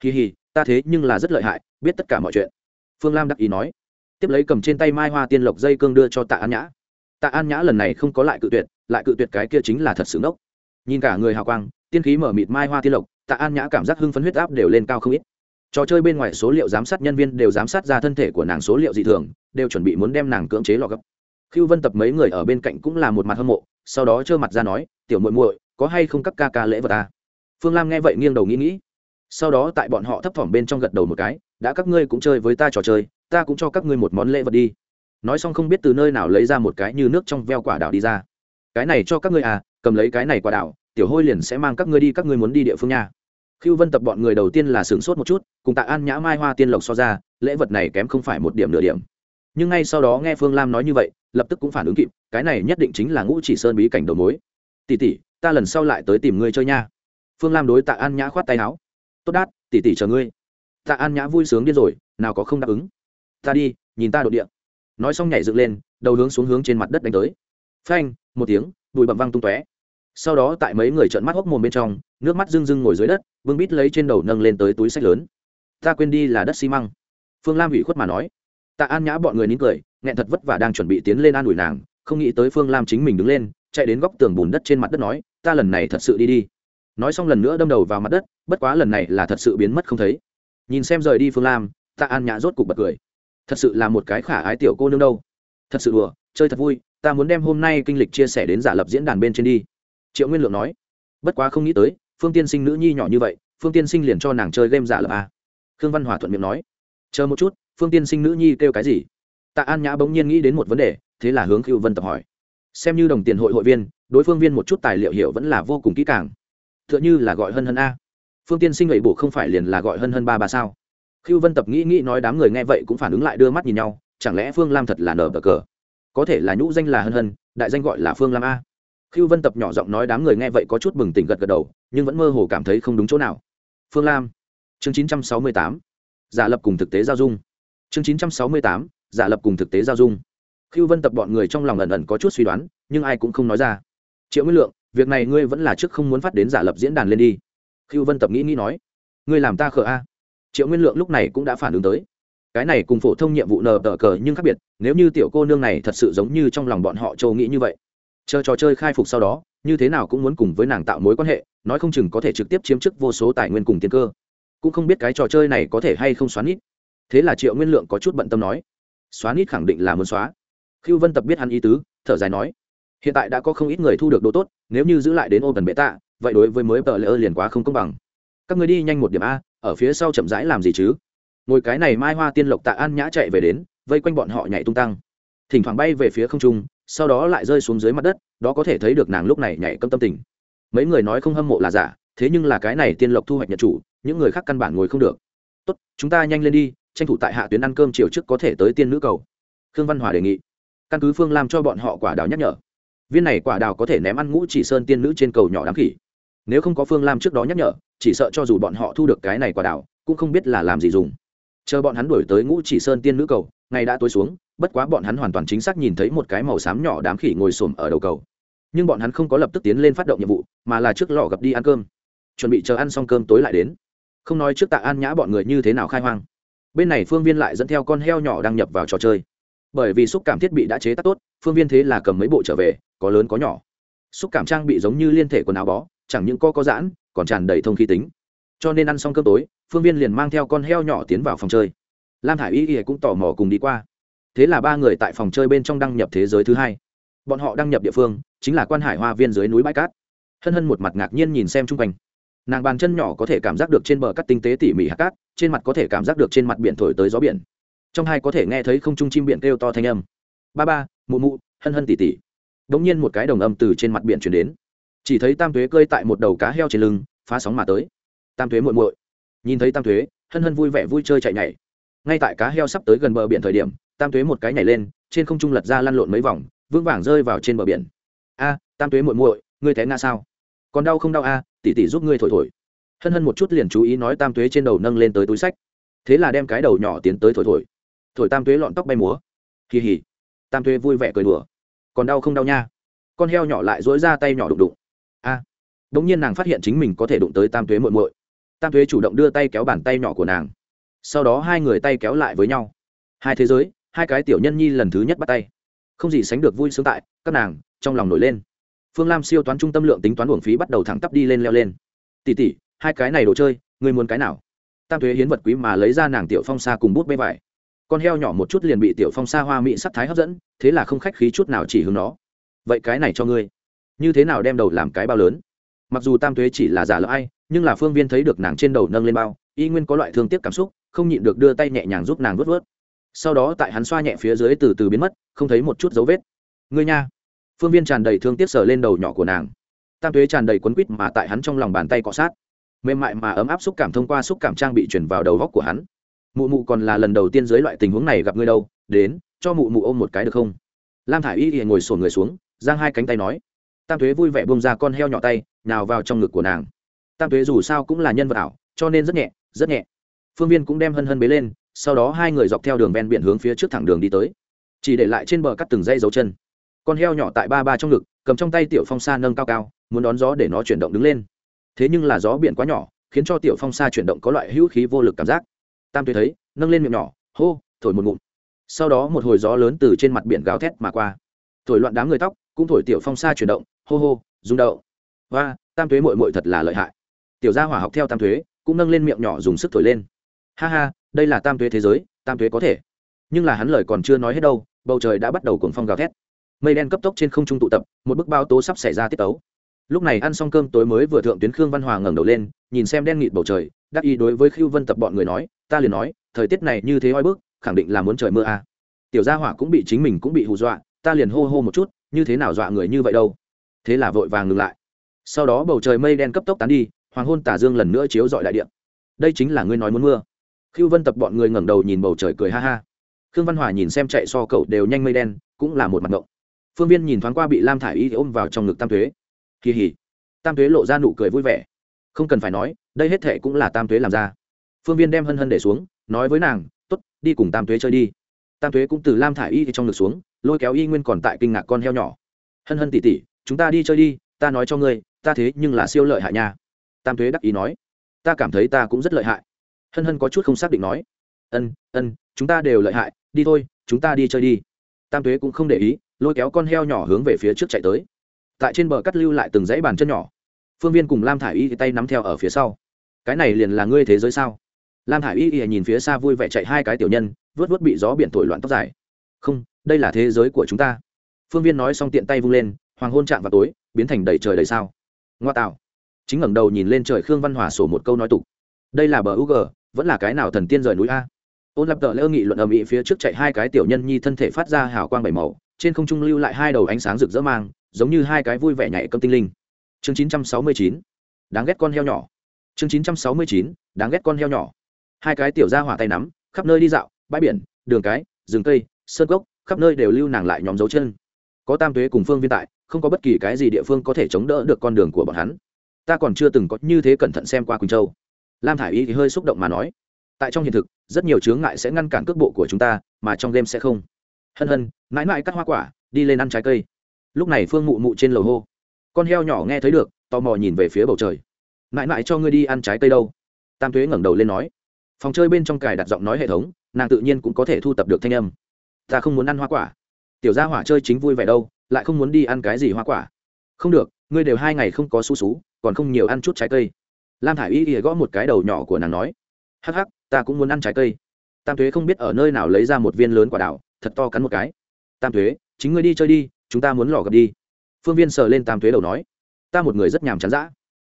Kỳ hì, ta thế nhưng là rất lợi hại, biết tất cả mọi chuyện. Phương lam đắc ý nói. Tiếp lấy cầm trên tay mai hoa tiên lộc dây cương đưa cho tạ an nhã. Tạ an nhã lần này không có lại cự tuyệt, lại cự tuyệt cái kia chính là thật sự ngốc. Nhìn cả người hào quang, tiên khí mở mịt mai hoa tiên lộc, tạ an nhã cảm giác hưng phấn huyết áp đều lên cao không ít. Trò chơi bên ngoài số liệu giám sát nhân viên đều giám sát ra thân thể của nàng số liệu dị thường, đều chuẩn bị muốn đem nàng cưỡng chế lọ gấp. Khưu vân tập mấy người ở bên cạnh cũng là một mặt hâm mộ, sau đó trơ mặt ra nói, tiểu muội muội, có hay không các ca ca lễ vật ta phương lam nghe vậy nghiêng đầu nghĩ nghĩ. Sau đó tại bọn họ thấp thỏm bên trong gật đầu một cái, đã các ngươi cũng chơi với ta trò chơi, ta cũng cho các ngươi một món lễ vật đi. Nói xong không biết từ nơi nào lấy ra một cái như nước trong veo quả đảo đi ra. Cái này cho các ngươi à cầm lấy cái này quả đảo, tiểu hôi liền sẽ mang các ngươi đi, các ngươi muốn đi địa phương nha. Khưu vân tập bọn người đầu tiên là sửng sốt một chút, cùng tạ an nhã mai hoa tiên lộc so ra, lễ vật này kém không phải một điểm nửa điểm. Nhưng ngay sau đó nghe phương lam nói như vậy lập tức cũng phản ứng kịp, cái này nhất định chính là ngũ chỉ sơn bí cảnh đầu mối. Tỷ tỷ, ta lần sau lại tới tìm ngươi chơi nha. Phương lam đối tạ an nhã khoát tay áo. Tốt đát, tỷ tỷ chờ ngươi. Tạ an nhã vui sướng điên rồi, nào có không đáp ứng. Ta đi, nhìn ta đ ộ địa. Nói xong nhảy dựng lên, đầu hướng xuống hướng trên mặt đất đánh tới. Phanh, một tiếng, bụi bậm văng tung tóe. Sau đó tại mấy người trợn mắt hốc mồm bên trong, nước mắt rưng rưng ngồi dưới đất, vương bít lấy trên đầu nâng lên tới túi sách lớn. Ta quên đi là đất xi măng. Phương lam ủy khuất mà nói. Tạ an nhã bọn người nín cười nghẹn thật vất vả đang chuẩn bị tiến lên an ủi nàng, không nghĩ tới phương lam chính mình đứng lên, chạy đến góc tường bùn đất trên mặt đất nói, ta lần này thật sự đi đi. Nói xong lần nữa đâm đầu vào mặt đất, bất quá lần này là thật sự biến mất không thấy. Nhìn xem rời đi phương lam ta an nhã rốt cục bật cười. Thật sự là một cái khả ái tiểu cô nương đâu. Thật sự đùa, chơi thật vui, ta muốn đem hôm nay kinh lịch chia sẻ đến giả lập diễn đàn bên trên đi. Triệu nguyên lượng nói. Bất quá không nghĩ tới, phương tiên sinh nữ nhi nhỏ như vậy, phương tiên sinh liền cho nàng chơi game giả lập à? khương văn hòa thuận miệng nói. Chờ một chút, phương tiên sinh nữ nhi kêu cái gì? Tạ an nhã bỗng nhiên nghĩ đến một vấn đề, thế là hướng cựu vân tập hỏi. Xem như đồng tiền hội hội viên, đối phương viên một chút tài liệu hiểu vẫn là vô cùng kỹ càng. T h ư ợ n h ư là gọi hân hân a. Phương tiên sinh ấy bổ không phải liền là gọi hân hân ba ba sao? Cựu vân tập nghĩ nghĩ nói đám người nghe vậy cũng phản ứng lại đưa mắt nhìn nhau, chẳng lẽ phương lam thật là nở bờ cờ? Có thể là nhũ danh là hân hân, đại danh gọi là phương lam a. Cựu vân tập nhỏ giọng nói đám người nghe vậy có chút bừng tỉnh gật gật đầu, nhưng vẫn mơ hồ cảm thấy không đúng chỗ nào. Phương lam. Chương chín trăm sáu mươi tám. Giả lập cùng thực tế giao dung. Chương chín trăm sáu mươi tám giả lập cùng thực tế giao dung. Khiêu vân tập bọn người trong lòng ẩn ẩn có chút suy đoán, nhưng ai cũng không nói ra. Triệu nguyên lượng, việc này ngươi vẫn là trước không muốn phát đến giả lập diễn đàn lên đi. Khiêu vân tập nghĩ nghĩ nói. Ngươi làm ta khờ a. Triệu nguyên lượng lúc này cũng đã phản ứng tới. Cái này cùng phổ thông nhiệm vụ nờ tờ cờ nhưng khác biệt, nếu như tiểu cô nương này thật sự giống như trong lòng bọn họ châu nghĩ như vậy, chờ trò chơi khai phục sau đó, như thế nào cũng muốn cùng với nàng tạo mối quan hệ, nói không chừng có thể trực tiếp chiếm chức vô số tài nguyên cùng tiền cơ. Cũng không biết cái trò chơi này có thể hay không xoắn ít thế là triệu nguyên lượng có chút bận tâm nói xóa nít khẳng định là muốn xóa. Khiêu vân tập biết hắn ý tứ, thở dài nói, hiện tại đã có không ít người thu được đồ tốt, nếu như giữ lại đến ô tần bệ tạ vậy đối với mới tờ lỡ liền quá không công bằng. Các người đi nhanh một điểm a, ở phía sau chậm rãi làm gì chứ? Ngồi cái này mai hoa tiên lộc tạ an nhã chạy về đến, vây quanh bọn họ nhảy tung tăng. Thỉnh thoảng bay về phía không trung, sau đó lại rơi xuống dưới mặt đất, đó có thể thấy được nàng lúc này nhảy câm tâm tình. Mấy người nói không hâm mộ là giả, thế nhưng là cái này tiên lộc thu hoạch nhận chủ, những người khác căn bản ngồi không được. Tốt, chúng ta nhanh lên đi tranh thủ tại hạ tuyến ăn cơm chiều trước có thể tới tiên nữ cầu. Khương văn hòa đề nghị. Căn cứ phương làm cho bọn họ quả đào nhắc nhở. Viên này quả đào có thể ném ăn ngũ chỉ sơn tiên nữ trên cầu nhỏ đám khỉ. Nếu không có phương lam trước đó nhắc nhở, chỉ sợ cho dù bọn họ thu được cái này quả đào, cũng không biết là làm gì dùng. Chờ bọn hắn đuổi tới ngũ chỉ sơn tiên nữ cầu, ngày đã tối xuống, bất quá bọn hắn hoàn toàn chính xác nhìn thấy một cái màu xám nhỏ đám khỉ ngồi xổm ở đầu cầu. Nhưng bọn hắn không có lập tức tiến lên phát động nhiệm vụ, mà là trước lò gặp đi ăn cơm. Chuẩn bị chờ ăn xong cơm tối lại đến. Không nói trước tạ an nhã bọn người như thế nào khai hoang bên này phương viên lại dẫn theo con heo nhỏ đang nhập vào trò chơi. Bởi vì xúc cảm thiết bị đã chế tác tốt, phương viên thế là cầm mấy bộ trở về, có lớn có nhỏ. Xúc cảm trang bị giống như liên thể quần áo bó, chẳng những co có giãn, còn tràn đầy thông khí tính. Cho nên ăn xong cơm tối, phương viên liền mang theo con heo nhỏ tiến vào phòng chơi. Lam thả i y y cũng tò mò cùng đi qua. Thế là ba người tại phòng chơi bên trong đăng nhập thế giới thứ hai. Bọn họ đăng nhập địa phương, chính là quan hải hoa viên dưới núi bãi cát. Hân hân một mặt ngạc nhiên nhìn xem chung quanh nàng bàn chân nhỏ có thể cảm giác được trên bờ cắt tinh tế tỉ mỉ hạt cát, trên mặt có thể cảm giác được trên mặt biển thổi tới gió biển. Trong hai có thể nghe thấy không trung chim biển kêu to thanh âm. Ba ba, mụ mụ, hân hân tỉ tỉ. Đ ỗ n g nhiên một cái đồng âm từ trên mặt biển chuyển đến. Chỉ thấy tam thuế cơi tại một đầu cá heo trên lưng, phá sóng mà tới. Tam thuế muội muội. Nhìn thấy tam thuế hân hân vui vẻ vui chơi chạy nhảy. Ngay tại cá heo sắp tới gần bờ biển thời điểm, tam thuế một cái nhảy lên, trên không trung lật ra lăn lộn mấy vòng, vững vàng rơi vào trên bờ biển. A, tam thuế muội muội, ngươi té nga sao? Còn đau không đau a? Tỷ tỷ giúp ngươi thổi thổi. Hân hân một chút liền chú ý nói tam tuế trên đầu nâng lên tới túi sách. Thế là đem cái đầu nhỏ tiến tới thổi thổi. Thổi tam tuế lọn tóc bay múa. Kỳ hỉ tam tuế vui vẻ cười đùa. Còn đau không đau nha? Con heo nhỏ lại dối ra tay nhỏ đụng đụng. A. À, đ ỗ n g nhiên nàng phát hiện chính mình có thể đụng tới tam tuế muội muội. Tam tuế chủ động đưa tay kéo bàn tay nhỏ của nàng. Sau đó hai người tay kéo lại với nhau. Hai thế giới hai cái tiểu nhân nhi lần thứ nhất bắt tay. Không gì sánh được vui sướng tại các nàng trong lòng nổi lên phương lam siêu toán trung tâm lượng tính toán uổng phí bắt đầu thẳng tắp đi lên leo lên. Tỉ tỉ hai cái này đồ chơi người muốn cái nào? Tam thuế hiến vật quý mà lấy ra nàng tiểu phong sa cùng bút bê vải. Con heo nhỏ một chút liền bị tiểu phong sa hoa mỹ sắc thái hấp dẫn, thế là không khách khí chút nào chỉ hướng nó. Vậy cái này cho ngươi. Như thế nào đem đầu làm cái bao lớn? Mặc dù tam thuế chỉ là giả lỡ ai nhưng là phương viên thấy được nàng trên đầu nâng lên bao, y nguyên có loại thương tiếc cảm xúc, không nhịn được đưa tay nhẹ nhàng giúp nàng vớt vớt sau đó tại hắn xoa nhẹ phía dưới từ từ biến mất, không thấy một chút dấu vết. Ngươi nha phương viên tràn đầy thương tiếc sờ lên đầu nhỏ của nàng. Tam tuế tràn đầy quấn quýt mà tại hắn trong lòng bàn tay cọ sát. Mềm mại mà ấm áp xúc cảm thông qua xúc cảm trang bị chuyển vào đầu góc của hắn. Mụ mụ còn là lần đầu tiên dưới loại tình huống này gặp ngươi đâu, đến, cho mụ mụ ôm một cái được không? Lam thả i y ngồi sổn người xuống, giang hai cánh tay nói. Tam thuế vui vẻ bông ra con heo nhỏ tay nào vào trong ngực của nàng. Tam thuế dù sao cũng là nhân vật ảo, cho nên rất nhẹ rất nhẹ. Phương viên cũng đem hân hân bế lên, sau đó hai người dọc theo đường ven biển hướng phía trước thẳng đường đi tới. Chỉ để lại trên bờ cắt từng dây dấu chân con heo nhỏ tại ba ba trong ngực cầm trong tay tiểu phong sa nâng cao cao muốn đón gió để nó chuyển động đứng lên. Thế nhưng là gió biển quá nhỏ khiến cho tiểu phong sa chuyển động có loại hữu khí vô lực cảm giác. Tam tuyệt thấy nâng lên miệng nhỏ hô thổi một ngụm. Sau đó một hồi gió lớn từ trên mặt biển gào thét mà qua. Thổi loạn đám người tóc cũng thổi tiểu phong sa chuyển động hô hô rung đậu và tam thuế mội mội thật là lợi hại. Tiểu gia hỏa học theo tam thuế, cũng nâng lên miệng nhỏ dùng sức thổi lên. Ha ha đây là tam thuế thế giới tam thuế có thể. Nhưng là hắn lời còn chưa nói hết đâu bầu trời đã bắt đầu cuồng phong gào thét mây đen cấp tốc trên không trung tụ tập, một bức bao tố sắp xảy ra tiết tấu. Lúc này ăn xong cơm tối mới vừa thượng tuyến khương văn hòa ngẩng đầu lên, nhìn xem đen nghịt bầu trời, đắc ý đối với khiêu vân tập bọn người nói, ta liền nói, thời tiết này như thế oi bức, khẳng định là muốn trời mưa à. tiểu gia hỏa cũng bị chính mình cũng bị hù dọa, ta liền hô hô một chút, như thế nào dọa người như vậy đâu? Thế là vội vàng ngừng lại. Sau đó bầu trời mây đen cấp tốc tán đi, hoàng hôn tả dương lần nữa chiếu dọi đại điện đây chính là ngươi nói muốn mưa. Khiêu vân tập bọn người ngẩng đầu nhìn bầu trời cười ha ha. Khương văn hòa nhìn xem chạy so cậu đều nhanh mây đen, cũng là một mặt ngộng phương viên nhìn thoáng qua bị lam thả i y ôm vào trong ngực tam thuế kỳ hỉ. Tam thuế lộ ra nụ cười vui vẻ. Không cần phải nói, đây hết thệ cũng là tam thuế làm ra. Phương viên đem hân hân để xuống, nói với nàng t ố t đi cùng tam thuế chơi đi. Tam thuế cũng từ lam thả i y trong ngực xuống, lôi kéo y nguyên còn tại kinh ngạc con heo nhỏ. Hân hân tỉ tỉ chúng ta đi chơi đi, ta nói cho ngươi, ta thế nhưng là siêu lợi hại nha. Tam thuế đắc ý nói, ta cảm thấy ta cũng rất lợi hại. Hân hân có chút không xác định nói, ân ân, chúng ta đều lợi hại, đi thôi, chúng ta đi chơi đi. Tam thuế cũng không để ý lôi kéo con heo nhỏ hướng về phía trước chạy tới. Tại trên bờ cắt lưu lại từng dãy bàn chân nhỏ. Phương viên cùng lam thả i y tay nắm theo ở phía sau. Cái này liền là ngươi thế giới sao? Lam thả i y nhìn phía xa vui vẻ chạy hai cái tiểu nhân, vớt vớt bị gió biển thổi loạn tóc dài. Không, đây là thế giới của chúng ta. Phương viên nói xong tiện tay vung lên, hoàng hôn chạm vào tối, biến thành đầy trời đầy sao. Ngoa tạo. Chính ngẩng đầu nhìn lên trời khương văn hòa sổ một câu nói tục. Đây là bờ u g, vẫn là cái nào thần tiên rời núi a? Ôn lập tợ lỡ nghị luận ầm ĩ phía trước chạy hai cái tiểu nhân nhi thân thể phát ra hào quang bảy màu trên không trung lưu lại hai đầu ánh sáng rực rỡ mang, giống như hai cái vui vẻ nhảy cơm tinh linh. Chương 969 đáng ghét con heo nhỏ. Chương 969 đáng ghét con heo nhỏ. Hai cái tiểu ra hỏa tay nắm, khắp nơi đi dạo, bãi biển, đường cái, rừng cây, sơn cốc, khắp nơi đều lưu nàng lại nhóm dấu chân. Có tam tuế cùng phương viên tại, không có bất kỳ cái gì địa phương có thể chống đỡ được con đường của bọn hắn. Ta còn chưa từng có như thế cẩn thận xem qua quỳnh châu. Lam thả i y thì hơi xúc động mà nói, tại trong hiện thực, rất nhiều chướng ngại sẽ ngăn cản cước bộ của chúng ta, mà trong game sẽ không hân hân, mãi mãi cắt hoa quả, đi lên ăn trái cây. Lúc này phương mụ mụ trên lầu hô. Con heo nhỏ nghe thấy được, tò mò nhìn về phía bầu trời. Mãi mãi cho ngươi đi ăn trái cây đâu? Tam thuế ngẩng đầu lên nói. Phòng chơi bên trong cài đặt giọng nói hệ thống, nàng tự nhiên cũng có thể thu tập được thanh âm. Ta không muốn ăn hoa quả. Tiểu gia hỏa chơi chính vui vẻ đâu, lại không muốn đi ăn cái gì hoa quả. Không được, ngươi đều hai ngày không có su xú còn không nhiều ăn chút trái cây. Lam thả i y ỉa gõ một cái đầu nhỏ của nàng nói. Hắc hắc, ta cũng muốn ăn trái cây. Tam thuế không biết ở nơi nào lấy ra một viên lớn quả đào thật to cắn một cái. Tam thuế, chính ngươi đi chơi đi, chúng ta muốn lò gặp đi. Phương viên sờ lên tam thuế đầu nói. Ta một người rất nhàm chán dã.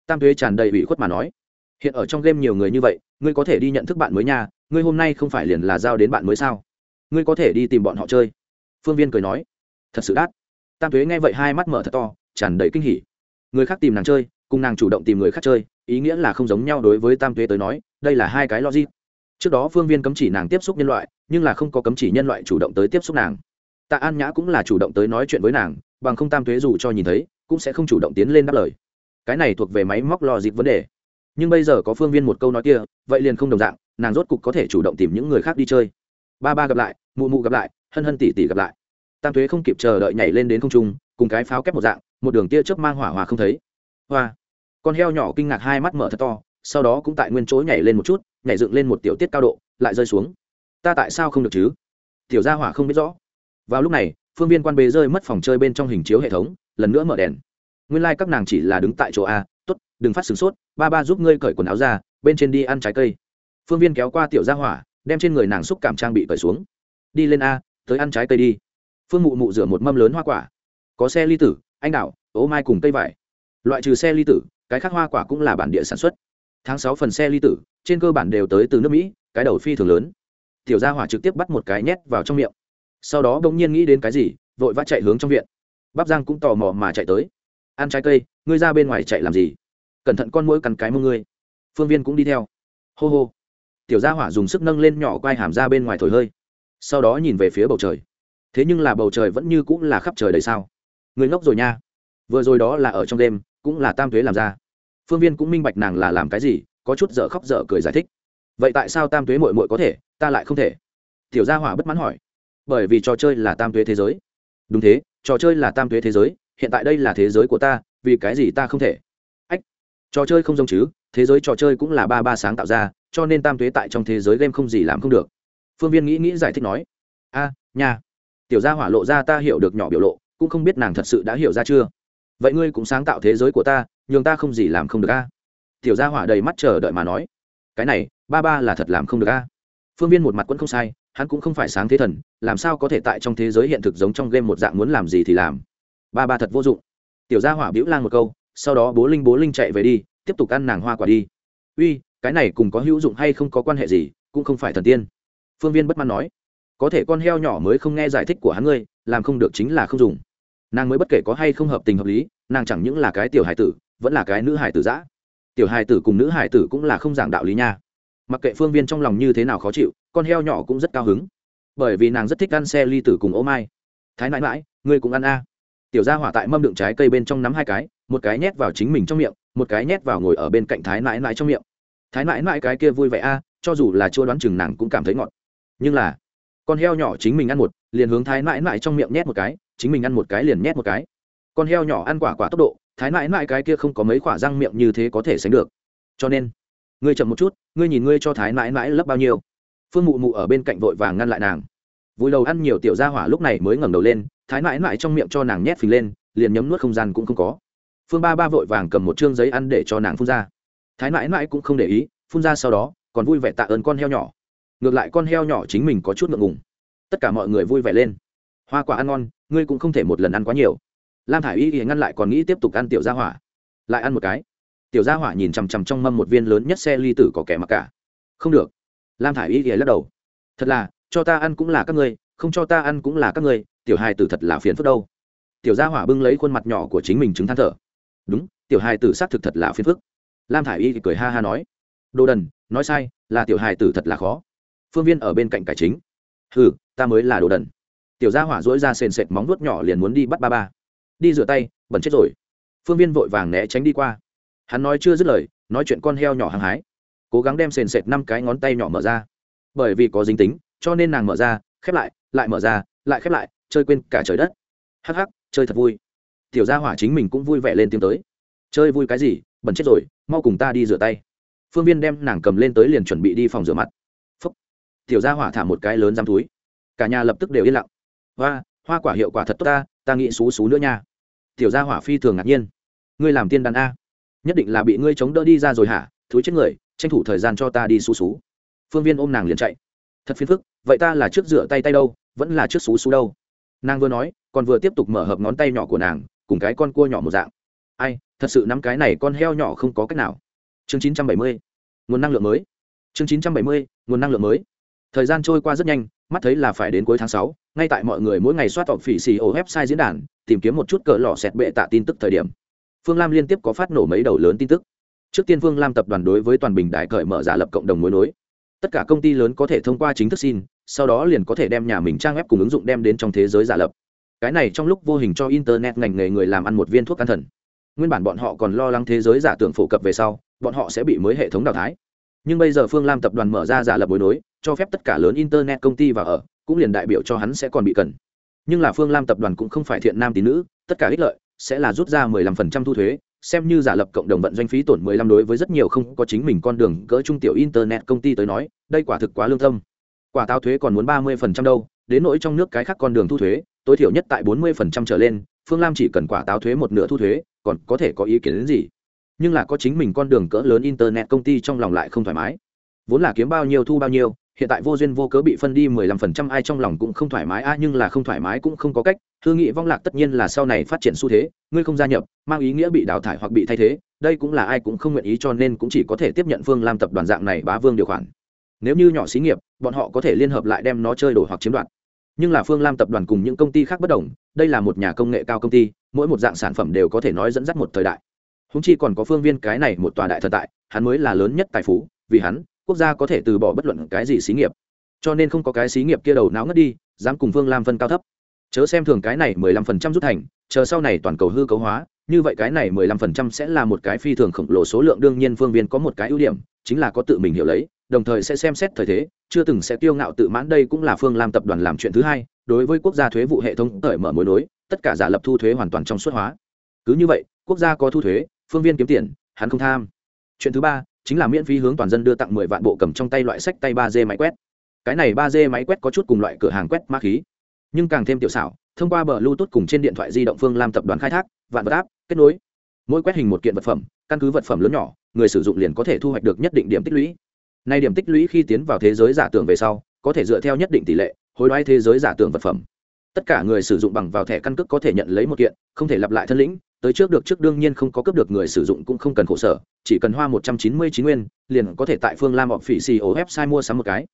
Tam thuế tràn đầy ủy khuất mà nói. Hiện ở trong game nhiều người như vậy, ngươi có thể đi nhận thức bạn mới nha, ngươi hôm nay không phải liền là giao đến bạn mới sao? Ngươi có thể đi tìm bọn họ chơi. Phương viên cười nói. Thật sự đắt tam thuế nghe vậy hai mắt mở thật to, tràn đầy kinh hỉ. Người khác tìm nàng chơi, cùng nàng chủ động tìm người khác chơi, ý nghĩa là không giống nhau đối với tam thuế tới nói, đây là hai cái logic trước đó phương viên cấm chỉ nàng tiếp xúc nhân loại, nhưng là không có cấm chỉ nhân loại chủ động tới tiếp xúc nàng. Tạ an nhã cũng là chủ động tới nói chuyện với nàng, bằng không tam thuế dù cho nhìn thấy, cũng sẽ không chủ động tiến lên đáp lời. Cái này thuộc về máy móc lò dịp vấn đề. Nhưng bây giờ có phương viên một câu nói kia, vậy liền không đồng dạng, nàng rốt cục có thể chủ động tìm những người khác đi chơi. Ba ba gặp lại, mụ mụ gặp lại, hân hân tỷ tỷ gặp lại. Tam thuế không kịp chờ đợi nhảy lên đến không trung, cùng cái pháo kép một dạng, một đường tia chớp mang hỏa hòa không thấy. Hoa. Con heo nhỏ kinh ngạc hai mắt mở thật to sau đó cũng tại nguyên chỗ nhảy lên một chút nhảy dựng lên một tiểu tiết cao độ lại rơi xuống. Ta tại sao không được chứ? Tiểu gia hỏa không biết rõ. Vào lúc này phương viên quan bế rơi mất phòng chơi bên trong hình chiếu hệ thống lần nữa mở đèn. Nguyên lai、like、các nàng chỉ là đứng tại chỗ a t ố t đừng phát sửng sốt ba ba giúp ngươi cởi quần áo ra bên trên đi ăn trái cây. Phương viên kéo qua tiểu gia hỏa đem trên người nàng xúc cảm trang bị cởi xuống. Đi lên a tới ăn trái cây đi. Phương mụ mụ rửa một mâm lớn hoa quả. Có xe ly tử anh đảo, ố mai cùng cây vải. Loại trừ xe ly tử cái khác hoa quả cũng là bản địa sản xuất tháng sáu phần xe ly tử, trên cơ bản đều tới từ nước mỹ, cái đầu phi thường lớn. Tiểu gia hỏa trực tiếp bắt một cái nhét vào trong miệng. Sau đó bỗng nhiên nghĩ đến cái gì, vội vã chạy hướng trong viện. Bắp giang cũng tò mò mà chạy tới. Ăn trái cây, ngươi ra bên ngoài chạy làm gì? Cẩn thận con mũi cắn cái mông ngươi. Phương viên cũng đi theo. Hô hô. Tiểu gia hỏa dùng sức nâng lên nhỏ quai hàm ra bên ngoài thổi hơi. Sau đó nhìn về phía bầu trời. Thế nhưng là bầu trời vẫn như cũng là khắp trời đầy sao. Người ngốc rồi nha. Vừa rồi đó là ở trong đêm, cũng là tam thuế làm ra phương viên cũng minh bạch nàng là làm cái gì có chút dở khóc dở cười giải thích. Vậy tại sao tam thuế mội mội có thể ta lại không thể? Tiểu gia hỏa bất mãn hỏi. Bởi vì trò chơi là tam thuế thế giới. Đúng thế trò chơi là tam thuế thế giới hiện tại đây là thế giới của ta vì cái gì ta không thể? Ách trò chơi không giống chứ thế giới trò chơi cũng là ba ba sáng tạo ra cho nên tam thuế tại trong thế giới game không gì làm không được. Phương viên nghĩ nghĩ giải thích nói. A à, nhà tiểu gia hỏa lộ ra ta hiểu được nhỏ biểu lộ cũng không biết nàng thật sự đã hiểu ra chưa. Vậy ngươi cũng sáng tạo thế giới của ta nhường ta không gì làm không được a. Tiểu gia hỏa đầy mắt chờ đợi mà nói, cái này, ba ba là thật làm không được a. Phương viên một mặt quẫn không sai, hắn cũng không phải sáng thế thần, làm sao có thể tại trong thế giới hiện thực giống trong game một dạng muốn làm gì thì làm. Ba ba thật vô dụng. Tiểu gia hỏa bĩu lang một câu, sau đó bố linh bố linh chạy về đi, tiếp tục ăn nàng hoa quả đi. Uy, cái này cùng có hữu dụng hay không có quan hệ gì, cũng không phải thần tiên. Phương viên bất mãn nói, có thể con heo nhỏ mới không nghe giải thích của hắn ngươi, làm không được chính là không dùng. Nàng mới bất kể có hay không hợp tình hợp lý, nàng chẳng những là cái tiểu hải tử vẫn là cái nữ hài tử giã tiểu hài tử cùng nữ hài tử cũng là không giảng đạo lý nha. Mặc kệ phương viên trong lòng như thế nào khó chịu, con heo nhỏ cũng rất cao hứng. Bởi vì nàng rất thích ăn xe ly tử cùng ô mai. Thái nãi mãi ngươi cũng ăn a. Tiểu gia hỏa tại mâm đựng trái cây bên trong nắm hai cái, một cái nhét vào chính mình trong miệng, một cái nhét vào ngồi ở bên cạnh thái nãi nãi trong miệng. Thái nãi nãi cái kia vui vẻ a, cho dù là chưa đoán chừng nàng cũng cảm thấy ngọt. Nhưng là, con heo nhỏ chính mình ăn một, liền hướng thái nãi nãi trong miệng nhét một cái, chính mình ăn một cái liền nhét một cái. Con heo nhỏ ăn quả quả tốc độ thái nãi nãi cái kia không có mấy quả răng miệng như thế có thể sánh được. Cho nên, ngươi chậm một chút, ngươi nhìn ngươi cho thái nãi nãi lấp bao nhiêu. Phương mụ mụ ở bên cạnh vội vàng ngăn lại nàng. Vui đầu ăn nhiều tiểu gia hỏa lúc này mới ngẩng đầu lên, thái nãi nãi trong miệng cho nàng nhét phình lên, liền nhấm nuốt không gian cũng không có. Phương ba ba vội vàng cầm một chương giấy ăn để cho nàng phun ra. Thái nãi nãi cũng không để ý, phun ra sau đó, còn vui vẻ tạ ơn con heo nhỏ. Ngược lại con heo nhỏ chính mình có chút ngượng ngùng. Tất cả mọi người vui vẻ lên. Hoa quả ăn ngon, ngươi cũng không thể một lần ăn quá nhiều lam thả i y thì ngăn lại còn nghĩ tiếp tục ăn tiểu gia hỏa. Lại ăn một cái. Tiểu gia hỏa nhìn chằm chằm trong mâm một viên lớn nhất xe ly tử có kẻ mặc cả. Không được. Lam thả i y thì lắc đầu. Thật là, cho ta ăn cũng là các ngươi, không cho ta ăn cũng là các ngươi, tiểu hai tử thật là phiền phức đâu. Tiểu gia hỏa bưng lấy khuôn mặt nhỏ của chính mình chứng than thở. Đúng, tiểu hai tử xác thực thật là phiền phức. Lam thả i y cười ha ha nói. Đồ đần, nói sai, là tiểu hài tử thật là khó. Phương viên ở bên cạnh cải chính. Ừ ta mới là đồ đần. Tiểu gia hỏa dỗi ra sền sệt móng nuốt nhỏ liền muốn đi bắt ba ba đi rửa tay, bẩn chết rồi. Phương viên vội vàng né tránh đi qua. Hắn nói chưa dứt lời, nói chuyện con heo nhỏ hàng hái. Cố gắng đem sền sệt năm cái ngón tay nhỏ mở ra. Bởi vì có dính tính, cho nên nàng mở ra, khép lại lại mở ra, lại khép lại, chơi quên cả trời đất. Hắc hắc, chơi thật vui. Tiểu gia hỏa chính mình cũng vui vẻ lên tiếng tới. Chơi vui cái gì, bẩn chết rồi, mau cùng ta đi rửa tay. Phương viên đem nàng cầm lên tới liền chuẩn bị đi phòng rửa mặt. Phúc. Tiểu gia hỏa thả một cái lớn giam túi. Cả nhà lập tức đều yên lặng. Hoa hoa quả hiệu quả thật tốt ta ta nghĩ xú xú nữa nha. Tiểu gia hỏa phi thường ngạc nhiên. Ngươi làm tiên đàn a. Nhất định là bị ngươi chống đỡ đi ra rồi hả? Thúi chết người, tranh thủ thời gian cho ta đi xú xú. Phương viên ôm nàng liền chạy. Thật phiền phức, vậy ta là trước rửa tay tay đâu, vẫn là trước xú xú đâu? Nàng vừa nói, còn vừa tiếp tục mở hợp ngón tay nhỏ của nàng, cùng cái con cua nhỏ một dạng. Ai, thật sự nắm cái này con heo nhỏ không có cách nào. Chương 970. nguồn năng lượng mới. Chương 970. nguồn năng lượng mới. Thời gian trôi qua rất nhanh mắt thấy là phải đến cuối tháng sáu, ngay tại mọi người mỗi ngày soát tộc phỉ xì ổ website diễn đàn, tìm kiếm một chút cỡ lò xẹt bệ tạ tin tức thời điểm. Phương lam liên tiếp có phát nổ mấy đầu lớn tin tức. Trước tiên phương lam tập đoàn đối với toàn bình đại cởi mở giả lập cộng đồng mối nối. Tất cả công ty lớn có thể thông qua chính thức xin, sau đó liền có thể đem nhà mình trang web cùng ứng dụng đem đến trong thế giới giả lập. Cái này trong lúc vô hình cho internet ngành nghề người làm ăn một viên thuốc an thần. Nguyên bản bọn họ còn lo lắng thế giới giả tưởng phổ cập về sau, bọn họ sẽ bị mới hệ thống đào thái nhưng bây giờ phương lam tập đoàn mở ra giả lập bối nối, cho phép tất cả lớn internet công ty và ở, cũng liền đại biểu cho hắn sẽ còn bị cần. Nhưng là phương lam tập đoàn cũng không phải thiện nam tín nữ, tất cả ích lợi sẽ là rút ra 15% thu thuế, xem như giả lập cộng đồng vận doanh phí tổn 15 đối với rất nhiều không có chính mình con đường cỡ trung tiểu internet công ty tới nói, đây quả thực quá lương tâm. Quả táo thuế còn muốn 30% đâu, đến nỗi trong nước cái khác con đường thu thuế, tối thiểu nhất tại 40% trở lên, phương lam chỉ cần quả táo thuế một nửa thu thuế, còn có thể có ý kiến đến gì? Nhưng là có chính mình con đường cỡ lớn internet công ty trong lòng lại không thoải mái. Vốn là kiếm bao nhiêu thu bao nhiêu, hiện tại vô duyên vô cớ bị phân đi mười lăm phần trăm, ai trong lòng cũng không thoải mái, a, nhưng là không thoải mái cũng không có cách. Hư nghị vong lạc tất nhiên là sau này phát triển xu thế, ngươi không gia nhập, mang ý nghĩa bị đào thải hoặc bị thay thế, đây cũng là ai cũng không nguyện ý cho nên cũng chỉ có thể tiếp nhận phương lam tập đoàn dạng này bá vương điều khoản. Nếu như nhỏ xí nghiệp, bọn họ có thể liên hợp lại đem nó chơi đổi hoặc chiếm đoạt. Nhưng là phương lam tập đoàn cùng những công ty khác bất đồng, đây là một nhà công nghệ cao công ty, mỗi một dạng sản phẩm đều có thể nói dẫn dắt một thời đại húng chi còn có phương viên cái này một tòa đại thần tại, hắn mới là lớn nhất tài phú, vì hắn, quốc gia có thể từ bỏ bất luận cái gì xí nghiệp. Cho nên không có cái xí nghiệp kia đầu não ngất đi, dám cùng phương lam phân cao thấp. Chớ xem thường cái này mười lăm phần trăm rút thành, chờ sau này toàn cầu hư cấu hóa, như vậy cái này mười lăm phần trăm sẽ là một cái phi thường khổng lồ số lượng, đương nhiên phương viên có một cái ưu điểm, chính là có tự mình hiểu lấy, đồng thời sẽ xem xét thời thế, chưa từng sẽ tiêu ngạo tự mãn đây cũng là phương lam tập đoàn làm chuyện thứ hai, đối với quốc gia thuế vụ hệ thống cởi mở mối nối, tất cả giả lập thu thuế hoàn toàn trong suất hóa. Cứ như vậy, quốc gia có thu thuế phương viên kiếm tiền, hắn không tham. Chuyện thứ ba, chính là miễn phí hướng toàn dân đưa tặng mười vạn bộ cầm trong tay loại sách tay ba d máy quét. Cái này ba d máy quét có chút cùng loại cửa hàng quét ma khí. Nhưng càng thêm tiểu xảo, thông qua bờ bluetooth cùng trên điện thoại di động phương lam tập đoàn khai thác, vạn vật áp, kết nối. Mỗi quét hình một kiện vật phẩm, căn cứ vật phẩm lớn nhỏ, người sử dụng liền có thể thu hoạch được nhất định điểm tích lũy. Nay điểm tích lũy khi tiến vào thế giới giả tưởng về sau, có thể dựa theo nhất định tỷ lệ, hối đoái thế giới giả tưởng vật phẩm. Tất cả người sử dụng bằng vào thẻ căn cước có thể nhận lấy một kiện, không thể lặp lại thân lĩnh tới trước được trước đương nhiên không có cấp được người sử dụng cũng không cần khổ sở, chỉ cần hoa một trăm chín mươi chín nguyên, liền có thể tại phương lam hoặc phỉ xì ổ website mua sắm một cái.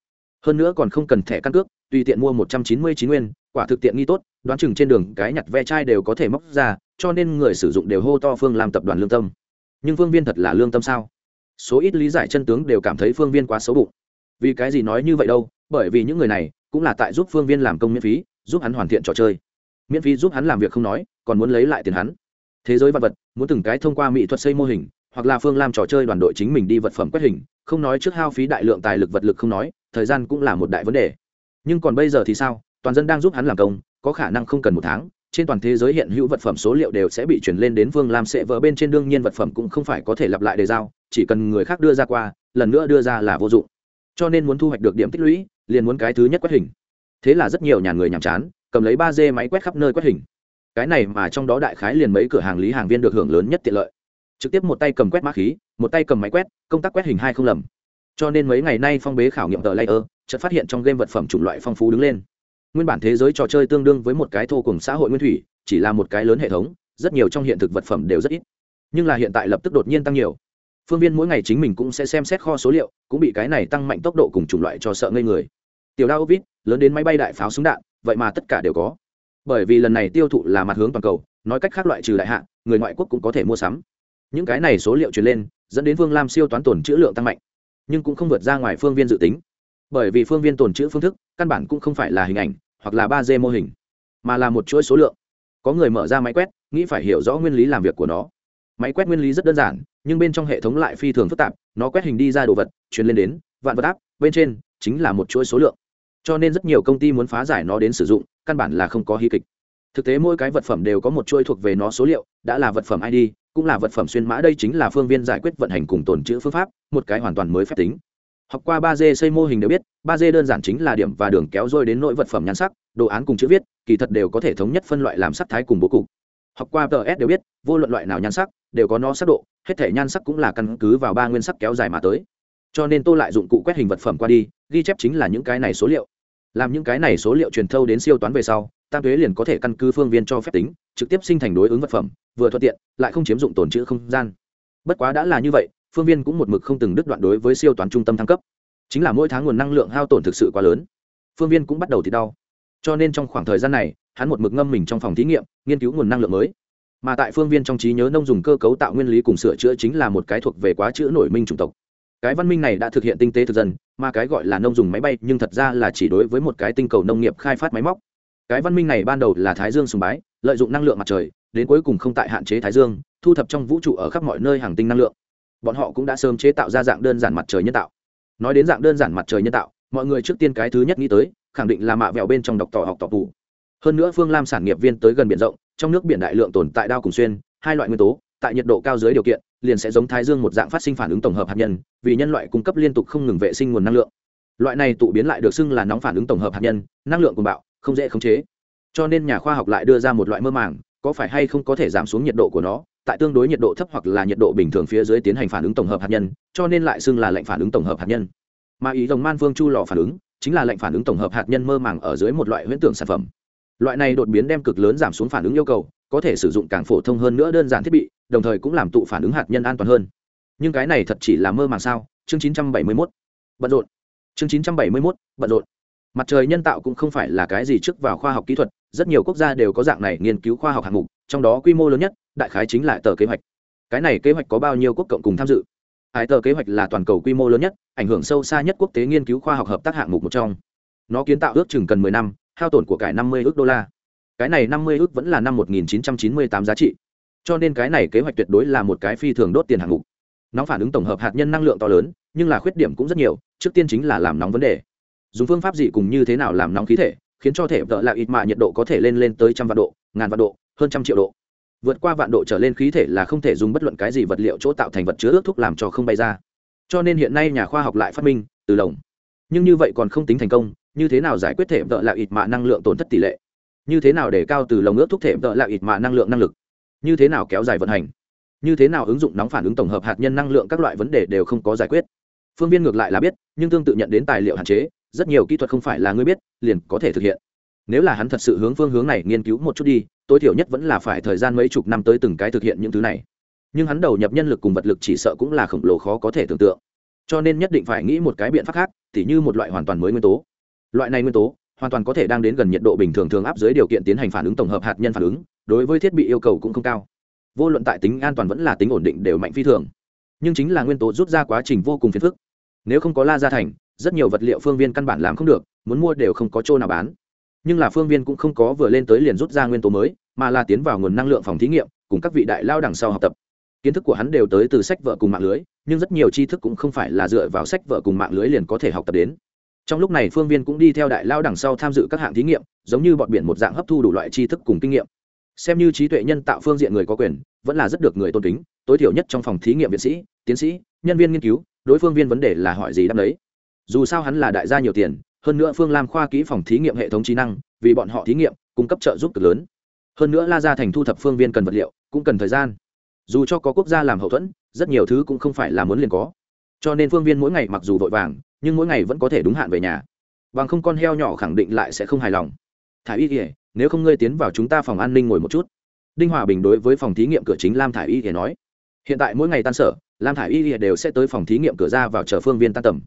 Hơn nữa còn không cần thẻ căn cước, tùy tiện mua một trăm chín mươi chín nguyên, quả thực tiện nghi tốt, đoán chừng trên đường cái nhặt ve chai đều có thể móc ra, cho nên người sử dụng đều hô to phương làm tập đoàn lương tâm. Nhưng phương viên thật là lương tâm sao? Số ít lý giải chân tướng đều cảm thấy phương viên quá xấu bụng. Vì cái gì nói như vậy đâu? Bởi vì những người này cũng là tại giúp phương viên làm công miễn phí, giúp hắn hoàn thiện trò chơi. Miễn phí giúp hắn làm việc không nói, còn muốn lấy lại tiền hắn thế giới vật vật, muốn từng cái thông qua mỹ thuật xây mô hình, hoặc là phương làm trò chơi đoàn đội chính mình đi vật phẩm quét hình, không nói trước hao phí đại lượng tài lực vật lực không nói, thời gian cũng là một đại vấn đề. Nhưng còn bây giờ thì sao? Toàn dân đang giúp hắn làm công, có khả năng không cần một tháng, trên toàn thế giới hiện hữu vật phẩm số liệu đều sẽ bị chuyển lên đến phương lam sẽ vỡ bên trên, đương nhiên vật phẩm cũng không phải có thể lặp lại đề giao, chỉ cần người khác đưa ra qua, lần nữa đưa ra là vô dụng. Cho nên muốn thu hoạch được điểm tích lũy, liền muốn cái thứ nhất quét hình. Thế là rất nhiều nhà người nhàm chán, cầm lấy ba d máy quét khắp nơi quét hình cái này mà trong đó đại khái liền mấy cửa hàng lý hàng viên được hưởng lớn nhất tiện lợi. Trực tiếp một tay cầm quét mã khí, một tay cầm máy quét, công tác quét hình hai không lầm. Cho nên mấy ngày nay phong bế khảo nghiệm tờ layer, chợt phát hiện trong game vật phẩm chủng loại phong phú đứng lên. Nguyên bản thế giới trò chơi tương đương với một cái thô cùng xã hội nguyên thủy, chỉ là một cái lớn hệ thống, rất nhiều trong hiện thực vật phẩm đều rất ít. Nhưng là hiện tại lập tức đột nhiên tăng nhiều. Phương viên mỗi ngày chính mình cũng sẽ xem xét kho số liệu, cũng bị cái này tăng mạnh tốc độ cùng chủng loại cho sợ ngây người. Tiểu đao vít lớn đến máy bay đại pháo súng đạn, vậy mà tất cả đều có bởi vì lần này tiêu thụ là mặt hướng toàn cầu, nói cách khác loại trừ đại hạ, người ngoại quốc cũng có thể mua sắm. Những cái này số liệu truyền lên, dẫn đến phương lam siêu toán tồn chữ lượng tăng mạnh, nhưng cũng không vượt ra ngoài phương viên dự tính. Bởi vì phương viên tồn chữ phương thức, căn bản cũng không phải là hình ảnh, hoặc là ba d mô hình, mà là một chuỗi số lượng. Có người mở ra máy quét, nghĩ phải hiểu rõ nguyên lý làm việc của nó. Máy quét nguyên lý rất đơn giản, nhưng bên trong hệ thống lại phi thường phức tạp, nó quét hình đi ra đồ vật, truyền lên đến, vạn vật áp, bên trên chính là một chuỗi số lượng cho nên rất nhiều công ty muốn phá giải nó đến sử dụng, căn bản là không có hy kịch. Thực tế mỗi cái vật phẩm đều có một chuỗi thuộc về nó số liệu, đã là vật phẩm id cũng là vật phẩm xuyên mã. Đây chính là phương viên giải quyết vận hành cùng tồn chữ phương pháp, một cái hoàn toàn mới phép tính. Học qua ba d xây mô hình đều biết, ba d đơn giản chính là điểm và đường kéo dôi đến nội vật phẩm nhan sắc, đồ án cùng chữ viết, kỳ thật đều có thể thống nhất phân loại làm sắc thái cùng bố cục. Học qua ts đều biết, vô luận loại nào nhan sắc, đều có nó sắc độ, hết thể nhan sắc cũng là căn cứ vào ba nguyên sắc kéo dài mà tới cho nên tô lại dụng cụ quét hình vật phẩm qua đi, ghi chép chính là những cái này số liệu. Làm những cái này số liệu truyền thâu đến siêu toán về sau, tam thuế liền có thể căn cứ phương viên cho phép tính, trực tiếp sinh thành đối ứng vật phẩm, vừa thuận tiện, lại không chiếm dụng tồn chữ không gian. Bất quá đã là như vậy, phương viên cũng một mực không từng đứt đoạn đối với siêu toán trung tâm thăng cấp. Chính là mỗi tháng nguồn năng lượng hao tổn thực sự quá lớn. Phương viên cũng bắt đầu thì đau. Cho nên trong khoảng thời gian này, hắn một mực ngâm mình trong phòng thí nghiệm, nghiên cứu nguồn năng lượng mới. Mà tại phương viên trong trí nhớ nông dùng cơ cấu tạo nguyên lý cùng sửa chữa chính là một cái thuộc về quá chữ nổi minh chủng tộc cái văn minh này đã thực hiện tinh tế thực dân, mà cái gọi là nông dùng máy bay, nhưng thật ra là chỉ đối với một cái tinh cầu nông nghiệp khai phát máy móc. Cái văn minh này ban đầu là thái dương sùng bái, lợi dụng năng lượng mặt trời, đến cuối cùng không tại hạn chế thái dương, thu thập trong vũ trụ ở khắp mọi nơi hàng tinh năng lượng. Bọn họ cũng đã sớm chế tạo ra dạng đơn giản mặt trời nhân tạo. Nói đến dạng đơn giản mặt trời nhân tạo, mọi người trước tiên cái thứ nhất nghĩ tới, khẳng định là mạ vẹo bên trong độc tỏ học tỏ tù. Hơn nữa phương lam sản nghiệp viên tới gần biển rộng, trong nước biển đại lượng tồn tại đao cùng xuyên, hai loại nguyên tố, tại nhiệt độ cao dưới điều kiện liền sẽ giống thái dương một dạng phát sinh phản ứng tổng hợp hạt nhân, vì nhân loại cung cấp liên tục không ngừng vệ sinh nguồn năng lượng. Loại này tụ biến lại được xưng là nóng phản ứng tổng hợp hạt nhân, năng lượng của bạo, không dễ khống chế. Cho nên nhà khoa học lại đưa ra một loại mơ màng, có phải hay không có thể giảm xuống nhiệt độ của nó, tại tương đối nhiệt độ thấp hoặc là nhiệt độ bình thường phía dưới tiến hành phản ứng tổng hợp hạt nhân, cho nên lại xưng là lệnh phản ứng tổng hợp hạt nhân. Mà ý rồng man phương chu lò phản ứng, chính là lệnh phản ứng tổng hợp hạt nhân mơ màng ở dưới một loại huyễn tưởng sản phẩm. Loại này đột biến đem cực lớn giảm xuống phản ứng yêu cầu, có thể sử dụng càng phổ thông hơn nữa đơn giản thiết bị đồng thời cũng làm tụ phản ứng hạt nhân an toàn hơn. Nhưng cái này thật chỉ là mơ màng sao? Chương 971. bận rộn. Chương 971, bận rộn. Mặt trời nhân tạo cũng không phải là cái gì trước vào khoa học kỹ thuật rất nhiều quốc gia đều có dạng này nghiên cứu khoa học hạng mục trong đó quy mô lớn nhất đại khái chính là tờ kế hoạch. Cái này kế hoạch có bao nhiêu quốc cộng cùng tham dự? Hải tờ kế hoạch là toàn cầu quy mô lớn nhất ảnh hưởng sâu xa nhất quốc tế nghiên cứu khoa học hợp tác hạng mục một trong. Nó kiến tạo ước chừng cần mười năm hao tổn của cải năm mươi ước đô la. Cái này năm mươi ước vẫn là năm một nghìn chín trăm chín mươi tám giá trị cho nên cái này kế hoạch tuyệt đối là một cái phi thường đốt tiền hạng mục. Nóng phản ứng tổng hợp hạt nhân năng lượng to lớn, nhưng là khuyết điểm cũng rất nhiều, trước tiên chính là làm nóng vấn đề. Dùng phương pháp gì cùng như thế nào làm nóng khí thể, khiến cho thể vợ là ít mạ nhiệt độ có thể lên lên tới trăm vạn độ, ngàn vạn độ, hơn trăm triệu độ. Vượt qua vạn độ trở lên khí thể là không thể dùng bất luận cái gì vật liệu chỗ tạo thành vật chứa ước thuốc làm cho không bay ra. Cho nên hiện nay nhà khoa học lại phát minh, từ lồng. Nhưng như vậy còn không tính thành công, như thế nào giải quyết thể vợ là ít mạ năng lượng tổn thất tỷ lệ? Như thế nào để cao từ lồng ước thuốc thể vợ là ít mạ năng lượng năng lực? Như thế nào kéo dài vận hành, như thế nào ứng dụng nóng phản ứng tổng hợp hạt nhân năng lượng các loại vấn đề đều không có giải quyết. Phương viên ngược lại là biết, nhưng tương tự nhận đến tài liệu hạn chế, rất nhiều kỹ thuật không phải là người biết, liền có thể thực hiện. Nếu là hắn thật sự hướng phương hướng này nghiên cứu một chút đi, tối thiểu nhất vẫn là phải thời gian mấy chục năm tới từng cái thực hiện những thứ này. Nhưng hắn đầu nhập nhân lực cùng vật lực chỉ sợ cũng là khổng lồ khó có thể tưởng tượng. Cho nên nhất định phải nghĩ một cái biện pháp khác, tỉ như một loại hoàn toàn mới nguyên tố. Loại này nguyên tố hoàn toàn có thể đang đến gần nhiệt độ bình thường thường áp dưới điều kiện tiến hành phản ứng tổng hợp hạt nhân phản ứng đối với thiết bị yêu cầu cũng không cao. Vô luận tại tính an toàn vẫn là tính ổn định đều mạnh phi thường. Nhưng chính là nguyên tố rút ra quá trình vô cùng phiền phức. Nếu không có la gia thành, rất nhiều vật liệu phương viên căn bản làm không được, muốn mua đều không có chỗ nào bán. Nhưng là phương viên cũng không có vừa lên tới liền rút ra nguyên tố mới, mà là tiến vào nguồn năng lượng phòng thí nghiệm, cùng các vị đại lao đằng sau học tập. Kiến thức của hắn đều tới từ sách vợ cùng mạng lưới, nhưng rất nhiều tri thức cũng không phải là dựa vào sách vợ cùng mạng lưới liền có thể học tập đến. Trong lúc này phương viên cũng đi theo đại lao đằng sau tham dự các hạng thí nghiệm, giống như bọn biển một dạng hấp thu đủ loại tri thức cùng kinh nghiệm xem như trí tuệ nhân tạo phương diện người có quyền, vẫn là rất được người tôn kính, tối thiểu nhất trong phòng thí nghiệm viện sĩ, tiến sĩ, nhân viên nghiên cứu, đối phương viên vấn đề là hỏi gì đáp đấy dù sao hắn là đại gia nhiều tiền, hơn nữa phương lam khoa kỹ phòng thí nghiệm hệ thống trí năng, vì bọn họ thí nghiệm, cung cấp trợ giúp cực lớn. Hơn nữa la ra thành thu thập phương viên cần vật liệu, cũng cần thời gian. Dù cho có quốc gia làm hậu thuẫn, rất nhiều thứ cũng không phải là muốn liền có. Cho nên phương viên mỗi ngày mặc dù vội vàng, nhưng mỗi ngày vẫn có thể đúng hạn về nhà. Bằng không con heo nhỏ khẳng định lại sẽ không hài lòng. Thả y kỉa nếu không ngươi tiến vào chúng ta phòng an ninh ngồi một chút. Đinh hòa bình đối với phòng thí nghiệm cửa chính lam thả y thì nói, hiện tại mỗi ngày tan sở, lam thả y thì đều sẽ tới phòng thí nghiệm cửa ra vào chờ phương viên tan tầm.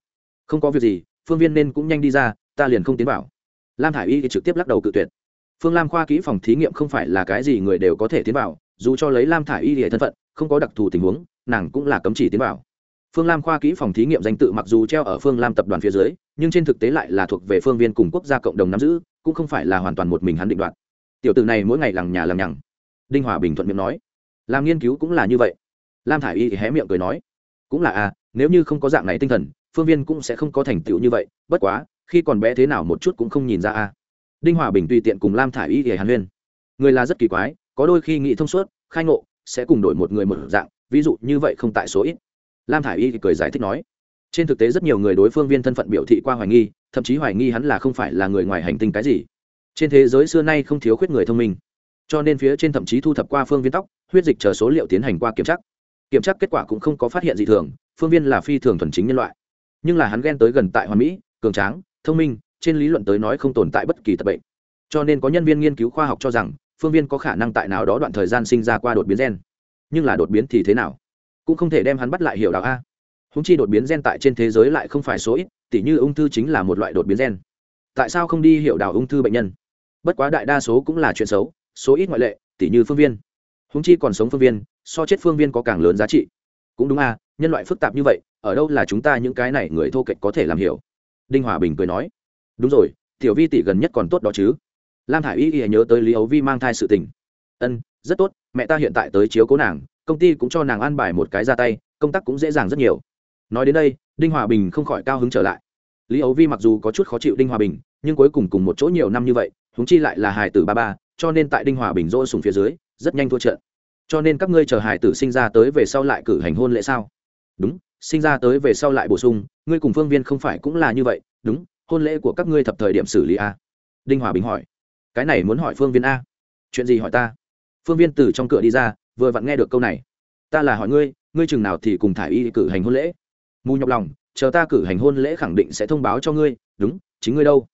Không có việc gì, phương viên nên cũng nhanh đi ra, ta liền không tiến vào. Lam thả i y thì trực tiếp lắc đầu cự tuyệt. Phương lam khoa kỹ phòng thí nghiệm không phải là cái gì người đều có thể tiến vào, dù cho lấy lam thả i y thì thân phận, không có đặc thù tình huống, nàng cũng là cấm chỉ tiến vào. Phương lam khoa kỹ phòng thí nghiệm danh tự mặc dù treo ở phương lam tập đoàn phía dưới, nhưng trên thực tế lại là thuộc về phương viên cùng quốc gia cộng đồng nắm giữ cũng không phải là hoàn toàn một mình hắn định đoạt. Tiểu tử này mỗi ngày lằng nhà lằng nhằng. Đinh hòa bình thuận miệng nói. Làm nghiên cứu cũng là như vậy. Lam thả i y thì hé miệng cười nói. Cũng là à nếu như không có dạng này tinh thần, phương viên cũng sẽ không có thành tựu như vậy, bất quá, khi còn bé thế nào một chút cũng không nhìn ra à. Đinh hòa bình tùy tiện cùng lam thả i y thì hàn huyên. Người là rất kỳ quái, có đôi khi nghĩ thông suốt, khai ngộ, sẽ cùng đổi một người một dạng, ví dụ như vậy không tại số ít. Lam thả i y thì cười giải thích nói. Trên thực tế rất nhiều người đối phương viên thân phận biểu thị qua hoài nghi thậm chí hoài nghi hắn là không phải là người ngoài hành tinh cái gì. Trên thế giới xưa nay không thiếu khuyết người thông minh. Cho nên phía trên thậm chí thu thập qua phương viên tóc, huyết dịch chờ số liệu tiến hành qua kiểm tra. Kiểm tra kết quả cũng không có phát hiện gì thường, phương viên là phi thường thuần chính nhân loại. Nhưng là hắn ghen tới gần tại hoàn mỹ, cường tráng, thông minh, trên lý luận tới nói không tồn tại bất kỳ tật bệnh. Cho nên có nhân viên nghiên cứu khoa học cho rằng, phương viên có khả năng tại nào đó đoạn thời gian sinh ra qua đột biến gen. Nhưng là đột biến thì thế nào? Cũng không thể đem hắn bắt lại hiểu đạo a. Húng chi đột biến gen tại trên thế giới lại không phải số ít tỉ như ung thư chính là một loại đột biến gen. Tại sao không đi hiểu đào ung thư bệnh nhân? Bất quá đại đa số cũng là chuyện xấu, số ít ngoại lệ, tỉ như phương viên. Húng chi còn sống phương viên, so chết phương viên có càng lớn giá trị. Cũng đúng à nhân loại phức tạp như vậy, ở đâu là chúng ta những cái này người thô kệch có thể làm hiểu? Đinh hòa bình cười nói. Đúng rồi, tiểu vi tỷ gần nhất còn tốt đó chứ. Lam thả i y y nhớ tới lý ấu vi mang thai sự tình. Ân, rất tốt, mẹ ta hiện tại tới chiếu cố nàng, công ty cũng cho nàng an bài một cái ra tay, công tác cũng dễ dàng rất nhiều. Nói đến đây đinh hòa bình không khỏi cao hứng trở lại. Lý ấu vi mặc dù có chút khó chịu đinh hòa bình, nhưng cuối cùng cùng một chỗ nhiều năm như vậy húng chi lại là hài tử ba ba, cho nên tại đinh hòa bình dỗ sùng phía dưới, rất nhanh thua trận. Cho nên các ngươi chờ hài tử sinh ra tới về sau lại cử hành hôn lễ sao? Đúng, sinh ra tới về sau lại bổ sung, ngươi cùng phương viên không phải cũng là như vậy? Đúng, hôn lễ của các ngươi thập thời điểm xử lý a. Đinh hòa bình hỏi. Cái này muốn hỏi phương viên a. Chuyện gì hỏi ta? Phương viên từ trong cửa đi ra, vừa vặn nghe được câu này. Ta là hỏi ngươi ngươi chừng nào thì cùng thả y cử hành hôn lễ? Mù nhọc lòng, chờ ta cử hành hôn lễ khẳng định sẽ thông báo cho ngươi, đúng, chính ngươi đâu.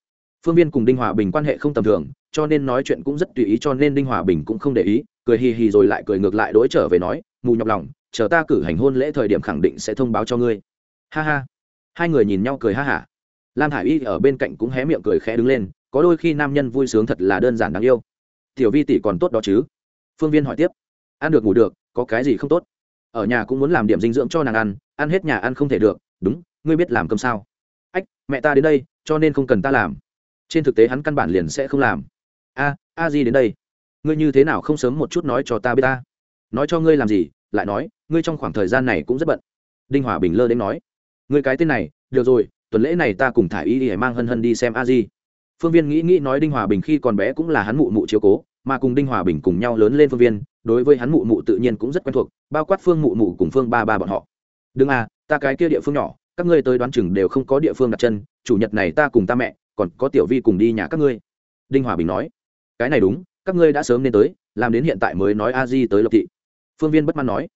Phương viên cùng đinh hòa bình quan hệ không tầm thường, cho nên nói chuyện cũng rất tùy ý, cho nên đinh hòa bình cũng không để ý, cười hì hì rồi lại cười ngược lại đối trở về nói, mù nhọc lòng, chờ ta cử hành hôn lễ thời điểm khẳng định sẽ thông báo cho ngươi. Ha ha. Hai người nhìn nhau cười ha hả. Lam hải y ở bên cạnh cũng hé miệng cười khẽ đứng lên, có đôi khi nam nhân vui sướng thật là đơn giản đáng yêu. Tiểu vi tỷ còn tốt đó chứ? Phương viên hỏi tiếp. Ăn được ngủ được, có cái gì không tốt? Ở nhà cũng muốn làm điểm dinh dưỡng cho nàng ăn ăn hết nhà ăn không thể được. Đúng, ngươi biết làm cơm sao? Ách, mẹ ta đến đây, cho nên không cần ta làm. Trên thực tế hắn căn bản liền sẽ không làm. A a di đến đây. Ngươi như thế nào không sớm một chút nói cho ta biết ta? Nói cho ngươi làm gì, lại nói, ngươi trong khoảng thời gian này cũng rất bận. Đinh hòa bình lơ đến nói. Ngươi cái tên này, được rồi, tuần lễ này ta cùng thả y để mang hân hân đi xem a di. Phương viên nghĩ nghĩ nói đinh hòa bình khi còn bé cũng là hắn mụ mụ chiếu cố mà cùng đinh hòa bình cùng nhau lớn lên phương viên, đối với hắn mụ mụ tự nhiên cũng rất quen thuộc, bao quát phương mụ mụ cùng phương ba ba bọn họ. Đừng à ta cái kia địa phương nhỏ, các ngươi tới đoán chừng đều không có địa phương đặt chân, chủ nhật này ta cùng ta mẹ, còn có tiểu vi cùng đi nhà các ngươi. Đinh hòa bình nói. Cái này đúng, các ngươi đã sớm nên tới, làm đến hiện tại mới nói a di tới lộc thị. Phương viên bất mãn nói.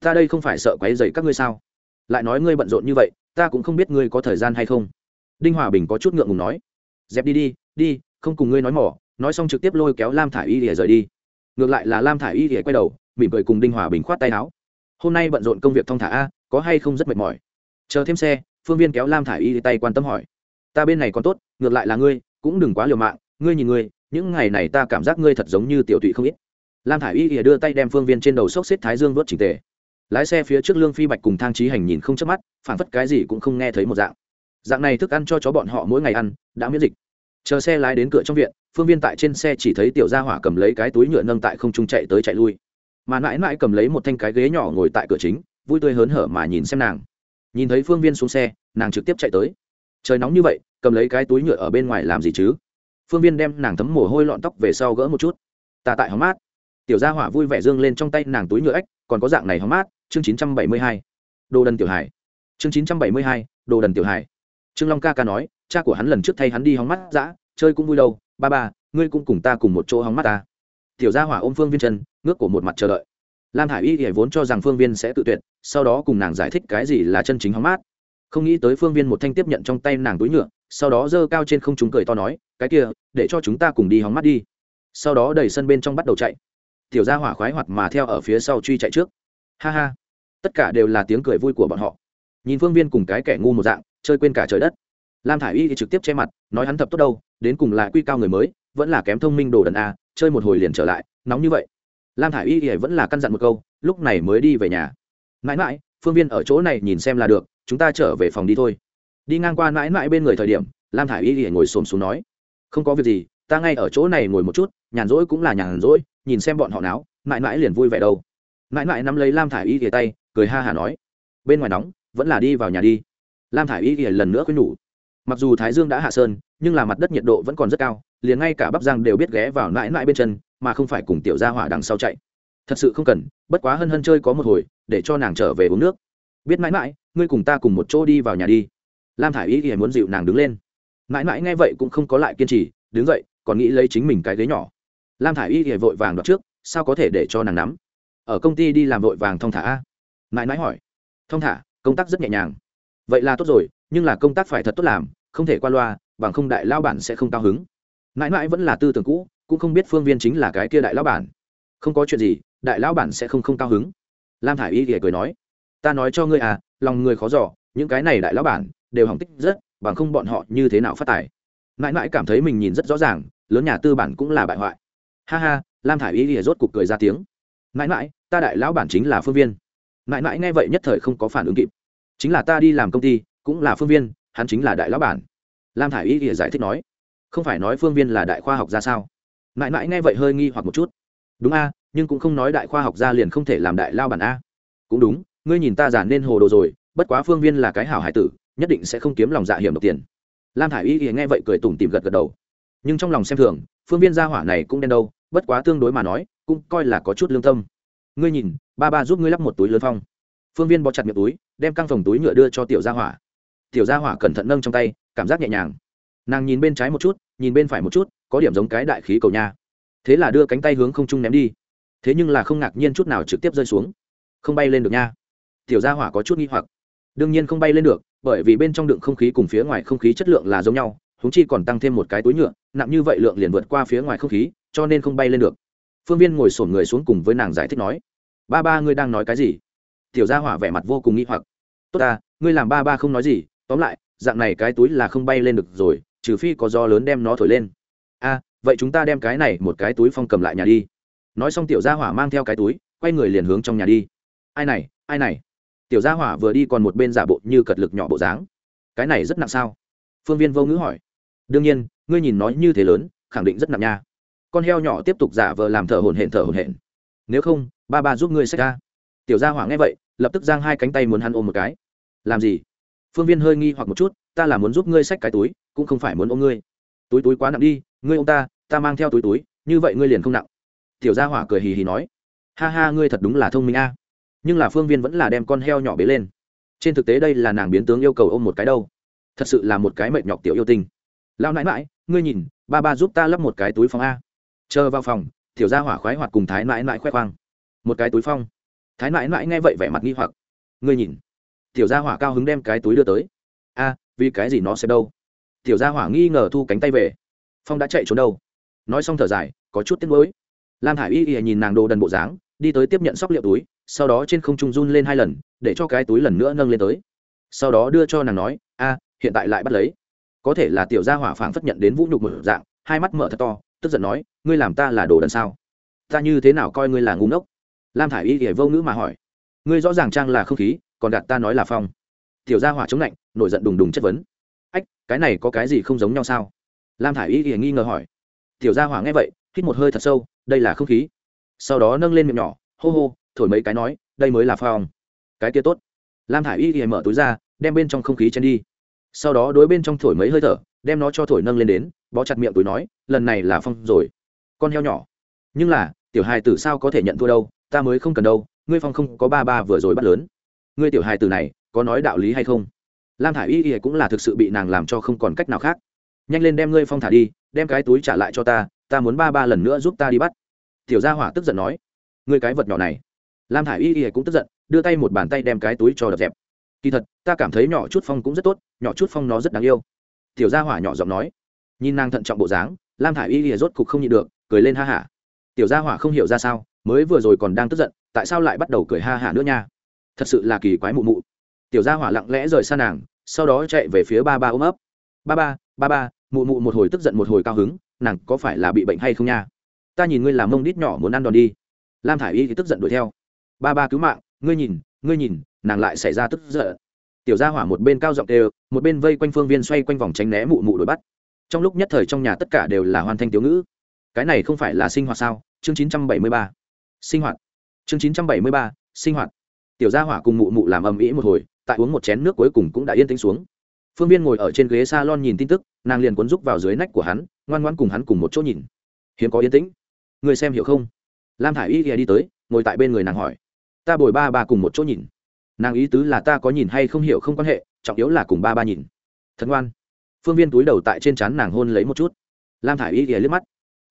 Ta đây không phải sợ quấy dày các ngươi sao? Lại nói ngươi bận rộn như vậy, ta cũng không biết ngươi có thời gian hay không. Đinh hòa bình có chút ngượng ngùng nói. Dẹp đi đi đi, không cùng ngươi nói mỏ nói xong trực tiếp lôi kéo lam thả i y để rời đi. Ngược lại là lam thả i y để quay đầu, mỉm cười cùng đinh hòa bình khoát tay áo. Hôm nay bận rộn công việc thong thả a, có hay không rất mệt mỏi? Chờ thêm xe, phương viên kéo lam thả i y tay quan tâm hỏi. Ta bên này còn tốt, ngược lại là ngươi, cũng đừng quá liều mạng, ngươi nhìn ngươi, những ngày này ta cảm giác ngươi thật giống như tiểu tụy không ít. Lam thả i y ỉa đưa tay đem phương viên trên đầu xốc xếp thái dương vớt trình tề. Lái xe phía trước lương phi bạch cùng thang trí hành nhìn không chớp mắt phản phất cái gì cũng không nghe thấy một dạng. Dạng này thức ăn cho chó bọn họ mỗi ngày ăn, đã miễn dịch chờ xe lái đến cửa trong viện, phương viên tại trên xe chỉ thấy tiểu gia hỏa cầm lấy cái túi nhựa nâng tại không trung chạy tới chạy lui. Mà mãi mãi cầm lấy một thanh cái ghế nhỏ ngồi tại cửa chính, vui tươi hớn hở mà nhìn xem nàng. Nhìn thấy phương viên xuống xe, nàng trực tiếp chạy tới. Trời nóng như vậy, cầm lấy cái túi nhựa ở bên ngoài làm gì chứ? Phương viên đem nàng thấm mồ hôi lọn tóc về sau gỡ một chút. Ta tại hóng mát. Tiểu gia hỏa vui vẻ dương lên trong tay nàng túi nhựa ếch, còn có dạng này hóng mát, chương chín trăm bảy mươi hai. Đồ đần tiểu hải. Chương chín trăm bảy mươi hai, đồ đần tiểu hải. Trương long ca ca nói cha của hắn lần trước thay hắn đi hóng mắt dã, chơi cũng vui đâu, ba ba, ngươi cũng cùng ta cùng một chỗ hóng mắt ta. Tiểu gia hỏa ôm phương viên chân, ngước của một mặt chờ đợi. Lam hải y thì vốn cho rằng phương viên sẽ tự tuyệt, sau đó cùng nàng giải thích cái gì là chân chính hóng mát không nghĩ tới phương viên một thanh tiếp nhận trong tay nàng túi nhựa, sau đó giơ cao trên không chúng cười to nói, cái kia, để cho chúng ta cùng đi hóng mát đi. Sau đó đẩy sân bên trong bắt đầu chạy. Tiểu gia hỏa khoái hoạt mà theo ở phía sau truy chạy trước. Ha ha. Tất cả đều là tiếng cười vui của bọn họ. Nhìn phương viên cùng cái kẻ ngu một dạng, chơi quên cả trời đất lam thả i y thì trực tiếp che mặt, nói hắn thập tốt đâu, đến cùng là quy cao người mới, vẫn là kém thông minh đồ đần a, chơi một hồi liền trở lại, nóng như vậy. Lam thả i y thì vẫn là căn dặn một câu, lúc này mới đi về nhà. Mãi mãi, phương viên ở chỗ này nhìn xem là được, chúng ta trở về phòng đi thôi. Đi ngang qua mãi mãi bên người thời điểm, lam thả i y thì ngồi xồm xuống nói, không có việc gì, ta ngay ở chỗ này ngồi một chút, nhàn rỗi cũng là nhàn rỗi, nhìn xem bọn họ náo, mãi mãi liền vui vẻ đâu. Mãi mãi nắm lấy lam thả i y ghề tay, cười ha hả nói, bên ngoài nóng, vẫn là đi vào nhà đi. Lam thả i y thì lần nữa quên nhủ mặc dù thái dương đã hạ sơn, nhưng là mặt đất nhiệt độ vẫn còn rất cao, liền ngay cả bắp giang đều biết ghé vào mãi mãi bên chân, mà không phải cùng tiểu gia hỏa đằng sau chạy. Thật sự không cần, bất quá hân hân chơi có một hồi, để cho nàng trở về uống nước. Biết mãi mãi, ngươi cùng ta cùng một chỗ đi vào nhà đi. Lam thả i y thì muốn dịu nàng đứng lên. Mãi mãi nghe vậy cũng không có lại kiên trì, đứng dậy, còn nghĩ lấy chính mình cái ghế nhỏ. Lam thả i y thì vội vàng đoạt trước, sao có thể để cho nàng nắm? Ở công ty đi làm vội vàng thong thả a? Mãi mãi hỏi. Thong thả, công tác rất nhẹ nhàng. Vậy là tốt rồi, nhưng là công tác phải thật tốt làm không thể qua loa, bằng không đại lao bản sẽ không cao hứng. Mãi mãi vẫn là tư tưởng cũ, cũng không biết phương viên chính là cái kia đại lao bản. Không có chuyện gì, đại lao bản sẽ không không cao hứng. Lam thả i y thì cười nói, ta nói cho ngươi à lòng người khó giỏ những cái này đại lao bản đều hỏng tích rất, bằng không bọn họ như thế nào phát tài. Mãi mãi cảm thấy mình nhìn rất rõ ràng, lớn nhà tư bản cũng là bại hoại. Ha ha, lam thả i y thì rốt cục cười ra tiếng, mãi mãi, ta đại lão bản chính là phương viên. Mãi mãi nghe vậy nhất thời không có phản ứng kịp. Chính là ta đi làm công ty, cũng là phương viên hắn chính là đại lão bản. Lam thả i y thì giải thích nói, không phải nói phương viên là đại khoa học gia sao? Mãi mãi nghe vậy hơi nghi hoặc một chút. Đúng a, nhưng cũng không nói đại khoa học gia liền không thể làm đại lao bản a. Cũng đúng, ngươi nhìn ta giản nên hồ đồ rồi, bất quá phương viên là cái hảo hải tử, nhất định sẽ không kiếm lòng dạ hiểm độc tiền. Lam thả i y thì nghe vậy cười tủm tìm gật gật đầu. Nhưng trong lòng xem thường, phương viên gia hỏa này cũng đen đâu, bất quá tương đối mà nói, cũng coi là có chút lương tâm. Ngươi nhìn, ba ba giúp ngươi lắp một túi lớn phong. Phương viên bó chặt miệng túi, đem căng phòng túi nhựa đưa cho tiểu gia hỏa tiểu gia hỏa cẩn thận nâng trong tay, cảm giác nhẹ nhàng. Nàng nhìn bên trái một chút, nhìn bên phải một chút, có điểm giống cái đại khí cầu nha. Thế là đưa cánh tay hướng không trung ném đi. Thế nhưng là không ngạc nhiên chút nào trực tiếp rơi xuống. Không bay lên được nha. Tiểu gia hỏa có chút nghi hoặc. Đương nhiên không bay lên được, bởi vì bên trong đựng không khí cùng phía ngoài không khí chất lượng là giống nhau húng chi còn tăng thêm một cái túi nhựa, nặng như vậy lượng liền vượt qua phía ngoài không khí, cho nên không bay lên được. Phương viên ngồi sổn người xuống cùng với nàng giải thích nói, ba ba ngươi đang nói cái gì? Tiểu gia hỏa vẻ mặt vô cùng nghi hoặc. Tốt ta, ngươi làm ba ba không nói gì tóm lại, dạng này cái túi là không bay lên được rồi, trừ phi có do lớn đem nó thổi lên. A vậy chúng ta đem cái này một cái túi phong cầm lại nhà đi. Nói xong tiểu gia hỏa mang theo cái túi, quay người liền hướng trong nhà đi. Ai này ai này? Tiểu gia hỏa vừa đi còn một bên giả bộ như cật lực nhỏ bộ dáng. Cái này rất nặng sao? Phương viên vô ngữ hỏi. Đương nhiên, ngươi nhìn nói như thế lớn, khẳng định rất nặng nha. Con heo nhỏ tiếp tục giả vờ làm thở hổn hển, thở hổn hển. Nếu không, ba ba giúp ngươi xách ra. Tiểu gia hỏa nghe vậy, lập tức giang hai cánh tay muốn hắn ôm một cái. Làm gì? Phương viên hơi nghi hoặc một chút, ta là muốn giúp ngươi xách cái túi, cũng không phải muốn ôm ngươi. Túi túi quá nặng đi, ngươi ôm ta ta mang theo túi túi, như vậy ngươi liền không nặng. Tiểu gia hỏa cười hì hì nói, ha ha, ngươi thật đúng là thông minh a. Nhưng là phương viên vẫn là đem con heo nhỏ bế lên. Trên thực tế đây là nàng biến tướng yêu cầu ôm một cái đâu. Thật sự là một cái mệt nhọc tiểu yêu tinh. Lão nãi mãi ngươi nhìn, ba ba giúp ta lắp một cái túi phong a. Chờ vào phòng, tiểu gia hỏa khoái hoạt cùng thái mãi mãi khoe khoang. Một cái túi phong. Thái mãi mãi nghe vậy vẻ mặt nghi hoặc. Ngươi nhìn tiểu gia hỏa cao hứng đem cái túi đưa tới. A, vì cái gì nó sẽ đâu? Tiểu gia hỏa nghi ngờ thu cánh tay về. Phong đã chạy trốn đâu? Nói xong thở dài, có chút tiếc nuối. Lam hải y y nhìn nàng đồ đần bộ dáng, đi tới tiếp nhận sóc liệu túi, sau đó trên không trung run lên hai lần, để cho cái túi lần nữa nâng lên tới. Sau đó đưa cho nàng nói, a, hiện tại lại bắt lấy. Có thể là tiểu gia hỏa phảng phất nhận đến vũ nhục một dạng, hai mắt mở thật to, tức giận nói, ngươi làm ta là đồ đần sao? Ta như thế nào coi ngươi là ngu ngốc? Lam thả i y thì vô ngữ mà hỏi, ngươi rõ ràng trang là không khí còn gạt ta nói là phong. Tiểu gia hỏa chống lạnh, nổi giận đùng đùng chất vấn. Ách, cái này có cái gì không giống nhau sao? Lam thả i y thì nghi ngờ hỏi. Tiểu gia hỏa nghe vậy, hít một hơi thật sâu, đây là không khí. Sau đó nâng lên miệng nhỏ, hô hô, thổi mấy cái nói, đây mới là phong. Cái kia tốt. Lam thả i y thì mở túi ra, đem bên trong không khí chen đi. Sau đó đối bên trong thổi mấy hơi thở, đem nó cho thổi nâng lên đến, bó chặt miệng túi nói, lần này là phong rồi. Con heo nhỏ. Nhưng là, tiểu hài tử sao có thể nhận thua đâu, ta mới không cần đâu, ngươi phong không có ba ba vừa rồi bắt lớn ngươi tiểu hài tử này, có nói đạo lý hay không? Lam thả i y y cũng là thực sự bị nàng làm cho không còn cách nào khác. Nhanh lên đem ngươi phong thả đi, đem cái túi trả lại cho ta ta muốn ba ba lần nữa giúp ta đi bắt. Tiểu gia hỏa tức giận nói. Ngươi cái vật nhỏ này. Lam thả i y y cũng tức giận, đưa tay một bàn tay đem cái túi cho đập dẹp. Kỳ thật, ta cảm thấy nhỏ chút phong cũng rất tốt, nhỏ chút phong nó rất đáng yêu. Tiểu gia hỏa nhỏ giọng nói. Nhìn nàng thận trọng bộ dáng, lam thả i y lìa rốt cục không nhịn được, cười lên ha hả. Tiểu gia hỏa không hiểu ra sao, mới vừa rồi còn đang tức giận, tại sao lại bắt đầu cười ha hả nữa nha? Thật sự là kỳ quái mụ mụ. Tiểu gia hỏa lặng lẽ rời xa nàng, sau đó chạy về phía ba ba ôm ấp. Ba ba ba ba, mụ mụ một hồi tức giận một hồi cao hứng, nàng có phải là bị bệnh hay không nha? Ta nhìn ngươi làm mông đít nhỏ muốn ăn đòn đi. Lam thả i y thì tức giận đuổi theo. Ba ba cứu mạng, ngươi nhìn ngươi nhìn, nàng lại xảy ra tức giận. Tiểu gia hỏa một bên cao giọng đều một bên vây quanh phương viên xoay quanh vòng tránh né mụ mụ đuổi bắt. Trong lúc nhất thời trong nhà tất cả đều là hoàn thanh tiểu ngữ. Cái này không phải là sinh hoạt sao? Chương chín trăm bảy mươi ba. Sinh hoạt. Chương chín trăm bảy mươi ba, sinh hoạt tiểu gia hỏa cùng mụ mụ làm âm ĩ một hồi, tại uống một chén nước cuối cùng cũng đã yên tĩnh xuống. Phương viên ngồi ở trên ghế s a lon nhìn tin tức, nàng liền cuốn rúc vào dưới nách của hắn, ngoan ngoan cùng hắn cùng một chỗ nhìn. Hiếm có yên tĩnh. Người xem hiểu không? Lam thả i y ghé đi tới, ngồi tại bên người nàng hỏi. Ta bồi ba ba cùng một chỗ nhìn. Nàng ý tứ là ta có nhìn hay không hiểu không quan hệ, trọng yếu là cùng ba ba nhìn. Thật ngoan. Phương viên túi đầu tại trên c h á n nàng hôn lấy một chút. Lam thả i y ghé liếc mắt.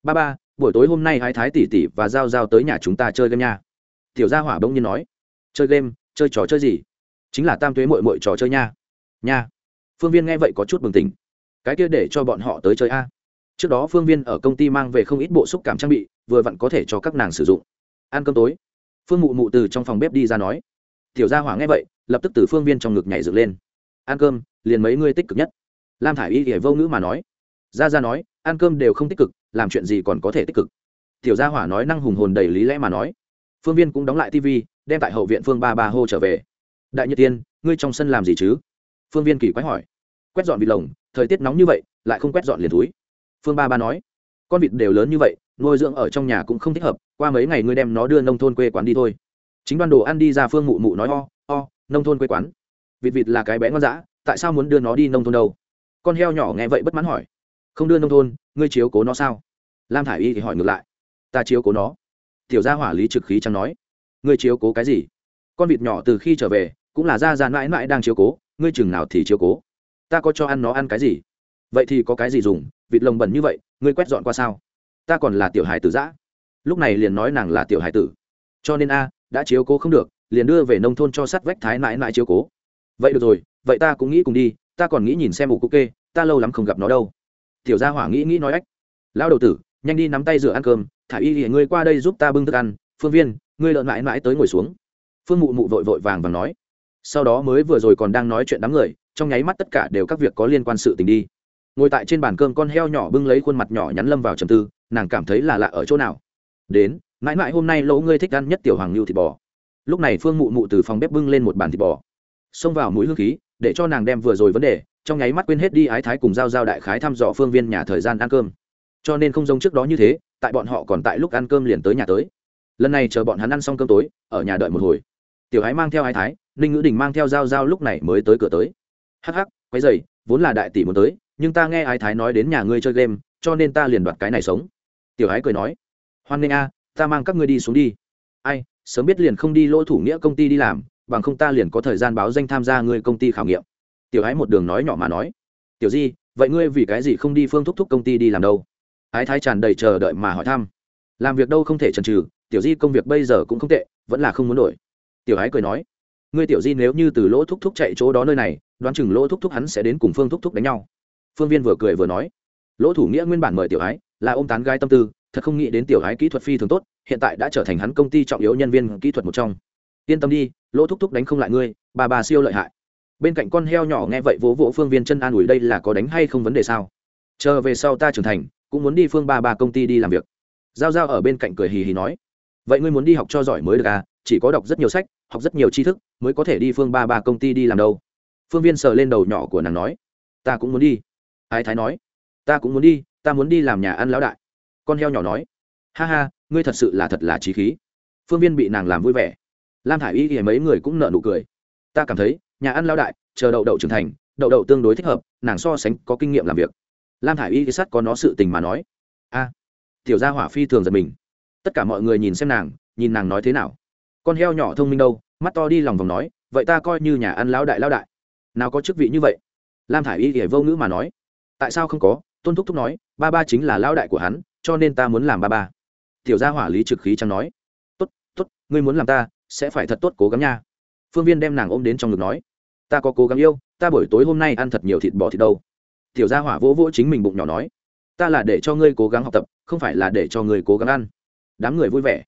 Ba ba, buổi tối hôm nay hai thái tỷ tỷ và giao giao tới nhà chúng ta chơi game nha. Tiểu gia hỏa bỗng nhiên nói chơi game, chơi trò chơi gì? Chính là tam tuế mội mội trò chơi nha. Nha. Phương viên nghe vậy có chút bừng tỉnh. Cái kia để cho bọn họ tới chơi a. Trước đó phương viên ở công ty mang về không ít bộ xúc cảm trang bị, vừa vặn có thể cho các nàng sử dụng. Ăn cơm tối. Phương mụ mụ từ trong phòng bếp đi ra nói. Tiểu gia hỏa nghe vậy, lập tức từ phương viên trong ngực nhảy dựng lên. Ăn cơm, liền mấy ngươi tích cực nhất. Lam thả i y thì vô ngữ mà nói. Gia gia nói, ăn cơm đều không tích cực, làm chuyện gì còn có thể tích cực? Tiểu gia hỏa nói năng hùng hồn đầy lý lẽ mà nói. Phương viên cũng đóng lại tv đem tại hậu viện phương ba ba hô trở về. Đại nhật tiên, ngươi trong sân làm gì chứ? Phương viên kỳ quái hỏi. Quét dọn vịt lồng, thời tiết nóng như vậy, lại không quét dọn liền túi. Phương ba ba nói. Con vịt đều lớn như vậy, nuôi dưỡng ở trong nhà cũng không thích hợp, qua mấy ngày ngươi đem nó đưa nông thôn quê quán đi thôi. Chính Đoan đồ ăn đi ra phương mụ mụ nói, o o, nông thôn quê quán. Vịt vịt là cái bé ngon dã, tại sao muốn đưa nó đi nông thôn đâu? Con heo nhỏ nghe vậy bất mãn hỏi. Không đưa nông thôn, ngươi chiếu cố nó sao? Lam thả i y thì hỏi ngược lại. Ta chiếu cố nó. Tiểu gia hỏa lý trực khí chẳng nói ngươi chiếu cố cái gì? Con vịt nhỏ từ khi trở về, cũng là ra ra mãi mãi đang chiếu cố, ngươi chừng nào thì chiếu cố? Ta có cho ăn nó ăn cái gì? Vậy thì có cái gì dùng? Vịt lồng bẩn như vậy, ngươi quét dọn qua sao? Ta còn là tiểu hài tử giã lúc này liền nói nàng là tiểu hài tử. Cho nên a, đã chiếu cố không được, liền đưa về nông thôn cho sắt vách thái mãi mãi chiếu cố. Vậy được rồi, vậy ta cũng nghĩ cùng đi, ta còn nghĩ nhìn xem ủ cúc kê, ta lâu lắm không gặp nó đâu. Tiểu gia hỏa nghĩ nghĩ nói ách. Lão đầu tử, nhanh đi nắm tay rửa ăn cơm, thả y thì ngươi qua đây giúp ta bưng thức ăn. Phương viên ngươi lợn mãi mãi tới ngồi xuống. Phương mụ mụ vội vội vàng và nói. Sau đó mới vừa rồi còn đang nói chuyện đám người, trong nháy mắt tất cả đều các việc có liên quan sự tình đi. Ngồi tại trên bàn cơm con heo nhỏ bưng lấy khuôn mặt nhỏ nhắn lâm vào trầm tư, nàng cảm thấy là lạ ở chỗ nào. Đến, mãi mãi hôm nay lỗ ngươi thích ăn nhất tiểu hoàng lưu thịt bò. Lúc này phương mụ mụ từ phòng bếp bưng lên một bàn thịt bò. Xông vào mũi hương khí, để cho nàng đem vừa rồi vấn đề, trong nháy mắt quên hết đi ái thái cùng giao giao đại khái thăm dò phương viên nhà thời gian ăn cơm. Cho nên không giống trước đó như thế, tại bọn họ còn tại lúc ăn cơm liền tới nhà tới lần này chờ bọn hắn ăn xong cơm tối, ở nhà đợi một hồi. Tiểu ái mang theo hai thái, ninh ngữ đình mang theo dao dao lúc này mới tới cửa tới. Hắc hắc, quấy dày vốn là đại tỷ muốn tới, nhưng ta nghe ái thái nói đến nhà ngươi chơi game, cho nên ta liền đoạt cái này sống. Tiểu ái cười nói, hoan nghênh a, ta mang các ngươi đi xuống đi. Ai, sớm biết liền không đi lỗ thủ nghĩa công ty đi làm, bằng không ta liền có thời gian báo danh tham gia ngươi công ty khảo nghiệm. Tiểu ái một đường nói nhỏ mà nói, tiểu di, vậy ngươi vì cái gì không đi phương thúc thúc công ty đi làm đâu? Ái thái tràn đầy chờ đợi mà hỏi thăm, làm việc đâu không thể chần trừ tiểu di công việc bây giờ cũng không tệ, vẫn là không muốn đổi. Tiểu ái cười nói, ngươi tiểu di nếu như từ lỗ thúc thúc chạy chỗ đó nơi này, đoán chừng lỗ thúc thúc hắn sẽ đến cùng phương thúc thúc đánh nhau. Phương viên vừa cười vừa nói, lỗ thủ nghĩa nguyên bản mời tiểu ái là ôm tán gái tâm tư, thật không nghĩ đến tiểu ái kỹ thuật phi thường tốt, hiện tại đã trở thành hắn công ty trọng yếu nhân viên kỹ thuật một trong. Yên tâm đi, lỗ thúc thúc đánh không lại ngươi bà bà siêu lợi hại. Bên cạnh con heo nhỏ nghe vậy vỗ vỗ phương viên chân an ủi đây là có đánh hay không vấn đề sao? Chờ về sau ta trưởng thành, cũng muốn đi phương ba ba công ty đi làm việc. Giao giao ở bên cạnh cười hì hì nói vậy ngươi muốn đi học cho giỏi mới được à? Chỉ có đọc rất nhiều sách, học rất nhiều tri thức, mới có thể đi phương ba ba công ty đi làm đâu. Phương viên sờ lên đầu nhỏ của nàng nói. Ta cũng muốn đi. Ái thái nói. Ta cũng muốn đi, ta muốn đi làm nhà ăn lão đại. Con heo nhỏ nói. Ha ha, ngươi thật sự là thật là trí khí. Phương viên bị nàng làm vui vẻ. Lam thả i y thì mấy người cũng nợ nụ cười. Ta cảm thấy, nhà ăn lão đại, chờ đậu đậu trưởng thành, đậu đậu tương đối thích hợp, nàng so sánh có kinh nghiệm làm việc. Lam thả i y thì sắt có nó sự tình mà nói. A, tiểu gia hỏa phi thường giật mình tất cả mọi người nhìn xem nàng, nhìn nàng nói thế nào. Con heo nhỏ thông minh đâu, mắt to đi lòng vòng nói, vậy ta coi như nhà ăn lão đại lão đại. Nào có chức vị như vậy? Lam thả i y thì vô ngữ mà nói. Tại sao không có? Tôn thúc thúc nói, ba ba chính là lão đại của hắn, cho nên ta muốn làm ba ba. Tiểu gia hỏa lý trực khí chẳng nói. Tốt tốt, ngươi muốn làm ta, sẽ phải thật tốt cố gắng nha. Phương viên đem nàng ôm đến trong ngực nói. Ta có cố gắng yêu, ta buổi tối hôm nay ăn thật nhiều thịt bò thịt đâu. Tiểu gia hỏa vỗ vỗ chính mình bụng nhỏ nói. Ta là để cho ngươi cố gắng học tập, không phải là để cho ngươi cố gắng ăn đám người vui vẻ.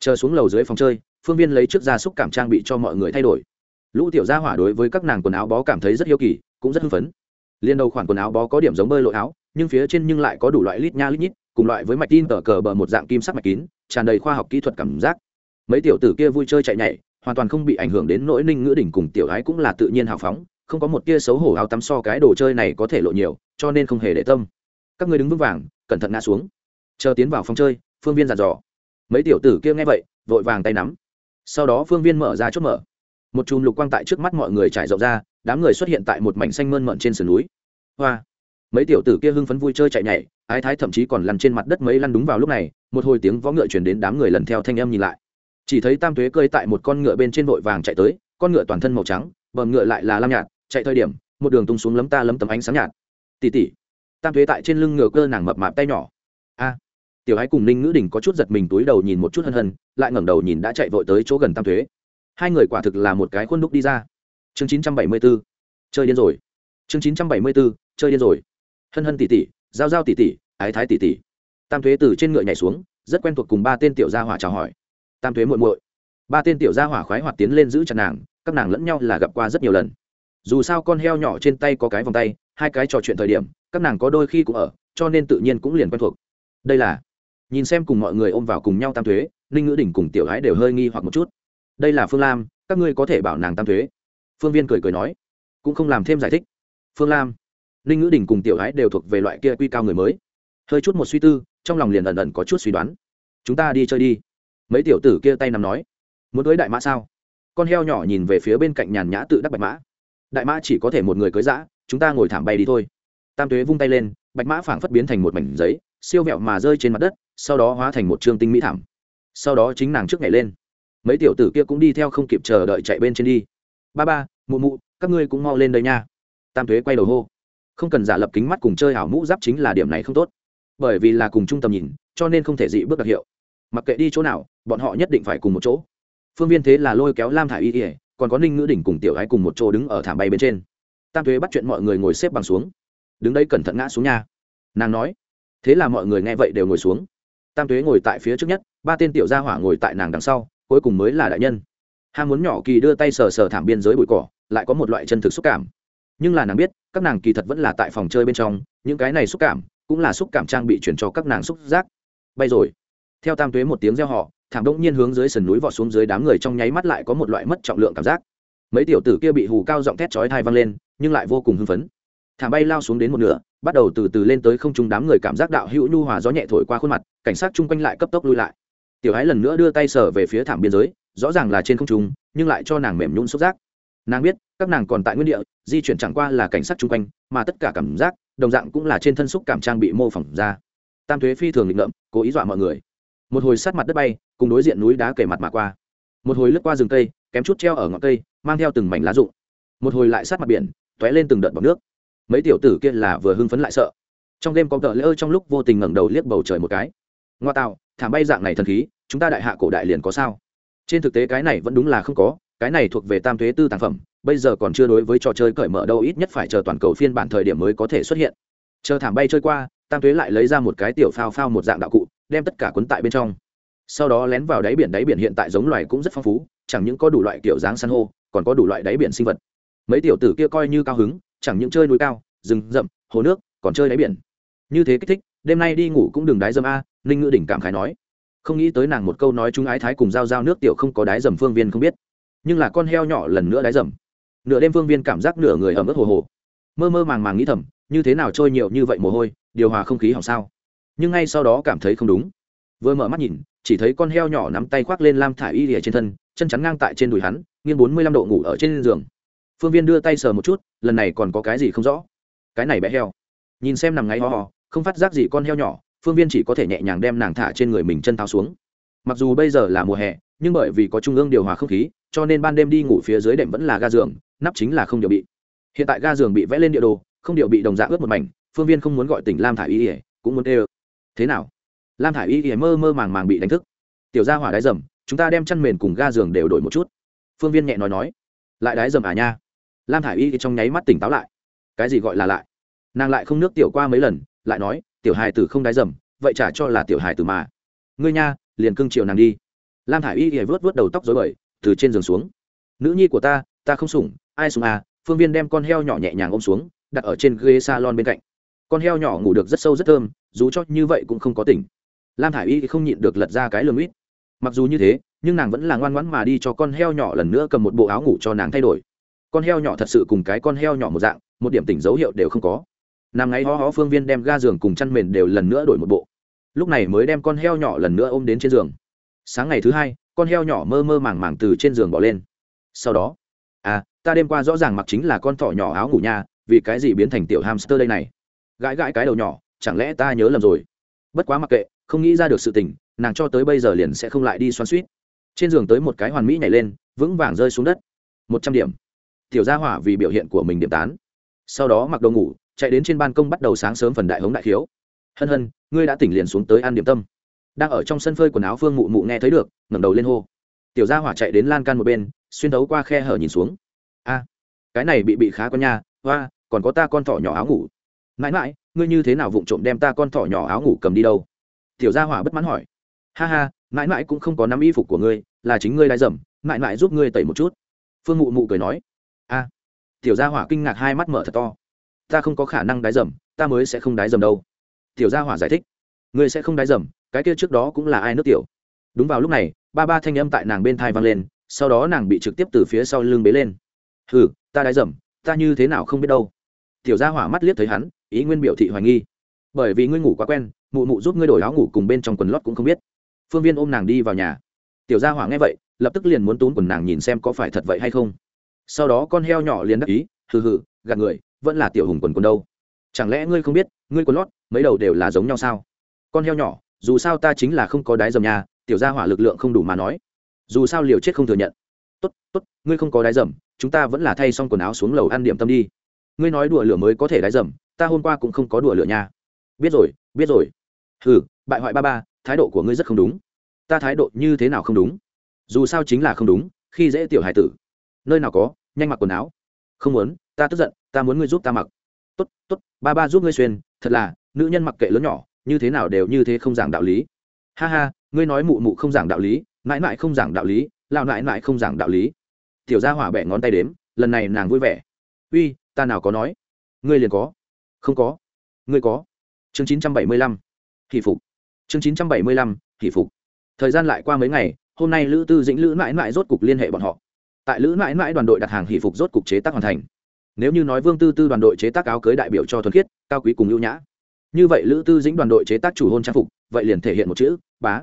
Chờ xuống lầu dưới phòng chơi, phương viên lấy trước gia súc cảm trang bị cho mọi người thay đổi. Lũ tiểu gia hỏa đối với các nàng quần áo bó cảm thấy rất yêu kỳ, cũng rất hưng phấn. Liên đầu khoản quần áo bó có điểm giống bơi lội áo, nhưng phía trên nhưng lại có đủ loại lít nha lít nhít, cùng loại với mạch tin tờ cờ bờ một dạng kim sắc mạch kín, tràn đầy khoa học kỹ thuật cảm giác. Mấy tiểu tử kia vui chơi chạy nhảy, hoàn toàn không bị ảnh hưởng đến nỗi ninh ngữ đỉnh cùng tiểu ái cũng là tự nhiên hào phóng, không có một tia xấu hổ áo tắm so cái đồ chơi này có thể lộ nhiều, cho nên không hề để tâm. Các người đứng vững vàng, cẩn thận ngã xuống. Chờ tiến vào phòng chơi, phương viên dàn dò mấy tiểu tử kia nghe vậy, vội vàng tay nắm. Sau đó phương viên mở ra chốt mở. Một chùm lục quang tại trước mắt mọi người trải rộng ra, đám người xuất hiện tại một mảnh xanh mơn mận trên sườn núi. Hoa! Mấy tiểu tử kia hưng phấn vui chơi chạy nhảy, ái thái thậm chí còn lăn trên mặt đất mấy lăn đúng vào lúc này, một hồi tiếng võ ngựa chuyển đến đám người lần theo thanh em nhìn lại. Chỉ thấy tam tuế cơi tại một con ngựa bên trên vội vàng chạy tới, con ngựa toàn thân màu trắng, bờm ngựa lại là lam nhạt, chạy thời điểm, một đường tung xuống lấm ta lấm tấm ánh sáng nhạt. Tỉ tỉ. Tam tuế tại trên lưng ngựa cơ nàng mập mạp tay nhỏ. A! Tiểu ái cùng ninh ngữ đình có chút giật mình túi đầu nhìn một chút hân hân, lại ngẩng đầu nhìn đã chạy vội tới chỗ gần tam thuế. Hai người quả thực là một cái khuôn đúc đi ra. Chương chín trăm bảy mươi b ố chơi điên rồi. Chương chín trăm bảy mươi b ố chơi điên rồi. Hân hân tỉ tỉ, giao giao tỉ tỉ, ái thái tỉ tỉ. Tam thuế từ trên ngựa nhảy xuống, rất quen thuộc cùng ba tên tiểu gia hỏa chào hỏi. Tam thuế muộn muội. Ba tên tiểu gia hỏa khoái hoạt tiến lên giữ chặt nàng, các nàng lẫn nhau là gặp qua rất nhiều lần. Dù sao con heo nhỏ trên tay có cái vòng tay, hai cái trò chuyện thời điểm, các nàng có đôi khi cũng ở, cho nên tự nhiên cũng liền quen thuộc. Đây là nhìn xem cùng mọi người ôm vào cùng nhau tam thuế, ninh ngữ đỉnh cùng tiểu gái đều hơi nghi hoặc một chút. Đây là phương lam, các ngươi có thể bảo nàng tam thuế. Phương viên cười cười nói, cũng không làm thêm giải thích. Phương lam, ninh ngữ đình cùng tiểu gái đều thuộc về loại kia quy cao người mới. Hơi chút một suy tư, trong lòng liền ẩn ẩn có chút suy đoán. Chúng ta đi chơi đi. Mấy tiểu tử kia tay nằm nói, muốn cưới đại mã sao? Con heo nhỏ nhìn về phía bên cạnh nhàn nhã tự đắc bạch mã. Đại mã chỉ có thể một người cưới giã chúng ta ngồi thảm bay đi thôi. Tam tuế vung tay lên, bạch mã phảng phất biến thành một mảnh giấy, siêu vẹo mà rơi trên mặt đất sau đó hóa thành một trương tinh mỹ thảm. Sau đó chính nàng trước nhảy lên. Mấy tiểu tử kia cũng đi theo không kịp chờ đợi chạy bên trên đi. Ba ba, mụ mụ, các ngươi cũng mau lên đây nha. Tam thuế quay đầu hô. Không cần giả lập kính mắt cùng chơi ảo mũ giáp chính là điểm này không tốt. Bởi vì là cùng trung tâm nhìn, cho nên không thể dị bước đặc hiệu. Mặc kệ đi chỗ nào, bọn họ nhất định phải cùng một chỗ. Phương viên thế là lôi kéo lam thả y ỉa còn có ninh ngữ đỉnh cùng tiểu gái cùng một chỗ đứng ở thảm bay bên trên. Tam thuế bắt chuyện mọi người ngồi xếp bằng xuống. Đứng đây cẩn thận ngã xuống nha. Nàng nói. Thế là mọi người nghe vậy đều ngồi xuống tam Tuế ngồi tại phía trước nhất, ba tên tiểu gia hỏa ngồi tại nàng đằng sau, cuối cùng mới là đại nhân. Ham muốn nhỏ kỳ đưa tay sờ sờ thảm biên giới bụi cỏ, lại có một loại chân thực xúc cảm. Nhưng là nàng biết, các nàng kỳ thật vẫn là tại phòng chơi bên trong, những cái này xúc cảm cũng là xúc cảm trang bị chuyển cho các nàng xúc giác. Bay rồi. Theo tam tuế một tiếng reo họ thảm đông nhiên hướng dưới sườn núi vọt xuống dưới đám người trong nháy mắt lại có một loại mất trọng lượng cảm giác. Mấy tiểu tử kia bị hù cao giọng thét chói thai văng lên, nhưng lại vô cùng hưng phấn thảm bay lao xuống đến một nửa, bắt đầu từ từ lên tới không trung đám người cảm giác đạo hữu nhu hòa gió nhẹ thổi qua khuôn mặt, cảnh sát chung quanh lại cấp tốc lui lại. Tiểu ái lần nữa đưa tay sờ về phía thảm biên giới, rõ ràng là trên không trung, nhưng lại cho nàng mềm nhún xúc giác. Nàng biết, các nàng còn tại nguyên địa, di chuyển chẳng qua là cảnh sát chung quanh, mà tất cả cảm giác, đồng dạng cũng là trên thân xúc cảm trang bị mô phỏng ra. Tam thuế phi thường định ngậm cố ý dọa mọi người. Một hồi sát mặt đất bay, cùng đối diện núi đá kể mặt mà qua. Một hồi lướt qua rừng cây, kém chút treo ở ngọn cây, mang theo từng mảnh lá rụng. Một hồi lại sát mặt biển t ó é lên từng đợt bọc nước mấy tiểu tử kia là vừa hưng phấn lại sợ. Trong đêm có tờ lỡ trong lúc vô tình ngẩng đầu liếc bầu trời một cái. Ngoa tạo, thảm bay dạng này thần khí, chúng ta đại hạ cổ đại liền có sao? Trên thực tế cái này vẫn đúng là không có, cái này thuộc về tam thuế tư tàng phẩm, bây giờ còn chưa đối với trò chơi cởi mở đâu, ít nhất phải chờ toàn cầu phiên bản thời điểm mới có thể xuất hiện. Chờ thảm bay chơi qua, tam thuế lại lấy ra một cái tiểu phao phao một dạng đạo cụ, đem tất cả cuốn tại bên trong. Sau đó lén vào đáy biển đáy biển hiện tại giống loài cũng rất phong phú, chẳng những có đủ loại kiểu dáng san hô, còn có đủ loại đáy biển sinh vật. Mấy tiểu tử kia coi như cao hứng chẳng những chơi núi cao, rừng rậm, hồ nước, còn chơi đáy biển. Như thế kích thích, đêm nay đi ngủ cũng đừng đái dâm a, ninh ngữ đỉnh cảm khái nói. Không nghĩ tới nàng một câu nói chúng ái thái cùng giao giao nước tiểu không có đái dầm phương viên không biết. Nhưng là con heo nhỏ lần nữa đái dầm. Nửa đêm phương viên cảm giác nửa người ẩm ướt hồ hồ. Mơ mơ màng màng nghĩ thầm, như thế nào trôi nhiều như vậy mồ hôi, điều hòa không khí hỏng sao. Nhưng ngay sau đó cảm thấy không đúng. Vừa mở mắt nhìn, chỉ thấy con heo nhỏ nắm tay khoác lên lam thả y lìa trên thân, chân chắn ngang tại trên đùi hắn, nghiêng bốn mươi lăm độ ngủ ở trên giường phương viên đưa tay sờ một chút, lần này còn có cái gì không rõ? Cái này bé heo. Nhìn xem nằm ngáy ho ho, không phát giác gì con heo nhỏ, phương viên chỉ có thể nhẹ nhàng đem nàng thả trên người mình chân tháo xuống. Mặc dù bây giờ là mùa hè, nhưng bởi vì có trung ương điều hòa không khí, cho nên ban đêm đi ngủ phía dưới đệm vẫn là ga giường, nắp chính là không điều bị. Hiện tại ga giường bị vẽ lên địa đồ, không điều bị đồng dạng ướt một mảnh, phương viên không muốn gọi tỉnh lam thả y ỉa cũng muốn tê thế nào? Lam thả y ỉa mơ mơ màng màng bị đánh thức. Tiểu gia hỏa đáy dầm, chúng ta đem chăn mền cùng ga giường đều đổi một chút. Phương viên nhẹ nói nói. Lại đáy dầm à nha lam thả y thì trong nháy mắt tỉnh táo lại. Cái gì gọi là lại? Nàng lại không nước tiểu qua mấy lần, lại nói, tiểu hài tử không đái dầm, vậy trả cho là tiểu hài tử mà. Ngươi nha, liền cưng chiều nàng đi. Lam thả i y thì vớt vớt đầu tóc dối bời, từ trên giường xuống. Nữ nhi của ta ta không sủng, ai sủng à? Phương viên đem con heo nhỏ nhẹ nhàng ôm xuống, đặt ở trên ghế s a lon bên cạnh. Con heo nhỏ ngủ được rất sâu rất thơm, dù cho như vậy cũng không có tỉnh. Lam thả i y không nhịn được lật ra cái lường ít mặc dù như thế, nhưng nàng vẫn là ngoan ngoãn mà đi cho con heo nhỏ lần nữa cầm một bộ áo ngủ cho nàng thay đổi con heo nhỏ thật sự cùng cái con heo nhỏ một dạng, một điểm tỉnh dấu hiệu đều không có. Nằm ngáy ho ho phương viên đem ga giường cùng chăn mền đều lần nữa đổi một bộ. Lúc này mới đem con heo nhỏ lần nữa ôm đến trên giường. Sáng ngày thứ hai, con heo nhỏ mơ mơ màng màng từ trên giường bỏ lên. Sau đó à ta đêm qua rõ ràng mặc chính là con thỏ nhỏ áo ngủ nha vì cái gì biến thành tiểu hamster đây này? Gãi gãi cái đầu nhỏ, chẳng lẽ ta nhớ lầm rồi? Bất quá mặc kệ, không nghĩ ra được sự tình, nàng cho tới bây giờ liền sẽ không lại đi xoắn suýt. Trên giường tới một cái hoàn mỹ nhảy lên, vững vàng rơi xuống đất. Một trăm điểm tiểu gia hỏa vì biểu hiện của mình điểm tán. Sau đó mặc đồ ngủ, chạy đến trên ban công bắt đầu sáng sớm phần đại hống đại khiếu. Hân hân, ngươi đã tỉnh liền xuống tới ăn điểm tâm. Đang ở trong sân phơi quần áo phương mụ mụ nghe thấy được, ngẩng đầu lên hô. Tiểu gia hỏa chạy đến lan can một bên, xuyên thấu qua khe hở nhìn xuống. A, cái này bị bị khá con nha, hoa, còn có ta con thỏ nhỏ áo ngủ. Mãi mãi, ngươi như thế nào vụng trộm đem ta con thỏ nhỏ áo ngủ cầm đi đâu? Tiểu gia hỏa bất mãn hỏi. Ha ha, mãi mãi cũng không có nắm y phục của ngươi, là chính ngươi đai dầm, mãi mãi giúp ngươi tẩy một chút. Phương mụ mụ cười nói tiểu gia hỏa kinh ngạc hai mắt mở thật to. Ta không có khả năng đái dầm, ta mới sẽ không đái dầm đâu. Tiểu gia hỏa giải thích. Ngươi sẽ không đái dầm, cái kia trước đó cũng là ai nước tiểu. Đúng vào lúc này, ba ba thanh âm tại nàng bên thai vang lên, sau đó nàng bị trực tiếp từ phía sau lưng bế lên. Hừ, ta đái dầm, ta như thế nào không biết đâu. Tiểu gia hỏa mắt liếc thấy hắn, ý nguyên biểu thị hoài nghi. Bởi vì ngươi ngủ quá quen, mụ mụ giúp ngươi đổi áo ngủ cùng bên trong quần lót cũng không biết. Phương viên ôm nàng đi vào nhà. Tiểu gia hỏa nghe vậy, lập tức liền muốn tún quần nàng nhìn xem có phải thật vậy hay không sau đó con heo nhỏ liền đắc ý, hừ hừ, gạt người, vẫn là tiểu hùng quần quần đâu. Chẳng lẽ ngươi không biết, ngươi quần lót, mấy đầu đều là giống nhau sao? Con heo nhỏ, dù sao ta chính là không có đáy dầm nhà tiểu gia hỏa lực lượng không đủ mà nói. Dù sao liều chết không thừa nhận. Tốt tốt, ngươi không có đáy dầm, chúng ta vẫn là thay xong quần áo xuống lầu ăn điểm tâm đi. Ngươi nói đùa lửa mới có thể đáy dầm, ta hôm qua cũng không có đùa lửa nha. Biết rồi biết rồi. Ừ bại hoại ba ba, thái độ của ngươi rất không đúng. Ta thái độ như thế nào không đúng? Dù sao chính là không đúng, khi dễ tiểu hải tử nơi nào có, nhanh mặc quần áo. Không muốn, ta tức giận, ta muốn ngươi giúp ta mặc. Tốt tốt, ba ba giúp ngươi xuyên, thật là, nữ nhân mặc kệ lớn nhỏ, như thế nào đều như thế không giảng đạo lý. Ha ha, ngươi nói mụ mụ không giảng đạo lý, mãi mãi không giảng đạo lý lao mãi mãi không giảng đạo lý. Tiểu gia hỏa bẻ ngón tay đếm, lần này nàng vui vẻ. Uy, ta nào có nói? Ngươi liền có. Không có. Ngươi có. Chương chín trăm bảy mươi lăm kỳ phục. Chương chín trăm bảy mươi lăm kỳ phục. Thời gian lại qua mấy ngày, hôm nay lữ tư dĩnh lữ mãi mãi rốt cục liên hệ bọn họ tại lữ mãi mãi đoàn đội đặt hàng hỷ phục rốt cục chế tác hoàn thành. Nếu như nói vương tư tư đoàn đội chế tác áo cưới đại biểu cho thuần khiết, cao quý cùng ưu nhã. Như vậy lữ tư dĩnh đoàn đội chế tác chủ hôn trang phục, vậy liền thể hiện một chữ, bá.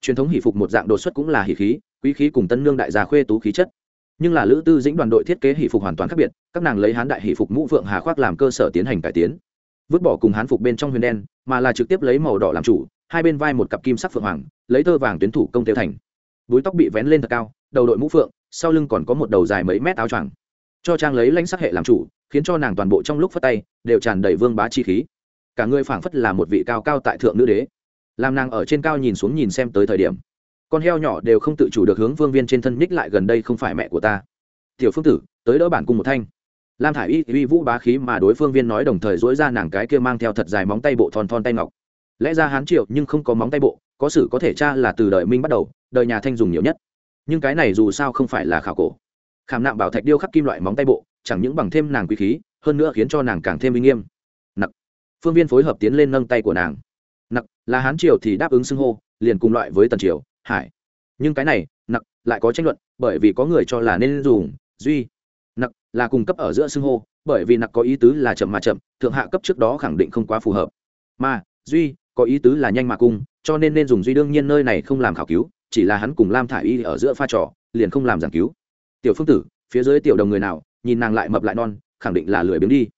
Truyền thống hỷ phục một dạng đột xuất cũng là hỷ khí, quý khí cùng tân nương đại gia khuê tú khí chất. Nhưng là lữ tư dĩnh đoàn đội thiết kế hỷ phục hoàn toàn khác biệt, các nàng lấy hán đại hỷ phục mũ phượng hà khoác làm cơ sở tiến hành cải tiến. Vứt bỏ cùng hán phục bên trong huyền đen, mà là trực tiếp lấy màu đỏ làm chủ, hai bên vai một cặp kim sắc phượng hoàng, lấy thơ vàng tuyến thủ công tiêu thành búi tóc bị vén lên thật cao, đầu đội mũ phượng, sau lưng còn có một đầu dài mấy mét áo choàng. Cho trang lấy lãnh sắc hệ làm chủ, khiến cho nàng toàn bộ trong lúc phất tay, đều tràn đầy vương bá chi khí. Cả người phảng phất là một vị cao cao tại thượng nữ đế. Làm nàng ở trên cao nhìn xuống nhìn xem tới thời điểm, con heo nhỏ đều không tự chủ được hướng vương viên trên thân ních lại gần đây không phải mẹ của ta. Tiểu phương tử, tới đỡ bản cung một thanh. Lam thả i y, uy vũ bá khí mà đối phương viên nói đồng thời dỗi ra nàng cái kia mang theo thật dài móng tay bộ thon thon tay ngọc. Lẽ ra hán triệu nhưng không có móng tay bộ, có sử có thể cha là từ đời minh bắt đầu đời nhà thanh dùng nhiều nhất. Nhưng cái này dù sao không phải là khảo cổ. Khảm nạm bảo thạch điêu khắc kim loại móng tay bộ, chẳng những bằng thêm nàng quý khí, hơn nữa khiến cho nàng càng thêm uy nghiêm. Nặc. Phương viên phối hợp tiến lên nâng tay của nàng. Nặc, là hán triều thì đáp ứng xưng hô, liền cùng loại với tần triều, hải. Nhưng cái này, nặc, lại có tranh luận, bởi vì có người cho là nên dùng, duy. Nặc, là cung cấp ở giữa xưng hô, bởi vì nặc có ý tứ là chậm mà chậm, thượng hạ cấp trước đó khẳng định không quá phù hợp. Mà, duy, có ý tứ là nhanh mà cung, cho nên nên dùng duy đương nhiên nơi này không làm khảo cứu chỉ là hắn cùng lam thả i y ở giữa pha trò, liền không làm giảng cứu. Tiểu phương tử, phía dưới tiểu đồng người nào, nhìn nàng lại mập lại non, khẳng định là lười biếng đi.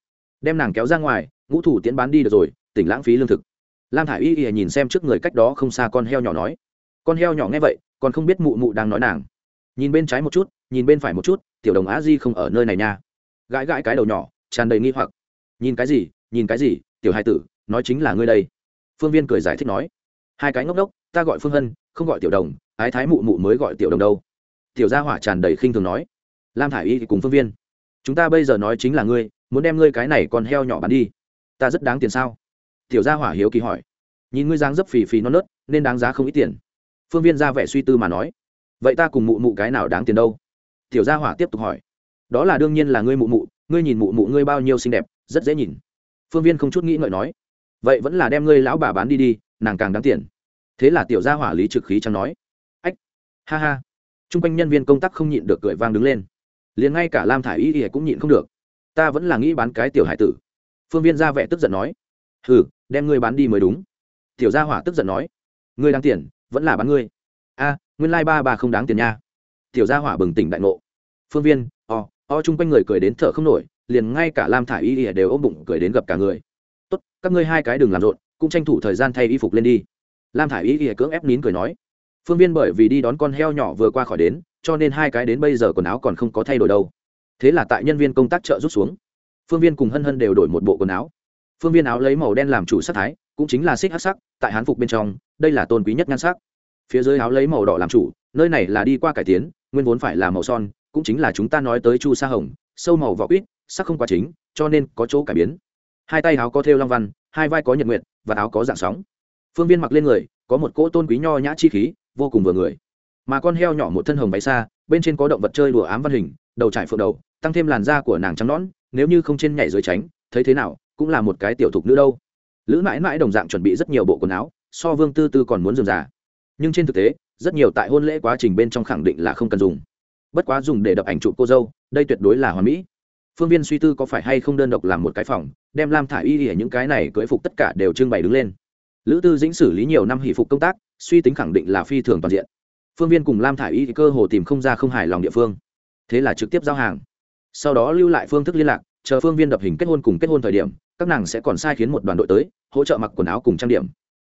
Đem nàng kéo ra ngoài, ngũ thủ tiễn bán đi được rồi, tỉnh lãng phí lương thực. Lam thả i y nhìn xem trước người cách đó không xa con heo nhỏ nói. Con heo nhỏ nghe vậy, còn không biết mụ mụ đang nói nàng. Nhìn bên trái một chút, nhìn bên phải một chút, tiểu đồng á di không ở nơi này nha. Gãi gãi cái đầu nhỏ, tràn đầy nghi hoặc. Nhìn cái gì, nhìn cái gì, tiểu hai tử, nói chính là ngươi đây. Phương viên cười giải thích nói. Hai cái ngốc đốc ta gọi phương hân, không gọi tiểu đồng ái thái mụ mụ mới gọi tiểu đồng đâu. Tiểu gia hỏa tràn đầy khinh thường nói. Lam thả i y thì cùng phương viên. Chúng ta bây giờ nói chính là ngươi, muốn đem ngươi cái này còn heo nhỏ bán đi. Ta rất đáng tiền sao? Tiểu gia hỏa hiếu kỳ hỏi. Nhìn ngươi dáng dấp phì phì non nớt, nên đáng giá không ít tiền. Phương viên ra vẻ suy tư mà nói. Vậy ta cùng mụ mụ cái nào đáng tiền đâu? Tiểu gia hỏa tiếp tục hỏi. Đó là đương nhiên là ngươi mụ mụ, ngươi nhìn mụ mụ ngươi bao nhiêu xinh đẹp, rất dễ nhìn. Phương viên không chút nghĩ ngợi nói. Vậy vẫn là đem ngươi lão bà bán đi đi, nàng càng đáng tiền. Thế là tiểu gia hỏa lý trực khí chẳng nói ha ha. Chung quanh nhân viên công tác không nhịn được cười vang đứng lên. Liền ngay cả lam thả i y ỉa cũng nhịn không được. Ta vẫn là nghĩ bán cái tiểu hải tử. Phương viên ra vẻ tức giận nói. Hừ, đem ngươi bán đi mới đúng. Tiểu gia hỏa tức giận nói. Ngươi đáng tiền, vẫn là bán ngươi. A, nguyên lai、like、ba bà không đáng tiền nha. Tiểu gia hỏa bừng tỉnh đại ngộ. Phương viên, o o chung quanh người cười đến thở không nổi, liền ngay cả lam thả i y ỉa đều ôm bụng cười đến gặp cả người. Tốt, các ngươi hai cái đừng làm rộn, cũng tranh thủ thời gian thay y phục lên đi. Lam thả i y ỉa cưỡng ép nín cười nói phương viên bởi vì đi đón con heo nhỏ vừa qua khỏi đến, cho nên hai cái đến bây giờ quần áo còn không có thay đổi đâu. Thế là tại nhân viên công tác chợ rút xuống. Phương viên cùng hân hân đều đổi một bộ quần áo. Phương viên áo lấy màu đen làm chủ sắc thái, cũng chính là xích hát sắc, tại hán phục bên trong, đây là tôn quý nhất nhan sắc. Phía dưới áo lấy màu đỏ làm chủ, nơi này là đi qua cải tiến, nguyên vốn phải là màu son, cũng chính là chúng ta nói tới chu sa hồng, sâu màu vỏ quýt, sắc không quá chính, cho nên có chỗ cải biến. Hai tay áo có thêu long văn, hai vai có nhật nguyện và áo có dạng sóng. Phương viên mặc lên người, có một cỗ tôn quý nho nhã chi khí vô cùng vừa người. Mà con heo nhỏ một thân hồng váy xa, bên trên có động vật chơi đùa ám văn hình, đầu trải phượng đầu, tăng thêm làn da của nàng trắng nõn, nếu như không trên nhảy dưới tránh, thấy thế nào, cũng là một cái tiểu thục nữ đâu. Lữ mãi mãi đồng dạng chuẩn bị rất nhiều bộ quần áo, so vương tư tư còn muốn dườm già. Nhưng trên thực tế, rất nhiều tại hôn lễ quá trình bên trong khẳng định là không cần dùng. Bất quá dùng để đập ảnh chụp cô dâu, đây tuyệt đối là hoàn mỹ. Phương viên suy tư có phải hay không đơn độc làm một cái phòng, đem lam thả y ỉa những cái này cưỡi phục tất cả đều trưng bày đứng lên lữ tư dĩnh xử lý nhiều năm hỷ phục công tác, suy tính khẳng định là phi thường toàn diện. Phương viên cùng lam thả y cơ hồ tìm không ra không hài lòng địa phương. Thế là trực tiếp giao hàng. Sau đó lưu lại phương thức liên lạc, chờ phương viên đập hình kết hôn cùng kết hôn thời điểm, các nàng sẽ còn sai khiến một đoàn đội tới, hỗ trợ mặc quần áo cùng trang điểm.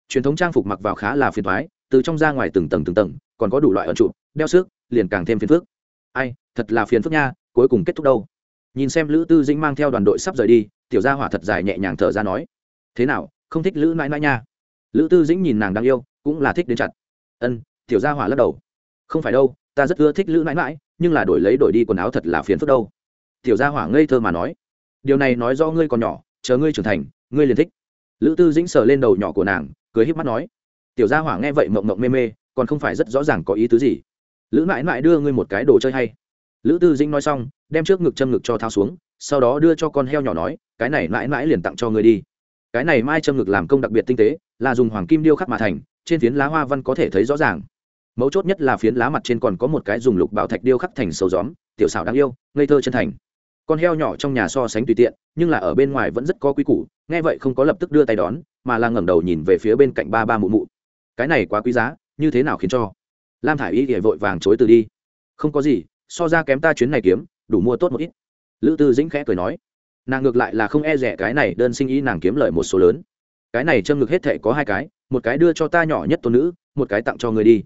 Truyền thống trang phục mặc vào khá là phiền thoái từ trong ra ngoài từng tầng từng tầng, còn có đủ loại ẩn trụ, đeo sức liền càng thêm phiền phức. Ai, thật là phiền phức nha, cuối cùng kết thúc đâu? Nhìn xem lữ tư dĩnh mang theo đoàn đội sắp rời đi, tiểu gia hỏa thật dài nhẹ nhàng thở ra nói, thế nào, không thích lữ mãi mãi nha? Lữ tư dĩnh nhìn nàng đáng yêu, cũng là thích đến chặt. Ân, tiểu gia hỏa lắc đầu. Không phải đâu, ta rất ưa thích lữ mãi mãi, nhưng là đổi lấy đổi đi quần áo thật là phiền phức đâu. Tiểu gia hỏa ngây thơ mà nói. Điều này nói do ngươi còn nhỏ, chờ ngươi trưởng thành, ngươi liền thích. Lữ tư dĩnh sờ lên đầu nhỏ của nàng, cười híp mắt nói. Tiểu gia hỏa nghe vậy mộng mộng mê mê, còn không phải rất rõ ràng có ý tứ gì. Lữ mãi mãi đưa ngươi một cái đồ chơi hay. Lữ tư dĩnh nói xong, đem trước ngực châm ngực cho thao xuống, sau đó đưa cho con heo nhỏ nói, cái này mãi mãi liền tặng cho ngươi đi cái này mai châm ngực làm công đặc biệt tinh tế, là dùng hoàng kim điêu khắc mà thành, trên phiến lá hoa văn có thể thấy rõ ràng. Mấu chốt nhất là phiến lá mặt trên còn có một cái dùng lục bảo thạch điêu khắc thành sâu gióm, tiểu xảo đáng yêu, ngây thơ chân thành. Con heo nhỏ trong nhà so sánh tùy tiện, nhưng là ở bên ngoài vẫn rất có quý củ, nghe vậy không có lập tức đưa tay đón, mà là ngẩng đầu nhìn về phía bên cạnh ba ba mụ mụ. Cái này quá quý giá, như thế nào khiến cho? Lam thả i y thì vội vàng chối từ đi. Không có gì, so ra kém ta chuyến này kiếm, đủ mua tốt một ít. Lữ tư dĩnh khẽ cười nói nàng ngược lại là không e rẻ cái này đơn sinh ý nàng kiếm lời một số lớn. Cái này châm ngực hết thệ có hai cái, một cái đưa cho ta nhỏ nhất tôn nữ, một cái tặng cho người đi.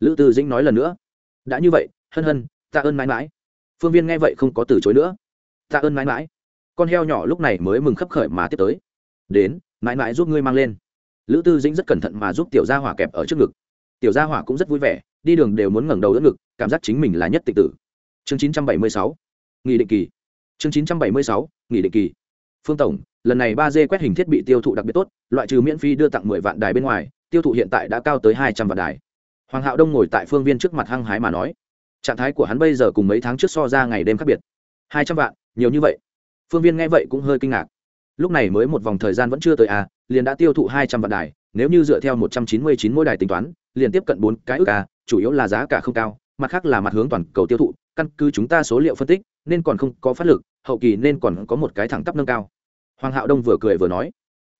Lữ tư dĩnh nói lần nữa. Đã như vậy, hân hân ta ơn mãi mãi. Phương viên nghe vậy không có từ chối nữa. Ta ơn mãi mãi. Con heo nhỏ lúc này mới mừng khấp khởi mà tiếp tới. Đến, mãi mãi giúp ngươi mang lên. Lữ tư dĩnh rất cẩn thận mà giúp tiểu gia hỏa kẹp ở trước ngực. Tiểu gia hỏa cũng rất vui vẻ, đi đường đều muốn ngẩng đầu đỡ ngực, cảm giác chính mình là nhất tịch tử. Chương chín trăm bảy mươi sáu. Nghị định kỳ chương chín trăm bảy mươi sáu định kỳ. Phương tổng, lần này ba d quét hình thiết bị tiêu thụ đặc biệt tốt, loại trừ miễn phí đưa tặng mười vạn đài bên ngoài, tiêu thụ hiện tại đã cao tới hai trăm vạn đài. Hoàng hạo đông ngồi tại phương viên trước mặt hăng hái mà nói. Trạng thái của hắn bây giờ cùng mấy tháng trước so ra ngày đêm khác biệt. Hai trăm vạn, nhiều như vậy. Phương viên nghe vậy cũng hơi kinh ngạc. Lúc này mới một vòng thời gian vẫn chưa tới à liền đã tiêu thụ hai trăm vạn đài, nếu như dựa theo một trăm chín mươi chín mỗi đài tính toán, liền tiếp cận bốn cái ước à chủ yếu là giá cả không cao, mặt khác là mặt hướng toàn cầu tiêu thụ căn cứ chúng ta số liệu phân tích, nên còn không có phát lực, hậu kỳ nên còn có một cái thẳng tắp nâng cao. Hoàng hạo đông vừa cười vừa nói.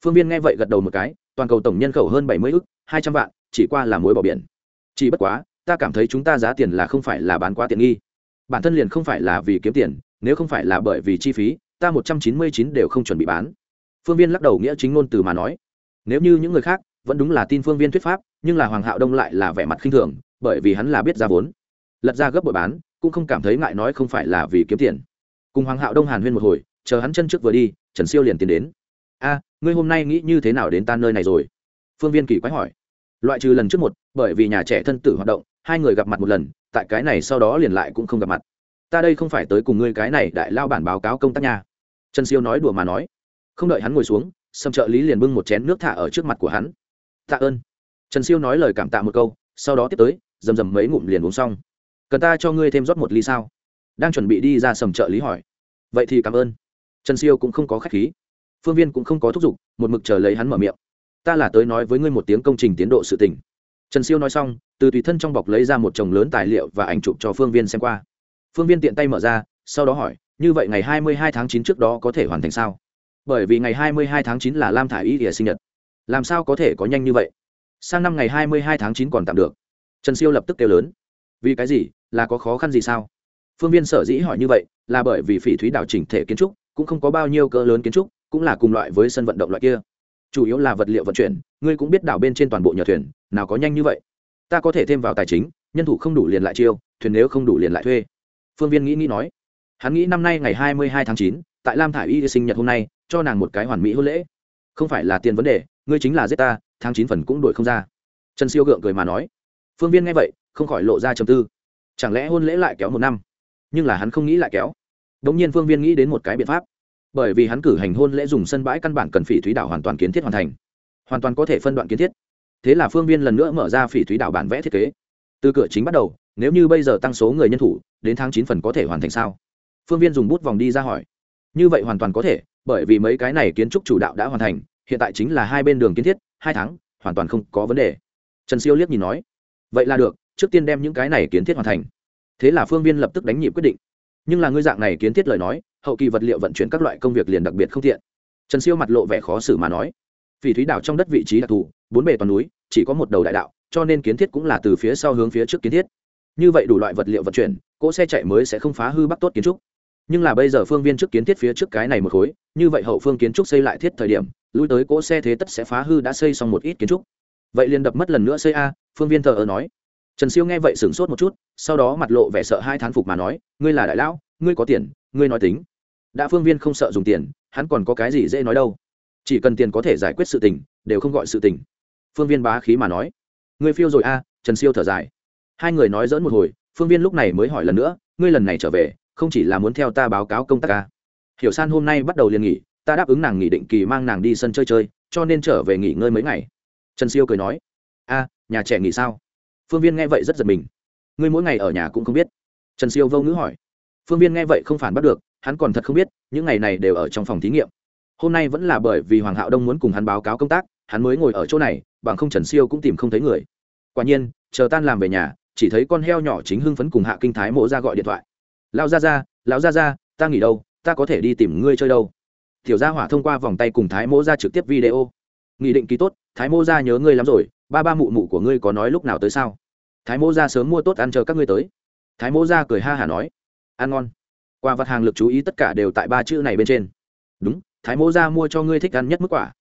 Phương viên nghe vậy gật đầu một cái, toàn cầu tổng nhân khẩu hơn bảy mươi ước hai trăm vạn, chỉ qua là mối bỏ biển. Chỉ bất quá, ta cảm thấy chúng ta giá tiền là không phải là bán quá tiện nghi. Bản thân liền không phải là vì kiếm tiền, nếu không phải là bởi vì chi phí, ta một trăm chín mươi chín đều không chuẩn bị bán. Phương viên lắc đầu nghĩa chính ngôn từ mà nói. Nếu như những người khác, vẫn đúng là tin phương viên thuyết pháp, nhưng là hoàng hạo đông lại là vẻ mặt khinh thường, bởi vì hắn là biết ra vốn. Lật ra gấp bội bán cũng không cảm thấy ngại nói không phải là vì kiếm tiền. Cùng hoàng hạo đông hàn huyên một hồi, chờ hắn chân trước vừa đi, trần siêu liền tiến đến. A, ngươi hôm nay nghĩ như thế nào đến tan nơi này rồi? Phương viên kỳ quái hỏi. Loại trừ lần trước một, bởi vì nhà trẻ thân tử hoạt động, hai người gặp mặt một lần, tại cái này sau đó liền lại cũng không gặp mặt. Ta đây không phải tới cùng ngươi cái này đại lao bản báo cáo công tác nhà trần siêu nói đùa mà nói. Không đợi hắn ngồi xuống, sâm trợ lý liền bưng một chén nước thả ở trước mặt của hắn. Tạ ơn. Trần siêu nói lời cảm tạ một câu, sau đó tiếp tới, rầm rầm mấy ngụm liền uống xong cần ta cho ngươi thêm rót một ly sao? Đang chuẩn bị đi ra sầm trợ lý hỏi. Vậy thì cảm ơn. Trần siêu cũng không có k h á c h khí. Phương viên cũng không có thúc giục, một mực chờ lấy hắn mở miệng. Ta là tới nói với ngươi một tiếng công trình tiến độ sự tỉnh trần siêu nói xong, từ tùy thân trong bọc lấy ra một chồng lớn tài liệu và ảnh chụp cho phương viên xem qua. Phương viên tiện tay mở ra, sau đó hỏi, như vậy ngày hai mươi hai tháng chín trước đó có thể hoàn thành sao? Bởi vì ngày hai mươi hai tháng chín là lam thả y ỉa sinh nhật. Làm sao có thể có nhanh như vậy? Sang năm ngày hai mươi hai tháng chín còn tạm được. Trần siêu lập tức kêu lớn vì cái gì? Là có khó khăn gì sao? Phương viên sở dĩ hỏi như vậy là bởi vì phỉ thúy đảo chỉnh thể kiến trúc cũng không có bao nhiêu cỡ lớn kiến trúc, cũng là cùng loại với sân vận động loại kia. Chủ yếu là vật liệu vận chuyển, ngươi cũng biết đảo bên trên toàn bộ nhờ thuyền, nào có nhanh như vậy? Ta có thể thêm vào tài chính, nhân thủ không đủ liền lại chiêu, thuyền nếu không đủ liền lại thuê. Phương viên nghĩ nghĩ nói. Hắn nghĩ năm nay ngày hai mươi hai tháng chín, tại lam thả i y sinh nhật hôm nay, cho nàng một cái hoàn mỹ hôn lễ. Không phải là tiền vấn đề, ngươi chính là giết ta, tháng chín phần cũng đổi không ra. Trần siêu gượng cười mà nói. Phương viên nghe vậy không khỏi lộ ra trầm tư. Chẳng lẽ hôn lễ lại kéo một năm? Nhưng là hắn không nghĩ lại kéo. Đ ỗ n g nhiên phương viên nghĩ đến một cái biện pháp. Bởi vì hắn cử hành hôn lễ dùng sân bãi căn bản cần phỉ thúy đảo hoàn toàn kiến thiết hoàn thành. Hoàn toàn có thể phân đoạn kiến thiết. Thế là phương viên lần nữa mở ra phỉ thúy đảo bản vẽ thiết kế. Từ cửa chính bắt đầu, nếu như bây giờ tăng số người nhân thủ, đến tháng chín phần có thể hoàn thành sao? Phương viên dùng bút vòng đi ra hỏi. Như vậy hoàn toàn có thể, bởi vì mấy cái này kiến trúc chủ đạo đã hoàn thành, hiện tại chính là hai bên đường kiến thiết, hai tháng, hoàn toàn không có vấn đề. Trần siêu liếc nhìn nói. Vậy là được trước tiên đem những cái này kiến thiết hoàn thành. Thế là phương viên lập tức đánh nhịp quyết định. Nhưng là ngươi dạng này kiến thiết lời nói, hậu kỳ vật liệu vận chuyển các loại công việc liền đặc biệt không thiện trần siêu mặt lộ vẻ khó xử mà nói. Vì thúy đảo trong đất vị trí đặc thù, bốn bề toàn núi, chỉ có một đầu đại đạo, cho nên kiến thiết cũng là từ phía sau hướng phía trước kiến thiết. Như vậy đủ loại vật liệu vận chuyển, cỗ xe chạy mới sẽ không phá hư bắc tốt kiến trúc. Nhưng là bây giờ phương viên trước kiến thiết phía trước cái này một khối, như vậy hậu phương kiến trúc xây lại thiết thời điểm, lui tới cỗ xe thế tất sẽ phá hư đã xây xong một ít kiến trúc. Vậy liền đập mất lần nữa xây a, phương viên thờ ơ nói trần siêu nghe vậy sửng sốt một chút, sau đó mặt lộ vẻ sợ hai thán phục mà nói, ngươi là đại lão, ngươi có tiền, ngươi nói tính. Đã phương viên không sợ dùng tiền, hắn còn có cái gì dễ nói đâu. Chỉ cần tiền có thể giải quyết sự tình, đều không gọi sự tình. Phương viên bá khí mà nói, ngươi phiêu rồi a, trần siêu thở dài. Hai người nói dỡn một hồi, phương viên lúc này mới hỏi lần nữa, ngươi lần này trở về, không chỉ là muốn theo ta báo cáo công tác ca hiểu san hôm nay bắt đầu liền nghỉ, ta đáp ứng nàng nghỉ định kỳ mang nàng đi sân chơi chơi, cho nên trở về nghỉ ngơi mấy ngày. Trần siêu cười nói, a, nhà trẻ nghỉ sao? Phương viên nghe vậy rất giật mình. Ngươi mỗi ngày ở nhà cũng không biết. Trần siêu vô ngữ hỏi. Phương viên nghe vậy không phản bắt được, hắn còn thật không biết, những ngày này đều ở trong phòng thí nghiệm. Hôm nay vẫn là bởi vì hoàng hạo đông muốn cùng hắn báo cáo công tác, hắn mới ngồi ở chỗ này, bằng không trần siêu cũng tìm không thấy người. Quả nhiên, chờ tan làm về nhà, chỉ thấy con heo nhỏ chính hưng phấn cùng hạ kinh thái mộ ra gọi điện thoại. Lao ra ra lão ra ra ta nghỉ đâu, ta có thể đi tìm ngươi chơi đâu. Tiểu gia hỏa thông qua vòng tay cùng thái mỗ ra trực tiếp video. Nghị định ký tốt, thái mộ ra nhớ ngươi lắm rồi ba ba mụ mụ của ngươi có nói lúc nào tới sao? Thái mô ra sớm mua tốt ăn chờ các ngươi tới. Thái mô ra cười ha hả nói, ăn ngon. Qua vặt hàng lực chú ý tất cả đều tại ba chữ này bên trên. Đúng, thái mô ra mua cho ngươi thích ăn nhất mức quả.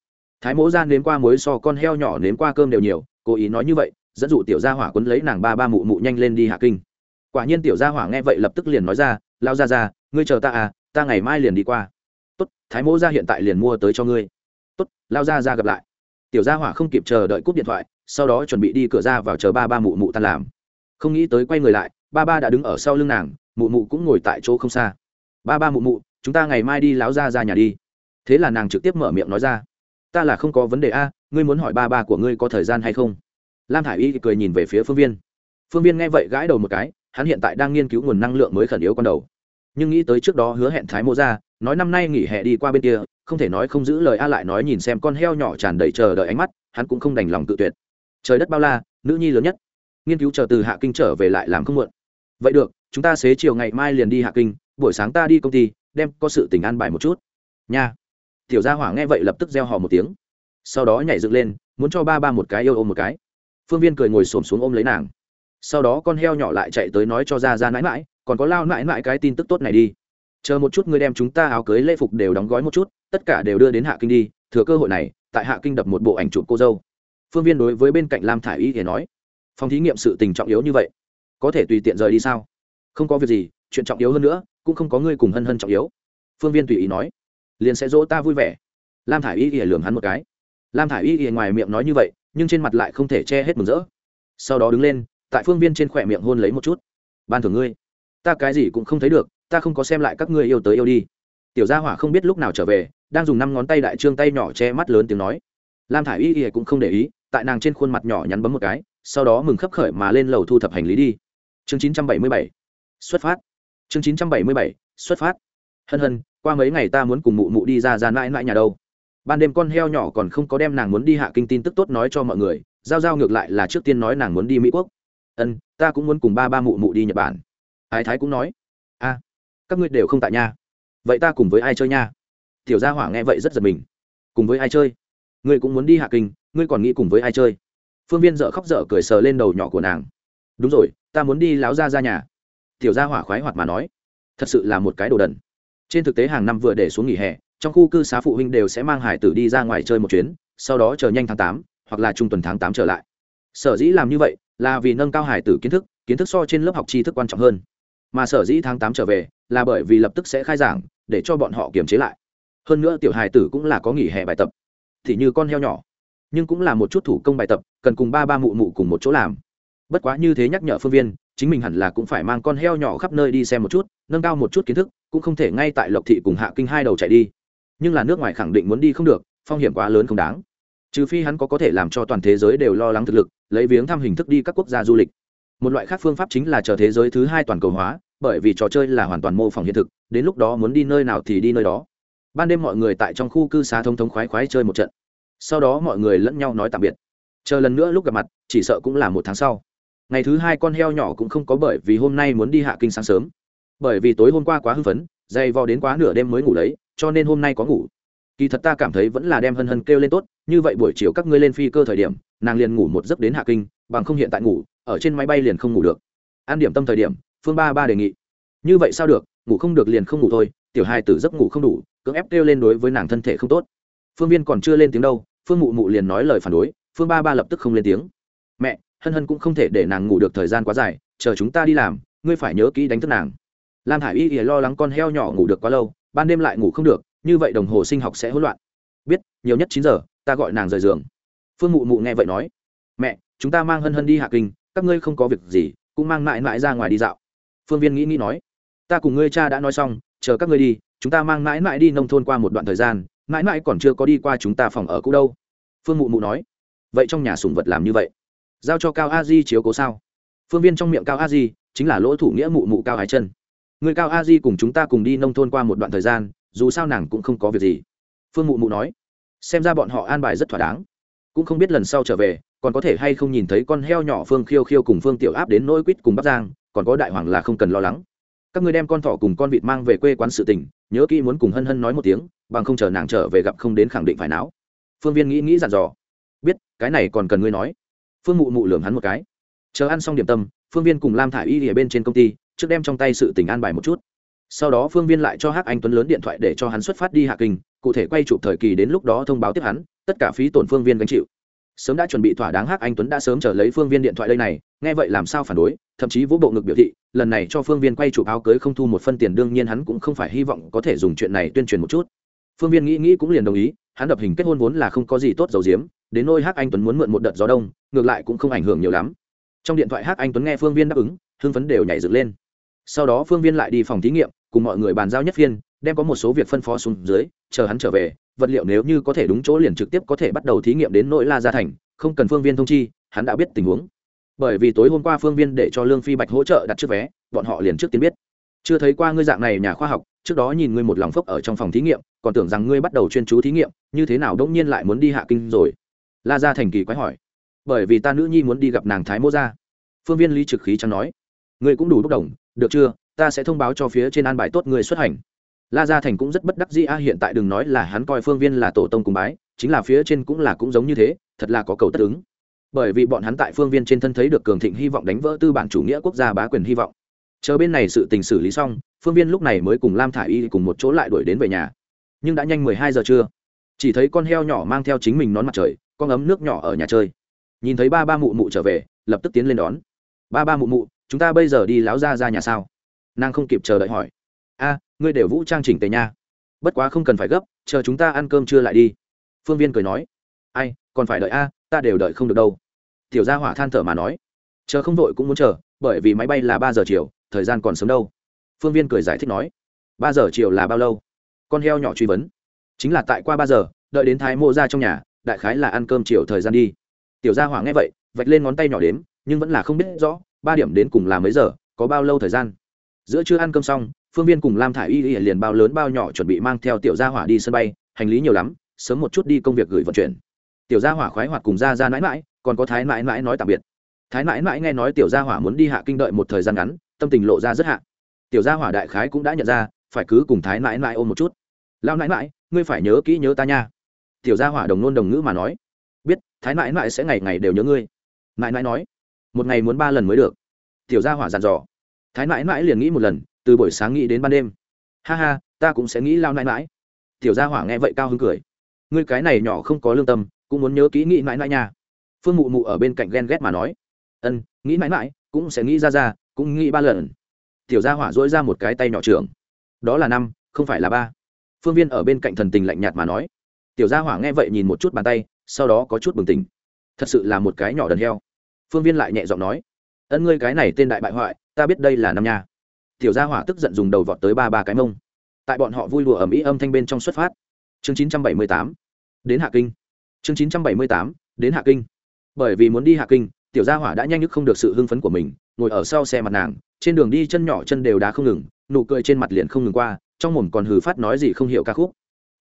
Thái mô ra nếm qua muối so con heo nhỏ nếm qua cơm đều nhiều, cố ý nói như vậy, dẫn dụ tiểu gia hỏa quấn lấy nàng ba ba mụ mụ nhanh lên đi hạ kinh. Quả nhiên tiểu gia hỏa nghe vậy lập tức liền nói ra lao ra ra ngươi chờ ta à ta ngày mai liền đi qua. Tốt, thái mô ra hiện tại liền mua tới cho ngươi. Tốt lao ra ra gặp lại. Tiểu gia hỏa không kịp chờ đợi cúp điện thoại sau đó chuẩn bị đi cửa ra vào chờ ba ba mụ mụ tan làm. Không nghĩ tới quay người lại, ba ba đã đứng ở sau lưng nàng, mụ mụ cũng ngồi tại chỗ không xa. Ba ba mụ mụ, chúng ta ngày mai đi láo ra ra nhà đi. Thế là nàng trực tiếp mở miệng nói ra. Ta là không có vấn đề a, ngươi muốn hỏi ba ba của ngươi có thời gian hay không? Lam thả i y cười nhìn về phía phương viên. Phương viên nghe vậy gãi đầu một cái, hắn hiện tại đang nghiên cứu nguồn năng lượng mới khẩn yếu con đầu. Nhưng nghĩ tới trước đó hứa hẹn thái mô ra, nói năm nay nghỉ hè đi qua bên kia, không thể nói không giữ lời a lại nói nhìn xem con heo nhỏ tràn đầy chờ đợi ánh mắt, hắn cũng không đành lòng tự tuyệt trời đất bao la, nữ nhi lớn nhất. Nghiên cứu chờ từ hạ kinh trở về lại làm không muộn. Vậy được, chúng ta xế chiều ngày mai liền đi hạ kinh, buổi sáng ta đi công ty, đem có sự tình an bài một chút. Nha. Tiểu gia hỏa nghe vậy lập tức gieo hò một tiếng. Sau đó nhảy dựng lên, muốn cho ba ba một cái yêu ôm một cái. Phương viên cười ngồi xổm xuống ôm lấy nàng. Sau đó con heo nhỏ lại chạy tới nói cho ra ra mãi mãi, còn có lao mãi mãi cái tin tức tốt này đi. Chờ một chút ngươi đem chúng ta áo cưới lễ phục đều đóng gói một chút, tất cả đều đưa đến hạ kinh đi, thừa cơ hội này, tại hạ kinh đập một bộ ảnh chụp cô dâu phương viên đối với bên cạnh lam thả i y thì nói, phòng thí nghiệm sự tình trọng yếu như vậy, có thể tùy tiện rời đi sao? Không có việc gì, chuyện trọng yếu hơn nữa, cũng không có ngươi cùng hân hân trọng yếu. Phương viên tùy ý nói, liền sẽ dỗ ta vui vẻ. Lam thả i y thì lường hắn một cái. Lam thả i y thì ngoài miệng nói như vậy, nhưng trên mặt lại không thể che hết mừng rỡ. Sau đó đứng lên, tại phương viên trên khỏe miệng hôn lấy một chút. Ban thưởng ngươi, ta cái gì cũng không thấy được, ta không có xem lại các ngươi yêu tới yêu đi. Tiểu gia hỏa không biết lúc nào trở về, đang dùng năm ngón tay đại trương tay nhỏ che mắt lớn tiếng nói lam thả i y y cũng không để ý tại nàng trên khuôn mặt nhỏ nhắn bấm một cái sau đó mừng khấp khởi mà lên lầu thu thập hành lý đi. Chương chín trăm bảy mươi bảy xuất phát. Chương chín trăm bảy mươi bảy xuất phát. Hân hân qua mấy ngày ta muốn cùng mụ mụ đi ra ra mãi mãi nhà đâu. Ban đêm con heo nhỏ còn không có đem nàng muốn đi hạ kinh tin tức tốt nói cho mọi người giao giao ngược lại là trước tiên nói nàng muốn đi mỹ quốc. Ân ta cũng muốn cùng ba ba mụ mụ đi nhật bản. Ái thái cũng nói. A các ngươi đều không tại nhà, vậy ta cùng với ai chơi nha? Tiểu gia hỏa nghe vậy rất giật mình. Cùng với ai chơi? Ngươi cũng muốn đi hạ kinh, ngươi còn nghĩ cùng với ai chơi? Phương viên dợ khóc dở cười sờ lên đầu nhỏ của nàng. Đúng rồi, ta muốn đi láo ra ra nhà. Tiểu gia hỏa khoái hoạt mà nói. Thật sự là một cái đồ đần. Trên thực tế hàng năm vừa để xuống nghỉ hè, trong khu cư xá phụ huynh đều sẽ mang hải tử đi ra ngoài chơi một chuyến, sau đó chờ nhanh tháng tám, hoặc là trung tuần tháng tám trở lại. Sở dĩ làm như vậy, là vì nâng cao hải tử kiến thức kiến thức so trên lớp học tri thức quan trọng hơn. Mà sở dĩ tháng tám trở về, là bởi vì lập tức sẽ khai giảng, để cho bọn họ kiềm chế lại. Hơn nữa tiểu Hải tử cũng là có nghỉ hè bài tập thì như con heo nhỏ. Nhưng cũng là một chút thủ công bài tập, cần cùng ba ba mụ mụ cùng một chỗ làm. Bất quá như thế nhắc nhở phương viên, chính mình hẳn là cũng phải mang con heo nhỏ khắp nơi đi xem một chút, nâng cao một chút kiến thức, cũng không thể ngay tại lộc thị cùng hạ kinh hai đầu chạy đi. Nhưng là nước ngoài khẳng định muốn đi không được, phong hiểm quá lớn không đáng. Trừ phi hắn có có thể làm cho toàn thế giới đều lo lắng thực lực, lấy viếng thăm hình thức đi các quốc gia du lịch. Một loại khác phương pháp chính là chờ thế giới thứ hai toàn cầu hóa, bởi vì trò chơi là hoàn toàn mô phỏng hiện thực, đến lúc đó muốn đi nơi nào thì đi nơi đó ban đêm mọi người tại trong khu cư xá thông thống khoái khoái chơi một trận. Sau đó mọi người lẫn nhau nói tạm biệt. Chờ lần nữa lúc gặp mặt, chỉ sợ cũng là một tháng sau. Ngày thứ hai con heo nhỏ cũng không có bởi vì hôm nay muốn đi hạ kinh sáng sớm. Bởi vì tối hôm qua quá hưng phấn, dày vò đến quá nửa đêm mới ngủ lấy, cho nên hôm nay có ngủ. Kỳ thật ta cảm thấy vẫn là đem hân hân kêu lên tốt, như vậy buổi chiều các ngươi lên phi cơ thời điểm, nàng liền ngủ một giấc đến hạ kinh, bằng không hiện tại ngủ, ở trên máy bay liền không ngủ được. An điểm tâm thời điểm, phương ba ba đề nghị. Như vậy sao được, ngủ không được liền không ngủ thôi, tiểu hai tử giấc ngủ không đủ cưỡng ép kêu lên đối với nàng thân thể không tốt. Phương viên còn chưa lên tiếng đâu, phương mụ mụ liền nói lời phản đối, phương ba ba lập tức không lên tiếng. Mẹ, hân hân cũng không thể để nàng ngủ được thời gian quá dài, chờ chúng ta đi làm, ngươi phải nhớ kỹ đánh thức nàng. Lam thả i y thì lo lắng con heo nhỏ ngủ được quá lâu, ban đêm lại ngủ không được, như vậy đồng hồ sinh học sẽ hỗn loạn. Biết, nhiều nhất chín giờ, ta gọi nàng rời giường. Phương mụ mụ nghe vậy nói. Mẹ, chúng ta mang hân hân đi hạ kinh, các ngươi không có việc gì, cũng mang mãi mãi ra ngoài đi dạo. Phương viên nghĩ nghĩ nói. Ta cùng ngươi cha đã nói xong, chờ các ngươi đi chúng ta mang mãi mãi đi nông thôn qua một đoạn thời gian, mãi mãi còn chưa có đi qua chúng ta phòng ở cũ đâu. Phương mụ mụ nói. Vậy trong nhà sùng vật làm như vậy, giao cho cao a di chiếu cố sao? Phương viên trong miệng cao a di chính là lỗ thủ nghĩa mụ mụ cao hai chân người cao a di cùng chúng ta cùng đi nông thôn qua một đoạn thời gian, dù sao nàng cũng không có việc gì. Phương mụ mụ nói. Xem ra bọn họ an bài rất thỏa đáng. Cũng không biết lần sau trở về, còn có thể hay không nhìn thấy con heo nhỏ phương khiêu khiêu cùng phương tiểu áp đến nỗi quýt cùng bắc giang, còn có đại hoàng là không cần lo lắng các ngươi đem con thỏ cùng con vịt mang về quê quán sự tình, nhớ kỹ muốn cùng hân hân nói một tiếng, bằng không chờ nàng trở về gặp không đến khẳng định phải não phương viên nghĩ nghĩ dặn dò. Biết, cái này còn cần ngươi nói. Phương mụ mụ lường hắn một cái. Chờ ăn xong điểm tâm, phương viên cùng lam thả i y ở bên trên công ty, trước đem trong tay sự tình an bài một chút. Sau đó phương viên lại cho hắc anh tuấn lớn điện thoại để cho hắn xuất phát đi hạ kinh, cụ thể quay chụp thời kỳ đến lúc đó thông báo tiếp hắn, tất cả phí tổn phương viên gánh chịu sớm đã chuẩn bị thỏa đáng hắc anh tuấn đã sớm chờ lấy phương viên điện thoại đây này nghe vậy làm sao phản đối thậm chí vũ bộ ngực biểu thị lần này cho phương viên quay chụp áo cưới không thu một phân tiền đương nhiên hắn cũng không phải hy vọng có thể dùng chuyện này tuyên truyền một chút phương viên nghĩ nghĩ cũng liền đồng ý hắn đập hình kết hôn vốn là không có gì tốt dầu diếm đến nôi hắc anh tuấn muốn mượn một đợt gió đông ngược lại cũng không ảnh hưởng nhiều lắm trong điện thoại hắc anh tuấn nghe phương viên đáp ứng hưng phấn đều nhảy dựng lên sau đó phương viên lại đi phòng thí nghiệm cùng mọi người bàn giao nhất phiên đem có một số việc phân phó xuống dưới, chờ hắn trở về, vật liệu nếu như có thể đúng chỗ liền trực tiếp có thể bắt đầu thí nghiệm đến nỗi la gia thành, không cần phương viên thông chi, hắn đã biết tình huống. Bởi vì tối hôm qua phương viên để cho lương phi bạch hỗ trợ đặt trước vé, bọn họ liền trước tiên biết. Chưa thấy qua ngươi dạng này nhà khoa học, trước đó nhìn ngươi một lòng phốc ở trong phòng thí nghiệm, còn tưởng rằng ngươi bắt đầu chuyên chú thí nghiệm, như thế nào đông nhiên lại muốn đi hạ kinh rồi? La gia thành kỳ quái hỏi. Bởi vì ta nữ nhi muốn đi gặp nàng thái mô gia. Phương viên lý trực khí chẳng nói. Ngươi cũng đủ bốc đồng, được chưa? Ta sẽ thông báo cho phía trên an bài tốt người xuất hành la gia thành cũng rất bất đắc dĩ a hiện tại đừng nói là hắn coi phương viên là tổ tông cùng bái, chính là phía trên cũng là cũng giống như thế, thật là có cầu tất ứng. Bởi vì bọn hắn tại phương viên trên thân thấy được cường thịnh hy vọng đánh vỡ tư bản chủ nghĩa quốc gia bá quyền hy vọng. Chờ bên này sự tình xử lý xong, phương viên lúc này mới cùng lam thả i y cùng một chỗ lại đuổi đến về nhà. Nhưng đã nhanh mười hai giờ trưa. Chỉ thấy con heo nhỏ mang theo chính mình nón mặt trời, con ấm nước nhỏ ở nhà chơi. Nhìn thấy ba ba mụ mụ trở về, lập tức tiến lên đón. Ba ba mụ mụ, chúng ta bây giờ đi láo ra ra nhà sao? Nàng không kịp chờ đợi hỏi ngươi đều vũ trang chỉnh tề nha. Bất quá không cần phải gấp, chờ chúng ta ăn cơm trưa lại đi. Phương viên cười nói. Ai, còn phải đợi a, ta đều đợi không được đâu. Tiểu gia hỏa than thở mà nói. Chờ không vội cũng muốn chờ, bởi vì máy bay là ba giờ chiều, thời gian còn sớm đâu. Phương viên cười giải thích nói. Ba giờ chiều là bao lâu? Con heo nhỏ truy vấn. Chính là tại qua ba giờ, đợi đến thái mô ra trong nhà, đại khái là ăn cơm chiều thời gian đi. Tiểu gia hỏa nghe vậy, vạch lên ngón tay nhỏ đếm, nhưng vẫn là không biết rõ, ba điểm đến cùng là mấy giờ, có bao lâu thời gian. Giữa chưa ăn cơm xong phương viên cùng lam thả i y liền bao lớn bao nhỏ chuẩn bị mang theo tiểu gia hỏa đi sân bay, hành lý nhiều lắm, sớm một chút đi công việc gửi vận chuyển. Tiểu gia hỏa khoái hoạt cùng ra ra mãi mãi, còn có thái mãi mãi nói tạm biệt. Thái mãi mãi nghe nói tiểu gia hỏa muốn đi hạ kinh đợi một thời gian ngắn, tâm tình lộ ra rất hạ. Tiểu gia hỏa đại khái cũng đã nhận ra, phải cứ cùng thái mãi mãi ôm một chút. Lao mãi mãi, ngươi phải nhớ kỹ nhớ ta nha. Tiểu gia hỏa đồng nôn đồng ngữ mà nói. Biết, thái mãi mãi sẽ ngày ngày đều nhớ ngươi. Mãi mãi nói. Một ngày muốn ba lần mới được. Tiểu gia hỏa dặn dò. Thái mãi mãi liền nghĩ một lần từ buổi sáng nghĩ đến ban đêm. Ha ha, ta cũng sẽ nghĩ lao mãi mãi tiểu gia hỏa nghe vậy cao hứng cười. Ngươi cái này nhỏ không có lương tâm, cũng muốn nhớ kỹ nghĩ mãi mãi nha. Phương mụ mụ ở bên cạnh ghen ghét mà nói. Ân, nghĩ mãi mãi cũng sẽ nghĩ ra ra, cũng nghĩ ba lần. Tiểu gia hỏa dỗi ra một cái tay nhỏ trưởng. Đó là năm, không phải là ba. Phương viên ở bên cạnh thần tình lạnh nhạt mà nói. Tiểu gia hỏa nghe vậy nhìn một chút bàn tay, sau đó có chút bừng tỉnh. Thật sự là một cái nhỏ đần heo. Phương viên lại nhẹ giọng nói. Ân, ngươi cái này tên đại bại hoại, ta biết đây là năm nha tiểu gia hỏa tức giận dùng đầu vọt tới ba ba cái mông. Tại bọn họ vui lùa ầm ĩ âm thanh bên trong xuất phát. Chương chín trăm bảy mươi tám. Đến hạ kinh. Chương chín trăm bảy mươi tám. Đến hạ kinh. Bởi vì muốn đi hạ kinh, tiểu gia hỏa đã nhanh nhức không được sự hưng phấn của mình, ngồi ở sau xe mặt nàng, trên đường đi chân nhỏ chân đều đá không ngừng, nụ cười trên mặt liền không ngừng qua, trong mồm còn hừ phát nói gì không hiểu ca khúc.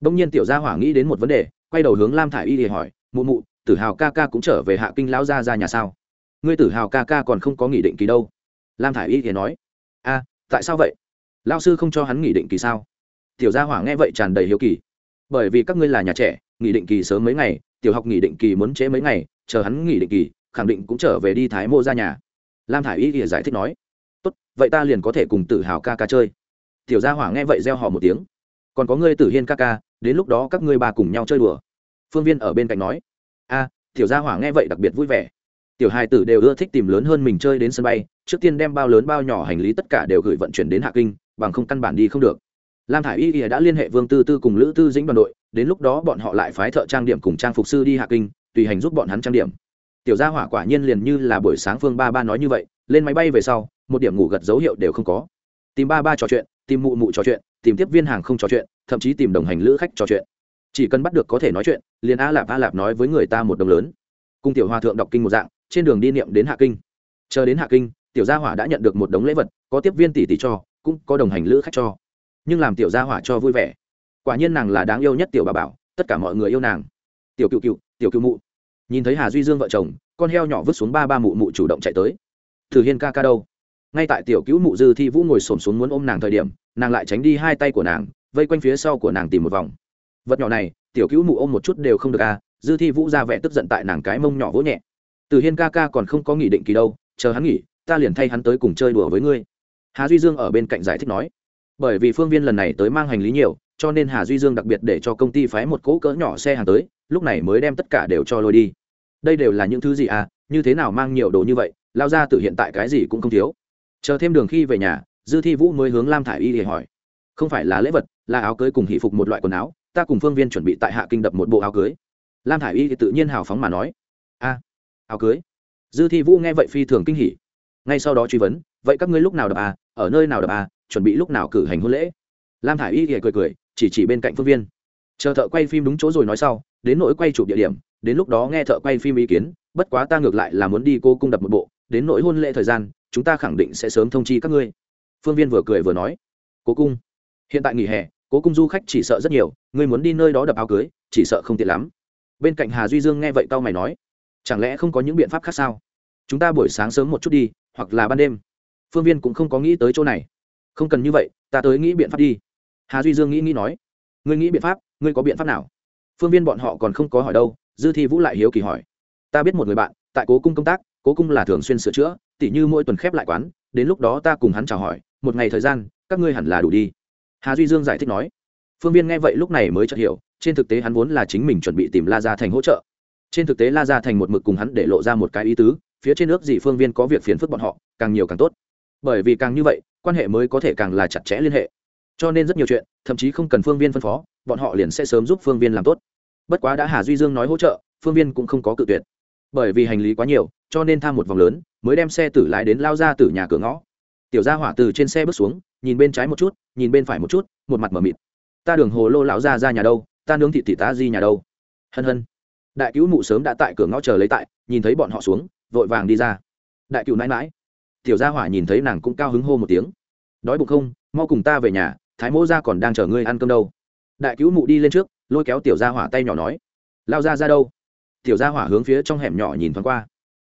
Đông nhiên tiểu gia hỏa nghĩ đến một vấn đề, quay đầu hướng lam thả i y để hỏi, mụ mụ, tử hào ca ca cũng trở về hạ kinh lão gia ra nhà sao? Ngươi tử hào ca ca còn không có nghị định kỳ đâu. Lam thả i y thì nói, a tại sao vậy? Lao sư không cho hắn nghỉ định kỳ sao? Tiểu gia hỏa nghe vậy tràn đầy hiếu kỳ. Bởi vì các ngươi là nhà trẻ, nghỉ định kỳ sớm mấy ngày, tiểu học nghỉ định kỳ muốn trễ mấy ngày, chờ hắn nghỉ định kỳ, khẳng định cũng trở về đi thái mô ra nhà. Lam thả i y thì giải thích nói, tốt, vậy ta liền có thể cùng tử hào ca ca chơi. Tiểu gia hỏa nghe vậy gieo họ một tiếng. Còn có ngươi tử hiên ca ca, đến lúc đó các ngươi ba cùng nhau chơi đùa. Phương viên ở bên cạnh nói, a, tiểu gia hỏa nghe vậy đặc biệt vui vẻ. Tiểu hai tử đều ưa thích tìm lớn hơn mình chơi đến sân bay trước tiên đem bao lớn bao nhỏ hành lý tất cả đều gửi vận chuyển đến hạ kinh, bằng không căn bản đi không được. Lam thả i y ỉa đã liên hệ vương tư tư cùng lữ tư dĩnh đoàn đội, đến lúc đó bọn họ lại phái thợ trang điểm cùng trang phục sư đi hạ kinh, tùy hành giúp bọn hắn trang điểm. Tiểu gia hỏa quả nhiên liền như là buổi sáng phương ba ba nói như vậy, lên máy bay về sau, một điểm ngủ gật dấu hiệu đều không có. Tìm ba ba trò chuyện, tìm mụ mụ trò chuyện, tìm tiếp viên hàng không trò chuyện, thậm chí tìm đồng hành lữ khách trò chuyện. Chỉ cần bắt được có thể nói chuyện, liền a lạp a lạp nói với người ta một đồng lớn. Cung tiểu hòa thượng đọc kinh một dạng, trên đường đi niệm đến hạ kinh. Chờ đến hạ kinh tiểu gia hỏa đã nhận được một đống lễ vật, có tiếp viên tỷ tỷ cho, cũng có đồng hành lữ khách cho. Nhưng làm tiểu gia hỏa cho vui vẻ. Quả nhiên nàng là đáng yêu nhất tiểu bà bảo, tất cả mọi người yêu nàng. Tiểu cựu cựu, tiểu cựu mụ. Nhìn thấy hà duy dương vợ chồng, con heo nhỏ vứt xuống ba ba mụ mụ chủ động chạy tới. Thử hiên ca ca đâu? Ngay tại tiểu cứu mụ dư thi vũ ngồi xổm xuống muốn ôm nàng thời điểm, nàng lại tránh đi hai tay của nàng, vây quanh phía sau của nàng tìm một vòng. Vật nhỏ này, tiểu cứu mụ ôm một chút đều không được à dư thi vũ ra vẻ tức giận tại nàng cái mông nhỏ vỗ nhẹ. Từ hiên ca ca còn không có nghỉ định kỳ đâu, chờ hắn nghỉ ta liền thay hắn tới cùng chơi đùa với ngươi. Hà duy dương ở bên cạnh giải thích nói. Bởi vì phương viên lần này tới mang hành lý nhiều, cho nên hà duy dương đặc biệt để cho công ty phái một cỗ cỡ nhỏ xe hàng tới, lúc này mới đem tất cả đều cho lôi đi. Đây đều là những thứ gì à như thế nào mang nhiều đồ như vậy, lao ra từ hiện tại cái gì cũng không thiếu. Chờ thêm đường khi về nhà, dư thi vũ mới hướng lam thả i y để hỏi. Không phải là lễ vật, là áo cưới cùng hỷ phục một loại quần áo, ta cùng phương viên chuẩn bị tại hạ kinh đập một bộ áo cưới. Lam thả i y thì tự nhiên hào phóng mà nói. A áo cưới. Dư thi vũ nghe vậy phi thường kinh hỉ ngay sau đó truy vấn, vậy các ngươi lúc nào đập à? Ở nơi nào đập à? Chuẩn bị lúc nào cử hành hôn lễ? Lam thả i y thì cười cười, chỉ chỉ bên cạnh phương viên. Chờ thợ quay phim đúng chỗ rồi nói sau, đến nỗi quay chụp địa điểm, đến lúc đó nghe thợ quay phim ý kiến, bất quá ta ngược lại là muốn đi cô cung đập một bộ, đến nỗi hôn lễ thời gian, chúng ta khẳng định sẽ sớm thông chi các ngươi. Phương viên vừa cười vừa nói cố cung, hiện tại nghỉ hè cố cung du khách chỉ sợ rất nhiều, ngươi muốn đi nơi đó đập áo cưới, chỉ sợ không tiện lắm. Bên cạnh hà duy dương nghe vậy tao mày nói, chẳng lẽ không có những biện pháp khác sao? Chúng ta buổi sáng sớm một chút đi hoặc là ban đêm. Phương viên cũng không có nghĩ tới chỗ này. Không cần như vậy, ta tới nghĩ biện pháp đi. Hà duy dương nghĩ nghĩ nói, ngươi nghĩ biện pháp, ngươi có biện pháp nào? Phương viên bọn họ còn không có hỏi đâu, dư thi vũ lại hiếu kỳ hỏi, ta biết một người bạn, tại cố cung công tác, cố cung là thường xuyên sửa chữa, tỉ như mỗi tuần khép lại quán, đến lúc đó ta cùng hắn chào hỏi, một ngày thời gian, các ngươi hẳn là đủ đi. Hà duy dương giải thích nói. Phương viên nghe vậy lúc này mới chợt hiểu, trên thực tế hắn vốn là chính mình chuẩn bị tìm la gia thành hỗ trợ. Trên thực tế la gia thành một mực cùng hắn để lộ ra một cái ý tứ phía trên nước gì phương viên có việc phiền phức bọn họ, càng nhiều càng tốt. Bởi vì càng như vậy, quan hệ mới có thể càng là chặt chẽ liên hệ. Cho nên rất nhiều chuyện, thậm chí không cần phương viên phân phó, bọn họ liền sẽ sớm giúp phương viên làm tốt. Bất quá đã hà duy dương nói hỗ trợ, phương viên cũng không có cự tuyệt. Bởi vì hành lý quá nhiều, cho nên tham một vòng lớn, mới đem xe tử lái đến lao ra từ nhà cửa ngõ. Tiểu gia hỏa từ trên xe bước xuống, nhìn bên trái một chút, nhìn bên phải một chút, một mặt m ở mịt. Ta đường hồ lô lão ra ra nhà đâu, ta nướng thị thị tá di nhà đâu. Hân hân. Đại cứu mụ sớm đã tại cửa ngõ chờ lấy tại, nhìn thấy bọn họ xuống vội vàng đi ra. Đại cựu nãi mãi tiểu gia hỏa nhìn thấy nàng cũng cao hứng hô một tiếng. Đói bụng không? Mau cùng ta về nhà, thái mỗ ra còn đang chờ ngươi ăn cơm đâu. Đại cứu mụ đi lên trước, lôi kéo tiểu gia hỏa tay nhỏ nói. Lao ra ra đâu? Tiểu gia hỏa hướng phía trong hẻm nhỏ nhìn thoáng qua.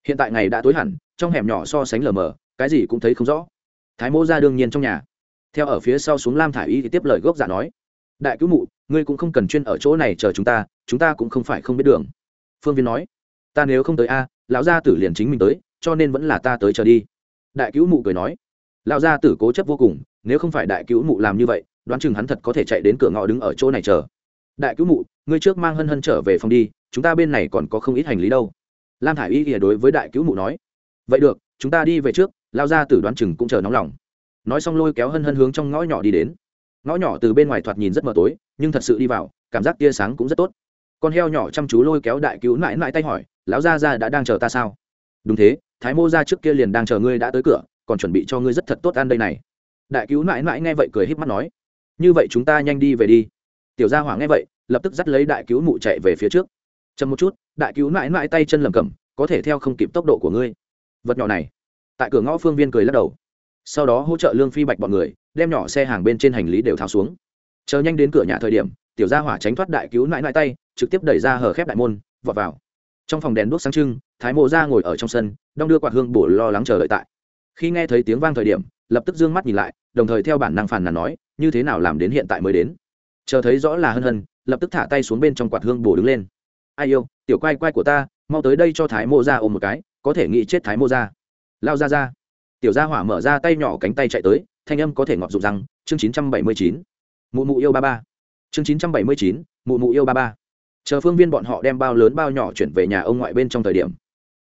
Hiện tại ngày đã tối hẳn, trong hẻm nhỏ so sánh lờ mờ, cái gì cũng thấy không rõ. Thái mỗ ra đương nhiên trong nhà. Theo ở phía sau xuống lam thả i y thì tiếp lời gốc giả nói. Đại cứu mụ, ngươi cũng không cần chuyên ở chỗ này chờ chúng ta chúng ta cũng không phải không biết đường. Phương viên nói. Ta nếu không tới a lão gia tử liền chính mình tới, cho nên vẫn là ta tới chờ đi. Đại cứu mụ cười nói. Lão gia tử cố chấp vô cùng, nếu không phải đại cứu mụ làm như vậy, đoán chừng hắn thật có thể chạy đến cửa ngõ đứng ở chỗ này chờ. Đại cứu mụ, ngươi trước mang hân hân trở về phòng đi, chúng ta bên này còn có không ít hành lý đâu. Lam thả i y ỉa đối với đại cứu mụ nói. Vậy được, chúng ta đi về trước lao ra từ đoán chừng cũng chờ nóng lòng. Nói xong lôi kéo hân hân hướng trong ngõ nhỏ đi đến. Ngõ nhỏ từ bên ngoài thoạt nhìn rất mờ tối, nhưng thật sự đi vào, cảm giác tia sáng cũng rất tốt. Con heo nhỏ chăm chú lôi kéo đại cứu mãi mãi tay hỏi lão gia gia đã đang chờ ta sao? Đúng thế, thái mô gia trước kia liền đang chờ ngươi đã tới cửa, còn chuẩn bị cho ngươi rất thật tốt ăn đây này. Đại cứu mãi mãi nghe vậy cười híp mắt nói, như vậy chúng ta nhanh đi về đi. Tiểu gia hỏa nghe vậy, lập tức dắt lấy đại cứu mụ chạy về phía trước. Chậm một chút, đại cứu mãi mãi tay chân lầm cầm có thể theo không kịp tốc độ của ngươi. Vật nhỏ này, tại cửa ngõ phương viên cười lắc đầu. Sau đó hỗ trợ lương phi bạch bọn người, đem nhỏ xe hàng bên trên hành lý đều tháo xuống. Chờ nhanh đến cửa nhà thời điểm, tiểu gia hỏa tránh thoát đại cứu mãi mãi tay, trực tiếp đẩy ra hở khép đại môn, vọt vào trong phòng đèn đuốc sáng trưng thái mộ ra ngồi ở trong sân đong đưa quạt hương bổ lo lắng chờ đợi tại. Khi nghe thấy tiếng vang thời điểm lập tức d ư ơ n g mắt nhìn lại đồng thời theo bản năng phàn nàn nói như thế nào làm đến hiện tại mới đến? Chờ thấy rõ là hân hân lập tức thả tay xuống bên trong quạt hương bổ đứng lên. Ai yêu tiểu quay quay của ta mau tới đây cho thái Mộ ra ôm một cái có thể nghĩ chết thái Mộ ra lao ra ra tiểu gia hỏa mở ra tay nhỏ cánh tay chạy tới thanh âm có thể ngọt rụng rằng, chương chín trăm bảy mươi chín mụ mụ yêu ba ba. Chương chín trăm bảy mươi chín mụ mụ yêu ba ba chờ phương viên bọn họ đem bao lớn bao nhỏ chuyển về nhà ông ngoại bên trong thời điểm,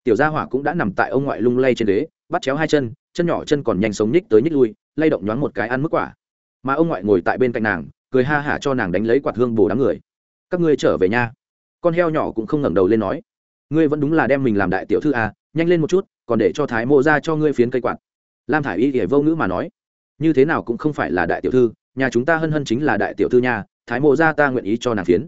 tiểu gia hỏa cũng đã nằm tại ông ngoại lung lay trên ghế, bắt chéo hai chân chân nhỏ chân còn nhanh sống nhích tới nhích lui, lay động nhoáng một cái ăn mức quả. Mà ông ngoại ngồi tại bên cạnh nàng, cười ha hả cho nàng đánh lấy quạt hương bồ đám người. Các ngươi trở về nha. Con heo nhỏ cũng không ngẩng đầu lên nói. Ngươi vẫn đúng là đem mình làm đại tiểu thư à nhanh lên một chút, còn để cho thái mộ ra cho ngươi phiến cây quạt. Lam thả i y kể vô ngữ mà nói. Như thế nào cũng không phải là đại tiểu thư, nhà chúng ta hân hân chính là đại tiểu thư nha, thái mộ ra ta nguyện ý cho nàng phiến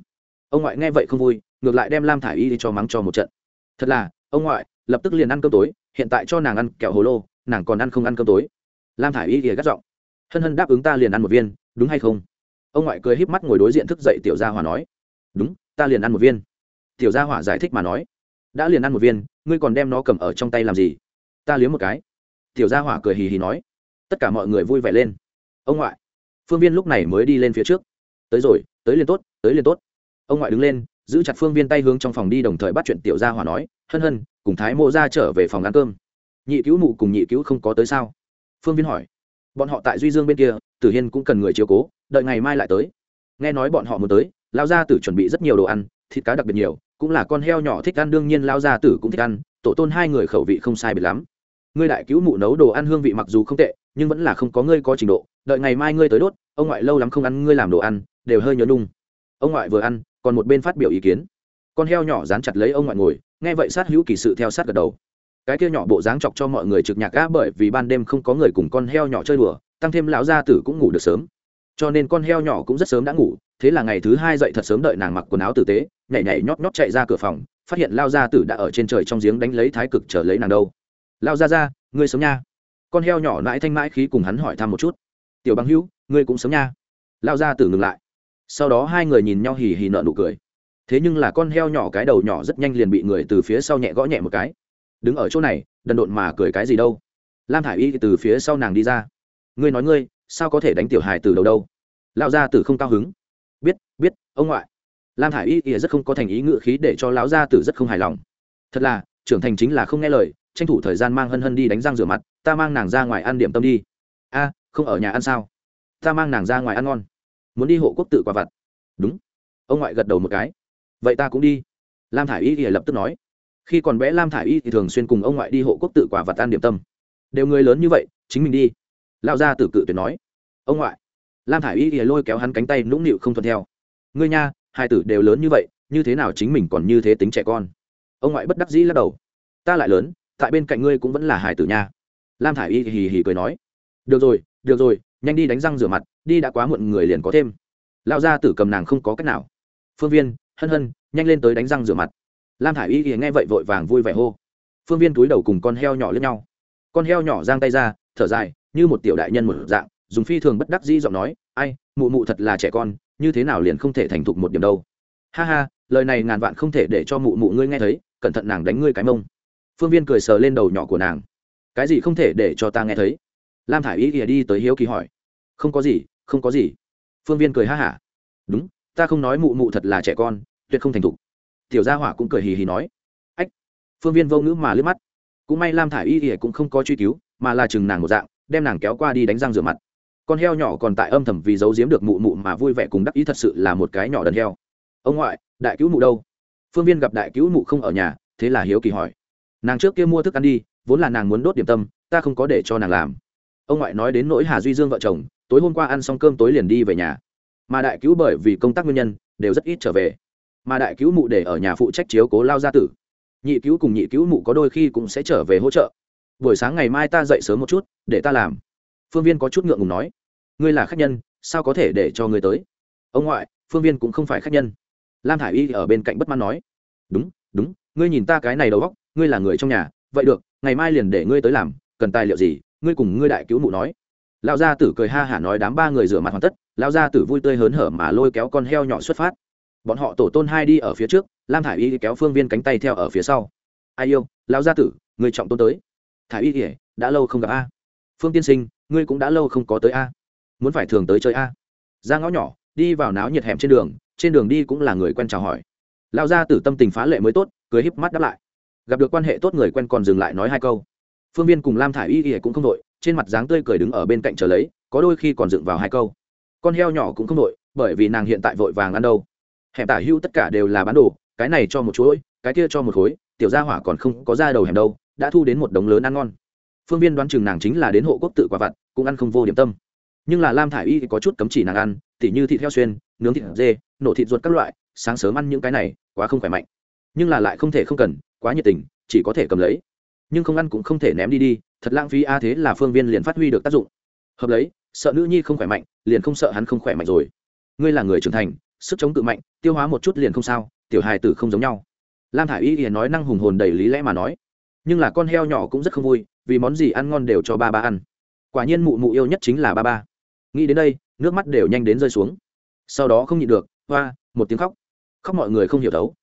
ông ngoại nghe vậy không vui, ngược lại đem lam thả i y đi cho mắng cho một trận. Thật là, ông ngoại, lập tức liền ăn cơm tối, hiện tại cho nàng ăn kẹo hồ lô, nàng còn ăn không ăn cơm tối. Lam thả i y thì gắt giọng, hân hân đáp ứng ta liền ăn một viên, đúng hay không? Ông ngoại cười híp mắt ngồi đối diện thức dậy tiểu gia hỏa nói, đúng, ta liền ăn một viên. Tiểu gia hỏa giải thích mà nói, đã liền ăn một viên, ngươi còn đem nó cầm ở trong tay làm gì? Ta liếm một cái. Tiểu gia hỏa cười hì hì nói, tất cả mọi người vui vẻ lên. Ông ngoại, phương viên lúc này mới đi lên phía trước. Tới rồi, tới liền tốt, tới liền tốt ông ngoại đứng lên, giữ chặt phương viên tay hướng trong phòng đi đồng thời bắt chuyện tiểu gia hỏa nói, hân hân, cùng thái mộ ra trở về phòng ăn cơm. Nhị cứu mụ cùng nhị cứu không có tới sao? Phương viên hỏi. Bọn họ tại duy dương bên kia, tử hiên cũng cần người chiếu cố, đợi ngày mai lại tới. Nghe nói bọn họ muốn tới lao gia tử chuẩn bị rất nhiều đồ ăn, thịt cá đặc biệt nhiều, cũng là con heo nhỏ thích ăn, đương nhiên lao gia tử cũng thích ăn, tổ tôn hai người khẩu vị không sai biệt lắm. Ngươi đại cứu mụ nấu đồ ăn hương vị mặc dù không tệ, nhưng vẫn là không có ngươi có trình độ, đợi ngày mai ngươi tới đốt, ông ngoại lâu lắm không ăn ngươi làm đồ ăn, đều hơi nhớ nung ông ngoại vừa ăn còn một bên phát biểu ý kiến. Con heo nhỏ dán chặt lấy ông ngoại ngồi, nghe vậy sát hữu kỳ sự theo sát gật đầu. Cái kia nhỏ bộ dáng chọc cho mọi người trực nhạc gã bởi vì ban đêm không có người cùng con heo nhỏ chơi đùa, tăng thêm lão gia tử cũng ngủ được sớm. Cho nên con heo nhỏ cũng rất sớm đã ngủ, thế là ngày thứ hai dậy thật sớm đợi nàng mặc quần áo tử tế, nhảy nhảy nhót nhót chạy ra cửa phòng, phát hiện lao gia tử đã ở trên trời trong giếng đánh lấy thái cực chờ lấy nàng đâu. Lao ra ra ngươi sống nha. Con heo nhỏ mãi thanh mãi khí cùng hắn hỏi thăm một chút. Tiểu bằng hữu, ngươi cũng sống nha. Lao gia tử ngừng lại sau đó hai người nhìn nhau hì hì nợ nụ cười. Thế nhưng là con heo nhỏ cái đầu nhỏ rất nhanh liền bị người từ phía sau nhẹ gõ nhẹ một cái. Đứng ở chỗ này, đần độn mà cười cái gì đâu. Lam thả i y từ phía sau nàng đi ra. Ngươi nói ngươi, sao có thể đánh tiểu hài từ đầu đâu? Lão gia tử không cao hứng. Biết biết, ông ngoại. Lam thả i y rất không có thành ý ngự khí để cho lão gia tử rất không hài lòng. Thật là, trưởng thành chính là không nghe lời, tranh thủ thời gian mang hân hân đi đánh răng rửa mặt, ta mang nàng ra ngoài ăn điểm tâm đi. A, không ở nhà ăn sao? Ta mang nàng ra ngoài ăn ngon muốn đi hộ quốc tự quả vặt. Đúng. Ông ngoại gật đầu một cái. Vậy ta cũng đi. Lam thả i y thì lập tức nói. Khi còn bé lam thả i y thì thường xuyên cùng ông ngoại đi hộ quốc tự quả vặt tan điểm tâm. Đều người lớn như vậy, chính mình đi. Lao ra tử cự tuyệt nói. Ông ngoại. Lam thả i y thì lôi kéo hắn cánh tay nũng nịu không thuận theo. Ngươi nha, hai tử đều lớn như vậy, như thế nào chính mình còn như thế tính trẻ con? Ông ngoại bất đắc dĩ lắc đầu. Ta lại lớn, tại bên cạnh ngươi cũng vẫn là hài tử nha. Lam thả i y hì hì cười nói. Được rồi được rồi, nhanh đi đánh răng rửa mặt đi đã quá muộn người liền có thêm. Lao ra tử cầm nàng không có cách nào. Phương viên, hân hân, nhanh lên tới đánh răng rửa mặt. Lam thả i y nghe vậy vội vàng vui vẻ hô. Phương viên túi đầu cùng con heo nhỏ lướt nhau. Con heo nhỏ giang tay ra, thở dài, như một tiểu đại nhân một dạng, dùng phi thường bất đắc dĩ giọng nói, ai, mụ mụ thật là trẻ con, như thế nào liền không thể thành thục một điểm đâu. Ha ha, lời này ngàn vạn không thể để cho mụ mụ ngươi nghe thấy, cẩn thận nàng đánh ngươi cái mông. Phương viên cười sờ lên đầu nhỏ của nàng. Cái gì không thể để cho ta nghe thấy? Lam thả i y ỉa đi tới hiếu kỳ hỏi. Không có gì không có gì. Phương viên cười ha hả. Đúng, ta không nói mụ mụ thật là trẻ con, tuyệt không thành thục. Tiểu gia hỏa cũng cười hì hì nói. Ách, phương viên vô ngữ mà liếc mắt. Cũng may lam thả i y thì cũng không có truy cứu, mà là chừng nàng một dạng, đem nàng kéo qua đi đánh răng rửa mặt. Con heo nhỏ còn tại âm thầm vì giấu giếm được mụ mụ mà vui vẻ cùng đắc ý thật sự là một cái nhỏ đần heo. Ông ngoại, đại cứu mụ đâu? Phương viên gặp đại cứu mụ không ở nhà, thế là hiếu kỳ hỏi. Nàng trước kia mua thức ăn đi, vốn là nàng muốn đốt điểm tâm, ta không có để cho nàng làm. Ông ngoại nói đến nỗi hà duy dương vợ chồng tối hôm qua ăn xong cơm tối liền đi về nhà. Mà đại cứu bởi vì công tác nguyên nhân, đều rất ít trở về. Mà đại cứu mụ để ở nhà phụ trách chiếu cố lao gia tử. Nhị cứu cùng nhị cứu mụ có đôi khi cũng sẽ trở về hỗ trợ. Buổi sáng ngày mai ta dậy sớm một chút, để ta làm. Phương viên có chút ngượng ngùng nói. Ngươi là khách nhân, sao có thể để cho ngươi tới? Ông ngoại, phương viên cũng không phải khách nhân. Lam thả i y ở bên cạnh bất mãn nói. Đúng đúng, ngươi nhìn ta cái này đầu góc ngươi là người trong nhà, vậy được, ngày mai liền để ngươi tới làm, cần tài liệu gì, ngươi cùng ngươi đại cứu mụ nói lão gia tử cười ha hả nói đám ba người rửa mặt hoàn tất, lão gia tử vui tươi hớn hở mà lôi kéo con heo nhỏ xuất phát. Bọn họ tổ tôn hai đi ở phía trước, lam thả i y kéo phương viên cánh tay theo ở phía sau. Ai yêu, lão gia tử, người trọng tôn tới. Thả y kể đã lâu không gặp a. Phương tiên sinh, ngươi cũng đã lâu không có tới a. Muốn phải thường tới chơi a. Ra ngõ nhỏ, đi vào náo nhiệt hẻm trên đường trên đường đi cũng là người quen chào hỏi. Lão gia tử tâm tình phá lệ mới tốt, cười híp mắt đáp lại. Gặp được quan hệ tốt người quen còn dừng lại nói hai câu. Phương viên cùng lam thả i y kể cũng không đội trên mặt dáng tươi cười đứng ở bên cạnh chờ lấy, có đôi khi còn dựng vào hai câu. Con heo nhỏ cũng không đội bởi vì nàng hiện tại vội vàng ăn đâu. Hẻm tả hưu tất cả đều là bán đồ, cái này cho một chuỗi, cái kia cho một khối, tiểu gia hỏa còn không có ra đầu hẻm đâu, đã thu đến một đống lớn ăn ngon. Phương viên đoán chừng nàng chính là đến hộ quốc tự quả vặt, cũng ăn không vô điểm tâm. Nhưng là lam thả i y có chút cấm chỉ nàng ăn, tỉ như thịt heo xuyên, nướng thịt dê, nổ thịt ruột các loại, sáng sớm ăn những cái này, quá không khỏe mạnh. Nhưng là lại không thể không cần, quá nhiệt tình, chỉ có thể cầm lấy. Nhưng không ăn cũng không thể ném đi đi thật lãng phí a thế là phương viên liền phát huy được tác dụng. Hợp lấy, sợ nữ nhi không khỏe mạnh, liền không sợ hắn không khỏe mạnh rồi. Ngươi là người trưởng thành, sức chống tự mạnh, tiêu hóa một chút liền không sao, tiểu hài tử không giống nhau. Lam thả i y thì nói năng hùng hồn đầy lý lẽ mà nói. Nhưng là con heo nhỏ cũng rất không vui, vì món gì ăn ngon đều cho ba ba ăn. Quả nhiên mụ mụ yêu nhất chính là ba ba. Nghĩ đến đây, nước mắt đều nhanh đến rơi xuống. Sau đó không nhịn được, hoa, một tiếng khóc. Khóc mọi người không hiểu đấu